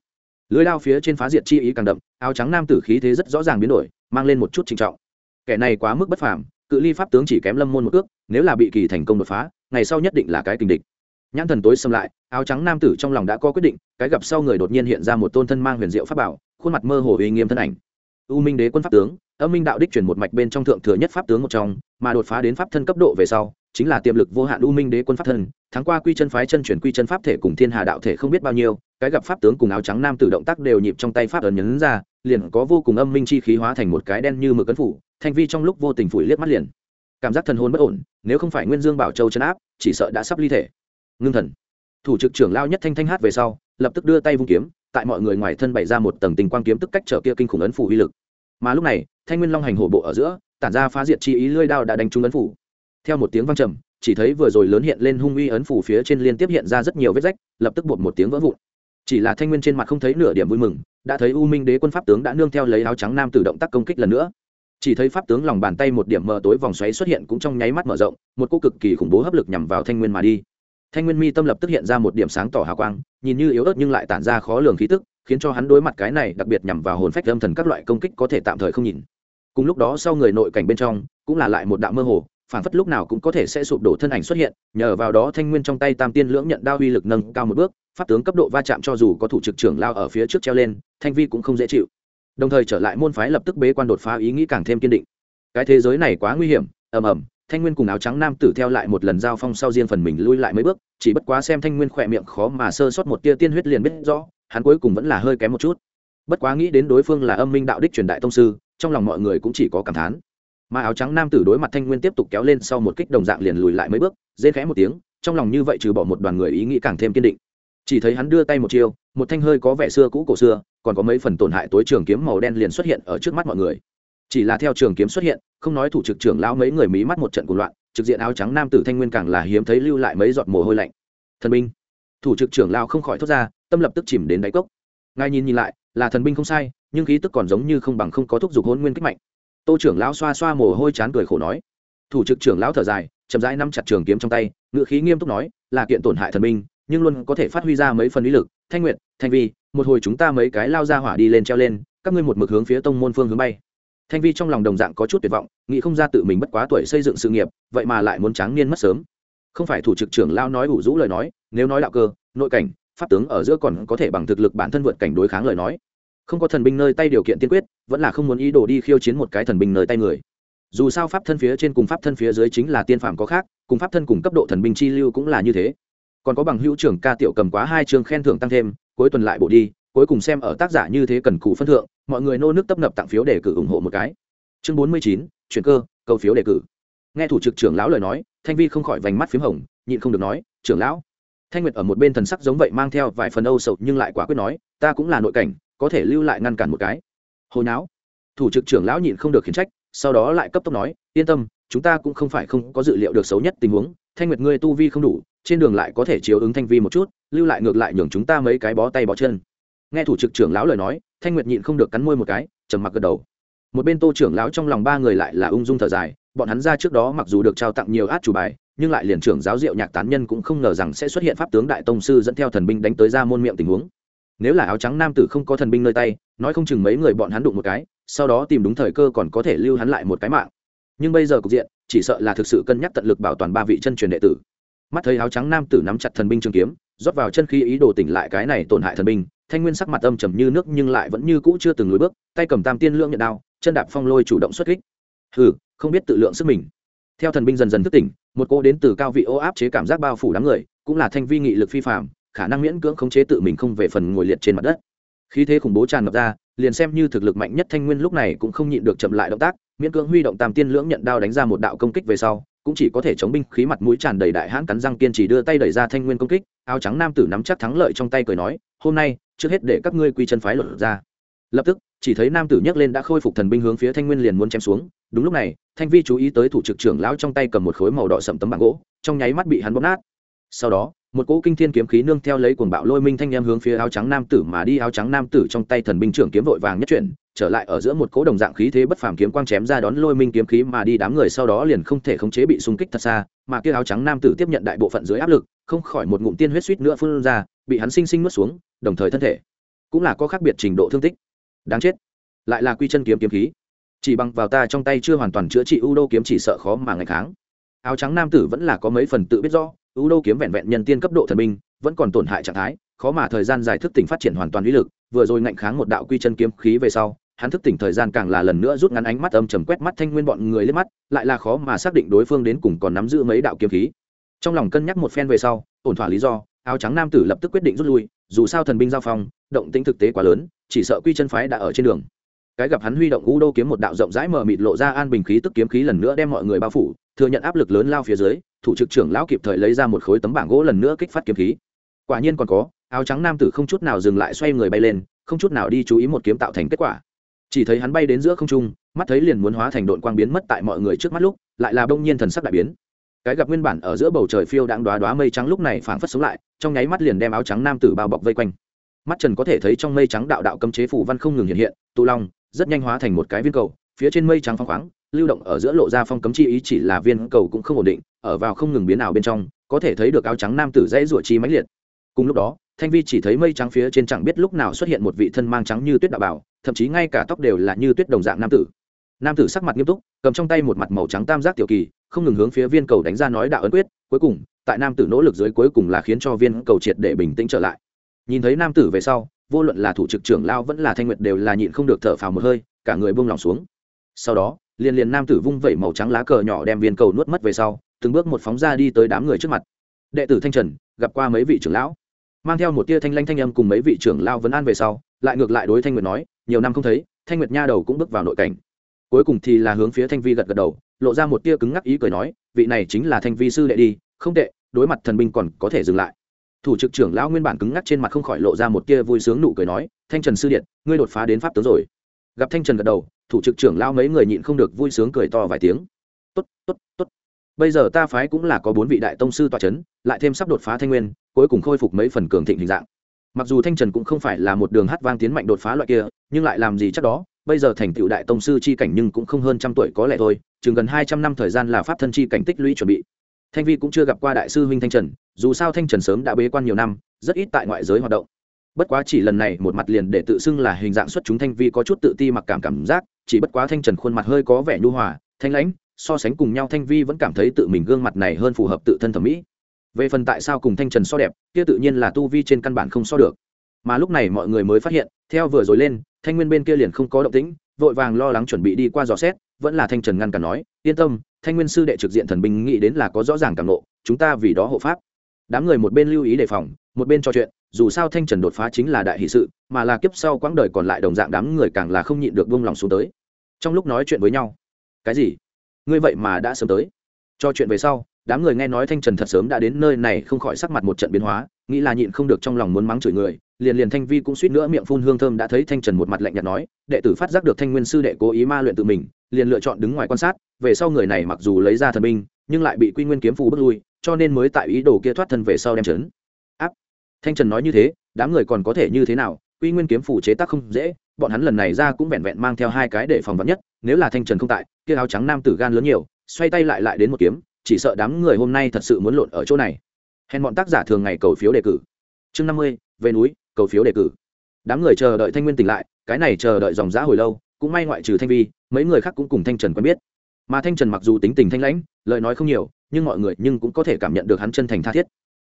Lưới lao phía trên phá diệt chi ý càng đậm, áo trắng nam tử khí thế rất rõ ràng biến đổi, mang lên một chút trinh trọng. Kẻ này quá mức bất phàm, cự ly pháp tướng chỉ kém lâm môn một ước nếu là bị kỳ thành công đột phá, ngày sau nhất định là cái tình địch. Nhãn thần tối xâm lại, áo trắng nam tử trong lòng đã có quyết định, cái gặp sau người đột nhiên hiện ra một tôn thân mang huyền diệu pháp bảo, khuôn mặt mơ hồ uy nghiêm thân ảnh. U minh đế quân pháp tướng âm minh đạo đích chuyển một mạch bên trong thượng thừa nhất pháp tướng một trong, mà đột phá đến pháp thân cấp độ về sau, chính là tiềm lực vô hạn u minh đế quân pháp thân tháng qua quy chân phái chân chuyển quy chân pháp thể cùng thiên hà đạo thể không biết bao nhiêu, cái gặp pháp tướng cùng áo trắng nam tử động tác đều nhịp trong tay pháp ấn nhấn ra, liền có vô cùng âm minh chi khí hóa thành một cái đen như mực cấn phủ, thanh vi trong lúc vô tình phủi liếc mắt liền. Cảm giác thần hồn bất ổn, nếu không phải nguyên dương bảo châu chấn áp, chỉ sợ đã sắp ly thể. Ngưng thần. Thủ trực trưởng lao nhất thanh thanh hát về sau, lập tức đưa tay vung kiếm, tại mọi người ngoài thân bày ra một tầng tình quang kiếm tức cách trở kia kinh khủng ấn phủ uy lực mà lúc này, thanh nguyên long hành hổ bộ ở giữa, tản ra phá diệt chi ý lưỡi đao đã đánh trúng ấn phủ. Theo một tiếng vang trầm, chỉ thấy vừa rồi lớn hiện lên hung uy ấn phủ phía trên liên tiếp hiện ra rất nhiều vết rách, lập tức bột một tiếng vỡ vụn. Chỉ là thanh nguyên trên mặt không thấy nửa điểm vui mừng, đã thấy u minh đế quân pháp tướng đã nương theo lấy áo trắng nam tự động tác công kích lần nữa. Chỉ thấy pháp tướng lòng bàn tay một điểm mờ tối vòng xoáy xuất hiện cũng trong nháy mắt mở rộng, một cô cực kỳ khủng bố hấp lực nhằm vào thanh nguyên mà đi. Thanh nguyên mi tâm lập tức hiện ra một điểm sáng tỏ hào quang, nhìn như yếu ớt nhưng lại tản ra khó lường khí tức khiến cho hắn đối mặt cái này đặc biệt nhằm vào hồn phách âm thần các loại công kích có thể tạm thời không nhìn. Cùng lúc đó sau người nội cảnh bên trong, cũng là lại một đạo mơ hồ phản phất lúc nào cũng có thể sẽ sụp đổ thân ảnh xuất hiện, nhờ vào đó thanh nguyên trong tay tam tiên lưỡng nhận đao uy lực nâng cao một bước, pháp tướng cấp độ va chạm cho dù có thủ trực trưởng lao ở phía trước treo lên, thanh vi cũng không dễ chịu. Đồng thời trở lại môn phái lập tức bế quan đột phá ý nghĩ càng thêm kiên định. Cái thế giới này quá nguy hiểm, ầm ầm, thanh nguyên cùng áo trắng nam tử theo lại một lần giao phong sau riêng phần mình lui lại mấy bước, chỉ bất quá xem thanh nguyên khỏe miệng khó mà sơ sót một tia tiên huyết liền biết rõ hắn cuối cùng vẫn là hơi kém một chút. Bất quá nghĩ đến đối phương là âm minh đạo đích truyền đại tông sư, trong lòng mọi người cũng chỉ có cảm thán. Mà áo trắng nam tử đối mặt thanh nguyên tiếp tục kéo lên sau một kích đồng dạng liền lùi lại mấy bước, rên khẽ một tiếng, trong lòng như vậy trừ bỏ một đoàn người ý nghĩ càng thêm kiên định. Chỉ thấy hắn đưa tay một chiêu, một thanh hơi có vẻ xưa cũ cổ xưa, còn có mấy phần tổn hại tối trường kiếm màu đen liền xuất hiện ở trước mắt mọi người. Chỉ là theo trường kiếm xuất hiện, không nói thủ trực trưởng lão mấy người mí mắt một trận cuộc loạn, trực diện áo trắng nam tử thanh nguyên càng là hiếm thấy lưu lại mấy giọt mồ hôi lạnh. Thần binh. Thủ trực trưởng lão không khỏi thốt ra tâm lập tức chìm đến đáy cốc. Ngài nhìn nhìn lại, là thần binh không sai, nhưng khí tức còn giống như không bằng không có thúc giục hôn nguyên kích mạnh. Tô trưởng lão xoa xoa mồ hôi chán cười khổ nói. Thủ trực trưởng lão thở dài, chậm rãi nắm chặt trường kiếm trong tay ngự khí nghiêm túc nói, là kiện tổn hại thần binh, nhưng luôn có thể phát huy ra mấy phần uy lực, thanh nguyện, thanh vi, một hồi chúng ta mấy cái lao ra hỏa đi lên treo lên, các ngươi một mực hướng phía tông môn phương hướng bay. Thanh vi trong lòng đồng dạng có chút tuyệt vọng, nghĩ không ra tự mình bất quá tuổi xây dựng sự nghiệp, vậy mà lại muốn tráng niên mất sớm. Không phải thủ trực trưởng lao nói ủ rũ lời nói, nếu nói đạo cơ, nội cảnh pháp tướng ở giữa còn có thể bằng thực lực bản thân vượt cảnh đối kháng lời nói. Không có thần binh nơi tay điều kiện tiên quyết, vẫn là không muốn ý đồ đi khiêu chiến một cái thần binh nơi tay người. Dù sao pháp thân phía trên cùng pháp thân phía dưới chính là tiên phạm có khác, cùng pháp thân cùng cấp độ thần binh chi lưu cũng là như thế. Còn có bằng hữu trưởng ca tiểu cầm quá hai chương khen thưởng tăng thêm, cuối tuần lại bộ đi, cuối cùng xem ở tác giả như thế cần cụ phân thượng, mọi người nô nước tấp nập tặng phiếu để cử ủng hộ một cái. Chương bốn mươi chín, chuyển cơ cầu phiếu đề cử. Nghe thủ trực trưởng lão lời nói, thanh vi không khỏi vành mắt p h í m hồng, nhịn không được nói, trưởng lão thanh nguyệt ở một bên thần sắc giống vậy mang theo vài phần âu sầu, nhưng lại quả quyết nói, ta cũng là nội cảnh, có thể lưu lại ngăn cản một cái. Hồi não thủ trực trưởng lão nhịn không được khiển trách, sau đó lại cấp tốc nói, yên tâm, chúng ta cũng không phải không có dự liệu được xấu nhất tình huống, thanh nguyệt ngươi tu vi không đủ, trên đường lại có thể chiếu ứng thanh vi một chút, lưu lại ngược lại nhường chúng ta mấy cái bó tay bó chân. Nghe thủ trực trưởng lão lời nói, thanh nguyệt nhịn không được cắn môi một cái, trầm mặc gật đầu. Một bên tô trưởng lão trong lòng ba người lại là ung dung thở dài bọn hắn ra trước đó mặc dù được trao tặng nhiều át chủ bài, nhưng lại liền trưởng giáo diệu nhạc tán nhân cũng không ngờ rằng sẽ xuất hiện pháp tướng đại tông sư dẫn theo thần binh đánh tới ra môn miệng tình huống. Nếu là áo trắng nam tử không có thần binh nơi tay, nói không chừng mấy người bọn hắn đụng một cái, sau đó tìm đúng thời cơ còn có thể lưu hắn lại một cái mạng. Nhưng bây giờ cục diện, chỉ sợ là thực sự cân nhắc tận lực bảo toàn ba vị chân truyền đệ tử. Mắt thấy áo trắng nam tử nắm chặt thần binh trường kiếm, rót vào chân khí ý đồ tỉnh lại cái này tổn hại thần binh, thanh nguyên sắc mặt âm trầm như nước nhưng lại vẫn như cũ chưa từng lùi bước, tay cầm tam tiên lưỡng nhận đao, chân đạp phong lôi chủ động xuất kích. Hừ không biết tự lượng sức mình. Theo thần binh dần dần thức tỉnh, một cô đến từ cao vị ô áp chế cảm giác bao phủ đám người, cũng là thanh vi nghị lực phi phạm khả năng miễn cưỡng khống chế tự mình không về phần ngồi liệt trên mặt đất. Khí thế khủng bố tràn ngập ra, liền xem như thực lực mạnh nhất thanh nguyên lúc này cũng không nhịn được chậm lại động tác, miễn cưỡng huy động tam tiên lưỡng nhận đao đánh ra một đạo công kích về sau, cũng chỉ có thể chống binh khí mặt mũi tràn đầy đại hãn cắn răng kiên trì đưa tay đẩy ra thanh nguyên công kích, áo trắng nam tử nắm chắc thắng lợi trong tay cười nói, hôm nay, trước hết để các ngươi quy chân phái luật ra lập tức, chỉ thấy nam tử nhấc lên đã khôi phục thần binh hướng phía thanh nguyên liền muốn chém xuống. Đúng lúc này, thanh vi chú ý tới thủ trực trưởng lão trong tay cầm một khối màu đỏ sậm tấm bảng gỗ, trong nháy mắt bị hắn bóp nát. Sau đó, một cỗ kinh thiên kiếm khí nương theo lấy cuồng bạo lôi minh thanh em hướng phía áo trắng nam tử mà đi. Áo trắng nam tử trong tay thần binh trưởng kiếm vội vàng nhất chuyển, trở lại ở giữa một cỗ đồng dạng khí thế bất phàm kiếm quang chém ra đón lôi minh kiếm khí mà đi. Đám người sau đó liền không thể khống chế bị xung kích thật xa, mà kia áo trắng nam tử tiếp nhận đại bộ phận dưới áp lực, không khỏi một ngụm tiên huyết suýt nữa phun ra, bị hắn sinh sinh nuốt xuống, đồng thời thân thể cũng là có khác biệt trình độ thương tích đáng chết. Lại là quy chân kiếm kiếm khí. Chỉ bằng vào ta trong tay chưa hoàn toàn chữa trị u đô kiếm chỉ sợ khó mà ngày kháng. Áo trắng nam tử vẫn là có mấy phần tự biết rõ, u đô kiếm vẹn vẹn nhân tiên cấp độ thần binh, vẫn còn tổn hại trạng thái, khó mà thời gian dài thức tỉnh phát triển hoàn toàn uy lực, vừa rồi ngạnh kháng một đạo quy chân kiếm khí về sau, hắn thức tỉnh thời gian càng là lần nữa rút ngắn ánh mắt âm trầm quét mắt thanh nguyên bọn người lên mắt, lại là khó mà xác định đối phương đến cùng còn nắm giữ mấy đạo kiếm khí. Trong lòng cân nhắc một phen về sau, ổn thỏa lý do, áo trắng nam tử lập tức quyết định rút lui, dù sao thần binh giao phong, động tính thực tế quá lớn chỉ sợ quy chân phái đã ở trên đường. Cái gặp hắn huy động u đô kiếm một đạo rộng rãi mờ mịt lộ ra an bình khí tức kiếm khí lần nữa đem mọi người bao phủ, thừa nhận áp lực lớn lao phía dưới, thủ trực trưởng lão kịp thời lấy ra một khối tấm bảng gỗ lần nữa kích phát kiếm khí. Quả nhiên còn có, áo trắng nam tử không chút nào dừng lại xoay người bay lên, không chút nào đi chú ý một kiếm tạo thành kết quả. Chỉ thấy hắn bay đến giữa không trung, mắt thấy liền muốn hóa thành đội quang biến mất tại mọi người trước mắt lúc, lại là đông nhiên thần sắc đại biến. Cái gặp nguyên bản ở giữa bầu trời phiêu đang đoá đoá mây trắng lúc này phảng phất sống lại, trong nháy mắt liền đem áo trắng nam tử bao bọc vây quanh mắt trần có thể thấy trong mây trắng đạo đạo cấm chế phủ văn không ngừng hiện hiện, tụ long, rất nhanh hóa thành một cái viên cầu, phía trên mây trắng phong khoáng, lưu động ở giữa lộ ra phong cấm chi ý chỉ là viên cầu cũng không ổn định, ở vào không ngừng biến ảo bên trong, có thể thấy được áo trắng nam tử dãy rủa chi mãnh liệt. Cùng lúc đó, thanh vi chỉ thấy mây trắng phía trên chẳng biết lúc nào xuất hiện một vị thân mang trắng như tuyết đạo bảo, thậm chí ngay cả tóc đều là như tuyết đồng dạng nam tử. Nam tử sắc mặt nghiêm túc, cầm trong tay một mặt màu trắng tam giác tiểu kỳ, không ngừng hướng phía viên cầu đánh ra nói đạo ấn quyết, cuối cùng, tại nam tử nỗ lực dưới cuối cùng là khiến cho viên cầu triệt để bình tĩnh trở lại nhìn thấy nam tử về sau, vô luận là thủ trực trưởng lao vẫn là thanh nguyệt đều là nhịn không được thở phào một hơi, cả người buông lỏng xuống. Sau đó, liền liền nam tử vung vẩy màu trắng lá cờ nhỏ đem viên cầu nuốt mất về sau, từng bước một phóng ra đi tới đám người trước mặt. Đệ tử thanh trần, gặp qua mấy vị trưởng lão. Mang theo một tia thanh lanh thanh âm cùng mấy vị trưởng lao vấn an về sau, lại ngược lại đối thanh nguyệt nói, nhiều năm không thấy, thanh nguyệt nha đầu cũng bước vào nội cảnh. Cuối cùng thì là hướng phía thanh vi gật gật đầu, lộ ra một tia cứng ngắc ý cười nói, vị này chính là thanh vi sư đệ đi, không tệ, đối mặt thần binh còn có thể dừng lại thủ trực trưởng lão nguyên bản cứng ngắc trên mặt không khỏi lộ ra một tia vui sướng nụ cười nói, thanh trần sư điện, ngươi đột phá đến pháp tướng rồi. Gặp thanh trần gật đầu, thủ trực trưởng lão mấy người nhịn không được vui sướng cười to vài tiếng. Tốt tốt tốt. Bây giờ ta phái cũng là có bốn vị đại tông sư tọa c h ấ n lại thêm sắp đột phá thanh nguyên, cuối cùng khôi phục mấy phần cường thịnh hình dạng. Mặc dù thanh trần cũng không phải là một đường hát vang tiến mạnh đột phá loại kia, nhưng lại làm gì chắc đó, bây giờ thành tựu đại tông sư chi cảnh nhưng cũng không hơn trăm tuổi có lẽ thôi, chừng gần hai trăm năm thời gian là pháp thân chi cảnh tích lũy chuẩn bị thanh vi cũng chưa gặp qua đại sư huynh thanh trần, dù sao thanh trần sớm đã bế quan nhiều năm, rất ít tại ngoại giới hoạt động. Bất quá chỉ lần này một mặt liền để tự xưng là hình dạng xuất chúng thanh vi có chút tự ti mặc cảm cảm giác, chỉ bất quá thanh trần khuôn mặt hơi có vẻ nhu hòa, thanh lãnh, so sánh cùng nhau thanh vi vẫn cảm thấy tự mình gương mặt này hơn phù hợp tự thân thẩm mỹ. Về phần tại sao cùng thanh trần so đẹp, kia tự nhiên là tu vi trên căn bản không so được. Mà lúc này mọi người mới phát hiện, theo vừa rồi lên, thanh nguyên bên kia liền không có động tĩnh, vội vàng lo lắng chuẩn bị đi qua dò xét, vẫn là thanh trần ngăn cản nói, yên tâm thanh nguyên sư đệ trực diện thần binh nghĩ đến là có rõ ràng cảm nộ, chúng ta vì đó hộ pháp. Đám người một bên lưu ý đề phòng, một bên trò chuyện, dù sao thanh trần đột phá chính là đại hỷ sự, mà là kiếp sau quãng đời còn lại đồng dạng đám người càng là không nhịn được buông lòng xuống tới. Trong lúc nói chuyện với nhau, cái gì? Ngươi vậy mà đã sớm tới? Cho chuyện về sau, đám người nghe nói thanh trần thật sớm đã đến nơi này không khỏi sắc mặt một trận biến hóa, nghĩ là nhịn không được trong lòng muốn mắng chửi người, liền liền thanh vi cũng suýt nữa miệng phun hương thơm đã thấy thanh trần một mặt lạnh nhạt nói, đệ tử phát giác được thanh nguyên sư đệ cố ý ma luyện tự mình liền lựa chọn đứng ngoài quan sát, về sau người này mặc dù lấy ra thần binh, nhưng lại bị quy nguyên kiếm phù bước lui, cho nên mới tại ý đồ kia thoát thân về sau đem trấn áp. Thanh trần nói như thế, đám người còn có thể như thế nào? Quy nguyên kiếm phủ chế tác không dễ, bọn hắn lần này ra cũng vẹn vẹn mang theo hai cái để phòng vắn nhất, nếu là thanh trần không tại, kia áo trắng nam tử gan lớn nhiều, xoay tay lại lại đến một kiếm, chỉ sợ đám người hôm nay thật sự muốn lộn ở chỗ này. Hèn bọn tác giả thường ngày cầu phiếu đề cử. Chương năm mươi, về núi, cầu phiếu đề cử. Đám người chờ đợi thanh nguyên tỉnh lại, cái này chờ đợi dòng giã hồi lâu, cũng may ngoại trừ thanh vi mấy người khác cũng cùng thanh trần quen biết. Mà thanh trần mặc dù tính tình thanh lãnh, lời nói không nhiều, nhưng mọi người nhưng cũng có thể cảm nhận được hắn chân thành tha thiết.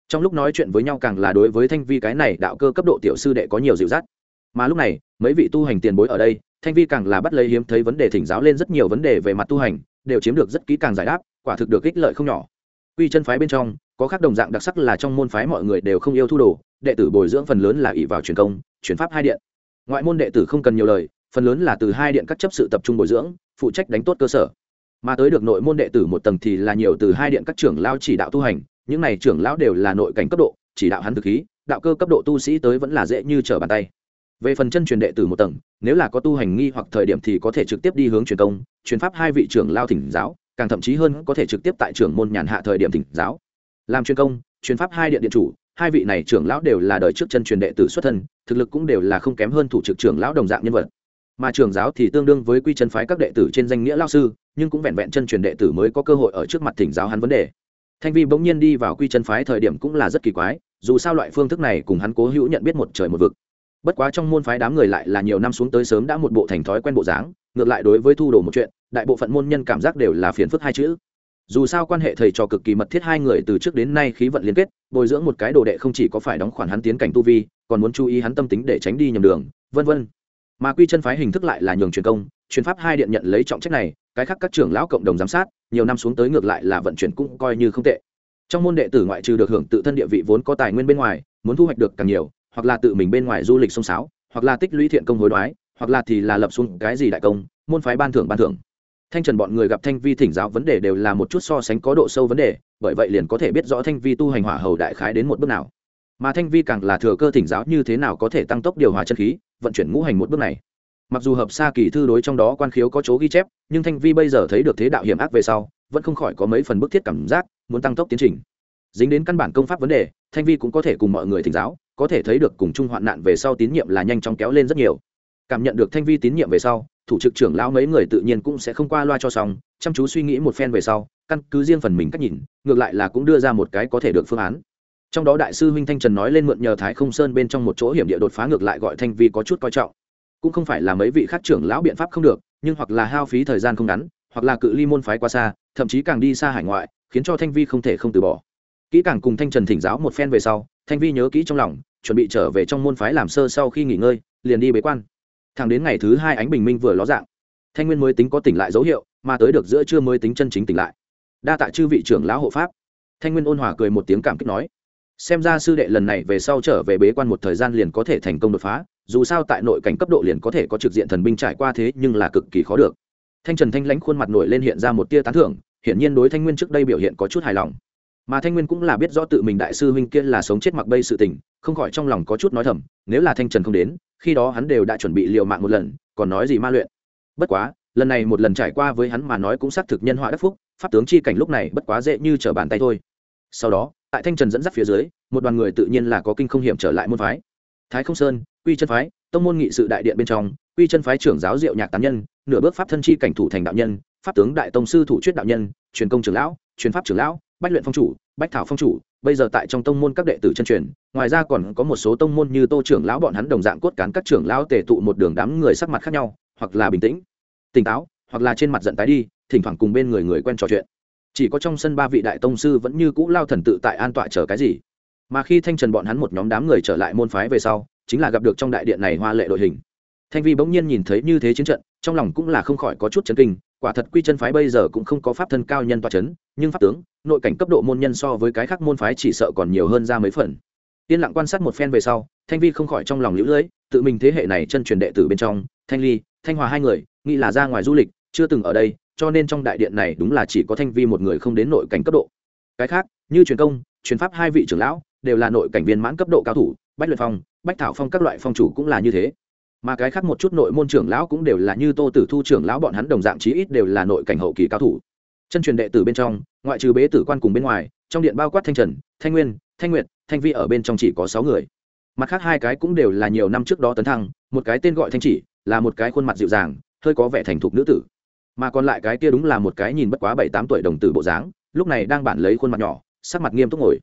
Trong lúc nói chuyện với nhau càng là đối với thanh vi cái này đạo cơ cấp độ tiểu sư đệ có nhiều dịu dắt. Mà lúc này, mấy vị tu hành tiền bối ở đây, thanh vi càng là bắt lấy hiếm thấy vấn đề thỉnh giáo lên rất nhiều vấn đề về mặt tu hành, đều chiếm được rất kỹ càng giải đáp, quả thực được ích lợi không nhỏ. Quy chân phái bên trong, có khác đồng dạng đặc sắc là trong môn phái mọi người đều không yêu thu đồ, đệ tử bồi dưỡng phần lớn là ỷ vào truyền công chuyển pháp hai điện. Ngoại môn đệ tử không cần nhiều lời phần lớn là từ hai điện các chấp sự tập trung bồi dưỡng, phụ trách đánh tốt cơ sở. Mà tới được nội môn đệ tử một tầng thì là nhiều từ hai điện các trưởng lao chỉ đạo tu hành, những này trưởng lão đều là nội cảnh cấp độ, chỉ đạo hắn thực khí, đạo cơ cấp độ tu sĩ tới vẫn là dễ như trở bàn tay. Về phần chân truyền đệ tử một tầng, nếu là có tu hành nghi hoặc thời điểm thì có thể trực tiếp đi hướng truyền công, truyền pháp hai vị trưởng lao thỉnh giáo, càng thậm chí hơn có thể trực tiếp tại trưởng môn nhàn hạ thời điểm thỉnh giáo. Làm truyền công, truyền pháp hai điện điện chủ, hai vị này trưởng lão đều là đời trước chân truyền đệ tử xuất thân, thực lực cũng đều là không kém hơn thủ trực trưởng lão đồng dạng nhân vật mà trưởng giáo thì tương đương với quy chân phái các đệ tử trên danh nghĩa lao sư, nhưng cũng vẹn vẹn chân truyền đệ tử mới có cơ hội ở trước mặt thỉnh giáo hắn vấn đề. Thanh vi bỗng nhiên đi vào quy chân phái thời điểm cũng là rất kỳ quái, dù sao loại phương thức này cùng hắn cố hữu nhận biết một trời một vực. Bất quá trong môn phái đám người lại là nhiều năm xuống tới sớm đã một bộ thành thói quen bộ dáng, ngược lại đối với thu đồ một chuyện, đại bộ phận môn nhân cảm giác đều là phiền phức hai chữ. Dù sao quan hệ thầy trò cực kỳ mật thiết hai người từ trước đến nay khí vận liên kết, bồi dưỡng một cái đồ đệ không chỉ có phải đóng khoản hắn tiến cảnh tu vi, còn muốn chú ý hắn tâm tính để tránh đi nhầm đường, vân vân mà quy chân phái hình thức lại là nhường truyền công, truyền pháp hai điện nhận lấy trọng trách này, cái khác các trưởng lão cộng đồng giám sát, nhiều năm xuống tới ngược lại là vận chuyển cũng coi như không tệ. Trong môn đệ tử ngoại trừ được hưởng tự thân địa vị vốn có tài nguyên bên ngoài, muốn thu hoạch được càng nhiều, hoặc là tự mình bên ngoài du lịch sông sáo, hoặc là tích lũy thiện công hối đoái, hoặc là thì là lập xuống cái gì đại công, môn phái ban thưởng ban thưởng. Thanh trần bọn người gặp thanh vi thỉnh giáo vấn đề đều là một chút so sánh có độ sâu vấn đề, bởi vậy liền có thể biết rõ thanh vi tu hành hỏa hầu đại khái đến một bước nào. Mà thanh vi càng là thừa cơ thỉnh giáo như thế nào có thể tăng tốc điều hòa chân khí vận chuyển ngũ hành một bước này. Mặc dù hợp xa kỳ thư đối trong đó quan khiếu có chỗ ghi chép, nhưng thanh vi bây giờ thấy được thế đạo hiểm ác về sau, vẫn không khỏi có mấy phần bức thiết cảm giác, muốn tăng tốc tiến trình. Dính đến căn bản công pháp vấn đề, thanh vi cũng có thể cùng mọi người thỉnh giáo, có thể thấy được cùng chung hoạn nạn về sau tín nhiệm là nhanh chóng kéo lên rất nhiều. Cảm nhận được thanh vi tín nhiệm về sau, thủ trực trưởng lão mấy người tự nhiên cũng sẽ không qua loa cho xong, chăm chú suy nghĩ một phen về sau, căn cứ riêng phần mình cách nhìn, ngược lại là cũng đưa ra một cái có thể được phương án trong đó đại sư huynh thanh trần nói lên mượn nhờ thái không sơn bên trong một chỗ hiểm địa đột phá ngược lại gọi thanh vi có chút coi trọng. Cũng không phải là mấy vị khác trưởng lão biện pháp không được, nhưng hoặc là hao phí thời gian không ngắn, hoặc là cự ly môn phái quá xa, thậm chí càng đi xa hải ngoại, khiến cho thanh vi không thể không từ bỏ. Kỹ càng cùng thanh trần thỉnh giáo một phen về sau, thanh vi nhớ kỹ trong lòng, chuẩn bị trở về trong môn phái làm sơ sau khi nghỉ ngơi, liền đi bế quan. Thẳng đến ngày thứ hai ánh bình minh vừa ló dạng, thanh nguyên mới tính có tỉnh lại dấu hiệu, mà tới được giữa trưa mới tính chân chính tỉnh lại. Đa tạ chư vị trưởng lão hộ pháp. Thanh nguyên ôn hòa cười một tiếng cảm kích nói xem ra sư đệ lần này về sau trở về bế quan một thời gian liền có thể thành công đột phá, dù sao tại nội cảnh cấp độ liền có thể có trực diện thần binh trải qua thế nhưng là cực kỳ khó được. Thanh trần thanh lãnh khuôn mặt nổi lên hiện ra một tia tán thưởng, hiển nhiên đối thanh nguyên trước đây biểu hiện có chút hài lòng. Mà thanh nguyên cũng là biết rõ tự mình đại sư huynh kia là sống chết mặc bây sự tình, không khỏi trong lòng có chút nói thầm, nếu là thanh trần không đến, khi đó hắn đều đã chuẩn bị liều mạng một lần, còn nói gì ma luyện. Bất quá, lần này một lần trải qua với hắn mà nói cũng xác thực nhân họa đắc phúc, pháp tướng chi cảnh lúc này bất quá dễ như trở bàn tay thôi. Sau đó tại thanh trần dẫn dắt phía dưới, một đoàn người tự nhiên là có kinh không hiểm trở lại môn phái. Thái không sơn, quy chân phái, tông môn nghị sự đại điện bên trong, quy chân phái trưởng giáo diệu nhạc tán nhân, nửa bước pháp thân chi cảnh thủ thành đạo nhân, pháp tướng đại tông sư thủ chuyết đạo nhân, truyền công trưởng lão, truyền pháp trưởng lão, bách luyện phong chủ, bách thảo phong chủ, bây giờ tại trong tông môn các đệ tử chân truyền, ngoài ra còn có một số tông môn như tô trưởng lão bọn hắn đồng dạng cốt cán các trưởng lão tề tụ một đường đám người sắc mặt khác nhau, hoặc là bình tĩnh, tỉnh táo, hoặc là trên mặt giận tái đi, thỉnh thoảng cùng bên người người quen trò chuyện chỉ có trong sân ba vị đại tông sư vẫn như cũ lao thần tự tại an tọa chờ cái gì. Mà khi thanh trần bọn hắn một nhóm đám người trở lại môn phái về sau, chính là gặp được trong đại điện này hoa lệ đội hình. Thanh vi bỗng nhiên nhìn thấy như thế chiến trận, trong lòng cũng là không khỏi có chút chấn kinh, quả thật quy chân phái bây giờ cũng không có pháp thân cao nhân toa c h ấ n nhưng pháp tướng, nội cảnh cấp độ môn nhân so với cái khác môn phái chỉ sợ còn nhiều hơn ra mấy phần. Yên lặng quan sát một phen về sau, thanh vi không khỏi trong lòng lũ lưỡi tự mình thế hệ này chân truyền đệ tử bên trong, thanh ly, thanh hòa hai người, nghĩ là ra ngoài du lịch, chưa từng ở đây cho nên trong đại điện này đúng là chỉ có thanh vi một người không đến nội cảnh cấp độ. Cái khác, như truyền công, truyền pháp hai vị trưởng lão, đều là nội cảnh viên mãn cấp độ cao thủ, bách luyện phong, bách thảo phong các loại phong chủ cũng là như thế. Mà cái khác một chút nội môn trưởng lão cũng đều là như tô tử thu trưởng lão bọn hắn đồng dạng chí ít đều là nội cảnh hậu kỳ cao thủ. Chân truyền đệ tử bên trong, ngoại trừ bế tử quan cùng bên ngoài, trong điện bao quát thanh trần, thanh nguyên, thanh nguyệt, thanh vi ở bên trong chỉ có sáu người. Mặt khác hai cái cũng đều là nhiều năm trước đó tấn thăng, một cái tên gọi thanh chỉ, là một cái khuôn mặt dịu dàng, hơi có vẻ thành thục nữ tử mà còn lại cái kia đúng là một cái nhìn bất quá bảy tám tuổi đồng tử bộ dáng, lúc này đang bản lấy khuôn mặt nhỏ, sắc mặt nghiêm túc ngồi.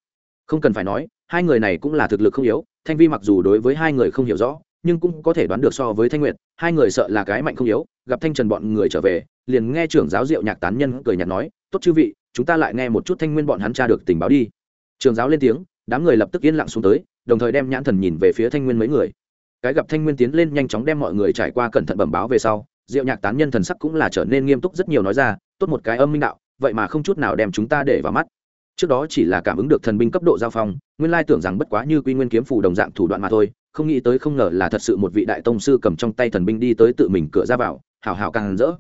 Không cần phải nói, hai người này cũng là thực lực không yếu, thanh vi mặc dù đối với hai người không hiểu rõ, nhưng cũng có thể đoán được so với thanh nguyệt, hai người sợ là cái mạnh không yếu, gặp thanh trần bọn người trở về, liền nghe trưởng giáo diệu nhạc tán nhân cười nhạt nói, tốt chư vị, chúng ta lại nghe một chút thanh nguyên bọn hắn tra được tình báo đi. Trường giáo lên tiếng, đám người lập tức yên lặng xuống tới, đồng thời đem nhãn thần nhìn về phía thanh nguyên mấy người. Cái gặp thanh nguyên tiến lên nhanh chóng đem mọi người trải qua cẩn thận bẩm báo về sau diệu nhạc tán nhân thần sắc cũng là trở nên nghiêm túc rất nhiều nói ra, tốt một cái âm minh đạo, vậy mà không chút nào đem chúng ta để vào mắt. Trước đó chỉ là cảm ứng được thần binh cấp độ giao phong, nguyên lai tưởng rằng bất quá như quy nguyên kiếm phù đồng dạng thủ đoạn mà thôi, không nghĩ tới không ngờ là thật sự một vị đại tông sư cầm trong tay thần binh đi tới tự mình cửa ra vào hào hào càng rỡ.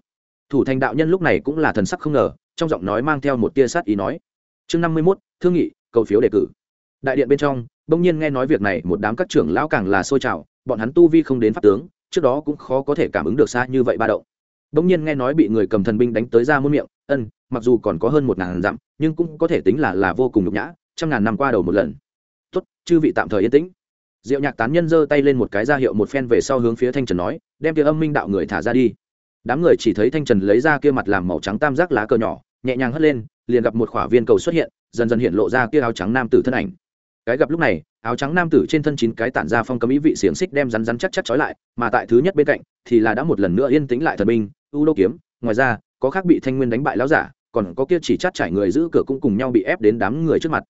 Thủ thành đạo nhân lúc này cũng là thần sắc không ngờ, trong giọng nói mang theo một tia sát ý nói, chương năm mươi mốt, thương nghị, cầu phiếu đề cử. Đại điện bên trong, bỗng nhiên nghe nói việc này, một đám các trưởng lão càng là sôi trào, bọn hắn tu vi không đến pháp tướng trước đó cũng khó có thể cảm ứng được xa như vậy ba động. Bỗng nhiên nghe nói bị người cầm thần binh đánh tới ra muôn miệng, ân, mặc dù còn có hơn một ngàn dặm, nhưng cũng có thể tính là là vô cùng nhục nhã, trăm ngàn năm qua đầu một lần. Tốt, chư vị tạm thời yên tĩnh. Diệu nhạc tán nhân giơ tay lên một cái ra hiệu một phen về sau hướng phía thanh trần nói, đem kia âm minh đạo người thả ra đi. Đám người chỉ thấy thanh trần lấy ra kia mặt làm màu trắng tam giác lá cờ nhỏ, nhẹ nhàng hất lên, liền gặp một khỏa viên cầu xuất hiện, dần dần hiện lộ ra kia áo trắng nam tử thân ảnh. Cái gặp lúc này áo trắng nam tử trên thân chín cái tản ra phong cấm ý vị xiềng xích đem rắn rắn chắc chắc trói lại, mà tại thứ nhất bên cạnh thì là đã một lần nữa yên tĩnh lại thần binh, u đô kiếm. Ngoài ra, có khác bị thanh nguyên đánh bại lão giả, còn có kia chỉ chắt trải người giữ cửa cũng cùng nhau bị ép đến đám người trước mặt.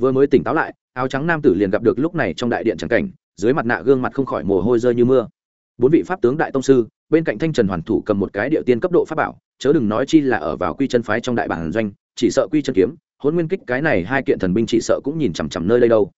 Vừa mới tỉnh táo lại, áo trắng nam tử liền gặp được lúc này trong đại điện trắng cảnh, dưới mặt nạ gương mặt không khỏi mồ hôi rơi như mưa. Bốn vị pháp tướng đại tông sư, bên cạnh thanh trần hoàn thủ cầm một cái địa tiên cấp độ pháp bảo, chớ đừng nói chi là ở vào quy chân phái trong đại bản doanh, chỉ sợ quy chân kiếm hôn nguyên kích cái này hai kiện thần binh chỉ sợ cũng nhìn chằm chằm nơi đây đâu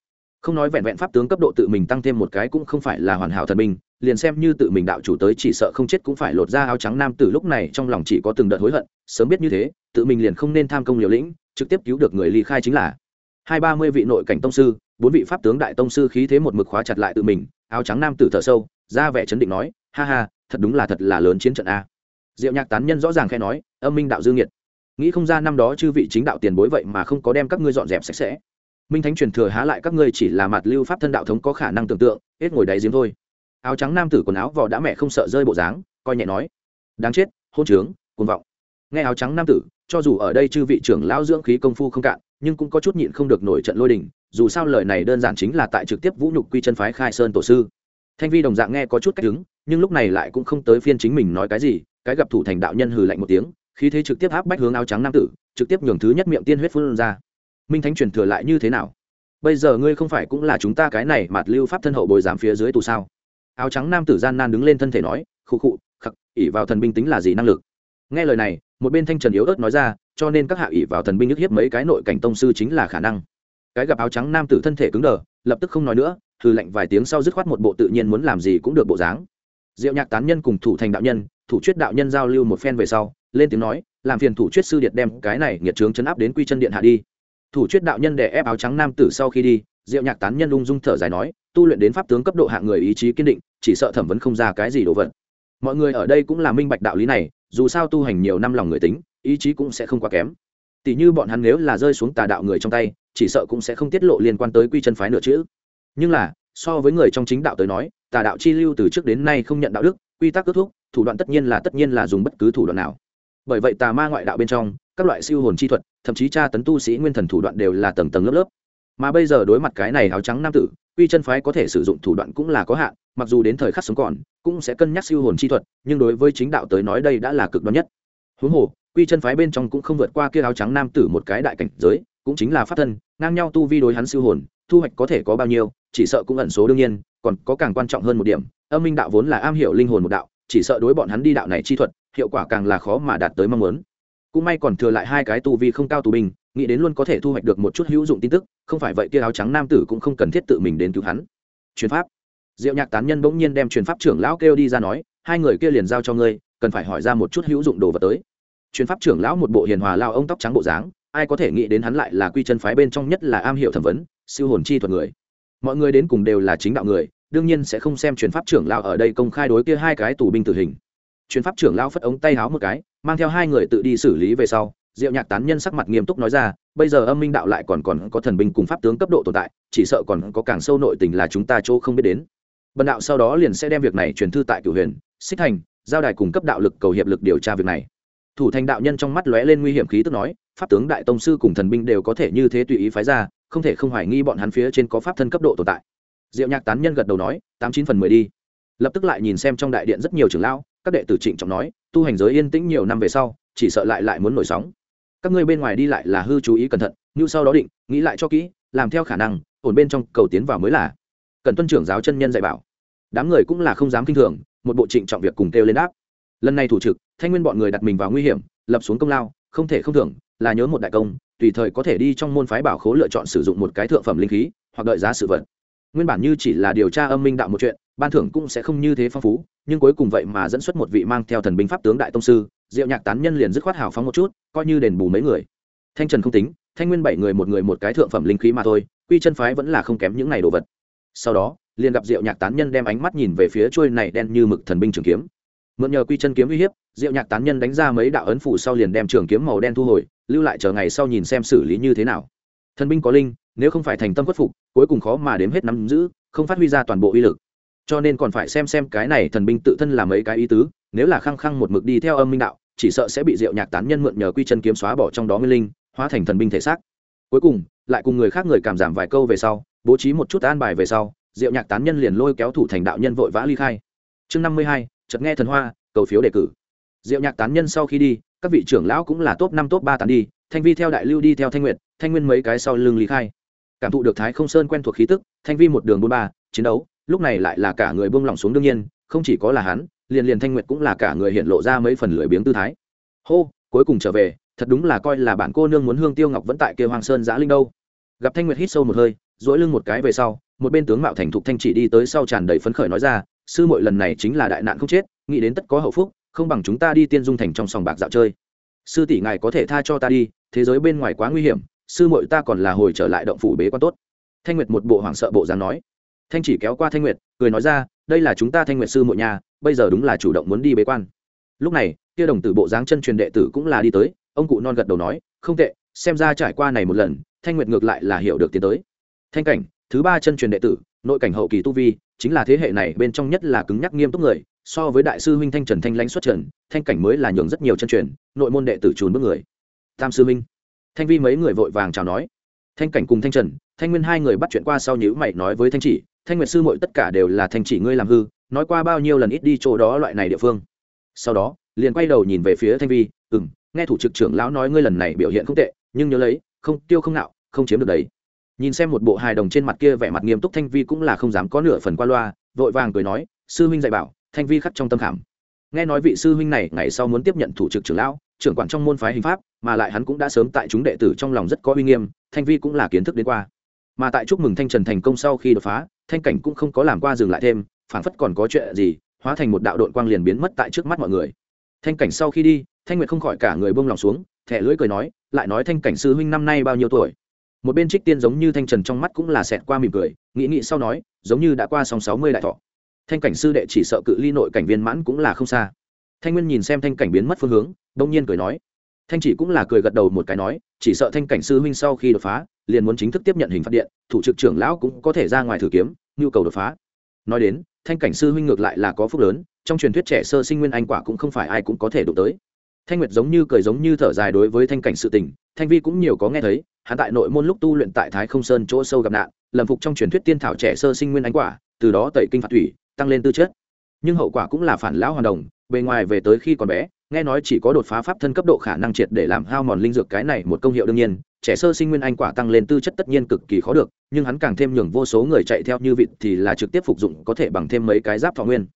không nói vẹn vẹn pháp tướng cấp độ tự mình tăng thêm một cái cũng không phải là hoàn hảo thần binh, liền xem như tự mình đạo chủ tới chỉ sợ không chết cũng phải lột ra áo trắng nam tử lúc này trong lòng chỉ có từng đợt hối hận, sớm biết như thế, tự mình liền không nên tham công liều lĩnh, trực tiếp cứu được người ly khai chính là. Hai ba mươi vị nội cảnh tông sư, bốn vị pháp tướng đại tông sư khí thế một mực khóa chặt lại tự mình, áo trắng nam tử thở sâu, ra vẻ chấn định nói, ha ha, thật đúng là thật là lớn chiến trận a. Diệu nhạc tán nhân rõ ràng khai nói, âm minh đạo dương nhiệt nghĩ không ra năm đó chư vị chính đạo tiền bối vậy mà không có đem các ngươi dọn dẹp sạch sẽ minh thánh truyền thừa há lại các ngươi chỉ là mặt lưu pháp thân đạo thống có khả năng tưởng tượng, hết ngồi đáy giếng thôi. Áo trắng nam tử quần áo vò đã mẹ không sợ rơi bộ dáng, coi nhẹ nói. Đáng chết, hôn trướng, cuồng vọng. Nghe áo trắng nam tử, cho dù ở đây chư vị trưởng lão dưỡng khí công phu không cạn, nhưng cũng có chút nhịn không được nổi trận lôi đình, dù sao lời này đơn giản chính là tại trực tiếp vũ nhục quy chân phái khai sơn tổ sư. Thanh vi đồng dạng nghe có chút cách đứng nhưng lúc này lại cũng không tới phiên chính mình nói cái gì, cái gặp thủ thành đạo nhân hừ lạnh một tiếng, khí thế trực tiếp áp bách hướng áo trắng nam tử, trực tiếp nhường thứ nhất miệng tiên huyết phun ra minh thánh truyền thừa lại như thế nào? Bây giờ ngươi không phải cũng là chúng ta cái này mạt lưu pháp thân hậu bồi giám phía dưới tù sao? Áo trắng nam tử gian nan đứng lên thân thể nói, khụ khụ, khắc ỉ vào thần binh tính là gì năng lực? Nghe lời này, một bên thanh trần yếu ớt nói ra, cho nên các hạ ỉ vào thần binh nhức hiếp mấy cái nội cảnh tông sư chính là khả năng. Cái gặp áo trắng nam tử thân thể cứng đờ, lập tức không nói nữa, hừ lạnh vài tiếng sau dứt khoát một bộ tự nhiên muốn làm gì cũng được bộ dáng. Diệu nhạc tán nhân cùng thủ thành đạo nhân, thủ chuyết đạo nhân giao lưu một phen về sau, lên tiếng nói, làm phiền thủ chuyết sư điện đem cái này nghiệt trướng chấn áp đến quy chân điện hạ đi thủ chuyết đạo nhân đè ép áo trắng nam tử sau khi đi, diệu nhạc tán nhân ung dung thở dài nói, tu luyện đến pháp tướng cấp độ hạng người ý chí kiên định, chỉ sợ thẩm vấn không ra cái gì đồ vật. Mọi người ở đây cũng là minh bạch đạo lý này, dù sao tu hành nhiều năm lòng người tính, ý chí cũng sẽ không quá kém. Tỷ như bọn hắn nếu là rơi xuống tà đạo người trong tay, chỉ sợ cũng sẽ không tiết lộ liên quan tới quy chân phái nửa chữ nhưng là, so với người trong chính đạo tới nói, tà đạo chi lưu từ trước đến nay không nhận đạo đức, quy tắc kết thúc, thủ đoạn tất nhiên là tất nhiên là dùng bất cứ thủ đoạn nào. Bởi vậy tà ma ngoại đạo bên trong, các loại siêu hồn chi thuật thậm chí tra tấn tu sĩ nguyên thần thủ đoạn đều là tầng tầng lớp lớp. Mà bây giờ đối mặt cái này áo trắng nam tử, quy chân phái có thể sử dụng thủ đoạn cũng là có hạn, mặc dù đến thời khắc sống còn, cũng sẽ cân nhắc siêu hồn chi thuật, nhưng đối với chính đạo tới nói đây đã là cực đoan nhất. Huống hồ, quy chân phái bên trong cũng không vượt qua kia áo trắng nam tử một cái đại cảnh giới, cũng chính là pháp thân, ngang nhau tu vi đối hắn siêu hồn, thu hoạch có thể có bao nhiêu, chỉ sợ cũng ẩn số đương nhiên, còn có càng quan trọng hơn một điểm, âm minh đạo vốn là am hiểu linh hồn một đạo, chỉ sợ đối bọn hắn đi đạo này chi thuật, hiệu quả càng là khó mà đạt tới mong muốn cũng may còn thừa lại hai cái tu vi không cao tù binh, nghĩ đến luôn có thể thu hoạch được một chút hữu dụng tin tức, không phải vậy kia áo trắng nam tử cũng không cần thiết tự mình đến cứu hắn. Truyền pháp. Diệu nhạc tán nhân bỗng nhiên đem truyền pháp trưởng lão kêu đi ra nói, hai người kia liền giao cho ngươi, cần phải hỏi ra một chút hữu dụng đồ vật tới. Truyền pháp trưởng lão một bộ hiền hòa lao ông tóc trắng bộ dáng, ai có thể nghĩ đến hắn lại là quy chân phái bên trong nhất là am hiểu thẩm vấn, siêu hồn chi thuật người. Mọi người đến cùng đều là chính đạo người, đương nhiên sẽ không xem truyền pháp trưởng lão ở đây công khai đối kia hai cái tù binh tử hình. Truyền pháp trưởng lão phất ống tay háo một cái mang theo hai người tự đi xử lý về sau, diệu nhạc tán nhân sắc mặt nghiêm túc nói ra, bây giờ âm minh đạo lại còn còn có thần binh cùng pháp tướng cấp độ tồn tại, chỉ sợ còn có càng sâu nội tình là chúng ta chỗ không biết đến. Bần đạo sau đó liền sẽ đem việc này truyền thư tại cửu huyền, xích thành, giao đài cùng cấp đạo lực cầu hiệp lực điều tra việc này. Thủ thành đạo nhân trong mắt lóe lên nguy hiểm khí tức nói, pháp tướng đại tông sư cùng thần binh đều có thể như thế tùy ý phái ra, không thể không hoài nghi bọn hắn phía trên có pháp thân cấp độ tồn tại. Diệu nhạc tán nhân gật đầu nói, tám chín phần mười đi. Lập tức lại nhìn xem trong đại điện rất nhiều trưởng lão, các đệ tử trịnh trọng nói tu hành giới yên tĩnh nhiều năm về sau, chỉ sợ lại lại muốn nổi sóng. Các ngươi bên ngoài đi lại là hư chú ý cẩn thận, như sau đó định, nghĩ lại cho kỹ, làm theo khả năng, ổn bên trong cầu tiến vào mới là. Cần tuân trưởng giáo chân nhân dạy bảo. Đám người cũng là không dám kinh thường, một bộ trịnh trọng việc cùng kêu lên đáp. Lần này thủ trực, thanh nguyên bọn người đặt mình vào nguy hiểm, lập xuống công lao, không thể không thưởng, là nhớ một đại công, tùy thời có thể đi trong môn phái bảo khố lựa chọn sử dụng một cái thượng phẩm linh khí, hoặc đợi giá sự vật nguyên bản như chỉ là điều tra âm minh đạo một chuyện, ban thưởng cũng sẽ không như thế phong phú, nhưng cuối cùng vậy mà dẫn xuất một vị mang theo thần binh pháp tướng đại tông sư, diệu nhạc tán nhân liền dứt khoát hào phóng một chút, coi như đền bù mấy người. Thanh trần không tính, thanh nguyên bảy người một người một cái thượng phẩm linh khí mà thôi, quy chân phái vẫn là không kém những này đồ vật. Sau đó, liền gặp diệu nhạc tán nhân đem ánh mắt nhìn về phía trôi này đen như mực thần binh trường kiếm. Mượn nhờ quy chân kiếm uy hiếp, diệu nhạc tán nhân đánh ra mấy đạo ấn phủ sau liền đem trường kiếm màu đen thu hồi, lưu lại chờ ngày sau nhìn xem xử lý như thế nào. Thần binh có linh nếu không phải thành tâm khuất phục, cuối cùng khó mà đếm hết nắm giữ, không phát huy ra toàn bộ uy lực. Cho nên còn phải xem xem cái này thần binh tự thân làm mấy cái ý tứ, nếu là khăng khăng một mực đi theo âm minh đạo, chỉ sợ sẽ bị diệu nhạc tán nhân mượn nhờ quy chân kiếm xóa bỏ trong đó nguyên linh, hóa thành thần binh thể xác. Cuối cùng, lại cùng người khác người cảm giảm vài câu về sau, bố trí một chút an bài về sau, diệu nhạc tán nhân liền lôi kéo thủ thành đạo nhân vội vã ly khai. Chương năm mươi hai, chợt nghe thần hoa, cầu phiếu đề cử. Diệu nhạc tán nhân sau khi đi, các vị trưởng lão cũng là top năm, top ba tán đi, thanh vi theo đại lưu đi theo thanh nguyệt, thanh nguyên mấy cái sau lưng ly khai cảm thụ được thái không sơn quen thuộc khí tức, thanh vi một đường bôn ba, chiến đấu, lúc này lại là cả người buông lỏng xuống đương nhiên, không chỉ có là hắn, liền liền thanh nguyệt cũng là cả người hiện lộ ra mấy phần lười biếng tư thái. Hô, cuối cùng trở về, thật đúng là coi là bản cô nương muốn hương tiêu ngọc vẫn tại kia hoàng sơn giã linh đâu. Gặp thanh nguyệt hít sâu một hơi dỗi lưng một cái về sau, một bên tướng mạo thành thục thanh chỉ đi tới sau tràn đầy phấn khởi nói ra, sư muội lần này chính là đại nạn không chết, nghĩ đến tất có hậu phúc, không bằng chúng ta đi tiên dung thành trong sòng bạc dạo chơi. Sư tỷ ngài có thể tha cho ta đi, thế giới bên ngoài quá nguy hiểm sư muội ta còn là hồi trở lại động phủ bế quan tốt. Thanh nguyệt một bộ hoảng sợ bộ dáng nói. Thanh chỉ kéo qua thanh nguyệt, cười nói ra, đây là chúng ta thanh nguyệt sư muội nhà, bây giờ đúng là chủ động muốn đi bế quan. Lúc này, kia đồng tử bộ dáng chân truyền đệ tử cũng là đi tới, ông cụ non gật đầu nói, không tệ, xem ra trải qua này một lần, thanh nguyệt ngược lại là hiểu được tiến tới. Thanh cảnh, thứ ba chân truyền đệ tử, nội cảnh hậu kỳ tu vi, chính là thế hệ này bên trong nhất là cứng nhắc nghiêm túc người, so với đại sư huynh thanh trần thanh lãnh xuất trần, thanh cảnh mới là nhường rất nhiều chân truyền, nội môn đệ tử trùn bước người. Tam sư huynh thanh vi mấy người vội vàng chào nói. Thanh cảnh cùng thanh trần, thanh nguyên hai người bắt chuyện qua sau nhữ mày nói với thanh chỉ, thanh nguyệt sư mội tất cả đều là thanh chỉ ngươi làm hư, nói qua bao nhiêu lần ít đi chỗ đó loại này địa phương. Sau đó, liền quay đầu nhìn về phía thanh vi ừ m nghe thủ trực trưởng lão nói ngươi lần này biểu hiện không tệ, nhưng nhớ lấy, không, tiêu không nạo, không chiếm được đấy. Nhìn xem một bộ hài đồng trên mặt kia vẻ mặt nghiêm túc, thanh vi cũng là không dám có nửa phần qua loa, vội vàng cười nói, sư huynh dạy bảo, thanh vi khắc trong tâm khảm. Nghe nói vị sư huynh này ngày sau muốn tiếp nhận thủ trực trưởng lão trưởng quản trong môn phái hình pháp, mà lại hắn cũng đã sớm tại chúng đệ tử trong lòng rất có uy nghiêm, thanh vi cũng là kiến thức đến qua. Mà tại chúc mừng thanh trần thành công sau khi đột phá, thanh cảnh cũng không có làm qua dừng lại thêm phản phất còn có chuyện gì, hóa thành một đạo đội quang liền biến mất tại trước mắt mọi người. Thanh cảnh sau khi đi, thanh nguyệt không khỏi cả người bông lòng xuống, thẻ lưỡi cười nói, lại nói thanh cảnh sư huynh năm nay bao nhiêu tuổi? Một bên trích tiên giống như thanh trần trong mắt cũng là xẹt qua mỉm cười, nghĩ nghĩ sau nói, giống như đã qua sòng sáu mươi đại thọ. Thanh cảnh sư đệ chỉ sợ cự ly nội cảnh viên mãn cũng là không xa. Thanh nguyên nhìn xem thanh cảnh biến mất phương hướng đông nhiên cười nói. Thanh chỉ cũng là cười gật đầu một cái nói, chỉ sợ thanh cảnh sư huynh sau khi đột phá, liền muốn chính thức tiếp nhận hình phạt điện, thủ trực trưởng lão cũng có thể ra ngoài thử kiếm, nhu cầu đột phá. Nói đến, thanh cảnh sư huynh ngược lại là có phúc lớn, trong truyền thuyết trẻ sơ sinh nguyên anh quả cũng không phải ai cũng có thể đụng tới. Thanh nguyệt giống như cười giống như thở dài đối với thanh cảnh sự tình, thanh vi cũng nhiều có nghe thấy, hắn tại nội môn lúc tu luyện tại thái không sơn chỗ sâu gặp nạn, lầm phục trong truyền thuyết tiên thảo trẻ sơ sinh nguyên anh quả, từ đó tẩy kinh phạt thủy, tăng lên tư chất. Nhưng hậu quả cũng là phản lão hoàn đồng, bề ngoài về tới khi còn bé nghe nói chỉ có đột phá pháp thân cấp độ khả năng triệt để làm hao mòn linh dược cái này một công hiệu đương nhiên, trẻ sơ sinh nguyên anh quả tăng lên tư chất tất nhiên cực kỳ khó được, nhưng hắn càng thêm nhường vô số người chạy theo như vịt thì là trực tiếp phục dụng, có thể bằng thêm mấy cái giáp thọ nguyên.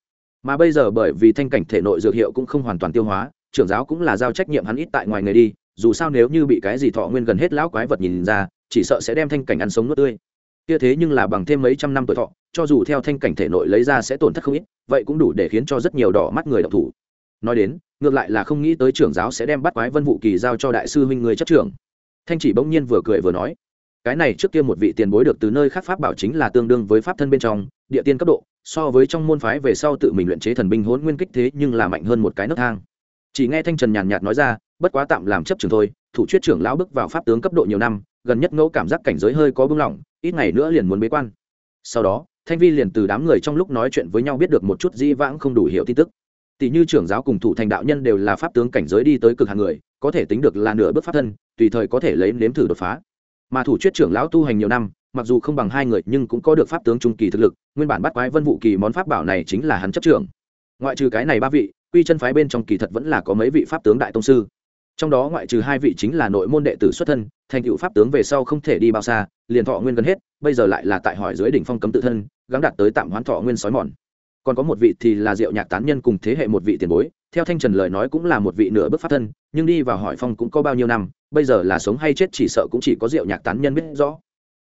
Mà bây giờ bởi vì thanh cảnh thể nội dược hiệu cũng không hoàn toàn tiêu hóa, trưởng giáo cũng là giao trách nhiệm hắn ít tại ngoài người đi, dù sao nếu như bị cái gì thọ nguyên gần hết lão quái vật nhìn ra, chỉ sợ sẽ đem thanh cảnh ăn sống nuốt tươi. Kia thế nhưng là bằng thêm mấy trăm năm tuổi thọ, cho dù theo thanh cảnh thể nội lấy ra sẽ tổn thất không ít, vậy cũng đủ để khiến cho rất nhiều đỏ mắt người độc thủ nói đến, ngược lại là không nghĩ tới trưởng giáo sẽ đem bắt quái vân vụ kỳ giao cho đại sư huynh người chấp trưởng. Thanh chỉ bỗng nhiên vừa cười vừa nói, cái này trước kia một vị tiền bối được từ nơi khác pháp bảo chính là tương đương với pháp thân bên trong, địa tiên cấp độ, so với trong môn phái về sau tự mình luyện chế thần binh hỗn nguyên kích thế nhưng là mạnh hơn một cái nấc thang. Chỉ nghe thanh trần nhàn nhạt nói ra, bất quá tạm làm chấp trường thôi, thủ chuyết trưởng lão bước vào pháp tướng cấp độ nhiều năm, gần nhất ngẫu cảm giác cảnh giới hơi có bưng lỏng, ít ngày nữa liền muốn bế quan. Sau đó, thanh vi liền từ đám người trong lúc nói chuyện với nhau biết được một chút di vãng không đủ hiểu tin tức tỷ như trưởng giáo cùng thủ thành đạo nhân đều là pháp tướng cảnh giới đi tới cực hàng người, có thể tính được là nửa bước pháp thân, tùy thời có thể lấy nếm thử đột phá. Mà thủ chuyết trưởng lão tu hành nhiều năm, mặc dù không bằng hai người, nhưng cũng có được pháp tướng trung kỳ thực lực, nguyên bản bắt quái vân vụ kỳ món pháp bảo này chính là hắn chấp trưởng. Ngoại trừ cái này ba vị, quy chân phái bên trong kỳ thật vẫn là có mấy vị pháp tướng đại tông sư. Trong đó ngoại trừ hai vị chính là nội môn đệ tử xuất thân, thành cựu pháp tướng về sau không thể đi bao xa, liền thọ nguyên gần hết, bây giờ lại là tại hỏi dưới đỉnh phong cấm tự thân, gắng đạt tới tạm hoán thọ nguyên sói mòn còn có một vị thì là diệu nhạc tán nhân cùng thế hệ một vị tiền bối, theo thanh trần lời nói cũng là một vị nửa bước pháp thân, nhưng đi vào hỏi phong cũng có bao nhiêu năm, bây giờ là sống hay chết chỉ sợ cũng chỉ có diệu nhạc tán nhân biết rõ.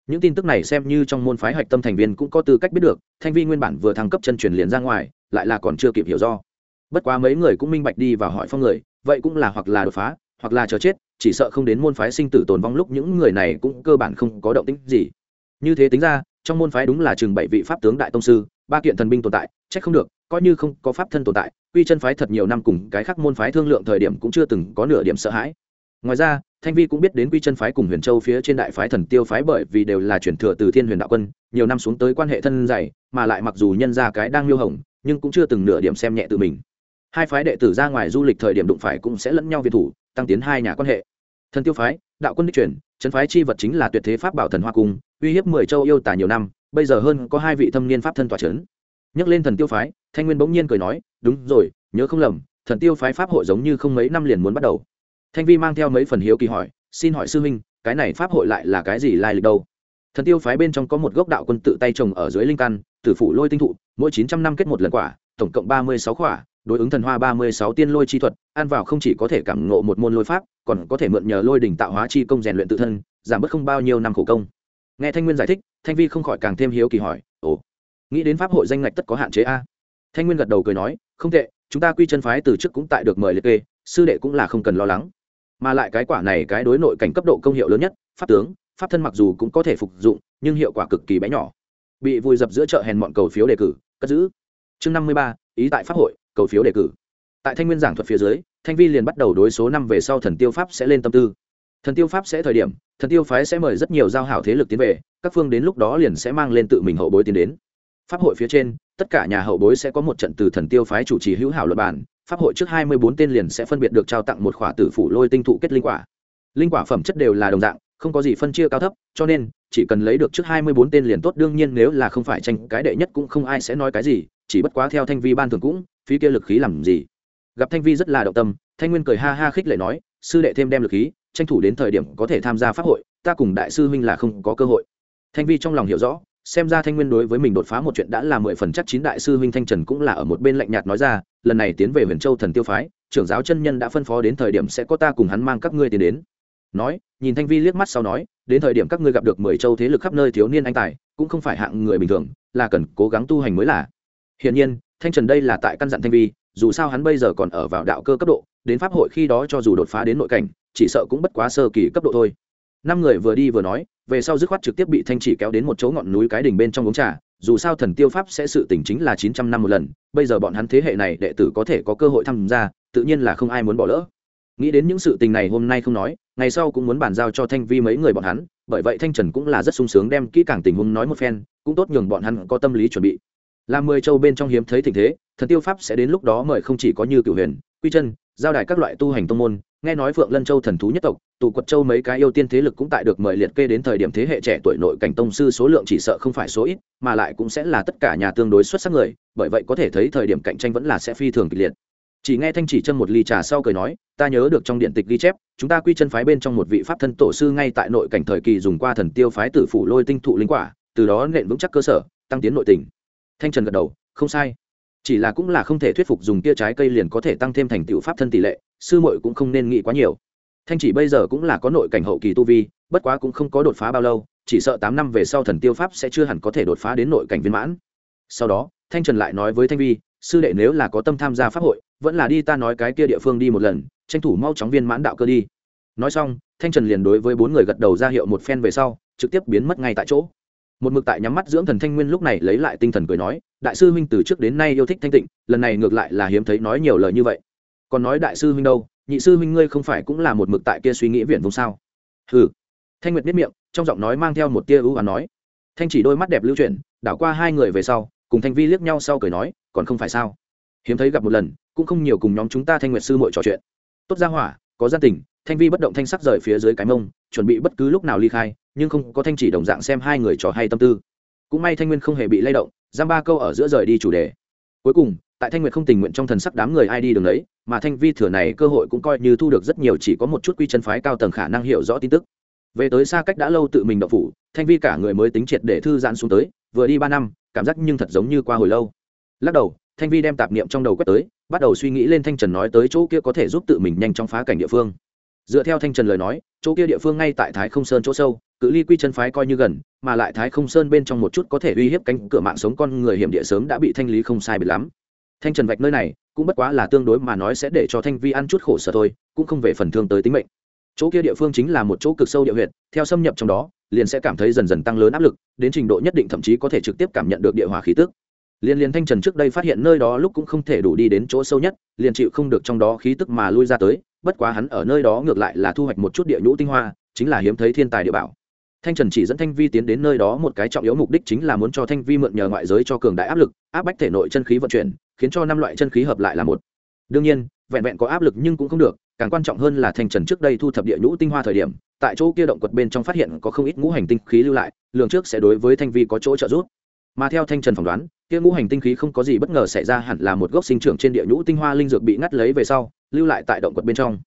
Những tin tức này xem như trong môn phái hạch tâm thành viên cũng có tư cách biết được, thanh vi nguyên bản vừa thăng cấp chân truyền liền ra ngoài, lại là còn chưa kịp hiểu do. Bất quá mấy người cũng minh bạch đi và hỏi phong người, vậy cũng là hoặc là đột phá, hoặc là chờ chết, chỉ sợ không đến môn phái sinh tử tồn vong lúc những người này cũng cơ bản không có động tĩnh gì. Như thế tính ra, trong môn phái đúng là chừng bảy vị pháp tướng đại tông sư ba kiện thần binh tồn tại trách không được, coi như không có pháp thân tồn tại, quy chân phái thật nhiều năm cùng cái khác môn phái thương lượng thời điểm cũng chưa từng có nửa điểm sợ hãi. Ngoài ra, thanh vi cũng biết đến quy chân phái cùng huyền châu phía trên đại phái thần tiêu phái bởi vì đều là chuyển thừa từ thiên huyền đạo quân, nhiều năm xuống tới quan hệ thân dày, mà lại mặc dù nhân ra cái đang miêu hồng, nhưng cũng chưa từng nửa điểm xem nhẹ tự mình. Hai phái đệ tử ra ngoài du lịch thời điểm đụng phải cũng sẽ lẫn nhau việt thủ, tăng tiến hai nhà quan hệ. Thần tiêu phái, đạo quân đích truyền trấn phái chi vật chính là tuyệt thế pháp bảo thần hoa cung, uy hiếp mười châu yêu tả nhiều năm bây giờ hơn có hai vị thâm niên pháp thân tòa trấn nhắc lên thần tiêu phái, thanh nguyên bỗng nhiên cười nói, đúng rồi, nhớ không lầm, thần tiêu phái pháp hội giống như không mấy năm liền muốn bắt đầu. Thanh vi mang theo mấy phần hiếu kỳ hỏi, xin hỏi sư huynh, cái này pháp hội lại là cái gì lai lịch đâu? Thần tiêu phái bên trong có một gốc đạo quân tự tay trồng ở dưới linh căn, tử phủ lôi tinh thụ, mỗi chín trăm năm kết một lần quả, tổng cộng ba mươi sáu quả đối ứng thần hoa ba mươi sáu tiên lôi chi thuật, ăn vào không chỉ có thể cảm ngộ một môn lôi pháp, còn có thể mượn nhờ lôi đỉnh tạo hóa chi công rèn luyện tự thân, giảm bớt không bao nhiêu năm khổ công. Nghe thanh nguyên giải thích thanh vi không khỏi càng thêm hiếu kỳ hỏi, ồ, nghĩ đến pháp hội danh ngạch tất có hạn chế a? Thanh nguyên gật đầu cười nói, không tệ, chúng ta quy chân phái từ trước cũng tại được mời liệt kê, sư đệ cũng là không cần lo lắng. Mà lại cái quả này cái đối nội cảnh cấp độ công hiệu lớn nhất, pháp tướng, pháp thân mặc dù cũng có thể phục dụng, nhưng hiệu quả cực kỳ bé nhỏ. Bị vùi dập giữa chợ hèn mọn cầu phiếu đề cử, cất giữ. Chương năm mươi ba, ý tại pháp hội, cầu phiếu đề cử. Tại thanh nguyên giảng thuật phía dưới, thanh vi liền bắt đầu đối số năm về sau thần tiêu pháp sẽ lên tâm tư thần tiêu pháp sẽ thời điểm, thần tiêu phái sẽ mời rất nhiều giao hảo thế lực tiến về, các phương đến lúc đó liền sẽ mang lên tự mình hậu bối tiến đến. Pháp hội phía trên, tất cả nhà hậu bối sẽ có một trận từ thần tiêu phái chủ trì hữu hảo luật bản pháp hội trước hai mươi bốn tên liền sẽ phân biệt được trao tặng một khỏa tử phủ lôi tinh thụ kết linh quả. Linh quả phẩm chất đều là đồng dạng, không có gì phân chia cao thấp, cho nên, chỉ cần lấy được trước hai mươi bốn tên liền tốt, đương nhiên nếu là không phải tranh cái đệ nhất cũng không ai sẽ nói cái gì, chỉ bất quá theo thanh vi ban thường cũng, phí kia lực khí làm gì. Gặp thanh vi rất là động tâm, thanh nguyên cười ha ha khích lệ nói, sư đệ thêm đem lực khí tranh thủ đến thời điểm có thể tham gia pháp hội, ta cùng đại sư huynh là không có cơ hội. Thanh vi trong lòng hiểu rõ, xem ra thanh nguyên đối với mình đột phá một chuyện đã là mười phần chắc chín đại sư huynh thanh trần cũng là ở một bên lạnh nhạt nói ra, lần này tiến về huyền châu thần tiêu phái, trưởng giáo chân nhân đã phân phó đến thời điểm sẽ có ta cùng hắn mang các ngươi tiến đến. Nói, nhìn thanh vi liếc mắt sau nói, đến thời điểm các ngươi gặp được mười châu thế lực khắp nơi thiếu niên anh tài, cũng không phải hạng người bình thường, là cần cố gắng tu hành mới là. Hiển nhiên, thanh trần đây là tại căn dặn thanh vi, dù sao hắn bây giờ còn ở vào đạo cơ cấp độ đến pháp hội khi đó cho dù đột phá đến nội cảnh, chỉ sợ cũng bất quá sơ kỳ cấp độ thôi. Năm người vừa đi vừa nói, về sau dứt khoát trực tiếp bị thanh chỉ kéo đến một chỗ ngọn núi cái đỉnh bên trong uống trà, dù sao thần tiêu pháp sẽ sự tỉnh chính là chín trăm năm một lần, bây giờ bọn hắn thế hệ này đệ tử có thể có cơ hội tham gia, tự nhiên là không ai muốn bỏ lỡ. Nghĩ đến những sự tình này hôm nay không nói, ngày sau cũng muốn bàn giao cho thanh vi mấy người bọn hắn, bởi vậy thanh trần cũng là rất sung sướng đem kỹ càng tình huống nói một phen, cũng tốt nhường bọn hắn có tâm lý chuẩn bị. Làm mười châu bên trong hiếm thấy tình thế, thần tiêu pháp sẽ đến lúc đó mời không chỉ có như cửu huyền, quy chân giao đài các loại tu hành tông môn, nghe nói phượng lân châu thần thú nhất tộc, tụ quật châu mấy cái yêu tiên thế lực cũng tại được mời liệt kê đến thời điểm thế hệ trẻ tuổi nội cảnh tông sư số lượng chỉ sợ không phải số ít, mà lại cũng sẽ là tất cả nhà tương đối xuất sắc người, bởi vậy có thể thấy thời điểm cạnh tranh vẫn là sẽ phi thường kịch liệt. Chỉ nghe thanh chỉ chân một ly trà sau cười nói, ta nhớ được trong điện tịch ghi chép, chúng ta quy chân phái bên trong một vị pháp thân tổ sư ngay tại nội cảnh thời kỳ dùng qua thần tiêu phái tử phủ lôi tinh thụ linh quả, từ đó nện vững chắc cơ sở, tăng tiến nội tình. Thanh trần gật đầu, không sai chỉ là cũng là không thể thuyết phục dùng kia trái cây liền có thể tăng thêm thành tựu pháp thân tỷ lệ, sư muội cũng không nên nghĩ quá nhiều. Thanh chỉ bây giờ cũng là có nội cảnh hậu kỳ tu vi, bất quá cũng không có đột phá bao lâu, chỉ sợ tám năm về sau thần tiêu pháp sẽ chưa hẳn có thể đột phá đến nội cảnh viên mãn. Sau đó, thanh trần lại nói với thanh vi, sư đệ nếu là có tâm tham gia pháp hội, vẫn là đi ta nói cái kia địa phương đi một lần, tranh thủ mau chóng viên mãn đạo cơ đi. Nói xong, thanh trần liền đối với bốn người gật đầu ra hiệu một phen về sau, trực tiếp biến mất ngay tại chỗ. Một mực tại nhắm mắt dưỡng thần thanh nguyên lúc này lấy lại tinh thần cười nói đại sư huynh từ trước đến nay yêu thích thanh tịnh, lần này ngược lại là hiếm thấy nói nhiều lời như vậy. Còn nói đại sư huynh đâu, nhị sư huynh ngươi không phải cũng là một mực tại kia suy nghĩ viện vùng sao? Hừ. Thanh nguyệt biết miệng, trong giọng nói mang theo một tia ưu và nói. Thanh chỉ đôi mắt đẹp lưu chuyển, đảo qua hai người về sau, cùng thanh vi liếc nhau sau cười nói, còn không phải sao? Hiếm thấy gặp một lần, cũng không nhiều cùng nhóm chúng ta thanh nguyệt sư mội trò chuyện. Tốt ra hỏa, có gia tình, thanh vi bất động thanh sắc rời phía dưới cái mông, chuẩn bị bất cứ lúc nào ly khai, nhưng không có thanh chỉ đồng dạng xem hai người trò hay tâm tư. Cũng may thanh nguyên không hề bị lay động giam ba câu ở giữa rời đi chủ đề. Cuối cùng, tại thanh nguyệt không tình nguyện trong thần sắc đám người ai đi đường đấy mà thanh vi thừa này cơ hội cũng coi như thu được rất nhiều chỉ có một chút quy chân phái cao tầng khả năng hiểu rõ tin tức. Về tới xa cách đã lâu tự mình đậu phủ, thanh vi cả người mới tính triệt để thư giãn xuống tới, vừa đi ba năm, cảm giác nhưng thật giống như qua hồi lâu. Lắc đầu, thanh vi đem tạp niệm trong đầu quét tới, bắt đầu suy nghĩ lên thanh trần nói tới chỗ kia có thể giúp tự mình nhanh chóng phá cảnh địa phương dựa theo thanh trần lời nói, chỗ kia địa phương ngay tại thái không sơn chỗ sâu, cự ly quy chân phái coi như gần, mà lại thái không sơn bên trong một chút có thể uy hiếp cánh cửa mạng sống con người hiểm địa sớm đã bị thanh lý không sai biệt lắm. Thanh trần vạch nơi này, cũng bất quá là tương đối mà nói sẽ để cho thanh vi ăn chút khổ sở thôi, cũng không về phần thương tới tính mệnh. Chỗ kia địa phương chính là một chỗ cực sâu địa huyệt, theo xâm nhập trong đó, liền sẽ cảm thấy dần dần tăng lớn áp lực, đến trình độ nhất định thậm chí có thể trực tiếp cảm nhận được địa hỏa khí tức. Liên liên thanh trần trước đây phát hiện nơi đó lúc cũng không thể đủ đi đến chỗ sâu nhất, liền chịu không được trong đó khí tức mà lui ra tới bất quá hắn ở nơi đó ngược lại là thu hoạch một chút địa nhũ tinh hoa, chính là hiếm thấy thiên tài địa bảo. Thanh trần chỉ dẫn thanh vi tiến đến nơi đó một cái trọng yếu mục đích chính là muốn cho thanh vi mượn nhờ ngoại giới cho cường đại áp lực, áp bách thể nội chân khí vận chuyển, khiến cho năm loại chân khí hợp lại là một. Đương nhiên, vẹn vẹn có áp lực nhưng cũng không được, càng quan trọng hơn là thanh trần trước đây thu thập địa nhũ tinh hoa thời điểm, tại chỗ kia động quật bên trong phát hiện có không ít ngũ hành tinh khí lưu lại, lường trước sẽ đối với thanh vi có chỗ trợ giúp. Mà theo thanh trần phỏng đoán, kia ngũ hành tinh khí không có gì bất ngờ xảy ra hẳn là một gốc sinh trưởng trên địa nhũ tinh hoa linh dược bị ngắt lấy về sau lưu lại tại động quật bên trong.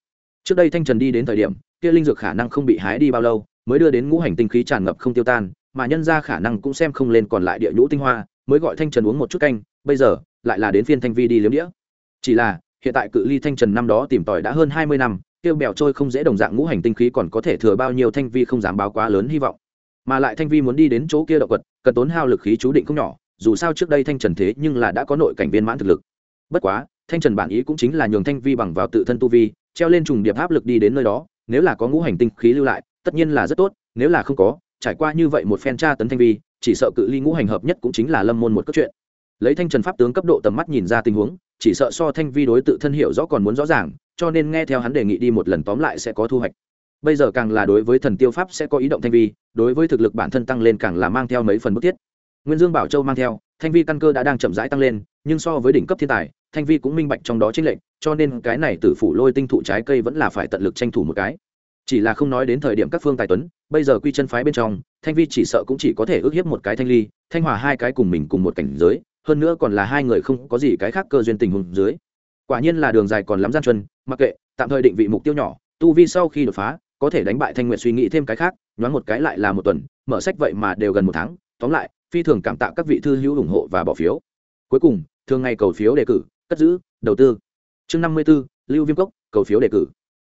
Trước đây thanh trần đi đến thời điểm, kia linh dược khả năng không bị hái đi bao lâu, mới đưa đến ngũ hành tinh khí tràn ngập không tiêu tan, mà nhân ra khả năng cũng xem không lên còn lại địa nhũ tinh hoa, mới gọi thanh trần uống một chút canh, bây giờ, lại là đến phiên thanh vi đi liếm đĩa. Chỉ là, hiện tại cự ly thanh trần năm đó tìm tòi đã hơn hai mươi năm tiêu bèo trôi không dễ đồng dạng ngũ hành tinh khí còn có thể thừa bao nhiêu thanh vi không dám báo quá lớn hy vọng. Mà lại thanh vi muốn đi đến chỗ kia động vật cần tốn hao lực khí chú định không nhỏ, dù sao trước đây thanh trần thế nhưng là đã có nội cảnh viên mãn thực lực. Bất quá thanh trần bản ý cũng chính là nhường thanh vi bằng vào tự thân tu vi, treo lên trùng điệp áp lực đi đến nơi đó, nếu là có ngũ hành tinh khí lưu lại, tất nhiên là rất tốt, nếu là không có, trải qua như vậy một phen tra tấn thanh vi, chỉ sợ cự ly ngũ hành hợp nhất cũng chính là lâm môn một cốt truyện. Lấy thanh trần pháp tướng cấp độ tầm mắt nhìn ra tình huống, chỉ sợ so thanh vi đối tự thân hiểu rõ còn muốn rõ ràng, cho nên nghe theo hắn đề nghị đi một lần tóm lại sẽ có thu hoạch. Bây giờ càng là đối với thần tiêu pháp sẽ có ý động thanh vi, đối với thực lực bản thân tăng lên càng là mang theo mấy phần bức thiết. Nguyên dương bảo châu mang theo thanh vi căn cơ đã đang chậm rãi tăng lên, nhưng so với đỉnh cấp thiên tài, thanh vi cũng minh bạch trong đó chính lệnh cho nên cái này tử phủ lôi tinh thụ trái cây vẫn là phải tận lực tranh thủ một cái. Chỉ là không nói đến thời điểm các phương tài tuấn, bây giờ quy chân phái bên trong, thanh vi chỉ sợ cũng chỉ có thể ước hiếp một cái thanh ly, thanh hòa hai cái cùng mình cùng một cảnh giới, hơn nữa còn là hai người không có gì cái khác cơ duyên tình huống dưới. Quả nhiên là đường dài còn lắm gian chân mặc kệ, tạm thời định vị mục tiêu nhỏ, tu vi sau khi đột phá, có thể đánh bại thanh nguyện suy nghĩ thêm cái khác, nhoáng một cái lại là một tuần, mở sách vậy mà đều gần một tháng, tóm lại phi thường cảm tạ các vị thư hữu ủng hộ và bỏ phiếu. Cuối cùng, thường ngày cầu phiếu đề cử, cất giữ, đầu tư. Chương năm mươi b ố lưu viêm cốc, cầu phiếu đề cử.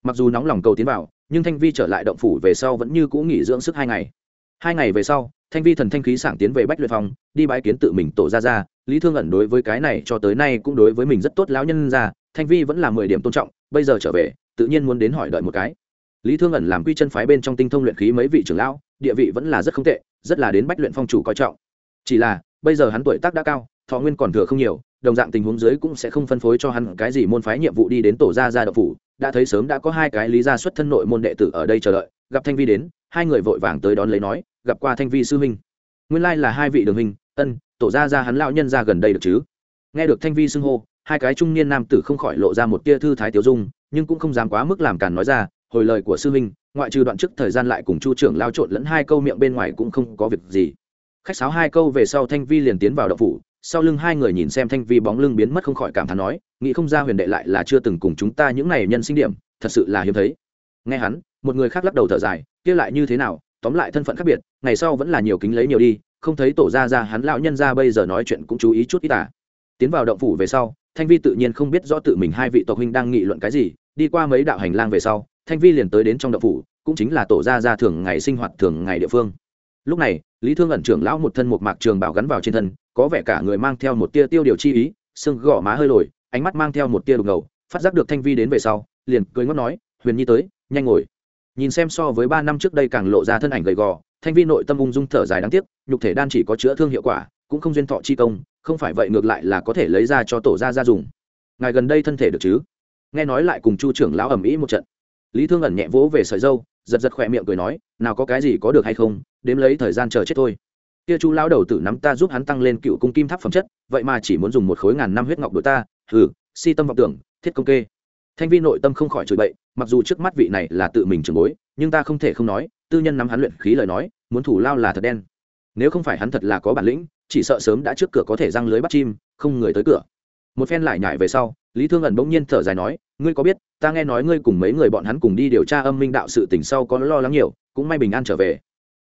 Mặc dù nóng lòng cầu tiến vào, nhưng thanh vi trở lại động phủ về sau vẫn như cũ nghỉ dưỡng sức hai ngày. Hai ngày về sau, thanh vi thần thanh khí sảng tiến về bách luyện phòng đi bãi kiến tự mình tổ ra ra lý thương ẩn đối với cái này cho tới nay cũng đối với mình rất tốt lão nhân ra thanh vi vẫn là mười điểm tôn trọng, bây giờ trở về, tự nhiên muốn đến hỏi đợi một cái lý thương ẩn làm quy chân phái bên trong tinh thông luyện khí mấy vị trưởng lão, địa vị vẫn là rất không tệ, rất là đến bách luyện phong chủ coi trọng. Chỉ là, bây giờ hắn tuổi tác đã cao, thọ nguyên còn thừa không nhiều, đồng dạng tình huống dưới cũng sẽ không phân phối cho hắn cái gì môn phái nhiệm vụ đi đến tổ gia gia độc phủ. Đã thấy sớm đã có hai cái lý gia xuất thân nội môn đệ tử ở đây chờ đợi, gặp thanh vi đến, hai người vội vàng tới đón lấy nói, gặp qua thanh vi sư huynh. Nguyên lai là hai vị đường huynh, ân, tổ gia gia hắn lão nhân ra gần đây được chứ? Nghe được thanh vi xưng hô, hai cái trung niên nam tử không khỏi lộ ra một tia thư thái tiểu dung, nhưng cũng không dám quá mức làm càn nói ra hồi lời của sư huynh, ngoại trừ đoạn trước thời gian lại cùng chu trưởng lao trộn lẫn hai câu miệng bên ngoài cũng không có việc gì khách sáo hai câu về sau thanh vi liền tiến vào đậu phủ, sau lưng hai người nhìn xem thanh vi bóng lưng biến mất không khỏi cảm thán nói, nghĩ không ra huyền đệ lại là chưa từng cùng chúng ta những này nhân sinh điểm, thật sự là hiếm thấy nghe hắn, một người khác lắc đầu thở dài, kia lại như thế nào, tóm lại thân phận khác biệt, ngày sau vẫn là nhiều kính lấy nhiều đi, không thấy tổ ra ra hắn lão nhân ra bây giờ nói chuyện cũng chú ý chút ít à. tiến vào động phủ về sau, thanh vi tự nhiên không biết rõ tự mình hai vị tộc huynh đang nghị luận cái gì, đi qua mấy đạo hành lang về sau thanh vi liền tới đến trong đậu phủ, cũng chính là tổ gia ra thường ngày sinh hoạt thường ngày địa phương. Lúc này, lý thương ẩn trưởng lão một thân một mạc trường bảo gắn vào trên thân, có vẻ cả người mang theo một tia tiêu điều chi ý sưng gõ má hơi lồi, ánh mắt mang theo một tia đục ngầu, phát giác được thanh vi đến về sau, liền cười ngót nói, huyền nhi tới, nhanh ngồi. Nhìn xem so với ba năm trước đây càng lộ ra thân ảnh gầy gò, thanh vi nội tâm ung dung thở dài đáng tiếc, nhục thể đan chỉ có chữa thương hiệu quả, cũng không duyên thọ chi công, không phải vậy ngược lại là có thể lấy ra cho tổ gia gia dùng. Ngài gần đây thân thể được chứ? Nghe nói lại cùng chu trưởng lão ẩm ý một trận lý thương ẩn nhẹ vỗ về sợi dâu, giật giật khỏe miệng cười nói, nào có cái gì có được hay không, đếm lấy thời gian chờ chết thôi. Kia chu lão đầu tử nắm ta giúp hắn tăng lên cựu cung kim tháp phẩm chất, vậy mà chỉ muốn dùng một khối ngàn năm huyết ngọc đội ta, hừ, si tâm vọng tưởng, thiết công kê. Thanh vi nội tâm không khỏi chửi bậy, mặc dù trước mắt vị này là tự mình trường bối, nhưng ta không thể không nói, tư nhân nắm hắn luyện khí lời nói, muốn thủ lao là thật đen. Nếu không phải hắn thật là có bản lĩnh, chỉ sợ sớm đã trước cửa có thể răng lưới bắt chim, không người tới cửa một phen lại nhải về sau, lý thương ẩn bỗng nhiên thở dài nói, ngươi có biết, ta nghe nói ngươi cùng mấy người bọn hắn cùng đi điều tra âm minh đạo sự tỉnh sau có lo lắng nhiều, cũng may bình an trở về.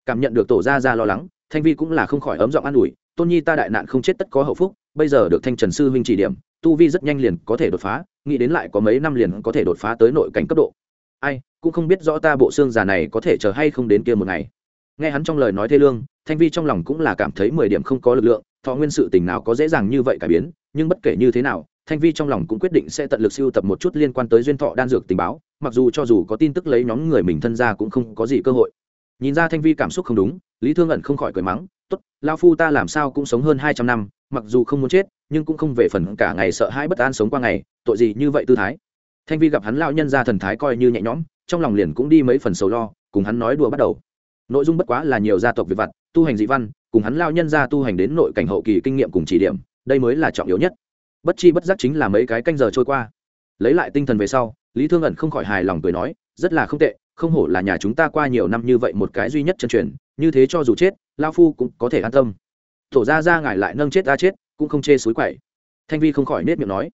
Cảm nhận được tổ gia ra lo lắng, thanh vi cũng là không khỏi ấm giọng an ủi, tôn nhi ta đại nạn không chết tất có hậu phúc, bây giờ được thanh trần sư huynh chỉ điểm, tu vi rất nhanh liền có thể đột phá, nghĩ đến lại có mấy năm liền có thể đột phá tới nội cảnh cấp độ. Ai, cũng không biết rõ ta bộ xương già này có thể chờ hay không đến kia một ngày. Nghe hắn trong lời nói thê lương, thanh vi trong lòng cũng là cảm thấy mười điểm không có lực lượng thọ nguyên sự tình nào có dễ dàng như vậy cải biến, nhưng bất kể như thế nào, thanh vi trong lòng cũng quyết định sẽ tận lực siêu tập một chút liên quan tới duyên thọ đan dược tình báo, mặc dù cho dù có tin tức lấy nhóm người mình thân ra cũng không có gì cơ hội. Nhìn ra thanh vi cảm xúc không đúng, lý thương ẩn không khỏi cười mắng, tốt lao phu ta làm sao cũng sống hơn hai trăm năm, mặc dù không muốn chết, nhưng cũng không về phần cả ngày sợ hãi bất an sống qua ngày, tội gì như vậy tư thái? Thanh vi gặp hắn lao nhân ra thần thái coi như nhẹ nhõm, trong lòng liền cũng đi mấy phần sầu lo, cùng hắn nói đùa bắt đầu. Nội dung bất quá là nhiều gia tộc việt vặt, tu hành dị văn cùng hắn lao nhân ra tu hành đến nội cảnh hậu kỳ kinh nghiệm cùng chỉ điểm, đây mới là trọng yếu nhất. Bất chi bất giác chính là mấy cái canh giờ trôi qua. Lấy lại tinh thần về sau, lý thương ẩn không khỏi hài lòng cười nói, rất là không tệ, không hổ là nhà chúng ta qua nhiều năm như vậy một cái duy nhất chân truyền, như thế cho dù chết lao phu cũng có thể an tâm. Thổ ra ra ngài lại nâng chết ta chết, cũng không chê suối quậy. Thanh vi không khỏi nết miệng nói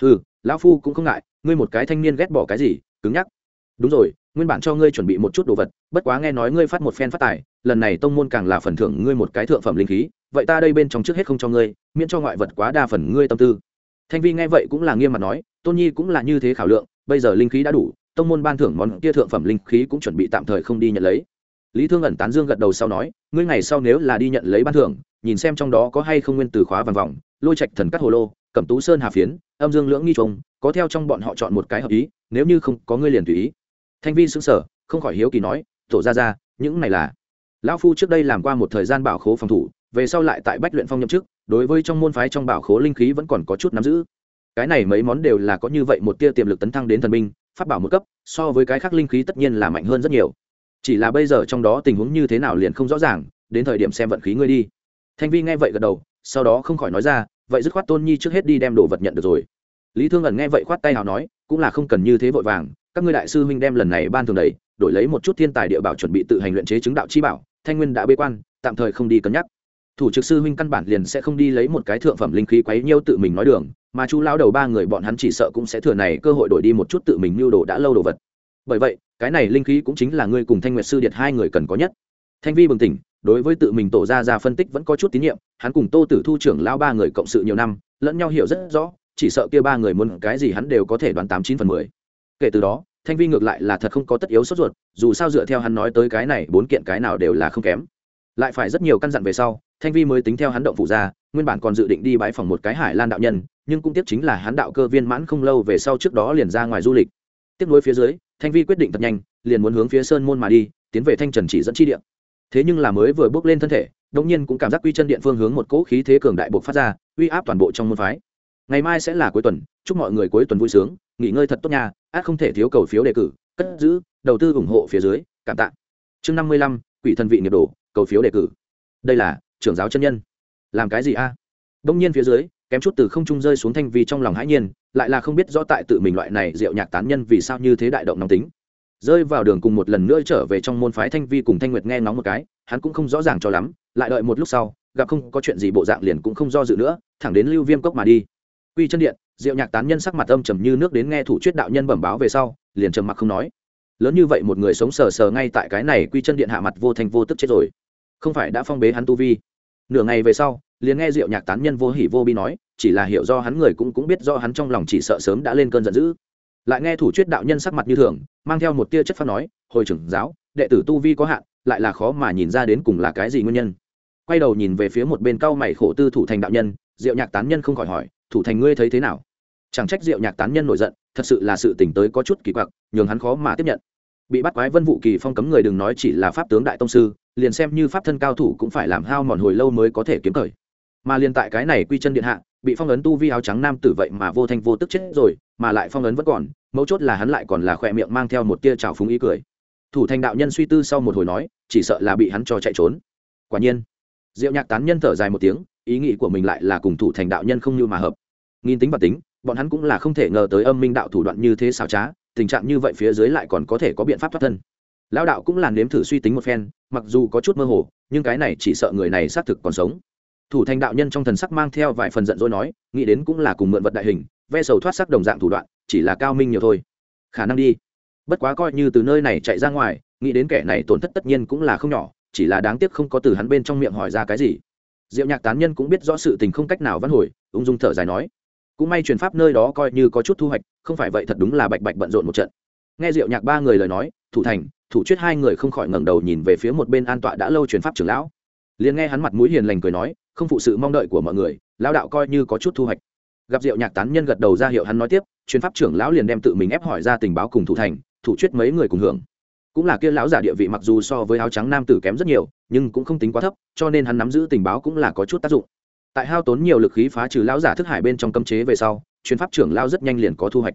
ừ lão phu cũng không ngại, ngươi một cái thanh niên ghét bỏ cái gì, cứng nhắc đúng rồi, nguyên bản cho ngươi chuẩn bị một chút đồ vật, bất quá nghe nói ngươi phát một phen phát tài, lần này tông môn càng là phần thưởng ngươi một cái thượng phẩm linh khí, vậy ta đây bên trong trước hết không cho ngươi, miễn cho ngoại vật quá đa phần ngươi tâm tư. Thanh vi nghe vậy cũng là nghiêm mặt nói, tôn nhi cũng là như thế khảo lượng, bây giờ linh khí đã đủ, tông môn ban thưởng món kia thượng phẩm linh khí cũng chuẩn bị tạm thời không đi nhận lấy. Lý thương ẩn tán dương gật đầu sau nói, ngươi ngày sau nếu là đi nhận lấy ban thưởng, nhìn xem trong đó có hay không nguyên từ khóa vàng vòng, lôi trạch thần cắt hồ lô, cẩm tú sơn hà phiến, âm dương lưỡng nghi trùng, có theo trong bọn họ chọn một cái hợp ý, nếu như không có ngươi liền tùy ý thanh vi xứng sở không khỏi hiếu kỳ nói, tổ ra ra những này là? Lão phu trước đây làm qua một thời gian bảo khố phòng thủ, về sau lại tại bách luyện phong nhậm chức, đối với trong môn phái trong bảo khố linh khí vẫn còn có chút nắm giữ. Cái này mấy món đều là có như vậy một tia tiềm lực tấn thăng đến thần binh phát bảo một cấp, so với cái khác linh khí tất nhiên là mạnh hơn rất nhiều. Chỉ là bây giờ trong đó tình huống như thế nào liền không rõ ràng, đến thời điểm xem vận khí ngươi đi. Thanh vi nghe vậy gật đầu, sau đó không khỏi nói ra, vậy dứt khoát tôn nhi trước hết đi đem đồ vật nhận được rồi. Lý thương ẩn nghe vậy khoát tay nào nói, cũng là không cần như thế vội vàng các ngươi đại sư huynh đem lần này ban thường đầy, đổi lấy một chút thiên tài địa bảo chuẩn bị tự hành luyện chế chứng đạo chi bảo, thanh nguyên đã bế quan, tạm thời không đi cân nhắc. Thủ trực sư huynh căn bản liền sẽ không đi lấy một cái thượng phẩm linh khí quấy nhiêu tự mình nói đường, mà chú lão đầu ba người bọn hắn chỉ sợ cũng sẽ thừa này cơ hội đổi đi một chút tự mình mưu đồ đã lâu đồ vật. Bởi vậy, cái này linh khí cũng chính là ngươi cùng thanh nguyệt sư điệt hai người cần có nhất. Thanh vi bừng tỉnh, đối với tự mình tổ ra ra phân tích vẫn có chút tín nhiệm, hắn cùng tô tử thu trưởng lão ba người cộng sự nhiều năm, lẫn nhau hiểu rất rõ, chỉ sợ kia ba người muốn cái gì hắn đều có thể đoán tám chín phần mười kể từ đó, thanh vi ngược lại là thật không có tất yếu sốt ruột, dù sao dựa theo hắn nói tới cái này, bốn kiện cái nào đều là không kém. Lại phải rất nhiều căn dặn về sau, thanh vi mới tính theo hắn động phụ ra, nguyên bản còn dự định đi bãi phòng một cái hải lan đạo nhân, nhưng cũng tiếc chính là hắn đạo cơ viên mãn không lâu về sau trước đó liền ra ngoài du lịch. Tiếp nối phía dưới, thanh vi quyết định thật nhanh, liền muốn hướng phía sơn môn mà đi, tiến về thanh trần chỉ dẫn chi điện thế nhưng là mới vừa bước lên thân thể đông nhiên cũng cảm giác quy chân điện phương hướng một cỗ khí thế cường đại buộc phát ra, uy áp toàn bộ trong môn phái. Ngày mai sẽ là cuối tuần, chúc mọi người cuối tuần vui sướng nghỉ ngơi thật tốt nha, át không thể thiếu cầu phiếu đề cử, cất giữ, đầu tư ủng hộ phía dưới, cảm tạ. Chương năm mươi lăm, quỷ thần vị nghiệp đồ, cầu phiếu đề cử. Đây là, trưởng giáo chân nhân. Làm cái gì a? Đông nhiên phía dưới, kém chút từ không trung rơi xuống thanh vi trong lòng hãi nhiên, lại là không biết rõ tại tự mình loại này rượu nhạc tán nhân vì sao như thế đại động nóng tính. Rơi vào đường cùng một lần nữa trở về trong môn phái thanh vi cùng thanh nguyệt nghe ngóng một cái, hắn cũng không rõ ràng cho lắm, lại đợi một lúc sau, gặp không có chuyện gì bộ dạng liền cũng không do dự nữa, thẳng đến lưu viêm cốc mà đi quy chân điện, diệu nhạc tán nhân sắc mặt âm trầm như nước đến nghe thủ chuyết đạo nhân bẩm báo về sau, liền trầm mặc không nói. Lớn như vậy một người sống sờ sờ ngay tại cái này quy chân điện hạ mặt vô thành vô tức chết rồi. Không phải đã phong bế hắn tu vi. Nửa ngày về sau, liền nghe diệu nhạc tán nhân vô hỉ vô bi nói, chỉ là hiểu do hắn người cũng cũng biết do hắn trong lòng chỉ sợ sớm đã lên cơn giận dữ. Lại nghe thủ chuyết đạo nhân sắc mặt như thường, mang theo một tia chất phát nói, hồi trưởng giáo, đệ tử tu vi có hạn, lại là khó mà nhìn ra đến cùng là cái gì nguyên nhân. Quay đầu nhìn về phía một bên cau mày khổ tư thủ thành đạo nhân, diệu nhạc tán nhân không khỏi hỏi thủ thành ngươi thấy thế nào? Chẳng trách diệu nhạc tán nhân nổi giận, thật sự là sự tỉnh tới có chút kỳ quặc, nhường hắn khó mà tiếp nhận. Bị bắt quái vân vụ kỳ phong cấm người đừng nói chỉ là pháp tướng đại tông sư, liền xem như pháp thân cao thủ cũng phải làm hao mòn hồi lâu mới có thể kiếm thời mà liền tại cái này quy chân điện hạ, bị phong ấn tu vi áo trắng nam tử vậy mà vô thanh vô tức chết rồi, mà lại phong ấn vẫn còn, mấu chốt là hắn lại còn là khỏe miệng mang theo một tia trào phúng ý cười. Thủ thành đạo nhân suy tư sau một hồi nói, chỉ sợ là bị hắn cho chạy trốn. Quả nhiên diệu nhạc tán nhân thở dài một tiếng, ý nghĩ của mình lại là cùng thủ thành đạo nhân không như mà hợp nghìn tính và tính, bọn hắn cũng là không thể ngờ tới âm minh đạo thủ đoạn như thế xảo trá, tình trạng như vậy phía dưới lại còn có thể có biện pháp thoát thân. Lão đạo cũng là nếm thử suy tính một phen, mặc dù có chút mơ hồ, nhưng cái này chỉ sợ người này xác thực còn sống. Thủ thành đạo nhân trong thần sắc mang theo vài phần giận dỗi nói, nghĩ đến cũng là cùng mượn vật đại hình, ve sầu thoát sắc đồng dạng thủ đoạn, chỉ là cao minh nhiều thôi. Khả năng đi. Bất quá coi như từ nơi này chạy ra ngoài, nghĩ đến kẻ này tổn thất tất nhiên cũng là không nhỏ, chỉ là đáng tiếc không có từ hắn bên trong miệng hỏi ra cái gì. Diệu nhạc tán nhân cũng biết rõ sự tình không cách nào văn hồi, ung dung thở dài nói cũng may truyền pháp nơi đó coi như có chút thu hoạch, không phải vậy thật đúng là bạch bạch bận rộn một trận. Nghe diệu nhạc ba người lời nói, thủ thành, thủ chuyết hai người không khỏi ngẩng đầu nhìn về phía một bên an tọa đã lâu truyền pháp trưởng lão. Liền nghe hắn mặt mũi hiền lành cười nói, không phụ sự mong đợi của mọi người, lão đạo coi như có chút thu hoạch. Gặp diệu nhạc tán nhân gật đầu ra hiệu hắn nói tiếp, truyền pháp trưởng lão liền đem tự mình ép hỏi ra tình báo cùng thủ thành, thủ chuyết mấy người cùng hưởng. Cũng là kia lão giả địa vị mặc dù so với áo trắng nam tử kém rất nhiều, nhưng cũng không tính quá thấp, cho nên hắn nắm giữ tình báo cũng là có chút tác dụng tại hao tốn nhiều lực khí phá trừ lão giả thức hải bên trong cấm chế về sau chuyên pháp trưởng lao rất nhanh liền có thu hoạch.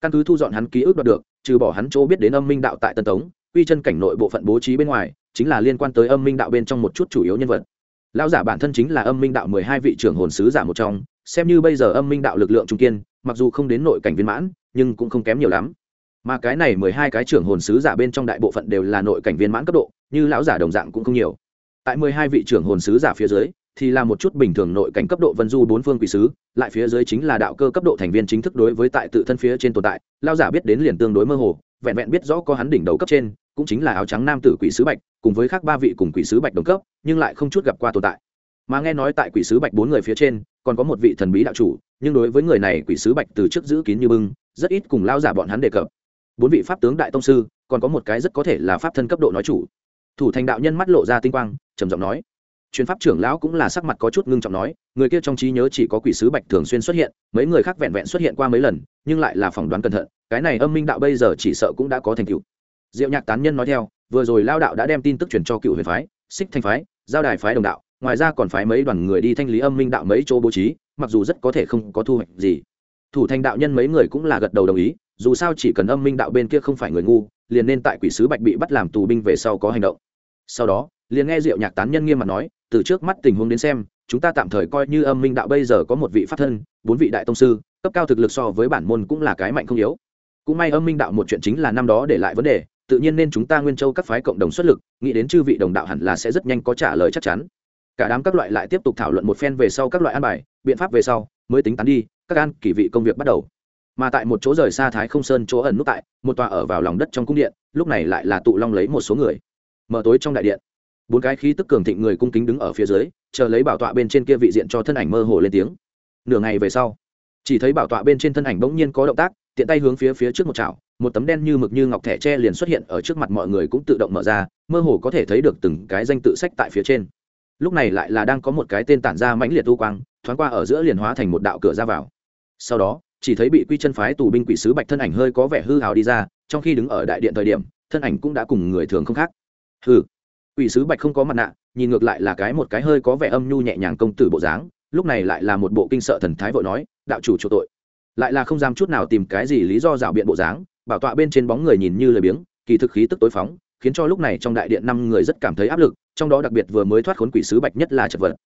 Căn cứ thu dọn hắn ký ức đoạt được, trừ bỏ hắn chỗ biết đến âm minh đạo tại tân tống, quy chân cảnh nội bộ phận bố trí bên ngoài, chính là liên quan tới âm minh đạo bên trong một chút chủ yếu nhân vật. Lão giả bản thân chính là âm minh đạo mười hai vị trưởng hồn sứ giả một trong, xem như bây giờ âm minh đạo lực lượng trung kiên, mặc dù không đến nội cảnh viên mãn, nhưng cũng không kém nhiều lắm. Mà cái này mười hai cái trưởng hồn sứ giả bên trong đại bộ phận đều là nội cảnh viên mãn cấp độ, như lão giả đồng dạng cũng không nhiều. Tại mười hai vị trưởng hồn sứ giả phía dưới thì là một chút bình thường nội cảnh cấp độ vân du bốn phương quỷ sứ, lại phía dưới chính là đạo cơ cấp độ thành viên chính thức đối với tại tự thân phía trên tồn tại lao giả biết đến liền tương đối mơ hồ, vẹn vẹn biết rõ có hắn đỉnh đầu cấp trên, cũng chính là áo trắng nam tử quỷ sứ bạch, cùng với khác ba vị cùng quỷ sứ bạch đồng cấp, nhưng lại không chút gặp qua tồn tại. Mà nghe nói tại quỷ sứ bạch bốn người phía trên, còn có một vị thần bí đạo chủ, nhưng đối với người này quỷ sứ bạch từ trước giữ kín như bưng, rất ít cùng lao giả bọn hắn đề cập. Bốn vị pháp tướng đại tông sư, còn có một cái rất có thể là pháp thân cấp độ nói chủ. Thủ thành đạo nhân mắt lộ ra tinh quang, trầm giọng nói chuyên pháp trưởng lão cũng là sắc mặt có chút ngưng trọng nói, người kia trong trí nhớ chỉ có quỷ sứ bạch thường xuyên xuất hiện, mấy người khác vẹn vẹn xuất hiện qua mấy lần, nhưng lại là phỏng đoán cẩn thận, cái này âm minh đạo bây giờ chỉ sợ cũng đã có thành tựu. Diệu nhạc tán nhân nói theo, vừa rồi lao đạo đã đem tin tức truyền cho cựu huyền phái xích thanh phái, giao đài phái đồng đạo, ngoài ra còn phái mấy đoàn người đi thanh lý âm minh đạo mấy chỗ bố trí, mặc dù rất có thể không có thu hoạch gì. Thủ thành đạo nhân mấy người cũng là gật đầu đồng ý, dù sao chỉ cần âm minh đạo bên kia không phải người ngu, liền nên tại quỷ sứ bạch bị bắt làm tù binh về sau có hành động. Sau đó liền nghe diệu nhạc tán nhân nghiêm mặt nói, từ trước mắt tình huống đến xem, chúng ta tạm thời coi như âm minh đạo bây giờ có một vị pháp thân, bốn vị đại tông sư, cấp cao thực lực so với bản môn cũng là cái mạnh không yếu. Cũng may âm minh đạo một chuyện chính là năm đó để lại vấn đề, tự nhiên nên chúng ta nguyên châu các phái cộng đồng xuất lực, nghĩ đến chư vị đồng đạo hẳn là sẽ rất nhanh có trả lời chắc chắn. Cả đám các loại lại tiếp tục thảo luận một phen về sau các loại an bài, biện pháp về sau, mới tính toán đi, các an kỳ vị công việc bắt đầu. Mà tại một chỗ rời xa thái không sơn chỗ ẩn nút tại, một tòa ở vào lòng đất trong cung điện, lúc này lại là tụ long lấy một số người. Mở tối trong đại điện bốn cái khí tức cường thịnh người cung kính đứng ở phía dưới, chờ lấy bảo tọa bên trên kia vị diện cho thân ảnh mơ hồ lên tiếng. Nửa ngày về sau, chỉ thấy bảo tọa bên trên thân ảnh bỗng nhiên có động tác, tiện tay hướng phía phía trước một chảo, một tấm đen như mực như ngọc thẻ tre liền xuất hiện ở trước mặt mọi người cũng tự động mở ra, mơ hồ có thể thấy được từng cái danh tự sách tại phía trên. Lúc này lại là đang có một cái tên tản ra mãnh liệt tu quang, thoáng qua ở giữa liền hóa thành một đạo cửa ra vào. Sau đó, chỉ thấy bị quy chân phái tù binh quỷ sứ bạch thân ảnh hơi có vẻ hư hào đi ra, trong khi đứng ở đại điện thời điểm, thân ảnh cũng đã cùng người thường không khác. Hư quỷ sứ bạch không có mặt nạ, nhìn ngược lại là cái một cái hơi có vẻ âm nhu nhẹ nhàng công tử bộ dáng, lúc này lại là một bộ kinh sợ thần thái vội nói, đạo chủ chỗ tội. Lại là không dám chút nào tìm cái gì lý do rảo biện bộ dáng, bảo tọa bên trên bóng người nhìn như lời biếng, kỳ thực khí tức tối phóng, khiến cho lúc này trong đại điện năm người rất cảm thấy áp lực, trong đó đặc biệt vừa mới thoát khốn quỷ sứ bạch nhất là chật vật.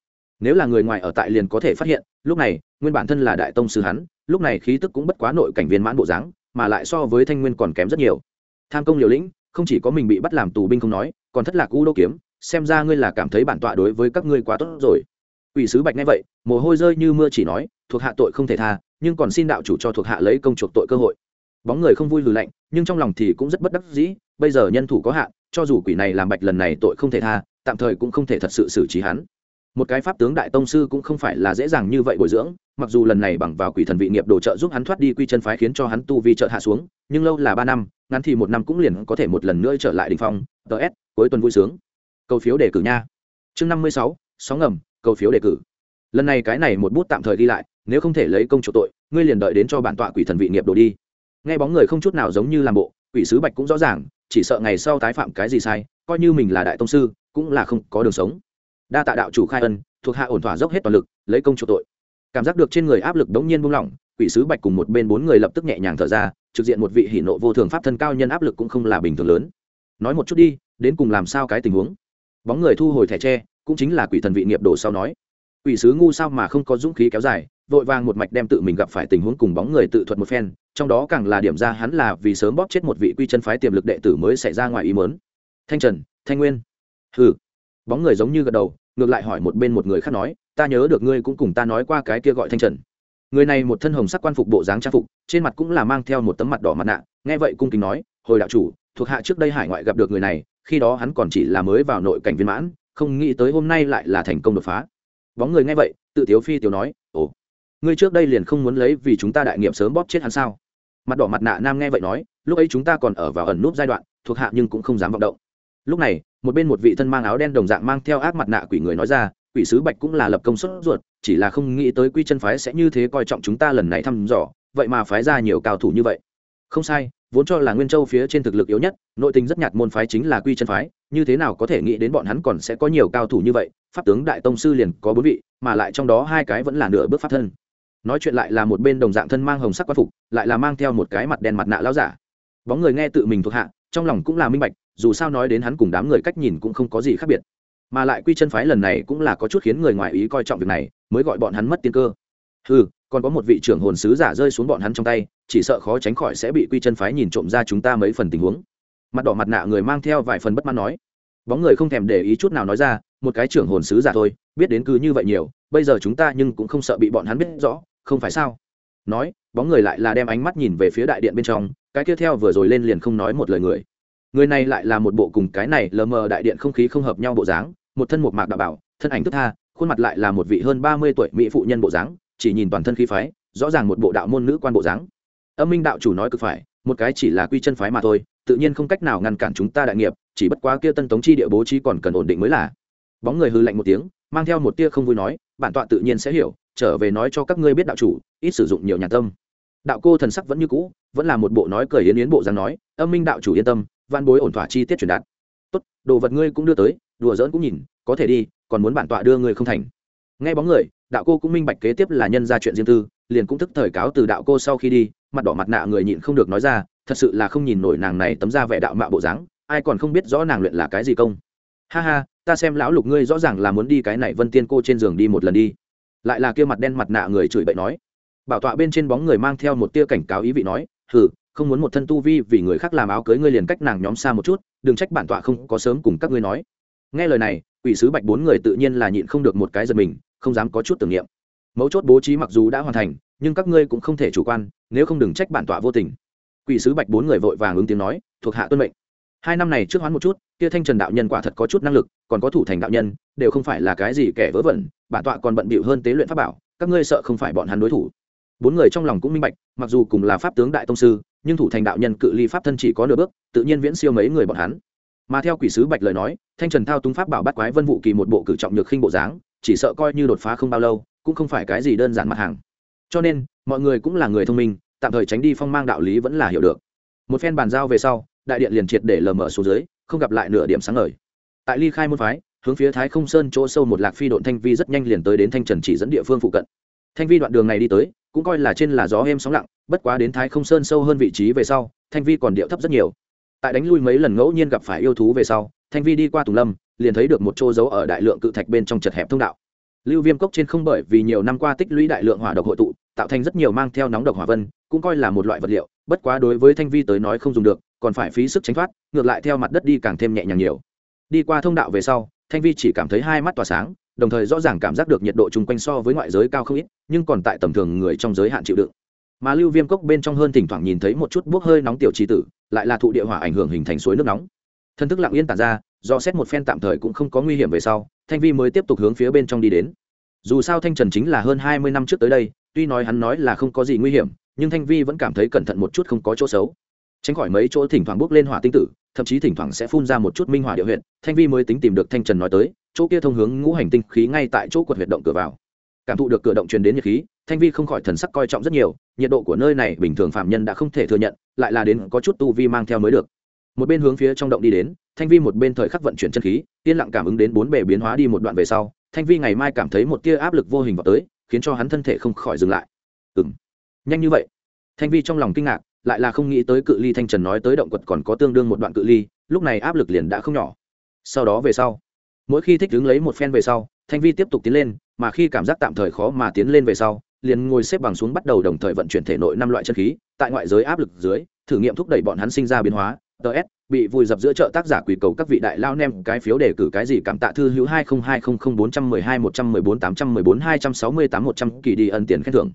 Nếu là người ngoài ở tại liền có thể phát hiện, lúc này, nguyên bản thân là đại tông sư hắn, lúc này khí tức cũng bất quá nội cảnh viên mãn bộ dáng, mà lại so với thanh nguyên còn kém rất nhiều. Tham công liều lĩnh, không chỉ có mình bị bắt làm tù binh không nói còn thất lạc u đô kiếm, xem ra ngươi là cảm thấy bản tọa đối với các ngươi quá tốt rồi. Ủy sứ bạch nghe vậy, mồ hôi rơi như mưa chỉ nói, thuộc hạ tội không thể tha, nhưng còn xin đạo chủ cho thuộc hạ lấy công chuộc tội cơ hội. Bóng người không vui lừ lạnh, nhưng trong lòng thì cũng rất bất đắc dĩ, bây giờ nhân thủ có hạn, cho dù quỷ này làm bạch lần này tội không thể tha, tạm thời cũng không thể thật sự xử trí hắn một cái pháp tướng đại tông sư cũng không phải là dễ dàng như vậy bồi dưỡng, mặc dù lần này bằng vào quỷ thần vị nghiệp đồ trợ giúp hắn thoát đi quy chân phái khiến cho hắn tu vi trợ hạ xuống, nhưng lâu là ba năm, ngắn thì một năm cũng liền có thể một lần nữa trở lại đình phong. Ts cuối tuần vui sướng. Cầu phiếu đề cử nha. Chương năm mươi sáu, sóng ngầm, cầu phiếu đề cử. Lần này cái này một bút tạm thời ghi lại, nếu không thể lấy công chủ tội, ngươi liền đợi đến cho bản tọa quỷ thần vị nghiệp đồ đi. Nghe bóng người không chút nào giống như làm bộ, quỷ sứ bạch cũng rõ ràng, chỉ sợ ngày sau tái phạm cái gì sai, coi như mình là đại tông sư, cũng là không có đường sống đa tạ đạo chủ khai ân, thuộc hạ ổn thỏa dốc hết toàn lực, lấy công chủ tội. Cảm giác được trên người áp lực đống nhiên buông lỏng, quỷ sứ bạch cùng một bên bốn người lập tức nhẹ nhàng thở ra, trực diện một vị hỷ nộ vô thường pháp thân cao nhân áp lực cũng không là bình thường lớn. Nói một chút đi, đến cùng làm sao cái tình huống? Bóng người thu hồi thẻ tre, cũng chính là quỷ thần vị nghiệp đồ sau nói. Quỷ sứ ngu sao mà không có dũng khí kéo dài, vội vàng một mạch đem tự mình gặp phải tình huống cùng bóng người tự thuật một phen, trong đó càng là điểm ra hắn là vì sớm bóp chết một vị quy chân phái tiềm lực đệ tử mới xảy ra ngoài ý mớn thanh trần, thanh nguyên. Hừ bóng người giống như gật đầu, ngược lại hỏi một bên một người khác nói, ta nhớ được ngươi cũng cùng ta nói qua cái kia gọi thanh trần. Người này một thân hồng sắc quan phục bộ dáng trang phục, trên mặt cũng là mang theo một tấm mặt đỏ mặt nạ, nghe vậy cung kính nói, hồi đạo chủ, thuộc hạ trước đây hải ngoại gặp được người này, khi đó hắn còn chỉ là mới vào nội cảnh viên mãn, không nghĩ tới hôm nay lại là thành công đột phá. Bóng người nghe vậy, tự tiếu phi tiếu nói, ồ, ngươi trước đây liền không muốn lấy vì chúng ta đại nghiệp sớm bóp chết hắn sao? Mặt đỏ mặt nạ nam nghe vậy nói, lúc ấy chúng ta còn ở vào ẩn núp giai đoạn, thuộc hạ nhưng cũng không dám vọng động. Lúc này một bên một vị thân mang áo đen đồng dạng mang theo ác mặt nạ quỷ người nói ra, quỷ sứ bạch cũng là lập công suất ruột, chỉ là không nghĩ tới quy chân phái sẽ như thế coi trọng chúng ta lần này thăm dò, vậy mà phái ra nhiều cao thủ như vậy. Không sai, vốn cho là nguyên châu phía trên thực lực yếu nhất, nội tình rất nhạt môn phái chính là quy chân phái, như thế nào có thể nghĩ đến bọn hắn còn sẽ có nhiều cao thủ như vậy, pháp tướng đại tông sư liền có bốn vị, mà lại trong đó hai cái vẫn là nửa bước pháp thân. Nói chuyện lại là một bên đồng dạng thân mang hồng sắc quan phục, lại là mang theo một cái mặt đen mặt nạ lao giả. Bóng người nghe tự mình thuộc hạ, trong lòng cũng là minh bạch dù sao nói đến hắn cùng đám người cách nhìn cũng không có gì khác biệt. Mà lại quy chân phái lần này cũng là có chút khiến người ngoài ý coi trọng việc này, mới gọi bọn hắn mất tiên cơ. Ừ còn có một vị trưởng hồn sứ giả rơi xuống bọn hắn trong tay, chỉ sợ khó tránh khỏi sẽ bị quy chân phái nhìn trộm ra chúng ta mấy phần tình huống. Mặt đỏ mặt nạ người mang theo vài phần bất mãn nói. Bóng người không thèm để ý chút nào nói ra, một cái trưởng hồn sứ giả thôi, biết đến cứ như vậy nhiều, bây giờ chúng ta nhưng cũng không sợ bị bọn hắn biết rõ, không phải sao? Nói, bóng người lại là đem ánh mắt nhìn về phía đại điện bên trong, cái tiếp theo vừa rồi lên liền không nói một lời người người này lại là một bộ cùng cái này lờ mờ đại điện không khí không hợp nhau bộ dáng, một thân một mạc đạo bảo, thân ảnh thức tha, khuôn mặt lại là một vị hơn ba mươi tuổi mỹ phụ nhân bộ dáng, chỉ nhìn toàn thân khí phái, rõ ràng một bộ đạo môn nữ quan bộ dáng. Âm minh đạo chủ nói cực phải, một cái chỉ là quy chân phái mà thôi, tự nhiên không cách nào ngăn cản chúng ta đại nghiệp, chỉ bất quá kia tân tống chi địa bố trí còn cần ổn định mới là. Bóng người hư lạnh một tiếng, mang theo một tia không vui nói, bản tọa tự nhiên sẽ hiểu, trở về nói cho các ngươi biết đạo chủ, ít sử dụng nhiều nhà tâm đạo cô thần sắc vẫn như cũ, vẫn là một bộ nói cười yến yến bộ dáng nói, âm minh đạo chủ yên tâm văn bối ổn thỏa chi tiết truyền đạt. Tốt, đồ vật ngươi cũng đưa tới, đùa giỡn cũng nhìn, có thể đi, còn muốn bản tọa đưa ngươi không thành. Nghe bóng người, đạo cô cũng minh bạch kế tiếp là nhân ra chuyện riêng tư, liền cũng thức thời cáo từ đạo cô sau khi đi, mặt đỏ mặt nạ người nhịn không được nói ra, thật sự là không nhìn nổi nàng này tấm ra vẻ đạo mạo bộ dáng, ai còn không biết rõ nàng luyện là cái gì công. Ha ha, ta xem lão lục ngươi rõ ràng là muốn đi cái này vân tiên cô trên giường đi một lần đi. Lại là kia mặt đen mặt nạ người chửi bậy nói bảo tọa bên trên bóng người mang theo một tia cảnh cáo ý vị nói, hừ, không muốn một thân tu vi vì người khác làm áo cưới ngươi liền cách nàng nhóm xa một chút, đừng trách bản tọa không có sớm cùng các ngươi nói. Nghe lời này, quỷ sứ bạch bốn người tự nhiên là nhịn không được một cái giật mình, không dám có chút tưởng niệm. Mấu chốt bố trí mặc dù đã hoàn thành, nhưng các ngươi cũng không thể chủ quan, nếu không đừng trách bản tọa vô tình. Quỷ sứ bạch bốn người vội vàng ứng tiếng nói, thuộc hạ tuân mệnh. Hai năm này trước hoán một chút, kia thanh trần đạo nhân quả thật có chút năng lực, còn có thủ thành đạo nhân, đều không phải là cái gì kẻ vớ vẩn, bản tọa còn bận bịu hơn tế luyện pháp bảo, các ngươi sợ không phải bọn hắn đối thủ bốn người trong lòng cũng minh bạch, mặc dù cùng là pháp tướng đại tông sư, nhưng thủ thành đạo nhân cự ly pháp thân chỉ có nửa bước, tự nhiên viễn siêu mấy người bọn hắn. Mà theo quỷ sứ bạch lời nói, thanh trần thao túng pháp bảo bắt quái vân vụ kỳ một bộ cử trọng nhược khinh bộ dáng, chỉ sợ coi như đột phá không bao lâu, cũng không phải cái gì đơn giản mặt hàng. Cho nên, mọi người cũng là người thông minh, tạm thời tránh đi phong mang đạo lý vẫn là hiểu được. Một phen bàn giao về sau, đại điện liền triệt để lờ mở xuống dưới, không gặp lại nửa điểm sáng ngời. Tại ly khai môn phái, hướng phía thái không sơn chỗ sâu một lạc phi độn thanh vi rất nhanh liền tới đến thanh trần chỉ dẫn địa phương phụ cận. Thanh vi đoạn đường này đi tới cũng coi là trên là gió êm sóng lặng, bất quá đến thái không sơn sâu hơn vị trí về sau, thanh vi còn điệu thấp rất nhiều. Tại đánh lui mấy lần ngẫu nhiên gặp phải yêu thú về sau, thanh vi đi qua tùng lâm, liền thấy được một chỗ giấu ở đại lượng cự thạch bên trong chật hẹp thông đạo. Lưu viêm cốc trên không bởi vì nhiều năm qua tích lũy đại lượng hỏa độc hội tụ, tạo thành rất nhiều mang theo nóng độc hỏa vân, cũng coi là một loại vật liệu, bất quá đối với thanh vi tới nói không dùng được, còn phải phí sức tránh thoát, ngược lại theo mặt đất đi càng thêm nhẹ nhàng nhiều. Đi qua thông đạo về sau, thanh vi chỉ cảm thấy hai mắt tỏa sáng đồng thời rõ ràng cảm giác được nhiệt độ chung quanh so với ngoại giới cao không ít, nhưng còn tại tầm thường người trong giới hạn chịu đựng. Mà lưu viêm cốc bên trong hơn thỉnh thoảng nhìn thấy một chút bốc hơi nóng tiểu trí tử, lại là thụ địa hỏa ảnh hưởng hình thành suối nước nóng. Thân thức lặng yên tản ra, do xét một phen tạm thời cũng không có nguy hiểm về sau, thanh vi mới tiếp tục hướng phía bên trong đi đến. Dù sao thanh trần chính là hơn hai mươi năm trước tới đây, tuy nói hắn nói là không có gì nguy hiểm, nhưng thanh vi vẫn cảm thấy cẩn thận một chút không có chỗ xấu tránh khỏi mấy chỗ thỉnh thoảng bước lên hỏa tinh tử, thậm chí thỉnh thoảng sẽ phun ra một chút minh hỏa địa huyện thanh vi mới tính tìm được thanh trần nói tới, chỗ kia thông hướng ngũ hành tinh khí ngay tại chỗ quật huyệt động cửa vào. Cảm thụ được cửa động truyền đến nhiệt khí, thanh vi không khỏi thần sắc coi trọng rất nhiều, nhiệt độ của nơi này bình thường phạm nhân đã không thể thừa nhận, lại là đến có chút tu vi mang theo mới được. Một bên hướng phía trong động đi đến, thanh vi một bên thời khắc vận chuyển chân khí, yên lặng cảm ứng đến bốn bề biến hóa đi một đoạn về sau, thanh vi ngày mai cảm thấy một tia áp lực vô hình vào tới, khiến cho hắn thân thể không khỏi dừng lại. Ừng nhanh như vậy. Thanh vi trong lòng kinh ngạc lại là không nghĩ tới cự ly thanh trần nói tới động quật còn có tương đương một đoạn cự ly, lúc này áp lực liền đã không nhỏ. Sau đó về sau, mỗi khi thích đứng lấy một phen về sau, thanh vi tiếp tục tiến lên, mà khi cảm giác tạm thời khó mà tiến lên về sau, liền ngồi xếp bằng xuống bắt đầu đồng thời vận chuyển thể nội năm loại chân khí, tại ngoại giới áp lực dưới, thử nghiệm thúc đẩy bọn hắn sinh ra biến hóa. Ts bị vùi dập giữa chợ tác giả quỷ cầu các vị đại lao nem, cái phiếu đề cử cái gì cảm tạ thư hữu hai không hai không không bốn trăm mười hai một trăm mười bốn tám trăm mười bốn hai trăm sáu mươi tám một trăm kỳ đi ân tiền khen thưởng.